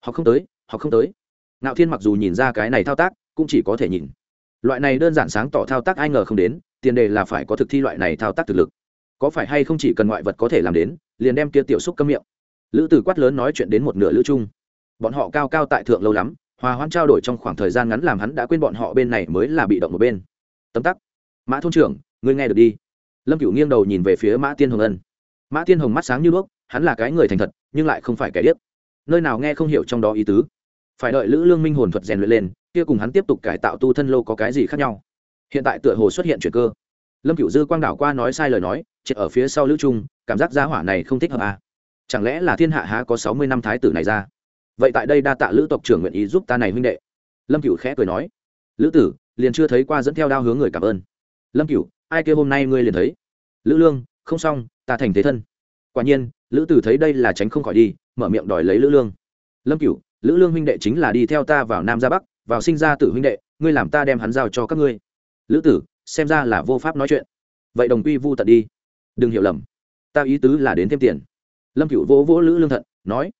Họ không tới họ không tới. Nạo thiên mặc dù nhìn ra cái này thao tác, cũng chỉ có thể nhìn. Loại này đơn giản sáng tỏ thao tác ai ngờ không đến, tiền đề là phải có thực thi loại này thao tác thực lực. Có phải hay không chỉ cần ngoại vật có thể làm đến, liền đem kia tiểu xúc câm miệng lữ tử quát lớn nói chuyện đến một nửa lữ Trung, bọn họ cao cao tại thượng lâu lắm hòa hoãn trao đổi trong khoảng thời gian ngắn làm hắn đã quên bọn họ bên này mới là bị động một bên. Tấm tắc. Mã thôn trưởng ngươi nghe được đi. Lâm cửu nghiêng đầu nhìn về phía mã tiên hồng ân. Mã tiên hồng mắt sáng như đuốc hắn là cái người thành thật nhưng lại không phải kẻ điếc. Nơi nào nghe không hiểu trong đó ý tứ. Phải đợi lữ lương minh hồn thuật rèn luyện lên kia cùng hắn tiếp tục cải tạo tu thân lô có cái gì khác nhau. Hiện tại tựa hồ xuất hiện chuyện cơ. Lâm Cửu dư quang đảo qua nói sai lời nói triệt ở phía sau lữ trung cảm giác gia hỏa này không thích hợp à chẳng lẽ là thiên hạ há có sáu mươi năm thái tử này ra? Vậy tại đây đa tạ lữ tộc trưởng nguyện ý giúp ta này huynh đệ. Lâm cựu khẽ cười nói, lữ tử, liền chưa thấy qua dẫn theo đao hướng người cảm ơn. Lâm cựu ai kêu hôm nay ngươi liền thấy? Lữ lương, không xong, ta thành thế thân. Quả nhiên, lữ tử thấy đây là tránh không khỏi đi, mở miệng đòi lấy lữ lương. Lâm cựu lữ lương huynh đệ chính là đi theo ta vào nam ra bắc, vào sinh ra tử huynh đệ, ngươi làm ta đem hắn giao cho các ngươi. Lữ tử, xem ra là vô pháp nói chuyện. Vậy đồng quy vu tận đi. Đừng hiểu lầm, ta ý tứ là đến thêm tiền lâm cựu vỗ vỗ lữ lương thận, nói,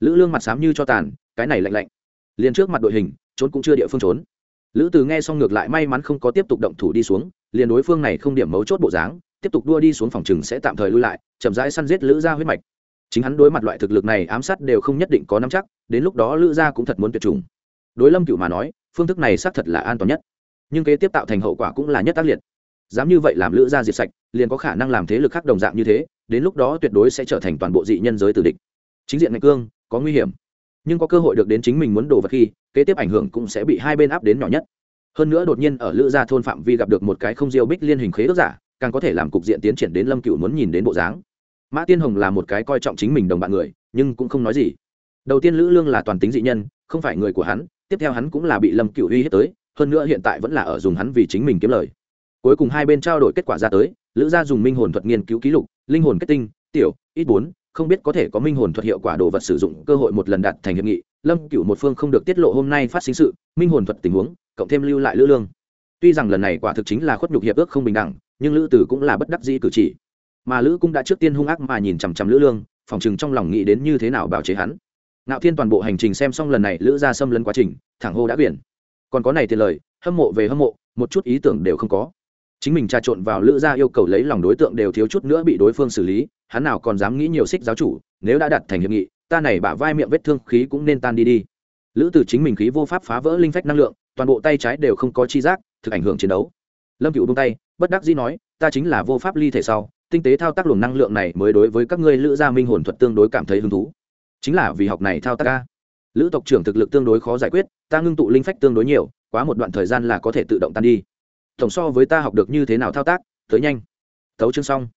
lữ lương mặt xám như cho tàn, cái này lạnh lạnh. Liền trước mặt đội hình, trốn cũng chưa địa phương trốn. Lữ từ nghe xong ngược lại may mắn không có tiếp tục động thủ đi xuống, liền đối phương này không điểm mấu chốt bộ dáng, tiếp tục đua đi xuống phòng chừng sẽ tạm thời lui lại, chậm rãi săn giết lữ ra huyết mạch. Chính hắn đối mặt loại thực lực này ám sát đều không nhất định có nắm chắc, đến lúc đó lữ gia cũng thật muốn tuyệt chủng. Đối lâm cựu mà nói, phương thức này xác thật là an toàn nhất. Nhưng kế tiếp tạo thành hậu quả cũng là nhất tác liệt. Dám như vậy làm lữ gia diệt sạch, liền có khả năng làm thế lực khác đồng dạng như thế đến lúc đó tuyệt đối sẽ trở thành toàn bộ dị nhân giới tử địch. Chính diện ngạch cương, có nguy hiểm. Nhưng có cơ hội được đến chính mình muốn đồ vật khi, kế tiếp ảnh hưởng cũng sẽ bị hai bên áp đến nhỏ nhất. Hơn nữa đột nhiên ở lữ gia thôn phạm vi gặp được một cái không diêu bích liên hình khế ước giả, càng có thể làm cục diện tiến triển đến lâm cựu muốn nhìn đến bộ dáng. Mã tiên hồng là một cái coi trọng chính mình đồng bạn người, nhưng cũng không nói gì. Đầu tiên lữ lương là toàn tính dị nhân, không phải người của hắn, tiếp theo hắn cũng là bị lâm cựu uy hiếp tới, hơn nữa hiện tại vẫn là ở dùng hắn vì chính mình kiếm lời cuối cùng hai bên trao đổi kết quả ra tới, lữ gia dùng minh hồn thuật nghiên cứu ký lục, linh hồn kết tinh, tiểu, ít bốn, không biết có thể có minh hồn thuật hiệu quả đồ vật sử dụng, cơ hội một lần đạt thành hiệp nghị, lâm cựu một phương không được tiết lộ hôm nay phát sinh sự, minh hồn thuật tình huống, cộng thêm lưu lại lữ lương. Tuy rằng lần này quả thực chính là khuất nhục hiệp ước không bình đẳng, nhưng lữ tử cũng là bất đắc dĩ cử chỉ. Mà lữ cũng đã trước tiên hung ác mà nhìn chằm chằm lữ lương, phòng chừng trong lòng nghĩ đến như thế nào bào chế hắn. Ngạo thiên toàn bộ hành trình xem xong lần này, lữ ra xâm lấn quá trình, thẳng hô đã biển còn có này thì lời, hâm mộ về hâm mộ, một chút ý tưởng đều không có chính mình trà trộn vào lữ gia yêu cầu lấy lòng đối tượng đều thiếu chút nữa bị đối phương xử lý, hắn nào còn dám nghĩ nhiều xích giáo chủ, nếu đã đặt thành hiệp nghị, ta này bả vai miệng vết thương khí cũng nên tan đi đi. Lữ từ chính mình khí vô pháp phá vỡ linh phách năng lượng, toàn bộ tay trái đều không có chi giác, thực ảnh hưởng chiến đấu. Lâm cựu bung tay, bất đắc dĩ nói, ta chính là vô pháp ly thể sau, tinh tế thao tác luồng năng lượng này mới đối với các ngươi lữ gia minh hồn thuật tương đối cảm thấy hứng thú. Chính là vì học này thao tác ca lữ tộc trưởng thực lực tương đối khó giải quyết, ta ngưng tụ linh phách tương đối nhiều, quá một đoạn thời gian là có thể tự động tan đi tổng so với ta học được như thế nào thao tác, tới nhanh. Tấu chương xong.